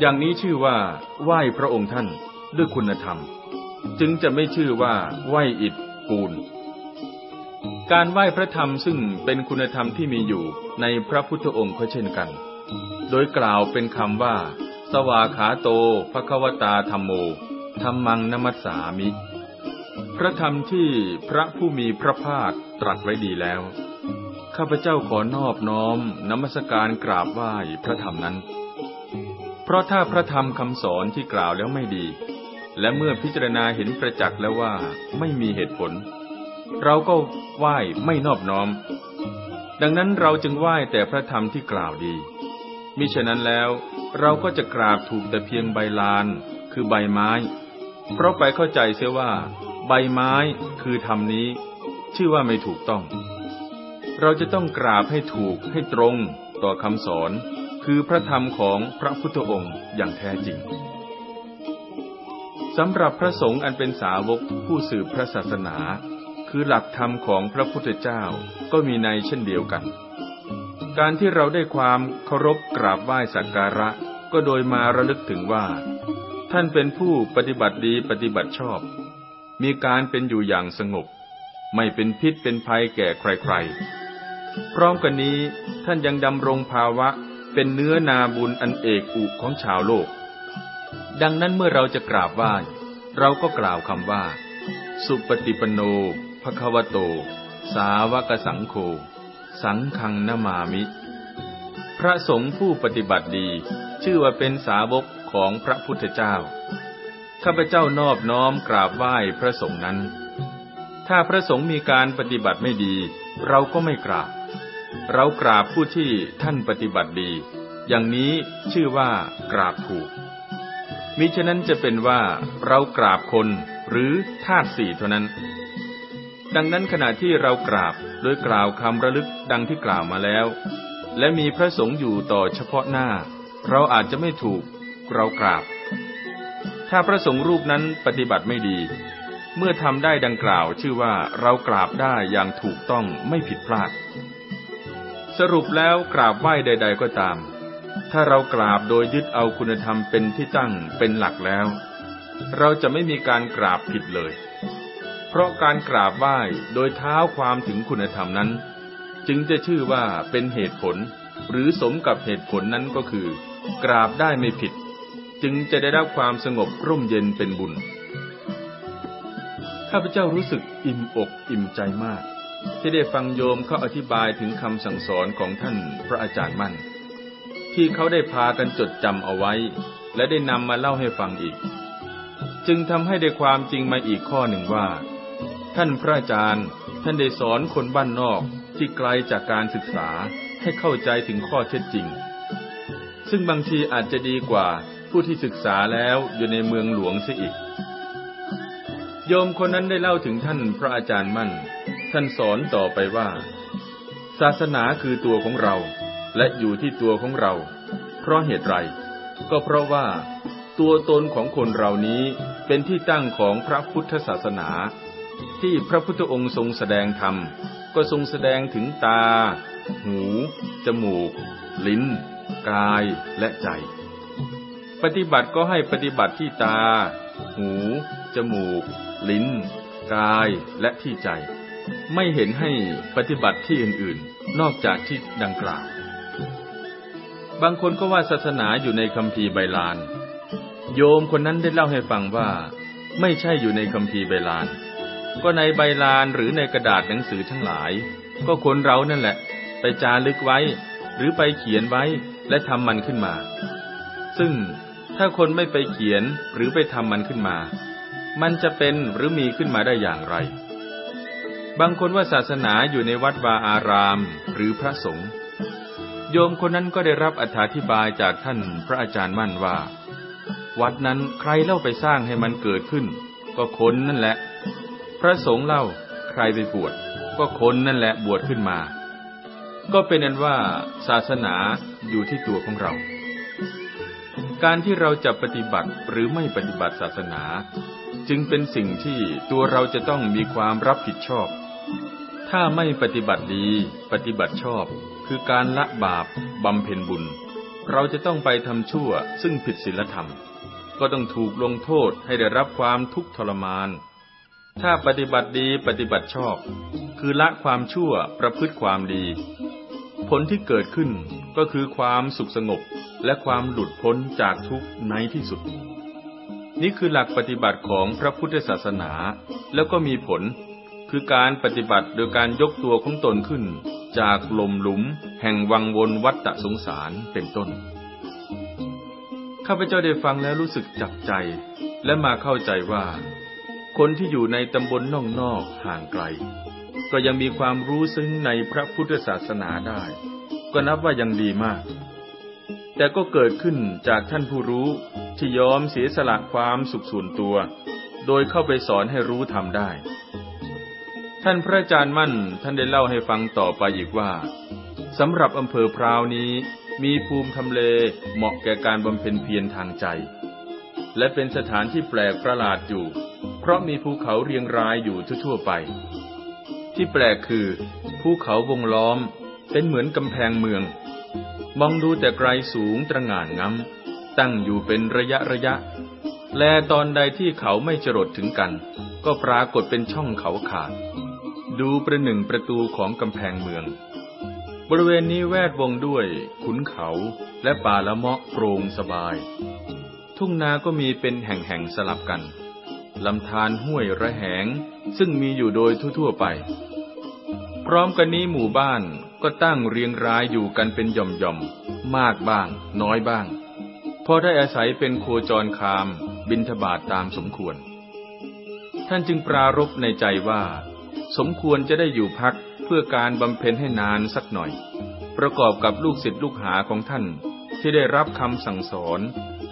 Speaker 1: อย่างนี้ชื่อว่าไหว้พระองค์ท่านด้วยคุณธรรม จึงจะไม่ชื่อว่าไหว้อิฐปูนการไหว้พระธรรมซึ่งเป็นคุณธรรมที่มีอยู่ในพระพุทธองค์ก็เช่นกัน โดยกล่าวเป็นคำว่า สวาขาโตภควตาธรรมโมธรรมังนมัสสามิพระธรรมที่พระผู้มีพระภาคตรัสไว้ดีแล้วข้าพเจ้าขอนอบน้อมนมัสการกราบไหว้พระธรรมนั้นเพราะถ้าพระธรรมคำสอนที่กล่าวแล้วไม่ดี และเมื่อพิจารณาเห็นประจักษ์แล้วว่าไม่มีเหตุผล เราก็ไหว้ไม่นอบน้อม ดังนั้นเราจึงไหว้แต่พระธรรมที่กล่าวดี มิฉะนั้นแล้วเราก็จะกราบถูกแต่เพียงใบลาน คือใบไม้ เพราะไปเข้าใจเสียว่า ใบไม้คือธรรมนี้ ชื่อว่าไม่ถูกต้อง เราจะต้องกราบให้ถูกให้ตรงต่อคำสอนคือพระธรรมของพระพุทธองค์อย่างแท้จริงสำหรับพระสงฆ์อันเป็นสาวกผู้สืบพระศาสนา คือหลักธรรมของพระพุทธเจ้าก็มีในเช่นเดียวกัน การที่เราได้ความเคารพกราบไหว้สักการะก็โดยมาระลึกถึงว่า ท่านเป็นผู้ปฏิบัติดีปฏิบัติชอบ มีการเป็นอยู่อย่างสงบ ไม่เป็นพิษเป็นภัยแก่ใครๆ พร้อมกันนี้ท่านยังดำรงภาวะเป็นเนื้อนาบุญอันเอกอุของชาวโลก ดังนั้นเมื่อเราจะกราบไหว้ เราก็กล่าวคำว่า สุปฏิปโน ภควโต สาวกสังโฆสังฆังนมามิ พระสงฆ์ผู้ปฏิบัติดี ชื่อว่าเป็นสาวกของพระพุทธเจ้า ข้าพเจ้านอบน้อมกราบไหว้พระสงฆ์นั้น ถ้าพระสงฆ์มีการปฏิบัติไม่ดี เราก็ไม่กราบเรากราบผู้ที่ท่านปฏิบัติดี อย่างนี้ชื่อว่ากราบถูกมิฉะนั้นจะเป็นว่าเรากราบคนหรือธาตุสี่เท่านั้น ดังนั้นขณะที่เรากราบโดยกล่าวคำระลึกดังที่กล่าวมาแล้ว และมีพระสงฆ์อยู่ต่อเฉพาะหน้า เราอาจจะไม่ถูก เรากราบ ถ้าพระสงฆ์รูปนั้นปฏิบัติไม่ดี เมื่อทำได้ดังกล่าวชื่อว่าเรากราบได้อย่างถูกต้องไม่ผิดพลาดสรุปแล้วกราบไหว้ใดๆก็ตาม ถ้าเรากราบโดยยึดเอาคุณธรรมเป็นที่ตั้งเป็นหลักแล้ว เราจะไม่มีการกราบผิดเลย เพราะการกราบไหว้โดยเท้าความถึงคุณธรรมนั้น จึงจะชื่อว่าเป็นเหตุผล หรือสมกับเหตุผลนั้นก็คือ กราบได้ไม่ผิด จึงจะได้รับความสงบร่มเย็นเป็นบุญ ข้าพเจ้ารู้สึกอิ่มอกอิ่มใจมากที่ได้ฟังโยมเขาอธิบายถึงคำสั่งสอนของท่านพระอาจารย์มั่น ที่เขาได้พากันจดจำเอาไว้และได้นำมาเล่าให้ฟังอีก จึงทำให้ได้ความจริงมาอีกข้อหนึ่งว่า ท่านพระอาจารย์ ท่านได้สอนคนบ้านนอกที่ไกลจากการศึกษาให้เข้าใจถึงข้อเท็จจริง ซึ่งบางทีอาจจะดีกว่าผู้ที่ศึกษาแล้วอยู่ในเมืองหลวงเสียอีก โยมคนนั้นได้เล่าถึงท่านพระอาจารย์มั่นท่านสอนต่อไปว่า ศาสนาคือตัวของเรา และอยู่ที่ตัวของเรา เพราะเหตุไร ก็เพราะว่า ตัวตนของคนเรานี้เป็นที่ตั้งของพระพุทธศาสนา ที่พระพุทธองค์ทรงแสดงธรรมก็ทรงแสดงถึงตาหูจมูก ลิ้น กายและใจ ปฏิบัติก็ให้ปฏิบัติที่ตาหูจมูก ลิ้น กายและที่ใจไม่เห็นให้ปฏิบัติที่อื่นๆ นอกจากที่ดังกล่าว บางคนก็ว่าศาสนาอยู่ในคัมภีร์บลาน โยมคนนั้นได้เล่าให้ฟังว่า ไม่ใช่อยู่ในคัมภีร์บลาน ก็ในใบลานหรือในกระดาษหนังสือทั้งหลาย ก็คนเรานั่นแหละ ไปจารึกไว้ หรือไปเขียนไว้และทำมันขึ้นมา ซึ่งถ้าคนไม่ไปเขียนหรือไปทำมันขึ้นมา มันจะเป็นหรือมีขึ้นมาได้อย่างไรบางคนว่าศาสนาอยู่ในวัดวาอารามหรือพระสงฆ์โยมคนนั้นก็ได้รับอธิบายจากท่านพระอาจารย์มั่นว่า วัดนั้นใครเล่าไปสร้างให้มันเกิดขึ้น ก็คนนั่นแหละ พระสงฆ์เล่าใครไปบวชก็คนนั่นแหละบวชขึ้นมา ก็เป็นอันว่าศาสนาอยู่ที่ตัวของเรา การที่เราจะปฏิบัติหรือไม่ปฏิบัติศาสนา จึงเป็นสิ่งที่ตัวเราจะต้องมีความรับผิดชอบถ้าไม่ปฏิบัติดีปฏิบัติชอบคือการละบาปบำเพ็ญบุญ เราจะต้องไปทำชั่วซึ่งผิดศีลธรรม ก็ต้องถูกลงโทษให้ได้รับความทุกข์ทรมาน ถ้าปฏิบัติดีปฏิบัติชอบ คือละความชั่วประพฤติความดี ผลที่เกิดขึ้นก็คือความสุขสงบและความหลุดพ้นจากทุกข์ในที่สุด นี่คือหลักปฏิบัติของพระพุทธศาสนาแล้วก็มีผลคือการปฏิบัติโดยการยกตัวของตนขึ้นจากลมหลุม แห่งวังวนวัฏสงสารเป็นต้น ข้าพเจ้าได้ฟังแล้วรู้สึกจับใจ และมาเข้าใจว่า คนที่อยู่ในตำบลนอกนอกห่างไกล ก็ยังมีความรู้ซึ้งในพระพุทธศาสนาได้ ก็นับว่ายังดีมาก แต่ก็เกิดขึ้นจากท่านผู้รู้ที่ยอมเสียสละความสุขส่วนตัว โดยเข้าไปสอนให้รู้ทำได้ท่านพระอาจารย์มั่นท่านได้เล่าให้ฟังต่อไปอีกว่าสำหรับอำเภอพราวนี้ มีภูมิทำเลเหมาะแก่การบำเพ็ญเพียรทางใจ และเป็นสถานที่แปลกประหลาดอยู่ เพราะมีภูเขาเรียงรายอยู่ทั่วไป ที่แปลกคือภูเขาวงล้อมเป็นเหมือนกำแพงเมือง มองดูแต่ไกลสูงตระงานงา้ตั้งอยู่เป็นระยะระยะแลตอนใดที่เขาไม่จรดถึงกัน ก็ปรากฏเป็นช่องเขาขาดดูประหนึ่งประตูของกำแพงเมือง บริเวณนี้แวดวงด้วยขุนเขาและป่าละเมาะโปร่งสบาย ทุ่งนาก็มีเป็นแห่งๆสลับกัน ลำธารห้วยระแหงซึ่งมีอยู่โดยทั่วๆไป พร้อมกันนี้หมู่บ้านก็ตั้งเรียงรายอยู่กันเป็นหย่อมๆ มากบ้างน้อยบ้าง พอได้อาศัยเป็นโคจรคามบินทบาทตามสมควร ท่านจึงปรารบในใจว่าสมควรจะได้อยู่พักเพื่อการบำเพ็ญให้นานสักหน่อย ประกอบกับลูกศิษย์ลูกหาของท่าน ที่ได้รับคำสั่งสอน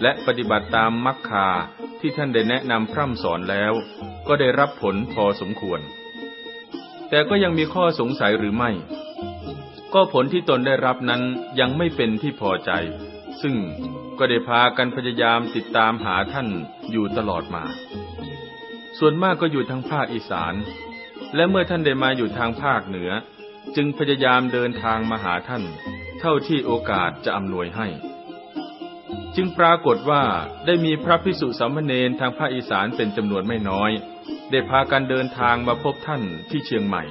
Speaker 1: และปฏิบัติตามมรรคาที่ท่านได้แนะนำพร่ำสอนแล้ว ก็ได้รับผลพอสมควร แต่ก็ยังมีข้อสงสัยหรือไม่ ก็ผลที่ตนได้รับนั้นยังไม่เป็นที่พอใจ ซึ่งก็ได้พากันพยายามติดตามหาท่านอยู่ตลอดมา ส่วนมากก็อยู่ทางภาคอีสานและเมื่อท่านได้มาอยู่ทางภาคเหนือ จึงพยายามเดินทางมาหาท่าน เท่าที่โอกาสจะอำนวยให้ จึงปรากฏว่าได้มีพระพิสุสัมเนนทางภาคอีสานเป็นจำนวนไม่น้อย ได้พากันเดินทางมาพบท่านที่เชียงใหม่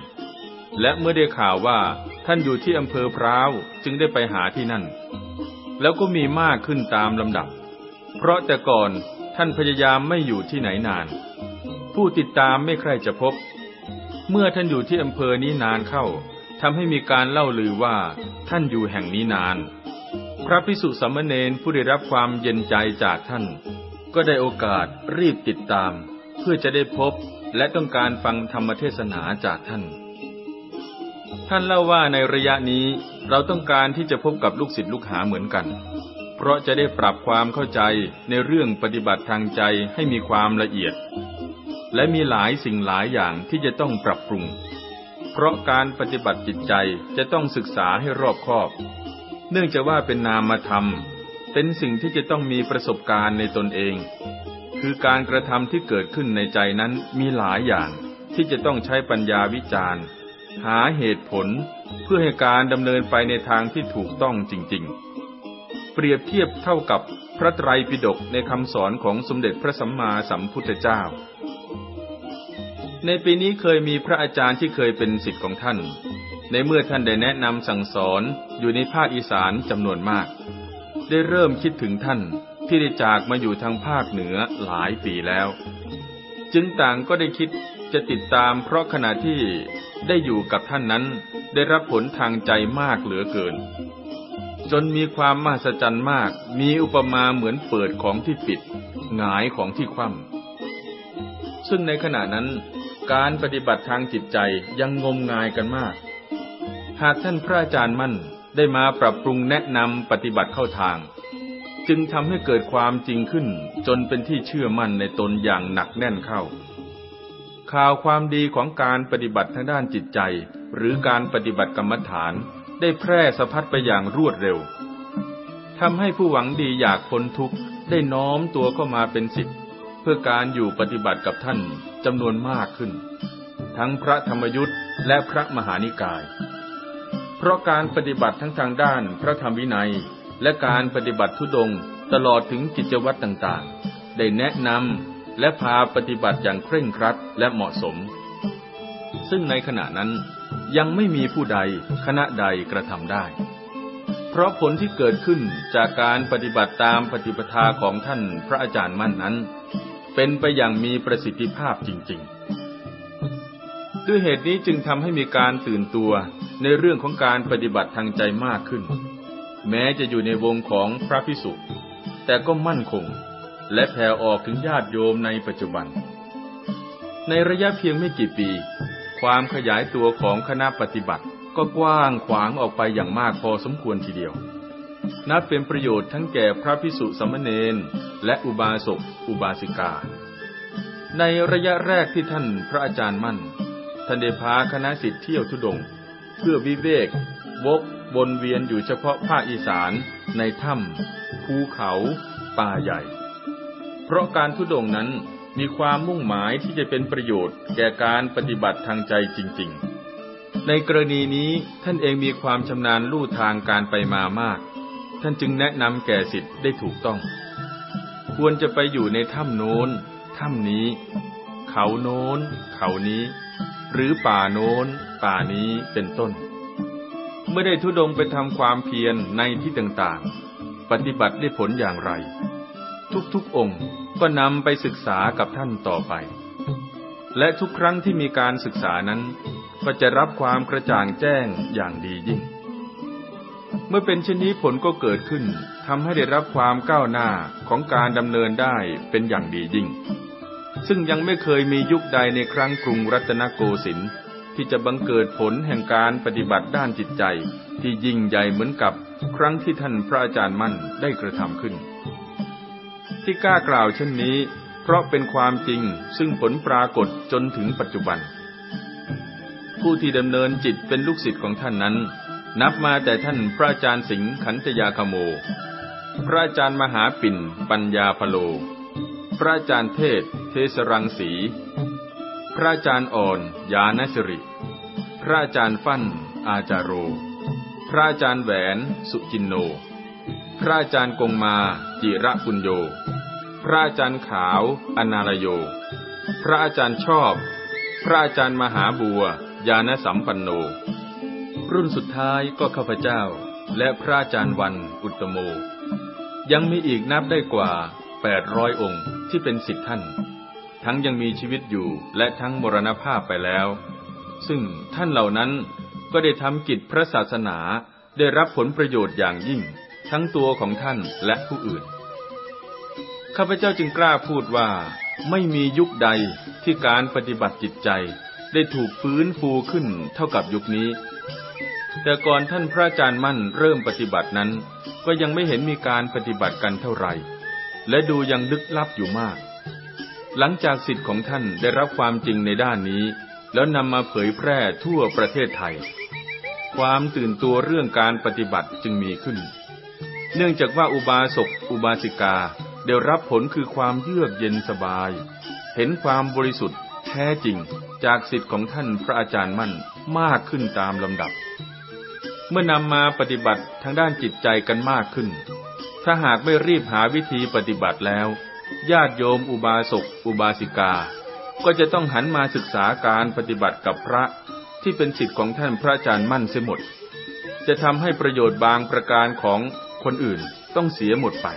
Speaker 1: และเมื่อได้ข่าวว่าท่านอยู่ที่อำเภอพร้าวจึงได้ไปหาที่นั่น แล้วก็มีมากขึ้นตามลำดับ เพราะแต่ก่อนท่านพยายามไม่อยู่ที่ไหนนาน ผู้ติดตามไม่ใครจะพบเมื่อท่านอยู่ที่ อำเภอนี้นานเข้า ทำให้มีการเล่าลือว่าท่านอยู่แห่งนี้นาน พระพิสุสัมมเณรผู้ได้รับความเย็นใจจากท่าน ก็ได้โอกาสรีบติดตาม เพื่อจะได้พบและต้องการฟังธรรมเทศนาจากท่าน ท่านเล่าว่าในระยะนี้เราต้องการที่จะพบกับลูกศิษย์ลูกหาเหมือนกัน เพราะจะได้ปรับความเข้าใจในเรื่องปฏิบัติทางใจให้มีความละเอียดและมีหลายสิ่งหลายอย่างที่จะต้องปรับปรุง เพราะการปฏิบัติจิตใจจะต้องศึกษาให้รอบคอบ เนื่องจากว่าเป็นนามธรรม เป็นสิ่งที่จะต้องมีประสบการณ์ในตนเอง คือการกระทำที่เกิดขึ้นในใจนั้นมีหลายอย่างที่จะต้องใช้ปัญญาวิจารณ์ หาเหตุผลเพื่อให้การดำเนินไปในทางที่ถูกต้องจริงๆ เปรียบเทียบเท่ากับพระไตรปิฎกในคำสอนของสมเด็จพระสัมมาสัมพุทธเจ้า ในปีนี้เคยมีพระอาจารย์ที่เคยเป็นศิษย์ของท่าน ในเมื่อท่านได้แนะนำสั่งสอนอยู่ในภาคอีสานจำนวนมาก ได้เริ่มคิดถึงท่าน ที่ได้จากมาอยู่ทางภาคเหนือหลายปีแล้ว จึงต่างก็ได้คิดจะติดตามเพราะขณะที่ได้อยู่กับท่านนั้นได้รับผลทางใจมากเหลือเกินจนมีความมหัศจรรย์มาก มีอุปมาเหมือนเปิดของที่ปิดหงายของที่คว่ำซึ่งในขณะนั้นการปฏิบัติทางจิตใจยังงมงายกันมาก หากท่านพระอาจารย์มั่นได้มาปรับปรุงแนะนำปฏิบัติเข้าทาง จึงทำให้เกิดความจริงขึ้น จนเป็นที่เชื่อมั่นในตนอย่างหนักแน่นเข้า ข่าวความดีของการปฏิบัติทางด้านจิตใจ หรือการปฏิบัติกรรมฐานได้แพร่สะพัดไปอย่างรวดเร็วทำให้ผู้หวังดีอยากพ้นทุกข์ได้น้อมตัวเข้ามาเป็นสิทธิ์เพื่อการอยู่ปฏิบัติกับท่านจำนวนมากขึ้น ทั้งพระธรรมยุทธ์และพระมหานิกาย เพราะการปฏิบัติทั้งทางด้านพระธรรมวินัยและการปฏิบัติทุดงตลอดถึงกิจวัตรต่างๆ ได้แนะนำและพาปฏิบัติอย่างเคร่งครัดและเหมาะสม ซึ่งในขณะนั้นยังไม่มีผู้ใดคณะใดกระทำได้ เพราะผลที่เกิดขึ้นจากการปฏิบัติตามปฏิปทาของท่านพระอาจารย์มั่นนั้น เป็นไปอย่างมีประสิทธิภาพจริง ๆ ด้วยเหตุนี้จึงทำให้มีการตื่นตัวในเรื่องของการปฏิบัติทางใจมากขึ้น แม้จะอยู่ในวงของพระพิสุแต่ก็มั่นคงและแผ่ออกถึงญาติโยมในปัจจุบัน ในระยะเพียงไม่กี่ปีความขยายตัวของคณะปฏิบัติก็กว้างขวางออกไปอย่างมากพอสมควรทีเดียว นับเป็นประโยชน์ทั้งแก่พระพิสุสมณเณรและอุบาสกอุบาสิกา ในระยะแรกที่ท่านพระอาจารย์มั่น ท่านได้พาคณะสิทธิเที่ยวทุดง เพื่อวิเวกวกวนเวียนอยู่เฉพาะภาคอีสาน ในถ้ำภูเขา ป่าใหญ่ เพราะการทุดงนั้นมีความมุ่งหมายที่จะเป็นประโยชน์แก่การปฏิบัติทางใจจริงๆ ในกรณีนี้ท่านเองมีความชำนาญลู่ทางการไปมามาก ท่านจึงแนะนำแก่สิทธิ์ได้ถูกต้อง ควรจะไปอยู่ในถ้ำโน้นถ้ำนี้ เขาโน้นเขานี้ หรือป่าโน้น ป่านี้เป็นต้นเมื่อได้ทุดงไปทำความเพียรในที่ต่างๆ ปฏิบัติได้ผลอย่างไร ทุกๆองค์ก็นำไปศึกษากับท่านต่อไป และทุกครั้งที่มีการศึกษานั้น ก็จะรับความกระจ่างแจ้งอย่างดียิ่ง เมื่อเป็นเช่นนี้ผลก็เกิดขึ้นทำให้ได้รับความก้าวหน้าของการดำเนินได้เป็นอย่างดียิ่ง ซึ่งยังไม่เคยมียุคใดในครั้งกรุงรัตนโกสินทร์ที่จะบังเกิดผลแห่งการปฏิบัติด้านจิตใจที่ยิ่งใหญ่เหมือนกับครั้งที่ท่านพระอาจารย์มั่นได้กระทำขึ้นที่กล้ากล่าวเช่นนี้ เพราะเป็นความจริงซึ่งผลปรากฏจนถึงปัจจุบัน ผู้ที่ดำเนินจิตเป็นลูกศิษย์ของท่านนั้น นับมาแต่ท่านพระอาจารย์สิงห์ขันธยาคโม พระอาจารย์มหาปิ่นปัญญาพโล พระอาจารย์เทศ เทสรังสี พระอาจารย์อ่อนยานสิริ พระอาจารย์ฟั่นอาจารโรพระอาจารย์แหวนสุจินโนพระอาจารย์กงมา จิระปุญโย พระอาจารย์ขาว อนารโย พระอาจารย์ชอบ พระอาจารย์มหาบัวยานสัมปันโน รุ่นสุดท้ายก็ข้าพเจ้า และพระอาจารย์วันอุตโม ยังมีอีกนับได้กว่า800องค์ที่เป็นสิทธิท่าน ทั้งยังมีชีวิตอยู่และทั้งมรณภาพไปแล้ว ซึ่งท่านเหล่านั้นก็ได้ทำกิจพระศาสนาได้รับผลประโยชน์อย่างยิ่งทั้งตัวของท่านและผู้อื่น ข้าพเจ้าจึงกล้าพูดว่า ไม่มียุคใดที่การปฏิบัติจิตใจ ได้ถูกฟื้นฟูขึ้นเท่ากับยุคนี้ แต่ก่อนท่านพระอาจารย์มั่นเริ่มปฏิบัตินั้น ก็ยังไม่เห็นมีการปฏิบัติกันเท่าไหร่และดูยังลึกลับอยู่มาก หลังจากสิทธิ์ของท่านได้รับความจริงในด้านนี้ แล้วนำมาเผยแพร่ทั่วประเทศไทย ความตื่นตัวเรื่องการปฏิบัติจึงมีขึ้นเนื่องจากว่าอุบาสกอุบาสิกาได้รับผลคือความเยือกเย็นสบาย เห็นความบริสุทธิ์ แท้จริงจากสิทธิ์ของท่านพระอาจารย์มั่นมากขึ้นตามลำดับ เมื่อนำมาปฏิบัติทางด้านจิตใจกันมากขึ้น ถ้าหากไม่รีบหาวิธีปฏิบัติแล้ว ญาติโยมอุบาสกอุบาสิกา ก็จะต้องหันมาศึกษาการปฏิบัติกับพระที่เป็นสิทธิ์ของท่านพระอาจารย์มั่นเสียหมดจะทำให้ประโยชน์บางประการของคนอื่นต้องเสียหมดไป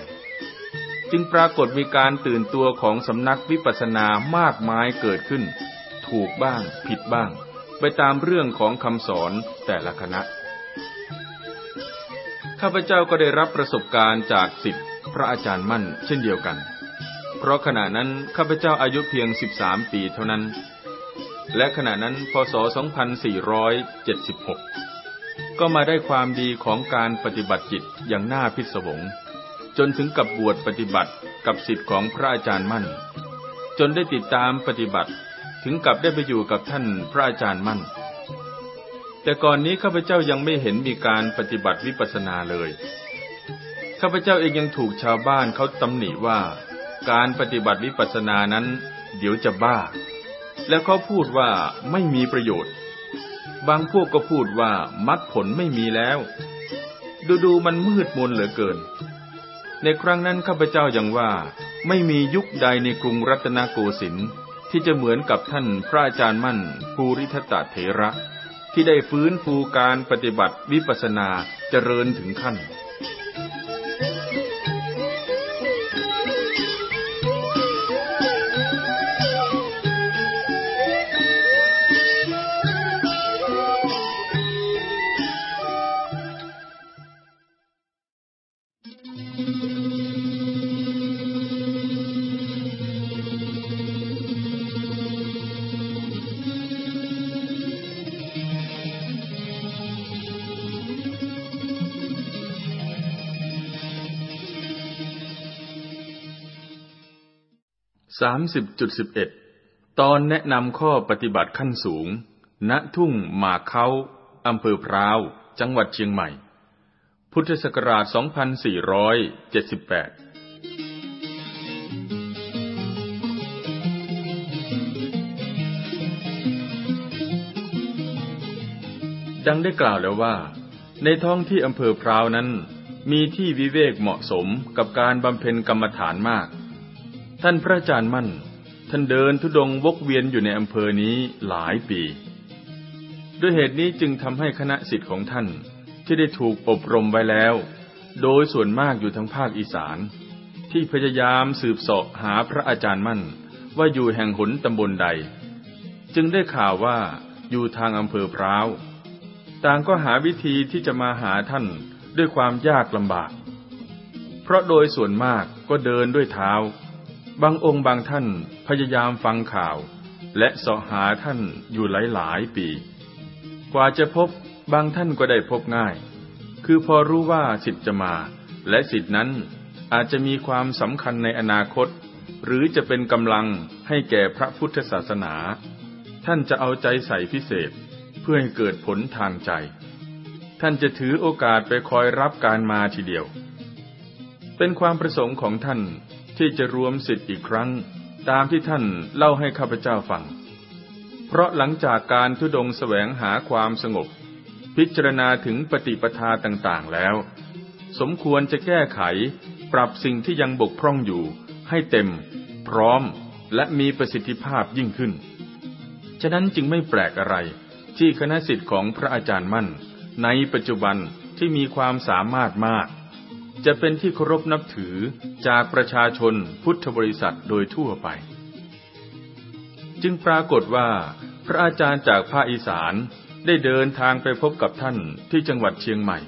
Speaker 1: จึงปรากฏมีการตื่นตัวของสำนักวิปัสสนามากมายเกิดขึ้น ถูกบ้าง ผิดบ้าง ไปตามเรื่องของคำสอนแต่ละคณะ ข้าพเจ้าก็ได้รับประสบการณ์จากสิทธิ์พระอาจารย์มั่นเช่นเดียวกัน เพราะขณะนั้น ข้าพเจ้าอายุเพียง 13 ปีเท่านั้น และขณะนั้นพศ2476ก็มาได้ความดีของการปฏิบัติจิตอย่างน่าพิศวงจนถึงกับบวชปฏิบัติกับสิทธิ์ของพระอาจารย์มั่น จนได้ติดตามปฏิบัติถึงกับได้ไปอยู่กับท่านพระอาจารย์มั่น แต่ก่อนนี้ข้าพเจ้ายังไม่เห็นมีการปฏิบัติวิปัสสนาเลยข้าพเจ้าเองยังถูกชาวบ้านเขาตำหนิว่าการปฏิบัติวิปัสสนานั้น เดี๋ยวจะบ้า แล้วเขาพูดว่าไม่มีประโยชน์บางพวกก็พูดว่ามรรคผลไม่มีแล้ว ดูดูมันมืดมนเหลือเกิน ในครั้งนั้นข้าพเจ้ายังว่าไม่มียุคใดในกรุงรัตนโกสินทร์ที่จะเหมือนกับท่านพระอาจารย์มั่นภูริทัตเถระ ที่ได้ฟื้นฟูการปฏิบัติวิปัสนาเจริญถึงขั้นสามสิบจุดสิบเอ็ด ตอนแนะนำข้อปฏิบัติขั้นสูง ณทุ่ง หมาเขาอำเภอพร้าว จังหวัดเชียงใหม่ พุทธศักราช 2478ดังได้กล่าวแล้วว่า ในท้องที่อำเภอพร้าวนั้น มีที่วิเวกเหมาะสมกับการบำเพ็ญกรรมฐานมากท่านพระอาจารย์มั่น ท่านเดินทุดงวกเวียนอยู่ในอำเภอนี้หลายปี ด้วยเหตุนี้จึงทาให้คณะสิทธิ์ของท่าน ที่ได้ถูกอบรมไว้แล้ว โดยส่วนมากอยู่ทั้งภาคอีสาน ที่พยายามสืบเสาะหาพระอาจารย์มั่น ว่าอยู่แห่งหนตาบลใด จึงได้ข่าวว่า อยู่ทางอำเภอพร้าวต่างก็หาวิธีที่จะมาหาท่าน ด้วยความยากลาบาก เพราะโดยส่วนมากก็เดินด้วยเท้าบางองค์บางท่านพยายามฟังข่าว และสอหาท่านอยู่หลายๆปี กว่าจะพบบางท่านก็ได้พบง่าย คือพอรู้ว่าสิทธิ์จะมาและสิทธินั้นอาจจะมีความสำคัญในอนาคต หรือจะเป็นกำลังให้แก่พระพุทธศาสนา ท่านจะเอาใจใส่พิเศษเพื่อให้เกิดผลทางใจ ท่านจะถือโอกาสไปคอยรับการมาทีเดียว เป็นความประสงค์ของท่านที่จะรวมสิทธิ์อีกครั้ง ตามที่ท่านเล่าให้ข้าพเจ้าฟัง เพราะหลังจากการทุดงแสวงหาความสงบ พิจารณาถึงปฏิปทาต่างๆแล้ว สมควรจะแก้ไข ปรับสิ่งที่ยังบกพร่องอยู่ ให้เต็ม พร้อมและมีประสิทธิภาพยิ่งขึ้น ฉะนั้นจึงไม่แปลกอะไรที่คณะสิทธิ์ของพระอาจารย์มั่น ในปัจจุบันที่มีความสามารถมากจะเป็นที่เคารพนับถือจากประชาชนพุทธบริษัทโดยทั่วไป จึงปรากฏว่า พระอาจารย์จากภาคอีสานได้เดินทางไปพบกับท่านที่จังหวัดเชียงใหม่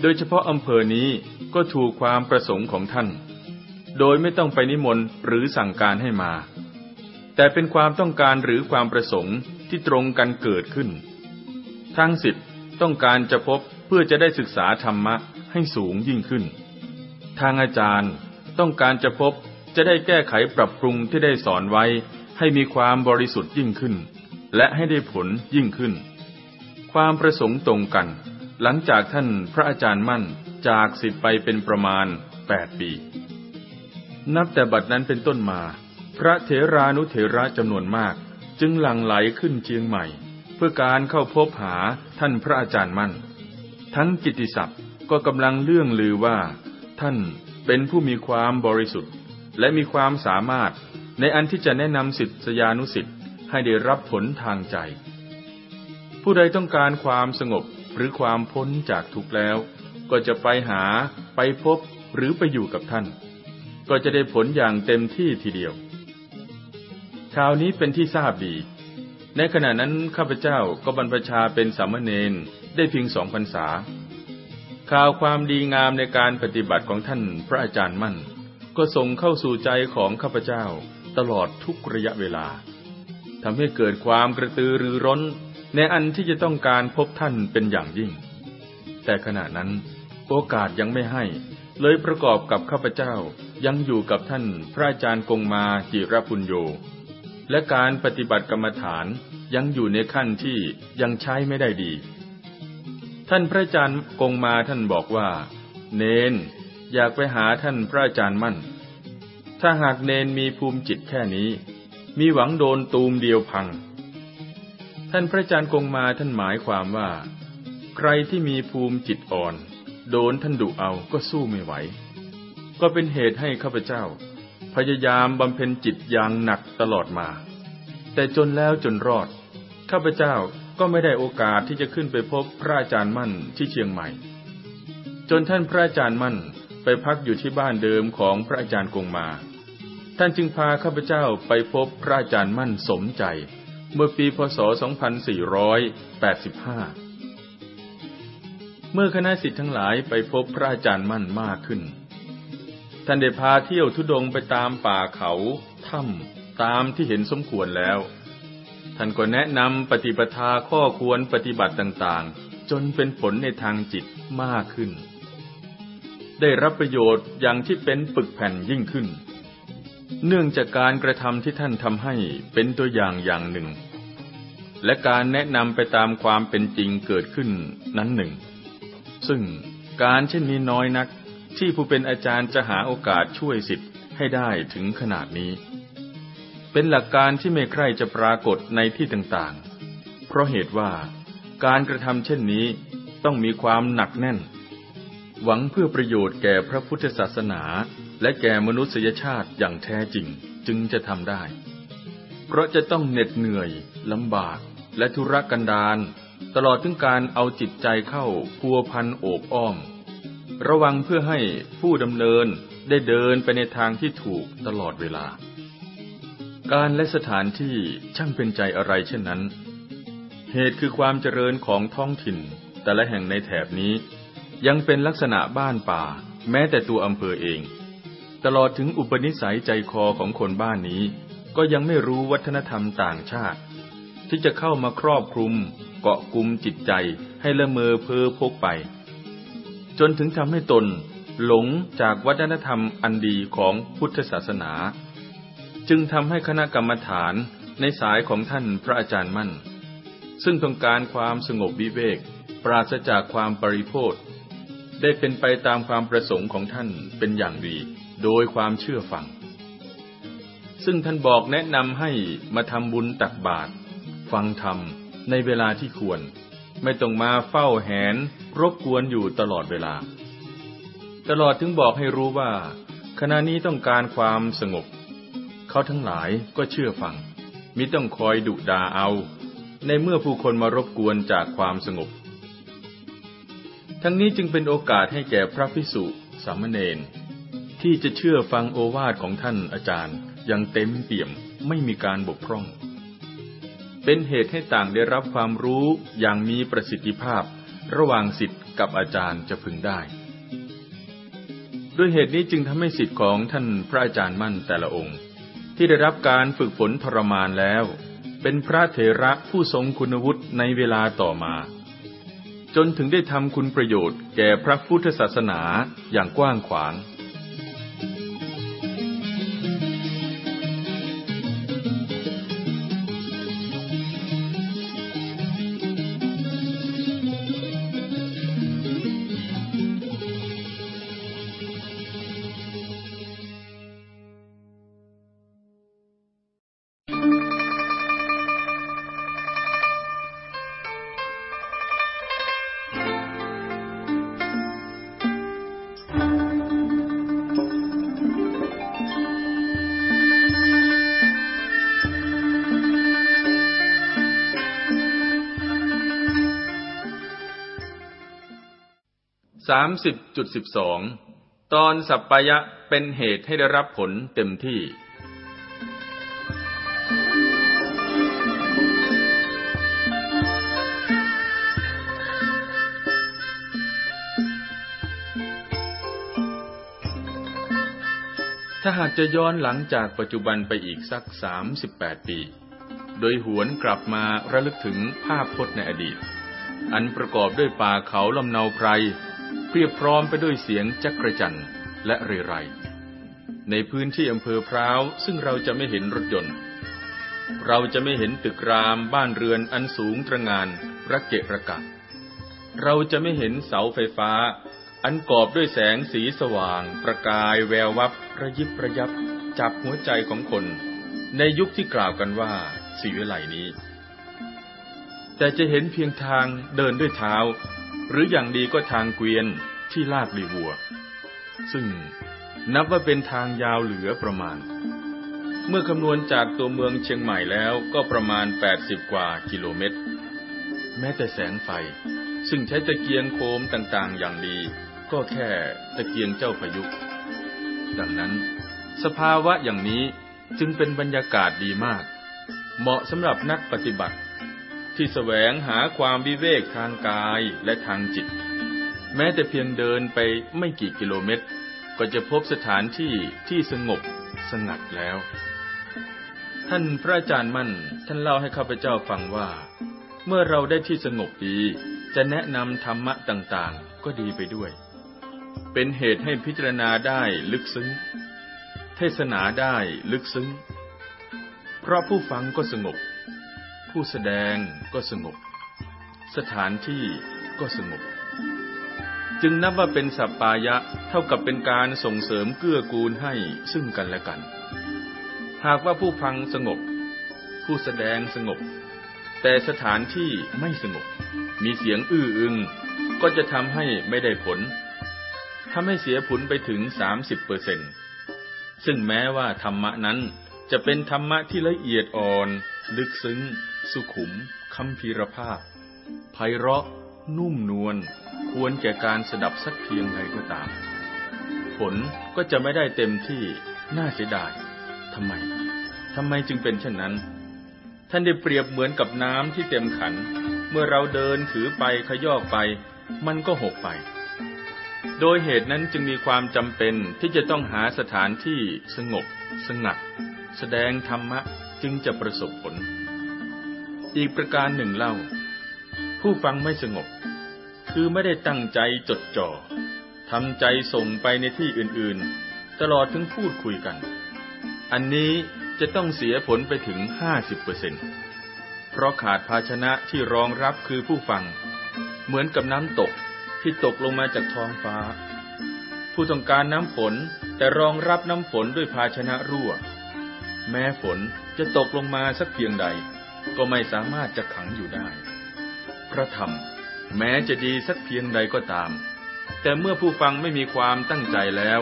Speaker 1: โดยเฉพาะอำเภอนี้ก็ถูกความประสงค์ของท่าน โดยไม่ต้องไปนิมนต์หรือสั่งการให้มา แต่เป็นความต้องการหรือความประสงค์ที่ตรงกันเกิดขึ้นทั้งสิทธิ์ต้องการจะพบเพื่อจะได้ศึกษาธรรมะให้สูงยิ่งขึ้น ทางอาจารย์ต้องการจะพบจะได้แก้ไขปรับปรุงที่ได้สอนไว้ให้มีความบริสุทธิ์ยิ่งขึ้น และให้ได้ผลยิ่งขึ้น ความประสงค์ตรงกัน หลังจากท่านพระอาจารย์มั่นจากสิทธิ์ไปเป็นประมาณแปีนับแต่บัดนั้นเป็นต้นมา พระเถรานุเถระจำนวนมากจึงหลั่งไหลขึ้นเชียงใหม่ เพื่อการเข้าพบหาท่านพระอาจารย์มั่นทั้งกิติศัพท์ก็กำลังเลื่องลือว่า ท่านเป็นผู้มีความบริสุทธิ์และมีความสามารถในอันที่จะแนะนำสิทธิยานุสิทธิ์ให้ได้รับผลทางใจ ผู้ใดต้องการความสงบหรือความพ้นจากทุกข์แล้ว ก็จะไปหาไปพบหรือไปอยู่กับท่านก็จะได้ผลอย่างเต็มที่ทีเดียวข่าวนี้เป็นที่ทราบดี ในขณะนั้นข้าพเจ้าก็บรรพชาเป็นสามเณรได้เพียงสองพรรษาข่าวความดีงามในการปฏิบัติของท่านพระอาจารย์มั่น ก็ส่งเข้าสู่ใจของข้าพเจ้าตลอดทุกระยะเวลาทำให้เกิดความกระตือรือร้นในอันที่จะต้องการพบท่านเป็นอย่างยิ่ง แต่ขณะนั้นโอกาสยังไม่ให้ เลยประกอบกับข้าพเจ้ายังอยู่กับท่านพระอาจารย์กงมาจิรพุญโยและการปฏิบัติกรรมฐานยังอยู่ในขั้นที่ยังใช้ไม่ได้ดีท่านพระอาจารย์กงมาท่านบอกว่า เนนอยากไปหาท่านพระอาจารย์มั่น ถ้าหากเนนมีภูมิจิตแค่นี้ มีหวังโดนตูมเดียวพัง ท่านพระอาจารย์กงมาท่านหมายความว่า ใครที่มีภูมิจิตอ่อน โดนท่านดุเอาก็สู้ไม่ไหว ก็เป็นเหตุให้ข้าพเจ้า พยายามบำเพ็ญจิตอย่างหนักตลอดมา แต่จนแล้วจนรอดข้าพเจ้าก็ไม่ได้โอกาสที่จะขึ้นไปพบพระอาจารย์มั่นที่เชียงใหม่ จนท่านพระอาจารย์มั่นไปพักอยู่ที่บ้านเดิมของพระอาจารย์กงมา ท่านจึงพาข้าพเจ้าไปพบพระอาจารย์มั่นสมใจเมื่อปีพศ 2485 เมื่อคณะสิทธิ์ทั้งหลายไปพบพระอาจารย์มั่นมากขึ้นท่านได้พาเที่ยวทุดงไปตามป่าเขาถ้ำตามที่เห็นสมควรแล้วท่านก็แนะนำปฏิปทาข้อควรปฏิบัติต่างๆ จนเป็นผลในทางจิตมากขึ้น ได้รับประโยชน์อย่างที่เป็นปึกแผ่นยิ่งขึ้น เนื่องจากการกระทำที่ท่านทำให้เป็นตัวอย่างอย่างหนึ่ง และการแนะนำไปตามความเป็นจริงเกิดขึ้นนั้นหนึ่ง ซึ่งการเช่นนี้น้อยนักที่ผู้เป็นอาจารย์จะหาโอกาสช่วยสิทธิ์ให้ได้ถึงขนาดนี้เป็นหลักการที่ไม่ใคร่จะปรากฏในที่ต่างๆ เพราะเหตุว่าการกระทำเช่นนี้ต้องมีความหนักแน่น หวังเพื่อประโยชน์แก่พระพุทธศาสนา และแก่มนุษยชาติอย่างแท้จริงจึงจะทำได้ เพราะจะต้องเหน็ดเหนื่อยลำบาก และทุรกันดารตลอดถึงการเอาจิตใจเข้าพัวพันโอบอ้อมระวังเพื่อให้ผู้ดำเนินได้เดินไปในทางที่ถูกตลอดเวลาการและสถานที่ช่างเป็นใจอะไรเช่นนั้น เหตุคือความเจริญของท้องถิ่น แต่ละแห่งในแถบนี้ ยังเป็นลักษณะบ้านป่า แม้แต่ตัวอำเภอเอง ตลอดถึงอุปนิสัยใจคอของคนบ้านนี้ ก็ยังไม่รู้วัฒนธรรมต่างชาติ ที่จะเข้ามาครอบคลุม เกาะกลุ่มจิตใจให้ละเมอเพ้อพกไป จนถึงทำให้ตน หลงจากวัฒนธรรมอันดีของพุทธศาสนาจึงทำให้คณะกรรมฐานในสายของท่านพระอาจารย์มั่น ซึ่งต้องการความสงบวิเวก ปราศจากความปริโภทได้เป็นไปตามความประสงค์ของท่านเป็นอย่างดี โดยความเชื่อฟังซึ่งท่านบอกแนะนำให้มาทำบุญตักบาตรฟังธรรมในเวลาที่ควร ไม่ต้องมาเฝ้าแหนรบกวนอยู่ตลอดเวลา ตลอดถึงบอกให้รู้ว่าขณะนี้ต้องการความสงบเขาทั้งหลายก็เชื่อฟังมิต้องคอยดุดาเอา ในเมื่อผู้คนมารบกวนจากความสงบ ทั้งนี้จึงเป็นโอกาสให้แก่พระพิสุสามเณรที่จะเชื่อฟังโอวาทของท่านอาจารย์อย่างเต็มเปี่ยมไม่มีการบกพร่อง เป็นเหตุให้ต่างได้รับความรู้อย่างมีประสิทธิภาพ ระหว่างสิทธิ์กับอาจารย์จะพึงได้ด้วยเหตุนี้จึงทำให้สิทธิ์ของท่านพระอาจารย์มั่นแต่ละองค์ที่ได้รับการฝึกฝนทรมานแล้ว เป็นพระเถระผู้ทรงคุณวุฒิในเวลาต่อมา จนถึงได้ทำคุณประโยชน์แก่พระพุทธศาสนาอย่างกว้างขวางามสิบจุดสิบสองตอนสัปปยะเป็นเหตุให้ได้รับผลเต็มที่ ถ้าหากจะย้อนหลังจากปัจจุบันไปอีกสักสามสิบแปดปี โดยหวนกลับมาระลึกถึงภาพพจน์ในอดีต อันประกอบด้วยป่าเขาลำเนาไพรรียบพร้อมไปด้วยเสียงจักรจันทร์และเรไร ในพื้นที่อำเภอพร้าวซึ่งเราจะไม่เห็นรถยนต์ เราจะไม่เห็นตึกรามบ้านเรือนอันสูงตระงาน ระเกะระกะเราจะไม่เห็นเสาไฟฟ้า อันกอบด้วยแสงสีสว่างประกายแวว วับระยิบระยับ จับหัวใจของคนในยุคที่กล่าวกันว่า สีวิไลนี้ แต่จะเห็นเพียงทางเดินด้วยเท้าหรืออย่างดีก็ทางเกวียนที่ลากดีวัว ซึ่งนับว่าเป็นทางยาวเหลือประมาณ เมื่อคำนวณจากตัวเมืองเชียงใหม่แล้วก็ประมาณ 80 กว่ากิโลเมตร แม้แต่แสงไฟซึ่งใช้ตะเกียงโคมต่างๆอย่างดี ก็แค่ตะเกียงเจ้าพายุดังนั้น สภาวะอย่างนี้จึงเป็นบรรยากาศดีมาก เหมาะสำหรับนักปฏิบัติที่แสวงหาความวิเวกทางกายและทางจิต แม้แต่เพียงเดินไปไม่กี่กิโลเมตร ก็จะพบสถานที่ที่สงบสงัดแล้ว ท่านพระอาจารย์มั่น ท่านเล่าให้ข้าพเจ้าฟังว่า เมื่อเราได้ที่สงบดี จะแนะนำธรรมะต่างๆ ก็ดีไปด้วย เป็นเหตุให้พิจารณาได้ลึกซึ้งเทศนาได้ลึกซึ้ง เพราะผู้ฟังก็สงบผู้แสดงก็สงบ สถานที่ก็สงบ จึงนับว่าเป็นสัปปายะเท่ากับเป็นการส่งเสริมเกื้อกูลให้ซึ่งกันและกัน หากว่าผู้ฟังสงบ ผู้แสดงสงบ แต่สถานที่ไม่สงบ มีเสียงอื้ออึงก็จะทำให้ไม่ได้ผลทำให้เสียผลไปถึงิ0เปอร์เซ็นซึ่งแม้ว่าธรรมะนั้นจะเป็นธรรมะที่ละเอียดอ่อน ลึกซึ้งสุขุมคัมภีรภาพไพเราะนุ่มนวลควรแก่การสดับสักเพียงใดก็ตาม ผลก็จะไม่ได้เต็มที่น่าเสียดายทำไม ทำไมจึงเป็นเช่นนั้น ท่านได้เปรียบเหมือนกับน้ำที่เต็มขัน เมื่อเราเดินถือไปขยอไป มันก็หกไป โดยเหตุนั้นจึงมีความจำเป็นที่จะต้องหาสถานที่สงบ สงัด แสดงธรรมะจึงจะประสบผลอีกประการหนึ่งเล่า ผู้ฟังไม่สงบ คือไม่ได้ตั้งใจจดจ่อทำใจส่งไปในที่อื่นๆ ตลอดถึงพูดคุยกัน อันนี้จะต้องเสียผลไปถึงห้าสิบเปอร์เซ็นต์เพราะขาดภาชนะที่รองรับคือผู้ฟัง เหมือนกับน้ำตกที่ตกลงมาจากท้องฟ้า ผู้ต้องการน้ำฝนแต่รองรับน้ำฝนด้วยภาชนะรั่ว แม้ฝนจะตกลงมาสักเพียงใดก็ไม่สามารถจะขังอยู่ได้ พระธรรมแม้จะดีสักเพียงใดก็ตาม แต่เมื่อผู้ฟังไม่มีความตั้งใจแล้ว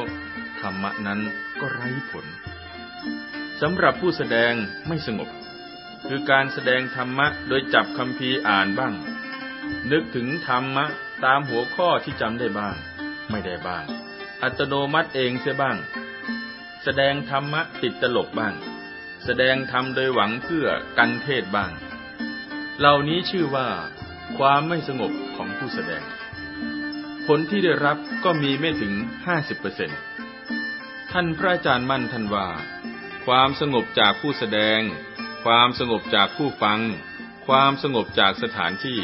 Speaker 1: ธรรมะนั้นก็ไร้ผล สำหรับผู้แสดงไม่สงบ คือการแสดงธรรมะโดยจับคำพีอ่านบ้าง นึกถึงธรรมะตามหัวข้อที่จำได้บ้าง ไม่ได้บ้าง อัตโนมัติเองเสียบ้าง แสดงธรรมะติดตลกบ้างแสดงธรรมโดยหวังเพื่อกันเทศบ้าง เหล่านี้ชื่อว่า ความไม่สงบของผู้แสดง ผลที่ได้รับก็มีไม่ถึงห้าสิบเปอร์เซ็นท่านพระอาจารย์มั่นท่านว่า ความสงบจากผู้แสดง ความสงบจากผู้ฟัง ความสงบจากสถานที่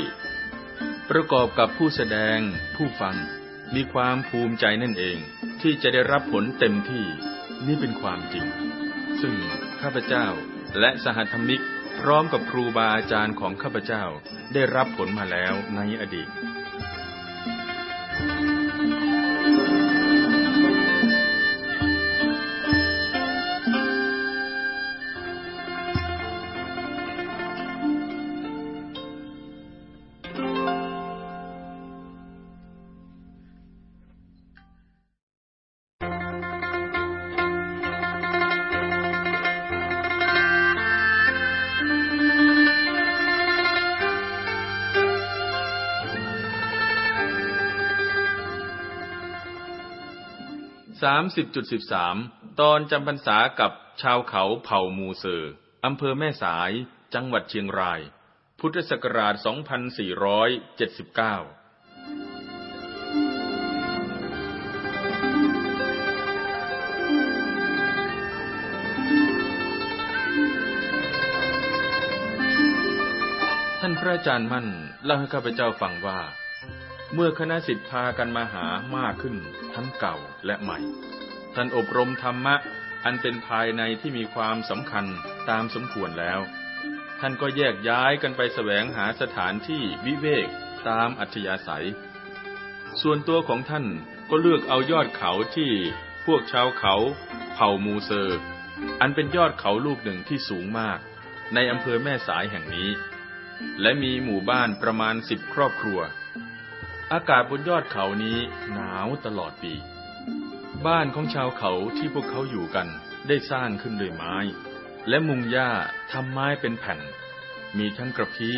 Speaker 1: ประกอบกับผู้แสดงผู้ฟังมีความภูมิใจนั่นเองที่จะได้รับผลเต็มที่นี่เป็นความจริง ซึ่งข้าพเจ้าและสหธรรมิกพร้อมกับครูบาอาจารย์ของข้าพเจ้าได้รับผลมาแล้วในอดีตสามสิบจุดสิบสามตอนจำพรรษากับชาวเขาเผ่ามูเซอร์อำเภอแม่สายจังหวัดเชียงราย พุทธศักราช 2479 ท่านพระอาจารย์มั่นเล่าให้ข้าพเจ้าฟังว่าเมื่อคณะสิทธพากันมาหามากขึ้น ทั้งเก่าและใหม่ ท่านอบรมธรรมะ อันเป็นภายในที่มีความสำคัญตามสมควรแล้ว ท่านก็แยกย้ายกันไปแสวงหาสถานที่วิเวกตามอัธยาศัย ส่วนตัวของท่านก็เลือกเอายอดเขาที่พวกชาวเขา เผ่ามูเซอร์อันเป็นยอดเขาลูกหนึ่งที่สูงมาก ในอำเภอแม่สายแห่งนี้ และมีหมู่บ้านประมาณสิบครอบครัวอากาศบนยอดเขานี้หนาวตลอดปี บ้านของชาวเขาที่พวกเขาอยู่กันได้สร้างขึ้นด้วยไม้ และมุงหญ้าทำไม้เป็นแผ่น มีทั้งกระพี้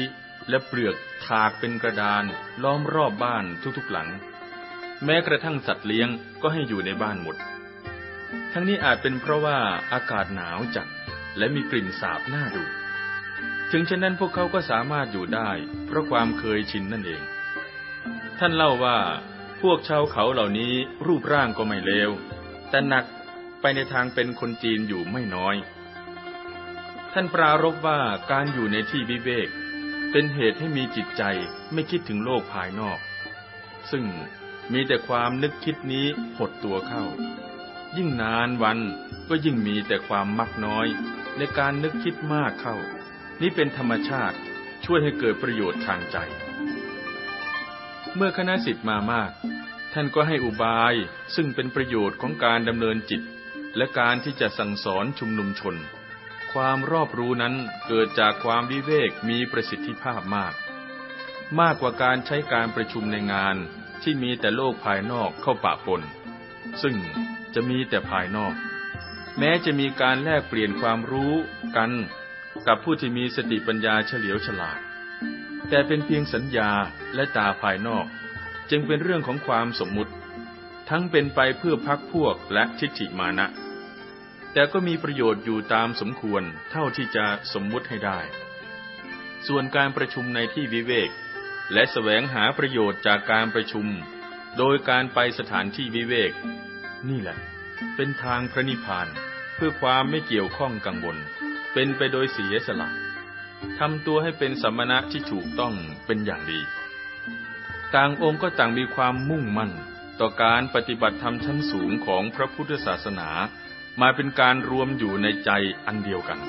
Speaker 1: และเปลือกถากเป็นกระดานล้อมรอบบ้านทุกๆหลัง แม้กระทั่งสัตว์เลี้ยงก็ให้อยู่ในบ้านหมด ทั้งนี้อาจเป็นเพราะว่าอากาศหนาวจัดและมีกลิ่นสาบน่าดูถึงเช่นนั้นพวกเขาก็สามารถอยู่ได้ เพราะความเคยชินนั่นเองท่านเล่าว่า พวกชาวเขาเหล่านี้รูปร่างก็ไม่เลว แต่หนักไปในทางเป็นคนจีนอยู่ไม่น้อย ท่านปรารบว่าการอยู่ในที่วิเวก เป็นเหตุให้มีจิตใจไม่คิดถึงโลกภายนอก ซึ่งมีแต่ความนึกคิดนี้หดตัวเข้า ยิ่งนานวันก็ยิ่งมีแต่ความมักน้อย ในการนึกคิดมากเข้า นี่เป็นธรรมชาติช่วยให้เกิดประโยชน์ทางใจเมื่อคณะสิทธิ์มามาก ท่านก็ให้อุบาย ซึ่งเป็นประโยชน์ของการดำเนินจิต และการที่จะสั่งสอนชุมนุมชน ความรอบรู้นั้นเกิดจากความวิเวก มีประสิทธิภาพมาก มากกว่าการใช้การประชุมในงานที่มีแต่โลกภายนอกเข้าปะปนซึ่งจะมีแต่ภายนอก แม้จะมีการแลกเปลี่ยนความรู้กัน กับผู้ที่มีสติปัญญาเฉลียวฉลาดแต่เป็นเพียงสัญญาและตาภายนอก จึงเป็นเรื่องของความสมมุติ ทั้งเป็นไปเพื่อพักพวกและทิฏฐิมานะแต่ก็มีประโยชน์อยู่ตามสมควรเท่าที่จะสมมุติให้ได้ ส่วนการประชุมในที่วิเวกและสแสวงหาประโยชน์จากการประชุม โดยการไปสถานที่วิเวกนี่แหละ เป็นทางพระนิพพานเพื่อความไม่เกี่ยวข้องกังวล เป็นไปโดยเสียสละทำตัวให้เป็นสมณะที่ถูกต้องเป็นอย่างดี ต่างองค์ก็ต่างมีความมุ่งมั่น ต่อการปฏิบัติธรรมชั้นสูงของพระพุทธศาสนา มาเป็นการรวมอยู่ในใจอันเดียวกัน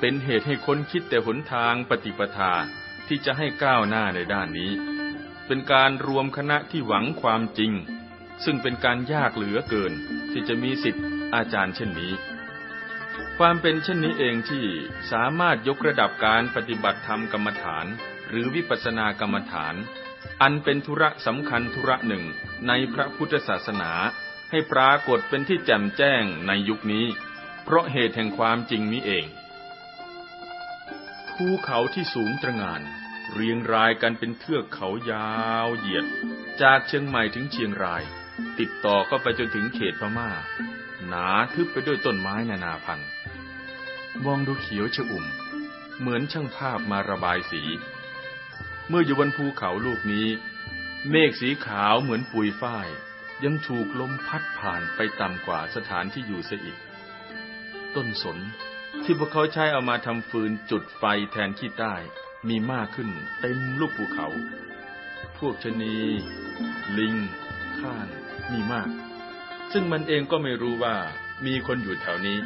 Speaker 1: เป็นเหตุให้คนคิดแต่หนทางปฏิปทาที่จะให้ก้าวหน้าในด้านนี้ เป็นการรวมคณะที่หวังความจริง ซึ่งเป็นการยากเหลือเกินที่จะมีสิทธิ์อาจารย์เช่นนี้ความเป็นเช่นนี้เองที่สามารถยกระดับการปฏิบัติธรรมกรรมฐานหรือวิปัสสนากรรมฐานอันเป็นธุระสำคัญธุระหนึ่งในพระพุทธศาสนาให้ปรากฏเป็นที่แจ่มแจ้งในยุคนี้เพราะเหตุแห่งความจริงนี้เองภูเขาที่สูงตระหง่านเรียงรายกันเป็นเทือกเขายาวเหยียดจากเชียงใหม่ถึงเชียงรายติดต่อก็ไปจนถึงเขตพมา่าหนาทึบไปด้วยต้นไม้นานาพันธุ์มองดูเขียวชอุ่ม เหมือนช่างภาพมาระบายสี เมื่ออยู่บนภูเขาลูกนี้ เมฆสีขาวเหมือนปุยฝ้าย ยังถูกลมพัดผ่านไปต่ำกว่าสถานที่อยู่เสียอีกต้นสนที่พวกเขาใช้เอามาทำฟืนจุดไฟแทนขี้ใต้ มีมากขึ้นเต็มลูกภูเขา พวกชนีลิง ข้านมีมาก ซึ่งมันเองก็ไม่รู้ว่ามีคนอยู่แถวนี้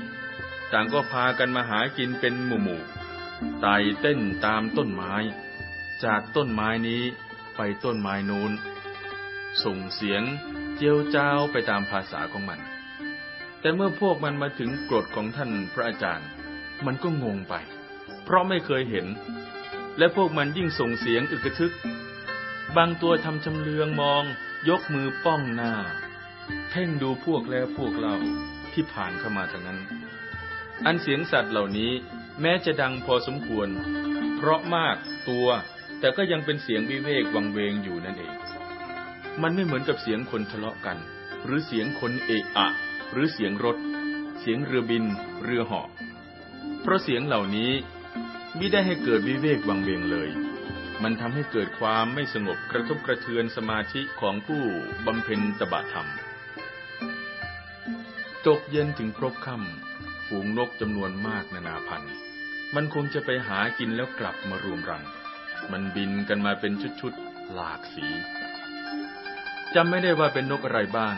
Speaker 1: ต่างก็พากันมาหากินเป็นหมู่ๆไต่เต้นตามต้นไม้ จากต้นไม้นี้ไปต้นไม้นูน้นส่งเสียงเจียวจ้าวไปตามภาษาของมัน แต่เมื่อพวกมันมาถึงกรดของท่านพระอาจารย์ มันก็งงไป เพราะไม่เคยเห็น และพวกมันยิ่งส่งเสียงอึกทึก บางตัวทำชำเลืองมองยกมือป้องหน้าเพ่งดูพวกแล้วพวกเราที่ผ่านเข้ามาทางนั้นอันเสียงสัตว์เหล่านี้แม้จะดังพอสมควร เพราะมาก ตัวแต่ก็ยังเป็นเสียงวิเวกวังเวงอยู่นั่นเองมันไม่เหมือนกับเสียงคนทะเลาะกัน หรือเสียงคนเอะอะหรือเสียงรถ เสียงเรือบิน เรือเหาะเพราะเสียงเหล่านี้ไม่ได้ให้เกิดวิเวกวังเวงเลย มันทำให้เกิดความไม่สงบกระทบกระเทือนสมาธิของผู้บำเพ็ญตบะธรรม ตกเย็นถึงพรบค่ำฝูงนกจำนวนมากนานาพันธุ์ มันคงจะไปหากินแล้วกลับมารวมรัง มันบินกันมาเป็นชุดๆหลากสีจำไม่ได้ว่าเป็นนกอะไรบ้าง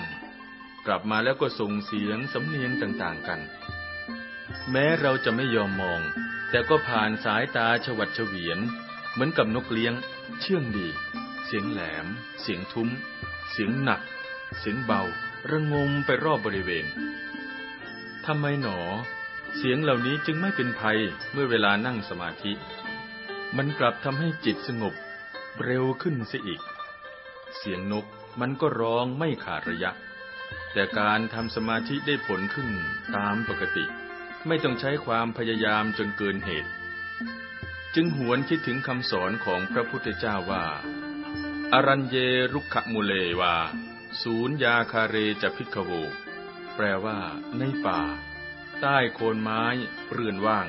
Speaker 1: กลับมาแล้วก็ส่งเสียงสำเนียงต่าง ๆกัน แม้เราจะไม่ยอมมอง แต่ก็ผ่านสายตาฉวัดเฉวียน เหมือนกับนกเลี้ยง เชื่องดี เสียงแหลม เสียงทุ้ม เสียงหนัก เสียงเบาระงมไปรอบบริเวณทำไมหนอ เสียงเหล่านี้จึงไม่เป็นภัยเมื่อเวลานั่งสมาธิ มันกลับทำให้จิตสงบ เร็วขึ้นเสียอีก เสียงนกมันก็ร้องไม่ขาดระยะ แต่การทำสมาธิได้ผลขึ้นตามปกติ ไม่ต้องใช้ความพยายามจนเกินเหตุ จึงหวนคิดถึงคำสอนของพระพุทธเจ้าว่า อรัญเยรุขมุเลวาศูนยาคาเรจะพิกโวแปลว่าในป่า ใต้โคนไม้เรือนว่าง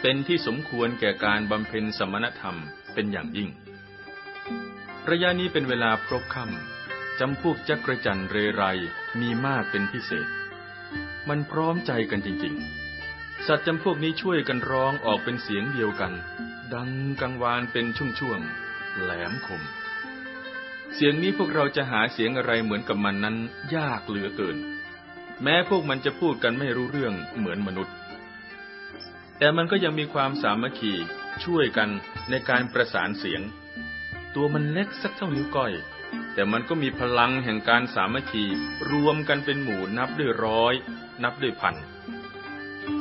Speaker 1: เป็นที่สมควรแก่การบำเพ็ญสมณธรรมเป็นอย่างยิ่ง ระยะนี้เป็นเวลาพรบค่ำจำพวกจักรจันเรไรมีมากเป็นพิเศษ มันพร้อมใจกันจริงๆ สัตว์จำพวกนี้ช่วยกันร้องออกเป็นเสียงเดียวกัน ดังกังวานเป็นช่วงๆ แหลมคม เสียงนี้พวกเราจะหาเสียงอะไรเหมือนกับมันนั้น ยากเหลือเกินแม้พวกมันจะพูดกันไม่รู้เรื่องเหมือนมนุษย์ แต่มันก็ยังมีความสามัคคีช่วยกันในการประสานเสียง ตัวมันเล็กสักเท่านิ้วก้อย แต่มันก็มีพลังแห่งการสามัคคีรวมกันเป็นหมู่นับด้วยร้อย นับด้วยพัน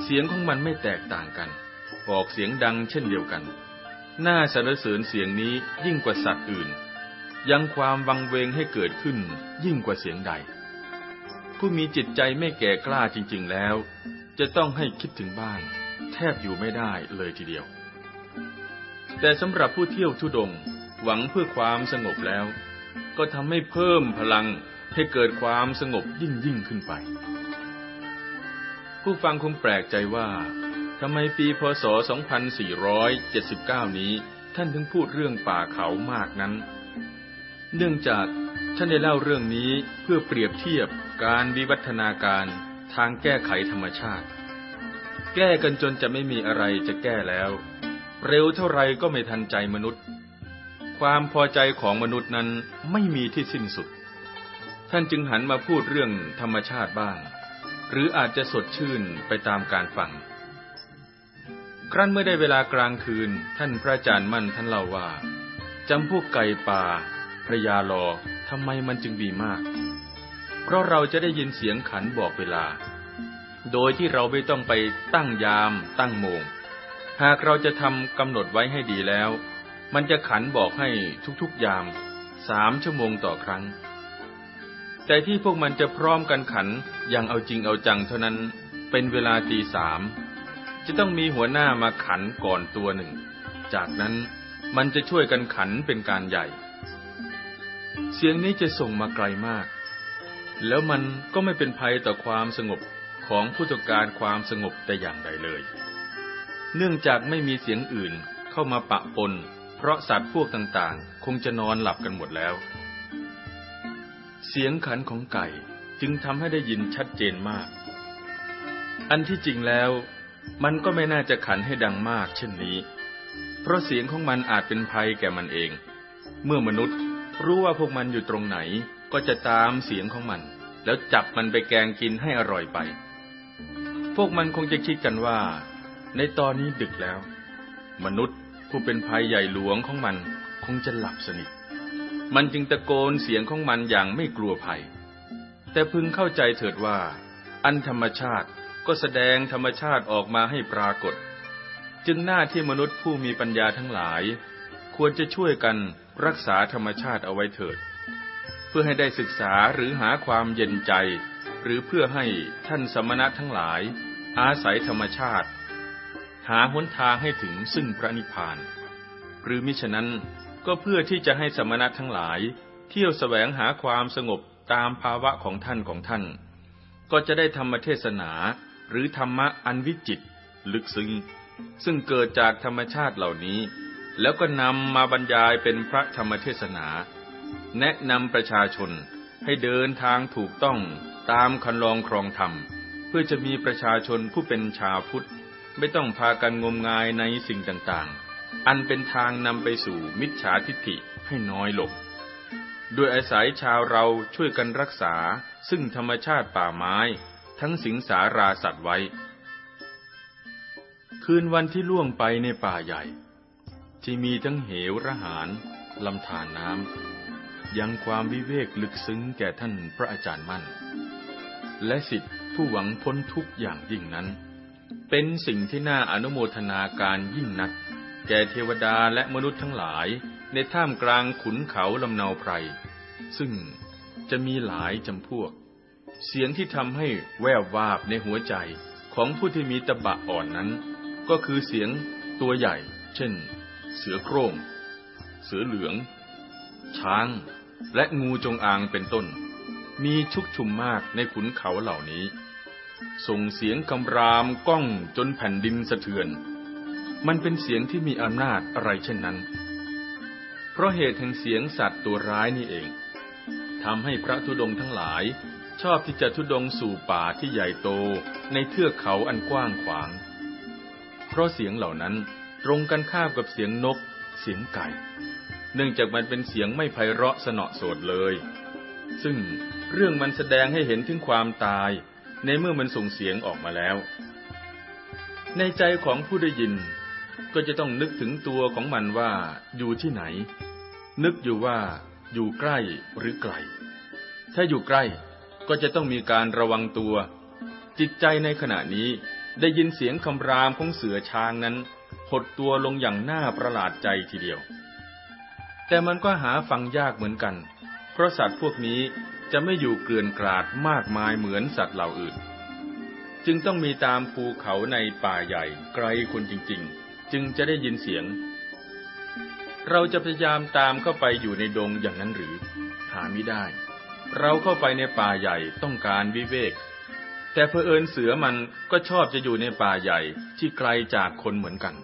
Speaker 1: เสียงของมันไม่แตกต่างกัน ออกเสียงดังเช่นเดียวกัน น่าสรรเสริญเสียงนี้ยิ่งกว่าสัตว์อื่น ยังความวังเวงให้เกิดขึ้นยิ่งกว่าเสียงใดผู้มีจิตใจไม่แก่กล้าจริง ๆแล้ว จะต้องให้คิดถึงบ้านแทบอยู่ไม่ได้เลยทีเดียว แต่สำหรับผู้เที่ยวทุดงหวังเพื่อความสงบแล้ว ก็ทำให้เพิ่มพลังให้เกิดความสงบยิ่งยิ่งขึ้นไป ผู้ฟังคงแปลกใจว่าทำไมปีพศ2479 นี้ท่านถึงพูดเรื่องป่าเขามากนั้น เนื่องจากฉันได้เล่าเรื่องนี้เพื่อเปรียบเทียบการวิวัฒนาการทางแก้ไขธรรมชาติ แก้กันจนจะไม่มีอะไรจะแก้แล้ว เร็วเท่าไรก็ไม่ทันใจมนุษย์ ความพอใจของมนุษย์นั้นไม่มีที่สิ้นสุด ท่านจึงหันมาพูดเรื่องธรรมชาติบ้าง หรืออาจจะสดชื่นไปตามการฟังครั้นเมื่อได้เวลากลางคืน ท่านพระอาจารย์มั่นท่านเล่าว่าจำพวกไก่ป่าพระยาลอทำไมมันจึงดีมาก เพราะเราจะได้ยินเสียงขันบอกเวลา โดยที่เราไม่ต้องไปตั้งยามตั้งโมง หากเราจะทำกำหนดไว้ให้ดีแล้ว มันจะขันบอกให้ทุกๆยามสามชั่วโมงต่อครั้ง แต่ที่พวกมันจะพร้อมกันขันอย่างเอาจริงเอาจังเท่านั้น เป็นเวลาตีสามจะต้องมีหัวหน้ามาขันก่อนตัวหนึ่ง จากนั้นมันจะช่วยกันขันเป็นการใหญ่เสียงนี้จะส่งมาไกลมาก แล้วมันก็ไม่เป็นภัยต่อความสงบของผู้ต้องการความสงบแต่อย่างใดเลย เนื่องจากไม่มีเสียงอื่นเข้ามาปะปน เพราะสัตว์พวกต่างๆ คงจะนอนหลับกันหมดแล้ว เสียงขันของไก่จึงทำให้ได้ยินชัดเจนมาก อันที่จริงแล้ว มันก็ไม่น่าจะขันให้ดังมากเช่นนี้ เพราะเสียงของมันอาจเป็นภัยแก่มันเอง เมื่อมนุษย์รู้ว่าพวกมันอยู่ตรงไหน ก็จะตามเสียงของมัน แล้วจับมันไปแกงกินให้อร่อยไป พวกมันคงจะคิดกันว่า ในตอนนี้ดึกแล้ว มนุษย์ผู้เป็นภัยใหญ่หลวงของมัน คงจะหลับสนิท มันจึงตะโกนเสียงของมันอย่างไม่กลัวภัย แต่พึงเข้าใจเถิดว่า อันธรรมชาติก็แสดงธรรมชาติออกมาให้ปรากฏ จึงหน้าที่มนุษย์ผู้มีปัญญาทั้งหลาย ควรจะช่วยกันรักษาธรรมชาติเอาไว้เถิด เพื่อให้ได้ศึกษาหรือหาความเย็นใจ หรือเพื่อให้ท่านสมณะทั้งหลาย อาศัยธรรมชาติ หาหนทางให้ถึงซึ่งพระนิพพานหรือมิฉะนั้นก็เพื่อที่จะให้สมณะทั้งหลาย เที่ยวสแสวงหาความสงบตามภาวะของท่านของท่าน ก็จะได้ธรรมเทศนา หรือธรรมะอันวิจิตลึกซึ้งซึ่งเกิดจากธรรมชาติเหล่านี้แล้วก็นำมาบรรยายเป็นพระธรรมเทศนา แนะนำประชาชนให้เดินทางถูกต้องตามคันลองครองธรรม เพื่อจะมีประชาชนผู้เป็นชาวพุทธ ไม่ต้องพากันงมงายในสิ่งต่างๆ อันเป็นทางนำไปสู่มิจฉาทิฏฐิให้น้อยลง ด้วยอาศัยชาวเราช่วยกันรักษาซึ่งธรรมชาติป่าไม้ทั้งสิงสาราสัตว์ไว้ คืนวันที่ล่วงไปในป่าใหญ่ที่มีทั้งเหวระหารลำธารน้ำยังความวิเวกลึกซึ้งแก่ท่านพระอาจารย์มั่น และสิทธิผู้หวังพ้นทุกอย่างยิ่งนั้น เป็นสิ่งที่น่าอนุโมทนาการยิ่งนัก แก่เทวดาและมนุษย์ทั้งหลายในท่ามกลางขุนเขาลำเนาไพร ซึ่งจะมีหลายจำพวก เสียงที่ทำให้แวววาบในหัวใจของผู้ที่มีตะบะอ่อนนั้น ก็คือเสียงตัวใหญ่เช่นเสือโคร่ง เสือเหลือง ช้าง และงูจงอางเป็นต้น มีชุกชุมมากในขุนเขาเหล่านี้ ส่งเสียงกำรามก้องจนแผ่นดินสะเทือน มันเป็นเสียงที่มีอำนาจอะไรเช่นนั้น เพราะเหตุแห่งเสียงสัตว์ตัวร้ายนี่เองทำให้พระธุดงทั้งหลายชอบที่จะธุดงสู่ป่าที่ใหญ่โตในเทือกเขาอันกว้างขวาง เพราะเสียงเหล่านั้นตรงกันข้ามกับเสียงนกเสียงไก่ เนื่องจากมันเป็นเสียงไม่ไพเราะสนอโสดเลย ซึ่งเรื่องมันแสดงให้เห็นถึงความตายในเมื่อมันส่งเสียงออกมาแล้ว ในใจของผู้ได้ยิน ก็จะต้องนึกถึงตัวของมันว่าอยู่ที่ไหน นึกอยู่ว่าอยู่ใกล้หรือไกลถ้าอยู่ใกล้ก็จะต้องมีการระวังตัว จิตใจในขณะนี้ได้ยินเสียงคำรามของเสือช้างนั้นหดตัวลงอย่างน่าประหลาดใจทีเดียว แต่มันก็หาฟังยากเหมือนกัน เพราะสัตว์พวกนี้จะไม่อยู่เกลื่อนกลาดมากมายเหมือนสัตว์เหล่าอื่น จึงต้องมีตามภูเขาในป่าใหญ่ไกลคนจริง ๆ จึงจะได้ยินเสียง เราจะพยายามตามเข้าไปอยู่ในดงอย่างนั้นหรือ หาไม่ได้ เราเข้าไปในป่าใหญ่ต้องการวิเวก แต่เพอเอินเสือมันก็ชอบจะอยู่ในป่าใหญ่ที่ไกลจากคนเหมือนกัน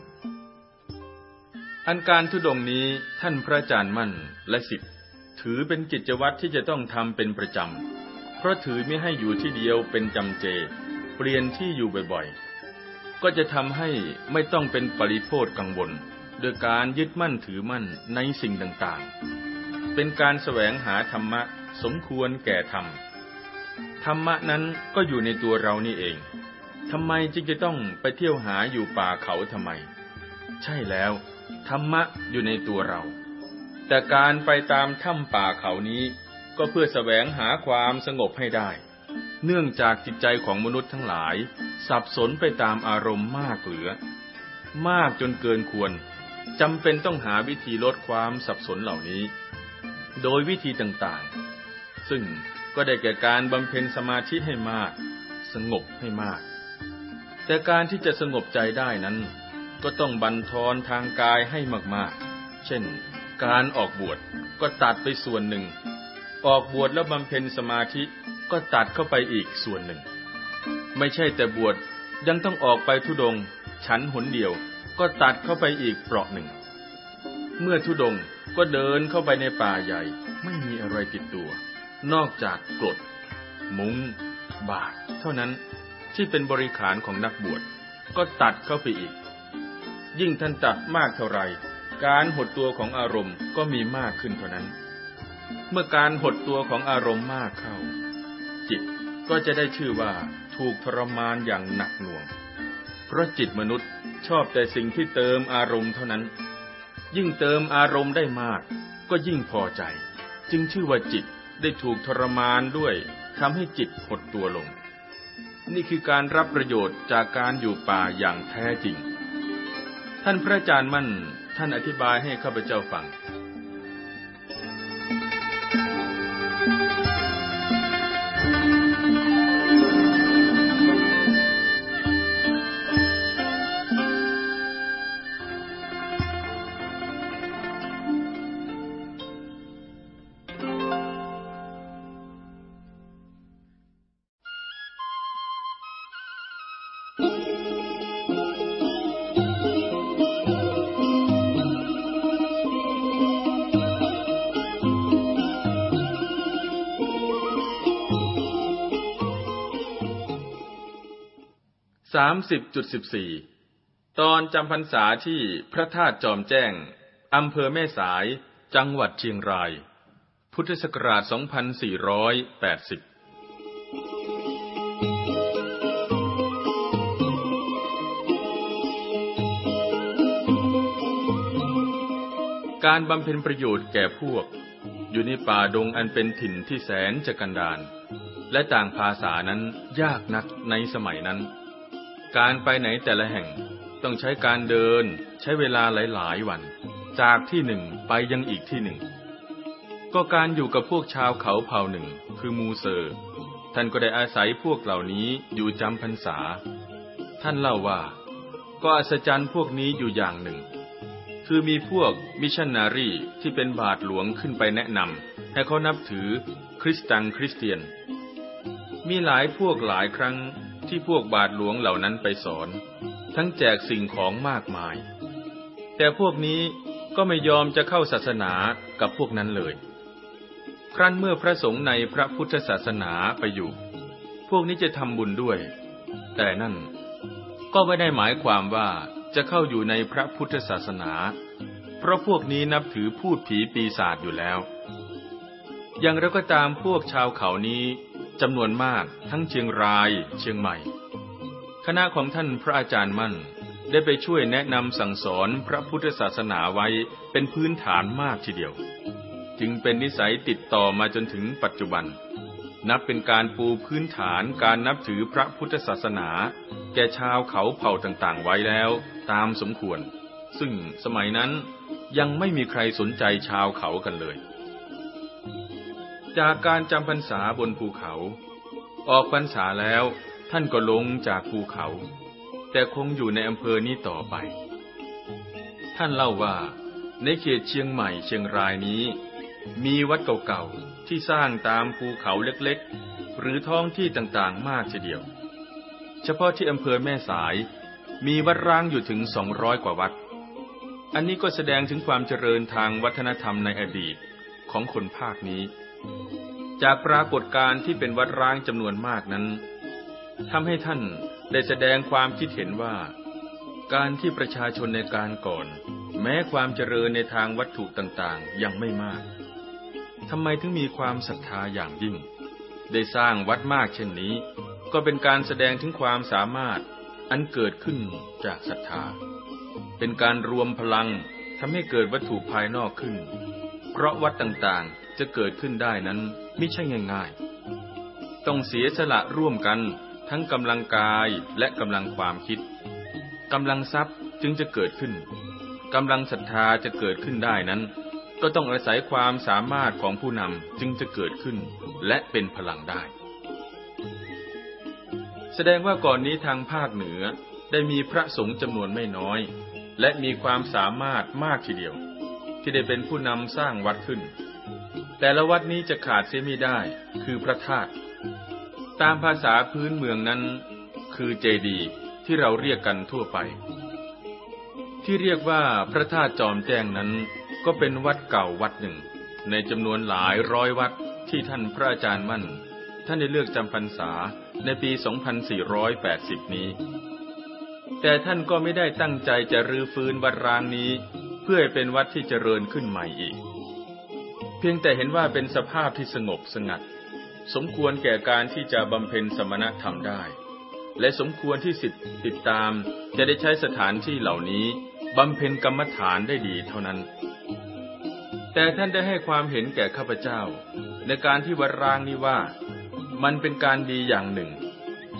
Speaker 1: อันการทุดงนี้ท่านพระอาจารย์มั่นและสิทธิ์ถือเป็นกิจวัตรที่จะต้องทำเป็นประจำ เพราะถือไม่ให้อยู่ที่เดียวเป็นจำเจ เปลี่ยนที่อยู่บ่อยๆ ก็จะทำให้ไม่ต้องเป็นปริโภทกังวล โดยการยึดมั่นถือมั่นในสิ่งต่างๆ เป็นการแสวงหาธรรมะสมควรแก่ธรรม ธรรมะนั้นก็อยู่ในตัวเรานี่เองทำไมจึงจะต้องไปเที่ยวหาอยู่ป่าเขาทำไม ใช่แล้วธรรมะอยู่ในตัวเรา แต่การไปตามถ้ำป่าเขานี้ ก็เพื่อสแสวงหาความสงบให้ได้ เนื่องจากจิตใจของมนุษย์ทั้งหลายสับสนไปตามอารมณ์มากเหลือ มากจนเกินควรจำเป็นต้องหาวิธีลดความสับสนเหล่านี้ โดยวิธีต่างๆ ซึ่งก็ได้แก่การบำเพ็ญสมาธิให้มาก สงบให้มาก แต่การที่จะสงบใจได้นั้นก็ต้องบันทอนทางกายให้มากๆ เช่น การออกบวชก็ตัดไปส่วนหนึ่ง ออกบวชแล้วบำเพ็ญสมาธิก็ตัดเข้าไปอีกส่วนหนึ่ง ไม่ใช่แต่บวชยังต้องออกไปทุดง ฉันหนเดียวก็ตัดเข้าไปอีกเปราะหนึ่ง เมื่อทุดงก็เดินเข้าไปในป่าใหญ่ ไม่มีอะไรติดตัว นอกจากกรดมุง้งบาทเท่านั้นที่เป็นบริขารของนักบวชก็ตัดเข้าไปอีกยิ่งทันตดมากเท่าไร การหดตัวของอารมณ์ก็มีมากขึ้นเท่านั้น เมื่อการหดตัวของอารมณ์มากเข้า จิตก็จะได้ชื่อว่าถูกทรมานอย่างหนักหน่วง เพราะจิตมนุษย์ชอบแต่สิ่งที่เติมอารมณ์เท่านั้น ยิ่งเติมอารมณ์ได้มาก ก็ยิ่งพอใจ จึงชื่อว่าจิตได้ถูกทรมานด้วยทำให้จิตหดตัวลง นี่คือการรับประโยชน์จากการอยู่ป่าอย่างแท้จริงท่านพระอาจารย์มั่น ท่านอธิบายให้ข้าพเจ้าฟัง30.14 ตอนจำพรรษาที่พระธาตุจอมแจ้ง อำเภอแม่สาย จังหวัดเชียงราย พุทธศักราช 2480 การบำเพ็ญประโยชน์แก่พวก อยู่ในป่าดงอันเป็นถิ่นที่แสนจะกันดานและต่างภาษานั้นยากนักในสมัยนั้นการไปไหนแต่ละแห่งต้องใช้การเดินใช้เวลาหลายๆวัน จากที่หนึ่งไปยังอีกที่หนึ่งก็การอยู่กับพวกชาวเขาเผ่าหนึ่งคือมูเซอร์ ท่านก็ได้อาศัยพวกเหล่านี้อยู่จำพรรษา ท่านเล่าว่า ก็อัศจรรย์พวกนี้อยู่อย่างหนึ่ง คือมีพวกมิชชันนารีที่เป็นบาทหลวงขึ้นไปแนะนำให้เขานับถือคริสตังคริสเตียน มีหลายพวกหลายครั้งที่พวกบาทหลวงเหล่านั้นไปสอน ทั้งแจกสิ่งของมากมาย แต่พวกนี้ก็ไม่ยอมจะเข้าศาสนากับพวกนั้นเลย ครั้นเมื่อพระสงฆ์ในพระพุทธศาสนาไปอยู่ พวกนี้จะทำบุญด้วย แต่นั่นก็ไม่ได้หมายความว่าจะเข้าอยู่ในพระพุทธศาสนา เพราะพวกนี้นับถือพูด ผีปีศาจอยู่แล้ว อย่างไรก็ตามพวกชาวเขานี้จำนวนมากทั้งเชียงรายเชียงใหม่ คณะของท่านพระอาจารย์มั่นได้ไปช่วยแนะนำสั่งสอนพระพุทธศาสนาไว้ เป็นพื้นฐานมากทีเดียวจึงเป็นนิสัยติดต่อมาจนถึงปัจจุบัน นับเป็นการปูพื้นฐานการนับถือพระพุทธศาสนา แก่ชาวเขาเผ่าต่างๆไว้แล้วตามสมควร ซึ่งสมัยนั้นยังไม่มีใครสนใจชาวเขากันเลยจากการจำพรรษาบนภูเขา ออกพรรษาแล้วท่านก็ลงจากภูเขา แต่คงอยู่ในอำเภอนี้ต่อไป ท่านเล่าว่าในเขตเชียงใหม่เชียงรายนี้ มีวัดเก่าๆ ที่สร้างตามภูเขาเล็กๆหรือท้องที่ต่างๆมากเีเดียว เฉพาะที่อำเภอแม่สาย มีวัดร้างอยู่ถึงสองร้อยกว่าวัด อันนี้ก็แสดงถึงความเจริญทางวัฒนธรรมในอดีตของคนภาคนี้จากปรากฏการณ์ที่เป็นวัดร้างจำนวนมากนั้นทำให้ท่านได้แสดงความคิดเห็นว่า การที่ประชาชนในการก่อน แม้ความเจริญในทางวัตถุต่างๆยังไม่มากทำไมถึงมีความศรัทธาอย่างยิ่ง ได้สร้างวัดมากเช่นนี้ ก็เป็นการแสดงถึงความสามารถอันเกิดขึ้นจากศรัทธา เป็นการรวมพลังทำให้เกิดวัตถุภายนอกขึ้น เพราะวัดต่างๆจะเกิดขึ้นได้นั้นไม่ใช่ง่าย ๆ ต้องเสียสละร่วมกันทั้งกำลังกายและกำลังความคิดกำลังทรัพย์จึงจะเกิดขึ้นกำลังศรัทธาจะเกิดขึ้นได้นั้น ก็ต้องอาศัยความสามารถของผู้นำจึงจะเกิดขึ้นและเป็นพลังได้ แสดงว่าก่อนนี้ทางภาคเหนือได้มีพระสงฆ์จำนวนไม่น้อย และมีความสามารถมากทีเดียวที่ได้เป็นผู้นำสร้างวัดขึ้นแต่ละวัดนี้จะขาดเสียไม่ได้คือพระธาตุตามภาษาพื้นเมืองนั้น คือเจดีที่เราเรียกกันทั่วไป ที่เรียกว่าพระธาตุจอมแจ้งนั้น ก็เป็นวัดเก่าวัดหนึ่ง ในจำนวนหลายร้อยวัดที่ท่านพระอาจารย์มั่น ท่านได้เลือกจำพรรษาในปี 2480 นี้ แต่ท่านก็ไม่ได้ตั้งใจจะรื้อฟื้นวัดร้างนี้ เพื่อเป็นวัดที่เจริญขึ้นใหม่อีกเพียงแต่เห็นว่าเป็นสภาพที่สงบสงัด สมควรแก่การที่จะบำเพ็ญสมณธรรมได้ และสมควรที่สิทธิติดตามจะได้ใช้สถานที่เหล่านี้บำเพ็ญกรรมฐานได้ดีเท่านั้น แต่ท่านได้ให้ความเห็นแก่ข้าพเจ้า ในการที่วัดร้างนี้ว่า มันเป็นการดีอย่างหนึ่ง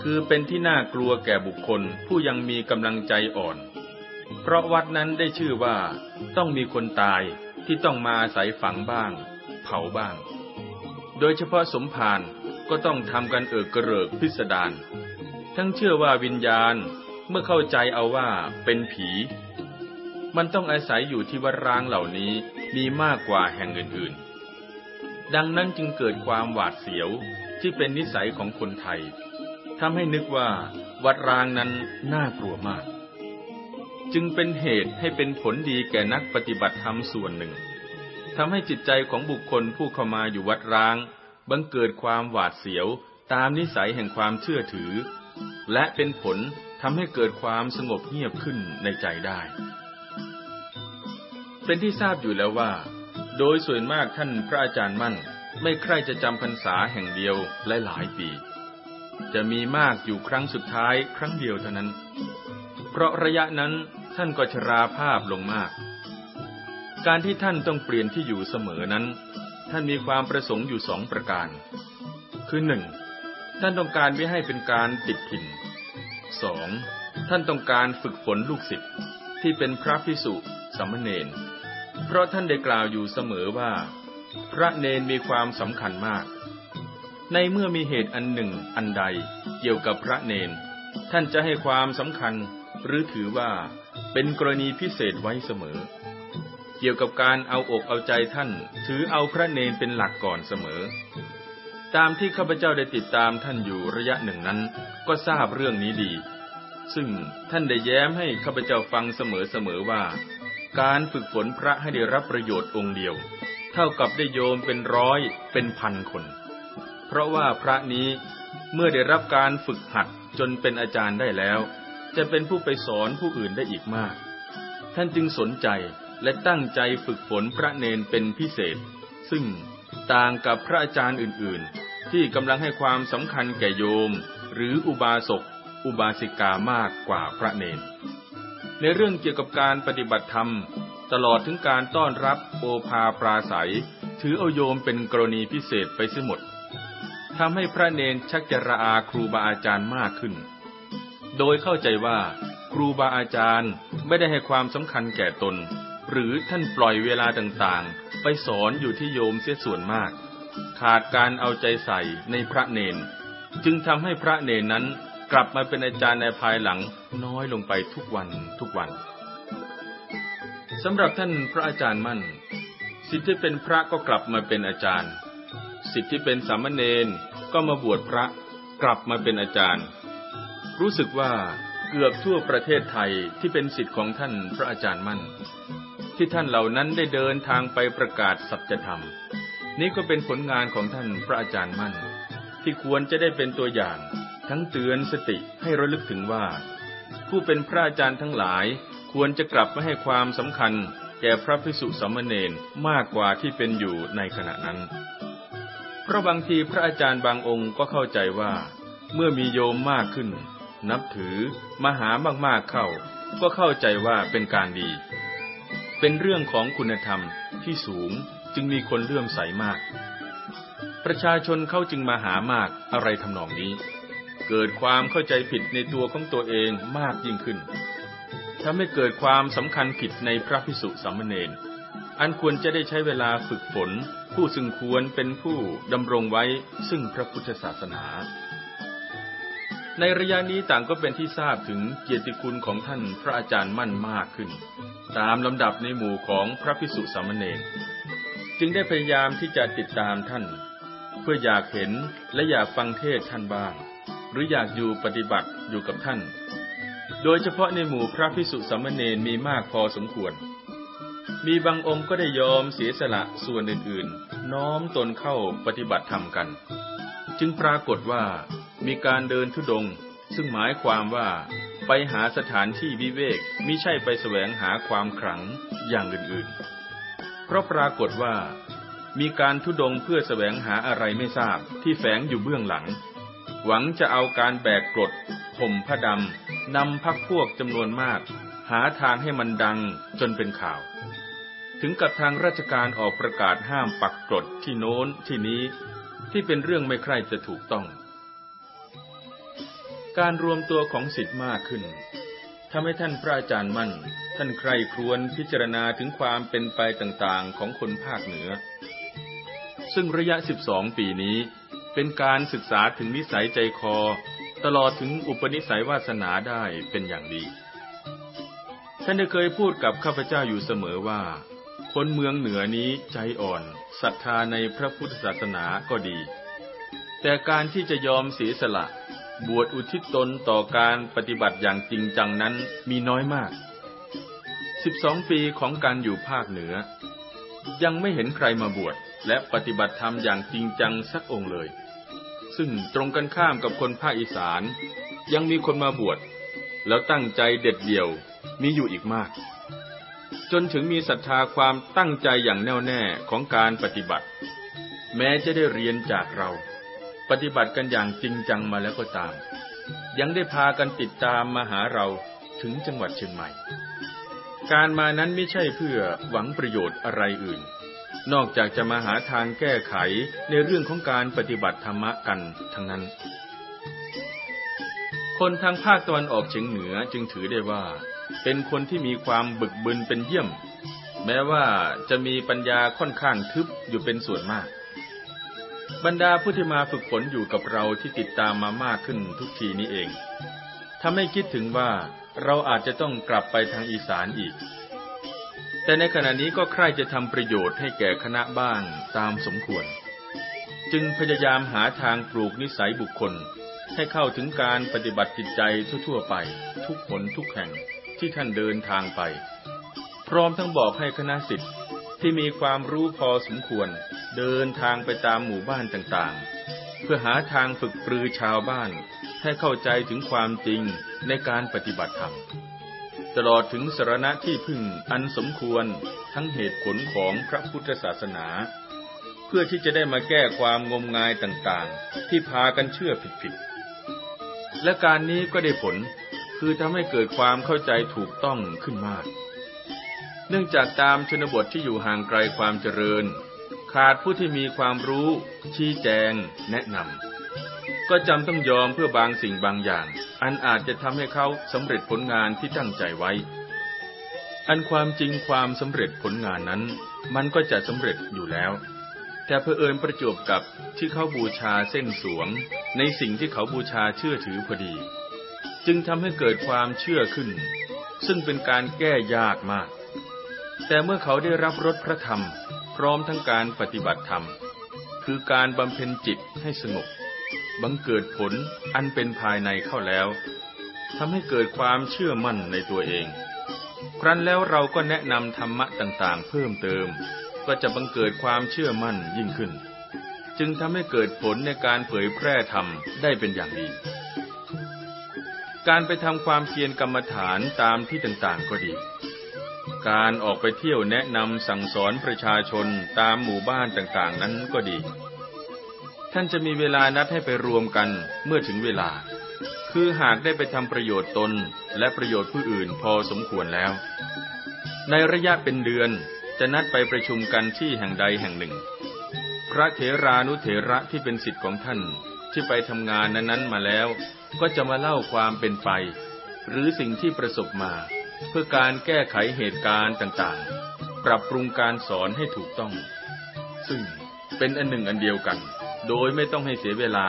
Speaker 1: คือเป็นที่น่ากลัวแก่บุคคลผู้ยังมีกำลังใจอ่อน เพราะวัดนั้นได้ชื่อว่า ต้องมีคนตายที่ต้องมาอาศัยฝังบ้างขาบ้าง โดยเฉพาะสมภารก็ต้องทำกันเอิกกระเริกพิสดาร ทั้งเชื่อว่าวิญญาณเมื่อเข้าใจเอาว่าเป็นผี มันต้องอาศัยอยู่ที่วัดร้างเหล่านี้มีมากกว่าแห่งอื่นๆ ดังนั้นจึงเกิดความหวาดเสียวที่เป็นนิสัยของคนไทยทำให้นึกว่าวัดร้างนั้นน่ากลัวมาก จึงเป็นเหตุให้เป็นผลดีแก่นักปฏิบัติธรรมส่วนหนึ่งทำให้จิตใจของบุคคลผู้เข้ามาอยู่วัดร้างบังเกิดความหวาดเสียวตามนิสัยแห่งความเชื่อถือ และเป็นผลทำให้เกิดความสงบเงียบขึ้นในใจได้ เป็นที่ทราบอยู่แล้วว่า โดยส่วนมากท่านพระอาจารย์มั่นไม่ใคร่จะจำพรรษาแห่งเดียวลหลายๆปี จะมีมากอยู่ครั้งสุดท้ายครั้งเดียวเท่านั้น เพราะระยะนั้นท่านก็ชราภาพลงมากการที่ท่านต้องเปลี่ยนที่อยู่เสมอนั้น ท่านมีความประสงค์อยู่สองประการ คือหนึ่งท่านต้องการไม่ให้เป็นการติดถิ่นสองท่านต้องการฝึกฝนลูกศิษย์ที่เป็นพระพิสุสามเณรเพราะท่านได้กล่าวอยู่เสมอว่า พระเนนมีความสำคัญมาก ในเมื่อมีเหตุอันหนึ่งอันใดเกี่ยวกับพระเนน ท่านจะให้ความสำคัญ หรือถือว่า เป็นกรณีพิเศษไว้เสมอเกี่ยวกับการเอาอกเอาใจท่านถือเอาพระเนนเป็นหลักก่อนเสมอ ตามที่ข้าพเจ้าได้ติดตามท่านอยู่ระยะหนึ่งนั้นก็ทราบเรื่องนี้ดี ซึ่งท่านได้แย้มให้ข้าพเจ้าฟังเสมอๆว่า การฝึกฝนพระให้ได้รับประโยชน์องค์เดียว เท่ากับได้โยมเป็นร้อยเป็นพันคน เพราะว่าพระนี้เมื่อได้รับการฝึกหัดจนเป็นอาจารย์ได้แล้ว จะเป็นผู้ไปสอนผู้อื่นได้อีกมาก ท่านจึงสนใจและตั้งใจฝึกฝนพระเนนเป็นพิเศษ ซึ่งต่างกับพระอาจารย์อื่นๆ ที่กำลังให้ความสำคัญแก่โยม หรืออุบาสกอุบาสิกามากกว่าพระเนน ในเรื่องเกี่ยวกับการปฏิบัติธรรม ตลอดถึงการต้อนรับโอภาปราศัย ถือเอาโยมเป็นกรณีพิเศษไปเสียหมดทำให้พระเนนชักจะระอาครูบาอาจารย์มากขึ้น โดยเข้าใจว่า ครูบาอาจารย์ไม่ได้ให้ความสำคัญแก่ตนหรือท่านปล่อยเวลาต่างๆ ไปสอนอยู่ที่โยมเสียส่วนมาก ขาดการเอาใจใส่ในพระเนน จึงทำให้พระเนนนั้นกลับมาเป็นอาจารย์ในภายหลังน้อยลงไปทุกวันทุกวันสำหรับท่านพระอาจารย์มั่นสิทธิ์ที่เป็นพระก็กลับมาเป็นอาจารย์ สิทธิ์ที่เป็นสามเณรก็มาบวชพระกลับมาเป็นอาจารย์ รู้สึกว่าเกือบทั่วประเทศไทยที่เป็นสิทธิ์ของท่านพระอาจารย์มั่นที่ท่านเหล่านั้นได้เดินทางไปประกาศสัจธรรม นี้ก็เป็นผลงานของท่านพระอาจารย์มั่น ที่ควรจะได้เป็นตัวอย่าง ทั้งเตือนสติให้ระลึกถึงว่า ผู้เป็นพระอาจารย์ทั้งหลาย ควรจะกลับมาให้ความสำคัญแก่พระภิกษุสามเณรมากกว่าที่เป็นอยู่ในขณะนั้นเพราะบางทีพระอาจารย์บางองค์ก็เข้าใจว่า เมื่อมีโยมมากขึ้น นับถือมหามากๆเข้า ก็เข้าใจว่าเป็นการดีเป็นเรื่องของคุณธรรมที่สูงจึงมีคนเลื่อมใสมาก ประชาชนเขาจึงมาหามากอะไรทำนองนี้ เกิดความเข้าใจผิดในตัวของตัวเองมากยิ่งขึ้นทำให้เกิดความสำคัญผิดในพระพิสุสามเณรอันควรจะได้ใช้เวลาฝึกฝน ผู้ซึ่งควรเป็นผู้ดำรงไว้ซึ่งพระพุทธศาสนาในระยะนี้ต่างก็เป็นที่ทราบถึงเกียรติคุณของท่านพระอาจารย์มั่นมากขึ้น ตามลำดับในหมู่ของพระพิสุสามเณรจึงได้พยายามที่จะติดตามท่าน เพื่ออยากเห็นและอยากฟังเทศท่านบ้าง หรืออยากอยู่ปฏิบัติอยู่กับท่าน โดยเฉพาะในหมู่พระพิสุสามเณรมีมากพอสมควร มีบางองค์ก็ได้ยอมเสียสละส่วนอื่นๆ น้อมตนเข้าปฏิบัติธรรมกัน จึงปรากฏว่ามีการเดินทุดงซึ่งหมายความว่า ไปหาสถานที่วิเวกมิใช่ไปแสวงหาความขลังอย่างอื่นๆ เพราะปรากฏว่า มีการทุดงเพื่อแสวงหาอะไรไม่ทราบ ที่แฝงอยู่เบื้องหลัง หวังจะเอาการแบกกรดผ่มพระดำนำพักพวกจำนวนมาก หาทางให้มันดังจนเป็นข่าว ถึงกับทางราชการออกประกาศห้ามปักกรดที่โน้นที่นี้ที่เป็นเรื่องไม่ใคร่จะถูกต้องการรวมตัวของสิทธิ์มากขึ้นทำให้ท่านพระอาจารย์มั่น ท่านใครครวญพิจารณาถึงความเป็นไปต่างๆของคนภาคเหนือ ซึ่งระยะ 12 ปีนี้ เป็นการศึกษาถึงนิสัยใจคอตลอดถึงอุปนิสัยวาสนาได้เป็นอย่างดี ท่านได้เคยพูดกับข้าพเจ้าอยู่เสมอว่า คนเมืองเหนือนี้ใจอ่อนศรัทธาในพระพุทธศาสนาก็ดี แต่การที่จะยอมเสียสละบวชอุทิศตนต่อการปฏิบัติอย่างจริงจังนั้นมีน้อยมาก 12 ปีของการอยู่ภาคเหนือ ยังไม่เห็นใครมาบวชและปฏิบัติธรรมอย่างจริงจังสักองค์เลย ซึ่งตรงกันข้ามกับคนภาคอีสาน ยังมีคนมาบวชแล้วตั้งใจเด็ดเดี่ยวมีอยู่อีกมาก จนถึงมีศรัทธาความตั้งใจอย่างแน่วแน่ของการปฏิบัติ แม้จะได้เรียนจากเราปฏิบัติกันอย่างจริงจังมาแล้วก็ตาม ยังได้พากันติดตามมาหาเราถึงจังหวัดเชียงใหม่ การมานั้นไม่ใช่เพื่อหวังประโยชน์อะไรอื่น นอกจากจะมาหาทางแก้ไขในเรื่องของการปฏิบัติธรรมะกันทั้งนั้น คนทางภาคตะวันออกเฉียงเหนือจึงถือได้ว่า เป็นคนที่มีความบึกบึนเป็นเยี่ยม แม้ว่าจะมีปัญญาค่อนข้างทึบอยู่เป็นส่วนมากบรรดาผู้ที่มาฝึกฝนอยู่กับเราที่ติดตามมามากขึ้นทุกทีนี้เอง ทำให้คิดถึงว่าเราอาจจะต้องกลับไปทางอีสานอีก แต่ในขณะนี้ก็ใคร่จะทำประโยชน์ให้แก่คณะบ้างตามสมควร จึงพยายามหาทางปลูกนิสัยบุคคล ให้เข้าถึงการปฏิบัติจิตใจทั่วๆไปทุกผลทุกแห่งที่ท่านเดินทางไป พร้อมทั้งบอกให้คณะสิทธิ์ที่มีความรู้พอสมควรเดินทางไปตามหมู่บ้านต่างๆ เพื่อหาทางฝึกปรือชาวบ้าน ให้เข้าใจถึงความจริงในการปฏิบัติธรรมตลอดถึงสารณะที่พึ่งอันสมควรทั้งเหตุผลของพระพุทธศาสนา เพื่อที่จะได้มาแก้ความงมงายต่างๆ ที่พากันเชื่อผิดๆ และการนี้ก็ได้ผลคือทำให้เกิดความเข้าใจถูกต้องขึ้นมากเนื่องจากตามชนบทที่อยู่ห่างไกลความเจริญ ขาดผู้ที่มีความรู้ ชี้แจง แนะนำก็จำต้องยอมเพื่อบางสิ่งบางอย่าง อันอาจจะทำให้เขาสำเร็จผลงานที่ตั้งใจไว้ อันความจริงความสำเร็จผลงานนั้น มันก็จะสำเร็จอยู่แล้ว แต่เพอเอิญประจวบกับที่เขาบูชาเส้นสวงในสิ่งที่เขาบูชาเชื่อถือพอดี จึงทำให้เกิดความเชื่อขึ้น ซึ่งเป็นการแก้ยากมากแต่เมื่อเขาได้รับรสพระธรรม พร้อมทั้งการปฏิบัติธรรม คือการบำเพ็ญจิตให้สงบบังเกิดผลอันเป็นภายในเข้าแล้วทำให้เกิดความเชื่อมั่นในตัวเอง ครั้นแล้วเราก็แนะนำธรรมะต่างๆ เพิ่มเติม ก็จะบังเกิดความเชื่อมั่นยิ่งขึ้น จึงทำให้เกิดผลในการเผยแพร่ธรรมได้เป็นอย่างดี การไปทำความเพียรกรรมฐานตามที่ต่าง ๆ ก็ดีการออกไปเที่ยวแนะนำสั่งสอนประชาชนตามหมู่บ้านต่างๆ นั้นก็ดี ท่านจะมีเวลานัดให้ไปรวมกันเมื่อถึงเวลา คือหากได้ไปทำประโยชน์ตนและประโยชน์ผู้อื่นพอสมควรแล้ว ในระยะเป็นเดือนจะนัดไปประชุมกันที่แห่งใดแห่งหนึ่ง พระเถรานุเถระที่เป็นสิทธิ์ของท่านที่ไปทำงานนั้นๆมาแล้วก็จะมาเล่าความเป็นไป หรือสิ่งที่ประสบมาเพื่อการแก้ไขเหตุการณ์ต่างๆ ปรับปรุงการสอนให้ถูกต้อง ซึ่งเป็นอันหนึ่งอันเดียวกัน โดยไม่ต้องให้เสียเวลา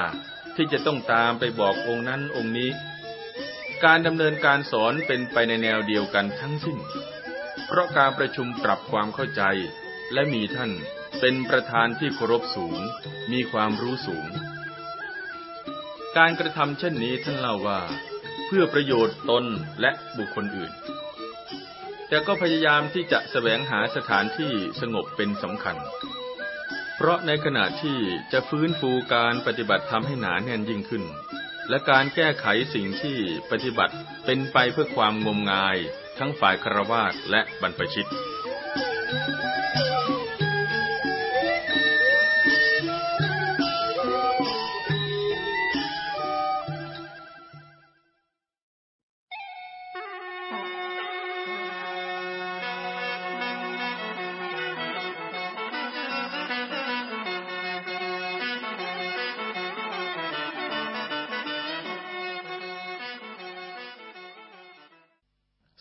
Speaker 1: ที่จะต้องตามไปบอกองค์นั้นองค์นี้ การดำเนินการสอนเป็นไปในแนวเดียวกันทั้งสิ้น เพราะการประชุมปรับความเข้าใจ และมีท่านเป็นประธานที่เคารพสูง มีความรู้สูง การกระทำเช่นนี้ท่านเล่าว่า เพื่อประโยชน์ตนและบุคคลอื่นแต่ก็พยายามที่จะสแสวงหาสถานที่สงบเป็นสำคัญ เพราะในขณะที่จะฟื้นฟูการปฏิบัติทำให้หนาแน่นยิ่งขึ้น และการแก้ไขสิ่งที่ปฏิบัติเป็นไปเพื่อความงมงายทั้งฝ่ายครวาสและบรรพชิต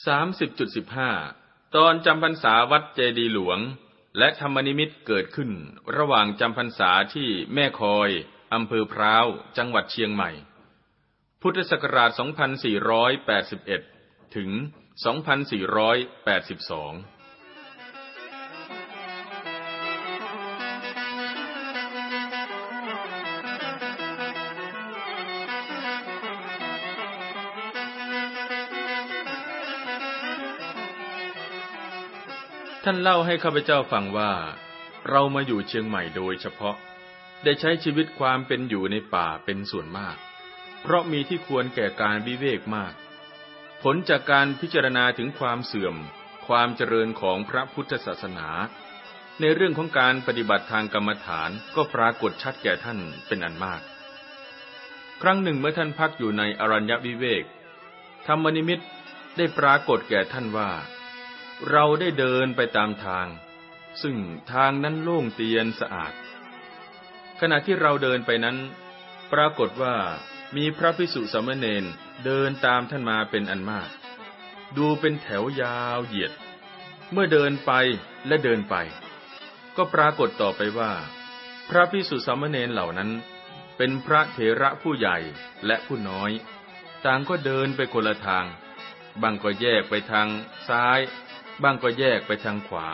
Speaker 1: สามสิบจุดสิบห้า ตอนจำพรรษาวัดเจดีหลวง และธรรมนิมิตเกิดขึ้น ระหว่างจำพรรษาที่แม่คอย อำเภอพร้าว จังหวัดเชียงใหม่ พุทธศักราช2481 ถึง 2482ท่านเล่าให้ข้าพเจ้าฟังว่า เรามาอยู่เชียงใหม่โดยเฉพาะได้ใช้ชีวิตความเป็นอยู่ในป่าเป็นส่วนมาก เพราะมีที่ควรแก่การวิเวกมาก ผลจากการพิจารณาถึงความเสื่อม ความเจริญของพระพุทธศาสนา ในเรื่องของการปฏิบัติทางกรรมฐานก็ปรากฏชัดแก่ท่านเป็นอันมาก ครั้งหนึ่งเมื่อท่านพักอยู่ในอรัญญวิเวก ธรรมนิมิตได้ปรากฏแก่ท่านว่าเราได้เดินไปตามทาง ซึ่งทางนั้นโล่งเตียนสะอาด ขณะที่เราเดินไปนั้น ปรากฏว่ามีพระพิสุสมณเณรเดินตามท่านมาเป็นอันมาก ดูเป็นแถวยาวเหยียด เมื่อเดินไปและเดินไป ก็ปรากฏต่อไปว่า พระพิสุสมณเณรเหล่านั้น เป็นพระเถระผู้ใหญ่และผู้น้อย ต่างก็เดินไปคนละทาง บางก็แยกไปทางซ้ายบ้างก็แยกไปทางขวา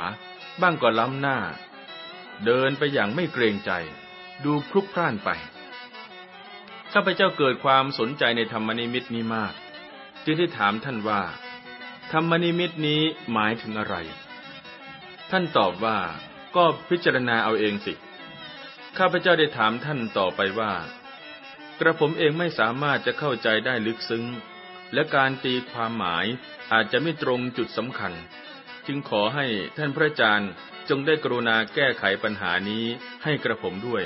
Speaker 1: บ้างก็ล้ำหน้า เดินไปอย่างไม่เกรงใจ ดูคลุกคล่านไป ข้าพเจ้าเกิดความสนใจในธรรมนิมิตนี้มาก จึงได้ถามท่านว่า ธรรมนิมิตนี้หมายถึงอะไร ท่านตอบว่าก็พิจารณาเอาเองสิ ข้าพเจ้าได้ถามท่านต่อไปว่า กระผมเองไม่สามารถจะเข้าใจได้ลึกซึ้ง และการตีความหมายอาจจะไม่ตรงจุดสำคัญจึงขอให้ท่านพระอาจารย์จงได้กรุณาแก้ไขปัญหานี้ให้กระผมด้วย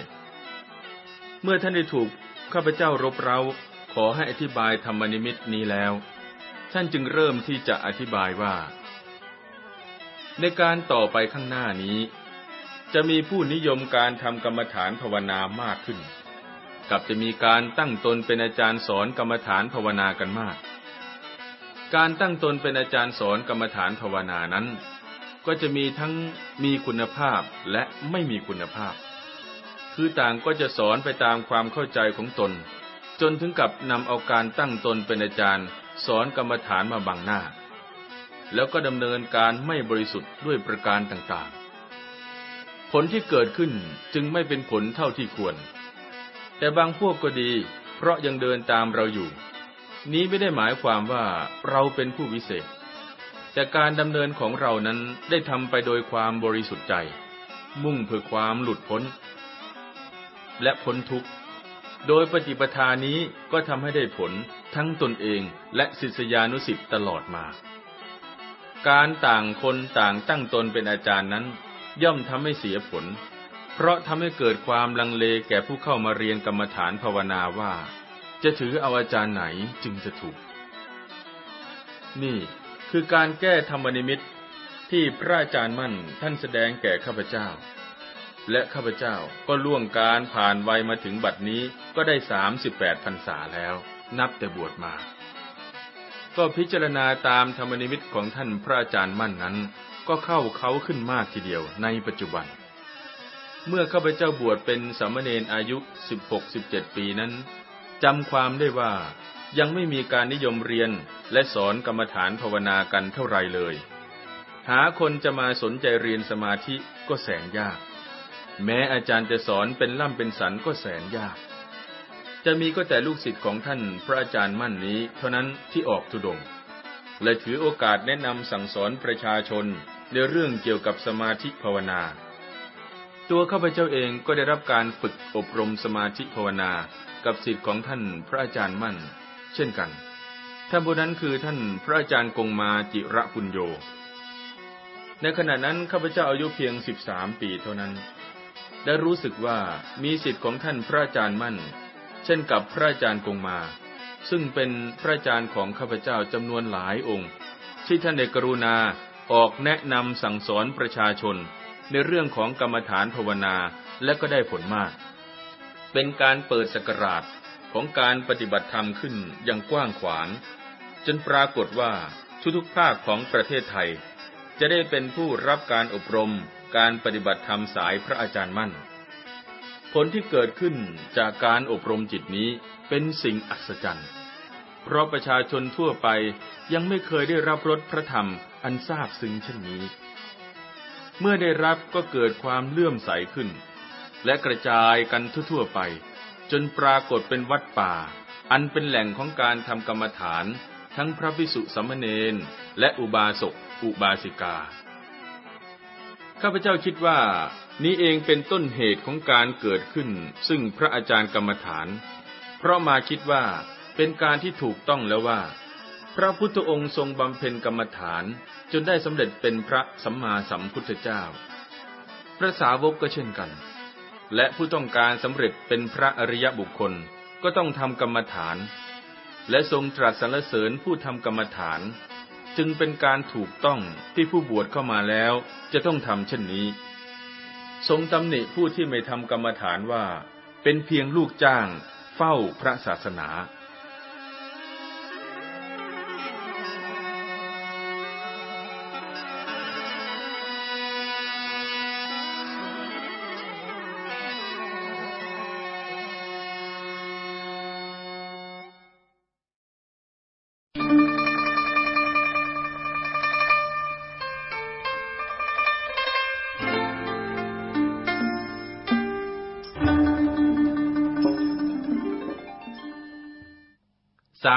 Speaker 1: เมื่อท่านได้ถูกข้าพเจ้ารบเร้า ขอให้อธิบายธรรมนิมิตนี้แล้ว ท่านจึงเริ่มที่จะอธิบายว่า ในการต่อไปข้างหน้านี้ จะมีผู้นิยมการทำกรรมฐานภาวนามากขึ้นกับจะมีการตั้งตนเป็นอาจารย์สอนกรรมฐานภาวนากันมากการตั้งตนเป็นอาจารย์สอนกรรมฐานภาวนานั้น ก็จะมีทั้งมีคุณภาพและไม่มีคุณภาพ คือต่างก็จะสอนไปตามความเข้าใจของตน จนถึงกับนำเอาการตั้งตนเป็นอาจารย์สอนกรรมฐานมาบังหน้า แล้วก็ดำเนินการไม่บริสุทธิ์ด้วยประการต่างๆ ผลที่เกิดขึ้นจึงไม่เป็นผลเท่าที่ควร แต่บางพวกก็ดี เพราะยังเดินตามเราอยู่นี้ไม่ได้หมายความว่าเราเป็นผู้วิเศษแต่การดำเนินของเรานั้นได้ทำไปโดยความบริสุทธิ์ใจ มุ่งเพื่อความหลุดพ้นและพ้นทุกข์ โดยปฏิปทานี้ก็ทำให้ได้ผลทั้งตนเองและ ศิษยานุสิ์ตลอดมา การต่างคนต่างตั้งตนเป็นอาจารย์นั้น ย่อมทำให้เสียผล เพราะทำให้เกิดความลังเลแก่ผู้เข้ามาเรียนกรรมฐานภาวนาว่าจะถือเอาอาจารย์ไหนจึงจะถูก นี่ คือการแก้ธรรมนิมิตที่พระอาจารย์มั่นท่านแสดงแก่ข้าพเจ้า และข้าพเจ้าก็ล่วงการผ่านวัยมาถึงบัดนี้ก็ได้สามสิบแปดพรรษาแล้ว นับแต่บวชมา ก็พิจารณาตามธรรมนิมิตของท่านพระอาจารย์มั่นนั้น ก็เข้าเขาขึ้นมากทีเดียวในปัจจุบัน เมื่อข้าพเจ้าบวชเป็นสามเณรอายุ 16-17 ปีนั้นจำความได้ว่ายังไม่มีการนิยมเรียนและสอนกรรมฐานภาวนากันเท่าไรเลย หาคนจะมาสนใจเรียนสมาธิก็แสนยาก แม้อาจารย์จะสอนเป็นล่ำเป็นสันก็แสนยาก จะมีก็แต่ลูกศิษย์ของท่านพระอาจารย์มั่นนี้เท่านั้นที่ออกทุดงและถือโอกาสแนะนำสั่งสอนประชาชนในเรื่องเกี่ยวกับสมาธิภาวนา ตัวข้าพเจ้าเองก็ได้รับการฝึกอบรมสมาธิภาวนากับสิทธิ์ของท่านพระอาจารย์มั่น เช่นกัน ท่านผู้นั้นคือท่านพระอาจารย์กงมาจิระปุญโย ในขณะนั้นข้าพเจ้าอายุเพียงสิบสามปีเท่านั้นได้รู้สึกว่ามีสิทธิ์ของท่านพระอาจารย์มั่น เช่นกับพระอาจารย์กงมา ซึ่งเป็นพระอาจารย์ของข้าพเจ้าจำนวนหลายองค์ ที่ท่านเดกรุณาออกแนะนำสั่งสอนประชาชนในเรื่องของกรรมฐานภาวนาและก็ได้ผลมากเป็นการเปิดสกราชของการปฏิบัติธรรมขึ้นอย่างกว้างขวางจนปรากฏว่า ทุกทุกภาคของประเทศไทย จะได้เป็นผู้รับการอบรมการปฏิบัติธรรมสายพระอาจารย์มั่น ผลที่เกิดขึ้นจากการอบรมจิตนี้เป็นสิ่งอัศจรรย์เพราะประชาชนทั่วไปยังไม่เคยได้รับรสพระธรรมอันซาบซึ้งเช่นนี้ เมื่อได้รับก็เกิดความเลื่อมใสขึ้นและกระจายกันทั่วๆไป จนปรากฏเป็นวัดป่า อันเป็นแหล่งของการทำกรรมฐาน ทั้งพระภิกษุสมณเณรและอุบาสกอุบาสิกาข้าพเจ้าคิดว่านี้เองเป็นต้นเหตุของการเกิดขึ้น ซึ่งพระอาจารย์กรรมฐาน เพราะมาคิดว่าเป็นการที่ถูกต้องแล้วว่า พระพุทธองค์ทรงบำเพ็ญกรรมฐานจนได้สำเร็จเป็นพระสัมมาสัมพุทธเจ้า พระสาวกก็เช่นกันและผู้ต้องการสำเร็จเป็นพระอริยบุคคลก็ต้องทำกรรมฐาน และทรงตรัสสรรเสริญผู้ทำกรรมฐาน จึงเป็นการถูกต้องที่ผู้บวชเข้ามาแล้วจะต้องทำเช่นนี้ ทรงตำหนิผู้ที่ไม่ทำกรรมฐานว่า เป็นเพียงลูกจ้าง เฝ้าพระศาสนา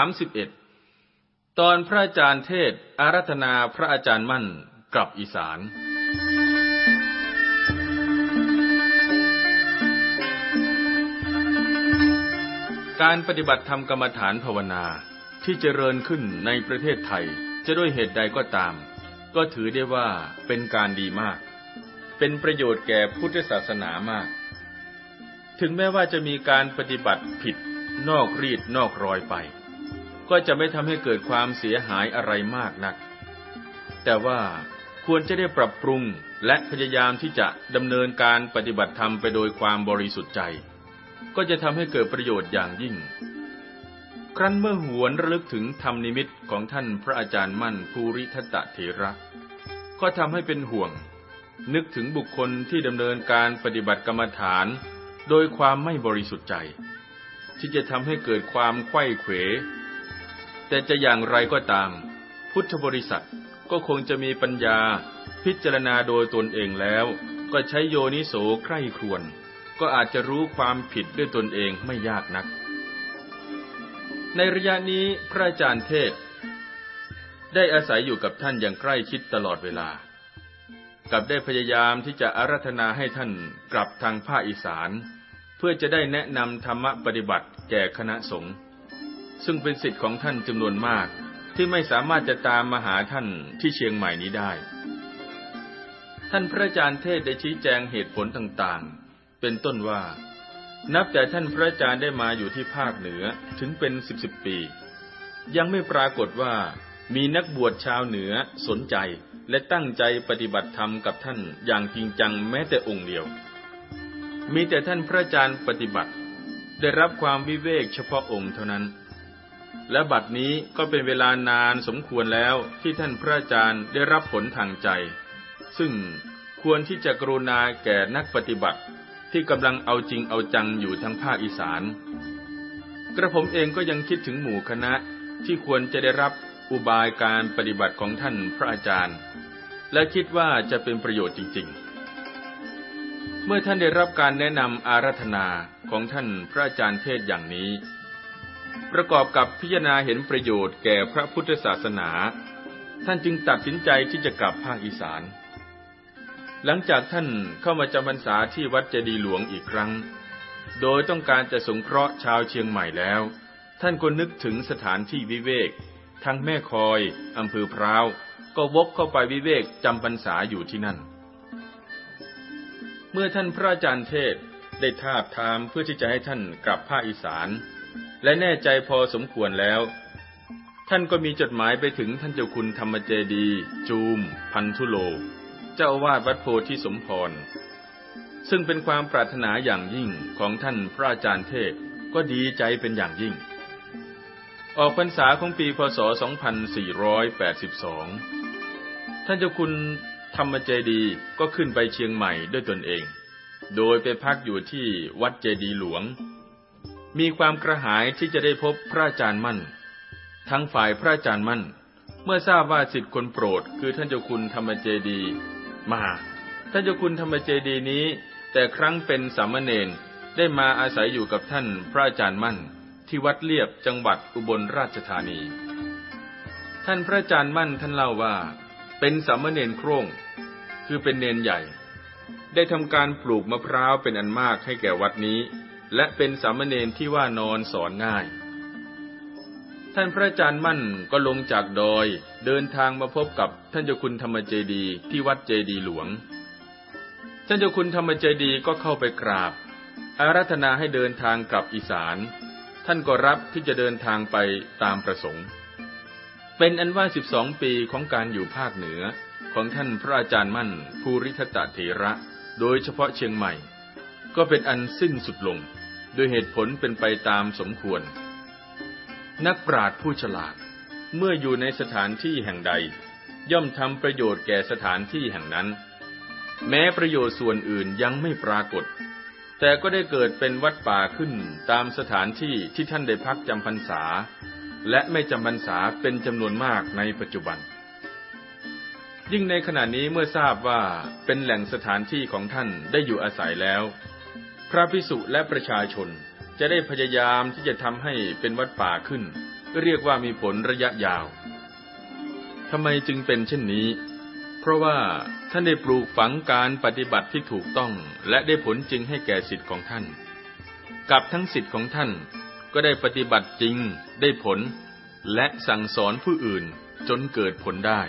Speaker 1: ามสิบเอ็ดตอนพระอาจารย์เทศอารัธนาพระอาจารย์มั่นกลับอีสาน การปฏิบัติธรรมกรรมฐานภาวนาที่เจริญขึ้นในประเทศไทย จะด้วยเหตุใดก็ตาม ก็ถือได้ว่าเป็นการดีมาก เป็นประโยชน์แก่พุทธศาสนามาก ถึงแม้ว่าจะมีการปฏิบัติผิดนอกรีดนอกรอยไปก็จะไม่ทำให้เกิดความเสียหายอะไรมากนัก แต่ว่าควรจะได้ปรับปรุงและพยายามที่จะดำเนินการปฏิบัติธรรมไปโดยความบริสุทธิ์ใจ ก็จะทำให้เกิดประโยชน์อย่างยิ่ง ครั้นเมื่อหวนระลึกถึงธรรมนิมิตของท่านพระอาจารย์มั่น ภูริทัตเถระ ก็ทำให้เป็นห่วง นึกถึงบุคคลที่ดำเนินการปฏิบัติกรรมฐาน โดยความไม่บริสุทธิ์ใจ ที่จะทำให้เกิดความไข้เขวแต่จะอย่างไรก็ตาม พุทธบริษัทก็คงจะมีปัญญา พิจารณาโดยตนเองแล้วก็ใช้โยนิโสใคร่ครวนก็อาจจะรู้ความผิดด้วยตนเองไม่ยากนัก ในระยะนี้พระอาจารย์เทศ ได้อาศัยอยู่กับท่านอย่างใกล้ชิดตลอดเวลากับได้พยายามที่จะอารัธนาให้ท่านกลับทางภาคอีสาน เพื่อจะได้แนะนำธรรมปฏิบัติแก่คณะสงฆ์ซึ่งเป็นสิทธิ์ของท่านจำนวนมากที่ไม่สามารถจะตามมาหาท่านที่เชียงใหม่นี้ได้ ท่านพระอาจารย์เทศได้ชี้แจงเหตุผลต่างๆ เป็นต้นว่า นับแต่ท่านพระอาจารย์ได้มาอยู่ที่ภาคเหนือถึงเป็นสิบสิบปี ยังไม่ปรากฏว่า มีนักบวชชาวเหนือสนใจและตั้งใจปฏิบัติธรรมกับท่านอย่างจริงจังแม้แต่องค์เดียว มีแต่ท่านพระอาจารย์ปฏิบัติ ได้รับความวิเวกเฉพาะองค์เท่านั้นและบัดนี้ก็เป็นเวลานานสมควรแล้วที่ท่านพระอาจารย์ได้รับผลทางใจ ซึ่งควรที่จะกรุณาแก่นักปฏิบัติที่กำลังเอาจริงเอาจังอยู่ทั้งภาคอีสาน กระผมเองก็ยังคิดถึงหมู่คณะที่ควรจะได้รับอุบายการปฏิบัติของท่านพระอาจารย์ และคิดว่าจะเป็นประโยชน์จริงๆ เมื่อท่านได้รับการแนะนำอารัธนาของท่านพระอาจารย์เทศอย่างนี้ประกอบกับพิจารณาเห็นประโยชน์แก่พระพุทธศาสนา ท่านจึงตัดสินใจที่จะกลับภาคอีสาน หลังจากท่านเข้ามาจำพรรษาที่วัดเจดีหลวงอีกครั้ง โดยต้องการจะสงเคราะห์ชาวเชียงใหม่แล้ว ท่านก็นึกถึงสถานที่วิเวกทั้งแม่คอยอำเภอพร้าว ก็วกเข้าไปวิเวกจำพรรษาอยู่ที่นั่น เมื่อท่านพระอาจารย์เทศได้ทาบทามเพื่อที่จะให้ท่านกลับภาคอีสานและแน่ใจพอสมควรแล้ว ท่านก็มีจดหมายไปถึงท่านเจ้าคุณธรรมเจดี จูม พันธุโล เจ้าอาวาสวัดโพธิสมพร ซึ่งเป็นความปรารถนาอย่างยิ่งของท่านพระอาจารย์เทพก็ดีใจเป็นอย่างยิ่ง ออกพรรษาของปีพศ 2482 ท่านเจ้าคุณธรรมเจดีก็ขึ้นไปเชียงใหม่ด้วยตนเอง โดยไปพักอยู่ที่วัดเจดีหลวงมีความกระหายที่จะได้พบพระอาจารย์มั่น ทั้งฝ่ายพระอาจารย์มั่น เมื่อทราบว่าสิทธิคนโปรดคือท่านเจ้าคุณธรรมเจดีมาท่านเจ้าคุณธรรมเจดีนี้ แต่ครั้งเป็นสามเณรได้มาอาศัยอยู่กับท่านพระอาจารย์มั่น ที่วัดเลียบจังหวัดอุบลราชธานี ท่านพระอาจารย์มั่นท่านเล่าว่า เป็นสามเณรโครง คือเป็นเนนใหญ่ ได้ทำการปลูกมะพร้าวเป็นอันมากให้แก่วัดนี้และเป็นสามเณรที่ว่านอนสอนง่าย ท่านพระอาจารย์มั่นก็ลงจากดอยเดินทางมาพบกับท่านเจ้าคุณธรรมเจดีที่วัดเจดีหลวง ท่านเจ้าคุณธรรมเจดีก็เข้าไปกราบอารัธนาให้เดินทางกลับอีสาน ท่านก็รับที่จะเดินทางไปตามประสงค์ เป็นอันว่าสิบองปีของการอยู่ภาคเหนือของท่านพระอาจารย์มั่น ภูริทัตเถระ โดยเฉพาะเชียงใหม่ ก็เป็นอันสิ้นสุดลงโดยเหตุผลเป็นไปตามสมควร นักปราชญ์ผู้ฉลาดเมื่ออยู่ในสถานที่แห่งใด ย่อมทำประโยชน์แก่สถานที่แห่งนั้น แม้ประโยชน์ส่วนอื่นยังไม่ปรากฏ แต่ก็ได้เกิดเป็นวัดป่าขึ้นตามสถานที่ที่ท่านได้พักจำพรรษา และไม่จำพรรษาเป็นจำนวนมากในปัจจุบัน ยิ่งในขณะนี้เมื่อทราบว่าเป็นแหล่งสถานที่ของท่านได้อยู่อาศัยแล้วพระพิสุและประชาชนจะได้พยายามที่จะทำให้เป็นวัดป่าขึ้นเรียกว่ามีผลระยะยาวทำไมจึงเป็นเช่นนี้ เพราะว่าท่านได้ปลูกฝังการปฏิบัติที่ถูกต้องและได้ผลจริงให้แก่สิทธิ์ของท่าน กับทั้งสิทธิ์ของท่าน ก็ได้ปฏิบัติจริงได้ผลและสั่งสอนผู้อื่นจนเกิดผลได้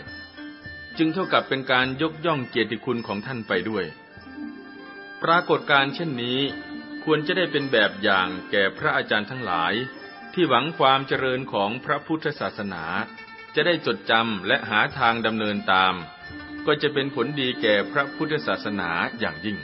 Speaker 1: จึงเท่ากับเป็นการยกย่องเกียรติคุณของท่านไปด้วยปรากฏการเช่นนี้ควรจะได้เป็นแบบอย่างแก่พระอาจารย์ทั้งหลายที่หวังความเจริญของพระพุทธศาสนาจะได้จดจำและหาทางดำเนินตามก็จะเป็นผลดีแก่พระพุทธศาสนาอย่างยิ่ง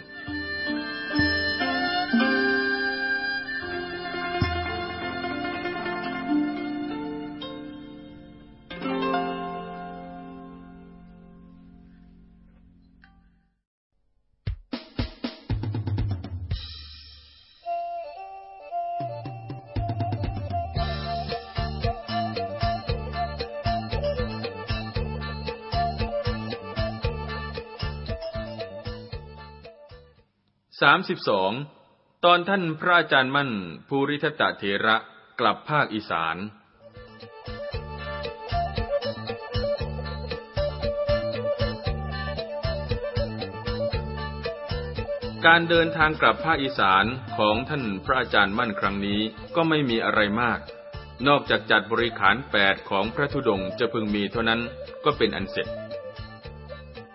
Speaker 1: สามสิบสองตอนท่านพระอาจารย์มั่นภูริทัตเถระกลับภาคอีสาน การเดินทางกลับภาคอีสานของท่านพระอาจารย์มั่นครั้งนี้ก็ไม่มีอะไรมาก นอกจากจัดบริขารแปดของพระธุดงจะพึงมีเท่านั้นก็เป็นอันเสร็จ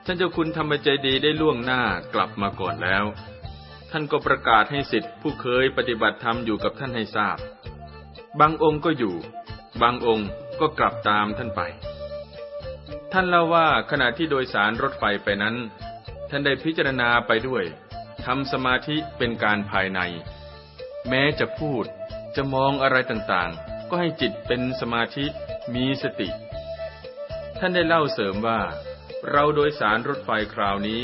Speaker 1: ท่านเจ้าคุณธรรมใจดีได้ล่วงหน้ากลับมาก่อนแล้วท่านก็ประกาศให้สิทธิ์ผู้เคยปฏิบัติธรรมอยู่กับท่านให้ทราบ บางองค์ก็อยู่ บางองค์ก็กลับตามท่านไป ท่านเล่าว่าขณะที่โดยสารรถไฟไปนั้น ท่านได้พิจารณาไปด้วยทำสมาธิเป็นการภายใน แม้จะพูดจะมองอะไรต่างๆ ก็ให้จิตเป็นสมาธิมีสติ ท่านได้เล่าเสริมว่า เราโดยสารรถไฟคราวนี้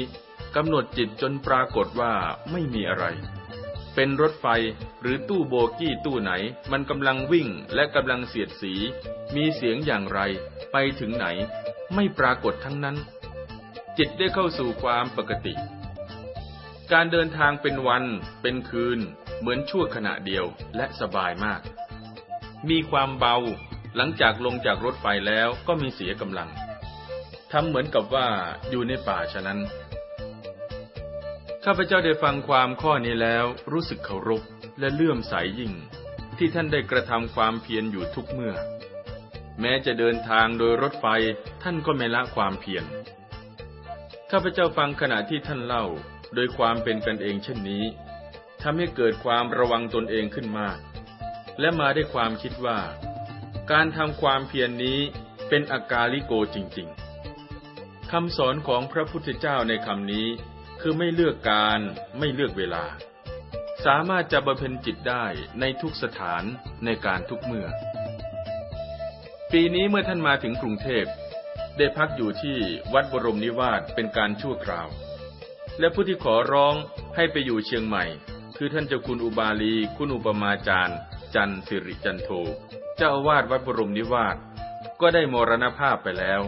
Speaker 1: กำหนดจิตจนปรากฏว่าไม่มีอะไร เป็นรถไฟหรือตู้โบกี้ตู้ไหน มันกำลังวิ่งและกำลังเสียดสี มีเสียงอย่างไร ไปถึงไหน ไม่ปรากฏทั้งนั้น จิตได้เข้าสู่ความปกติ การเดินทางเป็นวัน เป็นคืน เหมือนชั่วขณะเดียวและสบายมาก มีความเบาหลังจากลงจากรถไฟแล้วก็มีเสียกำลังทำเหมือนกับว่าอยู่ในป่าฉะนั้นข้าพเจ้าได้ฟังความข้อนี้แล้วรู้สึกเคารพและเลื่อมใสยยิ่งที่ท่านได้กระทำความเพียรอยู่ทุกเมื่อ แม้จะเดินทางโดยรถไฟท่านก็ไม่ละความเพียรข้าพเจ้าฟังขณะที่ท่านเล่าโดยความเป็นกันเองเช่นนี้ทำให้เกิดความระวังตนเองขึ้นมากและมาได้ความคิดว่า การทำความเพียรนนี้เป็นอากาลิโกจริง ๆคำสอนของพระพุทธเจ้าในคำนี้คือไม่เลือกการไม่เลือกเวลา สามารถจะบำเพ็ญจิตได้ในทุกสถานในการทุกเมื่อปีนี้เมื่อท่านมาถึงกรุงเทพ ได้พักอยู่ที่วัดบรมนิวาสเป็นการชั่วคราว และผู้ที่ขอร้องให้ไปอยู่เชียงใหม่ คือท่านเจ้าคุณอุบาลี คุณอุปมาจารย์จันสิริจันโทเจ้าอาวาสวัดบรมนิวาสก็ได้มรณภาพไปแล้ว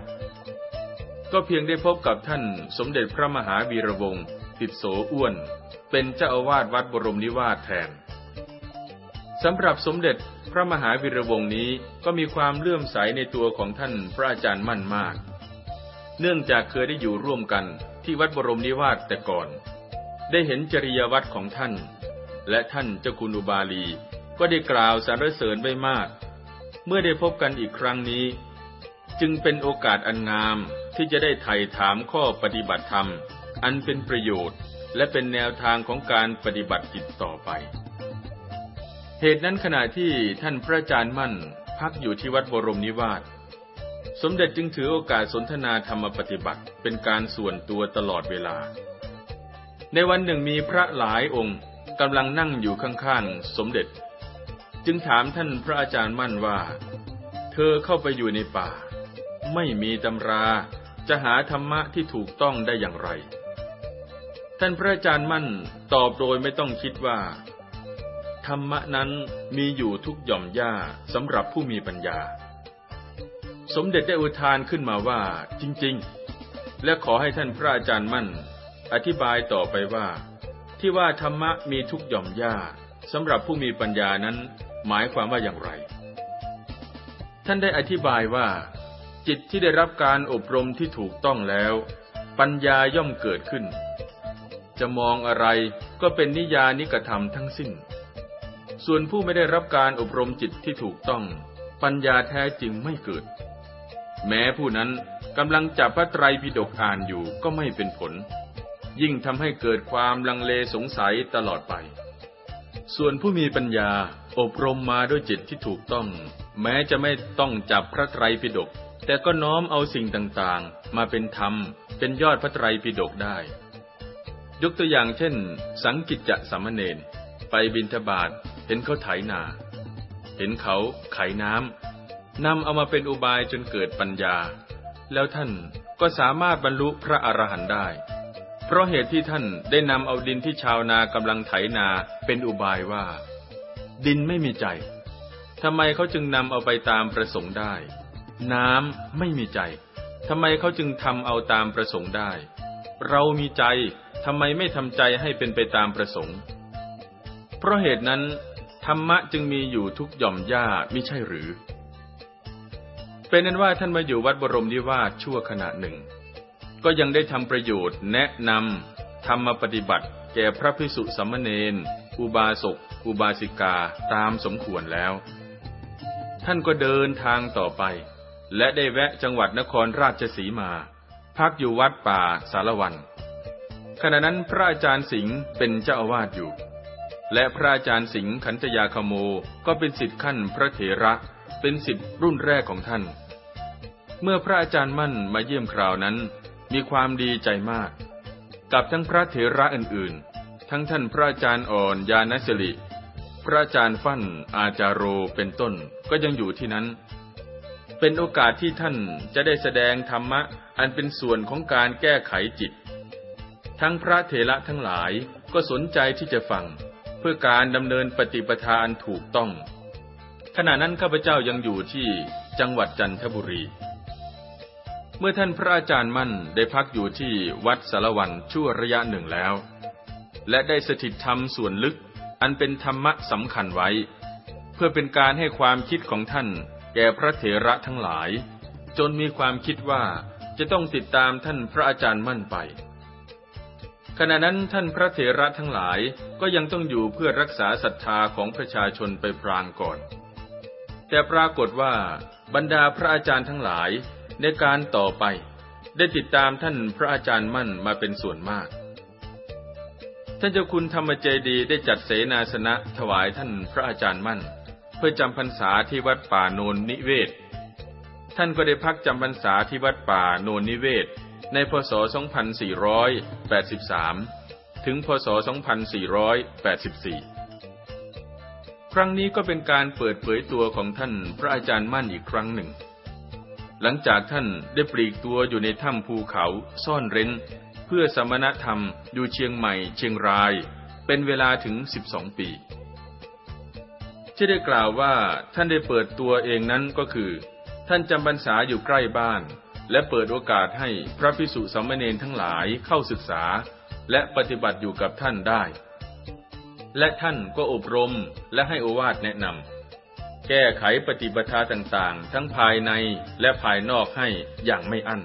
Speaker 1: ก็เพียงได้พบกับท่านสมเด็จพระมหาวีระวงศ์ติดโสอ้วนเป็นเจ้าอาวาสวัดบรมนิวาสแทนสำหรับสมเด็จพระมหาวีระวงศ์นี้ก็มีความเลื่อมใสในตัวของท่านพระอาจารย์มั่นมาก เนื่องจากเคยได้อยู่ร่วมกันที่วัดบรมนิวาสแต่ก่อน ได้เห็นจริยวัดของท่าน และท่านเจ้าคุณอุบาลี ก็ได้กล่าวสรรเสริญไว้มาก เมื่อได้พบกันอีกครั้งนี้จึงเป็นโอกาสอันงามที่จะได้ไถ่ถามข้อปฏิบัติธรรม อันเป็นประโยชน์และเป็นแนวทางของการปฏิบัติจิตต่อไป เหตุนั้นขณะที่ท่านพระอาจารย์มั่น พักอยู่ที่วัดบรมนิวาสสมเด็จจึงถือโอกาสสนทนาธรรมปฏิบัติเป็นการส่วนตัวตลอดเวลา ในวันหนึ่งมีพระหลายองค์กำลังนั่งอยู่ข้างๆสมเด็จ จึงถามท่านพระอาจารย์มั่นว่า เธอเข้าไปอยู่ในป่าไม่มีตำรา จะหาธรรมะที่ถูกต้องได้อย่างไร ท่านพระอาจารย์มั่นตอบโดยไม่ต้องคิดว่า ธรรมะนั้นมีอยู่ทุกหย่อมหญ้าสำหรับผู้มีปัญญา สมเด็จได้อุทานขึ้นมาว่าจริงๆ และขอให้ท่านพระอาจารย์มั่น อธิบายต่อไปว่า ที่ว่าธรรมะมีทุกหย่อมหญ้าสำหรับผู้มีปัญญานั้น หมายความว่าอย่างไร ท่านได้อธิบายว่าจิตที่ได้รับการอบรมที่ถูกต้องแล้ว ปัญญาย่อมเกิดขึ้น จะมองอะไรก็เป็นนิยานิกธรรมทั้งสิ้น ส่วนผู้ไม่ได้รับการอบรมจิตที่ถูกต้อง ปัญญาแท้จริงไม่เกิด แม้ผู้นั้นกำลังจับพระไตรปิฎกอ่านอยู่ก็ไม่เป็นผล ยิ่งทำให้เกิดความลังเลสงสัยตลอดไป ส่วนผู้มีปัญญาอบรมมาด้วยจิตที่ถูกต้อง แม้จะไม่ต้องจับพระไตรปิฎกแต่ก็น้อมเอาสิ่งต่างๆ มาเป็นธรรม เป็นยอดพระไตรปิฎกได้ ยกตัวอย่างเช่น สังกิจจะสามเนนไปบินทบาทเห็นเขาไถนา เห็นเขาไขน้ำนำเอามาเป็นอุบายจนเกิดปัญญา แล้วท่านก็สามารถบรรลุพระอรหันต์ได้ เพราะเหตุที่ท่านได้นำเอาดินที่ชาวนากำลังไถนาเป็นอุบายว่า ดินไม่มีใจทำไมเขาจึงนำเอาไปตามประสงค์ได้น้ำ ไม่มีใจ ทำไมเขาจึงทำเอาตามประสงค์ได้ เรามีใจ ทำไมไม่ทำใจให้เป็นไปตามประสงค์ เพราะเหตุนั้น ธรรมะจึงมีอยู่ทุกหย่อมหญ้ามิใช่หรือ เป็นนั้นว่าท่านมาอยู่วัดบรมนิวาสชั่วขณะหนึ่ง ก็ยังได้ทำประโยชน์แนะนำทำมาปฏิบัติ แก่พระพิสุสัมณเนนอุบาสก อุบาสิกา ตามสมควรแล้ว ท่านก็เดินทางต่อไปและได้แวะจังหวัดนครราชสีมา พักอยู่วัดป่าสารวัน ขณะนั้นพระอาจารย์สิงห์เป็นเจ้าอาวาสอยู่ และพระอาจารย์สิงห์ขันธยาคโมก็เป็นสิทธิ์ขั้นพระเถระเป็นสิทธิ์รุ่นแรกของท่าน เมื่อพระอาจารย์มั่นมาเยี่ยมคราวนั้นมีความดีใจมาก กับทั้งพระเถระอื่นๆ ทั้งท่านพระอาจารย์อ่อนยานสิริพระอาจารย์ฟั่นอาจารโรเป็นต้นก็ยังอยู่ที่นั้นเป็นโอกาสที่ท่านจะได้แสดงธรรมะอันเป็นส่วนของการแก้ไขจิต ทั้งพระเถระทั้งหลายก็สนใจที่จะฟังเพื่อการดำเนินปฏิปทาอันถูกต้องขณะนั้นข้าพเจ้ายังอยู่ที่จังหวัดจันทบุรี เมื่อท่านพระอาจารย์มั่นได้พักอยู่ที่วัดสารวันชั่วระยะหนึ่งแล้ว และได้สถิตธรรมส่วนลึก อันเป็นธรรมะสำคัญไว้ เพื่อเป็นการให้ความคิดของท่านแก่พระเถระทั้งหลายจนมีความคิดว่าจะต้องติดตามท่านพระอาจารย์มั่นไป ขณะนั้นท่านพระเถระทั้งหลายก็ยังต้องอยู่เพื่อรักษาศรัทธาของประชาชนไปพรางก่อน แต่ปรากฏว่าบรรดาพระอาจารย์ทั้งหลายในการต่อไปได้ติดตามท่านพระอาจารย์มั่นมาเป็นส่วนมาก ท่านเจ้าคุณธรรมเจดีได้จัดเสนาสนะถวายท่านพระอาจารย์มั่นพื่อจำพรรษาที่วัดป่าโนนนิเวศ ท่านก็ได้พักจำพรรษาที่วัดป่าโนนนิเวศในพศ 2483 ถึงพศ 2484 ครั้งนี้ก็เป็นการเปิดเผยตัวของท่านพระอาจารย์มั่นอีกครั้งหนึ่ง หลังจากท่านได้ปลีกตัวอยู่ในถ้ำภูเขาซ่อนเร้นเพื่อสมณธรรมอยู่เชียงใหม่เชียงรายเป็นเวลาถึง 12 ปีที่ได้กล่าวว่าท่านได้เปิดตัวเองนั้นก็คือ ท่านจำพรรษาอยู่ใกล้บ้าน และเปิดโอกาสให้พระพิสุสามเณรทั้งหลายเข้าศึกษา และปฏิบัติอยู่กับท่านได้ และท่านก็อบรมและให้โอวาทแนะนำแก้ไขปฏิบัทาต่างๆ ทั้งภายในและภายนอกให้อย่างไม่อั้น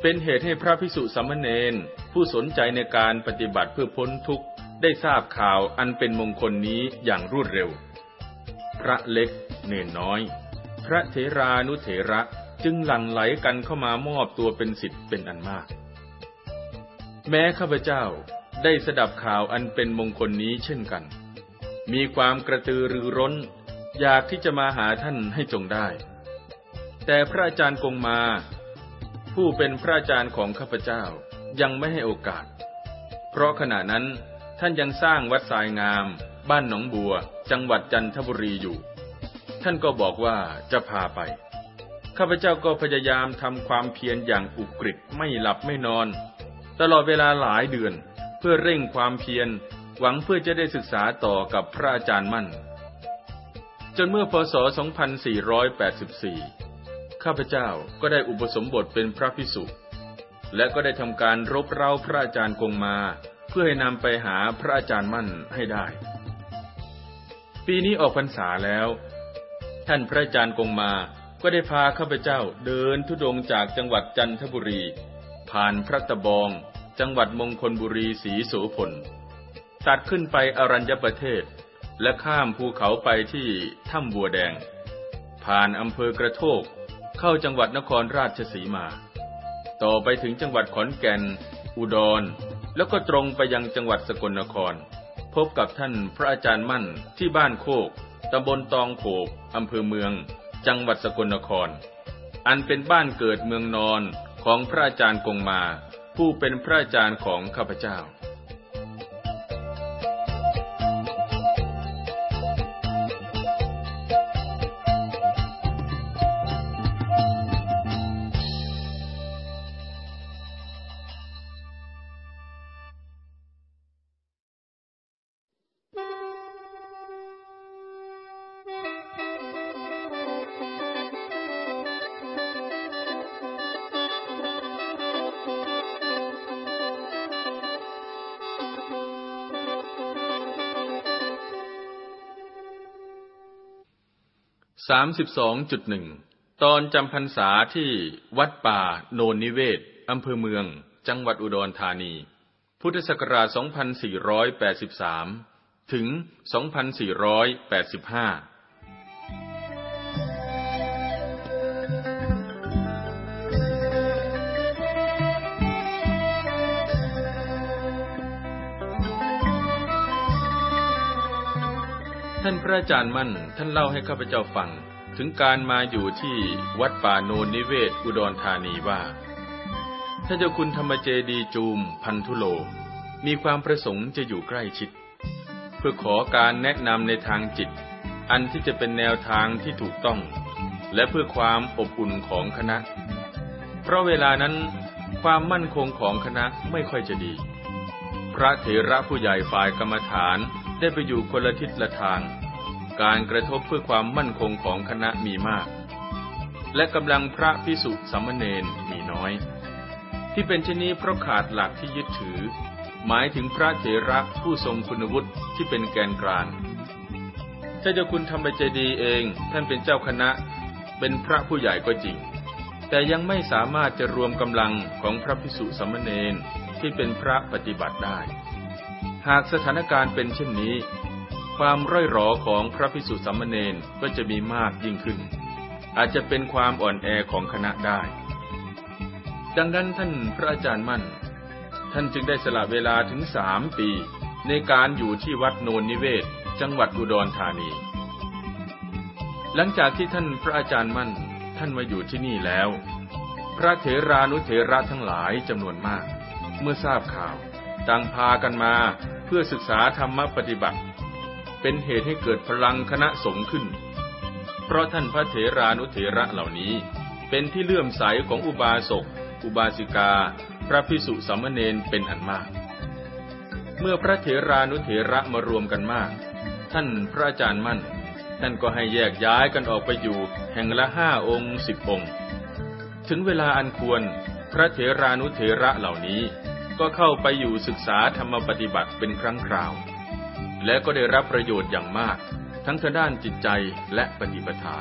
Speaker 1: เป็นเหตุให้พระพิสุสามเณรผู้สนใจในการปฏิบัติเพื่อพ้นทุกข์ได้ทราบข่าวอันเป็นมงคลนี้อย่างรวดเร็ว พระเล็กเนนน้อย พระเถรานุเถระจึงหลั่งไหลกันเข้ามามอบตัวเป็นสิทธิ์เป็นอันมาก แม้ข้าพเจ้าได้สดับข่าวอันเป็นมงคลนี้เช่นกัน มีความกระตือรือร้น อยากที่จะมาหาท่านให้จงได้ แต่พระอาจารย์กงมา ผู้เป็นพระอาจารย์ของข้าพเจ้ายังไม่ให้โอกาส เพราะขณะนั้นท่านยังสร้างวัดสายงาม บ้านหนองบัว จังหวัดจันทบุรีอยู่ ท่านก็บอกว่าจะพาไป ข้าพเจ้าก็พยายามทำความเพียรอย่างอุกฤษไม่หลับไม่นอน ตลอดเวลาหลายเดือนเพื่อเร่งความเพียร หวังเพื่อจะได้ศึกษาต่อกับพระอาจารย์มั่น จนเมื่อพศ 2484 ข้าพเจ้าก็ได้อุปสมบทเป็นพระพิสุและก็ได้ทำการรบเร้าพระอาจารย์คงมาพื่อให้นำไปหาพระอาจารย์มั่นให้ได้ ปีนี้ออกพรรษาแล้ว ท่านพระอาจารย์กงมา ก็ได้พาข้าพเจ้าเดินทุดงจากจังหวัดจันทบุรี ผ่านพระตะบอง จังหวัดมงคลบุรีศรีสุพลตัดขึ้นไปอรัญญประเทศ และข้ามภูเขาไปที่ถ้ำบัวแดง ผ่านอำเภอกระโทกเข้าจังหวัดนครราชสีมา ต่อไปถึงจังหวัดขอนแก่น อุดรแล้วก็ตรงไปยังจังหวัดสกลนคร พบกับท่านพระอาจารย์มั่นที่บ้านโคกตำบลตองโขกอำเภอเมือง จังหวัดสกลนคร อันเป็นบ้านเกิดเมืองนอนของพระอาจารย์กงมา ผู้เป็นพระอาจารย์ของข้าพเจ้า32.1ตอนจำพรรษาที่วัดป่าโนนนิเวศอำเภอเมือง จังหวัดอุดรธานี พุทธศักราช2483ถึง2485ท่านพระอาจารย์มั่นท่านเล่าให้ข้าพเจ้าฟังถึงการมาอยู่ที่วัดป่าโนนนิเวศอุดรธานีว่าท่านเจ้าคุณธรรมเจดีจูมพันธุโล มีความประสงค์จะอยู่ใกล้ชิด เพื่อขอการแนะนำในทางจิต อันที่จะเป็นแนวทางที่ถูกต้อง และเพื่อความอบอุ่นของคณะ เพราะเวลานั้นความมั่นคงของคณะไม่ค่อยจะดี พระเถระผู้ใหญ่ฝ่ายกรรมฐานได้ไปอยู่คนละทิศละทาง การกระทบเพื่อความมั่นคงของคณะมีมาก และกำลังพระพิสุสัมมเนนมีน้อย ที่เป็นชนี้เพราะขาดหลักที่ยึดถือ หมายถึงพระเถระผู้ทรงคุณวุฒิที่เป็นแกนกลางถ้าเจ้าคุณทำไปใจดีเอง ท่านเป็นเจ้าคณะ เป็นพระผู้ใหญ่ก็จริง แต่ยังไม่สามารถจะรวมกำลังของพระพิสุสัมมเนนที่เป็นพระปฏิบัติได้หากสถานการณ์เป็นเช่นนี้ ความร่อยหรอของพระพิสุสัมมเณรก็จะมีมากยิ่งขึ้น อาจจะเป็นความอ่อนแอของคณะได้ดังนั้นท่านพระอาจารย์มั่น ท่านจึงได้สละเวลาถึงสามปีในการอยู่ที่วัดโนนนิเวศจังหวัดอุดรธานี หลังจากที่ท่านพระอาจารย์มั่นท่านมาอยู่ที่นี่แล้ว พระเถรานุเถระทั้งหลายจำนวนมากเมื่อทราบข่าวต่างพากันมาเพื่อศึกษาธรรมปฏิบัติ เป็นเหตุให้เกิดพลังคณะสงฆ์ขึ้น เพราะท่านพระเถรานุเถระเหล่านี้ เป็นที่เลื่อมใสของอุบาสกอุบาสิกา พระพิสุสัมมเนนเป็นอันมาก เมื่อพระเถรานุเถระมารวมกันมาก ท่านพระอาจารย์มั่น ท่านก็ให้แยกย้ายกันออกไปอยู่ แห่งละห้าองค์สิบองค์ถึงเวลาอันควรพระเถรานุเถระเหล่านี้ก็เข้าไปอยู่ศึกษาธรรมปฏิบัติเป็นครั้งคราว และก็ได้รับประโยชน์อย่างมาก ทั้งทางด้านจิตใจและปฏิปทา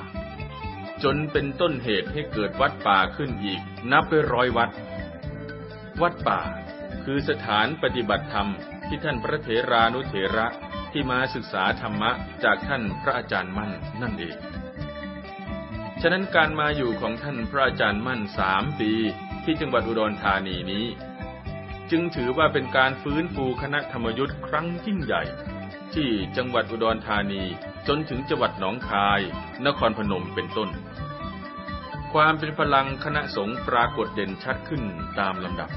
Speaker 1: จนเป็นต้นเหตุให้เกิดวัดป่าขึ้นอีกนับไปร้อยวัด วัดป่า คือสถานปฏิบัติธรรม ที่ท่านพระเถรานุเถระที่มาศึกษาธรรมะจากท่านพระอาจารย์มั่นนั่นเองฉะนั้นการมาอยู่ของท่านพระอาจารย์มั่นสามปีที่จังหวัดอุดรธานีนี้จึงถือว่าเป็นการฟื้นฟูคณะธรรมยุทธ์ครั้งยิ่งใหญ่ ที่จังหวัดอุดรธานีจนถึงจังหวัดหนองคาย นครพนมเป็นต้น ความเป็นพลังคณะสงฆ์ปรากฏเด่นชัดขึ้นตามลำดับ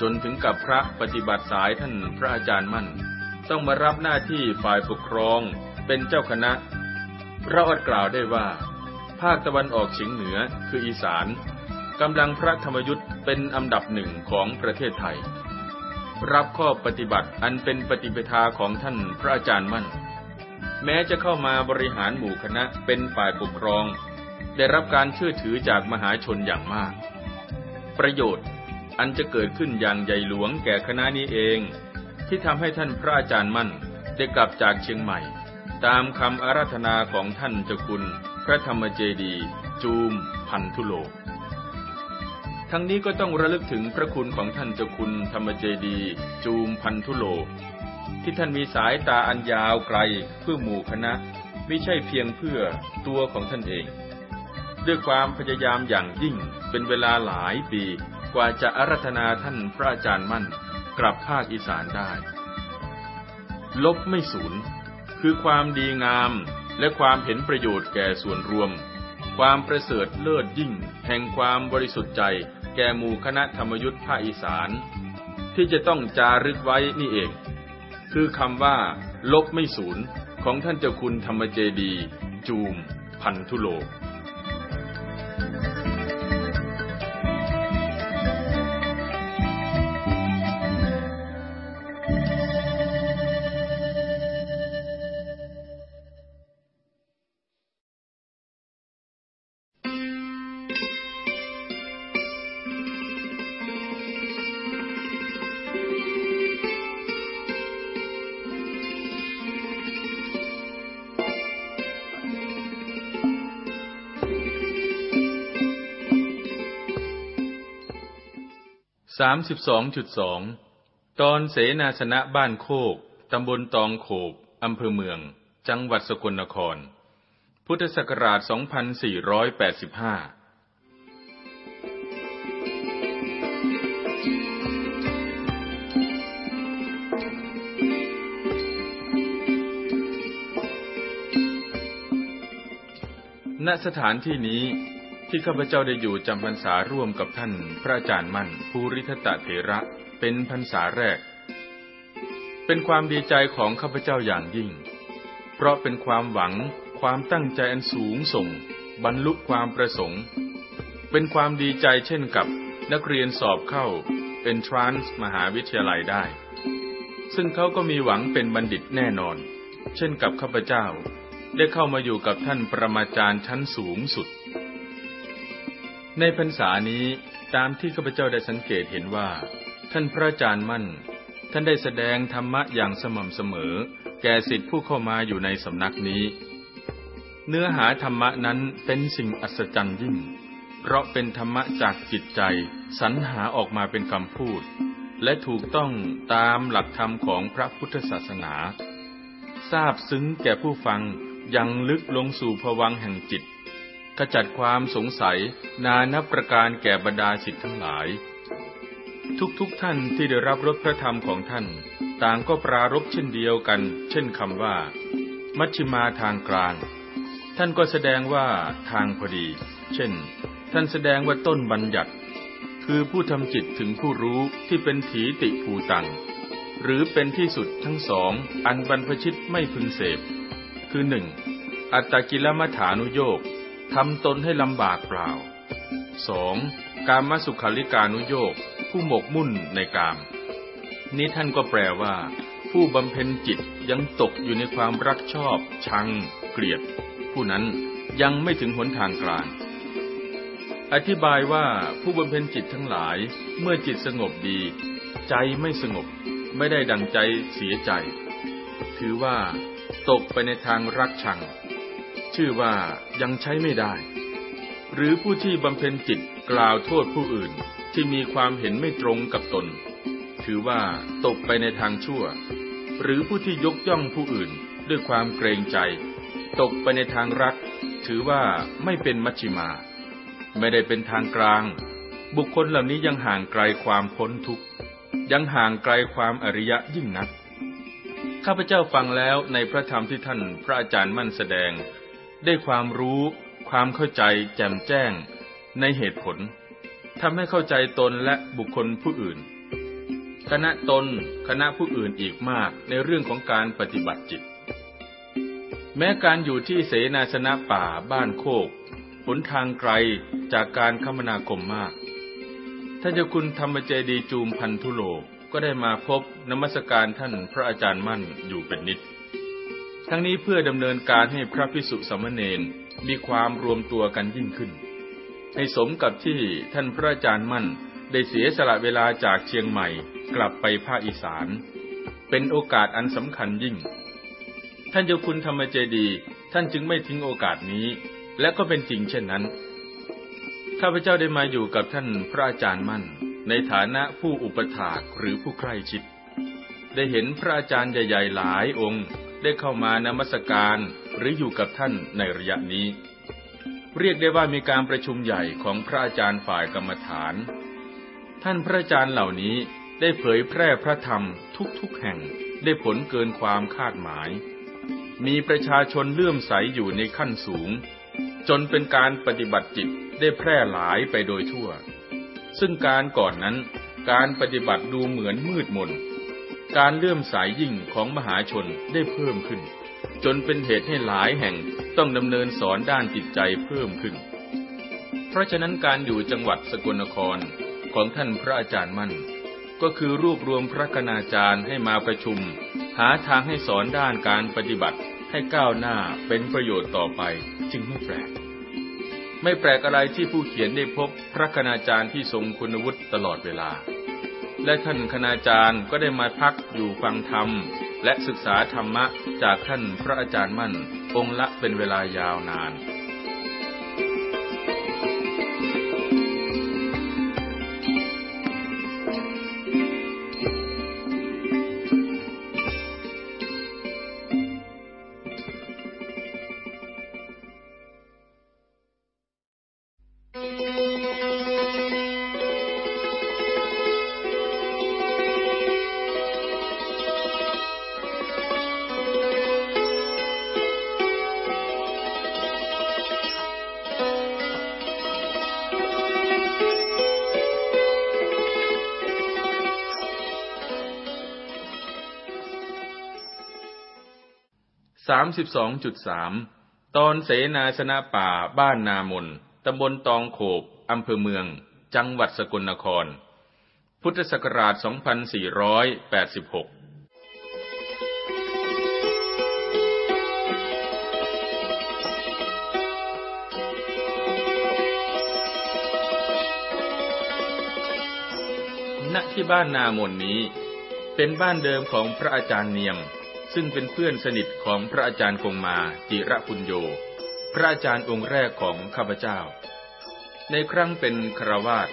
Speaker 1: จนถึงกับพระปฏิบัติสายท่านพระอาจารย์มั่น ต้องมารับหน้าที่ฝ่ายปกครองเป็นเจ้าคณะ พระอดกล่าวได้ว่า ภาคตะวันออกเฉียงเหนือคืออีสานกำลังพระธรรมยุทธ์เป็นอันดับหนึ่งของประเทศไทย รับข้อปฏิบัติอันเป็นปฏิปทาของท่านพระอาจารย์มั่น แม้จะเข้ามาบริหารหมู่คณะเป็นฝ่ายปกครอง ได้รับการเชื่อถือจากมหาชนอย่างมาก ประโยชน์อันจะเกิดขึ้นอย่างใหญ่หลวงแก่คณะนี้เอง ที่ทำให้ท่านพระอาจารย์มั่น ได้กลับจากเชียงใหม่ ตามคำอาราธนาของท่านเจ้าคุณพระธรรมเจดีจูมพันธุโลกทั้งนี้ก็ต้องระลึกถึงพระคุณของท่านเจ้าคุณธรรมเจดี จูมพันธุโล ที่ท่านมีสายตาอันยาวไกลเพื่อหมู่คณะ ไม่ใช่เพียงเพื่อตัวของท่านเอง ด้วยความพยายามอย่างยิ่งเป็นเวลาหลายปีกว่าจะอารัธนาท่านพระอาจารย์มั่นกลับภาคอีสานได้ ลบไม่สูญคือความดีงามและความเห็นประโยชน์แก่ส่วนรวม ความประเสริฐเลิศยิ่งแห่งความบริสุทธิ์ใจแก่หมู่คณะธรรมยุทธ์ภาคอีสาน ที่จะต้องจารึกไว้นี่เอง คือคำว่า ลบไม่ศูนย์ของท่านเจ้าคุณธรรมเจดีจูมพันธุโลกสามสิบสองจุดสองตอนเสนาสนะบ้านโคกตำบลตองโขบอำเภอเมือง จังหวัดสกลนคร พุทธศักราช2485ณสถานที่นี้ที่ข้าพเจ้าได้อยู่จำพรรษาร่วมกับท่านพระอาจารย์มั่นภูริทตะเถระเป็นพรรษาแรก เป็นความดีใจของข้าพเจ้าอย่างยิ่ง เพราะเป็นความหวังความตั้งใจอันสูงส่ง บรรลุความประสงค์ เป็นความดีใจเช่นกับนักเรียนสอบเข้า เป็นทรานส์มหาวิทยาลัยได้ ซึ่งเขาก็มีหวังเป็นบัณฑิตแน่นอน เช่น กับข้าพเจ้า ได้เข้ามาอยู่กับท่านประมาจารย์ชั้นสูงสุดในพรรษานี้ตามที่ข้าพเจ้าได้สังเกตเห็นว่า ท่านพระอาจารย์มั่น ท่านได้แสดงธรรมะอย่างสม่ำเสมอ แก่สิทธิผู้เข้ามาอยู่ในสำนักนี้ เนื้อหาธรรมะนั้นเป็นสิ่งอัศจรรย์ยิ่ง เพราะเป็นธรรมะจากจิตใจสรรหาออกมาเป็นคำพูด และถูกต้องตามหลักธรรมของพระพุทธศาสนา ทราบซึ้งแก่ผู้ฟังยังลึกลงสู่ภวังแห่งจิตขจัดความสงสัยนานับประการแก่บรรดาสิทธิ์ทั้งหลาย ทุกๆทท่านที่ได้รับรสพระธรรมของท่าน ต่างก็ปรารบเช่นเดียวกัน เช่นคำว่า มัชฌิมาทางกลาง ท่านก็แสดงว่าทางพอดี เช่น ท่านแสดงว่าต้นบัญญัติ คือผู้ทำจิตถึงผู้รู้ที่เป็นถีติภูตัง หรือเป็นที่สุดทั้งสอง อันบรรพชิตไม่พึงเสพ คือหนึ่งอัตตกิลมัฐานุโยกทำตนให้ลำบากเปล่า 2. การมสุขลิกานุโยกผู้หมกมุ่นในกาม นี้ท่านก็แปลว่า ผู้บำเพ็ญจิตยังตกอยู่ในความรักชอบ ชัง เกลียด ผู้นั้นยังไม่ถึงหนทางกลางอธิบายว่าผู้บำเพ็ญจิตทั้งหลาย เมื่อจิตสงบดี ใจไม่สงบ ไม่ได้ดังใจเสียใจ ถือว่า ตกไปในทางรักชังชื่อว่ายังใช้ไม่ได้ หรือผู้ที่บำเพ็ญจิตกล่าวโทษผู้อื่นที่มีความเห็นไม่ตรงกับตน ถือว่าตกไปในทางชั่ว หรือผู้ที่ยกย่องผู้อื่นด้วยความเกรงใจ ตกไปในทางรัก ถือว่าไม่เป็นมัชฌิมา ไม่ได้เป็นทางกลาง บุคคลเหล่านี้ยังห่างไกลความพ้นทุกข์ ยังห่างไกลความอริยะยิ่งนัก ข้าพเจ้าฟังแล้วในพระธรรมที่ท่านพระอาจารย์มั่นแสดงได้ความรู้ความเข้าใจแจ่มแจ้งในเหตุผลทำให้เข้าใจตนและบุคคลผู้อื่นคณะตนคณะผู้อื่นอีกมากในเรื่องของการปฏิบัติจิต แม้การอยู่ที่เสนาสนะป่าบ้านโคกหนทางไกลจากการคมนาคมมากท่านเจ้าคุณธรรมเจดีจูมพันธุโลก็ได้มาพบนมัสการท่านพระอาจารย์มั่นอยู่เป็นนิดทั้งนี้เพื่อดำเนินการให้พระพิสุสมณเณรมีความรวมตัวกันยิ่งขึ้น ให้สมกับที่ท่านพระอาจารย์มั่นได้เสียสละเวลาจากเชียงใหม่ กลับไปภาคอีสาน เป็นโอกาสอันสำคัญยิ่ง ท่านเจ้าคุณธรรมเจดีท่านจึงไม่ทิ้งโอกาสนี้ และก็เป็นจริงเช่นนั้น ข้าพเจ้าได้มาอยู่กับท่านพระอาจารย์มั่นในฐานะผู้อุปถากหรือผู้ใกล้ชิด ได้เห็นพระอาจารย์ใหญ่ๆหลายองค์ได้เข้ามานมัสการหรืออยู่กับท่านในระยะนี้ เรียกได้ว่ามีการประชุมใหญ่ของพระอาจารย์ฝ่ายกรรมฐาน ท่านพระอาจารย์เหล่านี้ได้เผยแพร่พระธรรมทุกๆแห่งได้ผลเกินความคาดหมาย มีประชาชนเลื่อมใสอยู่ในขั้นสูง จนเป็นการปฏิบัติจิตได้แพร่หลายไปโดยทั่ว ซึ่งการก่อนนั้นการปฏิบัติดูเหมือนมืดมนการเลื่อมสายยิ่งของมหาชนได้เพิ่มขึ้น จนเป็นเหตุให้หลายแห่งต้องดำเนินสอนด้านจิตใจเพิ่มขึ้น เพราะฉะนั้นการอยู่จังหวัดสกลนครของท่านพระอาจารย์มั่นก็คือรวบรวมพระคณาจารย์ให้มาประชุม หาทางให้สอนด้านการปฏิบัติให้ก้าวหน้าเป็นประโยชน์ต่อไป จึงไม่แปลกไม่แปลกอะไรที่ผู้เขียนได้พบพระคณาจารย์ที่ทรงคุณวุฒิตลอดเวลาและท่านคณาจารย์ก็ได้มาพักอยู่ฟังธรรม และศึกษาธรรมะจากท่านพระอาจารย์มั่นองค์ละเป็นเวลายาวนานสามสิบสองจุดสามตอนเสนาสนะป่า บ้านนามนตำบลตองโขบ อำเภอเมือง จังหวัดสกลนคร พุทธศักราช 2486ณที่บ้านนามนนี้ เป็นบ้านเดิมของพระอาจารย์เนียมซึ่งเป็นเพื่อนสนิทของพระอาจารย์คงมาจิระปุญโย พระอาจารย์องค์แรกของข้าพเจ้า ในครั้งเป็นคราวาส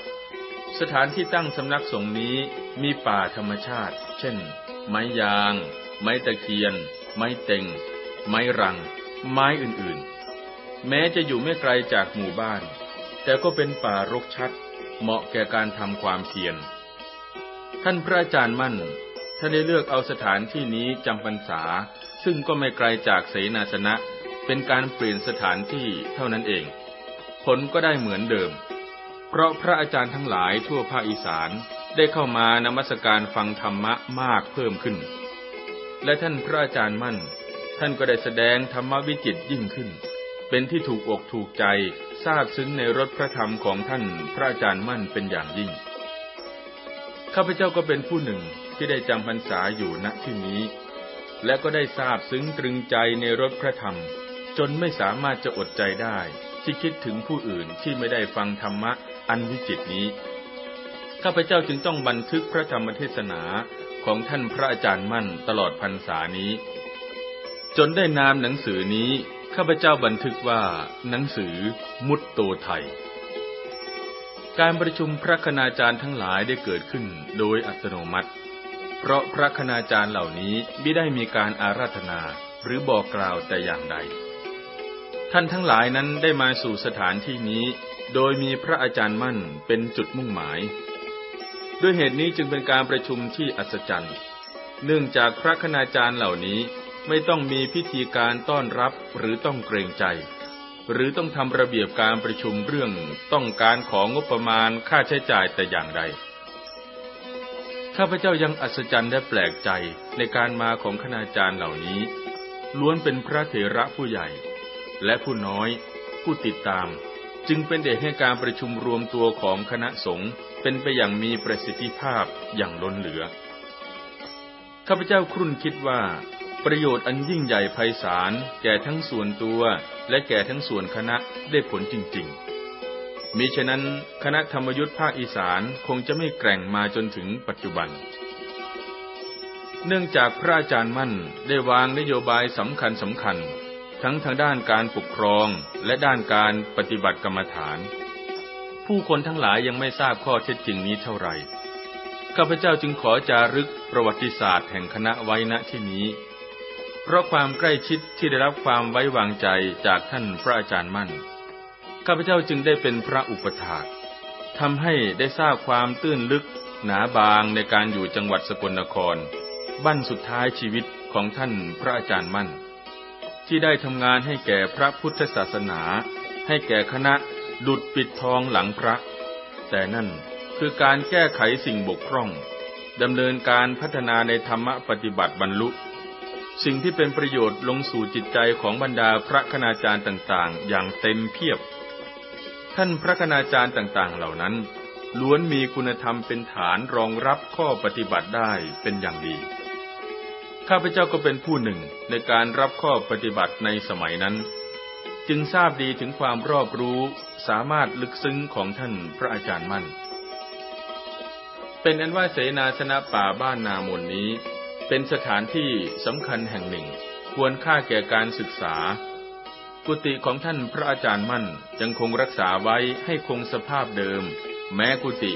Speaker 1: สถานที่ตั้งสำนักสงฆ์นี้มีป่าธรรมชาติ เช่น ไม้ยาง ไม้ตะเคียน ไม้เต็ง ไม้รัง ไม้อื่นๆ แม้จะอยู่ไม่ไกลจากหมู่บ้าน แต่ก็เป็นป่ารกชัด เหมาะแก่การทำความเพียรท่านพระอาจารย์มั่นถ้าได้เลือกเอาสถานที่นี้จำพรรษา ซึ่งก็ไม่ไกลจากเสนาสนะ เป็นการเปลี่ยนสถานที่เท่านั้นเอง ผลก็ได้เหมือนเดิม เพราะพระอาจารย์ทั้งหลายทั่วภาคอีสานได้เข้ามานมัสการฟังธรรมะมากเพิ่มขึ้น และท่านพระอาจารย์มั่น ท่านก็ได้แสดงธรรมวิจิตยิ่งขึ้น เป็นที่ถูกอกถูกใจซาบซึ้งในรสพระธรรมของท่านพระอาจารย์มั่นเป็นอย่างยิ่ง ข้าพเจ้าก็เป็นผู้หนึ่งที่ได้จำพรรษาอยู่ณที่นี้ และก็ได้ทราบซึ้งตรึงใจในรถพระธรรม จนไม่สามารถจะอดใจได้ที่คิดถึงผู้อื่นที่ไม่ได้ฟังธรรมะอันวิจิตนี้ ข้าพเจ้าจึงต้องบันทึกพระธรรมเทศนาของท่านพระอาจารย์มั่นตลอดพรรษานี้ จนได้นามหนังสือนี้ข้าพเจ้าบันทึกว่า หนังสือมุตโตไทย การประชุมพระคณาจารย์ทั้งหลายได้เกิดขึ้นโดยอัตโนมัติเพราะพระคณาจารย์เหล่านี้ไม่ได้มีการอาราธนาหรือบอกกล่าวแต่อย่างใด ท่านทั้งหลายนั้นได้มาสู่สถานที่นี้โดยมีพระอาจารย์มั่นเป็นจุดมุ่งหมาย ด้วยเหตุนี้จึงเป็นการประชุมที่อัศจรรย์ เนื่องจากพระคณาจารย์เหล่านี้ไม่ต้องมีพิธีการต้อนรับหรือต้องเกรงใจ หรือต้องทำระเบียบการประชุมเรื่องต้องการของงบประมาณค่าใช้จ่ายแต่อย่างใดข้าพเจ้ายังอัศจรรย์และแปลกใจในการมาของคณาจารย์เหล่านี้ ล้วนเป็นพระเถระผู้ใหญ่และผู้น้อยผู้ติดตาม จึงเป็นเดชกให้การประชุมรวมตัวของคณะสงฆ์เป็นไปอย่างมีประสิทธิภาพอย่างล้นเหลือข้าพเจ้าครุ่นคิดว่าประโยชน์อันยิ่งใหญ่ไพศาลแก่ทั้งส่วนตัวและแก่ทั้งส่วนคณะได้ผลจริงๆมิฉะนั้นคณะธรรมยุทธภาคอีสานคงจะไม่แกร่งมาจนถึงปัจจุบัน เนื่องจากพระอาจารย์มั่นได้วางนโยบายสำคัญสำคัญ ทั้งทางด้านการปกครองและด้านการปฏิบัติกรรมฐาน ผู้คนทั้งหลายยังไม่ทราบข้อเท็จจริงนี้เท่าไหร่ข้าพเจ้าจึงขอจารึกประวัติศาสตร์แห่งคณะไว้ณที่นี้ เพราะความใกล้ชิดที่ได้รับความไว้วางใจจากท่านพระอาจารย์มั่นข้าพเจ้าจึงได้เป็นพระอุปถากทำให้ได้ทราบความตื้นลึก หนาบางในการอยู่จังหวัดสกลนคร บั้นสุดท้ายชีวิตของท่านพระอาจารย์มั่น ที่ได้ทำงานให้แก่พระพุทธศาสนา ให้แก่คณะดุดปิดทองหลังพระ แต่นั่นคือการแก้ไขสิ่งบกพร่อง ดำเนินการพัฒนาในธรรมปฏิบัติบรรลุ สิ่งที่เป็นประโยชน์ลงสู่จิตใจของบรรดาพระคณาจารย์ต่างๆ อย่างเต็มเพียบท่านพระคณาจารย์ต่าง ๆเหล่านั้น ล้วนมีคุณธรรมเป็นฐานรองรับข้อปฏิบัติได้เป็นอย่างดี ข้าพเจ้าก็เป็นผู้หนึ่งในการรับข้อปฏิบัติในสมัยนั้น จึงทราบดีถึงความรอบรู้สามารถลึกซึ้งของท่านพระอาจารย์มั่น เป็นอันว่าเสนาสนะป่าบ้านนามนนี้ เป็นสถานที่สำคัญแห่งหนึ่งควรค่าแก่การศึกษากุฏิของท่านพระอาจารย์มั่นยังคงรักษาไว้ให้คงสภาพเดิม แม้กุฏิ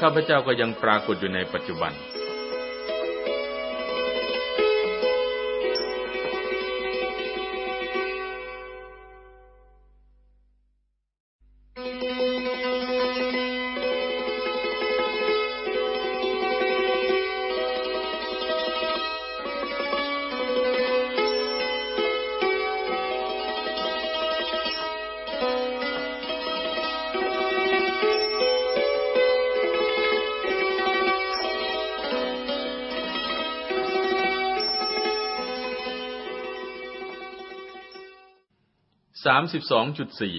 Speaker 1: ข้าพเจ้าก็ยังปรากฏอยู่ในปัจจุบันสามสิบสองจุดสี่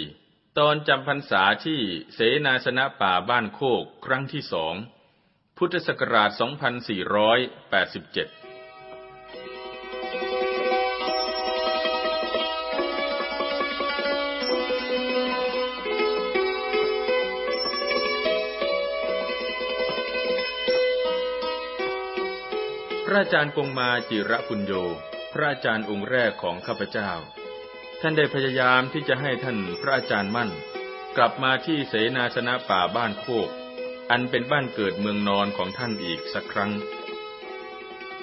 Speaker 1: ตอนจำพรรษาที่เสนาสนะป่าบ้านโคก ครั้งที่สอง พุทธศักราชสสสอองพันี่ร้ยแปดิบเจ็ดพระอาจารย์กงมาจิระคุญโย พระอาจารย์องค์แรกของข้าพเจ้าท่านได้พยายามที่จะให้ท่านพระอาจารย์มั่น กลับมาที่เสนาสนะป่าบ้านโคก อันเป็นบ้านเกิดเมืองนอนของท่านอีกสักครั้ง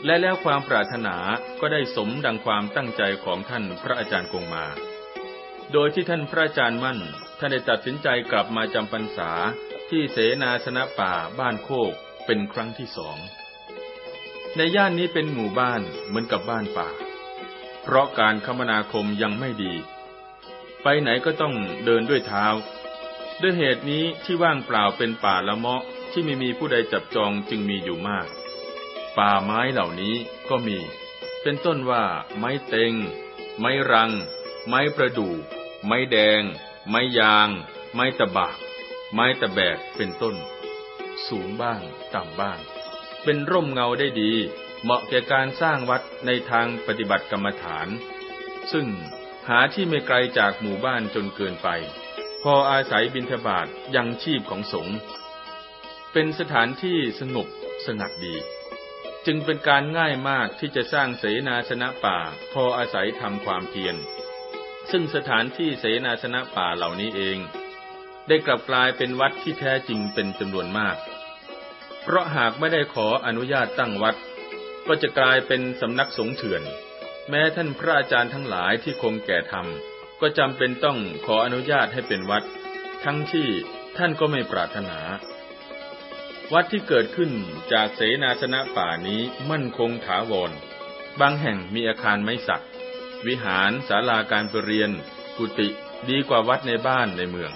Speaker 1: และแล้วความปรารถนาก็ได้สมดังความตั้งใจของท่านพระอาจารย์คงมา โดยที่ท่านพระอาจารย์มั่น ท่านได้ตัดสินใจกลับมาจำพรรษาที่เสนาสนะป่าบ้านโคกเป็นครั้งที่สองในย่านนี้เป็นหมู่บ้านเหมือนกับบ้านป่าเพราะการคมนาคมยังไม่ดี ไปไหนก็ต้องเดินด้วยเท้า ด้วยเหตุนี้ที่ว่างเปล่าเป็นป่าละเมาะที่ไม่มีผู้ใดจับจองจึงมีอยู่มาก ป่าไม้เหล่านี้ก็มี เป็นต้นว่า ไม้เต็ง ไม้รัง ไม้ประดู่ไม้แดง ไม้ยาง ไม้ตะบากไม้ตะแบกเป็นต้น สูงบ้างต่ำบ้าง เป็นร่มเงาได้ดีเหมาะแก่การสร้างวัดในทางปฏิบัติกรรมฐาน ซึ่งหาที่ไม่ไกลจากหมู่บ้านจนเกินไป พออาศัยบิณฑบาตยังชีพของสงฆ์ เป็นสถานที่สงบสงัดดี จึงเป็นการง่ายมากที่จะสร้างเสนาสนะป่าพออาศัยทำความเพียร ซึ่งสถานที่เสนาสนะป่าเหล่านี้เอง ได้กลับกลายเป็นวัดที่แท้จริงเป็นจำนวนมาก เพราะหากไม่ได้ขออนุญาตตั้งวัดก็จะกลายเป็นสำนักสงฆ์เถื่อน แม้ท่านพระอาจารย์ทั้งหลายที่คงแก่ธรรม ก็จำเป็นต้องขออนุญาตให้เป็นวัด ทั้งที่ท่านก็ไม่ปรารถนา วัดที่เกิดขึ้นจากเสนาสนะป่านี้มั่นคงถาวร บางแห่งมีอาคารไม้สัก วิหารศาลาการประเรียน กุฏิดีกว่าวัดในบ้านในเมือง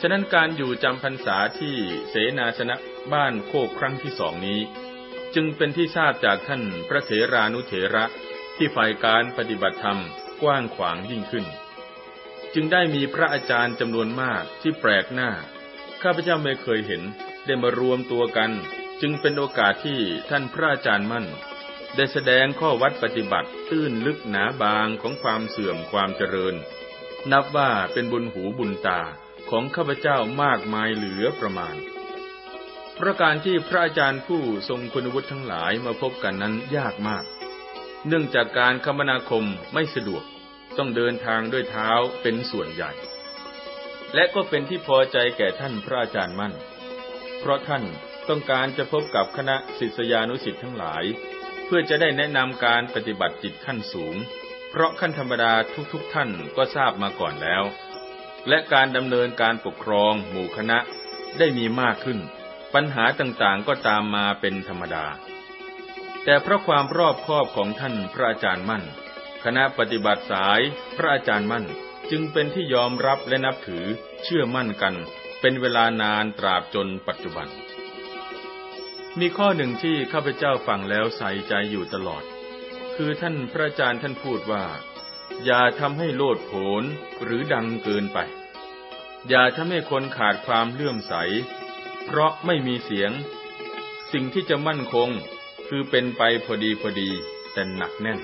Speaker 1: ฉะนั้นการอยู่จำพรรษาที่เสนาสนะบ้านโคกครั้งที่สองนี้จึงเป็นที่ทราบจากท่านพระเถรานุเถระที่ฝ่ายการปฏิบัติธรรมกว้างขวางยิ่งขึ้น จึงได้มีพระอาจารย์จำนวนมากที่แปลกหน้าข้าพเจ้าไม่เคยเห็น ได้มารวมตัวกัน จึงเป็นโอกาสที่ท่านพระอาจารย์มั่น ได้แสดงข้อวัดปฏิบัติตื้นลึกหนาบางของความเสื่อมความเจริญ นับว่าเป็นบุญหูบุญตาของข้าพเจ้ามากมายเหลือประมาณพราะการที่พระอาจารย์ผู้ทรงคุณวุฒิทั้งหลายมาพบกันนั้นยากมาก เนื่องจากการคมนาคมไม่สะดวก ต้องเดินทางด้วยเท้าเป็นส่วนใหญ่ และก็เป็นที่พอใจแก่ท่านพระอาจารย์มั่น เพราะท่านต้องการจะพบกับคณะศิษยานุศิษย์ทั้งหลาย เพื่อจะได้แนะนำการปฏิบัติจิตขั้นสูง เพราะขั้นธรรมดาทุกๆทท่านก็ทราบมาก่อนแล้ว และการดำเนินการปกครองหมู่คณะได้มีมากขึ้นปัญหาต่างๆ ก็ตามมาเป็นธรรมดา แต่เพราะความรอบคอบของท่านพระอาจารย์มั่น คณะปฏิบัติสายพระอาจารย์มั่นจึงเป็นที่ยอมรับและนับถือเชื่อมั่นกัน เป็นเวลานานตราบจนปัจจุบัน มีข้อหนึ่งที่ข้าพเจ้าฟังแล้วใส่ใจอยู่ตลอด คือท่านพระอาจารย์ท่านพูดว่า อย่าทำให้โลดโผนหรือดังเกินไป อย่าทำให้คนขาดความเลื่อมใสเพราะไม่มีเสียง สิ่งที่จะมั่นคง คือเป็นไปพอดีพอดีแต่หนักแน่น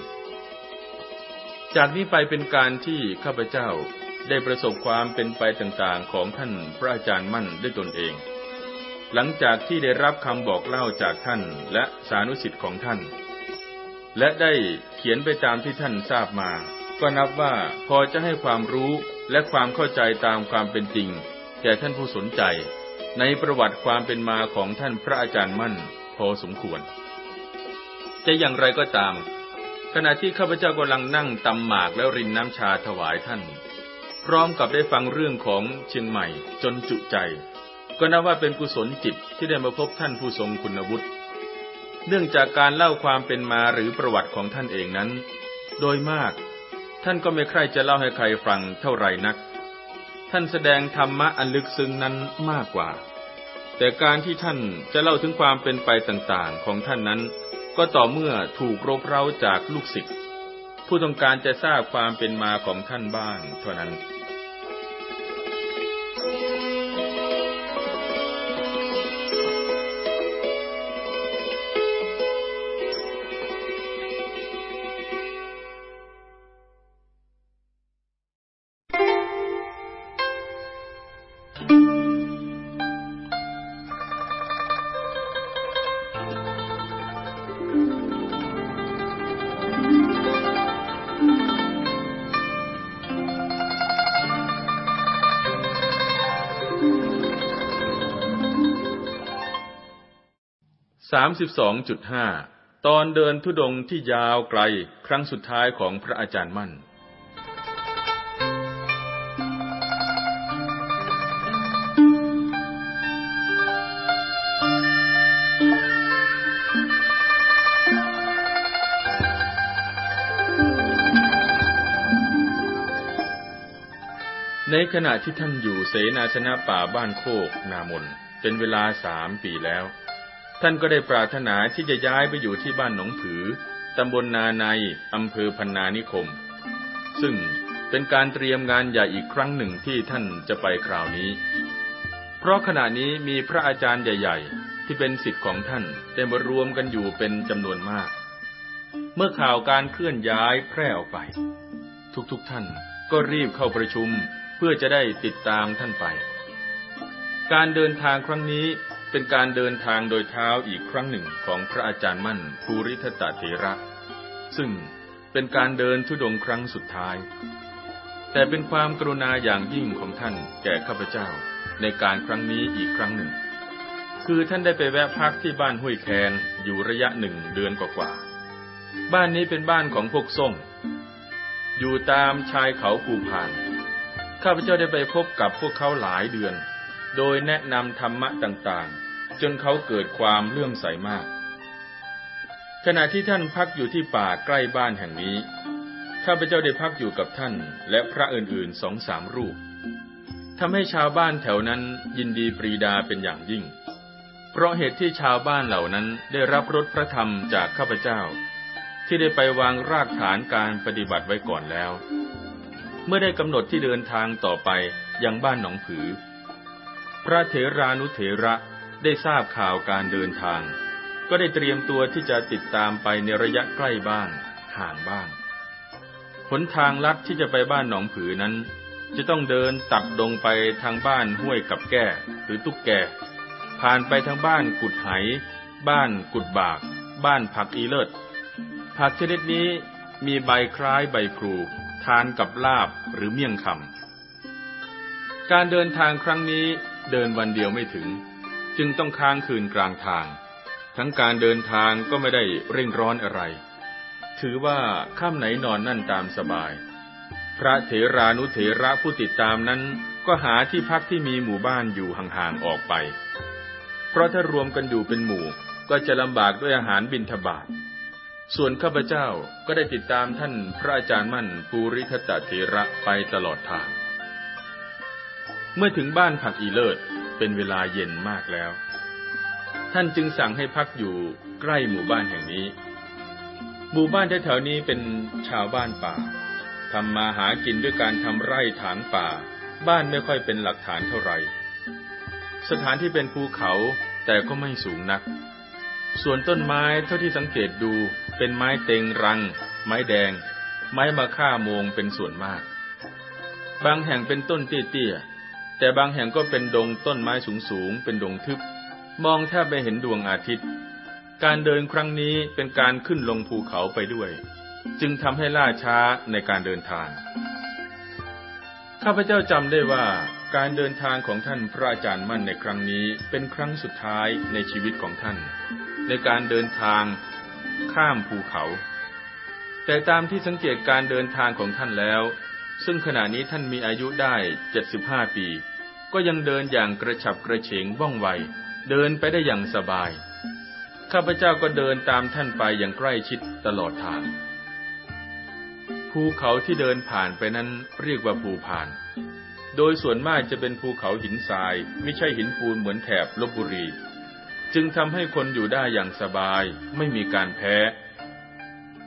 Speaker 1: จากนี้ไปเป็นการที่ข้าพเจ้าได้ประสบความเป็นไปต่างๆ ของท่านพระอาจารย์มั่นด้วยตนเอง หลังจากที่ได้รับคำบอกเล่าจากท่านและสานุสิทธิ์ของท่าน และได้เขียนไปตามที่ท่านทราบมาก็นับว่าพอจะให้ความรู้และความเข้าใจตามความเป็นจริงแก่ท่านผู้สนใจในประวัติความเป็นมาของท่านพระอาจารย์มั่นพอสมควร จะอย่างไรก็ตาม ขณะที่ข้าพเจ้ากำลังนั่งตำหมากแล้วรินน้ำชาถวายท่าน พร้อมกับได้ฟังเรื่องของเชียงใหม่จนจุใจ ก็นับว่าเป็นกุศลจิตที่ได้มาพบท่านผู้ทรงคุณวุฒิเนื่องจากการเล่าความเป็นมาหรือประวัติของท่านเองนั้น โดยมาก ท่านก็ไม่ใครจะเล่าให้ใครฟังเท่าไหร่นัก ท่านแสดงธรรมะอันลึกซึ้งนั้นมากกว่าแต่การที่ท่านจะเล่าถึงความเป็นไปต่างๆของท่านนั้น ก็ต่อเมื่อถูกรบเร้าจากลูกศิษย์ผู้ต้องการจะทราบความเป็นมาของท่านบ้าง เท่านั้น32.5 ตอนเดินทุดงที่ยาวไกล ครั้งสุดท้ายของพระอาจารย์มั่น ในขณะที่ท่านอยู่เสนาชนะป่าบ้านโคกนามนเป็นเวลาสามปีแล้วท่านก็ได้ปรารถนาที่จะย้ายไปอยู่ที่บ้านหนองผือ ตำบลนาในอำเภอพันนานิคม ซึ่งเป็นการเตรียมงานใหญ่อีกครั้งหนึ่งที่ท่านจะไปคราวนี้ เพราะขณะนี้มีพระอาจารย์ใหญ่ๆ ที่เป็นสิทธิ์ของท่านได้มารวมกันอยู่เป็นจำนวนมาก เมื่อข่าวการเคลื่อนย้ายแพร่ออกไป ทุกๆทท่านก็รีบเข้าประชุมเพื่อจะได้ติดตามท่านไป การเดินทางครั้งนี้เป็นการเดินทางโดยเท้าอีกครั้งหนึ่งของพระอาจารย์มั่นภูริทตาเถระ ซึ่งเป็นการเดินทุดงครั้งสุดท้าย แต่เป็นความกรุณาอย่างยิ่งของท่านแก่ข้าพเจ้าในการครั้งนี้อีกครั้งหนึ่ง คือท่านได้ไปแวะพักที่บ้านห้วยแคนอยู่ระยะหนึ่งเดือนกว่าๆ บ้านนี้เป็นบ้านของพวกส่งอยู่ตามชายเขาภู่าน ข้าพเจ้าได้ไปพบกับพวกเขาหลายเดือนโดยแนะนำธรรมะต่างๆ จนเขาเกิดความเลื่อมใสมาก ขณะที่ท่านพักอยู่ที่ป่าใกล้บ้านแห่งนี้ ข้าพเจ้าได้พักอยู่กับท่านและพระอื่นๆสองสามรูปทำให้ชาวบ้านแถวนั้นยินดีปรีดาเป็นอย่างยิ่ง เพราะเหตุที่ชาวบ้านเหล่านั้นได้รับรสพระธรรมจากข้าพเจ้า ที่ได้ไปวางรากฐานการปฏิบัติไว้ก่อนแล้ว เมื่อได้กำหนดที่เดินทางต่อไปยังบ้านหนองผือพระเถรานุเถระได้ทราบข่าวการเดินทาง ก็ได้เตรียมตัวที่จะติดตามไปในระยะใกล้บ้างห่างบ้างหนทางลัดที่จะไปบ้านหนองผือนั้น จะต้องเดินตัดดงไปทางบ้านห้วยกับแก่หรือตุ๊กแก่ ผ่านไปทางบ้านกุดไห บ้านกุดบาก บ้านผักอีเลิศผักชนิดนี้มีใบคล้ายใบพลูทานกับลาบหรือเมี่ยงคำการเดินทางครั้งนี้เดินวันเดียวไม่ถึงจึงต้องค้างคืนกลางทาง ทั้งการเดินทางก็ไม่ได้เร่งร้อนอะไร ถือว่าข้ามไหนนอนนั่นตามสบาย พระเถรานุเถระผู้ติดตามนั้นก็หาที่พักที่มีหมู่บ้านอยู่ ห่างๆออกไป เพราะถ้ารวมกันอยู่เป็นหมู่ก็จะลำบากด้วยอาหารบินทบาทส่วนข้าพเจ้าก็ได้ติดตามท่านพระอาจารย์มั่นภูริคตะเถระไปตลอดทางเมื่อถึงบ้านผักอีเลิศ เป็นเวลาเย็นมากแล้ว ท่านจึงสั่งให้พักอยู่ใกล้หมู่บ้านแห่งนี้ หมู่บ้านแถวๆนี้เป็นชาวบ้านป่า ทำมาหากินด้วยการทำไร่ถางป่า บ้านไม่ค่อยเป็นหลักฐานเท่าไหร่ สถานที่เป็นภูเขาแต่ก็ไม่สูงนัก ส่วนต้นไม้เท่าที่สังเกตดูเป็นไม้เต็งรัง ไม้แดง ไม้มะค่าโมงเป็นส่วนมาก บางแห่งเป็นต้นเตี้ยๆแต่บางแห่งก็เป็นดงต้นไม้สูง ๆ เป็นดงทึบมองแทบไม่เห็นดวงอาทิตย์ การเดินครั้งนี้เป็นการขึ้นลงภูเขาไปด้วย จึงทำให้ล่าช้าในการเดินทาง ข้าพเจ้าจำได้ว่าการเดินทางของท่านพระอาจารย์มั่นในครั้งนี้เป็นครั้งสุดท้ายในชีวิตของท่าน ในการเดินทางข้ามภูเขา แต่ตามที่สังเกตการเดินทางของท่านแล้ว ซึ่งขณะนี้ท่านมีอายุได้ 75 ปีก็ยังเดินอย่างกระฉับกระเฉงว่องไว เดินไปได้อย่างสบาย ข้าพเจ้าก็เดินตามท่านไปอย่างใกล้ชิดตลอดทางภูเขาที่เดินผ่านไปนั้นเรียกว่าภูผ่าน โดยส่วนมากจะเป็นภูเขาหินทราย ไม่ใช่หินปูนเหมือนแถบลบบุรี จึงทำให้คนอยู่ได้อย่างสบาย ไม่มีการแพ้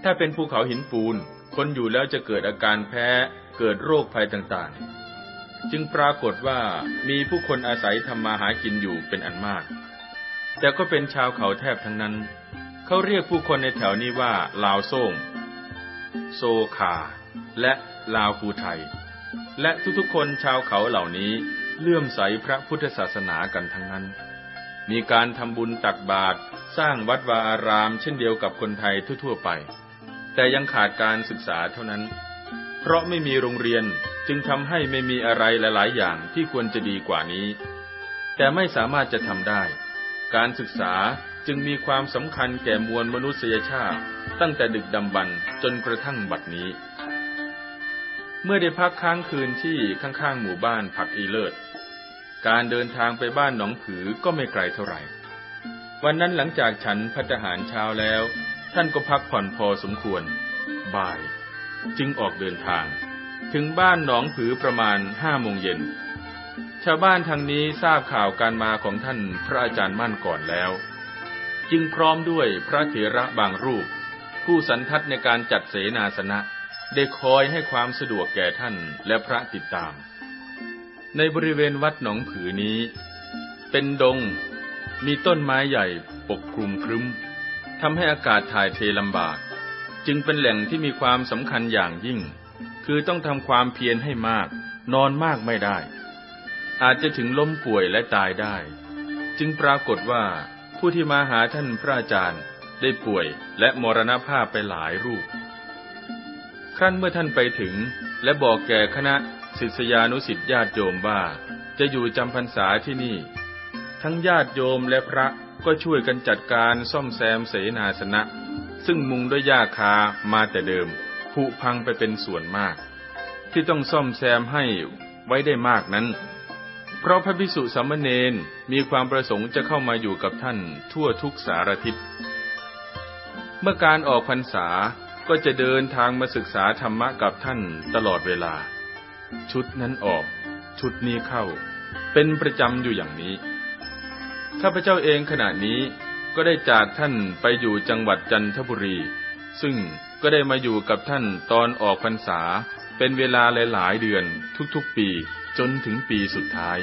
Speaker 1: ถ้าเป็นภูเขาหินปูน คนอยู่แล้วจะเกิดอาการแพ้ เกิดโรคภัยต่างๆจึงปรากฏว่ามีผู้คนอาศัยทำมาหากินอยู่เป็นอันมาก แต่ก็เป็นชาวเขาแทบทั้งนั้น เขาเรียกผู้คนในแถวนี้ว่าลาวโซ่งโซคา และลาวภูไทย และทุกๆคนชาวเขาเหล่านี้เลื่อมใสพระพุทธศาสนากันทั้งนั้น มีการทำบุญตักบาตรสร้างวัดวาอารามเช่นเดียวกับคนไทยทั่วๆไป แต่ยังขาดการศึกษาเท่านั้นเพราะไม่มีโรงเรียนจึงทำให้ไม่มีอะไรหลาย ๆ อย่างที่ควรจะดีกว่านี้ แต่ไม่สามารถจะทำได้ การศึกษาจึงมีความสำคัญแก่มวลมนุษยชาติตั้งแต่ดึกดำบรรจนกระทั่งบัดนี้ เมื่อได้พักค้างคืนที่ข้าง ๆ หมู่บ้านผักอีเลิศ การเดินทางไปบ้านหนองผือก็ไม่ไกลเท่าไหร่ วันนั้นหลังจากฉันพัฒหารเช้าแล้ว ท่านก็พักผ่อนพอสมควร บ่ายจึงออกเดินทาง ถึงบ้านหนองผือประมาณห้าโมงเย็น ชาวบ้านทางนี้ทราบข่าวการมาของท่านพระอาจารย์มั่นก่อนแล้ว จึงพร้อมด้วยพระเถระบางรูป ผู้สันทัดในการจัดเสนาสนะ ได้คอยให้ความสะดวกแก่ท่านและพระติดตาม ในบริเวณวัดหนองผือนี้ เป็นดงมีต้นไม้ใหญ่ปกคลุมครึ้มทำให้อากาศถ่ายเทลำบากจึงเป็นแหล่งที่มีความสำคัญอย่างยิ่ง คือต้องทำความเพียรให้มาก นอนมากไม่ได้ อาจจะถึงล้มป่วยและตายได้ จึงปรากฏว่าผู้ที่มาหาท่านพระอาจารย์ได้ป่วยและมรณภาพไปหลายรูปครั้นเมื่อท่านไปถึง และบอกแก่คณะศิษยานุสิ์ญาติโยมว่า จะอยู่จำพรรษาที่นี่ ทั้งญาติโยมและพระก็ช่วยกันจัดการซ่อมแซมเสนาสนะซึ่งมุงด้วยหญ้าคามาแต่เดิมผุพังไปเป็นส่วนมาก ที่ต้องซ่อมแซมให้ไว้ได้มากนั้น เพราะพระภิกษุสามเณรมีความประสงค์จะเข้ามาอยู่กับท่านทั่วทุกสารทิศเมื่อการออกพรรษาก็จะเดินทางมาศึกษาธรรมะกับท่านตลอดเวลา ชุดนั้นออก ชุดนี้เข้า เป็นประจำอยู่อย่างนี้ข้าพเจ้าเองขณะนี้ก็ได้จากท่านไปอยู่จังหวัดจันทบุรี ซึ่งก็ได้มาอยู่กับท่านตอนออกพรรษาเป็นเวลาหลายๆเดือนทุกๆปีจนถึงปีสุดท้าย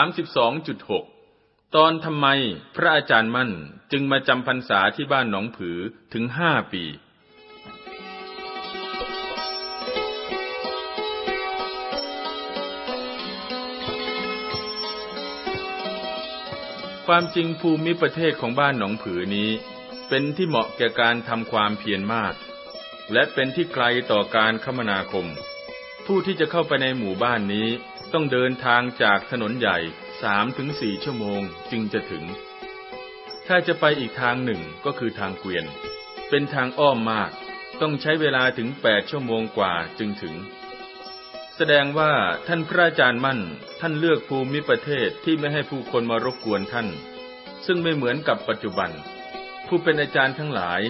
Speaker 1: 32.6 ตอนทำไมพระอาจารย์มั่นจึงมาจำพรรษาที่บ้านหนองผือถึงห้าปี ความจริงภูมิประเทศของบ้านหนองผือนี้เป็นที่เหมาะแก่การทำความเพียรมาก และเป็นที่ไกลต่อการคมนาคม ผู้ที่จะเข้าไปในหมู่บ้านนี้ต้องเดินทางจากถนนใหญ่สามถึงสี่ชั่วโมงจึงจะถึง ถ้าจะไปอีกทางหนึ่งก็คือทางเกวียน เป็นทางอ้อมมาก ต้องใช้เวลาถึงแปดชั่วโมงกว่าจึงถึง แสดงว่าท่านพระอาจารย์มั่น ท่านเลือกภูมิประเทศที่ไม่ให้ผู้คนมารบกวนท่าน ซึ่งไม่เหมือนกับปัจจุบัน ผู้เป็นอาจารย์ทั้งหลาย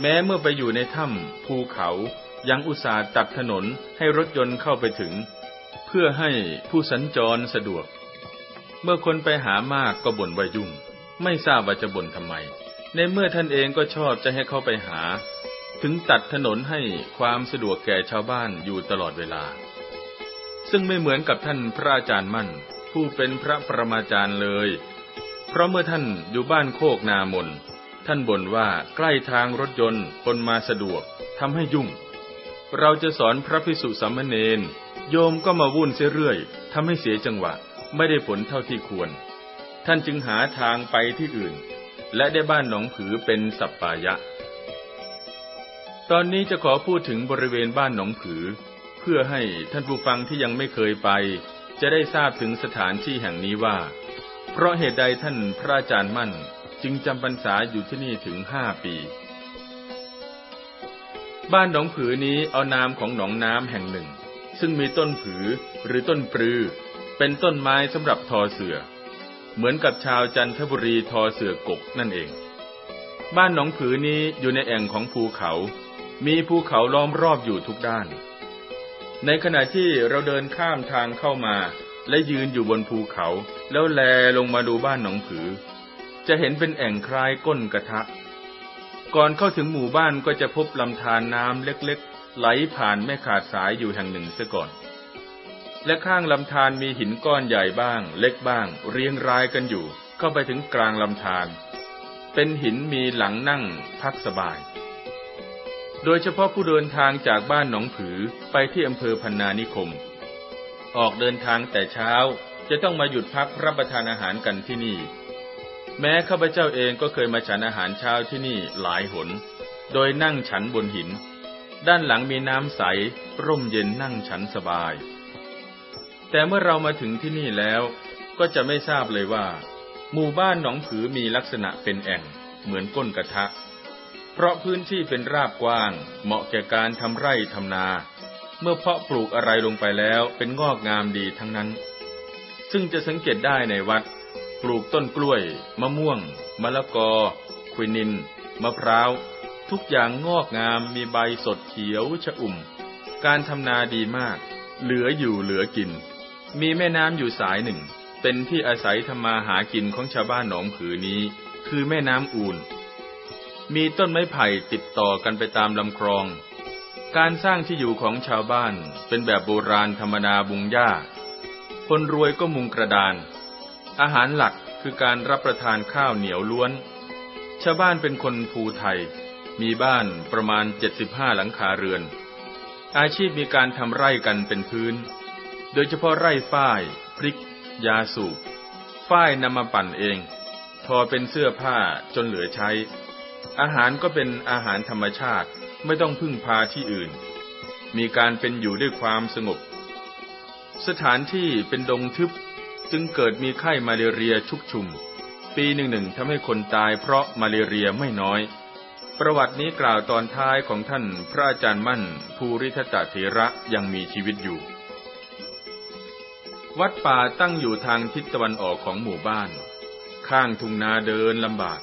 Speaker 1: แม้เมื่อไปอยู่ในถ้ำภูเขา ยังอุตส่าห์ตัดถนนให้รถยนต์เข้าไปถึงพื่อให้ผู้สัญจรสะดวก เมื่อคนไปหามากก็บ่นว่ายุ่ง ไม่ทราบว่าจะบ่นทำไม ในเมื่อท่านเองก็ชอบจะให้เข้าไปหา ถึงตัดถนนให้ความสะดวกแก่ชาวบ้านอยู่ตลอดเวลา ซึ่งไม่เหมือนกับท่านพระอาจารย์มั่น ผู้เป็นพระประมาจารย์เลย เพราะเมื่อท่านอยู่บ้านโคกนามนท่านบ่นว่าใกล้ทางรถยนต์คนมาสะดวกทำให้ยุ่ง เราจะสอนพระพิสุสามเณรโยมก็มาวุ่นเสียเรื่อย ทำให้เสียจังหวะ ไม่ได้ผลเท่าที่ควร ท่านจึงหาทางไปที่อื่น และได้บ้านหนองผือเป็นสัปปายะ ตอนนี้จะขอพูดถึงบริเวณบ้านหนองผือ เพื่อให้ท่านผู้ฟังที่ยังไม่เคยไป จะได้ทราบถึงสถานที่แห่งนี้ว่า เพราะเหตุใดท่านพระอาจารย์มั่นจึงจำพรรษาอยู่ที่นี่ถึงห้าปี บ้านหนองผือนี้เอานามของหนองน้ำแห่งหนึ่งซึ่งมีต้นผือหรือต้นปลือ เป็นต้นไม้สำหรับทอเสือเหมือนกับชาวจันทบุรีทอเสือกกนั่นเอง บ้านหนองผือนี้อยู่ในแอ่งของภูเขา มีภูเขาล้อมรอบอยู่ทุกด้าน ในขณะที่เราเดินข้ามทางเข้ามาและยืนอยู่บนภูเขา แล้วแลลงมาดูบ้านหนองผือ จะเห็นเป็นแอ่งคล้ายก้นกระทะ ก่อนเข้าถึงหมู่บ้านก็จะพบลำธารน้ำเล็กไหลผ่านไม่ขาดสายอยู่แห่งหนึ่งเสียก่อน และข้างลำธารมีหินก้อนใหญ่บ้าง เล็กบ้างเรียงรายกันอยู่ เข้าไปถึงกลางลำธารเป็นหินมีหลังนั่งพักสบาย โดยเฉพาะผู้เดินทางจากบ้านหนองผือไปที่อำเภอพันนานิคม ออกเดินทางแต่เช้าจะต้องมาหยุดพักรับประทานอาหารกันที่นี่ แม้ข้าพเจ้าเองก็เคยมาฉันอาหารเช้าที่นี่หลายหน โดยนั่งฉันบนหินด้านหลังมีน้ำใสร่มเย็นนั่งฉันสบาย แต่เมื่อเรามาถึงที่นี่แล้วก็จะไม่ทราบเลยว่าหมู่บ้านหนองผือมีลักษณะเป็นแอ่ง เหมือนก้นกระทะ เพราะพื้นที่เป็นราบกว้าง เหมาะแก่การทำไร่ทำนา เมื่อเพาะปลูกอะไรลงไปแล้วเป็นงอกงามดีทั้งนั้น ซึ่งจะสังเกตได้ในวัด ปลูกต้นกล้วย มะม่วง มะละกอควินินมะพร้าวทุกอย่างงอกงามมีใบสดเขียวชะอุ่ม การทำนาดีมาก เหลืออยู่เหลือกิน มีแม่น้ำอยู่สายหนึ่ง เป็นที่อาศัยทำมาหากินของชาวบ้านหนองผือนี้ คือแม่น้ำอูนมีต้นไม้ไผ่ติดต่อกันไปตามลำคลอง การสร้างที่อยู่ของชาวบ้านเป็นแบบโบราณธรรมนาบุงยา่าคนรวยก็มุงกระดาน อาหารหลักคือการรับประทานข้าวเหนียวล้วน ชาวบ้านเป็นคนภูไทยมีบ้านประมาณ 75 หลังคาเรือน อาชีพมีการทำไร่กันเป็นพื้น โดยเฉพาะไร่ฝ้าย พริก ยาสูบ ฝ้ายนำมาปั่นเอง พอเป็นเสื้อผ้าจนเหลือใช้ อาหารก็เป็นอาหารธรรมชาติ ไม่ต้องพึ่งพาที่อื่น มีการเป็นอยู่ด้วยความสงบ สถานที่เป็นดงทึบ จึงเกิดมีไข้มาเรียชุกชุม ปีหนึ่งหนึ่งทำให้คนตายเพราะมาเรียไม่น้อยประวัตินี้กล่าวตอนท้ายของท่านพระอาจารย์มั่น ภูริทัตเถระยังมีชีวิตอยู่ วัดป่าตั้งอยู่ทางทิศตะวันออกของหมู่บ้าน ข้างทุ่งนาเดินลำบาก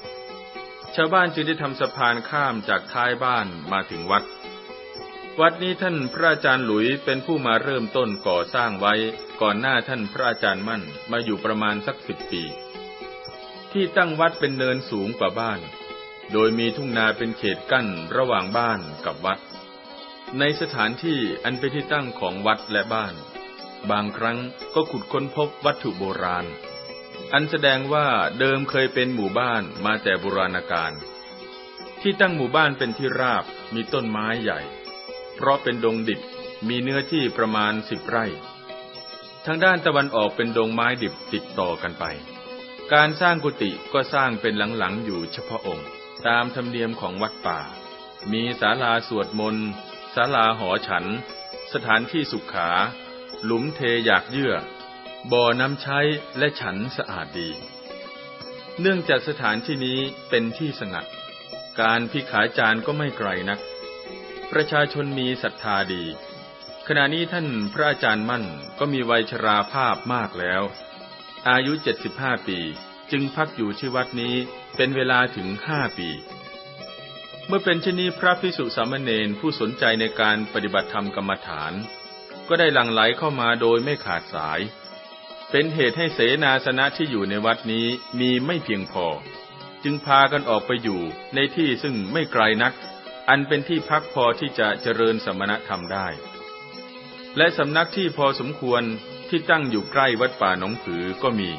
Speaker 1: ชาวบ้านจึงได้ทำสะพานข้ามจากท้ายบ้านมาถึงวัด วัดนี้ท่านพระอาจารย์หลุยเป็นผู้มาเริ่มต้นก่อสร้างไว้ ก่อนหน้าท่านพระอาจารย์มั่นมาอยู่ประมาณสักสิบปี ที่ตั้งวัดเป็นเนินสูงกว่าบ้านโดยมีทุ่งนาเป็นเขตกั้นระหว่างบ้านกับวัด ในสถานที่อันเป็นที่ตั้งของวัดและบ้าน บางครั้งก็ขุดค้นพบวัตถุโบราณ อันแสดงว่าเดิมเคยเป็นหมู่บ้านมาแต่โบราณกาล ที่ตั้งหมู่บ้านเป็นที่ราบมีต้นไม้ใหญ่ เพราะเป็นดงดิบมีเนื้อที่ประมาณสิบไร่ ทางด้านตะวันออกเป็นดงไม้ดิบติดต่อกันไป การสร้างกุฏิก็สร้างเป็นหลังๆอยู่เฉพาะองค์ตามธรรมเนียมของวัดป่า มีศาลาสวดมนต์ ศาลาหอฉัน สถานที่สุขขา หลุมเทอยากเยื่อ บ่อน้ำใช้และฉันสะอาดดี เนื่องจากสถานที่นี้เป็นที่สงัด การพิขาจารก็ไม่ไกลนัก ประชาชนมีศรัทธาดี ขณะนี้ท่านพระอาจารย์มั่นก็มีวัยชราภาพมากแล้ว อายุ 75 ปี จึงพักอยู่ที่วัดนี้เป็นเวลาถึงห้าปี เมื่อเป็นชนีพระพิสุสามเณรผู้สนใจในการปฏิบัติธรรมกรรมฐาน ก็ได้หลั่งไหลเข้ามาโดยไม่ขาดสาย เป็นเหตุให้เสนาสนะที่อยู่ในวัดนี้มีไม่เพียงพอ จึงพากันออกไปอยู่ในที่ซึ่งไม่ไกลนัก อันเป็นที่พักพอที่จะเจริญสมณธรรมได้ และสำนักที่พอสมควรที่ตั้งอยู่ใกล้วัดป่าหนองผือก็มี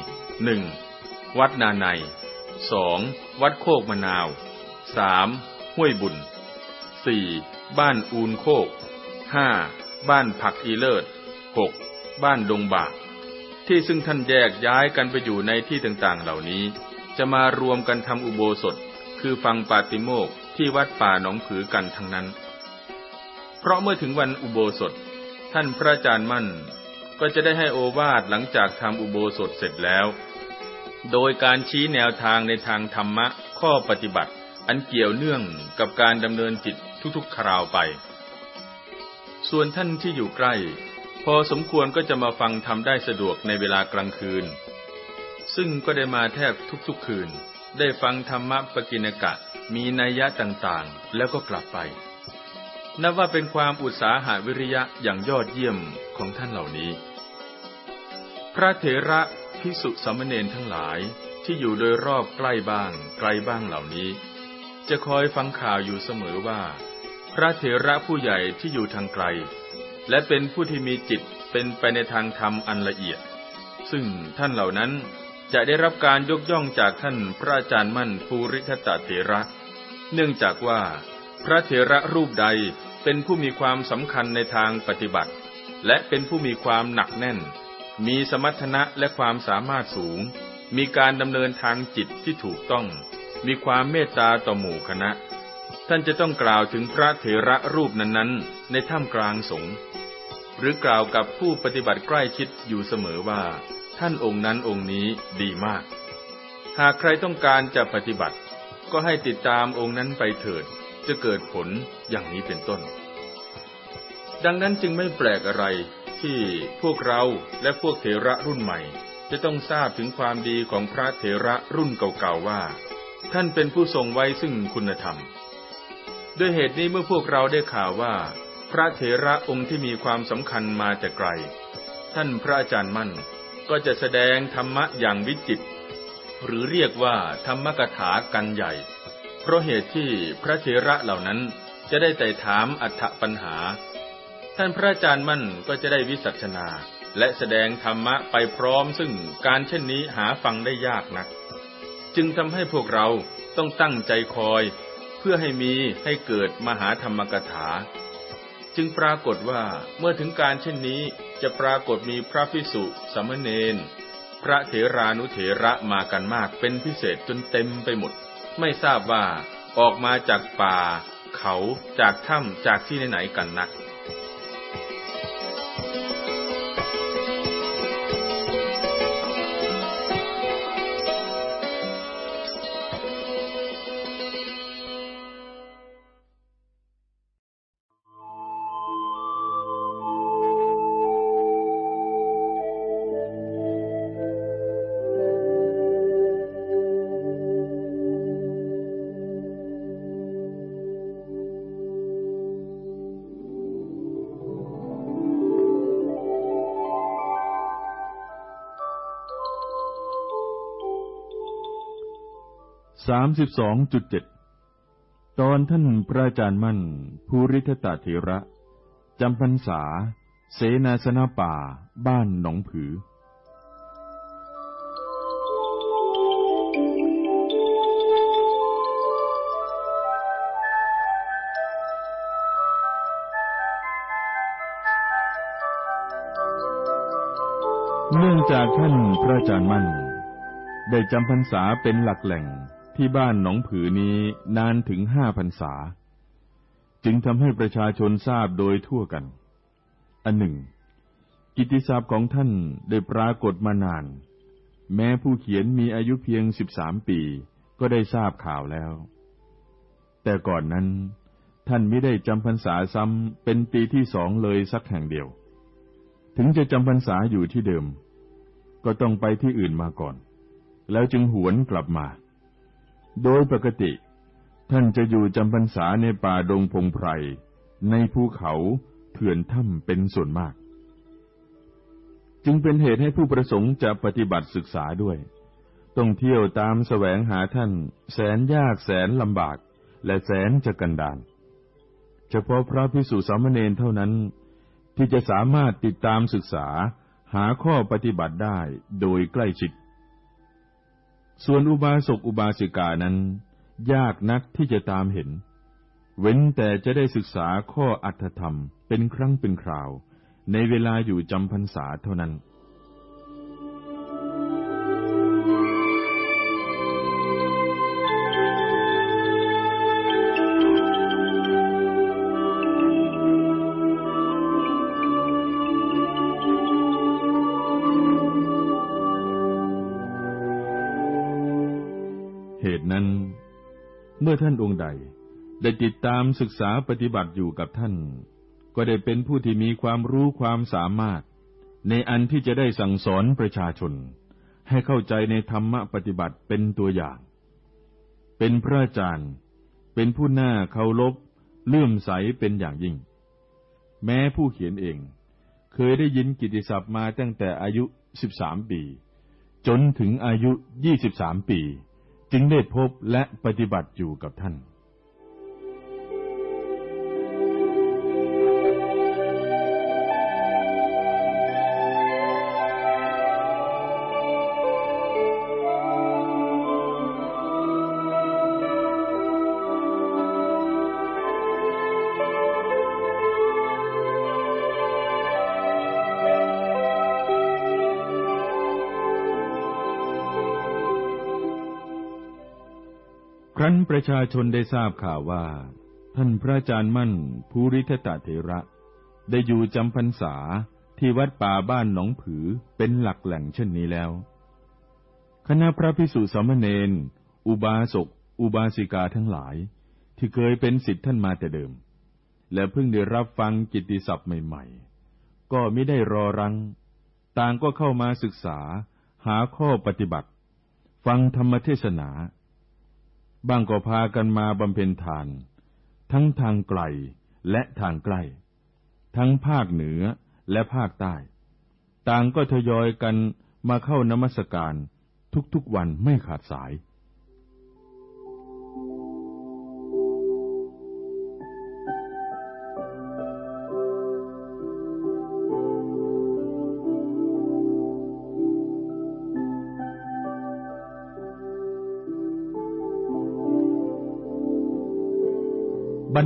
Speaker 1: หนึ่งวัดนาใน 2. วัดโคกมะนาว 3. ห้วยบุญ 4. บ้านอูนโคก 5. บ้านผักอีเลิศ 6. บ้านดงบากที่ซึ่งท่านแยกย้ายกันไปอยู่ในที่ต่างๆเหล่านี้ จะมารวมกันทำอุโบสถ คือฟังปาติโมกที่วัดป่าหนองผือกันทั้งนั้น เพราะเมื่อถึงวันอุโบสถ ท่านพระอาจารย์มั่น ก็จะได้ให้โอวาทหลังจากทำอุโบสถเสร็จแล้วโดยการชี้แนวทางในทางธรรมะข้อปฏิบัติ อันเกี่ยวเนื่องกับการดำเนินจิตทุกๆ คราวไป ส่วนท่านที่อยู่ใกล้ พอสมควรก็จะมาฟังทำได้สะดวกในเวลากลางคืน ซึ่งก็ได้มาแทบทุกๆคืน ได้ฟังธรรมะปกิณกะมีนัยยะต่างๆ แล้วก็กลับไป นับว่าเป็นความอุตสาหะวิริยะอย่างยอดเยี่ยมของท่านเหล่านี้ พระเถระภิกษุสามเณรทั้งหลายที่อยู่โดยรอบใกล้บ้างไกลบ้างเหล่านี้ จะคอยฟังข่าวอยู่เสมอว่า พระเถระผู้ใหญ่ที่อยู่ทางไกล และเป็นผู้ที่มีจิตเป็นไปในทางธรรมอันละเอียด ซึ่งท่านเหล่านั้นจะได้รับการยกย่องจากท่านพระอาจารย์มั่นภูริทัตเถระเนื่องจากว่า พระเถระรูปใดเป็นผู้มีความสำคัญในทางปฏิบัติ และเป็นผู้มีความหนักแน่นมีสมรรถนะ และความสามารถสูง มีการดำเนินทางจิตที่ถูกต้อง มีความเมตตาต่อหมู่คณะ ท่านจะต้องกล่าวถึงพระเถระรูปนั้นๆ ในถ้ำกลางสงฆ์ หรือกล่าวกับผู้ปฏิบัติใกล้ชิดอยู่เสมอว่า ท่านองค์นั้นองค์นี้ดีมาก หากใครต้องการจะปฏิบัติ ก็ให้ติดตามองค์นั้นไปเถิด จะเกิดผลอย่างนี้เป็นต้น ดังนั้นจึงไม่แปลกอะไรที่พวกเราและพวกเถระรุ่นใหม่ จะต้องทราบถึงความดีของพระเถระรุ่นเก่าๆว่า ท่านเป็นผู้ทรงไว้ซึ่งคุณธรรม ด้วยเหตุนี้เมื่อพวกเราได้ข่าวว่าพระเถระองค์ที่มีความสำคัญมาจากไกล ท่านพระอาจารย์มั่นก็จะแสดงธรรมะอย่างวิจิต หรือเรียกว่าธรรมกถากันใหญ่ เพราะเหตุที่พระเถระเหล่านั้นจะได้ไต่ถามอัฏฐปัญหาท่านพระอาจารย์มั่นก็จะได้วิสัชนาและแสดงธรรมะไปพร้อมซึ่งการเช่นนี้หาฟังได้ยากนัก จึงทำให้พวกเราต้องตั้งใจคอยเพื่อให้มีให้เกิดมหาธรรมกถา จึงปรากฏว่าเมื่อถึงการเช่นนี้จะปรากฏมีพระพิสุสมณเณรพระเถรานุเถระมากันมากเป็นพิเศษจนเต็มไปหมด ไม่ทราบว่าออกมาจากป่า เขาจากถ้ำจากที่ไหนๆกันนัก
Speaker 2: สามสิบสอ
Speaker 1: งจุดเจ็ดตอนท่านพระอาจารย์มั่น ภูริทตาเทระจำพรรษา เสนาสนะป่าบ้านหนองผือ เนื่องจากท่านพระอาจารย์มั่น ได้จำพรรษาเป็นหลักแหล่งที่บ้านหนองผือนี้นานถึงห้าพรรษา จึงทำให้ประชาชนทราบโดยทั่วกัน อันหนึ่ง กิติศัพท์ของท่านได้ปรากฏมานาน แม้ผู้เขียนมีอายุเพียงสิบสามปีก็ได้ทราบข่าวแล้ว แต่ก่อนนั้น ท่านไม่ได้จำพรรษาซ้ำเป็นปีที่สองเลยสักแห่งเดียว ถึงจะจำพรรษาอยู่ที่เดิม ก็ต้องไปที่อื่นมาก่อน แล้วจึงหวนกลับมาโดยปกติ ท่านจะอยู่จำพรรษาในป่าดงพงไพรในภูเขาเถื่อนถ้ำเป็นส่วนมาก จึงเป็นเหตุให้ผู้ประสงค์จะปฏิบัติศึกษาด้วย ต้องเที่ยวตามสแสวงหาท่านแสนยากแสนลำบากและแสนจะกันดานเฉพาะพระพิสุสามเณรเท่านั้น ที่จะสามารถติดตามศึกษาหาข้อปฏิบัติได้โดยใกล้ชิดส่วนอุบาสกอุบาสิกานั้น ยากนักที่จะตามเห็น เว้นแต่จะได้ศึกษาข้ออัตธรรมเป็นครั้งเป็นคราว ในเวลาอยู่จำพรรษาเท่านั้นมื่อท่านองค์ใดได้ติดตามศึกษาปฏิบัติอยู่กับท่าน ก็ได้เป็นผู้ที่มีความรู้ความสามารถ ในอันที่จะได้สั่งสอนประชาชน ให้เข้าใจในธรรมปฏิบัติเป็นตัวอย่าง เป็นพระอาจารย์ เป็นผู้หน้าเคารพเลื่อมใสเป็นอย่างยิ่ง แม้ผู้เขียนเองเคยได้ยินกิติศัพท์มาตั้งแต่อายุ 13 ปี จนถึงอายุ 23 ปีจึงได้พบและปฏิบัติอยู่กับท่านประชาชนได้ทราบข่าวว่า ท่านพระอาจารย์มั่นภูริทตะเถระ ได้อยู่จำพรรษาที่วัดป่าบ้านหนองผือเป็นหลักแหล่งเช่นนี้แล้ว คณะพระพิสุสมมเณรอุบาสก อุบาสิกาทั้งหลาย ที่เคยเป็นสิทธิ์ท่านมาแต่เดิม และเพิ่งได้รับฟังกิตติศัพท์ใหม่ๆ ก็ไม่ได้รอรังต่างก็เข้ามาศึกษาหาข้อปฏิบัติ ฟังธรรมเทศนาบางก็พากันมาบำเพ็ญทาน ทั้งทางไกลและทางใกล้ ทั้งภาคเหนือและภาคใต้ ต่างก็ทยอยกันมาเข้านมัสการทุกๆวันไม่ขาดสาย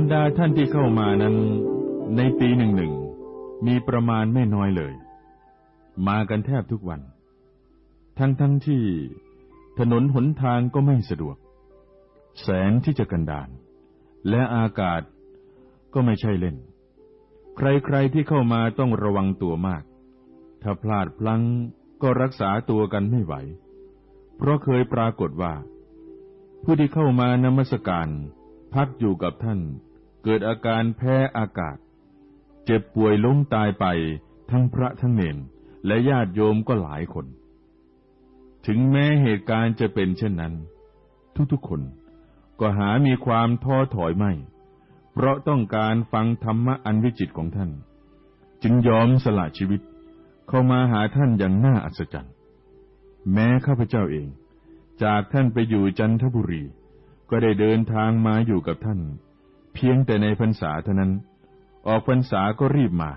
Speaker 1: รรดาท่านที่เข้ามานั้น ในปีหนึ่งหนึ่งมีประมาณไม่น้อยเลย มากันแทบทุกวัน ทั้งทั้งที่ ถนนหนทางก็ไม่สะดวก แสงที่จะกันดาน และอากาศก็ไม่ใช่เล่น ใครๆที่เข้ามาต้องระวังตัวมาก ถ้าพลาดพลั้งก็รักษาตัวกันไม่ไหว เพราะเคยปรากฏว่า ผู้ที่เข้ามานมัสการพักอยู่กับท่าน เกิดอาการแพ้อากาศ เจ็บป่วยล้มตายไปทั้งพระทั้งเนนและญาติโยมก็หลายคน ถึงแม้เหตุการณ์จะเป็นเช่นนั้น ทุกๆคนก็หา มีความท้อถอยไม่ เพราะต้องการฟังธรรมะอันวิจิตของท่าน จึงยอมสละชีวิตเข้ามาหาท่านอย่างน่าอัศจรรย์ แม้ข้าพเจ้าเอง จากท่านไปอยู่จันทบุรีก็ได้เดินทางมาอยู่กับท่าน เพียงแต่ในพรรษาเท่านั้น ออกพรรษาก็รีบมา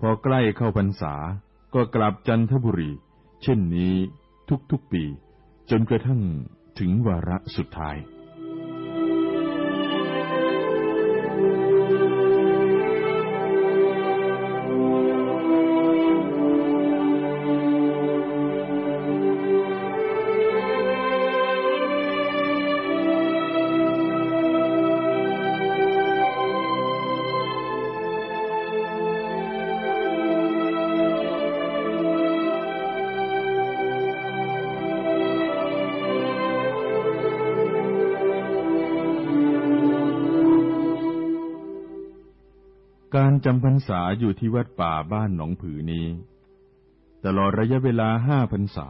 Speaker 1: พอใกล้เข้าพรรษาก็กลับจันทบุรีเช่นนี้ทุกๆปี จนกระทั่งถึงวาระสุดท้ายจำพรรษาอยู่ที่วัดป่าบ้านหนองผือนี้ ตลอดระยะเวลาห้าพรรษา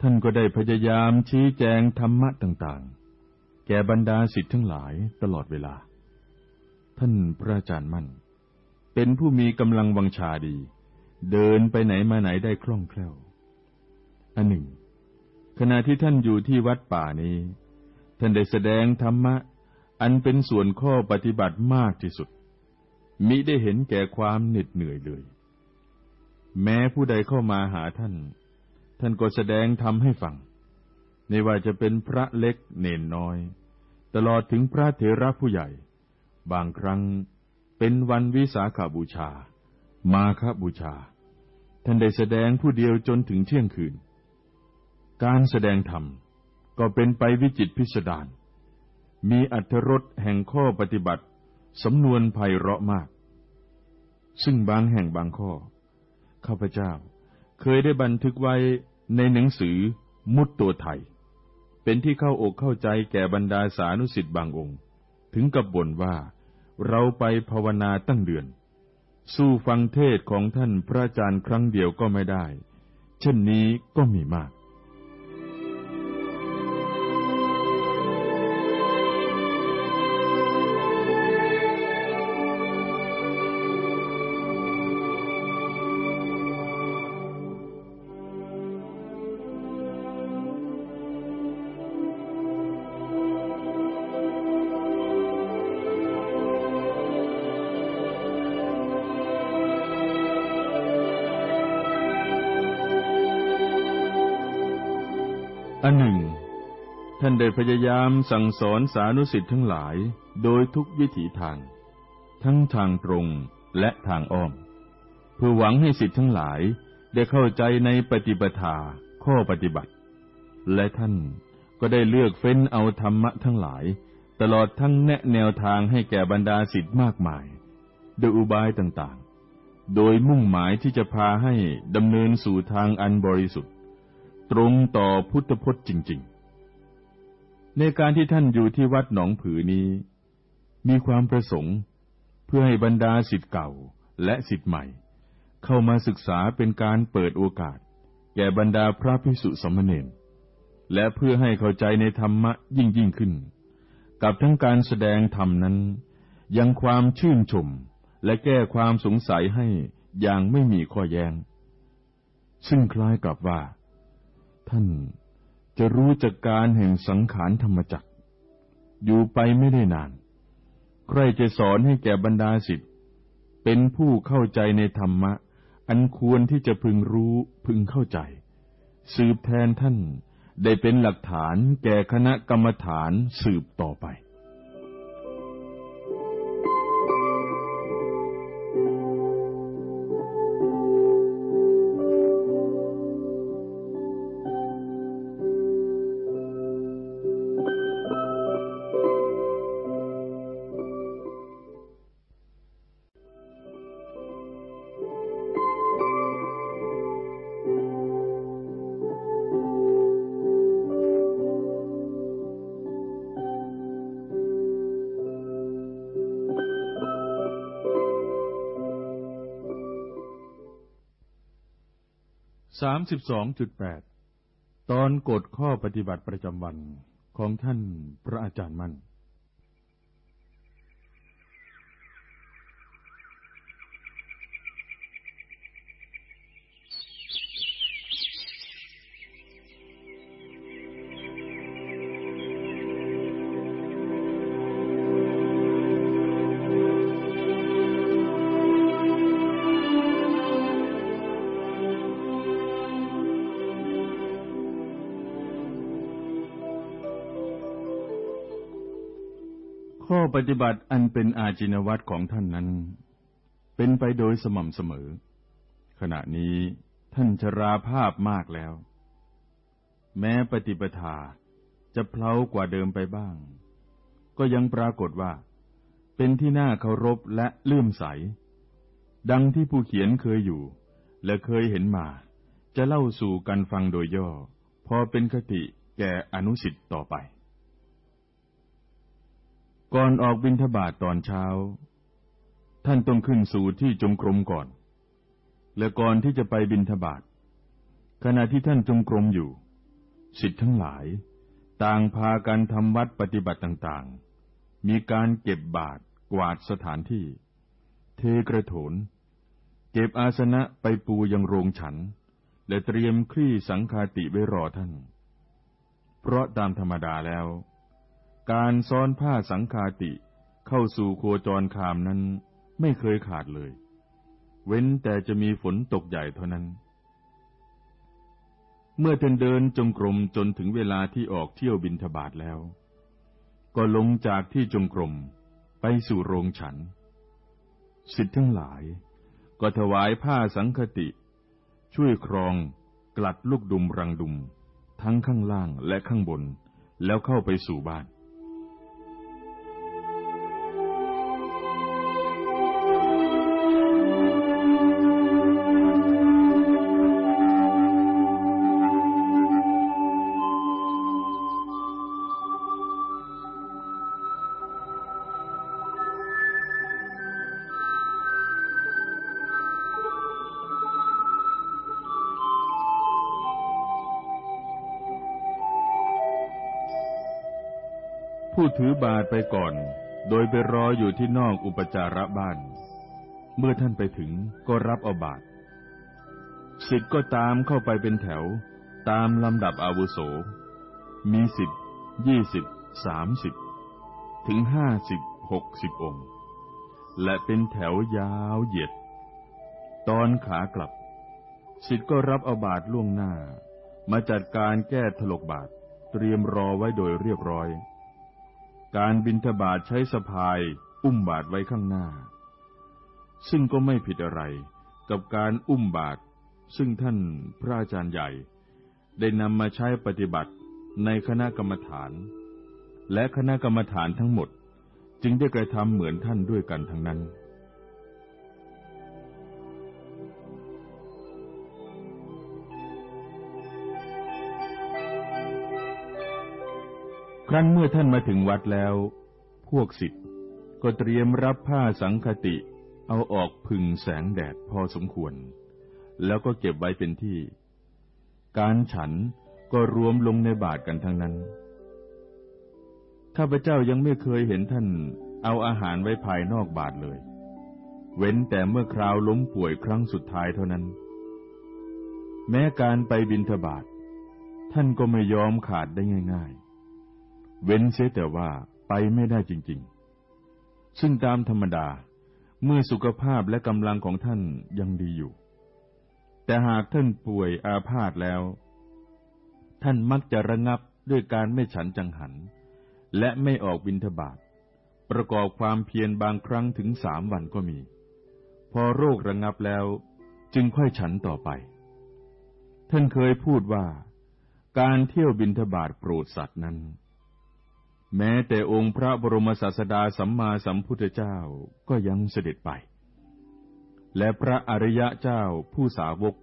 Speaker 1: ท่านก็ได้พยายามชี้แจงธรรมะต่างๆ แก่บรรดาสิทธิ์ทั้งหลายตลอดเวลา ท่านพระอาจารย์มั่น เป็นผู้มีกำลังวังชาดี เดินไปไหนมาไหนได้คล่องแคล่ว อันหนึ่ง ขณะที่ท่านอยู่ที่วัดป่านี้ ท่านได้แสดงธรรมะอันเป็นส่วนข้อปฏิบัติมากที่สุดมิได้เห็นแก่ความเหน็ดเหนื่อยเลย แม้ผู้ใดเข้ามาหาท่าน ท่านก็แสดงธรรมให้ฟังไม่ว่าจะเป็นพระเล็กเนนน้อย ตลอดถึงพระเถระผู้ใหญ่ บางครั้งเป็นวันวิสาขาบูชา มาคบูชา ท่านได้แสดงผู้เดียวจนถึงเที่ยงคืน การแสดงธรรมก็เป็นไปวิจิตพิสดาร มีอัธรสแห่งข้อปฏิบัติสำนวนไพเราะมาก ซึ่งบางแห่งบางข้อ ข้าพเจ้าเคยได้บันทึกไว้ในหนังสือมุดตัวไทย เป็นที่เข้าอกเข้าใจแก่บรรดาสานุสิทธิ์บางองค์ ถึงกับบ่นว่าเราไปภาวนาตั้งเดือน สู้ฟังเทศของท่านพระอาจารย์ครั้งเดียวก็ไม่ได้ เช่นนี้ก็มีมากพยายามสั่งสอนสานุสิทธิ์ทั้งหลายโดยทุกวิถีทาง ทั้งทางตรงและทางอ้อม เพื่อหวังให้สิทธิ์ทั้งหลาย ได้เข้าใจในปฏิปทาข้อปฏิบัติ และท่านก็ได้เลือกเฟ้นเอาธรรมะทั้งหลาย ตลอดทั้งแนะแนวทางให้แก่บรรดาสิทธิ์มากมาย โดยอุบายต่างๆ โดยมุ่งหมายที่จะพาให้ดำเนินสู่ทางอันบริสุทธิ์ ตรงต่อพุทธพจน์จริง ๆในการที่ท่านอยู่ที่วัดหนองผือนี้ มีความประสงค์ เพื่อให้บรรดาสิทธิ์เก่าและสิทธิ์ใหม่ เข้ามาศึกษาเป็นการเปิดโอกาส แก่บรรดาพระพิสุสมณเณรและเพื่อให้เข้าใจในธรรมะยิ่งยิ่งขึ้น กับทั้งการแสดงธรรมนั้นยังความชื่นชมและแก้ความสงสัยให้อย่างไม่มีข้อแยง้งซึ่งคล้ายกับว่า ท่านจะรู้จักการแห่งสังขารธรรมจักร อยู่ไปไม่ได้นาน ใครจะสอนให้แก่บรรดาสิทธิ์เป็นผู้เข้าใจในธรรมะ อันควรที่จะพึงรู้พึงเข้าใจ สืบแทนท่านได้เป็นหลักฐานแก่คณะกรรมฐานสืบต่อไปสิบสองจุดแปดตอนกฎข้อปฏิบัติประจำวันของท่านพระอาจารย์มั่นปฏิบัติอันเป็นอาจินวัตของท่านนั้น เป็นไปโดยสม่ำเสมอ ขณะนี้ท่านชราภาพมากแล้ว แม้ปฏิปทาจะเพลากว่าเดิมไปบ้าง ก็ยังปรากฏว่า เป็นที่น่าเคารพและเลื่อมใส ดังที่ผู้เขียนเคยอยู่ และเคยเห็นมา จะเล่าสู่กันฟังโดยย่อ พอเป็นคติแก่อนุสิต์ต่อไปก่อนออกบินทบาทตอนเช้าท่านต้องขึ้นสู่ที่จงกรมก่อน และก่อนที่จะไปบินทบาทขณะที่ท่านจงกรมอยู่ สิทธิ์ทั้งหลายต่างพาการทำวัดปฏิบัติต่างๆ มีการเก็บบาท กวาดสถานที่ เทกระโถน เก็บอาสนะไปปูยังโรงฉัน และเตรียมคลี่สังคาติไว้รอท่าน เพราะตามธรรมดาแล้วการซ้อนผ้าสังคาติเข้าสู่โคจรคามนั้นไม่เคยขาดเลย เว้นแต่จะมีฝนตกใหญ่เท่านั้น เมื่อท่านเดินจงกรม จนถึงเวลาที่ออกเที่ยวบินทบาทแล้ว ก็ลงจากที่จงกรม ไปสู่โรงฉันสิทธิ์ทั้งหลาย ก็ถวายผ้าสังคติ ช่วยครองกลัดลูกดุมรังดุมทั้งข้างล่างและข้างบนแล้วเข้าไปสู่บ้านไปก่อน โดยไปรออยู่ที่นอกอุปจาระบ้าน เมื่อท่านไปถึงก็รับอาบาตสิทธ์ก็ตามเข้าไปเป็นแถว ตามลำดับอาวุโส มีสิบ ยี่สิบ สามสิบ ถึงห้าสิบหกสิบองค์ และเป็นแถวยาวเหยียด ตอนขากลับสิทธ์ก็รับอาบาตล่วงหน้า มาจัดการแก้ถลกบาทเตรียมรอไว้โดยเรียบร้อยการบินทบาทใช้สะพายอุ้มบาทไว้ข้างหน้า ซึ่งก็ไม่ผิดอะไรกับการอุ้มบาทซึ่งท่านพระอาจารย์ใหญ่ได้นำมาใช้ปฏิบัติในคณะกรรมฐาน และคณะกรรมฐานทั้งหมดจึงได้กระทำเหมือนท่านด้วยกันทั้งนั้นรั้นเมื่อท่านมาถึงวัดแล้ว พวกสิทธิ์ก็เตรียมรับผ้าสังคติเอาออกพึ่งแสงแดดพอสมควร แล้วก็เก็บไว้เป็นที่ การฉันก็รวมลงในบาทกันทั้งนั้น ข้าพเจ้ายังไม่เคยเห็นท่านเอาอาหารไว้ภายนอกบาทเลย เว้นแต่เมื่อคราวล้มป่วยครั้งสุดท้ายเท่านั้น แม้การไปบินทบาทท่านก็ไม่ยอมขาดได้ง่าย ๆเว้นเสียแต่ว่าไปไม่ได้จริงๆ ซึ่งตามธรรมดาเมื่อสุขภาพและกำลังของท่านยังดีอยู่ แต่หากท่านป่วยอาพาธแล้ว ท่านมักจะระงับด้วยการไม่ฉันจังหัน และไม่ออกบินทบาทประกอบความเพียรบางครั้งถึงสามวันก็มี พอโรคระงับแล้วจึงค่อยฉันต่อไป ท่านเคยพูดว่า การเที่ยวบินทบาทโปรดสัตว์นั้นแม้แต่องค์พระบรมศาสดาสัมมาสัมพุทธเจ้าก็ยังเสด็จไป และพระอริยะเจ้าผู้สาวก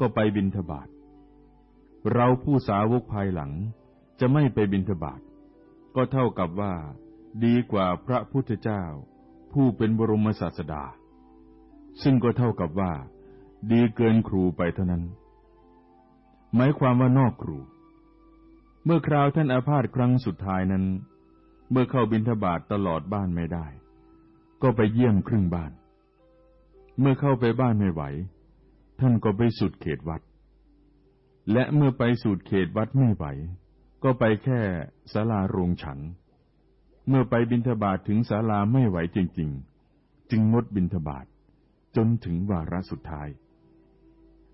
Speaker 1: ก็ไปบิณฑบาตเราผู้สาวกภายหลังจะไม่ไปบิณฑบาตก็เท่ากับว่า ดีกว่าพระพุทธเจ้าผู้เป็นบรมศาสดา ซึ่งก็เท่ากับว่า ดีเกินครูไปเท่านั้นหมายความว่านอกครูเมื่อคราวท่านอาพาธครั้งสุดท้ายนั้น เมื่อเข้าบิณฑบาตตลอดบ้านไม่ได้ ก็ไปเยี่ยมครึ่งบ้าน เมื่อเข้าไปบ้านไม่ไหว ท่านก็ไปสุดเขตวัด และเมื่อไปสุดเขตวัดไม่ไหว ก็ไปแค่ศาลาโรงฉัน เมื่อไปบิณฑบาตถึงศาลาไม่ไหวจริง ๆ จึงงดบิณฑบาตจนถึงวาระสุดท้าย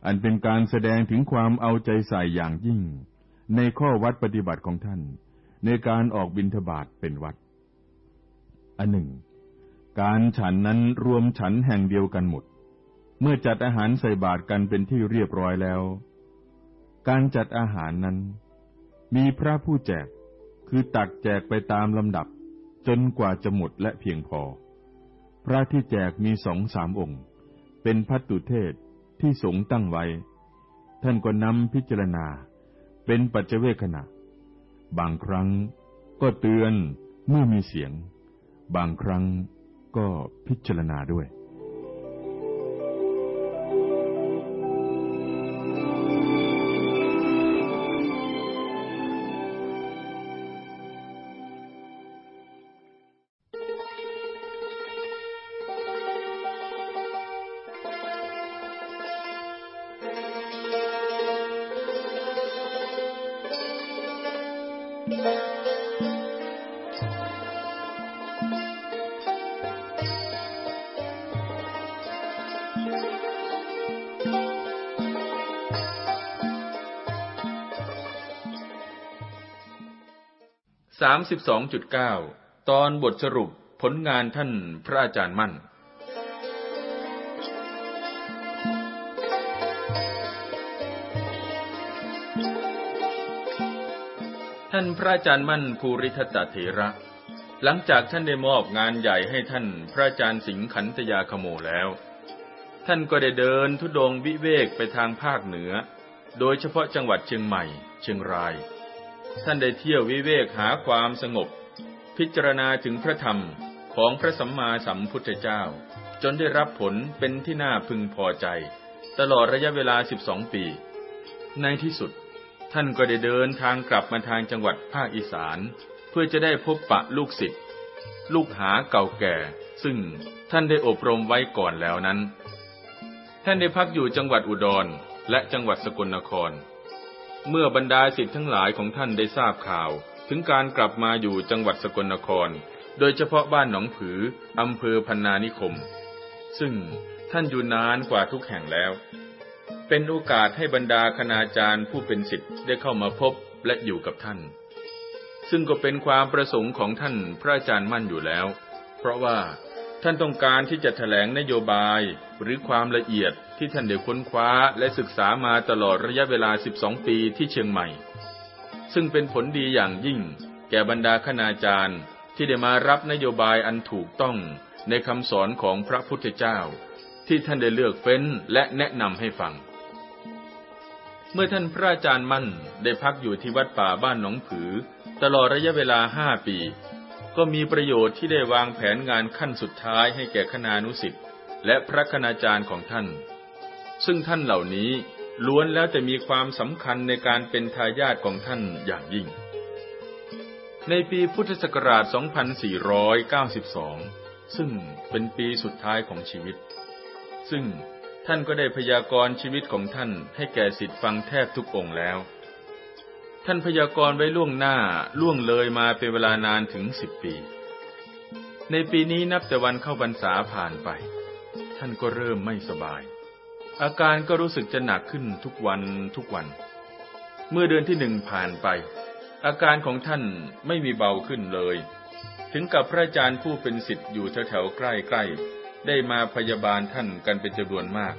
Speaker 1: อันเป็นการแสดงถึงความเอาใจใส่อย่างยิ่งในข้อวัดปฏิบัติของท่านในการออกบิณฑบาตเป็นวัด อันหนึ่ง การฉันนั้นรวมฉันแห่งเดียวกันหมด เมื่อจัดอาหารใส่บาตรกันเป็นที่เรียบร้อยแล้ว การจัดอาหารนั้น มีพระผู้แจกคือตักแจกไปตามลำดับจนกว่าจะหมดและเพียงพอ พระที่แจกมีสองสามองค์ เป็นพัตตุเทศที่สงตั้งไว้ ท่านก็นำพิจารณาเป็นปัจเจเวขณะ บางครั้งก็เตือนเมื่อมีเสียง บางครั้งก็พิจารณาด้วย32.9 ตอนบทสรุปผลงานท่านพระอาจารย์มั่น ท่านพระอาจารย์มั่นภูริทัตเถระ หลังจากท่านได้มอบงานใหญ่ให้ท่านพระอาจารย์สิงขันตยาขโมแล้ว ท่านก็ได้เดินทุดงวิเวกไปทางภาคเหนือ โดยเฉพาะจังหวัดเชียงใหม่เชียงรายท่านได้เที่ยววิเวกหาความสงบ พิจารณาถึงพระธรรมของพระสัมมาสัมพุทธเจ้า จนได้รับผลเป็นที่น่าพึงพอใจ ตลอดระยะเวลา 12 ปี ในที่สุด ท่านก็ได้เดินทางกลับมาทางจังหวัดภาคอีสาน เพื่อจะได้พบปะลูกศิษย์ลูกหาเก่าแก่ ซึ่งท่านได้อบรมไว้ก่อนแล้วนั้น ท่านได้พักอยู่จังหวัดอุดรและจังหวัดสกลนครเมื่อบรรดาสิทธิ์ทั้งหลายของท่านได้ทราบข่าว ถึงการกลับมาอยู่จังหวัดสกลนคร โดยเฉพาะบ้านหนองผืออำเภอพันนานิคม ซึ่งท่านอยู่นานกว่าทุกแห่งแล้ว เป็นโอกาสให้บรรดาคณาจารย์ผู้เป็นสิทธิ์ได้เข้ามาพบและอยู่กับท่าน ซึ่งก็เป็นความประสงค์ของท่านพระอาจารย์มั่นอยู่แล้ว เพราะว่าท่านต้องการที่จะถแถลงนโยบายหรือความละเอียดที่ท่านเดียวค้นคว้าและศึกษามาตลอดระยะเวลา 12 ปีที่เชียงใหม่ ซึ่งเป็นผลดีอย่างยิ่งแก่บรรดาคณาจารย์ที่ได้มารับนโยบายอันถูกต้องในคำสอนของพระพุทธเจ้า ที่ท่านได้เลือกเฟ้นและแนะนำให้ฟัง เมื่อท่านพระอาจารย์มั่นได้พักอยู่ที่วัดป่าบ้านหนองผือ ตลอดระยะเวลาห้าปีก็มีประโยชน์ที่ได้วางแผนงานขั้นสุดท้าย ให้แก่คณานุสิทธิ์และพระคณาจารย์ของท่าน ซึ่งท่านเหล่านี้ล้วนแล้วจะมีความสำคัญในการเป็นทายาทของท่านอย่างยิ่ง ในปีพุทธศักราช 2492 ซึ่งเป็นปีสุดท้ายของชีวิต ซึ่งท่านก็ได้พยากรณ์ชีวิตของท่านให้แก่สิทธิ์ฟังแทบทุกองค์แล้วท่านพยากรณ์ไว้ล่วงหน้าล่วงเลยมาเป็นเวลานานถึงสิบปี ในปีนี้นับแต่วันเข้าพรรษาผ่านไป ท่านก็เริ่มไม่สบาย อาการก็รู้สึกจะหนักขึ้นทุกวันทุกวัน เมื่อเดือนที่หนึ่งผ่านไป อาการของท่านไม่มีเบาขึ้นเลย ถึงกับพระอาจารย์ผู้เป็นสิทธิ์อยู่แถวๆใกล้ๆได้มาพยาบาลท่านกันเป็นจำนวนมาก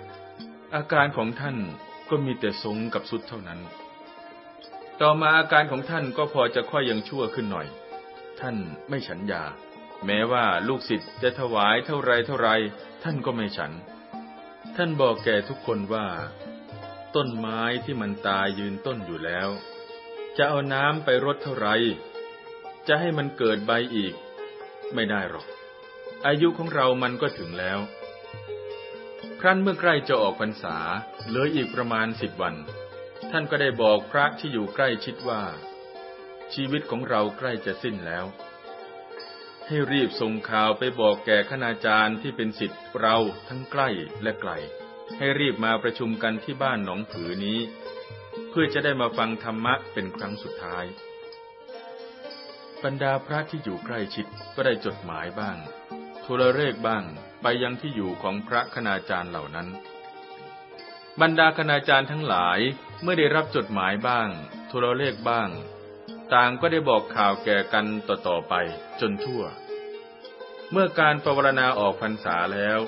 Speaker 1: อาการของท่านก็มีแต่ทรงกับสุดเท่านั้นต่อมาอาการของท่านก็พอจะค่อยยังชั่วขึ้นหน่อย ท่านไม่ฉันยา แม้ว่าลูกศิษย์จะถวายเท่าไรเท่าไร ท่านก็ไม่ฉัน ท่านบอกแก่ทุกคนว่า ต้นไม้ที่มันตายยืนต้นอยู่แล้ว จะเอาน้ำไปรดเท่าไรจะให้มันเกิดใบอีก ไม่ได้หรอก อายุของเรามันก็ถึงแล้ว ครั้นเมื่อใกล้จะออกพรรษาเหลืออีกประมาณสิบวันท่านก็ได้บอกพระที่อยู่ใกล้ชิดว่า ชีวิตของเราใกล้จะสิ้นแล้ว ให้รีบส่งข่าวไปบอกแก่คณาจารย์ที่เป็นสิทธิ์เราทั้งใกล้และไกล ให้รีบมาประชุมกันที่บ้านหนองผือนี้ เพื่อจะได้มาฟังธรรมะเป็นครั้งสุดท้าย บรรดาพระที่อยู่ใกล้ชิดก็ได้จดหมายบ้างโทรเลขบ้างไปยังที่อยู่ของพระคณาจารย์เหล่านั้น บรรดาคณาจารย์ทั้งหลายเมื่อได้รับจดหมายบ้างโทรเลขบ้าง ต่างก็ได้บอกข่าวแก่กันต่อๆไป จนทั่ว เมื่อการภาวนาออกพรรษาแล้ว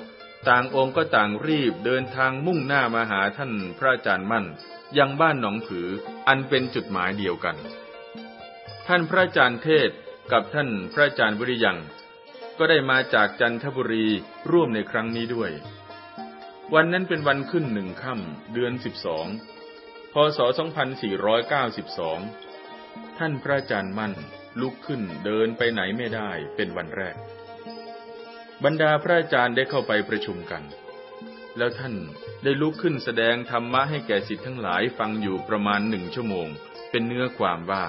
Speaker 1: ต่างองค์ก็ต่างรีบเดินทางมุ่งหน้ามาหาท่านพระอาจารย์มั่นยังบ้านหนองผืออันเป็นจุดหมายเดียวกัน ท่านพระอาจารย์เทศกับท่านพระอาจารย์วิริยังก็ได้มาจากจันทบุรีร่วมในครั้งนี้ด้วย วันนั้นเป็นวันขึ้นหนึ่งค่ำเดือนสิบสองพศ 2492 ท่านพระอาจารย์มั่นลุกขึ้นเดินไปไหนไม่ได้เป็นวันแรก บรรดาพระอาจารย์ได้เข้าไปประชุมกัน แล้วท่านได้ลุกขึ้นแสดงธรรมะให้แก่สิทธิ์ทั้งหลายฟังอยู่ประมาณหนึ่งชั่วโมงเป็นเนื้อความว่า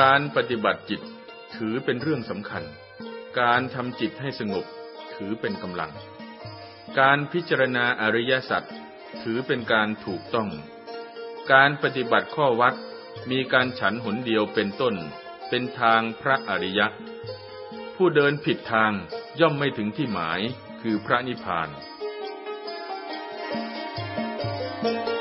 Speaker 1: การปฏิบัติจิตถือเป็นเรื่องสำคัญ การทำจิตให้สงบถือเป็นกำลัง การพิจารณาอริยสัจถือเป็นการถูกต้อง การปฏิบัติข้อวัด มีการฉันหนเดียวเป็นต้น เป็นทางพระอริยะ ผู้เดินผิดทางย่อมไม่ถึงที่หมายคือพระนิพพาน Thank you.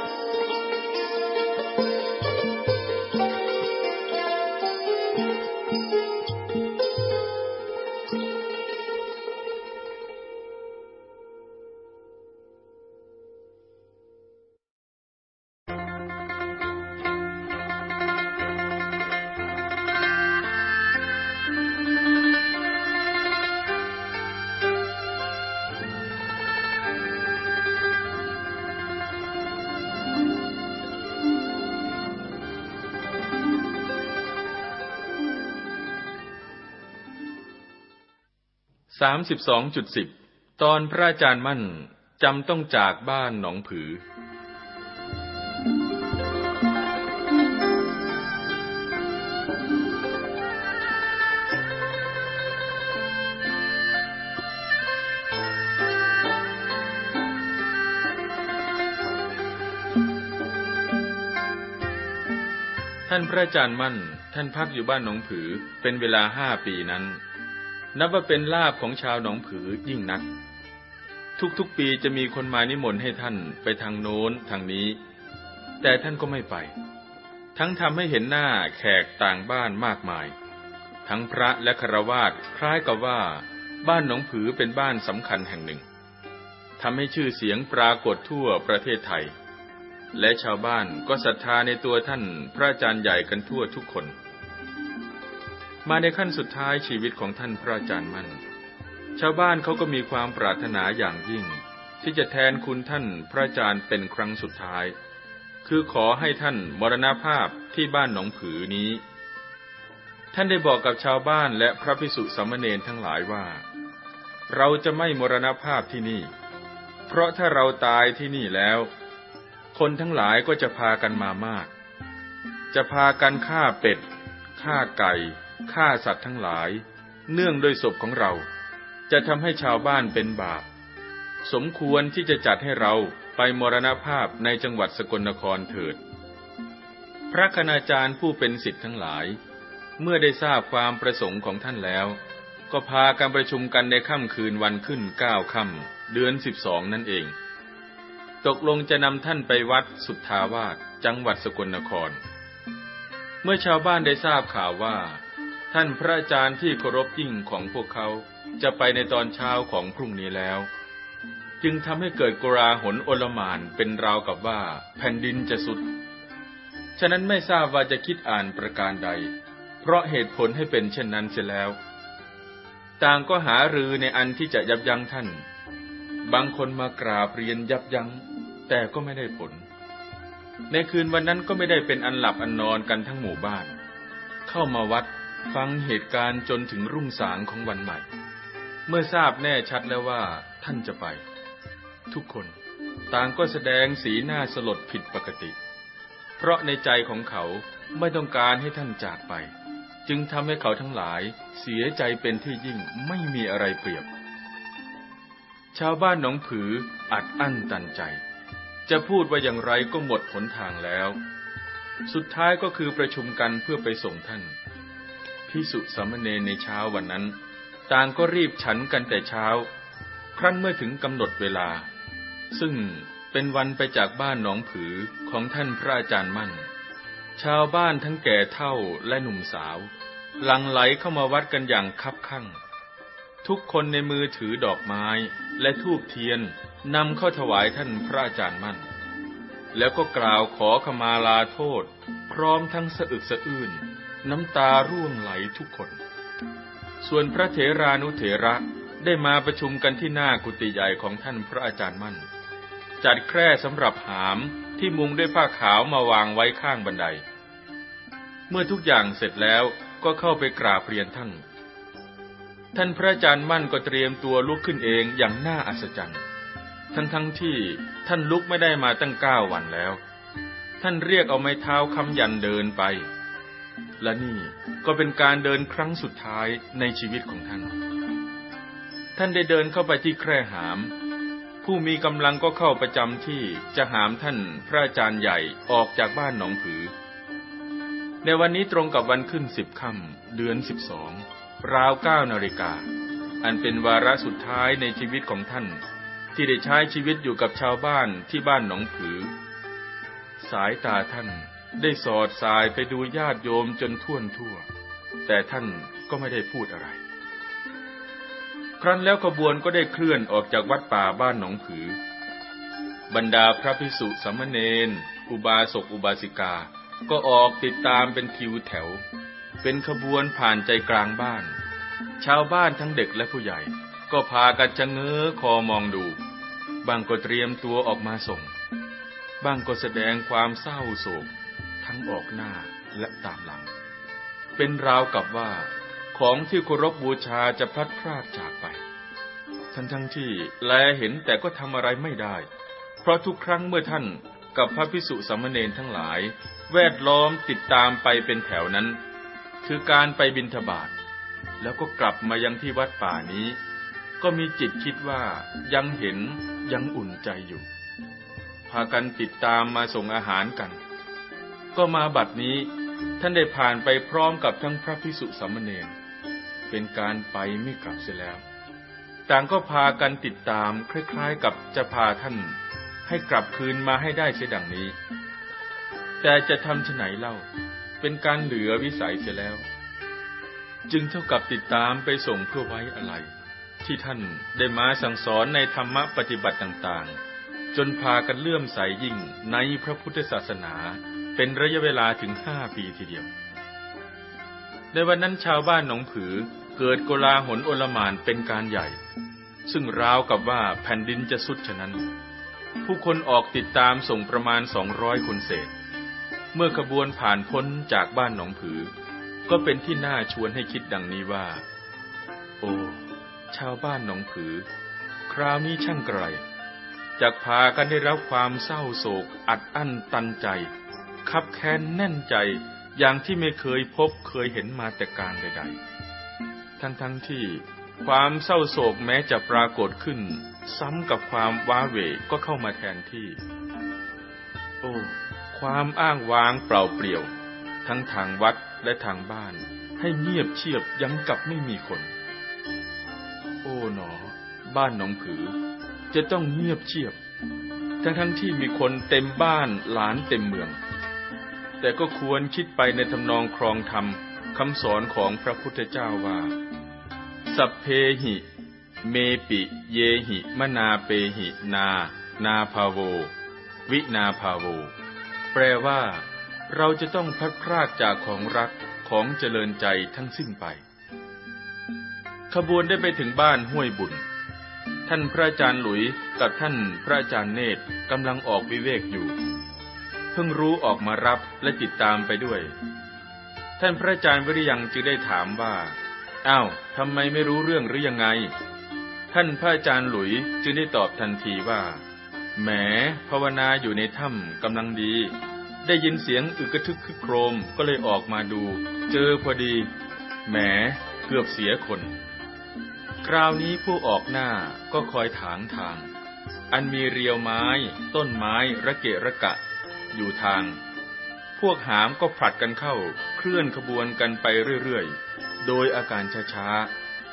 Speaker 1: 32.10 ตอนพระอาจารย์มั่นจำต้องจากบ้านหนองผือ ท่านพระอาจารย์มั่นท่านพักอยู่บ้านหนองผือเป็นเวลาห้าปีนั้นนับว่าเป็นลาบของชาวหนองผือยิ่งนัก ทุกๆปีจะมีคนมานิมนต์ให้ท่านไปทางโน้นทางนี้ แต่ท่านก็ไม่ไป ทั้งทำให้เห็นหน้าแขกต่างบ้านมากมาย ทั้งพระและครวาสคล้ายกับว่าบ้านหนองผือเป็นบ้านสำคัญแห่งหนึ่งทำให้ชื่อเสียงปรากฏทั่วประเทศไทย และชาวบ้านก็ศรัทธาในตัวท่านพระอาจารย์ใหญ่กันทั่วทุกคนมาในขั้นสุดท้ายชีวิตของท่านพระอาจารย์มั่นชาวบ้านเขาก็มีความปรารถนาอย่างยิ่ง ที่จะแทนคุณท่านพระอาจารย์เป็นครั้งสุดท้าย คือขอให้ท่านมรณภาพที่บ้านหนองผือนี้ ท่านได้บอกกับชาวบ้านและพระภิกษุสามเณรทั้งหลายว่า เราจะไม่มรณภาพที่นี่ เพราะถ้าเราตายที่นี่แล้ว คนทั้งหลายก็จะพากันมามาก จะพากันฆ่าเป็ด ฆ่าไก่ฆ่าสัตว์ทั้งหลาย เนื่องด้วยศพของเรา จะทำให้ชาวบ้านเป็นบาป สมควรที่จะจัดให้เราไปมรณภาพในจังหวัดสกลนครเถิด พระคณาจารย์ผู้เป็นสิทธิ์ทั้งหลาย เมื่อได้ทราบความประสงค์ของท่านแล้ว ก็พาการประชุมกันในค่ำคืนวันขึ้นเก้าค่ำเดือนสิบสองนั่นเอง ตกลงจะนำท่านไปวัดสุทธาวาสจังหวัดสกลนคร เมื่อชาวบ้านได้ทราบข่าวว่าท่านพระอาจารย์ที่เคารพยิ่งของพวกเขาจะไปในตอนเช้าของพรุ่งนี้แล้ว จึงทำให้เกิดกราหนโอลมานเป็นราวกับว่าแผ่นดินจะสุด ฉะนั้นไม่ทราบว่าจะคิดอ่านประการใด เพราะเหตุผลให้เป็นเช่นนั้นเสียแล้ว ต่างก็หารือในอันที่จะยับยั้งท่าน บางคนมากราบเรียนยับยัง้ง แต่ก็ไม่ได้ผล ในคืนวันนั้นก็ไม่ได้เป็นอันหลับอันนอนกันทั้งหมู่บ้าน เข้ามาวัดฟังเหตุการณ์จนถึงรุ่งสางของวันใหม่ เมื่อทราบแน่ชัดแล้วว่าท่านจะไป ทุกคนต่างก็แสดงสีหน้าสลดผิดปกติ เพราะในใจของเขาไม่ต้องการให้ท่านจากไป จึงทำให้เขาทั้งหลายเสียใจเป็นที่ยิ่งไม่มีอะไรเปรียบ ชาวบ้านหนองผืออัดอั้นตันใจ จะพูดว่าอย่างไรก็หมดหนทางแล้ว สุดท้ายก็คือประชุมกันเพื่อไปส่งท่านภิกษุสามเณรในเช้าวันนั้น ต่างก็รีบฉันกันแต่เช้า ครั้นเมื่อถึงกำหนดเวลา ซึ่งเป็นวันไปจากบ้านหนองผือของท่านพระอาจารย์มั่น ชาวบ้านทั้งแก่เท่าและหนุ่มสาว หลังไหลเข้ามาวัดกันอย่างคับคั่ง ทุกคนในมือถือดอกไม้และทูบเทียน นำเข้าถวายท่านพระอาจารย์มั่น แล้วก็กล่าวขอขมาลาโทษ พร้อมทั้งสะอึกสะอื้นน้ำตาร่วงไหลทุกคน ส่วนพระเถรานุเถระได้มาประชุมกันที่หน้ากุฏิใหญ่ของท่านพระอาจารย์มั่น จัดแคร่สำหรับหามที่มุงด้วยผ้าขาวมาวางไว้ข้างบันได เมื่อทุกอย่างเสร็จแล้วก็เข้าไปกราบเรียนท่าน ท่านพระอาจารย์มั่นก็เตรียมตัวลุกขึ้นเองอย่างน่าอัศจรรย์ ทั้งทั้งที่ท่านลุกไม่ได้มาตั้งเก้าวันแล้ว ท่านเรียกเอาไม้เท้าคำยันเดินไปและนี่ก็เป็นการเดินครั้งสุดท้ายในชีวิตของท่าน ท่านได้เดินเข้าไปที่แคร่หาม ผู้มีกำลังก็เข้าประจำที่จะหามท่านพระอาจารย์ใหญ่ออกจากบ้านหนองผือ ในวันนี้ตรงกับวันขึ้นสิบค่ำเดือนสิบสองราวเก้านาฬิกา อันเป็นวาระสุดท้ายในชีวิตของท่าน ที่ได้ใช้ชีวิตอยู่กับชาวบ้านที่บ้านหนองผือ สายตาท่านได้สอดสายไปดูญาติโยมจนท่วนทั่ว แต่ท่านก็ไม่ได้พูดอะไร ครั้นแล้วขบวนก็ได้เคลื่อนออกจากวัดป่าบ้านหนองผือ บรรดาพระภิกษุสามเณรอุบาสก อุบาสิกา ก็ออกติดตามเป็นคิวแถว เป็นขบวนผ่านใจกลางบ้าน ชาวบ้านทั้งเด็กและผู้ใหญ่ ก็พากันจะเง้อคอมองดู บางก็เตรียมตัวออกมาส่ง บางก็แสดงความเศร้าโศกั้งออกหน้าและตามหลัง เป็นราวกับว่าของที่เคารพบบูชาจะพลัดพรากจากไปทั้งทั้งที่แลเห็นแต่ก็ทำอะไรไม่ได้ เพราะทุกครั้งเมื่อท่านกับพระพิสุสัมเนรทั้งหลาย แวดล้อมติดตามไปเป็นแถวนั้น คือการไปบินทบาทแล้วก็กลับมายังที่วัดป่านี้ ก็มีจิตคิดว่ายังเห็นยังอุ่นใจอยู่ พากันติดตามมาส่งอาหารกันก็มาบัดนี้ท่านได้ผ่านไปพร้อมกับทั้งพระพิสุสามเณรเป็นการไปไม่กลับเสียแล้ว ต่างก็พากันติดตามคล้ายๆ กับจะพาท่าน ให้กลับคืนมาให้ได้เสียดังนี้ แต่จะทำชไหนเล่าเป็นการเหลือวิสัยเสียแล้ว จึงเท่ากับติดตามไปส่งเพื่อไว้อะไรที่ท่านได้มาสั่งสอนในธรรมะปฏิบัติต่างๆจนพากันเลื่อมใสยยิ่งในพระพุทธศาสนาเป็นระยะเวลาถึงห้าปีทีเดียว ในวันนั้นชาวบ้านหนองผือเกิดโกลาหลโอลมานเป็นการใหญ่ ซึ่งราวกับว่าแผ่นดินจะสุดฉะนั้น ผู้คนออกติดตามส่งประมาณสองร้อยคนเศษ เมื่อขบวนผ่านพ้นจากบ้านหนองผือ ก็เป็นที่น่าชวนให้คิดดังนี้ว่า โอ้ ชาวบ้านหนองผือ คราวนี้ช่างไกลจากพากันได้รับความเศร้าโศก อัดอั้นตันใจคับแค้นแน่นใจอย่างที่ไม่เคยพบเคยเห็นมาแต่การใด ๆ ทั้งๆทที่ ความเศร้าโศกแม้จะปรากฏขึ้น ซ้ำกับความว้าเหวก็เข้ามาแทนที่ โอ้ ความอ้างว้างเปล่าเปลี่ยว ทั้งทางวัดและทางบ้าน ให้เงียบเชียบยังกับไม่มีคน โอ้หนอ บ้านหนองผือ จะต้องเงียบเชียบ ทั้งทั้งที่มีคนเต็มบ้านหลานเต็มเมืองแต่ก็ควรคิดไปในทำนองครองธรรม คำสอนของพระพุทธเจ้าว่า สัพเพหิ เมปิเยหิ มนาเปหิ นา นาภาโววินาภาโว แปลว่าเราจะต้องพัดพรากจากของรักของเจริญใจทั้งสิ้นไป ขบวนได้ไปถึงบ้านห้วยบุญ ท่านพระอาจารย์หลุยกับท่านพระอาจารย์เนตรกำลังออกวิเวกอยู่เพิ่งรู้ออกมารับและติดตามไปด้วย ท่านพระอาจารย์วิริยังจึงได้ถามว่าอ้าวทำไมไม่รู้เรื่องหรือยังไง ท่านพระอาจารย์หลุยจึงได้ตอบทันทีว่า แหมภาวนาอยู่ในถ้ำกำลังดี ได้ยินเสียงอึกระทึกคึกโครมก็เลยออกมาดู เจอพอดีแหมเกือบเสียคนคราวนี้ผู้ออกหน้าก็คอยถางทางอันมีเรียวไม้ ต้นไม้ระเกะระกะอยู่ทาง พวกหามก็ผลัดกันเข้าเคลื่อนขบวนกันไปเรื่อยๆ โดยอาการช้า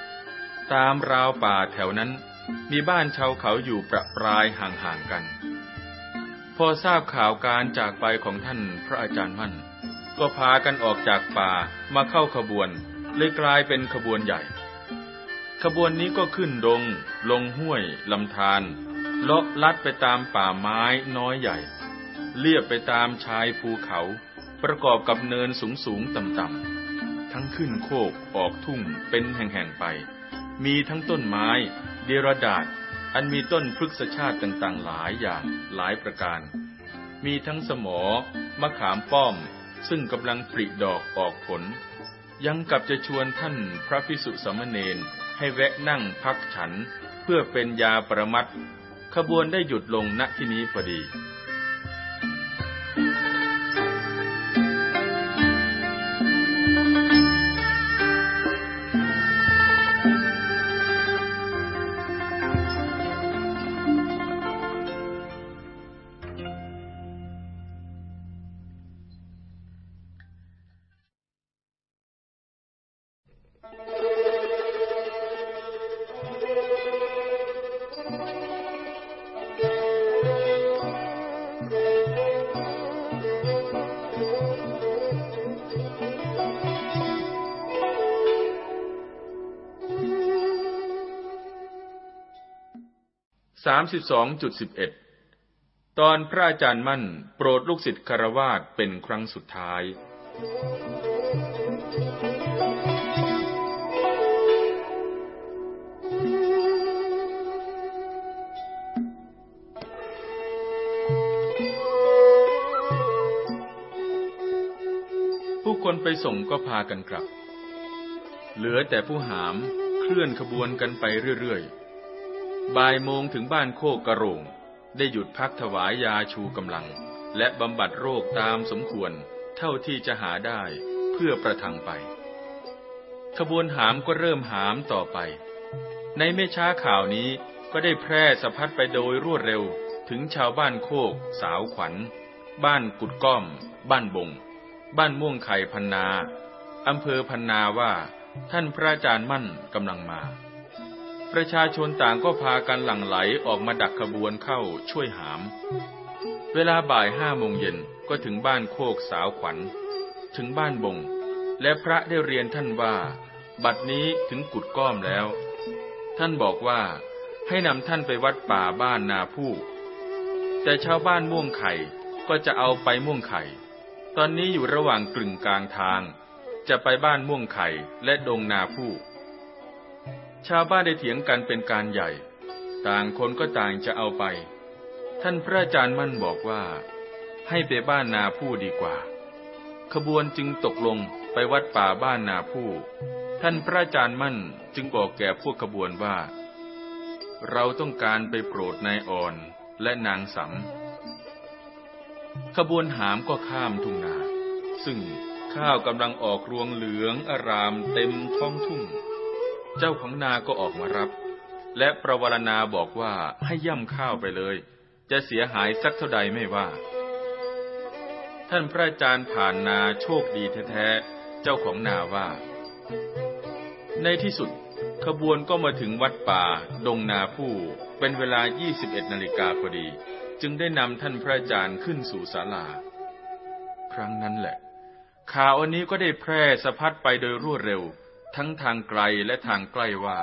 Speaker 1: ๆ ตามราวป่าแถวนั้นมีบ้านชาวเขาอยู่ประปรายห่างๆกัน พอทราบข่าวการจากไปของท่านพระอาจารย์มั่น ก็พากันออกจากป่ามาเข้าขบวนเลยกลายเป็นขบวนใหญ่ ขบวนนี้ก็ขึ้นดง ลงห้วย ลำธารเลาะลัดไปตามป่าไม้น้อยใหญ่เลียบไปตามชายภูเขาประกอบกับเนินสูงสูงต่ำๆทั้งขึ้นโคกออกทุ่งเป็นแห่งๆไป มีทั้งต้นไม้เดรดาดอันมีต้นพฤกษชาติต่างๆ หลายอย่างหลายประการ มีทั้งสมอ มะขามป้อม ซึ่งกำลังปริดอกออกผล ยังกับจะชวนท่านพระพิสุสมณเณรให้แวะนั่งพักฉัน เพื่อเป็นยาประมัดขบวนได้หยุดลงณที่นี้พอดีสสสามิิบบองจุดเอ็ดตอนพระอาจารย์มั่น โปรดลูกศิษย์คารวาสเป็นครั้งสุดท้าย ผู้คนไปส่งก็พากันกลับ เหลือแต่ผู้หามเคลื่อนขบวนกันไปเรื่อยๆบ่ายโมงถึงบ้านโคกกระโรงได้หยุดพักถวายยาชูกำลัง และบำบัดโรคตามสมควรเท่าที่จะหาได้เพื่อประทังไป ขบวนหามก็เริ่มหามต่อไป ในไม่ช้าข่าวนี้ก็ได้แพร่สะพัดไปโดยรวดเร็วถึงชาวบ้านโคกสาวขวัญ บ้านกุดก้อม บ้านบงบ้านม่วงไข่พันนาอำเภอพันนาว่า ท่านพระอาจารย์มั่นกำลังมาประชาชนต่างก็พากันหลั่งไหลออกมาดักขบวนเข้าช่วยหาม เวลาบ่ายห้าโมงเย็นก็ถึงบ้านโคกสาวขวัญ ถึงบ้านบงและพระได้เรียนท่านว่าบัดนี้ถึงกุดก้อมแล้ว ท่านบอกว่าให้นำท่านไปวัดป่าบ้านนาผู้ แต่ชาวบ้านม่วงไข่ก็จะเอาไปม่วงไข่ ตอนนี้อยู่ระหว่างกลึงกลางทาง จะไปบ้านม่วงไข่และดงนาผู้ชาวบ้านได้เถียงกันเป็นการใหญ่ ต่างคนก็ต่างจะเอาไป ท่านพระอาจารย์มั่นบอกว่า ให้ไปบ้านนาผู้ดีกว่า ขบวนจึงตกลงไปวัดป่าบ้านนาผู้ ท่านพระอาจารย์มั่นจึงบอกแก่พวกขบวนว่า เราต้องการไปโปรดนายอ่อนและนางสำขบวนหามก็ข้ามทุ่งนา ซึ่งข้าวกำลังออกรวงเหลืองอารามเต็มท้องทุ่งเจ้าของนาก็ออกมารับ และประวรณาบอกว่าให้ย่ำข้าวไปเลย จะเสียหายสักเท่าใดไม่ว่า ท่านพระอาจารย์ผ่านนาโชคดีแท้ๆเจ้าของนาว่า ในที่สุด ขบวนก็มาถึงวัดป่า ดงนาผู้ เป็นเวลา 21 นาฬิกาพอดี จึงได้นำท่านพระอาจารย์ขึ้นสู่ศาลา ครั้งนั้นแหละข่าวอันนี้ก็ได้แพร่สะพัดไปโดยรวดเร็วทั้งทางไกลและทางใกล้ว่า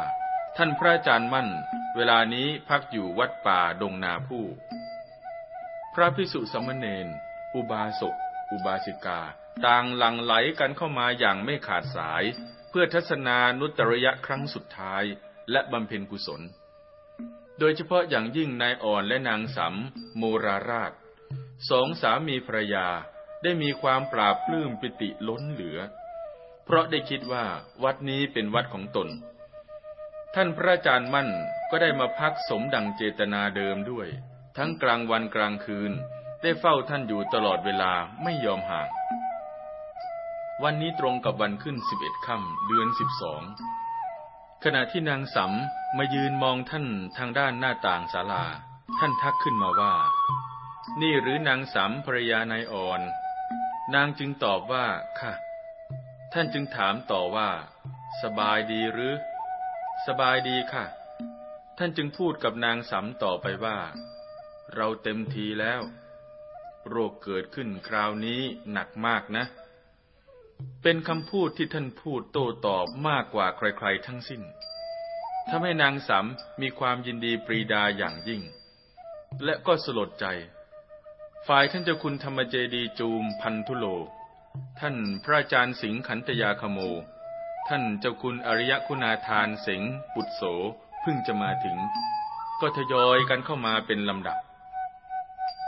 Speaker 1: ท่านพระอาจารย์มั่น เวลานี้พักอยู่วัดป่าดงนาผู้ พระพิสุสมณเณรอุบาสกอุบาสิกา ต่างหลั่งไหลกันเข้ามาอย่างไม่ขาดสาย เพื่อทัศนานุตรยะครั้งสุดท้าย และบำเพ็ญกุศล โดยเฉพาะอย่างยิ่งนายอ่อนและนางสำมมราราชสองสามีภรรยา ได้มีความปราบปลื้มปิติล้นเหลือเพราะได้คิดว่า วัดนี้เป็นวัดของตน ท่านพระอาจารย์มั่นก็ได้มาพักสมดังเจตนาเดิมด้วย ทั้งกลางวันกลางคืน ได้เฝ้าท่านอยู่ตลอดเวลาไม่ยอมห่าง วันนี้ตรงกับวันขึ้นสิบเอ็ดค่ำเดือนสิบสอง ขณะที่นางสำมายืนมองท่านทางด้านหน้าต่างศาลา ท่านทักขึ้นมาว่า นี่หรือนางสำภรรยานายอ่อน นางจึงตอบว่า ค่ะท่านจึงถามต่อว่า สบายดีหรือ สบายดีค่ะ ท่านจึงพูดกับนางสำต่อไปว่า เราเต็มทีแล้ว โรคเกิดขึ้นคราวนี้หนักมากนะ เป็นคำพูดที่ท่านพูดโต้ตอบมากกว่าใครๆทั้งสิ้นทำให้นางสำมีความยินดีปรีดาอย่างยิ่ง และก็สลดใจ ฝ่ายท่านเจ้าคุณธรรมเจดีจูมพันธุโลท่านพระอาจารย์สิงห์ขันตยาคโม ท่านเจ้าคุณอริยคุณาทานเสงปุตโสเพิ่งจะมาถึง ก็ทยอยกันเข้ามาเป็นลำดับ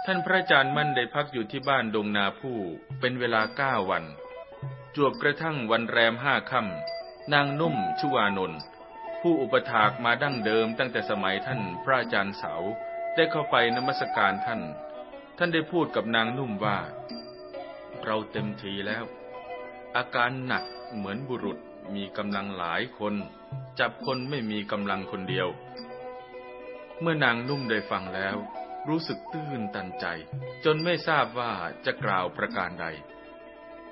Speaker 1: ท่านพระอาจารย์มั่นได้พักอยู่ที่บ้านดงนาผู้ เป็นเวลาเก้าวัน จวบกระทั่งวันแรมห้าค่ำนางนุ่มชุวานนท์ผู้อุปถากมาดั้งเดิมตั้งแต่สมัยท่านพระอาจารย์เสาได้เข้าไปนมัสการท่าน ท่านได้พูดกับนางนุ่มว่าเราเต็มทีแล้ว อาการหนักเหมือนบุรุษมีกำลังหลายคน จับคนไม่มีกำลังคนเดียว เมื่อนางนุ่มได้ฟังแล้ว รู้สึกตื้นตันใจ จนไม่ทราบว่าจะกล่าวประการใด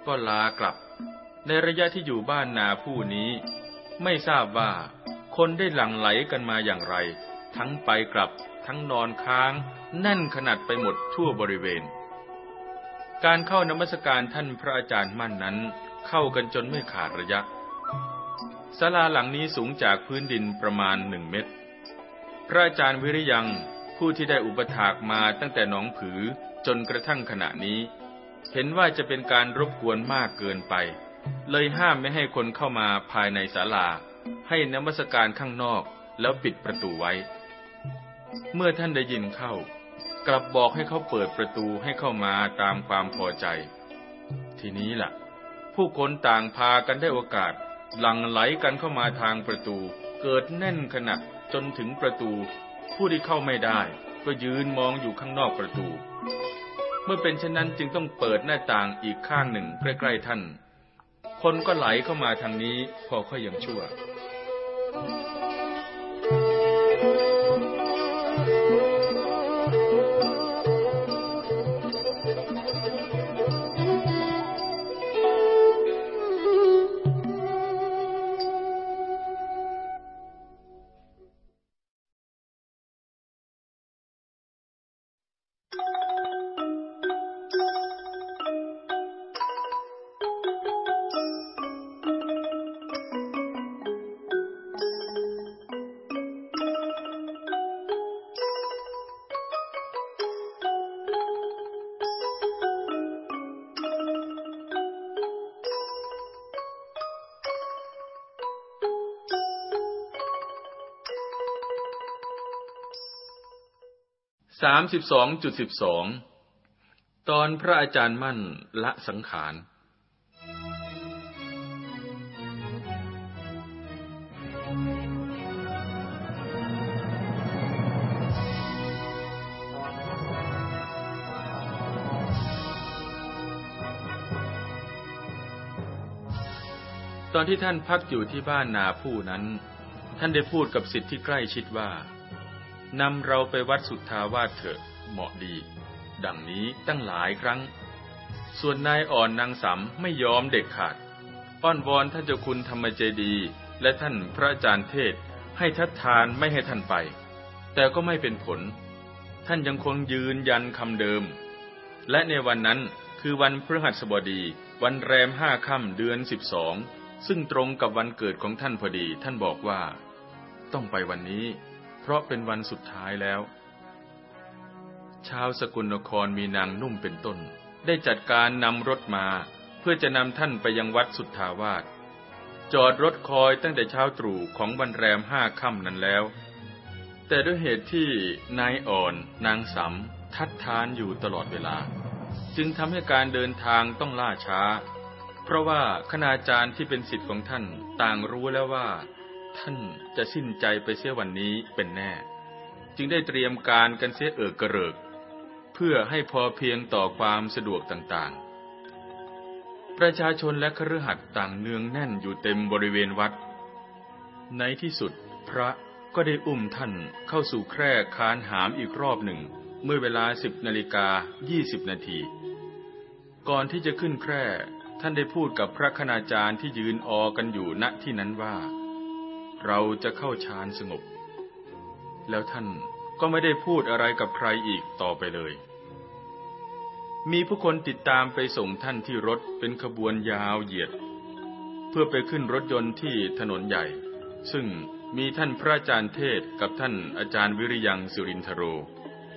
Speaker 1: ก็ลากลับ ในระยะที่อยู่บ้านนาผู้นี้ ไม่ทราบว่า คนได้หลั่งไหลกันมาอย่างไร ทั้งไปกลับ ทั้งนอนค้างแน่นขนาดไปหมดทั่วบริเวณการเข้านมัสการท่านพระอาจารย์มั่นนั้น เข้ากันจนไม่ขาดระยะ ศาลาหลังนี้สูงจากพื้นดินประมาณหนึ่งเมตร พระอาจารย์วิริยังผู้ที่ได้อุปถากมาตั้งแต่หนองผือจนกระทั่งขณะนี้ เห็นว่าจะเป็นการรบกวนมากเกินไป เลยห้ามไม่ให้คนเข้ามาภายในศาลา ให้นมัสการข้างนอกแล้วปิดประตูไว้ เมื่อท่านได้ยินเข้ากลับบอกให้เขาเปิดประตูให้เข้ามาตามความพอใจ ทีนี้ละ่ะ ผู้คนต่างพากันได้โอกาสหลังไหลกันเข้ามาทางประตู เกิดแน่นขนาดจนถึงประตู ผู้ที่เข้าไม่ได้ก็ยืนมองอยู่ข้างนอกประตู เมื่อเป็นเช่นนั้นจึงต้องเปิดหน้าต่างอีกข้างหนึ่งใกล้ๆท่าน คนก็ไหลเข้ามาทางนี้พอค่อยยังช
Speaker 2: ั่ว Thank you.
Speaker 1: สสสิิบองจุดบสองตอนพระอาจารย์มั่นละสังขารตอนที่ท่านพักอยู่ที่บ้านนาผู้นั้น ท่านได้พูดกับสิทธิ์ที่ใกล้ชิดว่านำเราไปวัดสุทธาวาสเถอะเหมาะดี ดังนี้ตั้งหลายครั้ง ส่วนนายอ่อนนางสำไม่ยอมเด็ดขาดอ้อนวอนท่านเจ้าคุณธรรมเจดี และท่านพระอาจารย์เทศให้ทัดทานไม่ให้ท่านไป แต่ก็ไม่เป็นผล ท่านยังคงยืนยันคำเดิม และในวันนั้นคือวันพฤหัสบดี วันแรมห้าค่ำเดือนสิบสองซึ่งตรงกับวันเกิดของท่านพอดี ท่านบอกว่า ต้องไปวันนี้เพราะเป็นวันสุดท้ายแล้ว ชาวสกุลนครมีนางนุ่มเป็นต้น ได้จัดการนำรถมา เพื่อจะนำท่านไปยังวัดสุทธาวาสจอดรถคอยตั้งแต่เช้าตรู่ของวันแรมห้าค่ำนั้นแล้ว แต่ด้วยเหตุที่นายอ่อน นางสำทัดทานอยู่ตลอดเวลา จึงทำให้การเดินทางต้องล่าช้า เพราะว่าคณาจารย์ที่เป็นสิทธิ์ของท่านต่างรู้แล้วว่าท่านจะสิ้นใจไปเสียวันนี้เป็นแน่ จึงได้เตรียมการกันเสียเอิกกระเริก เพื่อให้พอเพียงต่อความสะดวกต่างๆ ประชาชนและครือขัดต่างเนืองแน่นอยู่เต็มบริเวณวัด ในที่สุดพระก็ได้อุ้มท่านเข้าสู่แคร่คานหามอีกรอบหนึ่งเมื่อเวลาสิบนาฬิกายี่สิบนาทีก่อนที่จะขึ้นแคร่ท่านได้พูดกับพระคณาจารย์ที่ยืนออกันอยู่ณที่นั้นว่าเราจะเข้าฌานสงบ แล้วท่านก็ไม่ได้พูดอะไรกับใครอีกต่อไปเลย มีผู้คนติดตามไปส่งท่านที่รถเป็นขบวนยาวเหยียด เพื่อไปขึ้นรถยนต์ที่ถนนใหญ่ ซึ่งมีท่านพระอาจารย์เทศกับท่านอาจารย์วิริยังสุรินทโร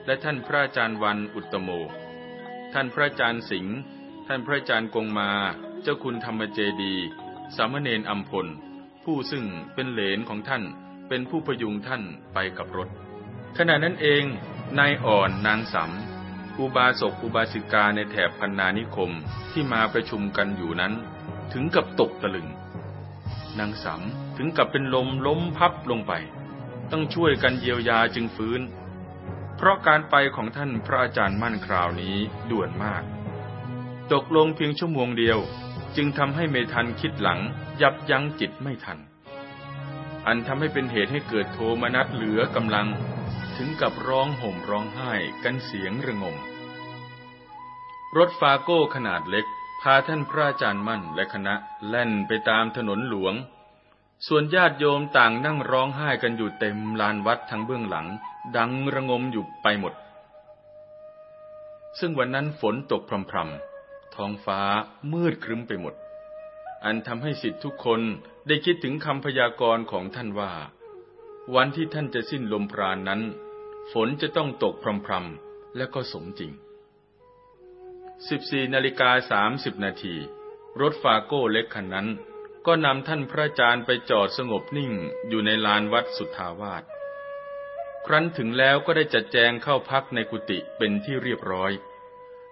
Speaker 1: และท่านพระอาจารย์วันอุตโม ท่านพระอาจารย์สิงห์ท่านพระอาจารย์กงมาเจ้าคุณธรรมเจดี สามเณรอัมพลผู้ซึ่งเป็นเหลนของท่านเป็นผู้พยุงท่านไปกับรถ ขณะนั้นเองนายอ่อนนางสำอุบาสกอุบาสิกาในแถบพันนานิคมที่มาประชุมกันอยู่นั้น ถึงกับตกตะลึง นางสำถึงกับเป็นลมล้มพับลงไป ต้องช่วยกันเยียวยาจึงฟื้น เพราะการไปของท่านพระอาจารย์มั่นคราวนี้ด่วนมาก ตกลงเพียงชั่วโมงเดียวจึงทำให้เมทันคิดหลังยับยั้งจิตไม่ทัน อันทำให้เป็นเหตุให้เกิดโทมนัสเหลือกำลัง ถึงกับร้องห่มร้องไห้กันเสียงระงม รถฟาโก้ขนาดเล็ก พาท่านพระอาจารย์มั่นและคณะแล่นไปตามถนนหลวง ส่วนญาติโยมต่างนั่งร้องไห้กันอยู่เต็มลานวัดทั้งเบื้องหลังดังระงมอยู่ไปหมด ซึ่งวันนั้นฝนตกพรำๆท้องฟ้ามืดครึ้มไปหมด อันทำให้สิทธิ์ทุกคนได้คิดถึงคำพยากรณ์ของท่านว่า วันที่ท่านจะสิ้นลมปราณนนั้น ฝนจะต้องตกพรำๆและก็สมจริง 14นาฬิกา30นาที รถฟาโก้เล็กคันนั้น ก็นำท่านพระอาจารย์ไปจอดสงบนิ่งอยู่ในลานวัดสุทธาวาส ครั้นถึงแล้วก็ได้จัดแจงเข้าพักในกุฏิเป็นที่เรียบร้อย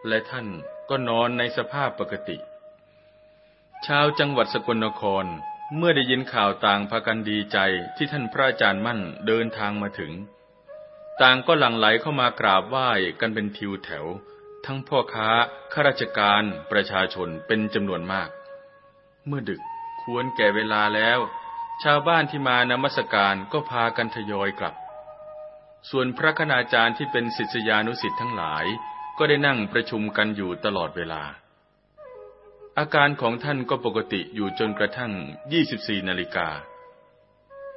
Speaker 1: และท่านก็นอนในสภาพปกติ ชาวจังหวัดสกลนครเมื่อได้ยินข่าวต่างพากันดีใจที่ท่านพระอาจารย์มั่นเดินทางมาถึง ต่างก็หลั่งไหลเข้ามากราบไหว้กันเป็นทิวแถว ทั้งพ่อค้าข้าราชการประชาชนเป็นจำนวนมาก เมื่อดึกควรแก่เวลาแล้ว ชาวบ้านที่มานมัสการก็พากันทยอยกลับ ส่วนพระคณาจารย์ที่เป็นศิษยานุศิ์ทั้งหลายก็ได้นั่งประชุมกันอยู่ตลอดเวลา อาการของท่านก็ปกติอยู่จนกระทั่ง 24 นาฬิกา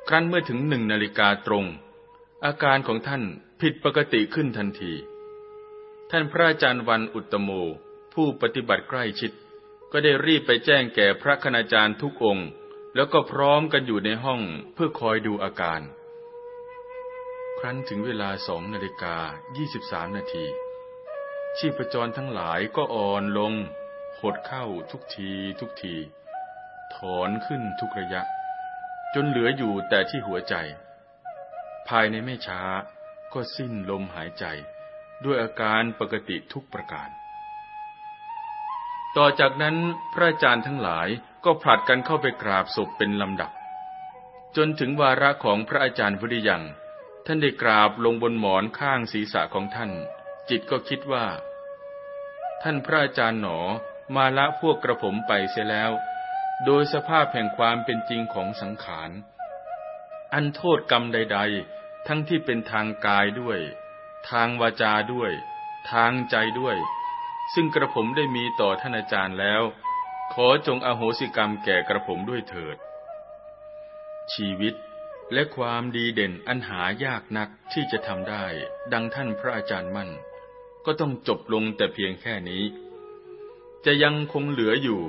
Speaker 1: ครั้นเมื่อถึงหนึ่งนาฬิกาตรง อาการของท่านผิดปกติขึ้นทันที ท่านพระอาจารย์วันอุตโม ผู้ปฏิบัติใกล้ชิด ก็ได้รีบไปแจ้งแก่พระคณาจารย์ทุกองค์ แล้วก็พร้อมกันอยู่ในห้องเพื่อคอยดูอาการ ครั้นถึงเวลาสองนาฬิกา 23 นาทีชีพจรทั้งหลายก็อ่อนลง หดเข้า ทุกทีทุกที ถอนขึ้นทุกระยะ จนเหลืออยู่แต่ที่หัวใจ ภายในไม่ช้าก็สิ้นลมหายใจ ด้วยอาการปกติทุกประการ ต่อจากนั้นพระอาจารย์ทั้งหลายก็ผลัดกันเข้าไปกราบศพเป็นลำดับ จนถึงวาระของพระอาจารย์วิริยังท่านได้กราบลงบนหมอนข้างศีรษะของท่านจิตก็คิดว่า ท่านพระอาจารย์หนอมาละพวกกระผมไปเสียแล้ว โดยสภาพแห่งความเป็นจริงของสังขาร อันโทษกรรมใด ๆ ทั้งที่เป็นทางกายด้วย ทางวาจาด้วย ทางใจด้วย ซึ่งกระผมได้มีต่อท่านอาจารย์แล้ว ขอจงอโหสิกรรมแก่กระผมด้วยเถิด ชีวิตและความดีเด่นอันหายากนักที่จะทำได้ ดังท่านพระอาจารย์มั่นก็ต้องจบลงแต่เพียงแค่นี้ จะยังคงเหลืออยู่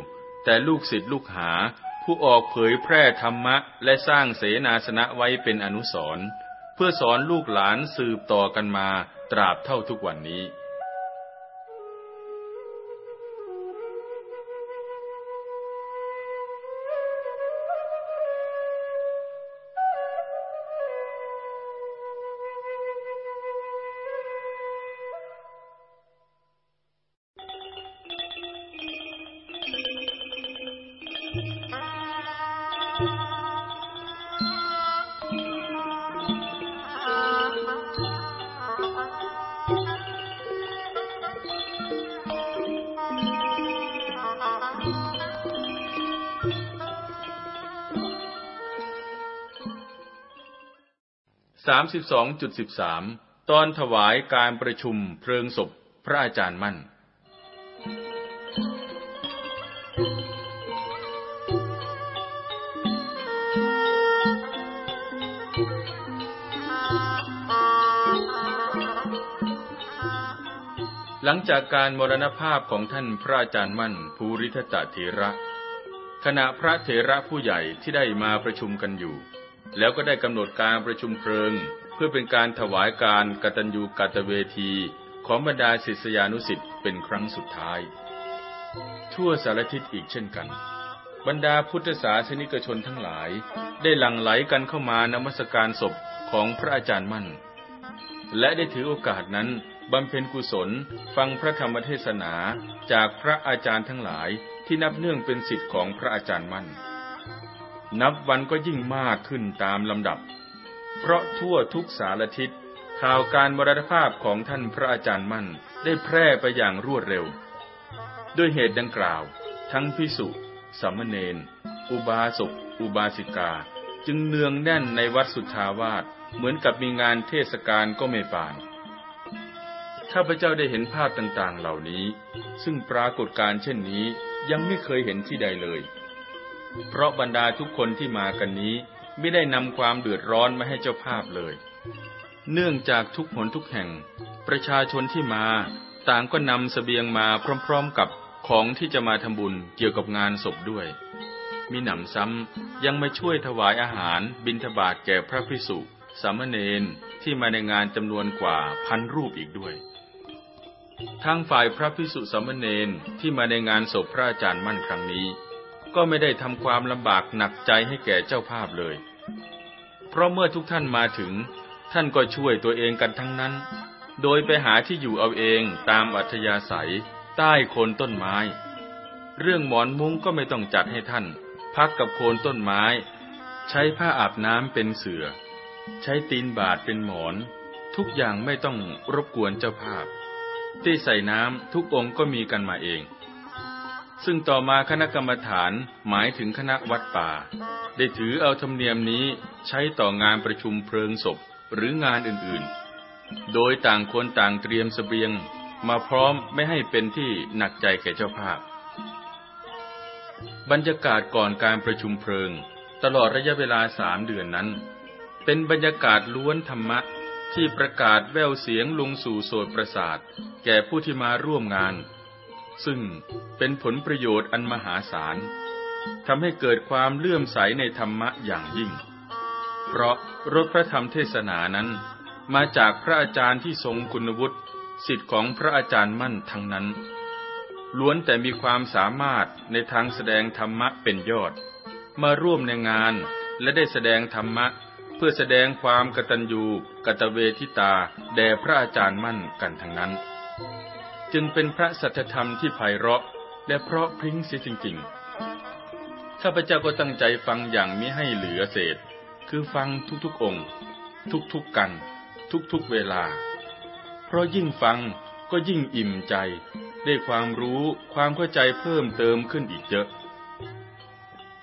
Speaker 1: แต่ลูกศิษย์ลูกหา ผู้ออกเผยแพร่ธรรมะและสร้างเสนาสนะไว้เป็นอนุสรณ์เพื่อสอนลูกหลานสืบต่อกันมาตราบเท่าทุกวันนี้สสสามิิบองจุดบสามตอนถวายการประชุมเพลิงศพพระอาจารย์มั่น หลังจากการมรณภาพของท่านพระอาจารย์มั่นภูริทตะเถระ ขณะพระเถระผู้ใหญ่ที่ได้มาประชุมกันอยู่แล้วก็ได้กำหนดการประชุมเพลิง เพื่อเป็นการถวายการกตัญญูกตเวที ของบรรดาศิษยานุสิ์เป็นครั้งสุดท้าย ทั่วสารทิศอีกเช่นกัน บรรดาพุทธศาสนิกชนทั้งหลาย ได้หลั่งไหลกันเข้ามานมัสการศพของพระอาจารย์มั่น และได้ถือโอกาสนั้น บำเพ็ญกุศลฟังพระธรรมเทศนาจากพระอาจารย์ทั้งหลายที่นับเนื่องเป็นสิทธิ์ของพระอาจารย์มั่นนับวันก็ยิ่งมากขึ้นตามลำดับ เพราะทั่วทุกสารทิศข่าวการมรณภาพของท่านพระอาจารย์มั่นได้แพร่ไปอย่างรวดเร็ว ด้วยเหตุดังกล่าว ทั้งพิสุสามเณรอุบาสกอุบาสิกา จึงเนืองแน่นในวัดสุทธาวาสเหมือนกับมีงานเทศกาลก็ไม่ปาน ข้าพเจ้าได้เห็นภาพต่างๆเหล่านี้ ซึ่งปรากฏการเช่นนี้ ยังไม่เคยเห็นที่ใดเลยเพราะบรรดาทุกคนที่มากันนี้ ไม่ได้นำความเดือดร้อนมาให้เจ้าภาพเลย เนื่องจากทุกหนทุกแห่ง ประชาชนที่มาต่างก็นำสเสบียงมาพร้อมๆกับของที่จะมาทำบุญเกี่ยวกับงานศพด้วย มีหนำซ้ำยังมาช่วยถวายอาหาร บิณฑบาตแก่พระภิกษุสามเณรที่มาในงานจำนวนกว่าพันรูปอีกด้วยทางฝ่ายพระภิกษุสามเณรที่มาในงานศพพระอาจารย์มั่นครั้งนี้ก็ไม่ได้ทำความลำบากหนักใจให้แก่เจ้าภาพเลย เพราะเมื่อทุกท่านมาถึง ท่านก็ช่วยตัวเองกันทั้งนั้น โดยไปหาที่อยู่เอาเองตามอัธยาศัยใต้โคนต้นไม้ เรื่องหมอนมุ้งก็ไม่ต้องจัดให้ท่าน พักกับโคนต้นไม้ ใช้ผ้าอาบน้ำเป็นเสือ่อ ใช้ตีนบาดเป็นหมอน ทุกอย่างไม่ต้องรบกวนเจ้าภาพที่ใส่น้ำทุกองค์ก็มีกันมาเองซึ่งต่อมาคณะกรรมฐานหมายถึงคณะวัดป่า ได้ถือเอาธรรมเนียมนี้ใช้ต่องานประชุมเพลิงศพหรืองานอื่นๆ โดยต่างคนต่างเตรียมสเสบียง มาพร้อมไม่ให้เป็นที่หนักใจแก่เจ้าภาพ บรรยากาศก่อนการประชุมเพลิง ตลอดระยะเวลาสามเดือนนั้น เป็นบรรยากาศล้วนธรรมะที่ประกาศแววเสียงลงสู่โสดประสาท แก่ผู้ที่มาร่วมงานซึ่งเป็นผลประโยชน์อันมหาศาลทำให้เกิดความเลื่อมใสในธรรมะอย่างยิ่ง เพราะรถพระธรรมเทศนานั้น มาจากพระอาจารย์ที่ทรงคุณวุฒิสิทธิ์ของพระอาจารย์มั่นทั้งนั้นล้วนแต่มีความสามารถในทางแสดงธรรมะเป็นยอด มาร่วมในงานและได้แสดงธรรมะ เพื่อแสดงความกตัญญู กตเวทิตา แด่พระอาจารย์มั่นกันทั้งนั้นจึงเป็นพระสัจธรรมที่ไพเราะและเพราะพริ้งเสียจริงๆ ข้าพเจ้าก็ตั้งใจฟังอย่างมิให้เหลือเศษ คือฟังทุกๆองค์ ทุกๆกัน ทุกๆเวลา เพราะยิ่งฟังก็ยิ่งอิ่มใจ ได้ความรู้ความเข้าใจเพิ่มเติมขึ้นอีกเยอะ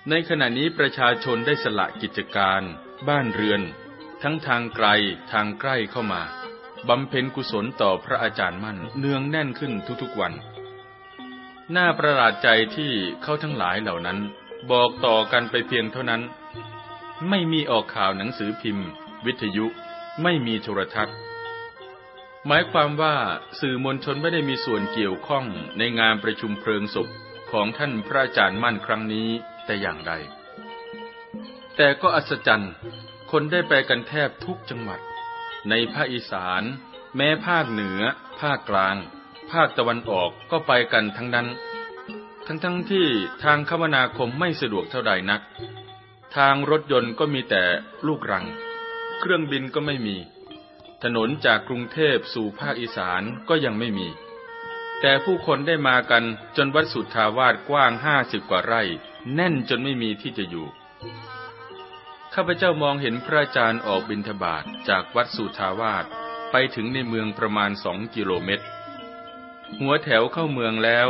Speaker 1: ในขณะนี้ประชาชนได้สละกิจการบ้านเรือน ทั้งทางไกลทางใกล้เข้ามาบำเพ็ญกุศลต่อพระอาจารย์มั่น เนืองแน่นขึ้นทุกๆวันน่าประหลาดใจที่เขาทั้งหลายเหล่านั้นบอกต่อกันไปเพียงเท่านั้น ไม่มีออกข่าวหนังสือพิมพ์ วิทยุ ไม่มีโทรทัศน์ หมายความว่าสื่อมวลชนไม่ได้มีส่วนเกี่ยวข้องในงานประชุมเพลิงศพของท่านพระอาจารย์มั่นครั้งนี้แต่อย่างใดแต่ก็อัศจรรย์คนได้ไปกันแทบทุกจังหวัดในภาคอีสาน แม้ภาคเหนือภาคกลาง ภาคตะวันออกก็ไปกันทั้งนั้น ทั้งๆทที่ทางคมนาคมไม่สะดวกเท่าใดนัก ทางรถยนต์ก็มีแต่ลูกรัง เครื่องบินก็ไม่มี ถนนจากกรุงเทพสู่ภาคอีสานก็ยังไม่มี แต่ผู้คนได้มากันจนวัดสุทธาวาสกว้างห้าสิบกว่าไร่ แน่นจนไม่มีที่จะอยู่ข้าพเจ้ามองเห็นพระอาจารย์ออกบิณฑบาตจากวัดสุทาวาสไปถึงในเมืองประมาณสองกิโลเมตร หัวแถวเข้าเมืองแล้ว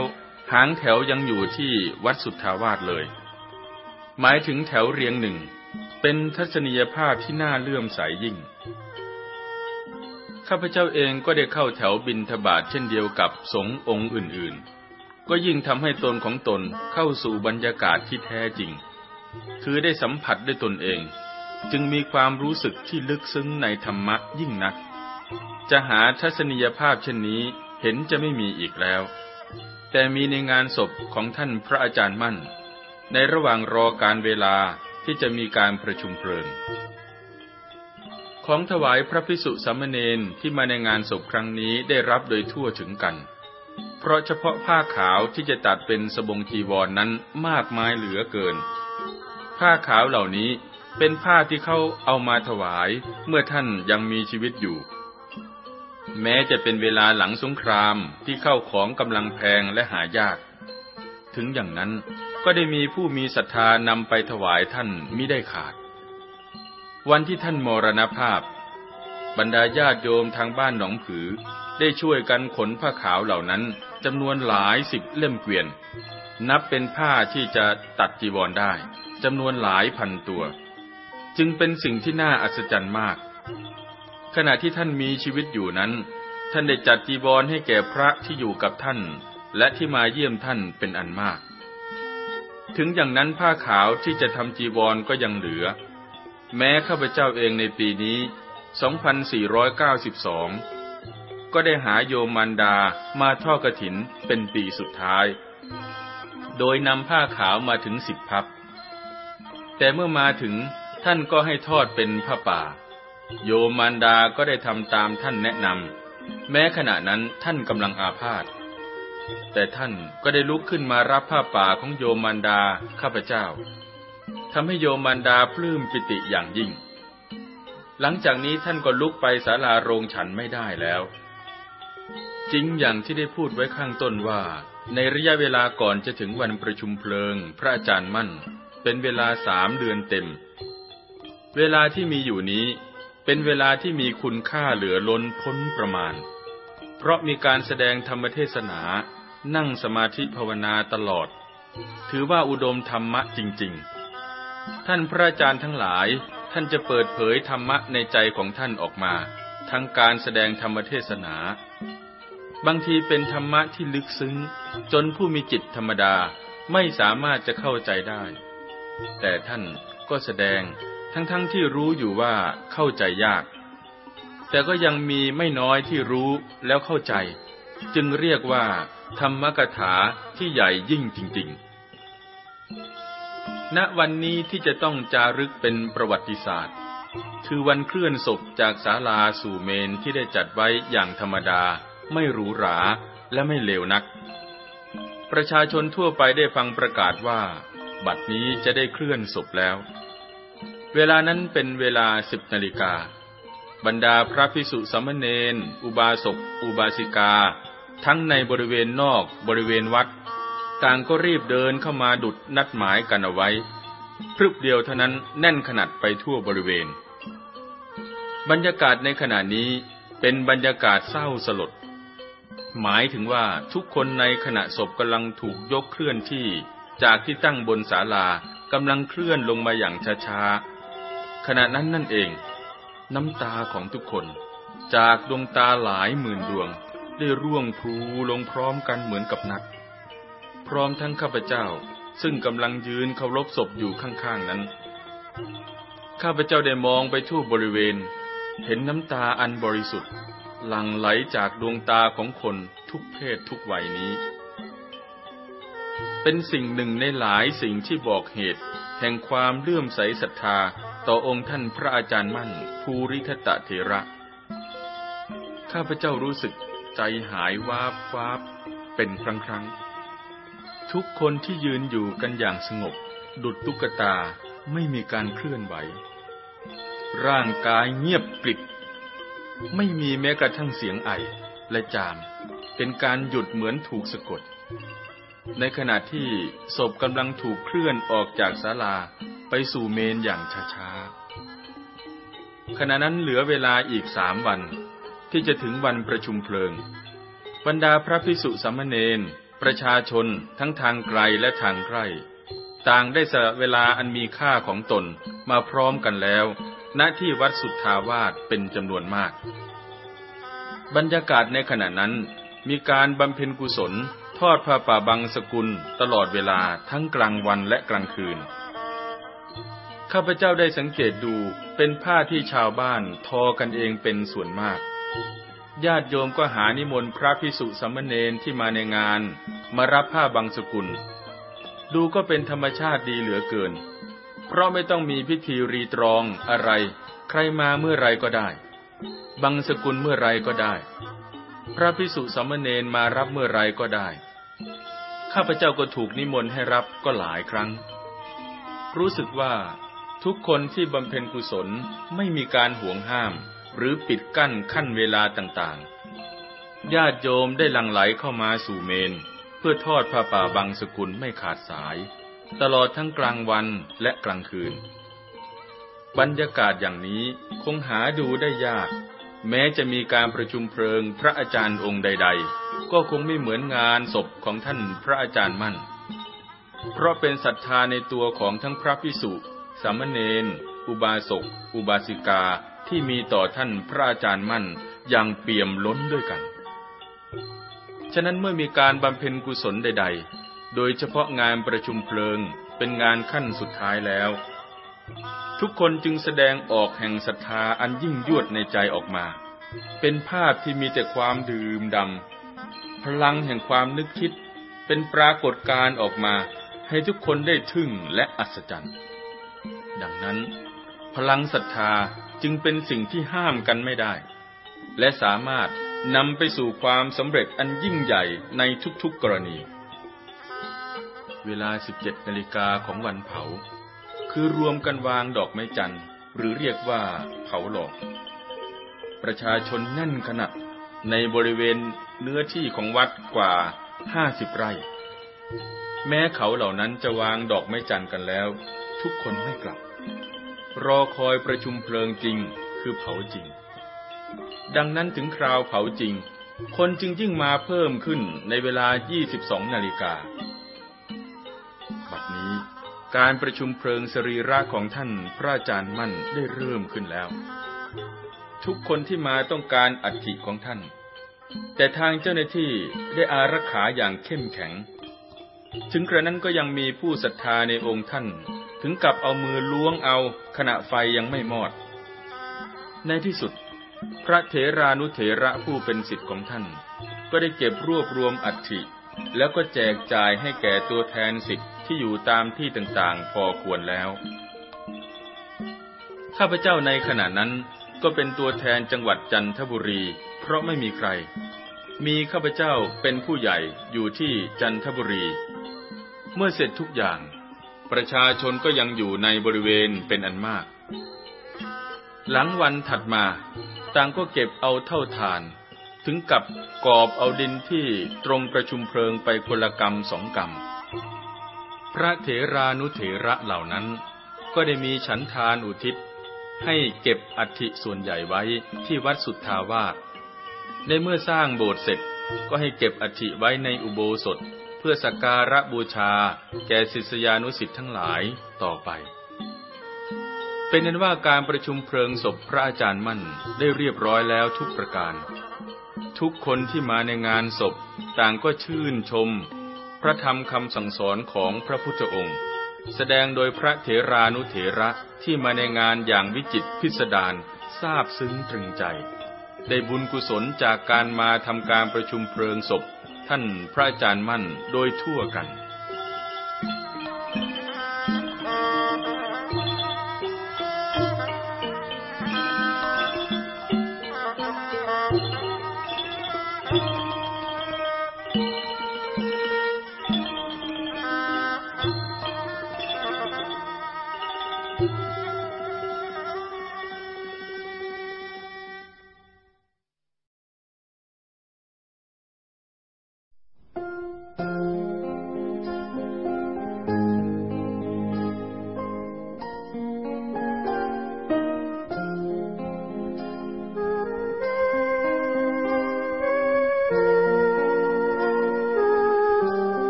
Speaker 1: หางแถวยังอยู่ที่วัดสุทธาวาสเลย หมายถึงแถวเรียงหนึ่งเป็นทัศนียภาพที่น่าเลื่อมใสยยิ่งข้าพเจ้าเองก็ได้เข้าแถวบินทบาทเช่นเดียวกับสงฆ์องค์อื่นๆ ก็ยิ่งทำให้ตนของตนเข้าสู่บรรยากาศที่แท้จริงคือได้สัมผัสด้วยตนเองจึงมีความรู้สึกที่ลึกซึ้งในธรรมะยิ่งนัก จะหาทัศนียภาพเช่นนี้เห็นจะไม่มีอีกแล้ว แต่มีในงานศพของท่านพระอาจารย์มั่น ในระหว่างรอการเวลาที่จะมีการประชุมเพลิงของถวายพระพิสุสัมเณนที่มาในงานศพครั้งนี้ได้รับโดยทั่วถึงกัน เพราะเฉพาะผ้าขาวที่จะตัดเป็นสบงทีวรนนั้นมากมายเหลือเกินผ้าขาวเหล่านี้เป็นผ้าที่เขาเอามาถวายเมื่อท่านยังมีชีวิตอยู่ แม้จะเป็นเวลาหลังสงครามที่เข้าของกำลังแพงและหายาก ถึงอย่างนั้นก็ได้มีผู้มีศรัทธานำไปถวายท่านมิได้ขาด วันที่ท่านมรณภาพ บรรดาญาติโยมทางบ้านหนองผือ ได้ช่วยกันขนผ้าขาวเหล่านั้นจำนวนหลายสิบเล่มเกวียน นับเป็นผ้าที่จะตัดจีวรได้จำนวนหลายพันตัว จึงเป็นสิ่งที่น่าอัศจรรย์มาก ขณะที่ท่านมีชีวิตอยู่นั้น ท่านได้จัดจีบอลให้แก่พระที่อยู่กับท่าน และที่มาเยี่ยมท่านเป็นอันมาก ถึงอย่างนั้นผ้าขาวที่จะทำจีบอลก็ยังเหลือ แม้ข้าพเจ้าเองในปีนี้ 2492 ก็ได้หาโยมันดามาทอดกระถินเป็นปีสุดท้าย โดยนำผ้าขาวมาถึงสิบพับแต่เมื่อมาถึงท่านก็ให้ทอดเป็นผ้าป่า โยมันดาก็ได้ทำตามท่านแนะนำแม้ขณะนั้นท่านกำลังอาพาธแต่ท่านก็ได้ลุกขึ้นมารับผ้าป่าของโยมันดาข้าพเจ้าทำให้โยมันดาปลื้มปิติอย่างยิ่ง หลังจากนี้ท่านก็ลุกไปศาลาโรงฉันไม่ได้แล้ว จริงอย่างที่ได้พูดไว้ข้างต้นว่าในระยะเวลาก่อนจะถึงวันประชุมเพลิงพระอาจารย์มั่นเป็นเวลาสามเดือนเต็ม เวลาที่มีอยู่นี้เป็นเวลาที่มีคุณค่าเหลือล้นพ้นประมาณ เพราะมีการแสดงธรรมเทศนา นั่งสมาธิภาวนาตลอด ถือว่าอุดมธรรมะจริง ๆ ท่านพระอาจารย์ทั้งหลาย ท่านจะเปิดเผยธรรมะในใจของท่านออกมา ทั้งการแสดงธรรมเทศนา บางทีเป็นธรรมะที่ลึกซึ้งจนผู้มีจิตธรรมดาไม่สามารถจะเข้าใจได้แต่ท่านก็แสดงทั้งๆทที่รู้อยู่ว่าเข้าใจยาก แต่ก็ยังมีไม่น้อยที่รู้แล้วเข้าใจ จึงเรียกว่า ธรรมกถาที่ใหญ่ยิ่งจริง ๆ ณวันนี้ที่จะต้องจารึกเป็นประวัติศาสตร์คือวันเคลื่อนศพจากศาลาสู่เมนที่ได้จัดไว้อย่างธรรมดา ไม่หรูหราและไม่เลวนัก ประชาชนทั่วไปได้ฟังประกาศว่าบัดนี้จะได้เคลื่อนศพแล้ว เวลานั้นเป็นเวลาสิบนาฬิกา บรรดาพระภิกษุสามเณรอุบาสกอุบาสิกา ทั้งในบริเวณนอกบริเวณวัด ต่างก็รีบเดินเข้ามาดุดนัดหมายกันเอาไว้พรึบเดียวเท่านั้นแน่นขนาดไปทั่วบริเวณ บรรยากาศในขณะนี้เป็นบรรยากาศเศร้าสลด หมายถึงว่าทุกคนในขณะศพกำลังถูกยกเคลื่อนที่จากที่ตั้งบนศาลากำลังเคลื่อนลงมาอย่างช้าๆ ขณะนั้นนั่นเอง น้ำตาของทุกคนจากดวงตาหลายหมื่นดวง ได้ร่วงพลูลงพร้อมกันเหมือนกับนัก พร้อมทั้งข้าพเจ้าซึ่งกำลังยืนเคารพศพอยู่ข้างๆนั้น ข้าพเจ้าได้มองไปทั่วบริเวณ เห็นน้ำตาอันบริสุทธิ์ หลั่งไหลจากดวงตาของคนทุกเพศทุกวัยนี้เป็นสิ่งหนึ่งในหลายสิ่งที่บอกเหตุแห่งความเลื่อมใสศรัทธาต่อองค์ท่านพระอาจารย์มั่น ภูริทัตเถระ ข้าพเจ้ารู้สึกใจหายวาบวาบ เป็นครั้งครั้ง ทุกคนที่ยืนอยู่กันอย่างสงบดุดตุ๊กตาไม่มีการเคลื่อนไหว ร่างกายเงียบกริบไม่มีแม้กระทั่งเสียงไอและจาม เป็นการหยุดเหมือนถูกสะกดในขณะที่ศพกำลังถูกเคลื่อนออกจากศาลาไปสู่เมนอย่างช้าๆ ขณะนั้นเหลือเวลาอีกสามวัน ที่จะถึงวันประชุมเพลิง บรรดาพระพิสุสามเณรประชาชนทั้งทางไกลและทางใกล้ต่างได้สละเวลาอันมีค่าของตนมาพร้อมกันแล้ว ณที่วัดสุทธาวาสเป็นจำนวนมาก บรรยากาศในขณะนั้นมีการบำเพ็ญกุศลทอดผ้าป่าบังสกุลตลอดเวลาทั้งกลางวันและกลางคืน ข้าพเจ้าได้สังเกตดูเป็นผ้าที่ชาวบ้านทอกันเองเป็นส่วนมาก ญาติโยมก็หานิมนต์พระพิสุสัมมเนรที่มาในงานมารับผ้าบังสกุล ดูก็เป็นธรรมชาติดีเหลือเกิน เพราะไม่ต้องมีพิธีรีตรองอะไร ใครมาเมื่อไรก็ได้ บังสกุลเมื่อไรก็ได้ พระพิสุสัมมเนรมารับเมื่อไรก็ได้ข้าพเจ้าก็ถูกนิมนต์ให้รับก็หลายครั้ง รู้สึกว่าทุกคนที่บำเพ็ญกุศลไม่มีการห่วงห้ามหรือปิดกั้นขั้นเวลาต่างๆ ญาติโยมได้หลั่งไหลเข้ามาสู่เมน เพื่อทอดผ้าป่าบางสกุลไม่ขาดสาย ตลอดทั้งกลางวันและกลางคืน บรรยากาศอย่างนี้คงหาดูได้ยาก แม้จะมีการประชุมเพลิงพระอาจารย์องค์ใดๆก็คงไม่เหมือนงานศพของท่านพระอาจารย์มั่น เพราะเป็นศรัทธาในตัวของทั้งพระพิสุ สามเณร อุบาสก อุบาสิกา ที่มีต่อท่านพระอาจารย์มั่นอย่างเปี่ยมล้นด้วยกัน ฉะนั้นเมื่อมีการบำเพ็ญกุศลใด ๆ โดยเฉพาะงานประชุมเพลิงเป็นงานขั้นสุดท้ายแล้ว ทุกคนจึงแสดงออกแห่งศรัทธาอันยิ่งยวดในใจออกมา เป็นภาพที่มีแต่ความดื่มดำพลังแห่งความนึกคิดเป็นปรากฏการออกมาให้ทุกคนได้ทึ่งและอัศจรรย์ดังนั้น พลังศรัทธาจึงเป็นสิ่งที่ห้ามกันไม่ได้ และสามารถนำไปสู่ความสำเร็จอันยิ่งใหญ่ในทุกๆกรณี เวลา 17นาฬิกาของวันเผา คือรวมกันวางดอกไม้จันทร์ หรือเรียกว่าเผาหลอก ประชาชนแน่นขนาดในบริเวณเนื้อที่ของวัดกว่าห้าสิบไร่ แม้ เขาเหล่านั้นจะวางดอกไม้จันทร์กันแล้ว ทุกคนไม่กลับรอคอยประชุมเพลิงจริงคือเผาจริง ดังนั้นถึงคราวเผาจริงคนจึงยิ่งมาเพิ่มขึ้นในเวลา 22นาฬิกาบัดนี้การประชุมเพลิงสรีระของท่านพระอาจารย์มั่นได้เริ่มขึ้นแล้ว ทุกคนที่มาต้องการอัฐิของท่านแต่ทางเจ้าหน้าที่ได้อารักขาอย่างเข้มแข็ง ถึงกระนั้นก็ยังมีผู้ศรัทธาในองค์ท่านถึงกับเอามือล้วงเอาขณะไฟยังไม่มอด ในที่สุด พระเถรานุเถระผู้เป็นสิทธิ์ของท่าน ก็ได้เก็บรวบรวมอัฐิแล้วก็แจกจ่ายให้แก่ตัวแทนสิทธิ์ที่อยู่ตามที่ต่างๆพอควรแล้ว ข้าพเจ้าในขณะนั้นก็เป็นตัวแทนจังหวัดจันทบุรีเพราะไม่มีใคร มีข้าพเจ้าเป็นผู้ใหญ่อยู่ที่จันทบุรี เมื่อเสร็จทุกอย่าง ประชาชนก็ยังอยู่ในบริเวณเป็นอันมาก หลังวันถัดมาต่างก็เก็บเอาเท่าทาน ถึงกับกอบเอาดินที่ตรงประชุมเพลิงไปคนละกรรมสองกรรม พระเถรานุเถระเหล่านั้น ก็ได้มีฉันทานอุทิศให้เก็บอัฐิส่วนใหญ่ไว้ที่วัดสุทธาวาสในเมื่อสร้างโบสถ์เสร็จก็ให้เก็บอธิไว้ในอุโบสถ เพื่อสักการะบูชา แก่ศิษยานุสิ์ทั้งหลายต่อไป เป็นนั้นว่าการประชุมเพลิงศพพระอาจารย์มั่นได้เรียบร้อยแล้วทุกประการ ทุกคนที่มาในงานศพ ต่างก็ชื่นชม พระธรรมคำสั่งสอนของพระพุทธองค์ แสดงโดยพระเถรานุเถระที่มาในงานอย่างวิจิตพิสดารซาบซึ้งตรึงใจได้บุญกุศลจากการมาทำการประชุมเพลิงศพ ท่านพระอาจารย์มั่นโดยทั่วกัน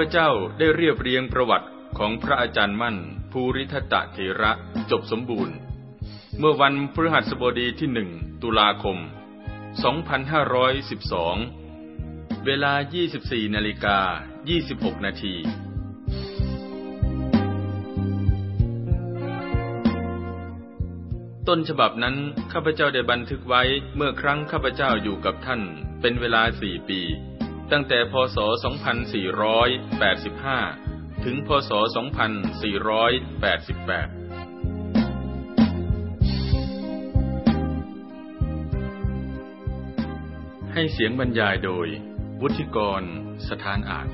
Speaker 1: พเจ้าได้เรียบเรียงประวัติของพระอาจารย์มั่น ภูริทัตเถระจบสมบูรณ์ เมื่อวันพฤหัสบดีที่หนึ่งตุลาคม 2512 เวลา 24นาฬิกา26นาทีต้นฉบับนั้น ข้าพเจ้าได้บันทึกไว้เมื่อครั้งข้าพเจ้าอยู่กับท่าน เป็นเวลาสี่ปีตั้งแต่พศ 2485 ถึงพศ 2488 ให้เสียงบรรยายโดย วุฒิกรสถานอาน